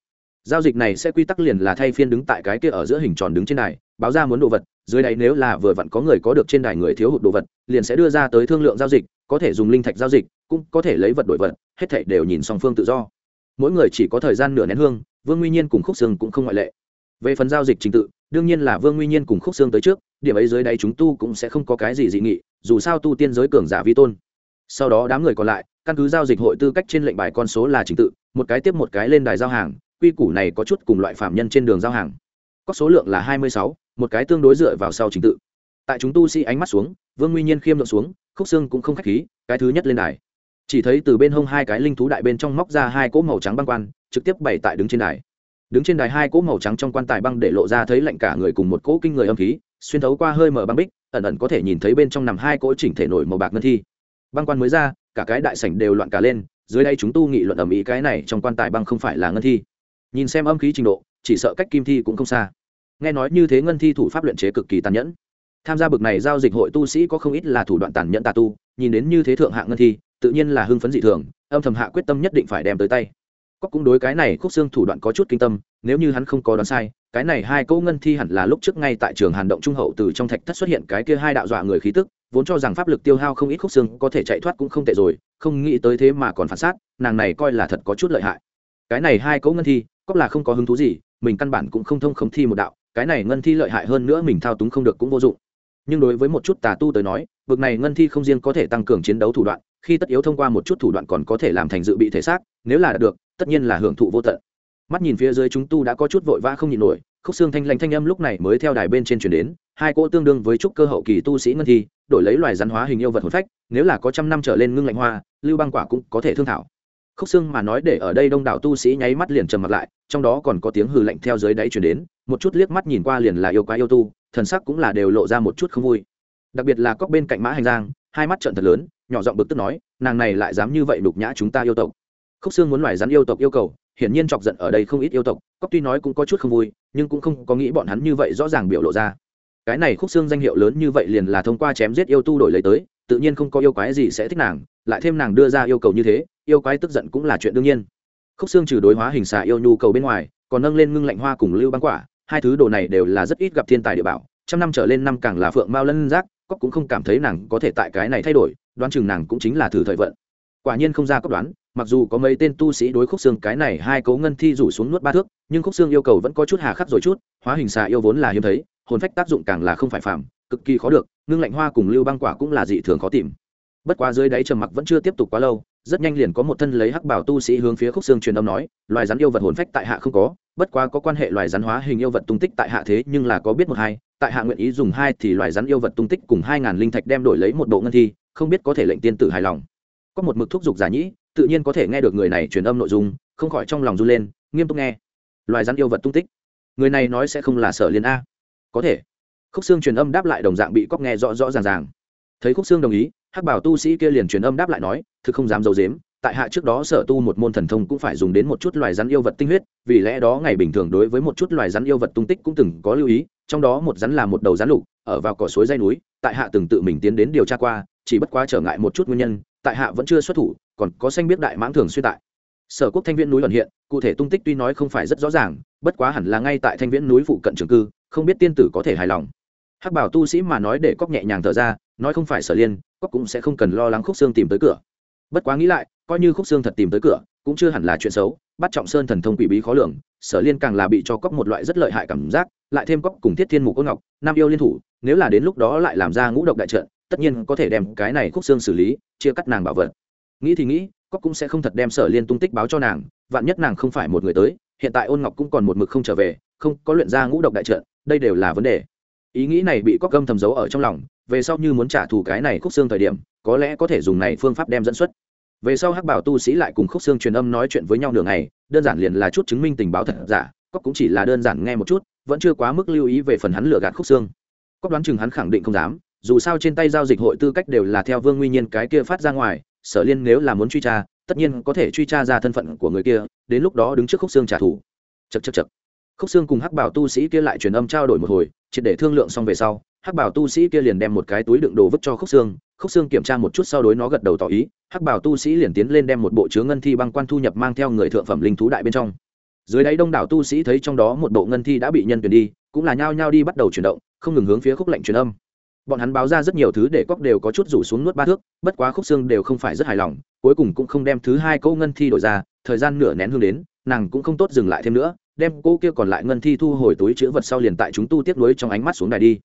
Giao dịch này sẽ quy tắc liền là thay phiên đứng tại cái kia ở giữa hình tròn đứng trên đài, báo ra muốn đồ vật, dưới đáy nếu là vừa vặn có người có được trên đài người thiếu hụt đồ vật, liền sẽ đưa ra tới thương lượng giao dịch, có thể dùng linh thạch giao dịch, cũng có thể lấy vật đổi vật, hết thảy đều nhìn song phương tự do. Mỗi người chỉ có thời gian nửa nén hương, vương nguyên nhiên cùng khúc xương cũng không ngoại lệ. Về phần giao dịch trình tự, đương nhiên là vương nguyên nhiên cùng khúc xương tới trước, điểm ấy dưới đáy chúng tu cũng sẽ không có cái gì dị nghị, dù sao tu tiên giới cường giả vi tôn sau đó đám người còn lại, căn cứ giao dịch hội tư cách trên lệnh bài con số là trình tự, một cái tiếp một cái lên đài giao hàng, quy củ này có chút cùng loại phạm nhân trên đường giao hàng. Có số lượng là hai mươi sáu, một cái tương đối dựa vào sau trình tự. Tại chúng tu sĩ ánh mắt xuống, vương nguyên nhiên khiêm lượng xuống, khúc xương cũng không k h á c h khí, cái thứ nhất lên đài. Chỉ thấy từ bên hông hai cái linh thú đại bên trong móc ra hai cỗ màu trắng băng quan, trực tiếp bày tại đứng trên đài. Đứng trên đài hai cỗ màu trắng trong quan tài băng để lộ ra thấy lạnh cả người cùng một cỗ kinh người âm khí, xuyên thấu qua hơi mở băng bích, ẩn ẩn có thể nhìn thấy bên trong nằm hai cỗ chỉnh thể nổi màu bạc ngân thi băng quan mới ra, cả cái đại sảnh đều loạn cả lên, dưới đây chúng tu nghị luận ầm ĩ cái này trong quan tài băng không phải là ngân thi. Nhìn xem âm khí trình độ, chỉ sợ cách kim thi cũng không xa. Nghe nói như thế ngân thi thủ pháp luyện chế cực kỳ tàn nhẫn. Tham gia bực này giao dịch hội tu sĩ có không ít là thủ đoạn tàn nhẫn tà tu, nhìn đến như thế thượng hạng ngân thi, tự nhiên là hưng phấn dị thường, âm thầm hạ quyết tâm nhất định phải đem tới tay cóc cũng đối cái này khúc xương thủ đoạn có chút kinh tâm, nếu như hắn không có đoán sai, cái này hai câu ngân thi hẳn là lúc trước ngay tại trường hàn động trung hậu từ trong thạch thất xuất hiện cái kia hai đạo dọa người khí tức, vốn cho rằng pháp lực tiêu hao không ít khúc xương có thể chạy thoát cũng không tệ rồi, không nghĩ tới thế mà còn phản sát, nàng này coi là thật có chút lợi hại. Cái này hai câu ngân thi, cóc là không có hứng thú gì, mình căn bản cũng không thông khống thi một đạo, cái này ngân thi lợi hại hơn nữa mình thao túng không được cũng vô dụng. Nhưng đối với một chút tà tu tới nói vực này ngân thi không riêng có thể tăng cường chiến đấu thủ đoạn, khi tất yếu thông qua một chút thủ đoạn còn có thể làm thành dự bị thể xác, nếu là được tất nhiên là hưởng thụ vô tận. Mắt nhìn phía dưới chúng tu đã có chút vội vã không nhịn nổi, khúc xương thanh lãnh thanh âm lúc này mới theo đài bên trên chuyển đến, hai cỗ tương đương với trúc cơ hậu kỳ tu sĩ ngân thi, đổi lấy loài rắn hóa hình yêu vật hồn phách, nếu là có trăm năm trở lên ngưng lạnh hoa, lưu băng quả cũng có thể thương thảo. Khúc xương mà nói để ở đây đông đảo tu sĩ nháy mắt liền trầm mặt lại, trong đó còn có tiếng hừ lạnh theo dưới đáy chuyển đến, một chút liếc mắt nhìn qua liền là yêu quá yêu tu, thần sắc cũng là đều lộ ra một chút không vui. Đặc biệt là cóc bên cạnh mã hành giang, hai mắt trận thật lớn, nhỏ giọng bực tức nói, nàng này lại dám như vậy đục nhã chúng ta yêu tộc khúc xương muốn loài rắn yêu tộc yêu cầu, hiển nhiên chọc giận ở đây không ít yêu tộc cóc tuy nói cũng có chút không vui, nhưng cũng không có nghĩ bọn hắn như vậy rõ ràng biểu lộ ra. Cái này khúc xương danh hiệu lớn như vậy liền là thông qua chém giết yêu tu đổi lấy tới, tự nhiên không có yêu quái gì sẽ thích nàng, lại thêm nàng đưa ra yêu cầu như thế, yêu quái tức giận cũng là chuyện đương nhiên. Khúc xương trừ đối hóa hình xà yêu nhu cầu bên ngoài, còn nâng lên ngưng lạnh hoa cùng lưu băng quả, hai thứ đồ này đều là rất ít gặp thiên tài địa bảo, trăm năm trở lên năm càng là phượng mao lân giác cóc cũng không cảm thấy nàng có thể tại cái này thay đổi, đoán chừng nàng cũng chính là thử thời vận. Quả nhiên không ra cóc đoán mặc dù có mấy tên tu sĩ đối khúc xương cái này hai cấu ngân thi rủ xuống nuốt ba thước, nhưng khúc xương yêu cầu vẫn có chút hà khắc rồi chút, hóa hình xà yêu vốn là hiếm thấy, hồn phách tác dụng càng là không phải phạm cực kỳ khó được, ngưng lạnh hoa cùng lưu băng quả cũng là dị thường khó tìm. Bất quá dưới đáy trầm mặc vẫn chưa tiếp tục quá lâu, rất nhanh liền có một thân lấy hắc bảo tu sĩ hướng phía khúc xương truyền âm nói, loài rắn yêu vật hồn phách tại hạ không có, bất quá có quan hệ loài rắn hóa hình yêu vật tung tích tại hạ thế nhưng là có biết một hai, tại hạ nguyện ý dùng hai thì loài rắn yêu vật tung tích cùng hai ngàn linh thạch đem đổi lấy một bộ ngân thi, không biết có thể lệnh tiên tử hài lòng. Có một mực thúc giục giả nhĩ tự nhiên có thể nghe được người này truyền âm nội dung, không khỏi trong lòng run lên, nghiêm túc nghe. Loài rắn yêu vật tung tích. Người này nói sẽ không là sở liên a. Có thể. Khúc xương truyền âm đáp lại đồng dạng bị cóc nghe rõ rõ ràng ràng. Thấy khúc xương đồng ý, hắc bảo tu sĩ kia liền truyền âm đáp lại nói, thực không dám d i ấ u dếm tại hạ trước đó sở tu một môn thần thông cũng phải dùng đến một chút loài rắn yêu vật tinh huyết, vì lẽ đó ngày bình thường đối với một chút loài rắn yêu vật tung tích cũng từng có lưu ý, trong đó một rắn là một đầu rắn lục, ở vào cỏ suối dây núi, tại hạ từng tự mình tiến đến điều tra qua, chỉ bất quá trở ngại một chút nguyên nhân tại hạ vẫn chưa xuất thủ, còn có xanh biết đại mãng thường xuyên tại. Sở quốc thanh viễn núi luận hiện, cụ thể tung tích tuy nói không phải rất rõ ràng, bất quá hẳn là ngay tại thanh viễn núi phụ cận trường cư, không biết tiên tử có thể hài lòng. Hắc bảo tu sĩ mà nói để cóc nhẹ nhàng thở ra, nói không phải sở liên cóc cũng sẽ không cần lo lắng khúc xương tìm tới cửa. Bất quá nghĩ lại, coi như khúc xương thật tìm tới cửa, cũng chưa hẳn là chuyện xấu, bắt trọng sơn thần thông quỷ bí khó lường, sở liên càng là bị cho cóc một loại rất lợi hại cảm giác, lại thêm cóc cùng thiết thiên mục cốt ngọc nam yêu liên thủ, nếu là đến lúc đó lại làm ra ngũ độc đại trận tất nhiên có thể đem cái này khúc xương xử lý, chia cắt nàng bảo vật. Nghĩ thì nghĩ cóc cũng sẽ không thật đem sở liên tung tích báo cho nàng, vạn nhất nàng không phải một người tới, hiện tại ôn ngọc cũng còn một mực không trở về, không có luyện ra ngũ độc đại trận, đây đều là vấn đề. Ý nghĩ này bị cóc gâm thầm giấu ở trong lòng, về sau như muốn trả thù cái này khúc xương thời điểm, có lẽ có thể dùng này phương pháp đem dẫn xuất. Về sau hắc bảo tu sĩ lại cùng khúc xương truyền âm nói chuyện với nhau nửa ngày, đơn giản liền là chút chứng minh tình báo thật giả cóc cũng chỉ là đơn giản nghe một chút, vẫn chưa quá mức lưu ý về phần hắn lừa gạt khúc xương. Cóc đoán chừng hắn khẳng định không dám dù sao trên tay giao dịch hội tư cách đều là theo vương nguyên nhiên cái kia phát ra ngoài, sở liên nếu là muốn truy tra, tất nhiên có thể truy tra ra thân phận của người kia, đến lúc đó đứng trước khúc xương trả thù. Chật chật chật khúc xương cùng hắc bảo tu sĩ kia lại truyền âm trao đổi một hồi, triệt để thương lượng xong về sau, hắc bảo tu sĩ kia liền đem một cái túi đựng đồ vứt cho khúc xương khúc xương kiểm tra một chút sau đối nó gật đầu tỏ ý, hắc bảo tu sĩ liền tiến lên đem một bộ chứa ngân thi băng quan thu nhập mang theo người thượng phẩm linh thú đại bên trong. Dưới đáy đông đảo tu sĩ thấy trong đó một bộ ngân thi đã bị nhân tuyển đi, cũng là nhao nhao đi bắt đầu chuyển động, không ngừng hướng phía khúc lệnh truyền âm bọn hắn báo ra rất nhiều thứ để cóc đều có chút rủ xuống nuốt ba thước, bất quá khúc xương đều không phải rất hài lòng, cuối cùng cũng không đem thứ hai câu ngân thi đổi ra, thời gian nửa nén hương đến, nàng cũng không tốt dừng lại thêm nữa, đem cô kia còn lại ngân thi thu hồi túi chữ vật sau liền tại chúng tu tiếp nối trong ánh mắt xuống đài đi.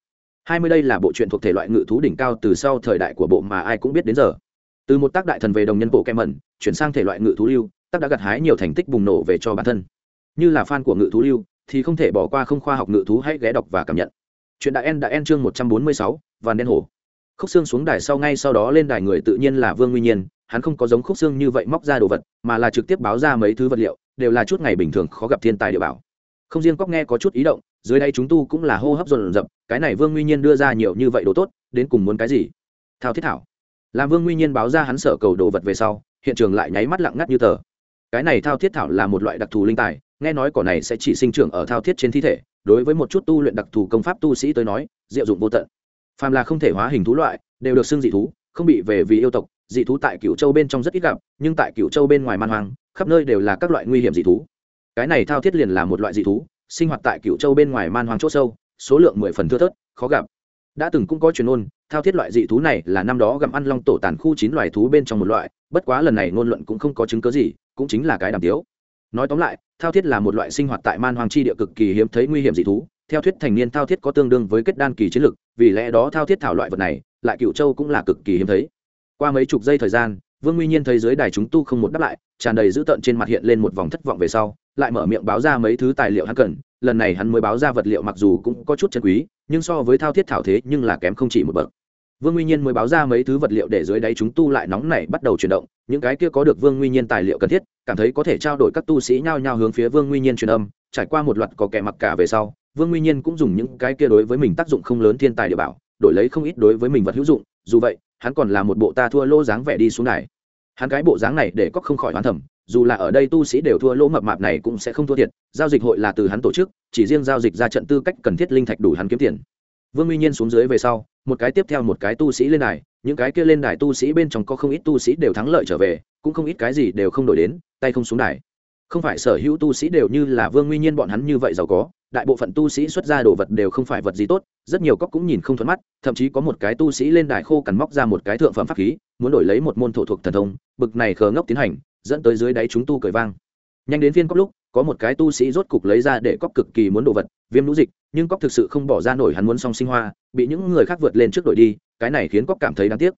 Hai mươi đây là bộ truyện thuộc thể loại ngự thú đỉnh cao từ sau thời đại của bộ mà ai cũng biết đến giờ. Từ một tác đại thần về đồng nhân bộ kem mẩn, chuyển sang thể loại ngự thú lưu, tác đã gặt hái nhiều thành tích bùng nổ về cho bản thân. Như là fan của ngự thú lưu, thì không thể bỏ qua không khoa học ngự thú hãy ghé đọc và cảm nhận. Chuyện đại en đã en chương một trăm bốn mươi sáu và đen hổ. Khúc xương xuống đài sau ngay sau đó lên đài người tự nhiên là vương nguyên nhiên, hắn không có giống khúc xương như vậy móc ra đồ vật, mà là trực tiếp báo ra mấy thứ vật liệu, đều là chút ngày bình thường khó gặp thiên tài địa bảo. Không riêng cóc nghe có chút ý động, dưới đây chúng tu cũng là hô hấp dồn dập, cái này vương nguyên nhiên đưa ra nhiều như vậy đồ tốt, đến cùng muốn cái gì? Thao thiết thảo. Làm vương nguyên nhiên báo ra hắn sở cầu đồ vật về sau, hiện trường lại nháy mắt lặng ngắt như tờ. Cái này thao thiết thảo là một loại đặc thù linh tài, nghe nói cỏ này sẽ chỉ sinh trưởng ở thao thiết trên thi thể, đối với một chút tu luyện đặc thù công pháp tu sĩ tới nói, diệu dụng vô tận phàm là không thể hóa hình thú loại, đều được xưng dị thú, không bị về vì yêu tộc. Dị thú tại cựu châu bên trong rất ít gặp, nhưng tại cựu châu bên ngoài man hoang, khắp nơi đều là các loại nguy hiểm dị thú. Cái này thao thiết liền là một loại dị thú, sinh hoạt tại cựu châu bên ngoài man hoang c h ỗ sâu, số lượng mười phần thưa thớt, khó gặp. Đã từng cũng có truyền ôn thao thiết loại dị thú này là năm đó gặm ăn long tổ tàn khu chín loài thú bên trong một loại, bất quá lần này ngôn luận cũng không có chứng cớ gì, cũng chính là cái đàm tiếu. Nói tóm lại, thao thiết là một loại sinh hoạt tại man hoang chi địa cực kỳ hiếm thấy nguy hiểm dị thú theo thuyết thành niên thao thiết có tương đương với kết đan kỳ chiến lực vì lẽ đó thao thiết thảo loại vật này, lại cựu châu cũng là cực kỳ hiếm thấy. Qua mấy chục giây thời gian, vương nguyên nhiên thấy dưới đài chúng tu không một đáp lại, tràn đầy dữ tợn trên mặt hiện lên một vòng thất vọng về sau, lại mở miệng báo ra mấy thứ tài liệu hắn cần. Lần này hắn mới báo ra vật liệu mặc dù cũng có chút chân quý, nhưng so với thao thiết thảo thế nhưng là kém không chỉ một bậc. Vương nguyên nhiên mới báo ra mấy thứ vật liệu để dưới đáy chúng tu lại nóng nảy bắt đầu chuyển động. Những cái kia có được vương nguyên nhiên tài liệu cần thiết, cảm thấy có thể trao đổi các tu sĩ nhao nhao hướng phía vương nguyên nhiên truyền âm. Trải qua một loạt có kẻ mặc cả về sau vương nguyên nhiên cũng dùng những cái kia đối với mình tác dụng không lớn thiên tài địa bảo, đổi lấy không ít đối với mình vật hữu dụng, dù vậy, hắn còn là một bộ ta thua lô dáng vẻ đi xuống này. Hắn cái bộ dáng này để cóc không khỏi hoán thẩm dù là ở đây tu sĩ đều thua lỗ mập mạp này cũng sẽ không thua thiệt, giao dịch hội là từ hắn tổ chức, chỉ riêng giao dịch ra trận tư cách cần thiết linh thạch đủ hắn kiếm tiền. Vương nguyên nhiên xuống dưới về sau, một cái tiếp theo một cái tu sĩ lên đài, những cái kia lên đài tu sĩ bên trong có không ít tu sĩ đều thắng lợi trở về, cũng không ít cái gì đều không đổi đến, tay không xuống đài không phải sở hữu tu sĩ đều như là vương nguyên nhiên bọn hắn như vậy giàu có, đại bộ phận tu sĩ xuất ra đồ vật đều không phải vật gì tốt, rất nhiều cóc cũng nhìn không thuận mắt, thậm chí có một cái tu sĩ lên đài khô cằn móc ra một cái thượng phẩm pháp khí, muốn đổi lấy một môn thổ thuộc thần thông, bực này khờ ngốc tiến hành, dẫn tới dưới đáy chúng tu cười vang. Nhanh đến phiên cóc lúc, có một cái tu sĩ rốt cục lấy ra để cóc cực kỳ muốn đồ vật, viêm lũ dịch, nhưng cóc thực sự không bỏ ra nổi hắn muốn song sinh hoa, bị những người khác vượt lên trước đổi đi, cái này khiến cóc cảm thấy đáng tiếc.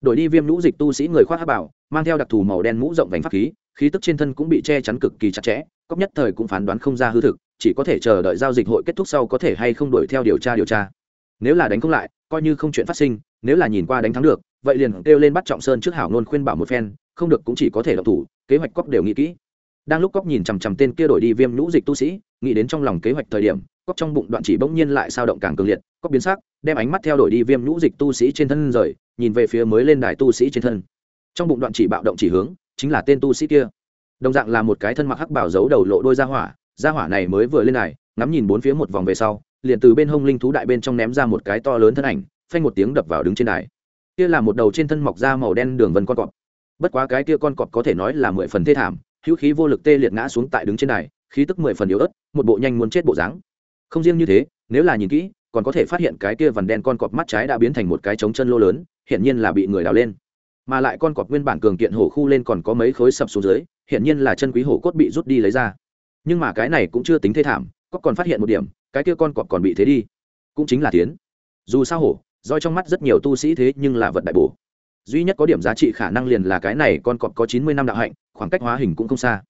Đổi đi viêm lũ dịch tu sĩ người khoác hát bảo, mang theo đặc thù màu đen mũ rộng vành pháp khí khí tức trên thân cũng bị che chắn cực kỳ chặt chẽ cóc nhất thời cũng phán đoán không ra hư thực, chỉ có thể chờ đợi giao dịch hội kết thúc sau có thể hay không đuổi theo điều tra điều tra. Nếu là đánh không lại, coi như không chuyện phát sinh, nếu là nhìn qua đánh thắng được, vậy liền kêu lên bắt trọng sơn trước hảo nôn khuyên bảo một phen, không được cũng chỉ có thể đọc thủ, kế hoạch cóc đều nghĩ kỹ. Đang lúc cóc nhìn chằm chằm tên kia đổi đi viêm nhũ dịch tu sĩ, nghĩ đến trong lòng kế hoạch thời điểm cóc trong bụng đoạn chỉ bỗng nhiên lại sao động càng cường liệt cóc biến sắc, đem ánh mắt theo đổi đi viêm nhũ dịch tu sĩ trên thân rời, nhìn về phía mới lên đài tu sĩ trên thân. Trong bụng đoạn chỉ bạo động chỉ hướng chính là tên tu sĩ kia. Đồng dạng là một cái thân mặc hắc bảo giấu đầu lộ đôi ra hỏa ra hỏa này mới vừa lên này, ngắm nhìn bốn phía một vòng về sau liền từ bên hông linh thú đại bên trong ném ra một cái to lớn thân ảnh phanh một tiếng đập vào đứng trên đài. Kia là một đầu trên thân mọc da màu đen đường vân con cọp. Bất quá cái kia con cọp có thể nói là mười phần thê thảm hữu khí vô lực tê liệt ngã xuống tại đứng trên đài khí tức mười phần yếu ớt một bộ nhanh muốn chết bộ dáng. Không riêng như thế nếu là nhìn kỹ còn có thể phát hiện cái kia vằn đen con cọp mắt trái đã biến thành một cái trống chân lô lớn hiển nhiên là bị người đào lên mà lại con cọp nguyên bản cường kiện hổ khu lên còn có mấy khối sập xuống dưới, hiển nhiên là chân quý hổ cốt bị rút đi lấy ra. Nhưng mà cái này cũng chưa tính thê thảm cóc còn phát hiện một điểm, cái kia con cọp còn bị thế đi. Cũng chính là tiến. Dù sao hổ, roi trong mắt rất nhiều tu sĩ thế nhưng là vật đại bổ. Duy nhất có điểm giá trị khả năng liền là cái này con cọp có chín mươi năm đạo hạnh, khoảng cách hóa hình cũng không xa.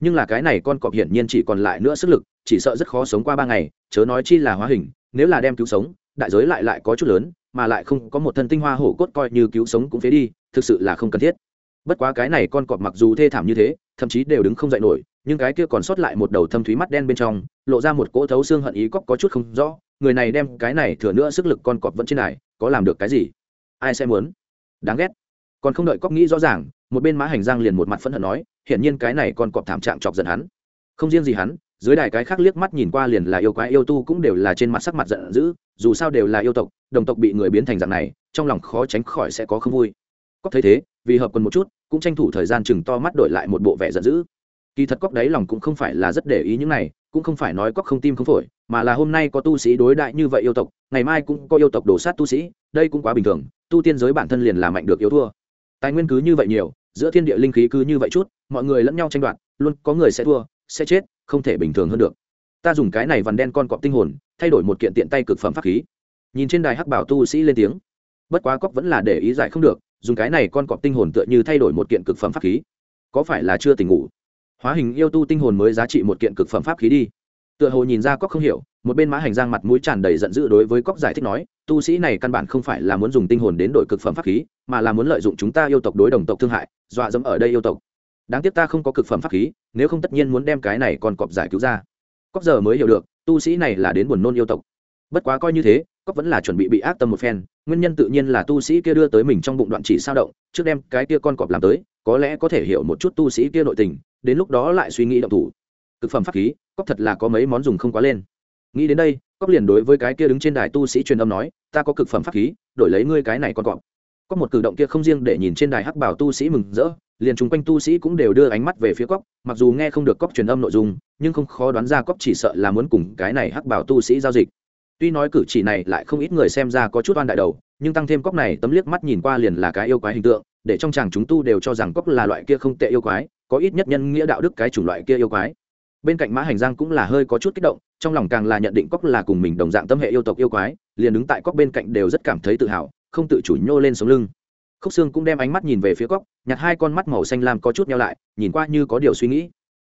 Nhưng là cái này con cọp hiển nhiên chỉ còn lại nữa sức lực, chỉ sợ rất khó sống qua ba ngày, chớ nói chi là hóa hình, nếu là đem cứu sống, đại giới lại lại có chút lớn mà lại không có một thân tinh hoa hổ cốt coi như cứu sống cũng phế đi, thực sự là không cần thiết. Bất quá cái này con cọp mặc dù thê thảm như thế, thậm chí đều đứng không dậy nổi, nhưng cái kia còn sót lại một đầu thâm thúy mắt đen bên trong, lộ ra một cỗ thấu xương hận ý cóc có chút không rõ, người này đem cái này thừa nữa sức lực con cọp vẫn trên này, có làm được cái gì? Ai sẽ muốn? Đáng ghét. Còn không đợi cóc nghĩ rõ ràng, một bên mã hành giang liền một mặt phẫn hận nói, hiển nhiên cái này con cọp thảm trạng chọc giận hắn. Không riêng gì hắn dưới đài cái khác liếc mắt nhìn qua liền là yêu quái yêu tu cũng đều là trên mặt sắc mặt giận dữ, dù sao đều là yêu tộc, đồng tộc bị người biến thành dạng này, trong lòng khó tránh khỏi sẽ có không vui. Cóc thấy thế, vì hợp quần một chút, cũng tranh thủ thời gian chừng to mắt đổi lại một bộ vẻ giận dữ. Kỳ thật cóc đấy lòng cũng không phải là rất để ý những này, cũng không phải nói cóc không tim không phổi, mà là hôm nay có tu sĩ đối đại như vậy yêu tộc, ngày mai cũng có yêu tộc đổ sát tu sĩ, đây cũng quá bình thường, tu tiên giới bản thân liền là mạnh được yếu thua. Tài nguyên cứ như vậy nhiều, giữa thiên địa linh khí cứ như vậy chút, mọi người lẫn nhau tranh đoạt, luôn có người sẽ thua, sẽ chết không thể bình thường hơn được. Ta dùng cái này vằn đen con cọp tinh hồn, thay đổi một kiện tiện tay cực phẩm pháp khí. Nhìn trên đài hắc bảo tu sĩ lên tiếng. Bất quá cóc vẫn là để ý giải không được, dùng cái này con cọp tinh hồn tựa như thay đổi một kiện cực phẩm pháp khí. Có phải là chưa tỉnh ngủ? Hóa hình yêu tu tinh hồn mới giá trị một kiện cực phẩm pháp khí đi. Tựa hồ nhìn ra cóc không hiểu, một bên mã hành giang mặt mũi tràn đầy giận dữ đối với cóc giải thích nói, tu sĩ này căn bản không phải là muốn dùng tinh hồn đến đổi cực phẩm pháp khí, mà là muốn lợi dụng chúng ta yêu tộc đối đồng tộc thương hại, dọa dẫm ở đây yêu tộc đáng tiếc ta không có cực phẩm pháp khí, nếu không tất nhiên muốn đem cái này còn cọp giải cứu ra. Cóc giờ mới hiểu được, tu sĩ này là đến buồn nôn yêu tộc. Bất quá coi như thế cóc vẫn là chuẩn bị bị ác tâm một phen, nguyên nhân tự nhiên là tu sĩ kia đưa tới mình trong bụng đoạn chỉ sao động, trước đem cái kia con cọp làm tới, có lẽ có thể hiểu một chút tu sĩ kia nội tình, đến lúc đó lại suy nghĩ động thủ. Cực phẩm pháp khí cóc thật là có mấy món dùng không quá lên. Nghĩ đến đây cóc liền đối với cái kia đứng trên đài tu sĩ truyền âm nói, ta có cực phẩm pháp khí, đổi lấy ngươi cái này con cọp có một cử động kia không riêng để nhìn trên đài hắc bảo tu sĩ mừng rỡ, liền chung quanh tu sĩ cũng đều đưa ánh mắt về phía cóc mặc dù nghe không được cóc truyền âm nội dung, nhưng không khó đoán ra cóc chỉ sợ là muốn cùng cái này hắc bảo tu sĩ giao dịch. Tuy nói cử chỉ này lại không ít người xem ra có chút oan đại đầu, nhưng tăng thêm cóc này tấm liếc mắt nhìn qua liền là cái yêu quái hình tượng, để trong chàng chúng tu đều cho rằng cóc là loại kia không tệ yêu quái, có ít nhất nhân nghĩa đạo đức cái chủng loại kia yêu quái. Bên cạnh mã hành giang cũng là hơi có chút kích động, trong lòng càng là nhận định cóc là cùng mình đồng dạng tâm hệ yêu tộc yêu quái, liền đứng tại cóc bên cạnh đều rất cảm thấy tự hào không tự chủ nhô lên sống lưng. Khúc xương cũng đem ánh mắt nhìn về phía cóc nhặt hai con mắt màu xanh lam có chút nhau lại, nhìn qua như có điều suy nghĩ.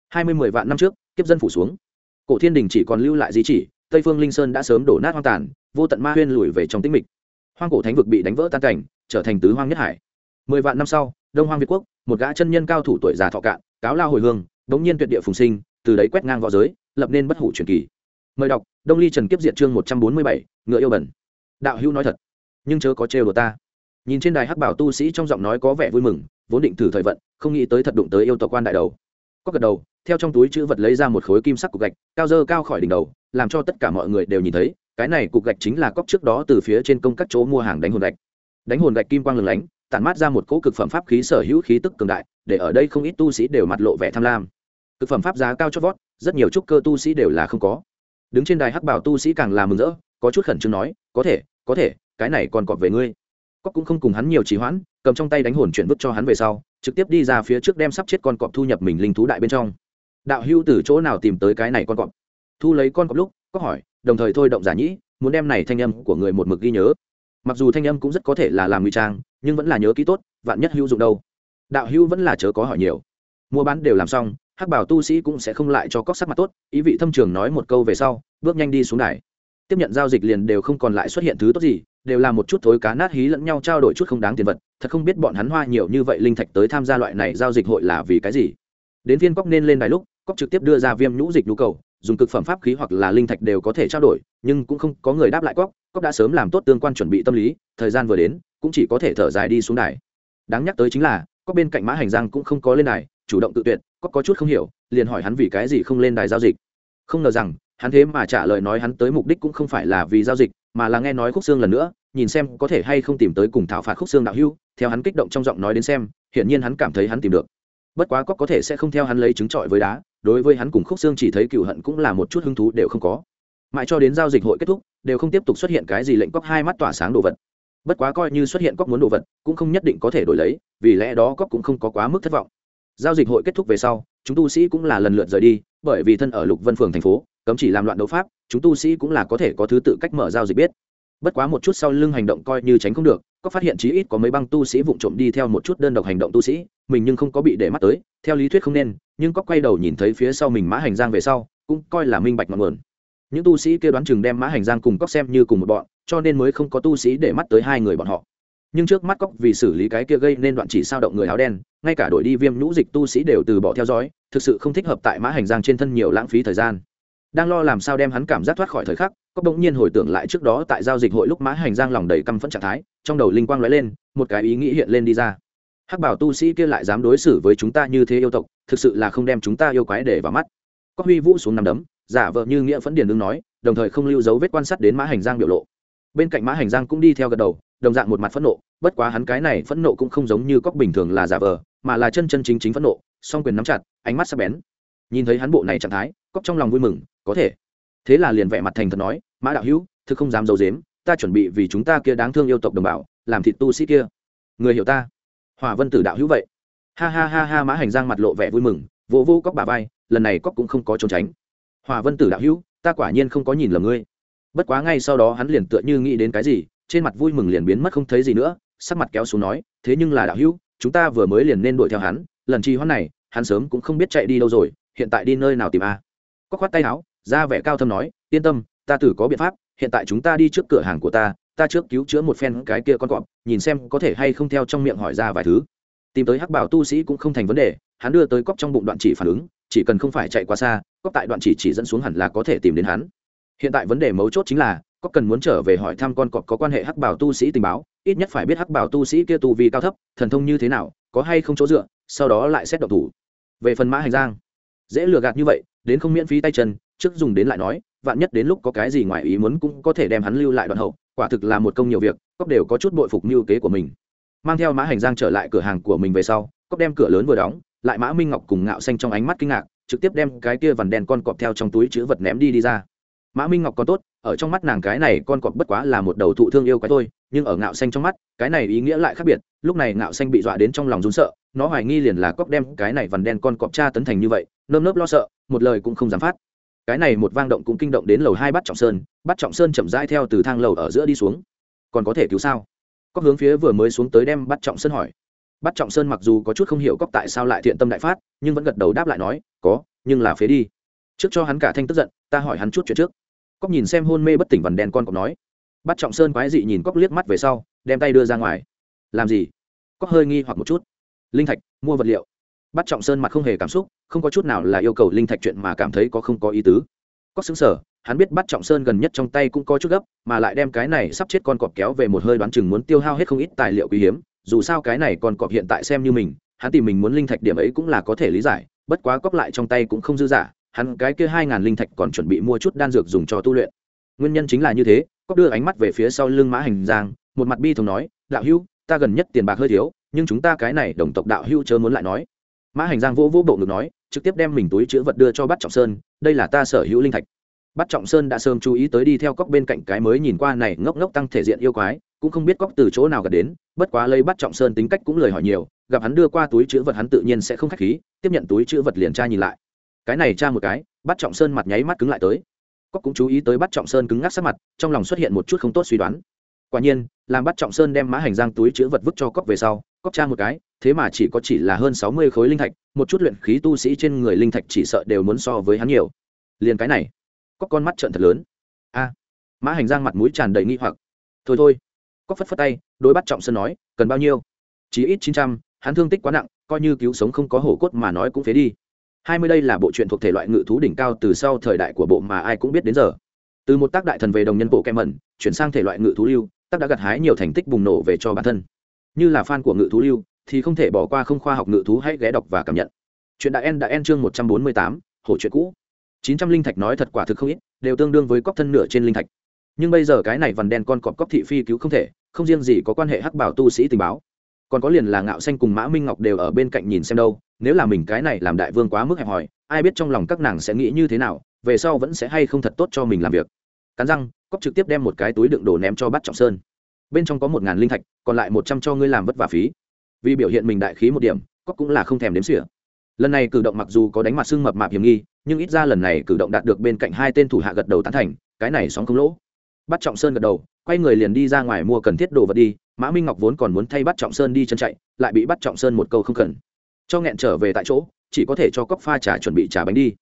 Hai mươi mười vạn năm trước, kiếp dân phủ xuống. Cổ thiên đình chỉ còn lưu lại di chỉ, tây phương linh sơn đã sớm đổ nát hoang tàn, vô tận ma huyên lùi về trong tĩnh mịch. Hoang cổ thánh vực bị đánh vỡ tan cảnh, trở thành tứ hoang nhất hải. Mười vạn năm sau, đông hoang việt quốc, một gã chân nhân cao thủ tuổi già thọ cạn, cáo lao hồi hương, đống nhiên tuyệt địa phùng sinh, từ đấy quét ngang v õ giới, lập nên bất hủ truyền kỳ. Mời đọc, đông ly trần kiếp diệt chương một trăm bốn mươi bảy, ngựa yêu bẩn. Đạo hữu nói thật nhưng chớ có trêu đồ ta. Nhìn trên đài hắc bảo tu sĩ trong giọng nói có vẻ vui mừng, vốn định thử thời vận, không nghĩ tới thật đụng tới yêu tộc quan đại đầu. Có gật đầu, theo trong túi chữ vật lấy ra một khối kim sắc cục gạch, cao dơ cao khỏi đỉnh đầu, làm cho tất cả mọi người đều nhìn thấy, cái này cục gạch chính là cóc trước đó từ phía trên công các chỗ mua hàng đánh hồn gạch. Đánh hồn gạch kim quang lừng lánh, tản mát ra một cỗ cực phẩm pháp khí sở hữu khí tức cường đại, để ở đây không ít tu sĩ đều mặt lộ vẻ tham lam. Cực phẩm pháp giá cao chót vót, rất nhiều trúc cơ tu sĩ đều là không có. Đứng trên đài hắc bảo tu sĩ càng làm mừng rỡ, có chút khẩn trương nói, có thể có thể cái này còn cọp về ngươi. Cóc cũng không cùng hắn nhiều trì hoãn, cầm trong tay đánh hồn chuyển vứt cho hắn về sau, trực tiếp đi ra phía trước đem sắp chết con cọp thu nhập mình linh thú đại bên trong. Đạo hưu từ chỗ nào tìm tới cái này con cọp? Thu lấy con cọp lúc, có hỏi, đồng thời thôi động giả nhĩ, muốn đem này thanh âm của người một mực ghi nhớ. Mặc dù thanh âm cũng rất có thể là làm ngụy trang, nhưng vẫn là nhớ kỹ tốt, vạn nhất hữu dụng đâu. Đạo hữu vẫn là chớ có hỏi nhiều. Mua bán đều làm xong, hắc bảo tu sĩ cũng sẽ không lại cho cóc sắc mặt tốt, ý vị thâm trường nói một câu về sau, bước nhanh đi xuống đài. Tiếp nhận giao dịch liền đều không còn lại xuất hiện thứ tốt gì đều là một chút thối cá nát hí lẫn nhau trao đổi chút không đáng tiền vật, thật không biết bọn hắn hoa nhiều như vậy linh thạch tới tham gia loại này giao dịch hội là vì cái gì. Đến viên cóc nên lên đài lúc cóc trực tiếp đưa ra viêm nhũ dịch nhu cầu, dùng cực phẩm pháp khí hoặc là linh thạch đều có thể trao đổi, nhưng cũng không có người đáp lại cóc cóc đã sớm làm tốt tương quan chuẩn bị tâm lý, thời gian vừa đến, cũng chỉ có thể thở dài đi xuống đài. Đáng nhắc tới chính là cóc bên cạnh mã hành giang cũng không có lên đài, chủ động tự tuyệt cóc có chút không hiểu, liền hỏi hắn vì cái gì không lên đài giao dịch. Không ngờ rằng, hắn thế mà trả lời nói hắn tới mục đích cũng không phải là vì giao dịch mà là nghe nói khúc xương lần nữa, nhìn xem có thể hay không tìm tới cùng thảo phạt khúc xương đạo hưu theo hắn kích động trong giọng nói đến xem, hiển nhiên hắn cảm thấy hắn tìm được. Bất quá cóc có thể sẽ không theo hắn lấy trứng trọi với đá, đối với hắn cùng khúc xương chỉ thấy cựu hận cũng là một chút hứng thú đều không có. Mãi cho đến giao dịch hội kết thúc, đều không tiếp tục xuất hiện cái gì lệnh cóc hai mắt tỏa sáng đồ vật. Bất quá coi như xuất hiện cóc muốn đồ vật, cũng không nhất định có thể đổi lấy, vì lẽ đó cóc cũng không có quá mức thất vọng. Giao dịch hội kết thúc về sau, chúng tu sĩ cũng là lần lượt rời đi, bởi vì thân ở lục vân phường thành phố cấm chỉ làm loạn đấu pháp, chúng tu sĩ cũng là có thể có thứ tự cách mở giao dịch biết. Bất quá một chút sau lưng hành động coi như tránh không được, có phát hiện chí ít có mấy băng tu sĩ vụng trộm đi theo một chút đơn độc hành động tu sĩ, mình nhưng không có bị để mắt tới, theo lý thuyết không nên, nhưng có quay đầu nhìn thấy phía sau mình mã hành giang về sau, cũng coi là minh bạch ngọn nguồn. Những tu sĩ kia đoán chừng đem mã hành giang cùng cóc xem như cùng một bọn, cho nên mới không có tu sĩ để mắt tới hai người bọn họ. Nhưng trước mắt cóc vì xử lý cái kia gây nên đoạn chỉ sao động người áo đen, ngay cả đội đi viêm nhũ dịch tu sĩ đều từ bỏ theo dõi, thực sự không thích hợp tại mã hành giang trên thân nhiều lãng phí thời gian đang lo làm sao đem hắn cảm giác thoát khỏi thời khắc, có bỗng nhiên hồi tưởng lại trước đó tại giao dịch hội lúc mã hành giang lòng đầy căm phẫn trạng thái, trong đầu linh quang lóe lên, một cái ý nghĩ hiện lên đi ra. Hắc bảo tu sĩ kia lại dám đối xử với chúng ta như thế yêu tộc, thực sự là không đem chúng ta yêu quái để vào mắt. Có huy vũ xuống nằm đấm, giả vợ như nghĩa phẫn điền đương nói, đồng thời không lưu dấu vết quan sát đến mã hành giang biểu lộ. Bên cạnh mã hành giang cũng đi theo gật đầu, đồng dạng một mặt phẫn nộ, bất quá hắn cái này phẫn nộ cũng không giống như cóc bình thường là giả vờ, mà là chân chân chính chính phẫn nộ, song quyền nắm chặt, ánh mắt sắc bén. Nhìn thấy hắn bộ này trạng thái, cóc trong lòng vui mừng có thể. Thế là liền vẻ mặt thành thật nói mã đạo hữu thực không dám d i ấ u dếm ta chuẩn bị vì chúng ta kia đáng thương yêu tộc đồng bào làm thịt tu sĩ kia. Người hiểu ta? Hòa vân tử đạo hữu vậy. Ha ha ha ha mã hành giang mặt lộ vẻ vui mừng vỗ vô, vô cóc bà vai lần này cóc cũng không có trốn tránh. Hòa vân tử đạo hữu ta quả nhiên không có nhìn lầm ngươi. Bất quá ngay sau đó hắn liền tựa như nghĩ đến cái gì trên mặt vui mừng liền biến mất không thấy gì nữa sắc mặt kéo xuống nói thế nhưng là đạo hữu chúng ta vừa mới liền nên đuổi theo hắn lần trì hoãn này hắn sớm cũng không biết chạy đi đâu rồi hiện tại đi nơi nào tìm a? Có khoát tay áo ra vẻ cao thâm nói, yên tâm, ta tử có biện pháp, hiện tại chúng ta đi trước cửa hàng của ta ta trước cứu chữa một phen cái kia con cọp, nhìn xem có thể hay không theo trong miệng hỏi ra vài thứ. Tìm tới hắc bảo tu sĩ cũng không thành vấn đề, hắn đưa tới cóc trong bụng đoạn chỉ phản ứng, chỉ cần không phải chạy quá xa cóc tại đoạn chỉ chỉ dẫn xuống hẳn là có thể tìm đến hắn. Hiện tại vấn đề mấu chốt chính là có cần muốn trở về hỏi thăm con cọp có quan hệ hắc bảo tu sĩ tình báo, ít nhất phải biết hắc bảo tu sĩ kia tu vi cao thấp, thần thông như thế nào, có hay không chỗ dựa, sau đó lại xét độc thủ. Về phần mã hành giang, dễ lừa gạt như vậy, đến không miễn phí tay chân trước dùng đến lại nói, vạn nhất đến lúc có cái gì ngoài ý muốn cũng có thể đem hắn lưu lại đoạn hậu, quả thực là một công nhiều việc cóc đều có chút bội phục mưu kế của mình. Mang theo mã hành giang trở lại cửa hàng của mình về sau cóc đem cửa lớn vừa đóng, lại mã minh ngọc cùng ngạo xanh trong ánh mắt kinh ngạc, trực tiếp đem cái kia vằn đen con cọp theo trong túi chữ vật ném đi đi ra. Mã minh ngọc còn tốt, ở trong mắt nàng cái này con cọp bất quá là một đầu thụ thương yêu cái thôi, nhưng ở ngạo xanh trong mắt, cái này ý nghĩa lại khác biệt, lúc này ngạo xanh bị dọa đến trong lòng rún sợ, nó hoài nghi liền là cóc đem cái này vằn đen con cọp cha tấn thành như vậy, nơm nớp lo sợ, một lời cũng không dám phát cái này một vang động cũng kinh động đến lầu hai bắt trọng sơn, bắt trọng sơn chậm rãi theo từ thang lầu ở giữa đi xuống. Còn có thể cứu sao? Cóc hướng phía vừa mới xuống tới đem bắt trọng sơn hỏi. Bắt trọng sơn mặc dù có chút không hiểu cóc tại sao lại thiện tâm đại phát, nhưng vẫn gật đầu đáp lại nói, có, nhưng là phế đi. Trước cho hắn cả thanh tức giận, ta hỏi hắn chút chuyện trước. Cóc nhìn xem hôn mê bất tỉnh vằn đèn con cọc nói. Bắt trọng sơn quái dị nhìn cóc liếc mắt về sau, đem tay đưa ra ngoài. Làm gì? Cóc hơi nghi hoặc một chút. Linh thạch, mua vật liệu bắt trọng sơn mặt không hề cảm xúc, không có chút nào là yêu cầu linh thạch chuyện mà cảm thấy có không có ý tứ. Có xứng sở, hắn biết bắt trọng sơn gần nhất trong tay cũng có chút gấp, mà lại đem cái này sắp chết con cọp kéo về một hơi đoán chừng muốn tiêu hao hết không ít tài liệu quý hiếm, dù sao cái này con cọp hiện tại xem như mình, hắn tìm mình muốn linh thạch điểm ấy cũng là có thể lý giải, bất quá cóp lại trong tay cũng không dư giả hắn cái kia hai ngàn linh thạch còn chuẩn bị mua chút đan dược dùng cho tu luyện. Nguyên nhân chính là như thế, cóp đưa ánh mắt về phía sau lưng mã hành giang, một mặt bi thường nói, đạo hữu, ta gần nhất tiền bạc hơi thiếu, nhưng chúng ta cái này đồng tộc đạo hữu chớ muốn lại nói mã hành giang vỗ vỗ bộ ngực nói, trực tiếp đem mình túi chữ vật đưa cho bắt trọng sơn, đây là ta sở hữu linh thạch. Bắt trọng sơn đã sớm chú ý tới đi theo cóc bên cạnh cái mới nhìn qua này ngốc ngốc tăng thể diện yêu quái, cũng không biết cóc từ chỗ nào gặp đến, bất quá lấy bắt trọng sơn tính cách cũng lời hỏi nhiều, gặp hắn đưa qua túi chữ vật hắn tự nhiên sẽ không khách khí, tiếp nhận túi chữ vật liền tra nhìn lại. Cái này tra một cái bắt trọng sơn mặt nháy mắt cứng lại tới. Cóc cũng chú ý tới bắt trọng sơn cứng ngắc sắc mặt, trong lòng xuất hiện một chút không tốt suy đoán quả nhiên, làm bắt trọng sơn đem mã hành giang túi chữ vật vứt cho cóc về sau cóc tra một cái, thế mà chỉ có chỉ là hơn sáu mươi khối linh thạch, một chút luyện khí tu sĩ trên người linh thạch chỉ sợ đều muốn so với hắn nhiều. Liền cái này cóc con mắt trợn thật lớn. A, mã hành giang mặt mũi tràn đầy nghi hoặc. Thôi thôi. Cóc phất phất tay, đối bắt trọng sơn nói, cần bao nhiêu? Chí ít chín trăm, hắn thương tích quá nặng, coi như cứu sống không có hổ cốt mà nói cũng phế đi. Hai mươi đây là bộ truyện thuộc thể loại ngự thú đỉnh cao từ sau thời đại của bộ mà ai cũng biết đến giờ. Từ một tác đại thần về đồng nhân bộ kem mẩn, chuyển sang thể loại ngự thú lưu tác đã gặt hái nhiều thành tích bùng nổ về cho bản thân. Như là fan của ngự thú lưu, thì không thể bỏ qua không khoa học ngự thú hãy ghé đọc và cảm nhận. Chuyện đại en đã en chương một trăm bốn mươi tám, hổ chuyện cũ. Chín trăm linh thạch nói thật quả thực không ít, đều tương đương với cóc thân nửa trên linh thạch. Nhưng bây giờ cái này vằn đen con cọp cóc thị phi cứu không thể, không riêng gì có quan hệ hắc bảo tu sĩ tình báo. Còn có liền là ngạo xanh cùng mã minh ngọc đều ở bên cạnh nhìn xem đâu, nếu là mình cái này làm đại vương quá mức hẹp hòi, ai biết trong lòng các nàng sẽ nghĩ như thế nào, về sau vẫn sẽ hay không thật tốt cho mình làm việc. Cắn răng cóp trực tiếp đem một cái túi đựng đồ ném cho bắt trọng sơn bên trong có một ngàn linh thạch còn lại một trăm cho ngươi làm vất vả phí vì biểu hiện mình đại khí một điểm cóp cũng là không thèm đếm xỉa lần này cử động mặc dù có đánh mặt xương mập mạp hiểm nghi nhưng ít ra lần này cử động đạt được bên cạnh hai tên thủ hạ gật đầu tán thành cái này sóng không lỗ bắt trọng sơn gật đầu quay người liền đi ra ngoài mua cần thiết đồ vật đi mã minh ngọc vốn còn muốn thay bắt trọng sơn đi chân chạy lại bị bắt trọng sơn một câu không cần cho nghẹn trở về tại chỗ chỉ có thể cho cóc pha trà chuẩn bị trà bánh đi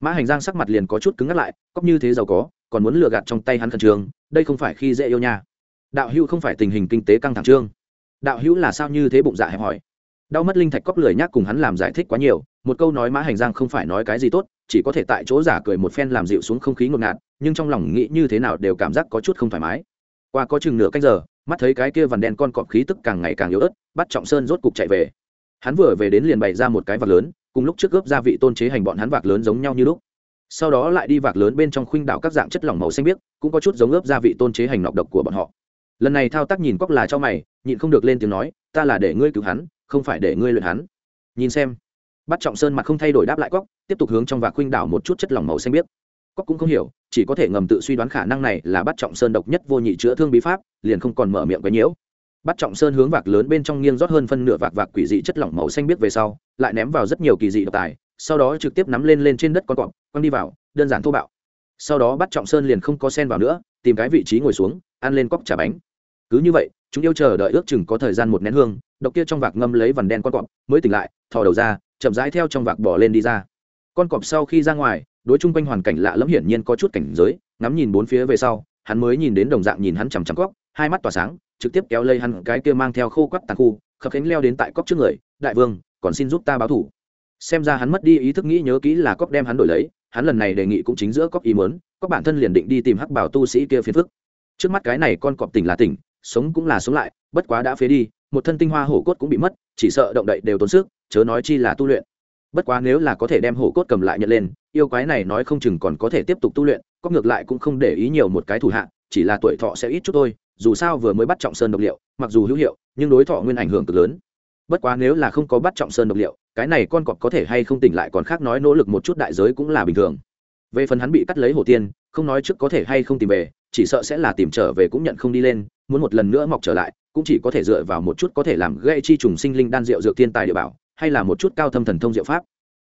mã hành giang sắc mặt liền có chút cứng ngắt lại cóc như thế giàu có còn muốn lừa gạt trong tay hắn khẩn trương, đây không phải khi dễ yêu nha. Đạo hữu không phải tình hình kinh tế căng thẳng trương. Đạo hữu là sao như thế bụng dạ hẹp hỏi đau mất linh thạch cóc lười nhác cùng hắn làm giải thích quá nhiều, một câu nói mã hành giang không phải nói cái gì tốt, chỉ có thể tại chỗ giả cười một phen làm dịu xuống không khí ngột ngạt, nhưng trong lòng nghĩ như thế nào đều cảm giác có chút không thoải mái. Qua có chừng nửa canh giờ, mắt thấy cái kia vằn đen con cọp khí tức càng ngày càng yếu ớt, bắt trọng sơn rốt cục chạy về. Hắn vừa về đến liền bày ra một cái vạc lớn, cùng lúc trước gấp gia vị tôn chế hành bọn hắn vạc lớn giống nhau như lúc sau đó lại đi vạc lớn bên trong khuynh đảo các dạng chất lỏng màu xanh biếc, cũng có chút giống ướp gia vị tôn chế hành nọc độc của bọn họ. Lần này thao tác nhìn cóc là cho mày, nhịn không được lên tiếng nói, ta là để ngươi cứu hắn, không phải để ngươi luyện hắn. Nhìn xem bắt trọng sơn mặt không thay đổi đáp lại cóc tiếp tục hướng trong vạc khuynh đảo một chút chất lỏng màu xanh biếc. Cóc cũng không hiểu, chỉ có thể ngầm tự suy đoán khả năng này là bắt trọng sơn độc nhất vô nhị chữa thương bí pháp, liền không còn mở miệng quấy nhiễu. Bắt trọng sơn hướng vạc lớn bên trong nghiêng rót hơn phân nửa vạc vạc quỷ dị chất lỏng màu xanh biếc về sau, lại ném vào rất nhiều kỳ dị độc tài sau đó trực tiếp nắm lên lên trên đất con cọp, quăng đi vào, đơn giản thô bạo. Sau đó bắt trọng sơn liền không có sen vào nữa, tìm cái vị trí ngồi xuống, ăn lên cóc trà bánh. Cứ như vậy, chúng yêu chờ đợi ước chừng có thời gian một nén hương, độc kia trong vạc ngâm lấy vằn đen con cọp, mới tỉnh lại, thò đầu ra, chậm rãi theo trong vạc bỏ lên đi ra. Con cọp sau khi ra ngoài, đối chung quanh hoàn cảnh lạ lẫm hiển nhiên có chút cảnh giới, ngắm nhìn bốn phía về sau, hắn mới nhìn đến đồng dạng nhìn hắn chằm chằm cóc hai mắt tỏa sáng, trực tiếp kéo lây hắn cái kia mang theo khô quắt tàn khu, khập khánh leo đến tại cóc trước người, đại vương, còn xin giúp ta báo thủ xem ra hắn mất đi ý thức nghĩ nhớ kỹ là cóc đem hắn đổi lấy, hắn lần này đề nghị cũng chính giữa cóc ý mớn cóc bản thân liền định đi tìm hắc bảo tu sĩ kia phiền phức. Trước mắt cái này con cọp tỉnh là tỉnh, sống cũng là sống lại, bất quá đã phế đi, một thân tinh hoa hổ cốt cũng bị mất, chỉ sợ động đậy đều tốn sức, chớ nói chi là tu luyện. Bất quá nếu là có thể đem hổ cốt cầm lại nhận lên, yêu quái này nói không chừng còn có thể tiếp tục tu luyện có ngược lại cũng không để ý nhiều một cái thủ hạ, chỉ là tuổi thọ sẽ ít chút thôi, dù sao vừa mới bắt trọng sơn độc liệu, mặc dù hữu hiệu, nhưng đối thọ nguyên ảnh hưởng cực lớn bất quá nếu là không có bắt trọng sơn độc liệu, cái này con cọp có thể hay không tỉnh lại còn khác nói nỗ lực một chút đại giới cũng là bình thường. Về phần hắn bị cắt lấy hổ tiên, không nói trước có thể hay không tìm về, chỉ sợ sẽ là tìm trở về cũng nhận không đi lên, muốn một lần nữa mọc trở lại, cũng chỉ có thể dựa vào một chút có thể làm gây chi trùng sinh linh đan rượu dược thiên tài địa bảo, hay là một chút cao thâm thần thông diệu pháp.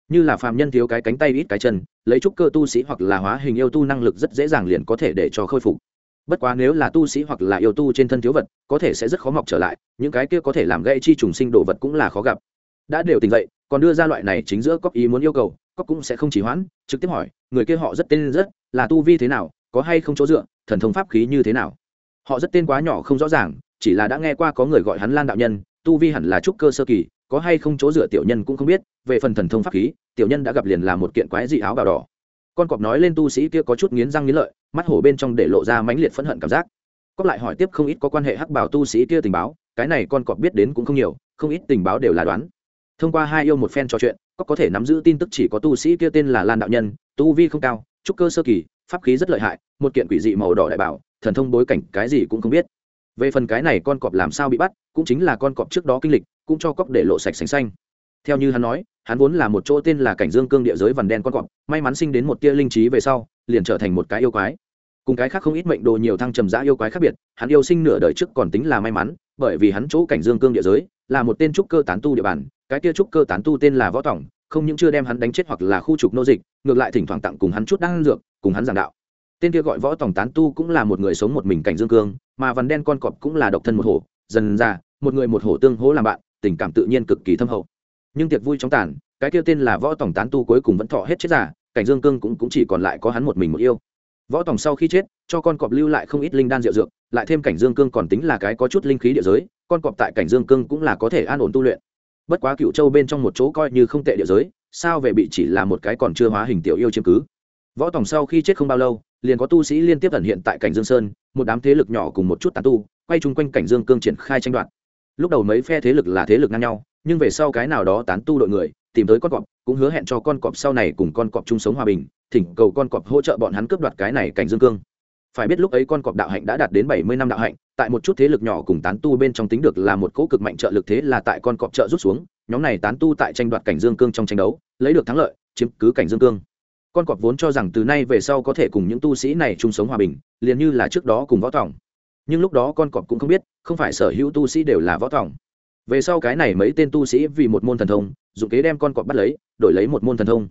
Như là phàm nhân thiếu cái cánh tay ít cái chân, lấy chút cơ tu sĩ hoặc là hóa hình yêu tu năng lực rất dễ dàng liền có thể để cho khôi phục bất quá nếu là tu sĩ hoặc là yêu tu trên thân thiếu vật, có thể sẽ rất khó mọc trở lại, những cái kia có thể làm gây chi trùng sinh đồ vật cũng là khó gặp. Đã đều tỉnh dậy, còn đưa ra loại này chính giữa cóc ý muốn yêu cầu cóc cũng sẽ không chỉ hoãn, trực tiếp hỏi, người kia họ rất tên rất, là tu vi thế nào, có hay không chỗ dựa, thần thông pháp khí như thế nào? Họ rất tên quá nhỏ không rõ ràng, chỉ là đã nghe qua có người gọi hắn lan đạo nhân, tu vi hẳn là trúc cơ sơ kỳ, có hay không chỗ dựa tiểu nhân cũng không biết, về phần thần thông pháp khí, tiểu nhân đã gặp liền là một kiện quái dị áo bào đỏ con cọp nói lên tu sĩ kia có chút nghiến răng nghiến lợi, mắt hổ bên trong để lộ ra mãnh liệt phẫn hận cảm giác. Cọp lại hỏi tiếp không ít có quan hệ hắc bảo tu sĩ kia tình báo, cái này con cọp biết đến cũng không nhiều, không ít tình báo đều là đoán. Thông qua hai yêu một phen trò chuyện, cọp có thể nắm giữ tin tức chỉ có tu sĩ kia tên là lan đạo nhân, tu vi không cao, trúc cơ sơ kỳ, pháp khí rất lợi hại, một kiện quỷ dị màu đỏ đại bảo, thần thông bối cảnh cái gì cũng không biết. Về phần cái này con cọp làm sao bị bắt, cũng chính là con cọp trước đó kinh lịch, cũng cho cọp để lộ sạch sành xanh theo như hắn nói, hắn vốn là một chỗ tên là cảnh dương cương địa giới vằn đen con cọp, may mắn sinh đến một tia linh trí về sau, liền trở thành một cái yêu quái. Cùng cái khác không ít mệnh đồ nhiều thăng trầm giã yêu quái khác biệt, hắn yêu sinh nửa đời trước còn tính là may mắn, bởi vì hắn chỗ cảnh dương cương địa giới là một tên trúc cơ tán tu địa bàn, cái tia trúc cơ tán tu tên là võ tỏng không những chưa đem hắn đánh chết hoặc là khu trục nô dịch, ngược lại thỉnh thoảng tặng cùng hắn chút đang dược, cùng hắn giảng đạo. Tên kia gọi võ tòng tán tu cũng là một người sống một mình cảnh dương cương, mà vằn đen con cọp cũng là độc thân một hổ, dần ra, một người một hổ tương hỗ làm bạn, tình cảm tự nhiên cực kỳ thâm hậu nhưng tiệc vui trong tàn cái kia tên là võ tổng tán tu cuối cùng vẫn thọ hết chết giả cảnh dương cương cũng, cũng chỉ còn lại có hắn một mình một yêu. Võ tòng sau khi chết cho con cọp lưu lại không ít linh đan rượu dược lại thêm cảnh dương cương còn tính là cái có chút linh khí địa giới con cọp tại cảnh dương cương cũng là có thể an ổn tu luyện. Bất quá cựu châu bên trong một chỗ coi như không tệ địa giới sao về bị chỉ là một cái còn chưa hóa hình tiểu yêu chiếm cứ. Võ tòng sau khi chết không bao lâu liền có tu sĩ liên tiếp ẩn hiện tại cảnh dương sơn một đám thế lực nhỏ cùng một chút tàn tu quay chung quanh cảnh dương cương triển khai tranh đoạt. Lúc đầu mấy phe thế lực là thế lực ngang nhau nhưng về sau cái nào đó tán tu đội người, tìm tới con cọp, cũng hứa hẹn cho con cọp sau này cùng con cọp chung sống hòa bình, thỉnh cầu con cọp hỗ trợ bọn hắn cướp đoạt cái này cảnh dương cương. Phải biết lúc ấy con cọp đạo hạnh đã đạt đến bảy mươi năm đạo hạnh, tại một chút thế lực nhỏ cùng tán tu bên trong tính được là một cỗ cực mạnh trợ lực thế là tại con cọp trợ rút xuống, nhóm này tán tu tại tranh đoạt cảnh dương cương trong tranh đấu, lấy được thắng lợi, chiếm cứ cảnh dương cương. Con cọp vốn cho rằng từ nay về sau có thể cùng những tu sĩ này chung sống hòa bình, liền như là trước đó cùng võ tòng. Nhưng lúc đó con cọp cũng không biết, không phải sở hữu tu sĩ đều là võ tòng về sau cái này mấy tên tu sĩ vì một môn thần thông dụng kế đem con cọp bắt lấy, đổi lấy một môn thần thông.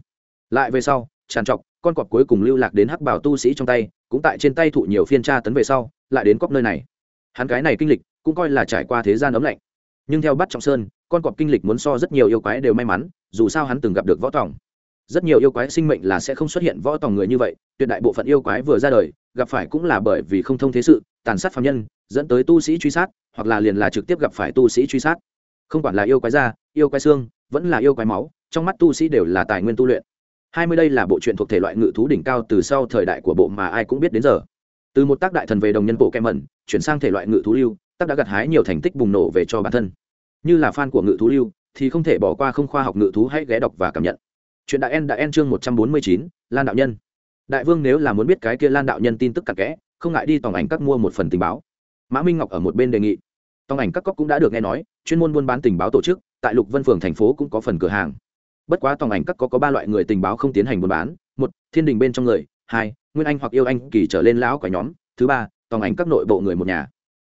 Lại về sau, tràn trọc, con cọp cuối cùng lưu lạc đến hắc bảo tu sĩ trong tay, cũng tại trên tay thụ nhiều phiên tra tấn về sau, lại đến cóc nơi này. Hắn cái này kinh lịch, cũng coi là trải qua thế gian ấm lạnh. Nhưng theo bắt trọng sơn, con cọp kinh lịch muốn so rất nhiều yêu quái đều may mắn, dù sao hắn từng gặp được võ tòng. Rất nhiều yêu quái sinh mệnh là sẽ không xuất hiện võ tòng người như vậy, tuyệt đại bộ phận yêu quái vừa ra đời, gặp phải cũng là bởi vì không thông thế sự tàn sát phạm nhân, dẫn tới tu sĩ truy sát, hoặc là liền là trực tiếp gặp phải tu sĩ truy sát. Không quản là yêu quái da, yêu quái xương, vẫn là yêu quái máu, trong mắt tu sĩ đều là tài nguyên tu luyện. Hai mươi đây là bộ truyện thuộc thể loại ngự thú đỉnh cao từ sau thời đại của bộ mà ai cũng biết đến giờ. Từ một tác đại thần về đồng nhân bộ kem mẩn chuyển sang thể loại ngự thú lưu, tác đã gặt hái nhiều thành tích bùng nổ về cho bản thân. Như là fan của ngự thú lưu, thì không thể bỏ qua không khoa học ngự thú hãy ghé đọc và cảm nhận. Chuyện đại en đã en chương một trăm bốn mươi chín, lan đạo nhân. Đại vương nếu là muốn biết cái kia lan đạo nhân tin tức cặn kẽ không ngại đi tòng ảnh các mua một phần tình báo. Mã minh ngọc ở một bên đề nghị. Tòng ảnh các cóc cũng đã được nghe nói, chuyên môn buôn bán tình báo tổ chức, tại lục vân phường thành phố cũng có phần cửa hàng. Bất quá tòng ảnh các có có ba loại người tình báo không tiến hành buôn bán, một, thiên đình bên trong người, hai, nguyên anh hoặc yêu anh kỳ trở lên lão quả nhóm, thứ ba, tòng ảnh các nội bộ người một nhà.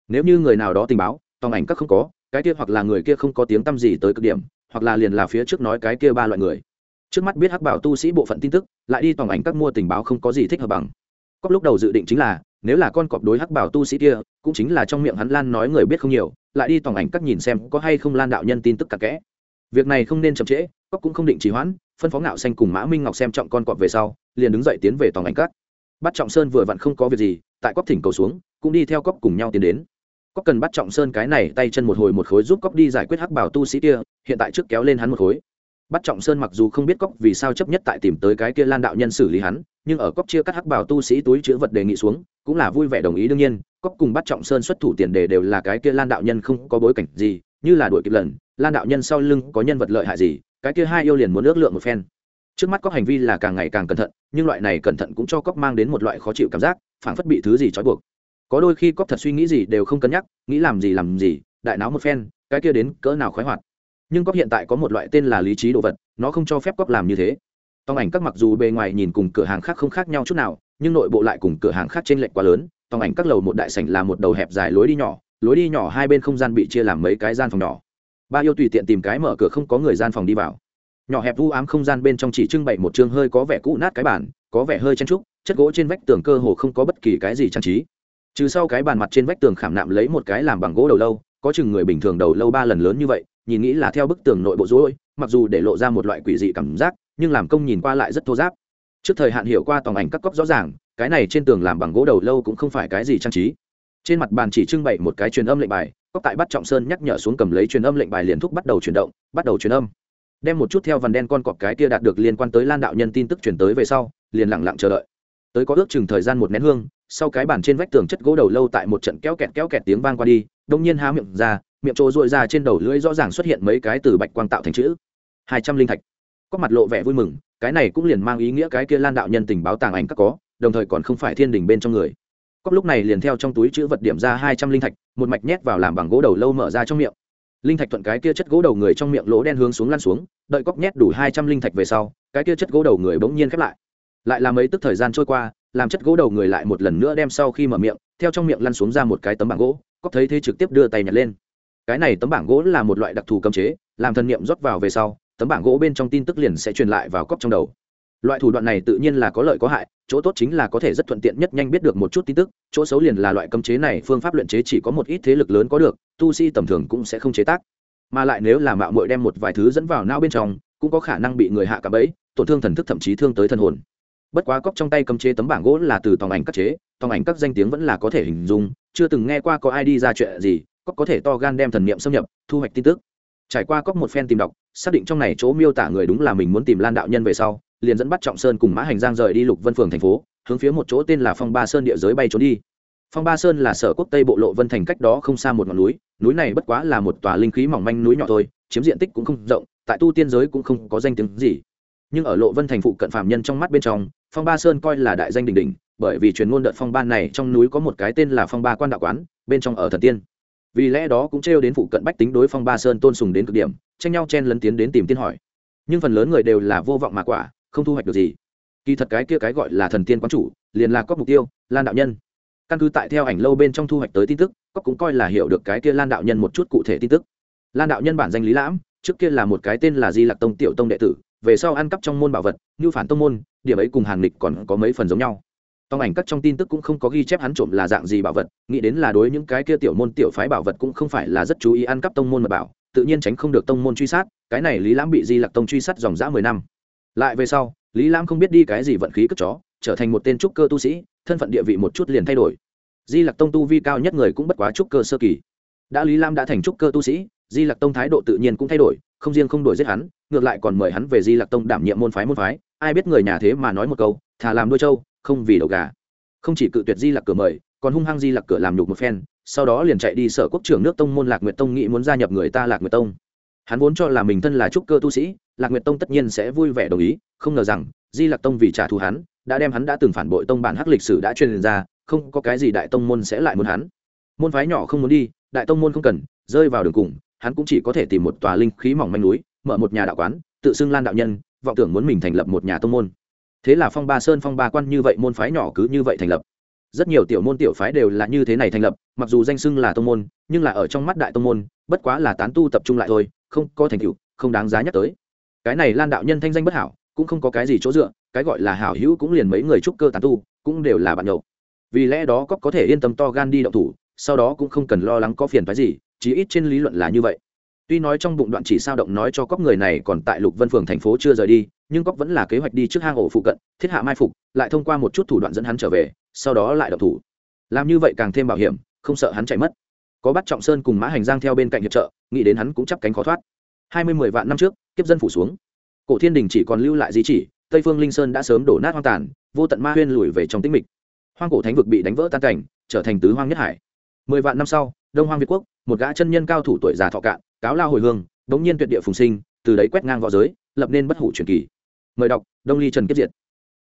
Nếu như người nào đó tình báo, tòng ảnh các không có, cái kia hoặc là người kia không có tiếng tăm gì tới cực điểm, hoặc là liền là phía trước nói cái kia ba loại người. Trước mắt biết hắc bảo tu sĩ bộ phận tin tức, lại đi tòng ảnh các mua tình báo không có gì thích hợp bằng. Cóc lúc đầu dự định chính là nếu là con cọp đối hắc bảo tu sĩ kia, cũng chính là trong miệng hắn lan nói người biết không nhiều, lại đi tòng ảnh các nhìn xem có hay không lan đạo nhân tin tức cặn kẽ. Việc này không nên chậm trễ cóc cũng không định trì hoãn, phân phó ngạo xanh cùng mã minh ngọc xem trọng con cọp về sau, liền đứng dậy tiến về tòng ảnh các. Bắt trọng sơn vừa vặn không có việc gì, tại cóc thỉnh cầu xuống, cũng đi theo cóc cùng nhau tiến đến. Cóc cần bắt trọng sơn cái này tay chân một hồi một khối giúp cóc đi giải quyết hắc bảo tu sĩ kia, hiện tại trước kéo lên hắn một khối bắt trọng sơn mặc dù không biết cóc vì sao chấp nhất tại tìm tới cái kia lan đạo nhân xử lý hắn, nhưng ở cóc chia cắt hắc bảo tu sĩ túi chữ vật đề nghị xuống, cũng là vui vẻ đồng ý. Đương nhiên cóc cùng bắt trọng sơn xuất thủ tiền đề đều là cái kia lan đạo nhân không có bối cảnh gì, như là đuổi kịp lần, lan đạo nhân sau lưng có nhân vật lợi hại gì, cái kia hai yêu liền muốn ước lượng một phen. Trước mắt cóc hành vi là càng ngày càng cẩn thận, nhưng loại này cẩn thận cũng cho cóc mang đến một loại khó chịu cảm giác, phảng phất bị thứ gì trói buộc. Có đôi khi cóc thật suy nghĩ gì đều không cân nhắc, nghĩ làm gì làm gì, đại náo một phen, cái kia đến cỡ nào khoái hoạt nhưng cóc hiện tại có một loại tên là lý trí đồ vật, nó không cho phép cóc làm như thế. Tòng ảnh các mặc dù bề ngoài nhìn cùng cửa hàng khác không khác nhau chút nào, nhưng nội bộ lại cùng cửa hàng khác trên lệch quá lớn. Tòng ảnh các lầu một đại sảnh là một đầu hẹp dài lối đi nhỏ, lối đi nhỏ hai bên không gian bị chia làm mấy cái gian phòng nhỏ. Ba yêu tùy tiện tìm cái mở cửa không có người gian phòng đi vào. Nhỏ hẹp vu ám không gian bên trong chỉ trưng bày một chương hơi có vẻ cũ nát cái bàn, có vẻ hơi chen trúc, chất gỗ trên vách tường cơ hồ không có bất kỳ cái gì trang trí. Trừ sau cái bàn mặt trên vách tường khảm nạm lấy một cái làm bằng gỗ đầu lâu, có chừng người bình thường đầu lâu ba lần lớn như vậy nhìn nghĩ là theo bức tường nội bộ rối, mặc dù để lộ ra một loại quỷ dị cảm giác, nhưng làm công nhìn qua lại rất thô giáp. Trước thời hạn hiểu qua tòng ảnh các cóc rõ ràng, cái này trên tường làm bằng gỗ đầu lâu cũng không phải cái gì trang trí. Trên mặt bàn chỉ trưng bày một cái truyền âm lệnh bài cóc tại bắt trọng sơn nhắc nhở xuống cầm lấy truyền âm lệnh bài liền thúc bắt đầu chuyển động, bắt đầu truyền âm. Đem một chút theo vằn đen con cọp cái kia đạt được liên quan tới lan đạo nhân tin tức chuyển tới về sau, liền lặng lặng chờ đợi. Tới có ước chừng thời gian một nén hương, sau cái bàn trên vách tường chất gỗ đầu lâu tại một trận kéo kẹt kéo kẹt tiếng vang qua đi đông nhiên há miệng ra miệng trồ dội ra trên đầu lưỡi rõ ràng xuất hiện mấy cái từ bạch quang tạo thành chữ. Hai trăm linh thạch. Có mặt lộ vẻ vui mừng, cái này cũng liền mang ý nghĩa cái kia lan đạo nhân tình báo tàng ảnh các có, đồng thời còn không phải thiên đình bên trong người. Cóc lúc này liền theo trong túi chữ vật điểm ra hai trăm linh thạch, một mạch nhét vào làm bằng gỗ đầu lâu mở ra trong miệng. Linh thạch thuận cái kia chất gỗ đầu người trong miệng lỗ đen hướng xuống lăn xuống, đợi cóc nhét đủ hai trăm linh thạch về sau, cái kia chất gỗ đầu người bỗng nhiên khép lại. Lại làm mấy tức thời gian trôi qua, làm chất gỗ đầu người lại một lần nữa đem sau khi mở miệng, theo trong miệng lăn xuống ra một cái tấm bảng gỗ cóc thấy thế trực tiếp đưa tay nhặt lên cái này tấm bảng gỗ là một loại đặc thù cấm chế, làm thần niệm rót vào về sau, tấm bảng gỗ bên trong tin tức liền sẽ truyền lại vào cốc trong đầu. Loại thủ đoạn này tự nhiên là có lợi có hại, chỗ tốt chính là có thể rất thuận tiện nhất nhanh biết được một chút tin tức, chỗ xấu liền là loại cấm chế này, phương pháp luyện chế chỉ có một ít thế lực lớn có được, tu sĩ tầm thường cũng sẽ không chế tác. Mà lại nếu là mạo muội đem một vài thứ dẫn vào não bên trong, cũng có khả năng bị người hạ cả bẫy, tổn thương thần thức thậm chí thương tới thân hồn. Bất quá cóc trong tay cầm chế tấm bảng gỗ là từ tòng ảnh các chế, tòng ảnh các danh tiếng vẫn là có thể hình dung, chưa từng nghe qua có ai đi ra chuyện gì cóc có thể to gan đem thần niệm xâm nhập, thu hoạch tin tức. Trải qua cóc một phen tìm đọc, xác định trong này chỗ miêu tả người đúng là mình muốn tìm lan đạo nhân về sau, liền dẫn bắt trọng sơn cùng mã hành giang rời đi lục vân phường thành phố, hướng phía một chỗ tên là phong ba sơn địa giới bay trốn đi. Phong ba sơn là sở quốc tây bộ lộ vân thành cách đó không xa một ngọn núi núi này bất quá là một tòa linh khí mỏng manh núi nhỏ thôi, chiếm diện tích cũng không rộng, tại tu tiên giới cũng không có danh tiếng gì. Nhưng ở lộ vân thành phụ cận phạm nhân trong mắt bên trong, phong ba sơn coi là đại danh đình đình bởi vì truyền ngôn đợt phong ba này trong núi có một cái tên là phong ba quan đạo quán, bên trong ở thần tiên vì lẽ đó cũng trêu đến phụ cận bách tính đối phong ba sơn tôn sùng đến cực điểm, tranh nhau chen lấn tiến đến tìm tiên hỏi. Nhưng phần lớn người đều là vô vọng mà quả, không thu hoạch được gì. Kỳ thật cái kia cái gọi là thần tiên quán chủ, liền là có mục tiêu, lan đạo nhân. Căn cứ tại theo ảnh lâu bên trong thu hoạch tới tin tức có cũng coi là hiểu được cái kia lan đạo nhân một chút cụ thể tin tức. Lan đạo nhân bản danh lý lãm, trước kia là một cái tên là di lạc tông tiểu tông đệ tử, về sau ăn cắp trong môn bảo vật như phản tông môn, điểm ấy cùng hàng lịch còn có mấy phần giống nhau tông ảnh cắt trong tin tức cũng không có ghi chép hắn trộm là dạng gì bảo vật, nghĩ đến là đối những cái kia tiểu môn tiểu phái bảo vật cũng không phải là rất chú ý ăn cắp tông môn mà bảo, tự nhiên tránh không được tông môn truy sát, cái này lý lãm bị di lạc tông truy sát dòng dã mười năm. Lại về sau, lý lãm không biết đi cái gì vận khí cất chó, trở thành một tên trúc cơ tu sĩ, thân phận địa vị một chút liền thay đổi. Di lặc tông tu vi cao nhất người cũng bất quá trúc cơ sơ kỳ. Đã lý lam đã thành trúc cơ tu sĩ, di lặc tông thái độ tự nhiên cũng thay đổi, không riêng không đổi giết hắn, ngược lại còn mời hắn về di lặc tông đảm nhiệm môn phái môn phái. Ai biết người nhà thế mà nói một câu, thà làm đôi trâu không vì đầu gà. Không chỉ cự tuyệt di lặc cửa mời, còn hung hăng di lặc cửa làm nhục một phen, sau đó liền chạy đi sở quốc trưởng nước tông môn lạc nguyệt tông nghĩ muốn gia nhập người ta lạc nguyệt tông. Hắn vốn cho là mình thân là trúc cơ tu sĩ, lạc nguyệt tông tất nhiên sẽ vui vẻ đồng ý, không ngờ rằng, di Lặc tông vì trả thù hắn, đã đem hắn đã từng phản bội tông bản hắc lịch sử đã truyền ra, không có cái gì đại tông môn sẽ lại muốn hắn. Môn phái nhỏ không muốn đi, đại tông môn không cần, rơi vào đường cùng, hắn cũng chỉ có thể tìm một tòa linh khí mỏng manh núi, mở một nhà đạo quán, tự xưng lan đạo nhân, vọng tưởng muốn mình thành lập một nhà tông môn thế là phong ba sơn phong ba quan như vậy môn phái nhỏ cứ như vậy thành lập. Rất nhiều tiểu môn tiểu phái đều là như thế này thành lập, mặc dù danh xưng là tông môn, nhưng là ở trong mắt đại tông môn, bất quá là tán tu tập trung lại thôi, không có thành tựu, không đáng giá nhắc tới. Cái này lan đạo nhân thanh danh bất hảo, cũng không có cái gì chỗ dựa, cái gọi là hảo hữu cũng liền mấy người trúc cơ tán tu, cũng đều là bạn nhậu. Vì lẽ đó cóc có thể yên tâm to gan đi động thủ, sau đó cũng không cần lo lắng có phiền phái gì, chí ít trên lý luận là như vậy tuy nói trong bụng đoạn chỉ sao động nói cho cóc người này còn tại lục vân phường thành phố chưa rời đi, nhưng cóc vẫn là kế hoạch đi trước hang ổ phụ cận, thiết hạ mai phục, lại thông qua một chút thủ đoạn dẫn hắn trở về, sau đó lại động thủ. Làm như vậy càng thêm bảo hiểm, không sợ hắn chạy mất. Có bắt trọng sơn cùng mã hành giang theo bên cạnh hiệp trợ, nghĩ đến hắn cũng chắp cánh khó thoát. Hai mươi mười vạn năm trước, kiếp dân phủ xuống. Cổ thiên đình chỉ còn lưu lại di chỉ, tây phương linh sơn đã sớm đổ nát hoang tàn, vô tận ma huyên lùi về trong tĩnh mịch. Hoang cổ thánh vực bị đánh vỡ tan cảnh, trở thành tứ hoang nhất hải. Mười vạn năm sau, đông hoang việt quốc, một gã chân nhân cao thủ tuổi già thọ cạn cáo lao hồi hương, đống nhiên tuyệt địa phùng sinh, từ đấy quét ngang v õ giới, lập nên bất hủ truyền kỳ. Mời đọc, đông ly trần kiếp diệt.